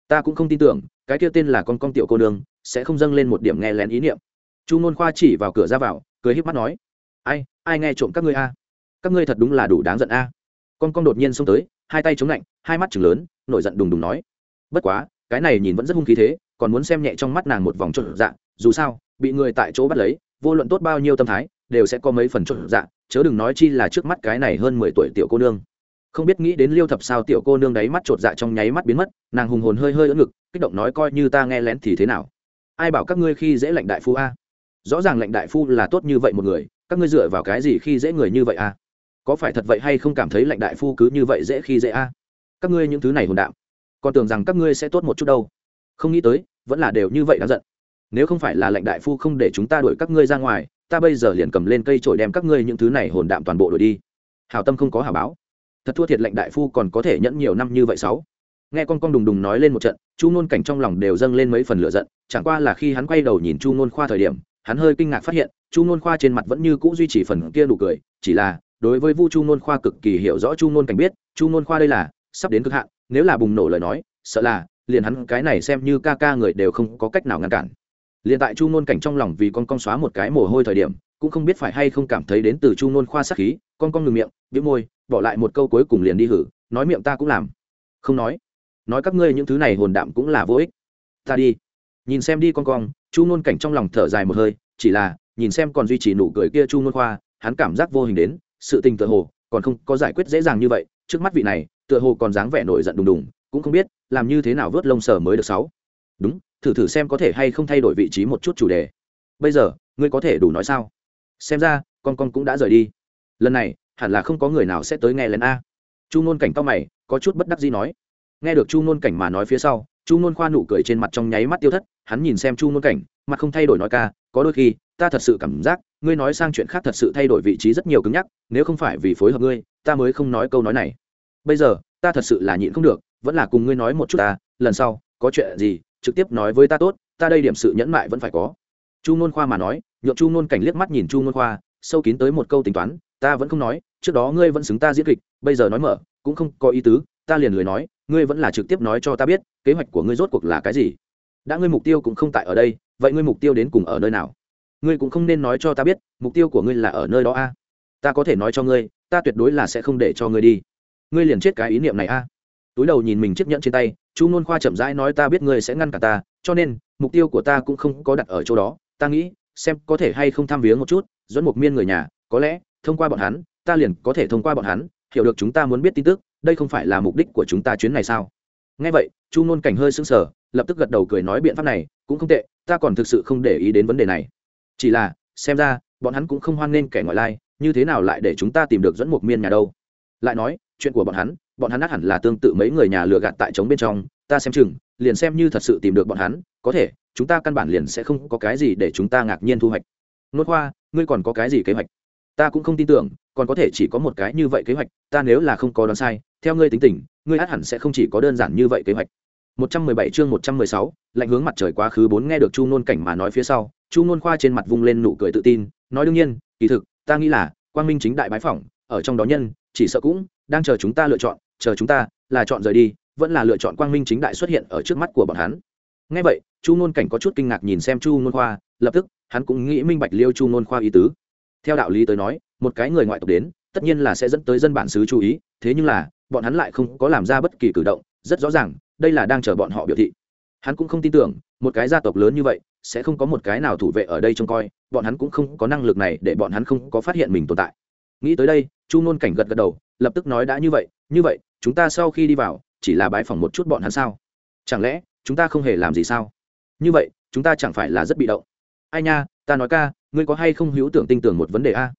Ta cũng không tin tưởng, cái kia tên là con con tiểu cô nương, sẽ không dâng lên một điểm nghe lén ý niệm. Chu nôn khoa chỉ vào cửa ra vào, cười híp mắt nói ai ai nghe trộm các ngươi a? Các ngươi thật đúng là đủ đáng giận a. Con con đột nhiên xông tới, hai tay chống lạnh, hai mắt chừng lớn, nổi giận đùng đùng nói. Bất quá, cái này nhìn vẫn rất hung khí thế, còn muốn xem nhẹ trong mắt nàng một vòng trộn dạ dù sao, bị người tại chỗ bắt lấy, vô luận tốt bao nhiêu tâm thái, đều sẽ có mấy phần trộn dạ chớ đừng nói chi là trước mắt cái này hơn mười tuổi tiểu cô nương. Không biết nghĩ đến liêu thập sao tiểu cô nương đấy mắt trột dạ trong nháy mắt biến mất, nàng hùng hồn hơi hơi ưỡn ngực, kích động nói coi như ta nghe lén thì thế nào? Ai bảo các ngươi khi dễ lệnh đại phu a? Rõ ràng lệnh đại phu là tốt như vậy một người các ngươi dựa vào cái gì khi dễ người như vậy a có phải thật vậy hay không cảm thấy lệnh đại phu cứ như vậy dễ khi dễ a các ngươi những thứ này hồn đạm, còn tưởng rằng các ngươi sẽ tốt một chút đâu. Không nghĩ tới, vẫn là đều như vậy đáng giận. Nếu không phải là lệnh đại phu không để chúng ta đuổi các ngươi ra ngoài, ta bây giờ liền cầm lên cây trổi đem các ngươi những thứ này hồn đạm toàn bộ đuổi đi. Hào tâm không có hào báo. Thật thua thiệt lệnh đại phu còn có thể nhẫn nhiều năm như vậy sáu. Nghe con con đùng đùng nói lên một trận, chu nôn cảnh trong lòng đều dâng lên mấy phần lửa giận, chẳng qua là khi hắn quay đầu nhìn chu nôn khoa thời điểm hắn hơi kinh ngạc phát hiện, chu nôn khoa trên mặt vẫn như cũ duy trì phần kia nụ cười, chỉ là, đối với vu chu nôn khoa cực kỳ hiểu rõ chu nôn cảnh biết, chu nôn khoa đây là, sắp đến cực hạn, nếu là bùng nổ lời nói, sợ là, liền hắn cái này xem như ca ca người đều không có cách nào ngăn cản. Liền tại chu nôn cảnh trong lòng vì con con xóa một cái mồ hôi thời điểm, cũng không biết phải hay không cảm thấy đến từ chu nôn khoa sắc khí, con con ngừng miệng biếu môi, bỏ lại một câu cuối cùng liền đi hử, nói miệng ta cũng làm. Không nói. Nói các ngươi những thứ này hồn đạm cũng là vô ích. Ta đi. Nhìn xem đi con con chu ngôn cảnh trong lòng thở dài một hơi, chỉ là, nhìn xem còn duy trì nụ cười kia chu ngôn khoa, hắn cảm giác vô hình đến, sự tình tựa hồ, còn không có giải quyết dễ dàng như vậy, trước mắt vị này, tựa hồ còn dáng vẻ nổi giận đùng đùng, cũng không biết, làm như thế nào vớt lông sờ mới được sáu. Đúng, thử thử xem có thể hay không thay đổi vị trí một chút chủ đề. Bây giờ, ngươi có thể đủ nói sao? Xem ra, con con cũng đã rời đi. Lần này, hẳn là không có người nào sẽ tới nghe lần a. Chu ngôn cảnh cao mày, có chút bất đắc gì nói. Nghe được chu ngôn cảnh mà nói phía sau chu nôn khoa nụ cười trên mặt trong nháy mắt tiêu thất, hắn nhìn xem chu nôn cảnh, mặt không thay đổi nói ca, có đôi khi, ta thật sự cảm giác, ngươi nói sang chuyện khác thật sự thay đổi vị trí rất nhiều cứng nhắc, nếu không phải vì phối hợp ngươi, ta mới không nói câu nói này. Bây giờ, ta thật sự là nhịn không được, vẫn là cùng ngươi nói một chút ta, lần sau, có chuyện gì, trực tiếp nói với ta tốt, ta đây điểm sự nhẫn mại vẫn phải có. Chu nôn khoa mà nói, nhượng chu nôn cảnh liếc mắt nhìn chu nôn khoa, sâu kín tới một câu tính toán, ta vẫn không nói, trước đó ngươi vẫn xứng ta diễn kịch, bây giờ nói mở, cũng không có ý tứ ta liền lười nói, ngươi vẫn là trực tiếp nói cho ta biết, kế hoạch của ngươi rốt cuộc là cái gì? Đã ngươi mục tiêu cũng không tại ở đây, vậy ngươi mục tiêu đến cùng ở nơi nào? Ngươi cũng không nên nói cho ta biết, mục tiêu của ngươi là ở nơi đó a. Ta có thể nói cho ngươi, ta tuyệt đối là sẽ không để cho ngươi đi. Ngươi liền chết cái ý niệm này a. Túi đầu nhìn mình chiếc nhẫn trên tay, chu nôn khoa chậm rãi nói ta biết ngươi sẽ ngăn cả ta, cho nên, mục tiêu của ta cũng không có đặt ở chỗ đó. Ta nghĩ, xem có thể hay không tham viếng một chút, dẫn một miên người nhà, có lẽ thông qua bọn hắn, ta liền có thể thông qua bọn hắn, hiểu được chúng ta muốn biết tin tức đây không phải là mục đích của chúng ta chuyến này sao? Ngay vậy, chu nôn cảnh hơi sững sờ, lập tức gật đầu cười nói biện pháp này cũng không tệ, ta còn thực sự không để ý đến vấn đề này. Chỉ là, xem ra, bọn hắn cũng không hoan nghênh kẻ ngoại lai, như thế nào lại để chúng ta tìm được dẫn một miên nhà đâu? Lại nói, chuyện của bọn hắn bọn hắn át hẳn là tương tự mấy người nhà lừa gạt tại trống bên trong, ta xem chừng, liền xem như thật sự tìm được bọn hắn, có thể, chúng ta căn bản liền sẽ không có cái gì để chúng ta ngạc nhiên thu hoạch. Nốt khoa, ngươi còn có cái gì kế hoạch? Ta cũng không tin tưởng còn có thể chỉ có một cái như vậy kế hoạch ta nếu là không có đoán sai theo ngươi tính tình ngươi át hẳn sẽ không chỉ có đơn giản như vậy kế hoạch 117 chương 116, lạnh hướng mặt trời quá khứ bốn nghe được Chu Nôn cảnh mà nói phía sau, Chu Nôn khoa trên mặt vung lên nụ cười tự tin, nói đương nhiên, kỳ thực, ta nghĩ là Quang Minh chính đại bái phỏng, ở trong đó nhân, chỉ sợ cũng đang chờ chúng ta lựa chọn, chờ chúng ta là chọn rời đi, vẫn là lựa chọn Quang Minh chính đại xuất hiện ở trước mắt của bọn hắn. Nghe vậy, Chu Nôn cảnh có chút kinh ngạc nhìn xem Chu Nôn khoa, lập tức, hắn cũng nghĩ minh bạch Liêu Chu Nôn khoa ý tứ. Theo đạo lý tới nói, một cái người ngoại tộc đến, tất nhiên là sẽ dẫn tới dân bản xứ chú ý, thế nhưng là, bọn hắn lại không có làm ra bất kỳ cử động, rất rõ ràng, đây là đang chờ bọn họ biểu thị. Hắn cũng không tin tưởng một cái gia tộc lớn như vậy sẽ không có một cái nào thủ vệ ở đây trông coi bọn hắn cũng không có năng lực này để bọn hắn không có phát hiện mình tồn tại. Nghĩ tới đây chu nôn cảnh gật gật đầu lập tức nói đã như vậy như vậy chúng ta sau khi đi vào chỉ là bãi phỏng một chút bọn hắn sao? Chẳng lẽ chúng ta không hề làm gì sao? Như vậy chúng ta chẳng phải là rất bị động. Ai nha ta nói ca ngươi có hay không hữu tưởng tin tưởng một vấn đề a?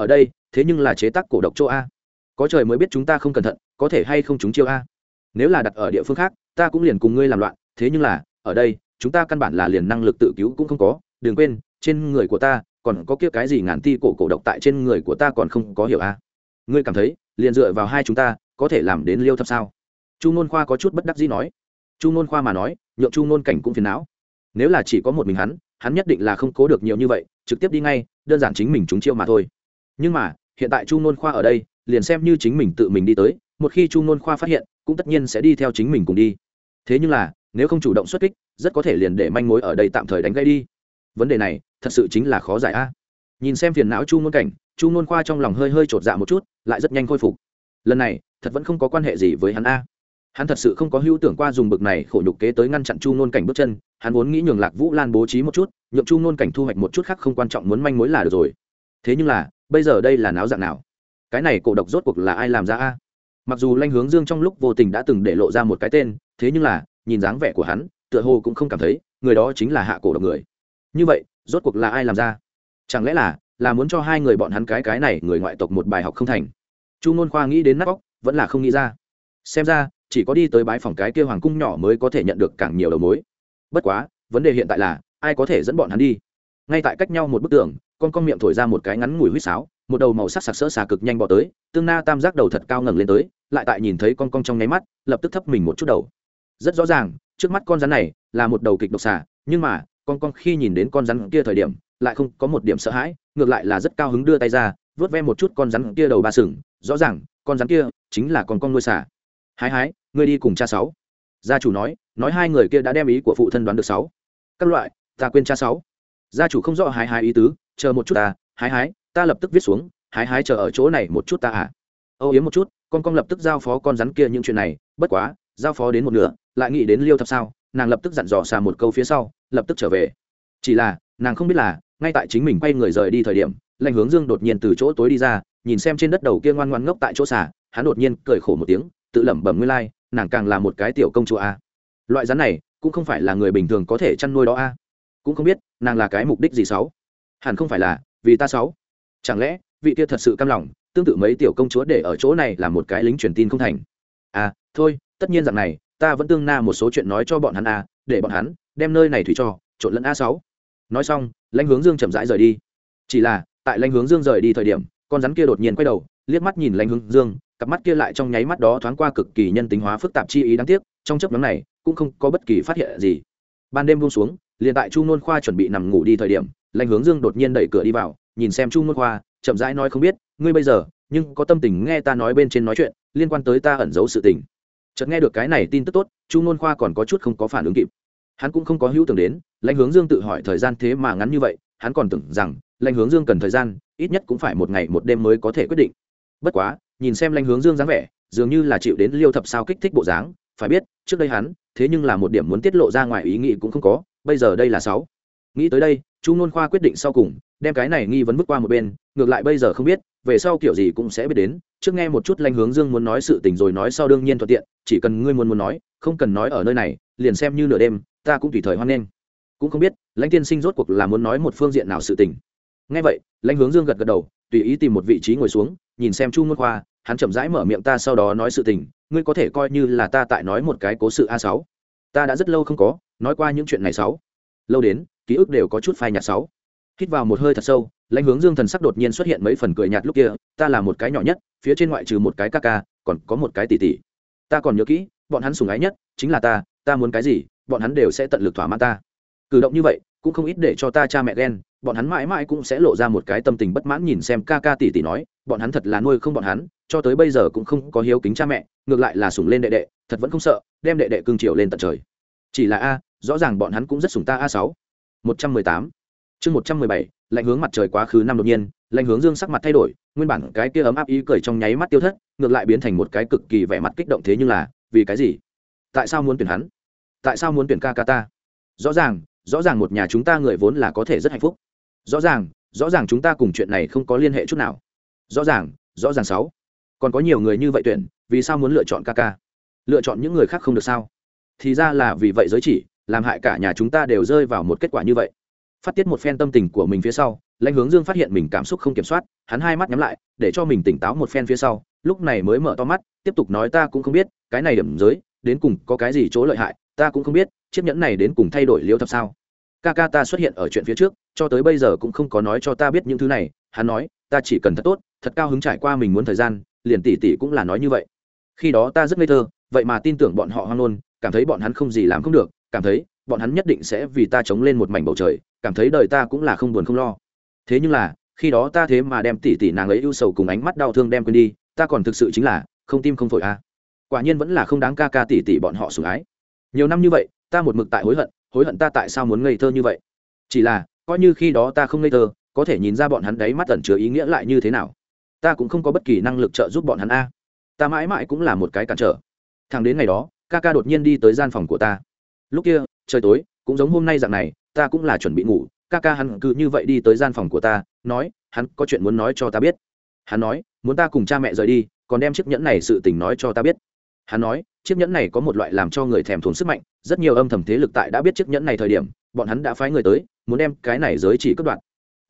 Ở đây, thế nhưng là chế tác cổ độc chỗ a. Có trời mới biết chúng ta không cẩn thận, có thể hay không chúng chiêu a. Nếu là đặt ở địa phương khác, ta cũng liền cùng ngươi làm loạn, thế nhưng là, ở đây, chúng ta căn bản là liền năng lực tự cứu cũng không có, đừng quên, trên người của ta, còn có kia cái gì ngàn ti cổ cổ độc tại trên người của ta còn không có hiểu a. Ngươi cảm thấy, liền dựa vào hai chúng ta, có thể làm đến liêu thập sao? Chu ngôn khoa có chút bất đắc dĩ nói. Chu ngôn khoa mà nói, nhượng chu ngôn cảnh cũng phiền não. Nếu là chỉ có một mình hắn hắn nhất định là không cố được nhiều như vậy, trực tiếp đi ngay, đơn giản chính mình chúng chiêu mà thôi nhưng mà, hiện tại chu ngôn khoa ở đây, liền xem như chính mình tự mình đi tới, một khi chu ngôn khoa phát hiện, cũng tất nhiên sẽ đi theo chính mình cùng đi. Thế nhưng là, nếu không chủ động xuất kích, rất có thể liền để manh mối ở đây tạm thời đánh gây đi. Vấn đề này, thật sự chính là khó giải a. Nhìn xem phiền não chu ngôn cảnh, chu ngôn khoa trong lòng hơi hơi chột dạ một chút, lại rất nhanh khôi phục. Lần này, thật vẫn không có quan hệ gì với hắn a. Hắn thật sự không có hữu tưởng qua dùng bực này khổ nhục kế tới ngăn chặn chu ngôn cảnh bước chân, hắn vốn nghĩ nhường lạc vũ lan bố trí một chút, nhượng chu ngôn cảnh thu hoạch một chút khác không quan trọng muốn manh mối là được rồi. Thế nhưng là bây giờ đây là náo dạng nào? Cái này cổ độc rốt cuộc là ai làm ra a? Mặc dù lanh hướng dương trong lúc vô tình đã từng để lộ ra một cái tên, thế nhưng là, nhìn dáng vẻ của hắn, tựa hồ cũng không cảm thấy, người đó chính là hạ cổ độc người. Như vậy, rốt cuộc là ai làm ra? Chẳng lẽ là là muốn cho hai người bọn hắn cái cái này, người ngoại tộc một bài học không thành? Chu ngôn khoa nghĩ đến nắp óc, vẫn là không nghĩ ra. Xem ra, chỉ có đi tới bái phòng cái kia hoàng cung nhỏ mới có thể nhận được càng nhiều đầu mối. Bất quá, vấn đề hiện tại là, ai có thể dẫn bọn hắn đi? Ngay tại cách nhau một bức tường con con miệng thổi ra một cái ngắn ngủi huýt sáo, một đầu màu sắc sặc sỡ xà cực nhanh bỏ tới, tương na tam giác đầu thật cao ngẩng lên tới, lại tại nhìn thấy con con trong nháy mắt, lập tức thấp mình một chút đầu. Rất rõ ràng, trước mắt con rắn này là một đầu kịch độc xà, nhưng mà, con con khi nhìn đến con rắn kia thời điểm, lại không có một điểm sợ hãi, ngược lại là rất cao hứng đưa tay ra, vớt ve một chút con rắn kia đầu ba sừng, rõ ràng, con rắn kia chính là con con nuôi xà. Hái hái, ngươi đi cùng cha sáu. Gia chủ nói nói hai người kia đã đem ý của phụ thân đoán được sáu. Các loại, ta quên cha sáu. Gia chủ không rõ hái hái ý tứ chờ một chút ta, hái hái, ta lập tức viết xuống, hái hái chờ ở chỗ này một chút ta à. Âu yếm một chút, con con lập tức giao phó con rắn kia những chuyện này, bất quá, giao phó đến một nửa, lại nghĩ đến liêu thập sao, nàng lập tức dặn dò xà một câu phía sau, lập tức trở về. Chỉ là, nàng không biết là, ngay tại chính mình quay người rời đi thời điểm lệnh hướng dương đột nhiên từ chỗ tối đi ra, nhìn xem trên đất đầu kia ngoan ngoan ngốc tại chỗ xà hắn đột nhiên cười khổ một tiếng, tự lẩm bẩm nguyên lai, nàng càng là một cái tiểu công chúa a. Loại rắn này, cũng không phải là người bình thường có thể chăn nuôi đó a. Cũng không biết, nàng là cái mục đích gì xấu hẳn không phải là vì ta xấu chẳng lẽ vị kia thật sự cam lòng tương tự mấy tiểu công chúa để ở chỗ này là một cái lính truyền tin không thành? À thôi tất nhiên rằng này ta vẫn tương na một số chuyện nói cho bọn hắn à, để bọn hắn đem nơi này thủy cho trộn lẫn a sáu. Nói xong lãnh hướng dương chậm rãi rời đi. Chỉ là tại lãnh hướng dương rời đi thời điểm con rắn kia đột nhiên quay đầu liếc mắt nhìn lãnh hướng dương cặp mắt kia lại trong nháy mắt đó thoáng qua cực kỳ nhân tính hóa phức tạp chi ý đáng tiếc trong chấp nhóm này cũng không có bất kỳ phát hiện gì. Ban đêm buông xuống liền tại chu nôn khoa chuẩn bị nằm ngủ đi thời điểm lãnh hướng dương đột nhiên đẩy cửa đi vào, nhìn xem chu nôn khoa, chậm rãi nói không biết, ngươi bây giờ, nhưng có tâm tình nghe ta nói bên trên nói chuyện, liên quan tới ta ẩn giấu sự tình. Chợt nghe được cái này tin tức tốt, chu nôn khoa còn có chút không có phản ứng kịp. Hắn cũng không có hữu tưởng đến, lãnh hướng dương tự hỏi thời gian thế mà ngắn như vậy, hắn còn tưởng rằng lãnh hướng dương cần thời gian, ít nhất cũng phải một ngày một đêm mới có thể quyết định. Bất quá, nhìn xem lãnh hướng dương dáng vẻ, dường như là chịu đến liêu thập sao kích thích bộ dáng, phải biết, trước đây hắn, thế nhưng là một điểm muốn tiết lộ ra ngoài ý nghĩ cũng không có, bây giờ đây là sáu. Nghĩ tới đây chu nôn khoa quyết định sau cùng, đem cái này nghi vấn bước qua một bên, ngược lại bây giờ không biết, về sau kiểu gì cũng sẽ biết đến, trước nghe một chút lanh hướng dương muốn nói sự tình rồi nói sau đương nhiên thuận tiện, chỉ cần ngươi muốn muốn nói, không cần nói ở nơi này, liền xem như nửa đêm, ta cũng tùy thời hoan nghênh. Cũng không biết, lãnh tiên sinh rốt cuộc là muốn nói một phương diện nào sự tình. Ngay vậy, lãnh hướng dương gật gật đầu, tùy ý tìm một vị trí ngồi xuống, nhìn xem chu ngôn khoa, hắn chậm rãi mở miệng ta sau đó nói sự tình, ngươi có thể coi như là ta tại nói một cái cố sự a sáu. Ta đã rất lâu không có nói qua những chuyện này sáu. Lâu đến ký ức đều có chút phai nhạt sáu. Hít vào một hơi thật sâu, lãnh hướng dương thần sắc đột nhiên xuất hiện mấy phần cười nhạt lúc kia, ta là một cái nhỏ nhất, phía trên ngoại trừ một cái ca ca, còn có một cái tỷ tỷ. Ta còn nhớ kỹ, bọn hắn sùng ái nhất chính là ta ta muốn cái gì, bọn hắn đều sẽ tận lực thỏa mãn ta. Cử động như vậy, cũng không ít để cho ta cha mẹ ghen, bọn hắn mãi mãi cũng sẽ lộ ra một cái tâm tình bất mãn nhìn xem ca ca tỷ tỷ nói, bọn hắn thật là nuôi không bọn hắn, cho tới bây giờ cũng không có hiếu kính cha mẹ, ngược lại là sùng lên đệ đệ, thật vẫn không sợ, đem đệ đệ cương triều lên tận trời. Chỉ là a, rõ ràng bọn hắn cũng rất sùng ta a sáu một trăm mười tám. Chương một trăm mười bảy, lạnh hướng mặt trời quá khứ năm đột nhiên, lạnh hướng dương sắc mặt thay đổi, nguyên bản cái kia ấm áp ý cười trong nháy mắt tiêu thất, ngược lại biến thành một cái cực kỳ vẻ mặt kích động thế nhưng là, vì cái gì? Tại sao muốn tuyển hắn? Tại sao muốn tuyển ca ca ta rõ ràng rõ ràng một nhà chúng ta người vốn là có thể rất hạnh phúc. Rõ ràng rõ ràng chúng ta cùng chuyện này không có liên hệ chút nào. Rõ ràng rõ ràng sáu. Còn có nhiều người như vậy tuyển, vì sao muốn lựa chọn ca ca lựa chọn những người khác không được sao? Thì ra là vì vậy giới chỉ làm hại cả nhà chúng ta đều rơi vào một kết quả như vậy. Phát tiết một phen tâm tình của mình phía sau, lãnh hướng dương phát hiện mình cảm xúc không kiểm soát, hắn hai mắt nhắm lại, để cho mình tỉnh táo một phen phía sau, lúc này mới mở to mắt, tiếp tục nói ta cũng không biết, cái này điểm giới, đến cùng có cái gì chỗ lợi hại, ta cũng không biết, chiếc nhẫn này đến cùng thay đổi liêu thập sao. Ca ca ta xuất hiện ở chuyện phía trước, cho tới bây giờ cũng không có nói cho ta biết những thứ này, hắn nói, ta chỉ cần thật tốt, thật cao hứng trải qua mình muốn thời gian, liền tỷ tỷ cũng là nói như vậy. Khi đó ta rất ngây thơ, vậy mà tin tưởng bọn họ hoang nôn cảm thấy bọn hắn không gì làm không được cảm thấy bọn hắn nhất định sẽ vì ta chống lên một mảnh bầu trời, cảm thấy đời ta cũng là không buồn không lo. Thế nhưng là, khi đó ta thế mà đem tỷ tỷ nàng ấy ưu sầu cùng ánh mắt đau thương đem quên đi, ta còn thực sự chính là không tim không phổi a. À. quả nhiên vẫn là không đáng ca ca tỷ tỷ bọn họ sủng ái. Nhiều năm như vậy, ta một mực tại hối hận hối hận ta tại sao muốn ngây thơ như vậy? Chỉ là, coi như khi đó ta không ngây thơ, có thể nhìn ra bọn hắn đấy mắt tẩn chứa ý nghĩa lại như thế nào. Ta cũng không có bất kỳ năng lực trợ giúp bọn hắn a. Ta mãi mãi cũng là một cái cản trở. Thằng đến ngày đó, ca ca đột nhiên đi tới gian phòng của ta lúc kia, trời tối, cũng giống hôm nay dạng này, ta cũng là chuẩn bị ngủ, ca ca hắn cứ như vậy đi tới gian phòng của ta, nói, hắn có chuyện muốn nói cho ta biết. Hắn nói, muốn ta cùng cha mẹ rời đi, còn đem chiếc nhẫn này sự tình nói cho ta biết. Hắn nói, chiếc nhẫn này có một loại làm cho người thèm thuồng sức mạnh, rất nhiều âm thầm thế lực tại đã biết chiếc nhẫn này thời điểm, bọn hắn đã phái người tới, muốn đem cái này giới chỉ cất đoạn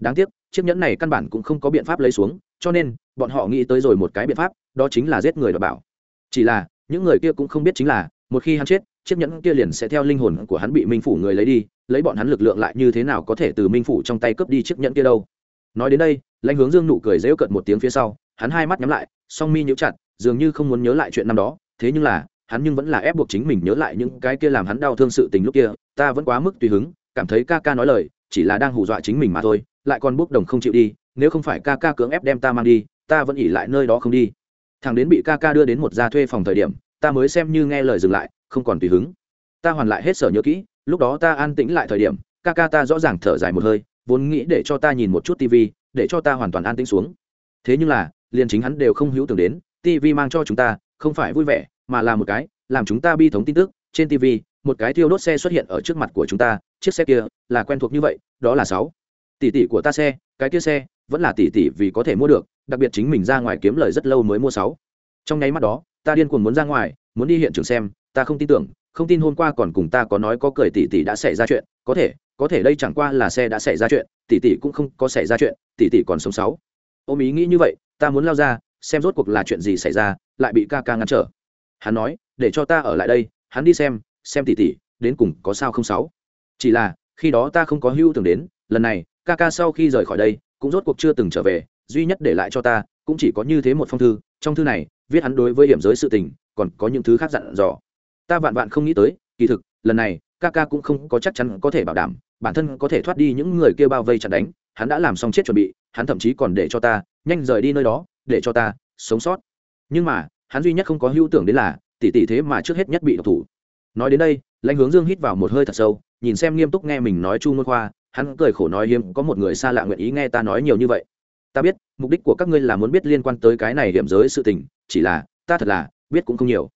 đáng tiếc, chiếc nhẫn này căn bản cũng không có biện pháp lấy xuống, cho nên, bọn họ nghĩ tới rồi một cái biện pháp, đó chính là giết người đ bảo. Chỉ là, những người kia cũng không biết chính là, một khi hắn chết chiếc nhẫn kia liền sẽ theo linh hồn của hắn bị minh phủ người lấy đi, lấy bọn hắn lực lượng lại như thế nào có thể từ minh phủ trong tay cướp đi chiếc nhẫn kia đâu. Nói đến đây, lãnh hướng dương nụ cười dễu cận một tiếng phía sau, hắn hai mắt nhắm lại, song mi nhíu chặt, dường như không muốn nhớ lại chuyện năm đó, thế nhưng là, hắn nhưng vẫn là ép buộc chính mình nhớ lại những cái kia làm hắn đau thương sự tình lúc kia, ta vẫn quá mức tùy hứng, cảm thấy ca ca nói lời, chỉ là đang hù dọa chính mình mà thôi, lại còn bốc đồng không chịu đi, nếu không phải ca ca cưỡng ép đem ta mang đi, ta vẫn ỉ lại nơi đó không đi. Thằng đến bị ca ca đưa đến một gia thuê phòng thời điểm ta mới xem như nghe lời dừng lại, không còn tùy hứng. Ta hoàn lại hết sở nhớ kỹ, lúc đó ta an tĩnh lại thời điểm, ca ca ta rõ ràng thở dài một hơi, vốn nghĩ để cho ta nhìn một chút tv để cho ta hoàn toàn an tĩnh xuống. Thế nhưng là, liền chính hắn đều không hữu tưởng đến tv mang cho chúng ta, không phải vui vẻ, mà là một cái, làm chúng ta bi thống tin tức. Trên tv một cái thiêu đốt xe xuất hiện ở trước mặt của chúng ta, chiếc xe kia là quen thuộc như vậy, đó là sáu. Tỷ tỷ của ta xe, cái kia xe, vẫn là tỷ tỷ vì có thể mua được, đặc biệt chính mình ra ngoài kiếm lời rất lâu mới mua sáu. Trong nháy mắt đó ta điên cuồng muốn ra ngoài, muốn đi hiện trường xem, ta không tin tưởng, không tin hôm qua còn cùng ta có nói có cười tỷ tỷ đã xảy ra chuyện, có thể có thể đây chẳng qua là xe đã xảy ra chuyện, tỷ tỷ cũng không có xảy ra chuyện, tỷ tỷ còn sống sáu. Ôm ý nghĩ như vậy, ta muốn lao ra, xem rốt cuộc là chuyện gì xảy ra, lại bị ca ca ngăn trở. Hắn nói, để cho ta ở lại đây, hắn đi xem xem tỷ tỷ, đến cùng có sao không sáu. Chỉ là, khi đó ta không có hưu tưởng đến, lần này, ca ca sau khi rời khỏi đây, cũng rốt cuộc chưa từng trở về, duy nhất để lại cho ta cũng chỉ có như thế một phong thư, trong thư này, viết hắn đối với hiểm giới sự tình, còn có những thứ khác dặn dò. Ta vạn vạn không nghĩ tới, kỳ thực, lần này, ca ca cũng không có chắc chắn có thể bảo đảm, bản thân có thể thoát đi những người kia bao vây chặt đánh, hắn đã làm xong chết chuẩn bị, hắn thậm chí còn để cho ta, nhanh rời đi nơi đó, để cho ta, sống sót. Nhưng mà, hắn duy nhất không có hữu tưởng đến là, tỷ tỷ thế mà trước hết nhất bị độc thủ. Nói đến đây, lãnh hướng dương hít vào một hơi thật sâu, nhìn xem nghiêm túc nghe mình nói chu môn khoa, hắn cười khổ nói hiếm, có một người xa lạ nguyện ý nghe ta nói nhiều như vậy. Ta biết mục đích của các ngươi là muốn biết liên quan tới cái này hiểm giới sự tình, chỉ là, ta thật là, biết cũng không nhiều.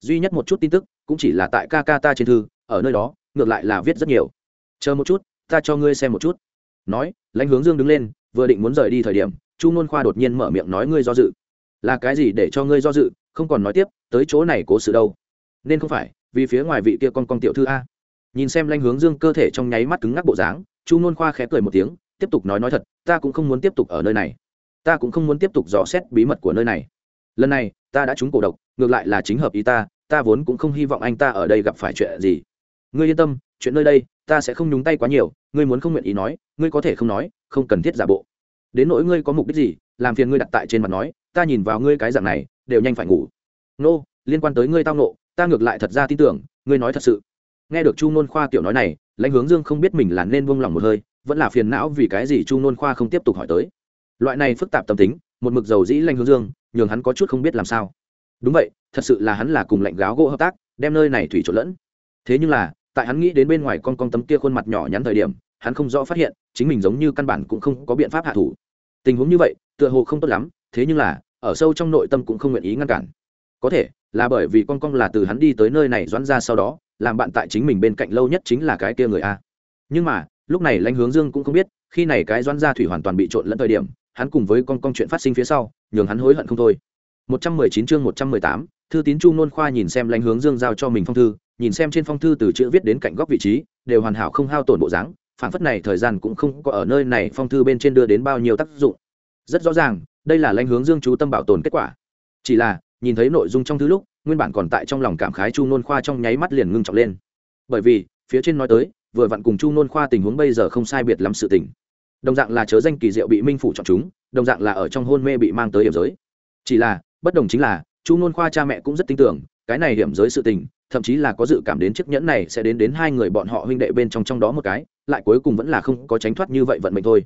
Duy nhất một chút tin tức, cũng chỉ là tại ca ca ta trên thư, ở nơi đó, ngược lại là viết rất nhiều. Chờ một chút, ta cho ngươi xem một chút. Nói, lãnh hướng dương đứng lên, vừa định muốn rời đi thời điểm, chu nôn khoa đột nhiên mở miệng nói ngươi do dự. Là cái gì để cho ngươi do dự, không còn nói tiếp, tới chỗ này cố sự đâu. Nên không phải, vì phía ngoài vị kia con con tiểu thư a. Nhìn xem lãnh hướng dương cơ thể trong nháy mắt cứng ngắc bộ dáng, chu nôn khoa khẽ cười một tiếng, tiếp tục nói nói thật, ta cũng không muốn tiếp tục ở nơi này ta cũng không muốn tiếp tục dò xét bí mật của nơi này. Lần này, ta đã trúng cổ độc, ngược lại là chính hợp ý ta ta vốn cũng không hy vọng anh ta ở đây gặp phải chuyện gì. Ngươi yên tâm, chuyện nơi đây, ta sẽ không nhúng tay quá nhiều, ngươi muốn không nguyện ý nói, ngươi có thể không nói, không cần thiết giả bộ. Đến nỗi ngươi có mục đích gì, làm phiền ngươi đặt tại trên mặt nói, ta nhìn vào ngươi cái dạng này, đều nhanh phải ngủ. Nô, liên quan tới ngươi tao nộ ta ngược lại thật ra tin tưởng, ngươi nói thật sự. Nghe được chu nôn khoa tiểu nói này, lãnh hướng dương không biết mình là nên buông lỏng một hơi, vẫn là phiền não vì cái gì chu nôn khoa không tiếp tục hỏi tới loại này phức tạp tâm tính, một mực dầu dĩ lãnh hướng dương, nhường hắn có chút không biết làm sao. Đúng vậy, thật sự là hắn là cùng lạnh gáo gỗ hợp tác, đem nơi này thủy trộn lẫn. Thế nhưng là, tại hắn nghĩ đến bên ngoài con con tấm kia khuôn mặt nhỏ nhắn thời điểm, hắn không rõ phát hiện, chính mình giống như căn bản cũng không có biện pháp hạ thủ. Tình huống như vậy, tựa hồ không tốt lắm, thế nhưng là, ở sâu trong nội tâm cũng không nguyện ý ngăn cản. Có thể, là bởi vì con con là từ hắn đi tới nơi này doãn ra sau đó, làm bạn tại chính mình bên cạnh lâu nhất chính là cái kia người a. Nhưng mà, lúc này lãnh hướng dương cũng không biết, khi này cái doãn gia thủy hoàn toàn bị trộn lẫn thời điểm hắn cùng với con con chuyện phát sinh phía sau nhường hắn hối hận không thôi. 119 chương 118, thư tín chu nôn khoa nhìn xem lãnh hướng dương giao cho mình phong thư nhìn xem trên phong thư từ chữ viết đến cạnh góc vị trí đều hoàn hảo không hao tổn bộ dáng phản phất này thời gian cũng không có ở nơi này phong thư bên trên đưa đến bao nhiêu tác dụng. Rất rõ ràng đây là lãnh hướng dương chú tâm bảo tồn kết quả. Chỉ là nhìn thấy nội dung trong thư lúc nguyên bản còn tại trong lòng cảm khái chu nôn khoa trong nháy mắt liền ngưng trọng lên. Bởi vì phía trên nói tới vừa vặn cùng chu nôn khoa tình huống bây giờ không sai biệt lắm sự tình đồng dạng là chớ danh kỳ diệu bị minh phủ chọn chúng, đồng dạng là ở trong hôn mê bị mang tới hiểm giới. Chỉ là, bất đồng chính là, chu nôn khoa cha mẹ cũng rất tin tưởng, cái này hiểm giới sự tình, thậm chí là có dự cảm đến chiếc nhẫn này sẽ đến đến hai người bọn họ huynh đệ bên trong trong đó một cái, lại cuối cùng vẫn là không có tránh thoát như vậy vận mệnh thôi.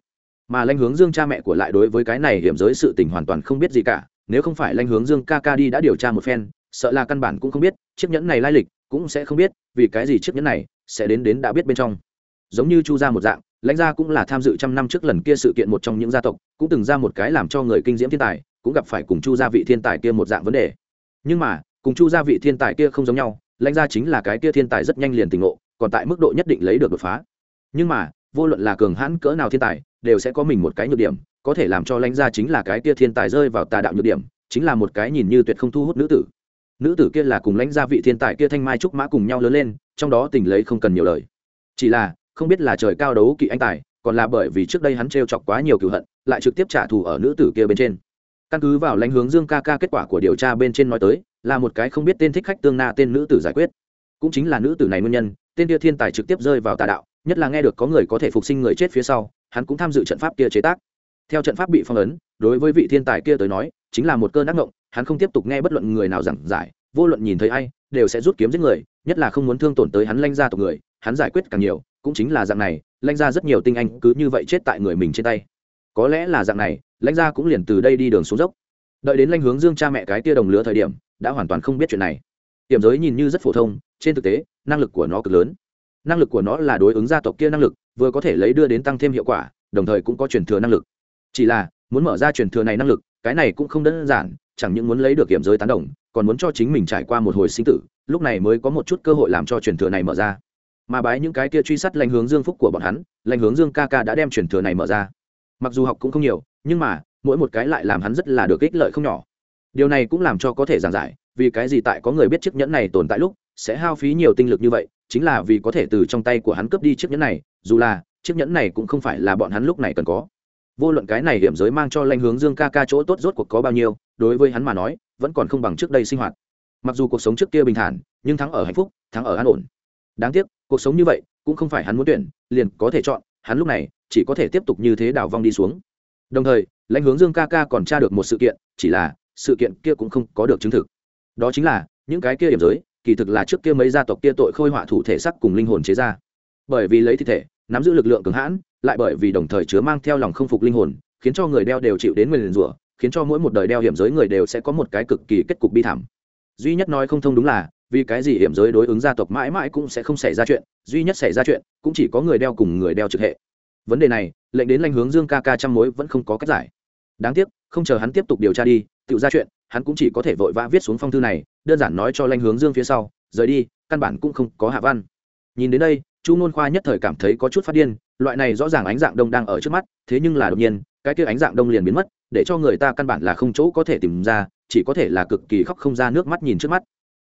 Mà lanh hướng dương cha mẹ của lại đối với cái này hiểm giới sự tình hoàn toàn không biết gì cả, nếu không phải lanh hướng dương ca ca đi đã điều tra một phen, sợ là căn bản cũng không biết, chiếc nhẫn này lai lịch cũng sẽ không biết, vì cái gì chiếc nhẫn này sẽ đến đến đã biết bên trong. Giống như chu gia một dạng lãnh gia cũng là tham dự trăm năm trước lần kia sự kiện một trong những gia tộc, cũng từng ra một cái làm cho người kinh diễm thiên tài, cũng gặp phải cùng chu gia vị thiên tài kia một dạng vấn đề. Nhưng mà, cùng chu gia vị thiên tài kia không giống nhau, lãnh gia chính là cái kia thiên tài rất nhanh liền tỉnh ngộ, còn tại mức độ nhất định lấy được đột phá. Nhưng mà, vô luận là cường hãn cỡ nào thiên tài, đều sẽ có mình một cái nhược điểm, có thể làm cho lãnh gia chính là cái kia thiên tài rơi vào tà đạo nhược điểm, chính là một cái nhìn như tuyệt không thu hút nữ tử. Nữ tử kia là cùng lãnh gia vị thiên tài kia thanh mai trúc mã cùng nhau lớn lên, trong đó tình lấy không cần nhiều lời. Chỉ là không biết là trời cao đấu kỵ anh tài, còn là bởi vì trước đây hắn t chọc quá nhiều cựu hận, lại trực tiếp trả thù ở nữ tử kia bên trên. Căn cứ vào lãnh hướng dương ca ca kết quả của điều tra bên trên nói tới, là một cái không biết tên thích khách tương na tên nữ tử giải quyết. Cũng chính là nữ tử này nguyên nhân, tên kia thiên tài trực tiếp rơi vào tà đạo, nhất là nghe được có người có thể phục sinh người chết phía sau, hắn cũng tham dự trận pháp kia chế tác. Theo trận pháp bị phong ấn, đối với vị thiên tài kia tới nói, chính là một cơn ác ngộng, hắn không tiếp tục nghe bất luận người nào giảng giải, vô luận nhìn thấy ai, đều sẽ rút kiếm giết người, nhất là không muốn thương tổn tới hắn lanh ra tộc người, hắn giải quyết càng nhiều cũng chính là dạng này, lãnh ra rất nhiều tinh anh cứ như vậy chết tại người mình trên tay. Có lẽ là dạng này, lãnh gia cũng liền từ đây đi đường xuống dốc. Đợi đến lãnh hướng dương cha mẹ cái tia đồng lứa thời điểm, đã hoàn toàn không biết chuyện này. Tiềm giới nhìn như rất phổ thông, trên thực tế, năng lực của nó cực lớn. Năng lực của nó là đối ứng gia tộc kia năng lực, vừa có thể lấy đưa đến tăng thêm hiệu quả, đồng thời cũng có truyền thừa năng lực. Chỉ là, muốn mở ra truyền thừa này năng lực, cái này cũng không đơn giản, chẳng những muốn lấy được kiểm giới tán đồng, còn muốn cho chính mình trải qua một hồi sinh tử, lúc này mới có một chút cơ hội làm cho truyền thừa này mở ra mà bái những cái kia truy sát lãnh hướng dương phúc của bọn hắn, lãnh hướng dương ca ca đã đem truyền thừa này mở ra. Mặc dù học cũng không nhiều, nhưng mà, mỗi một cái lại làm hắn rất là được ích lợi không nhỏ. Điều này cũng làm cho có thể giảng giải, vì cái gì tại có người biết chiếc nhẫn này tồn tại lúc, sẽ hao phí nhiều tinh lực như vậy, chính là vì có thể từ trong tay của hắn cướp đi chiếc nhẫn này, dù là, chiếc nhẫn này cũng không phải là bọn hắn lúc này cần có. Vô luận cái này hiểm giới mang cho lanh hướng dương ca ca chỗ tốt rốt cuộc có bao nhiêu, đối với hắn mà nói, vẫn còn không bằng trước đây sinh hoạt. Mặc dù cuộc sống trước kia bình thản, nhưng thắng ở hạnh phúc, thắng ở an ổn đáng tiếc, cuộc sống như vậy cũng không phải hắn muốn tuyển, liền có thể chọn, hắn lúc này chỉ có thể tiếp tục như thế đảo vong đi xuống. Đồng thời, lãnh hướng dương ca ca còn tra được một sự kiện, chỉ là sự kiện kia cũng không có được chứng thực. Đó chính là, những cái kia điểm giới, kỳ thực là trước kia mấy gia tộc kia tội khôi họa thủ thể sắc cùng linh hồn chế ra. Bởi vì lấy thi thể, nắm giữ lực lượng cường hãn, lại bởi vì đồng thời chứa mang theo lòng không phục linh hồn, khiến cho người đeo đều chịu đến nguyền rủa, khiến cho mỗi một đời đeo hiểm giới người đều sẽ có một cái cực kỳ kết cục bi thảm. Duy nhất nói không thông đúng là vì cái gì hiểm giới đối ứng gia tộc mãi mãi cũng sẽ không xảy ra chuyện, duy nhất xảy ra chuyện cũng chỉ có người đeo cùng người đeo trực hệ. Vấn đề này, lệnh đến lanh hướng dương ca ca trăm mối vẫn không có cách giải. Đáng tiếc, không chờ hắn tiếp tục điều tra đi, tự ra chuyện, hắn cũng chỉ có thể vội vã viết xuống phong thư này, đơn giản nói cho lanh hướng dương phía sau, rời đi, căn bản cũng không có hạ văn. Nhìn đến đây, chu nôn khoa nhất thời cảm thấy có chút phát điên, loại này rõ ràng ánh dạng đông đang ở trước mắt, thế nhưng là đột nhiên, cái kia ánh dạng đông liền biến mất, để cho người ta căn bản là không chỗ có thể tìm ra, chỉ có thể là cực kỳ khóc không ra nước mắt nhìn trước mắt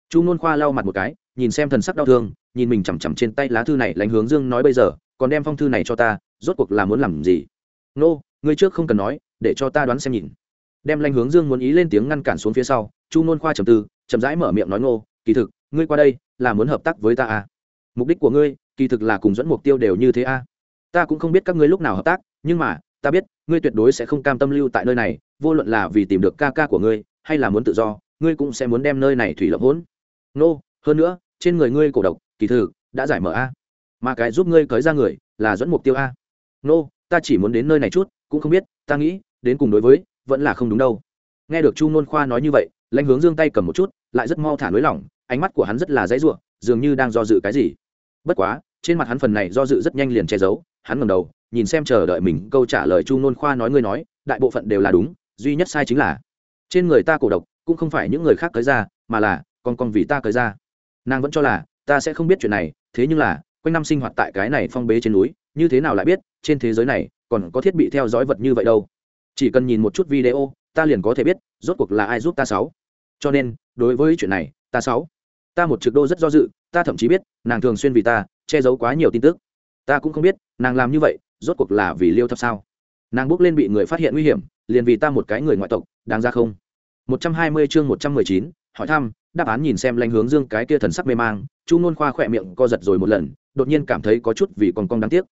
chu nôn khoa lau mặt một cái nhìn xem thần sắc đau thương nhìn mình chằm chằm trên tay lá thư này lánh hướng dương nói bây giờ còn đem phong thư này cho ta rốt cuộc là muốn làm gì nô、no, ngươi trước không cần nói để cho ta đoán xem nhìn đem lanh hướng dương muốn ý lên tiếng ngăn cản xuống phía sau chu nôn khoa trầm tư chậm rãi mở miệng nói ngô kỳ thực ngươi qua đây là muốn hợp tác với ta à. mục đích của ngươi kỳ thực là cùng dẫn mục tiêu đều như thế à. ta cũng không biết các ngươi lúc nào hợp tác nhưng mà ta biết ngươi tuyệt đối sẽ không cam tâm lưu tại nơi này vô luận là vì tìm được ca ca của ngươi hay là muốn tự do ngươi cũng sẽ muốn đem nơi này thủy lập hỗn nô, hơn nữa, trên người ngươi cổ độc, kỳ thực, đã giải mở a. Mà cái giúp ngươi cởi ra người, là dẫn mục tiêu a. Nô, ta chỉ muốn đến nơi này chút, cũng không biết, ta nghĩ, đến cùng đối với, vẫn là không đúng đâu. Nghe được chu nôn khoa nói như vậy, lãnh hướng dương tay cầm một chút, lại rất mau thả nới lỏng, ánh mắt của hắn rất là dãy ruộng dường như đang do dự cái gì. Bất quá, trên mặt hắn phần này do dự rất nhanh liền che giấu, hắn ngầm đầu, nhìn xem chờ đợi mình, câu trả lời chu nôn khoa nói ngươi nói, đại bộ phận đều là đúng, duy nhất sai chính là, trên người ta cổ độc, cũng không phải những người khác tới ra, mà là con con vì ta cởi ra. Nàng vẫn cho là ta sẽ không biết chuyện này thế nhưng là quanh năm sinh hoạt tại cái này phong bế trên núi như thế nào lại biết trên thế giới này còn có thiết bị theo dõi vật như vậy đâu. Chỉ cần nhìn một chút video ta liền có thể biết rốt cuộc là ai giúp ta sáu. Cho nên đối với chuyện này ta sáu. Ta một trực đô rất do dự ta thậm chí biết nàng thường xuyên vì ta che giấu quá nhiều tin tức. Ta cũng không biết nàng làm như vậy rốt cuộc là vì liêu thập sao? Nàng bước lên bị người phát hiện nguy hiểm liền vì ta một cái người ngoại tộc đáng ra không? 120 chương 119, hỏi thăm đáp án nhìn xem lanh hướng dương cái kia thần sắc mê mang, chu nôn khoa khỏe miệng co giật rồi một lần, đột nhiên cảm thấy có chút vì còn con đáng tiếc.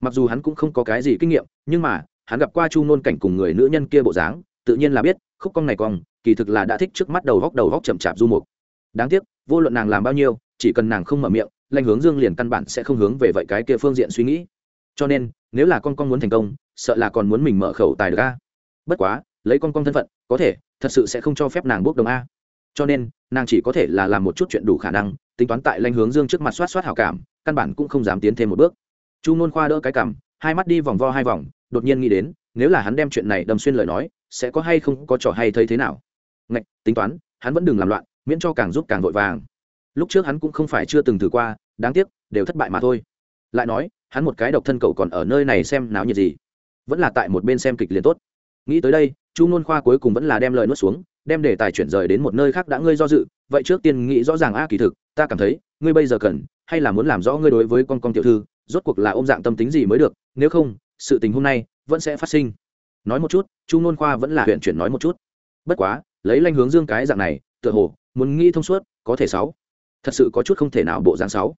Mặc dù hắn cũng không có cái gì kinh nghiệm, nhưng mà, hắn gặp qua chu nôn cảnh cùng người nữ nhân kia bộ dáng, tự nhiên là biết, khúc cong này cong kỳ thực là đã thích trước mắt đầu góc đầu góc chậm chạp du mục. Đáng tiếc, vô luận nàng làm bao nhiêu, chỉ cần nàng không mở miệng, lanh hướng dương liền căn bản sẽ không hướng về vậy cái kia phương diện suy nghĩ. Cho nên, nếu là con con muốn thành công, sợ là còn muốn mình mở khẩu tài được a. Bất quá, lấy con con thân phận, có thể, thật sự sẽ không cho phép nàng bốc đồng a cho nên, nàng chỉ có thể là làm một chút chuyện đủ khả năng, tính toán tại lanh hướng dương trước mặt soát soát hảo cảm, căn bản cũng không dám tiến thêm một bước. Chu nôn khoa đỡ cái cảm, hai mắt đi vòng vo hai vòng, đột nhiên nghĩ đến, nếu là hắn đem chuyện này đâm xuyên lời nói, sẽ có hay không có trò hay thấy thế nào? Ngạch, tính toán, hắn vẫn đừng làm loạn, miễn cho càng giúp càng vội vàng. Lúc trước hắn cũng không phải chưa từng thử qua, đáng tiếc, đều thất bại mà thôi. Lại nói, hắn một cái độc thân cậu còn ở nơi này xem náo nhiệt gì? Vẫn là tại một bên xem kịch liền tốt. Nghĩ tới đây, chu nôn khoa cuối cùng vẫn là đem lời nuốt xuống đem đề tài chuyển rời đến một nơi khác đã ngươi do dự, vậy trước tiên nghĩ rõ ràng, a, kỳ thực, ta cảm thấy, ngươi bây giờ cần, hay là muốn làm rõ ngươi đối với con con tiểu thư, rốt cuộc là ôm dạng tâm tính gì mới được, nếu không, sự tình hôm nay vẫn sẽ phát sinh. Nói một chút, chu nôn khoa vẫn là huyện chuyển nói một chút. Bất quá, lấy lanh hướng dương cái dạng này, tựa hồ, muốn nghĩ thông suốt, có thể sáu. Thật sự có chút không thể nào bộ dạng sáu.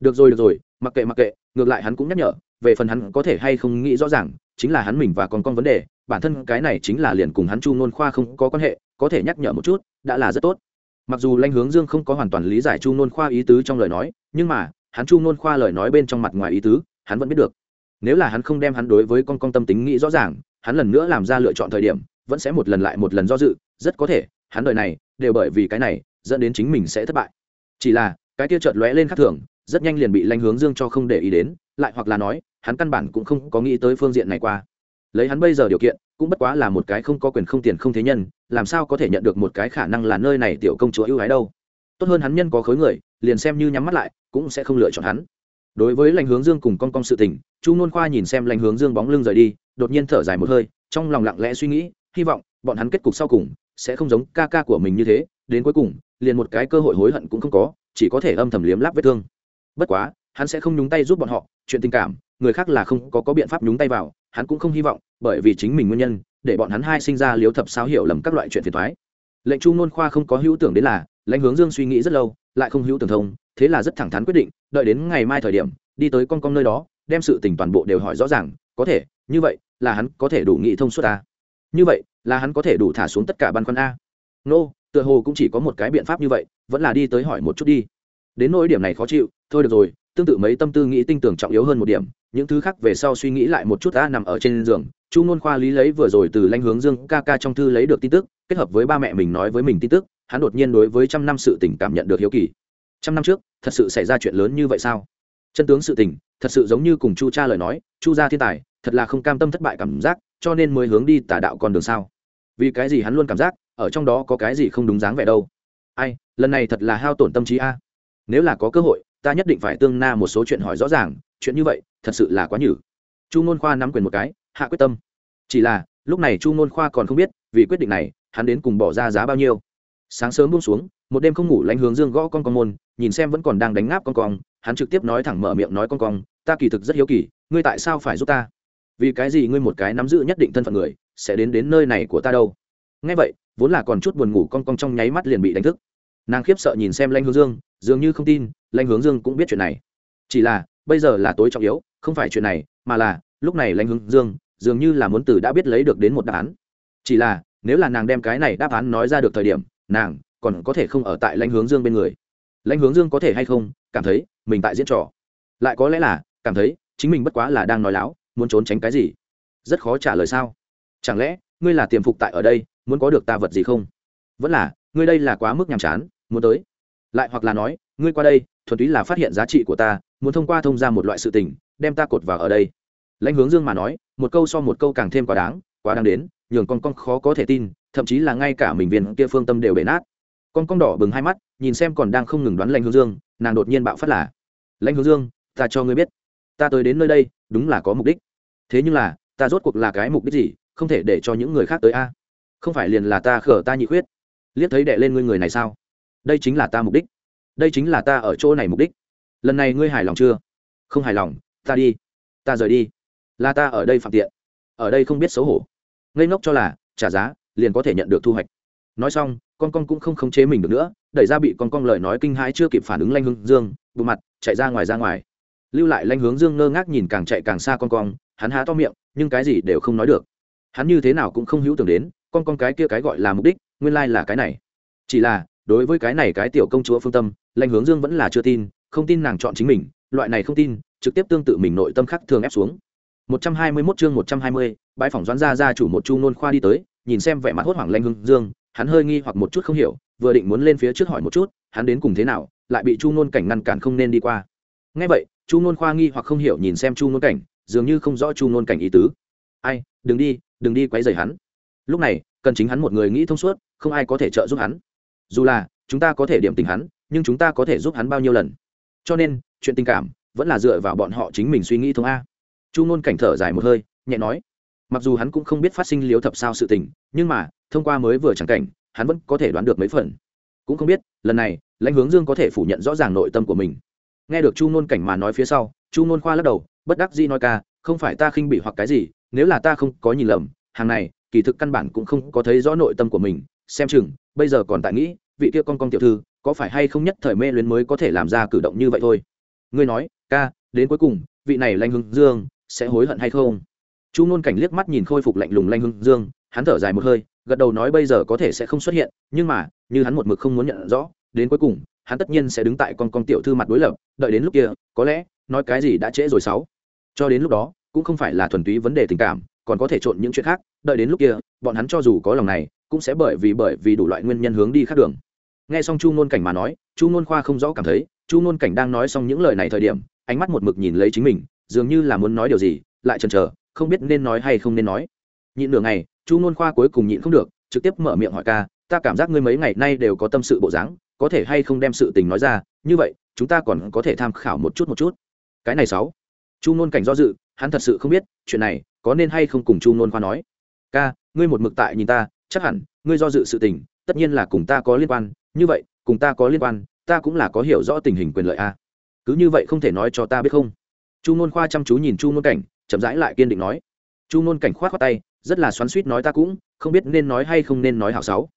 Được rồi được rồi, mặc kệ mặc kệ, ngược lại hắn cũng nhắc nhở, về phần hắn có thể hay không nghĩ rõ ràng, chính là hắn mình và còn con vấn đề bản thân cái này chính là liền cùng hắn chu nôn khoa không có quan hệ, có thể nhắc nhở một chút, đã là rất tốt. Mặc dù lanh hướng dương không có hoàn toàn lý giải chu nôn khoa ý tứ trong lời nói, nhưng mà, hắn chu nôn khoa lời nói bên trong mặt ngoài ý tứ, hắn vẫn biết được. Nếu là hắn không đem hắn đối với con con tâm tính nghĩ rõ ràng, hắn lần nữa làm ra lựa chọn thời điểm, vẫn sẽ một lần lại một lần do dự, rất có thể, hắn đời này, đều bởi vì cái này, dẫn đến chính mình sẽ thất bại. Chỉ là, cái kia chợt lóe lên khác thường, rất nhanh liền bị lanh hướng dương cho không để ý đến, lại hoặc là nói, hắn căn bản cũng không có nghĩ tới phương diện này qua lấy hắn bây giờ điều kiện cũng bất quá là một cái không có quyền không tiền không thế nhân làm sao có thể nhận được một cái khả năng là nơi này tiểu công chúa ưu ái đâu. Tốt hơn hắn nhân có khối người liền xem như nhắm mắt lại cũng sẽ không lựa chọn hắn. Đối với lãnh hướng dương cùng con con sự tình chu nôn khoa nhìn xem lãnh hướng dương bóng lưng rời đi đột nhiên thở dài một hơi trong lòng lặng lẽ suy nghĩ hy vọng bọn hắn kết cục sau cùng sẽ không giống ca ca của mình như thế đến cuối cùng liền một cái cơ hội hối hận cũng không có chỉ có thể âm thầm liếm láp vết thương. Bất quá hắn sẽ không nhúng tay giúp bọn họ chuyện tình cảm người khác là không có, có biện pháp nhúng tay vào hắn cũng không hy vọng bởi vì chính mình nguyên nhân để bọn hắn hai sinh ra liếu thập sao hiểu lầm các loại chuyện phiền thoái lệnh chu nôn khoa không có hữu tưởng đến là lãnh hướng dương suy nghĩ rất lâu lại không hữu tưởng thông thế là rất thẳng thắn quyết định đợi đến ngày mai thời điểm đi tới con con nơi đó đem sự tình toàn bộ đều hỏi rõ ràng có thể như vậy là hắn có thể đủ nghị thông suốt ta? Như vậy là hắn có thể đủ thả xuống tất cả băn khoăn a? Nô、no, tựa hồ cũng chỉ có một cái biện pháp như vậy vẫn là đi tới hỏi một chút đi. Đến nỗi điểm này khó chịu thôi được rồi tương tự mấy tâm tư nghĩ tinh tưởng trọng yếu hơn một điểm những thứ khác về sau suy nghĩ lại một chút, ta nằm ở trên giường, chu nôn khoa lý lấy vừa rồi từ lanh hướng dương ca ca trong thư lấy được tin tức, kết hợp với ba mẹ mình nói với mình tin tức, hắn đột nhiên đối với trăm năm sự tình cảm nhận được hiếu kỳ. Trăm năm trước, thật sự xảy ra chuyện lớn như vậy sao? Chân tướng sự tình, thật sự giống như cùng chu cha lời nói, chu gia thiên tài, thật là không cam tâm thất bại cảm giác, cho nên mới hướng đi tả đạo con đường sao? Vì cái gì hắn luôn cảm giác, ở trong đó có cái gì không đúng dáng vẻ đâu? Ai, lần này thật là hao tổn tâm trí a. Nếu là có cơ hội, ta nhất định phải tương na một số chuyện hỏi rõ ràng chuyện như vậy thật sự là quá nhử. Chu ngôn khoa nắm quyền một cái hạ quyết tâm. Chỉ là lúc này chu ngôn khoa còn không biết vì quyết định này hắn đến cùng bỏ ra giá bao nhiêu. Sáng sớm buông xuống một đêm không ngủ lánh hướng dương gõ con con môn nhìn xem vẫn còn đang đánh ngáp con con, hắn trực tiếp nói thẳng mở miệng nói con con, ta kỳ thực rất hiếu kỳ ngươi tại sao phải giúp ta? Vì cái gì ngươi một cái nắm giữ nhất định thân phận người sẽ đến đến nơi này của ta đâu? Ngay vậy vốn là còn chút buồn ngủ con con trong nháy mắt liền bị đánh thức. Nàng khiếp sợ nhìn xem lanh hướng dương dường như không tin lanh hướng dương cũng biết chuyện này. Chỉ là bây giờ là tối trọng yếu, không phải chuyện này, mà là, lúc này lãnh hướng dương, dường như là muốn từ đã biết lấy được đến một đáp án. Chỉ là, nếu là nàng đem cái này đáp án nói ra được thời điểm, nàng còn có thể không ở tại lãnh hướng dương bên người. Lãnh hướng dương có thể hay không, cảm thấy mình tại diễn trò. Lại có lẽ là, cảm thấy chính mình bất quá là đang nói láo, muốn trốn tránh cái gì? Rất khó trả lời sao? Chẳng lẽ, ngươi là tiềm phục tại ở đây, muốn có được ta vật gì không? Vẫn là, ngươi đây là quá mức nhàm chán, muốn tới. Lại hoặc là nói, ngươi qua đây, thuần túy là phát hiện giá trị của ta muốn thông qua thông ra một loại sự tình, đem ta cột vào ở đây. Lãnh hướng dương mà nói, một câu so một câu càng thêm quá đáng quá đáng đến, nhường con con khó có thể tin, thậm chí là ngay cả mình viên kia phương tâm đều bể nát. Con con đỏ bừng hai mắt, nhìn xem còn đang không ngừng đoán lãnh hướng dương, nàng đột nhiên bạo phát là, lãnh hướng dương, ta cho ngươi biết, ta tới đến nơi đây, đúng là có mục đích. Thế nhưng là, ta rốt cuộc là cái mục đích gì, không thể để cho những người khác tới a? Không phải liền là ta khở ta nhị khuyết? Liếc thấy đệ lên ngươi người này sao? Đây chính là ta mục đích. Đây chính là ta ở chỗ này mục đích lần này ngươi hài lòng chưa? Không hài lòng, ta đi. Ta rời đi. Là ta ở đây phạm tiện. Ở đây không biết xấu hổ. Ngây ngốc cho là, trả giá, liền có thể nhận được thu hoạch. Nói xong, con con cũng không khống chế mình được nữa, đẩy ra bị con con lời nói kinh hãi chưa kịp phản ứng lanh hướng dương bộ mặt, chạy ra ngoài ra ngoài. Lưu lại lanh hướng dương ngơ ngác nhìn càng chạy càng xa con con, hắn há to miệng, nhưng cái gì đều không nói được. Hắn như thế nào cũng không hữu tưởng đến, con con cái kia cái gọi là mục đích, nguyên lai là cái này. Chỉ là, đối với cái này cái tiểu công chúa phương tâm, lanh hướng dương vẫn là chưa tin không tin nàng chọn chính mình loại này không tin trực tiếp tương tự mình nội tâm khắc thường ép xuống. 121 chương 120, bãi phòng doãn gia gia chủ một chu nôn khoa đi tới nhìn xem vẻ mặt hốt hoảng lanh hưng dương hắn hơi nghi hoặc một chút không hiểu vừa định muốn lên phía trước hỏi một chút hắn đến cùng thế nào lại bị chu nôn cảnh ngăn cản không nên đi qua. Ngay vậy chu nôn khoa nghi hoặc không hiểu nhìn xem chu nôn cảnh dường như không rõ chu nôn cảnh ý tứ. Ai đừng đi đừng đi quấy rầy hắn. Lúc này cần chính hắn một người nghĩ thông suốt không ai có thể trợ giúp hắn. Dù là chúng ta có thể điểm tình hắn nhưng chúng ta có thể giúp hắn bao nhiêu lần? Cho nên, chuyện tình cảm vẫn là dựa vào bọn họ chính mình suy nghĩ thông a. Chu ngôn cảnh thở dài một hơi, nhẹ nói, mặc dù hắn cũng không biết phát sinh liếu thập sao sự tình, nhưng mà, thông qua mới vừa chẳng cảnh, hắn vẫn có thể đoán được mấy phần. Cũng không biết, lần này, lãnh hướng dương có thể phủ nhận rõ ràng nội tâm của mình. Nghe được chu ngôn cảnh mà nói phía sau, chu ngôn khoa lắc đầu, bất đắc dĩ nói ca, không phải ta khinh bị hoặc cái gì, nếu là ta không có nhìn lầm, hàng này, kỳ thực căn bản cũng không có thấy rõ nội tâm của mình. Xem chừng, bây giờ còn tại nghĩ, vị kia con con tiểu thư có phải hay không nhất thời mê luyến mới có thể làm ra cử động như vậy thôi? Ngươi nói, ca, đến cuối cùng, vị này lanh hưng dương sẽ hối hận hay không? Chu ngôn cảnh liếc mắt nhìn khôi phục lạnh lùng lanh hưng dương, hắn thở dài một hơi, gật đầu nói bây giờ có thể sẽ không xuất hiện, nhưng mà, như hắn một mực không muốn nhận rõ, đến cuối cùng, hắn tất nhiên sẽ đứng tại con con tiểu thư mặt đối lập, đợi đến lúc kia, có lẽ, nói cái gì đã trễ rồi sáu. Cho đến lúc đó, cũng không phải là thuần túy vấn đề tình cảm, còn có thể trộn những chuyện khác, đợi đến lúc kia, bọn hắn cho dù có lòng này, cũng sẽ bởi vì bởi vì đủ loại nguyên nhân hướng đi khác đường nghe xong chu ngôn cảnh mà nói, chu ngôn khoa không rõ cảm thấy, chu ngôn cảnh đang nói xong những lời này thời điểm, ánh mắt một mực nhìn lấy chính mình, dường như là muốn nói điều gì, lại chần chờ, không biết nên nói hay không nên nói. Nhịn nửa ngày, chu ngôn khoa cuối cùng nhịn không được, trực tiếp mở miệng hỏi ca, ta cảm giác ngươi mấy ngày nay đều có tâm sự bộ dáng, có thể hay không đem sự tình nói ra, như vậy, chúng ta còn có thể tham khảo một chút một chút. Cái này sáu. Chu ngôn cảnh do dự, hắn thật sự không biết, chuyện này, có nên hay không cùng chu ngôn khoa nói. Ca, ngươi một mực tại nhìn ta, chắc hẳn, ngươi do dự sự tình, tất nhiên là cùng ta có liên quan như vậy, cùng ta có liên quan, ta cũng là có hiểu rõ tình hình quyền lợi a. Cứ như vậy không thể nói cho ta biết không? Chu ngôn khoa chăm chú nhìn chu ngôn cảnh, chậm rãi lại kiên định nói. Chu ngôn cảnh khoát khoát tay, rất là xoắn suýt nói ta cũng không biết nên nói hay không nên nói hảo sáu.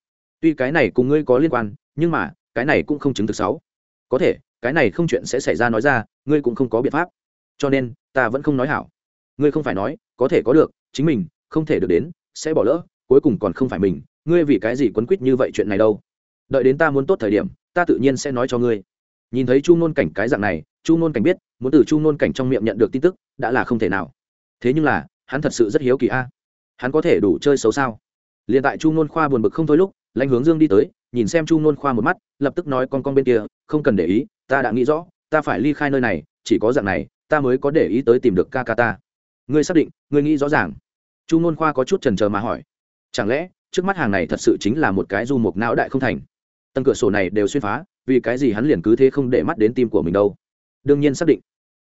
Tuy cái này cùng ngươi có liên quan, nhưng mà, cái này cũng không chứng thực sáu. Có thể, cái này không chuyện sẽ xảy ra nói ra, ngươi cũng không có biện pháp. Cho nên, ta vẫn không nói hảo. Ngươi không phải nói, có thể có được, chính mình không thể được đến, sẽ bỏ lỡ, cuối cùng còn không phải mình. Ngươi vì cái gì quấn quýt như vậy chuyện này đâu? Đợi đến ta muốn tốt thời điểm, ta tự nhiên sẽ nói cho ngươi. Nhìn thấy chu nôn cảnh cái dạng này, chu nôn cảnh biết, muốn từ chu nôn cảnh trong miệng nhận được tin tức, đã là không thể nào. Thế nhưng là, hắn thật sự rất hiếu kỳ a. Hắn có thể đủ chơi xấu sao? Liền tại chu nôn khoa buồn bực không thôi lúc, lãnh hướng dương đi tới, nhìn xem chu nôn khoa một mắt, lập tức nói con con bên kia, không cần để ý, ta đã nghĩ rõ, ta phải ly khai nơi này, chỉ có dạng này, ta mới có để ý tới tìm được ca ca ta. Ngươi xác định, ngươi nghĩ rõ ràng. Chu nôn khoa có chút trần trờ mà hỏi. Chẳng lẽ, trước mắt hàng này thật sự chính là một cái du mục não đại không thành? Tầng cửa sổ này đều xuyên phá, vì cái gì hắn liền cứ thế không để mắt đến tim của mình đâu? Đương nhiên xác định.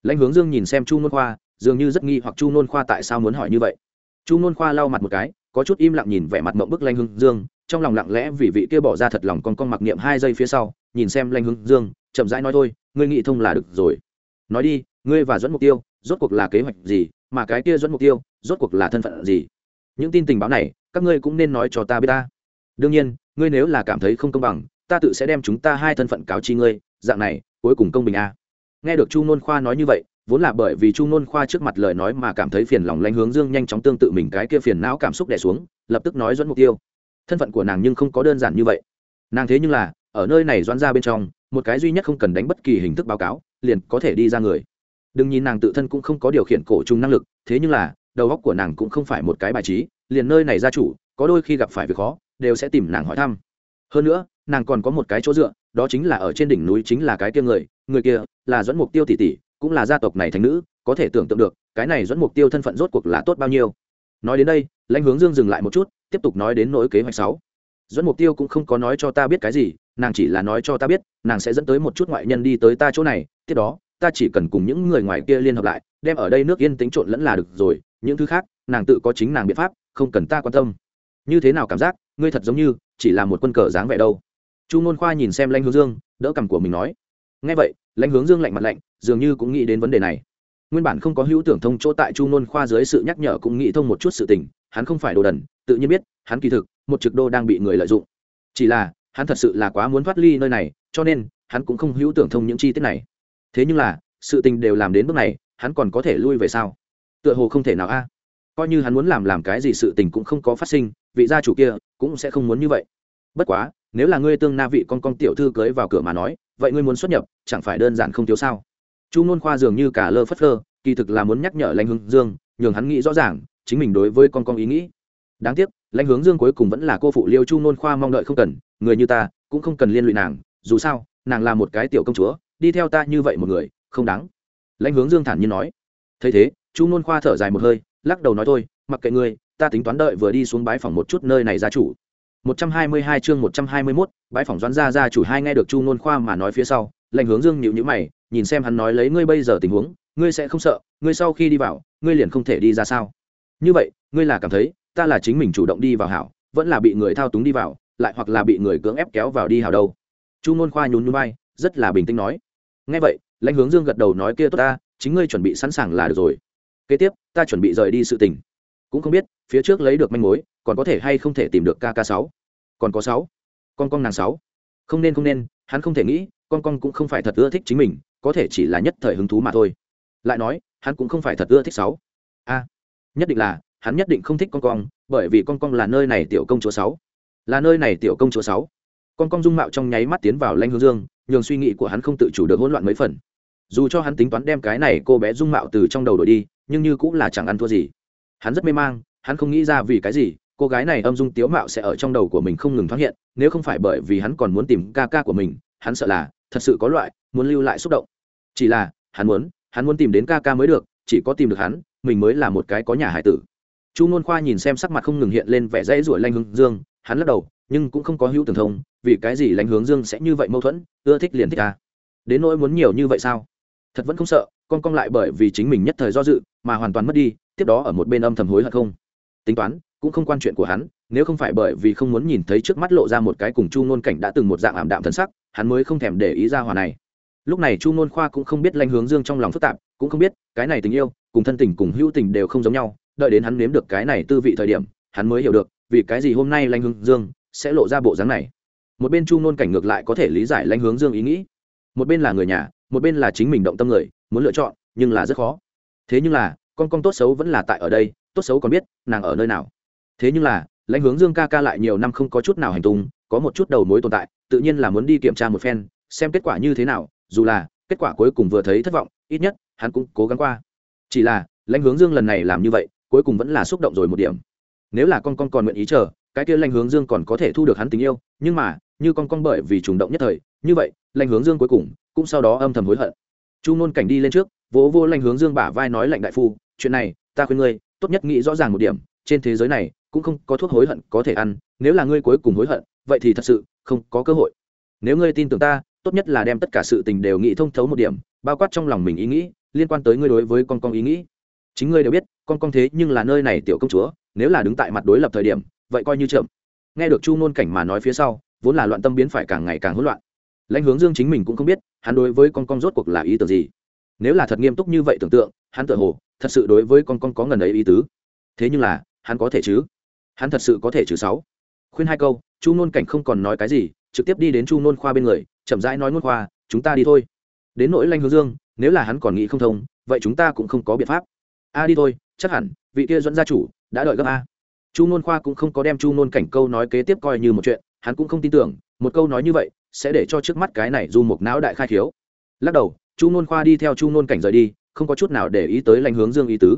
Lãnh hướng dương nhìn xem chu nôn khoa, dường như rất nghi hoặc chu nôn khoa tại sao muốn hỏi như vậy. Chu nôn khoa lau mặt một cái, có chút im lặng nhìn vẻ mặt mộng bức lanh hướng dương, trong lòng lặng lẽ vì vị kia bỏ ra thật lòng con con mặc niệm hai giây phía sau, nhìn xem lanh hướng dương, chậm rãi nói thôi, ngươi nghĩ thông là được rồi. Nói đi, ngươi và dẫn mục tiêu, rốt cuộc là kế hoạch gì, mà cái kia dẫn mục tiêu, rốt cuộc là thân phận gì? Những tin tình báo này, các ngươi cũng nên nói cho ta biết ta. Đương nhiên, ngươi nếu là cảm thấy không công bằng ta tự sẽ đem chúng ta hai thân phận cáo chi ngươi, dạng này, cuối cùng công bình a. Nghe được chu nôn khoa nói như vậy, vốn là bởi vì chu nôn khoa trước mặt lời nói mà cảm thấy phiền lòng lanh hướng dương nhanh chóng tương tự mình cái kia phiền não cảm xúc đẻ xuống, lập tức nói dẫn mục tiêu. Thân phận của nàng nhưng không có đơn giản như vậy. Nàng thế nhưng là, ở nơi này doãn ra bên trong, một cái duy nhất không cần đánh bất kỳ hình thức báo cáo, liền có thể đi ra người. Đừng nhìn nàng tự thân cũng không có điều khiển cổ chung năng lực, thế nhưng là, đầu óc của nàng cũng không phải một cái bài trí, liền nơi này gia chủ, có đôi khi gặp phải việc khó, đều sẽ tìm nàng hỏi thăm. Hơn nữa nàng còn có một cái chỗ dựa, đó chính là ở trên đỉnh núi chính là cái kia người người kia là dẫn mục tiêu tỷ tỷ, cũng là gia tộc này thành nữ, có thể tưởng tượng được, cái này dẫn mục tiêu thân phận rốt cuộc là tốt bao nhiêu. Nói đến đây, lãnh hướng dương dừng lại một chút, tiếp tục nói đến nỗi kế hoạch sáu. Dẫn mục tiêu cũng không có nói cho ta biết cái gì, nàng chỉ là nói cho ta biết, nàng sẽ dẫn tới một chút ngoại nhân đi tới ta chỗ này, tiếp đó, ta chỉ cần cùng những người ngoài kia liên hợp lại, đem ở đây nước yên tính trộn lẫn là được rồi, những thứ khác, nàng tự có chính nàng biện pháp, không cần ta quan tâm. Như thế nào cảm giác, ngươi thật giống như, chỉ là một quân cờ dáng vẻ đâu chu ngôn khoa nhìn xem lãnh hướng dương, đỡ cằm của mình nói ngay vậy, lãnh hướng dương lạnh mặt lạnh, dường như cũng nghĩ đến vấn đề này. Nguyên bản không có hữu tưởng thông chỗ tại chu ngôn khoa dưới sự nhắc nhở cũng nghĩ thông một chút sự tình, hắn không phải đồ đần, tự nhiên biết, hắn kỳ thực, một trực đô đang bị người lợi dụng. Chỉ là, hắn thật sự là quá muốn thoát ly nơi này, cho nên, hắn cũng không hữu tưởng thông những chi tiết này. Thế nhưng là, sự tình đều làm đến bước này, hắn còn có thể lui về sao? Tựa hồ không thể nào a. Coi như hắn muốn làm làm cái gì sự tình cũng không có phát sinh, vị gia chủ kia cũng sẽ không muốn như vậy. Bất quá nếu là ngươi tương na vị con con tiểu thư cưới vào cửa mà nói, vậy ngươi muốn xuất nhập, chẳng phải đơn giản không thiếu sao? Chu ngôn khoa dường như cả lơ phất lơ kỳ thực là muốn nhắc nhở lãnh hướng dương, nhường hắn nghĩ rõ ràng, chính mình đối với con con ý nghĩ. Đáng tiếc, lãnh hướng dương cuối cùng vẫn là cô phụ liêu chu ngôn khoa mong đợi không cần, người như ta, cũng không cần liên lụy nàng, dù sao, nàng là một cái tiểu công chúa, đi theo ta như vậy một người, không đáng. Lãnh hướng dương thản nhiên nói. Thấy thế, chu ngôn khoa thở dài một hơi, lắc đầu nói thôi, mặc kệ ngươi, ta tính toán đợi vừa đi xuống bái phòng một chút nơi này gia chủ. 122 chương 121, bãi phòng doãn gia gia chủ hai nghe được Chu Nôn Khoa mà nói phía sau, Lãnh Hướng Dương nhíu nhíu mày, nhìn xem hắn nói lấy ngươi bây giờ tình huống, ngươi sẽ không sợ, ngươi sau khi đi vào, ngươi liền không thể đi ra sao? Như vậy, ngươi là cảm thấy, ta là chính mình chủ động đi vào hảo, vẫn là bị người thao túng đi vào, lại hoặc là bị người cưỡng ép kéo vào đi hảo đâu? Chu Nôn Khoa nhún nhún vai, rất là bình tĩnh nói. Nghe vậy, Lãnh Hướng Dương gật đầu nói kia tốt ta, chính ngươi chuẩn bị sẵn sàng là được rồi. Kế tiếp, ta chuẩn bị rời đi sự tình. Cũng không biết, phía trước lấy được manh mối, còn có thể hay không thể tìm được kk sáu? Còn có sáu. Con con nàng sáu. Không nên không nên hắn không thể nghĩ con con cũng không phải thật ưa thích chính mình có thể chỉ là nhất thời hứng thú mà thôi. Lại nói hắn cũng không phải thật ưa thích sáu. A nhất định là hắn nhất định không thích con con bởi vì con con là nơi này tiểu công chúa sáu. Là nơi này tiểu công chúa sáu. Con con dung mạo trong nháy mắt tiến vào lanh hướng dương nhường suy nghĩ của hắn không tự chủ được hỗn loạn mấy phần. Dù cho hắn tính toán đem cái này cô bé dung mạo từ trong đầu đổi đi nhưng như cũng là chẳng ăn thua gì. Hắn rất mê mang hắn không nghĩ ra vì cái gì, cô gái này âm dung tiếu mạo sẽ ở trong đầu của mình không ngừng thoáng hiện, nếu không phải bởi vì hắn còn muốn tìm ca ca của mình, hắn sợ là thật sự có loại muốn lưu lại xúc động. Chỉ là, hắn muốn hắn muốn tìm đến ca ca mới được, chỉ có tìm được hắn, mình mới là một cái có nhà hải tử. Chu n khoa nhìn xem sắc mặt không ngừng hiện lên vẻ dãy ruổi lanh hướng dương, hắn lắc đầu, nhưng cũng không có hữu tưởng thông, vì cái gì lanh hướng dương sẽ như vậy mâu thuẫn, ưa thích liền thích ca đến nỗi muốn nhiều như vậy sao? Thật vẫn không sợ, con cong lại bởi vì chính mình nhất thời do dự, mà hoàn toàn mất đi, tiếp đó ở một bên âm thầm hối hận không? Tính toán, cũng không quan chuyện của hắn, nếu không phải bởi vì không muốn nhìn thấy trước mắt lộ ra một cái cùng chu ngôn cảnh đã từng một dạng ảm đạm thân sắc, hắn mới không thèm để ý ra hòa này. Lúc này chu ngôn khoa cũng không biết lanh hướng dương trong lòng phức tạp, cũng không biết, cái này tình yêu, cùng thân tình cùng hữu tình đều không giống nhau, đợi đến hắn nếm được cái này tư vị thời điểm, hắn mới hiểu được, vì cái gì hôm nay lanh hướng dương sẽ lộ ra bộ dáng này. Một bên chu ngôn cảnh ngược lại có thể lý giải lanh hướng dương ý nghĩ. Một bên là người nhà, một bên là chính mình động tâm người, muốn lựa chọn, nhưng là rất khó. Thế nhưng là, con con tốt xấu vẫn là tại ở đây tốt xấu còn biết nàng ở nơi nào. Thế nhưng là, lãnh hướng dương ca ca lại nhiều năm không có chút nào hành tung, có một chút đầu mối tồn tại, tự nhiên là muốn đi kiểm tra một phen, xem kết quả như thế nào, dù là kết quả cuối cùng vừa thấy thất vọng, ít nhất, hắn cũng cố gắng qua. Chỉ là, lãnh hướng dương lần này làm như vậy, cuối cùng vẫn là xúc động rồi một điểm. Nếu là con con còn nguyện ý chờ, cái kia lãnh hướng dương còn có thể thu được hắn tình yêu, nhưng mà, như con con bởi vì trùng động nhất thời, như vậy, lãnh hướng dương cuối cùng cũng sau đó âm thầm hối hận. Chu nôn cảnh đi lên trước, vỗ vô lãnh hướng dương bả vai nói lạnh đại phu, chuyện này, ta khuyên ngươi tốt nhất nghĩ rõ ràng một điểm, trên thế giới này cũng không có thuốc hối hận có thể ăn, nếu là ngươi cuối cùng hối hận, vậy thì thật sự không có cơ hội. Nếu ngươi tin tưởng ta, tốt nhất là đem tất cả sự tình đều nghĩ thông thấu một điểm, bao quát trong lòng mình ý nghĩ, liên quan tới ngươi đối với con con ý nghĩ. Chính ngươi đều biết, con con thế nhưng là nơi này tiểu công chúa, nếu là đứng tại mặt đối lập thời điểm, vậy coi như chậm. Nghe được chu nôn cảnh mà nói phía sau, vốn là loạn tâm biến phải càng ngày càng hỗn loạn. Lãnh hướng dương chính mình cũng không biết, hắn đối với con con rốt cuộc là ý tưởng gì nếu là thật nghiêm túc như vậy tưởng tượng, hắn tự hồ thật sự đối với con con có ngần ấy ý tứ. Thế nhưng là, hắn có thể chứ? Hắn thật sự có thể chứ sáu? Khuyên hai câu, chu nôn cảnh không còn nói cái gì, trực tiếp đi đến chu nôn khoa bên người, chậm rãi nói nôn khoa, chúng ta đi thôi. Đến nỗi lanh hướng dương, nếu là hắn còn nghĩ không thông, vậy chúng ta cũng không có biện pháp. A, đi thôi, chắc hẳn vị kia dẫn gia chủ đã đợi gấp a. Chu nôn khoa cũng không có đem chu nôn cảnh câu nói kế tiếp coi như một chuyện, hắn cũng không tin tưởng, một câu nói như vậy sẽ để cho trước mắt cái này du một não đại khai thiếu lắc đầu chu nôn khoa đi theo chu nôn cảnh rời đi, không có chút nào để ý tới lanh hướng dương ý tứ.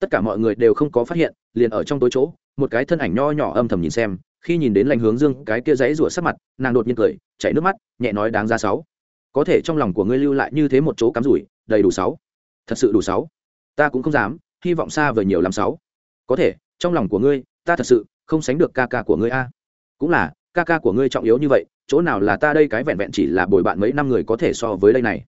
Tất cả mọi người đều không có phát hiện, liền ở trong tối chỗ, một cái thân ảnh nho nhỏ âm thầm nhìn xem, khi nhìn đến lãnh hướng dương, cái kia dãy rủa sắc mặt, nàng đột nhiên cười, chảy nước mắt, nhẹ nói đáng ra sáu. Có thể trong lòng của ngươi lưu lại như thế một chỗ cắm rủi, đầy đủ sáu. Thật sự đủ sáu. Ta cũng không dám, hy vọng xa vời nhiều làm sáu. Có thể, trong lòng của ngươi, ta thật sự không sánh được ca ca của ngươi a. Cũng là, ca ca của ngươi trọng yếu như vậy, chỗ nào là ta đây cái vẹn vẹn chỉ là bồi bạn mấy năm người có thể so với đây này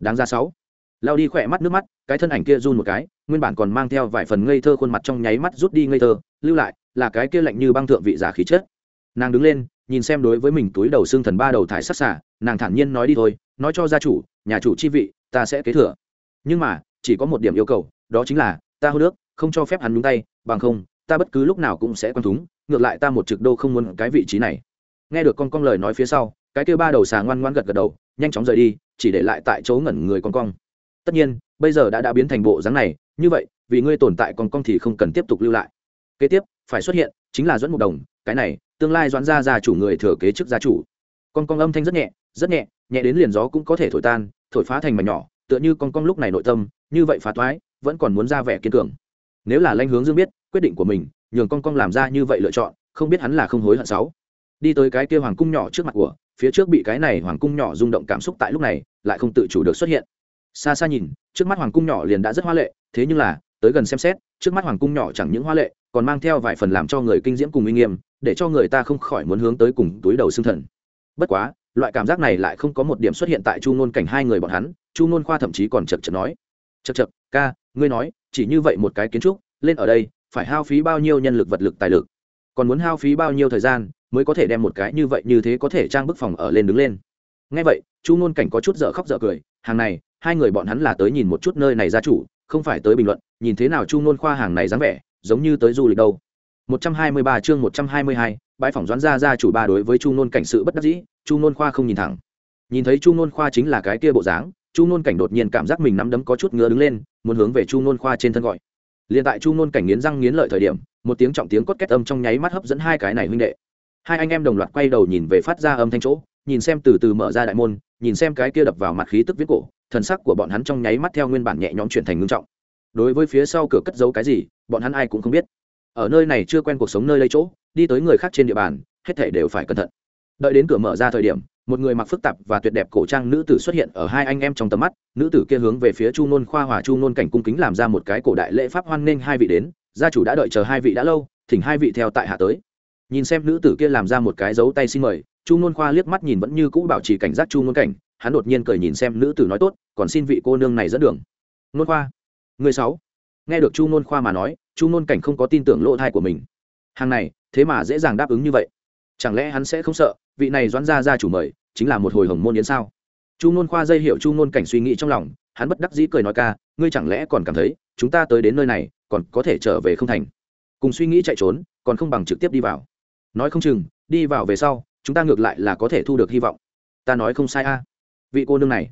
đáng ra sáu. Lao đi khỏe mắt nước mắt, cái thân ảnh kia run một cái, nguyên bản còn mang theo vài phần ngây thơ khuôn mặt trong nháy mắt rút đi ngây thơ, lưu lại, là cái kia lạnh như băng thượng vị giả khí chất. Nàng đứng lên, nhìn xem đối với mình túi đầu xương thần ba đầu thải sắc xả, nàng thản nhiên nói đi thôi, nói cho gia chủ, nhà chủ chi vị, ta sẽ kế thừa. Nhưng mà, chỉ có một điểm yêu cầu, đó chính là, ta hô nước, không cho phép hắn nhúng tay, bằng không, ta bất cứ lúc nào cũng sẽ quan thúng, ngược lại ta một trực đô không muốn cái vị trí này. Nghe được con con lời nói phía sau, cái kêu ba đầu xà ngoan ngoan gật gật đầu nhanh chóng rời đi, chỉ để lại tại chỗ ngẩn người con cong. Tất nhiên, bây giờ đã đã biến thành bộ dáng này, như vậy, vì ngươi tồn tại con cong thì không cần tiếp tục lưu lại. Kế tiếp, phải xuất hiện, chính là dẫn mục đồng, cái này, tương lai doãn ra gia chủ người thừa kế chức gia chủ. Con cong âm thanh rất nhẹ rất nhẹ nhẹ đến liền gió cũng có thể thổi tan, thổi phá thành mảnh nhỏ, tựa như con cong lúc này nội tâm, như vậy phá toái vẫn còn muốn ra vẻ kiên cường. Nếu là lanh hướng dương biết quyết định của mình, nhường con cong làm ra như vậy lựa chọn, không biết hắn là không hối hận sáu đi tới cái kia hoàng cung nhỏ trước mặt của, phía trước bị cái này hoàng cung nhỏ rung động cảm xúc tại lúc này, lại không tự chủ được xuất hiện. Xa xa nhìn, trước mắt hoàng cung nhỏ liền đã rất hoa lệ, thế nhưng là, tới gần xem xét, trước mắt hoàng cung nhỏ chẳng những hoa lệ, còn mang theo vài phần làm cho người kinh diễm cùng uy nghiêm, để cho người ta không khỏi muốn hướng tới cùng túi đầu xương thần. Bất quá, loại cảm giác này lại không có một điểm xuất hiện tại chu ngôn cảnh hai người bọn hắn, chu ngôn khoa thậm chí còn chật chật nói chật chật ca, ngươi nói, chỉ như vậy một cái kiến trúc, lên ở đây, phải hao phí bao nhiêu nhân lực vật lực tài lực? Còn muốn hao phí bao nhiêu thời gian mới có thể đem một cái như vậy như thế có thể trang bức phòng ở lên đứng lên. Ngay vậy chu ngôn cảnh có chút dở khóc dở cười hàng này hai người bọn hắn là tới nhìn một chút nơi này gia chủ không phải tới bình luận nhìn thế nào chu ngôn khoa hàng này dáng vẻ giống như tới du lịch đâu. 123 chương 122, bãi phòng doãn gia gia chủ ba đối với chu ngôn cảnh sự bất đắc dĩ chu ngôn khoa không nhìn thẳng. Nhìn thấy chu ngôn khoa chính là cái kia bộ dáng chu ngôn cảnh đột nhiên cảm giác mình nắm đấm có chút ngứa đứng lên muốn hướng về chu ngôn khoa trên thân gọi. Liền tại chu ngôn cảnh nghiến răng nghiến lợi thời điểm một tiếng trọng tiếng cốt kết âm trong nháy mắt hấp dẫn hai cái này huynh đệ hai anh em đồng loạt quay đầu nhìn về phát ra âm thanh chỗ, nhìn xem từ từ mở ra đại môn, nhìn xem cái kia đập vào mặt khí tức viết cổ, thần sắc của bọn hắn trong nháy mắt theo nguyên bản nhẹ nhõm chuyển thành ngưng trọng. Đối với phía sau cửa cất giấu cái gì, bọn hắn ai cũng không biết. Ở nơi này chưa quen cuộc sống nơi lấy chỗ, đi tới người khác trên địa bàn, hết thể đều phải cẩn thận. Đợi đến cửa mở ra thời điểm, một người mặc phức tạp và tuyệt đẹp cổ trang nữ tử xuất hiện ở hai anh em trong tầm mắt, nữ tử kia hướng về phía chu nôn khoa hòa chu nôn cảnh cung kính làm ra một cái cổ đại lễ pháp hoan nghênh hai vị đến, gia chủ đã đợi chờ hai vị đã lâu, thỉnh hai vị theo tại hạ tới nhìn xem nữ tử kia làm ra một cái dấu tay xin mời, chu nôn khoa liếc mắt nhìn vẫn như cũ bảo trì cảnh giác chu nôn cảnh, hắn đột nhiên cười nhìn xem nữ tử nói tốt, còn xin vị cô nương này dẫn đường. Nôn khoa, người sáu. Nghe được chu nôn khoa mà nói, chu nôn cảnh không có tin tưởng lỗ thai của mình. Hàng này, thế mà dễ dàng đáp ứng như vậy. Chẳng lẽ hắn sẽ không sợ, vị này doãn ra ra chủ mời, chính là một hồi hồng môn yến sao? Chu nôn khoa dây hiệu chu nôn cảnh suy nghĩ trong lòng, hắn bất đắc dĩ cười nói ca, ngươi chẳng lẽ còn cảm thấy, chúng ta tới đến nơi này, còn có thể trở về không thành? Cùng suy nghĩ chạy trốn, còn không bằng trực tiếp đi vào nói không chừng, đi vào về sau, chúng ta ngược lại là có thể thu được hy vọng. Ta nói không sai a. Vị cô nương này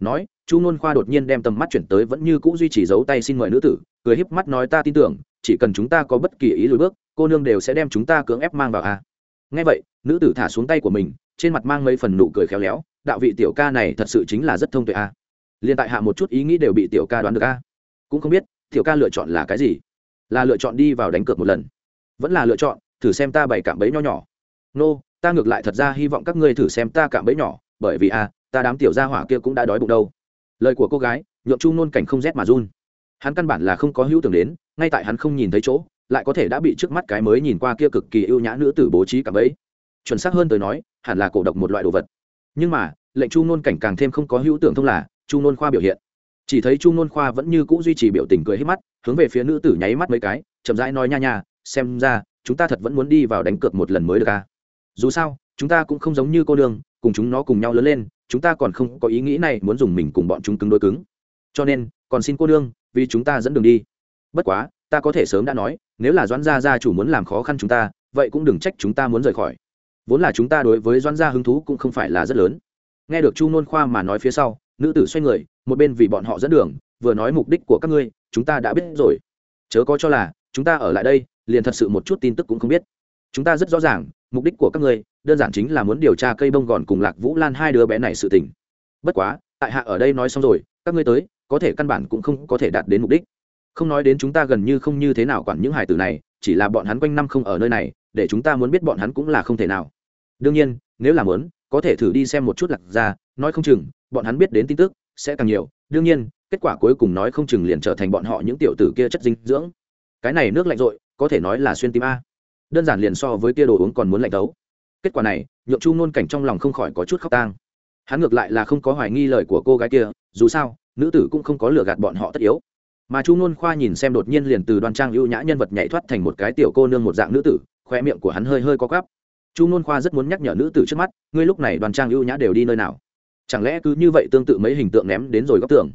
nói, chu nôn khoa đột nhiên đem tầm mắt chuyển tới vẫn như cũ duy trì giấu tay xin mời nữ tử, cười híp mắt nói ta tin tưởng, chỉ cần chúng ta có bất kỳ ý lùi bước, cô nương đều sẽ đem chúng ta cưỡng ép mang vào a. Ngay vậy, nữ tử thả xuống tay của mình, trên mặt mang mấy phần nụ cười khéo léo, đạo vị tiểu ca này thật sự chính là rất thông tuệ a. Liên tại hạ một chút ý nghĩ đều bị tiểu ca đoán được a. Cũng không biết, tiểu ca lựa chọn là cái gì? Là lựa chọn đi vào đánh cược một lần. Vẫn là lựa chọn thử xem ta bày cạm bẫy nho nhỏ. Nô, ta ngược lại thật ra hy vọng các ngươi thử xem ta cạm bẫy nhỏ, bởi vì a ta đám tiểu gia hỏa kia cũng đã đói bụng đâu. Lời của cô gái, nhượng chu nôn cảnh không rét mà run. Hắn căn bản là không có hữu tưởng đến, ngay tại hắn không nhìn thấy chỗ, lại có thể đã bị trước mắt cái mới nhìn qua kia cực kỳ ưu nhã nữ tử bố trí cạm bẫy. Chuẩn xác hơn tới nói, hẳn là cổ độc một loại đồ vật. Nhưng mà, lệnh chu nôn cảnh càng thêm không có hữu tưởng thông là, chu nôn khoa biểu hiện. Chỉ thấy chu nôn khoa vẫn như c ũ duy trì biểu tình cười hết mắt, hướng về phía nữ tử nháy mắt mấy cái, chậm rãi nói nha nha, xem ra chúng ta thật vẫn muốn đi vào đánh cược một lần mới được à. dù sao, chúng ta cũng không giống như cô nương, cùng chúng nó cùng nhau lớn lên, chúng ta còn không có ý nghĩ này muốn dùng mình cùng bọn chúng cứng đôi cứng. Cho nên, còn xin cô nương, vì chúng ta dẫn đường đi. Bất quá, ta có thể sớm đã nói, nếu là doãn gia gia chủ muốn làm khó khăn chúng ta, vậy cũng đừng trách chúng ta muốn rời khỏi. Vốn là chúng ta đối với doãn gia hứng thú cũng không phải là rất lớn. Nghe được chu nôn khoa mà nói phía sau, nữ tử xoay người, một bên vì bọn họ dẫn đường, vừa nói mục đích của các ngươi, chúng ta đã biết rồi. Chớ có cho là, chúng ta ở lại đây liền thật sự một chút tin tức cũng không biết. Chúng ta rất rõ ràng, mục đích của các ngươi, đơn giản chính là muốn điều tra cây bông gòn cùng lạc vũ lan hai đứa bé này sự tình. Bất quá, tại hạ ở đây nói xong rồi, các ngươi tới, có thể căn bản cũng không có thể đạt đến mục đích. Không nói đến chúng ta gần như không như thế nào quản những hải tử này, chỉ là bọn hắn quanh năm không ở nơi này, để chúng ta muốn biết bọn hắn cũng là không thể nào. Đương nhiên, nếu là muốn, có thể thử đi xem một chút lạc ra nói không chừng, bọn hắn biết đến tin tức, sẽ càng nhiều. Đương nhiên, kết quả cuối cùng nói không chừng liền trở thành bọn họ những tiểu tử kia chất dinh dưỡng. Cái này nước lạnh rội có thể nói là xuyên tim a. Đơn giản liền so với tia đồ uống còn muốn lạnh tấu kết quả này, nhượng chu nôn cảnh trong lòng không khỏi có chút khóc tang. Hắn ngược lại là không có hoài nghi lời của cô gái kia, dù sao, nữ tử cũng không có lừa gạt bọn họ tất yếu. Mà chu nôn khoa nhìn xem đột nhiên liền từ đoan trang ưu nhã nhân vật nhảy thoát thành một cái tiểu cô nương một dạng nữ tử khoe miệng của hắn hơi hơi có gắp chu nôn khoa rất muốn nhắc nhở nữ tử trước mắt, ngươi lúc này Đoan trang ưu nhã đều đi nơi nào? Chẳng lẽ cứ như vậy tương tự mấy hình tượng ném đến rồi góc tường?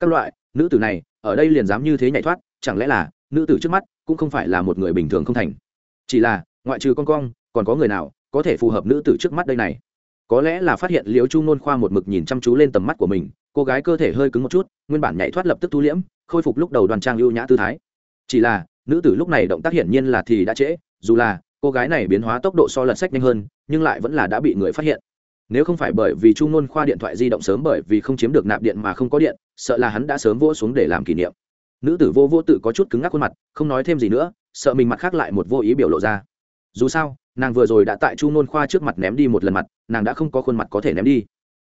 Các loại, nữ tử này, ở đây liền dám như thế nhảy thoát, chẳng lẽ là, nữ tử trước mắt cũng không phải là một người bình thường không thành. Chỉ là, ngoại trừ con cong còn có người nào có thể phù hợp nữ tử trước mắt đây này? Có lẽ là phát hiện liễu chu nôn khoa một mực nhìn chăm chú lên tầm mắt của mình, cô gái cơ thể hơi cứng một chút, nguyên bản nhảy thoát lập tức thu liễm, khôi phục lúc đầu đoàn trang ưu nhã tư thái. Chỉ là, nữ tử lúc này động tác hiển nhiên là thì đã trễ, dù là cô gái này biến hóa tốc độ so lật sách nhanh hơn, nhưng lại vẫn là đã bị người phát hiện. Nếu không phải bởi vì chu nôn khoa điện thoại di động sớm bởi vì không chiếm được nạp điện mà không có điện, sợ là hắn đã sớm vỗ xuống để làm kỷ niệm nữ tử vô vô tự có chút cứng ngắc khuôn mặt, không nói thêm gì nữa, sợ mình mặt khác lại một vô ý biểu lộ ra. Dù sao, nàng vừa rồi đã tại chu nôn khoa trước mặt ném đi một lần mặt, nàng đã không có khuôn mặt có thể ném đi.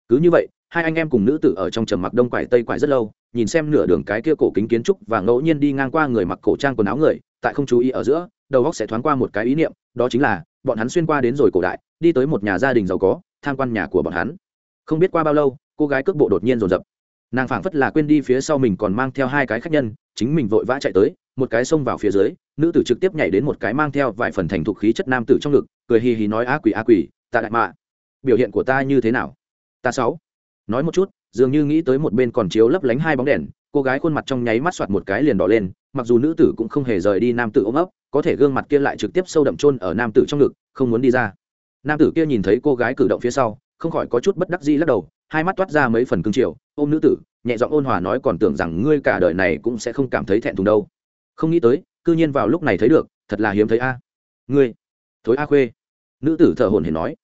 Cứ như vậy, hai anh em cùng nữ tử ở trong trầm mặc đông quải tây quải rất lâu, nhìn xem nửa đường cái kia cổ kính kiến trúc và ngẫu nhiên đi ngang qua người mặc cổ trang quần áo người, tại không chú ý ở giữa, đầu góc sẽ thoáng qua một cái ý niệm, đó chính là, bọn hắn xuyên qua đến rồi cổ đại, đi tới một nhà gia đình giàu có, tham quan nhà của bọn hắn. Không biết qua bao lâu, cô gái cước bộ đột nhiên rồn rập nàng phảng phất là quên đi phía sau mình còn mang theo hai cái khách nhân chính mình vội vã chạy tới, một cái xông vào phía dưới, nữ tử trực tiếp nhảy đến một cái mang theo vài phần thành thục khí chất nam tử trong ngực, cười hì hì nói á quỷ á quỷ, ta đại mạ, biểu hiện của ta như thế nào? Ta sáu. Nói một chút, dường như nghĩ tới một bên còn chiếu lấp lánh hai bóng đèn, cô gái khuôn mặt trong nháy mắt soạt một cái liền đỏ lên, mặc dù nữ tử cũng không hề rời đi nam tử ôm ấp, có thể gương mặt kia lại trực tiếp sâu đậm chôn ở nam tử trong ngực, không muốn đi ra. Nam tử kia nhìn thấy cô gái cử động phía sau, không khỏi có chút bất đắc dĩ lắc đầu, hai mắt toát ra mấy phần cương triều, ôm nữ tử nhẹ giọng ôn hòa nói còn tưởng rằng ngươi cả đời này cũng sẽ không cảm thấy thẹn thùng đâu. Không nghĩ tới, cư nhiên vào lúc này thấy được, thật là hiếm thấy a. Ngươi, thối a khuê. Nữ tử thở hồn hển nói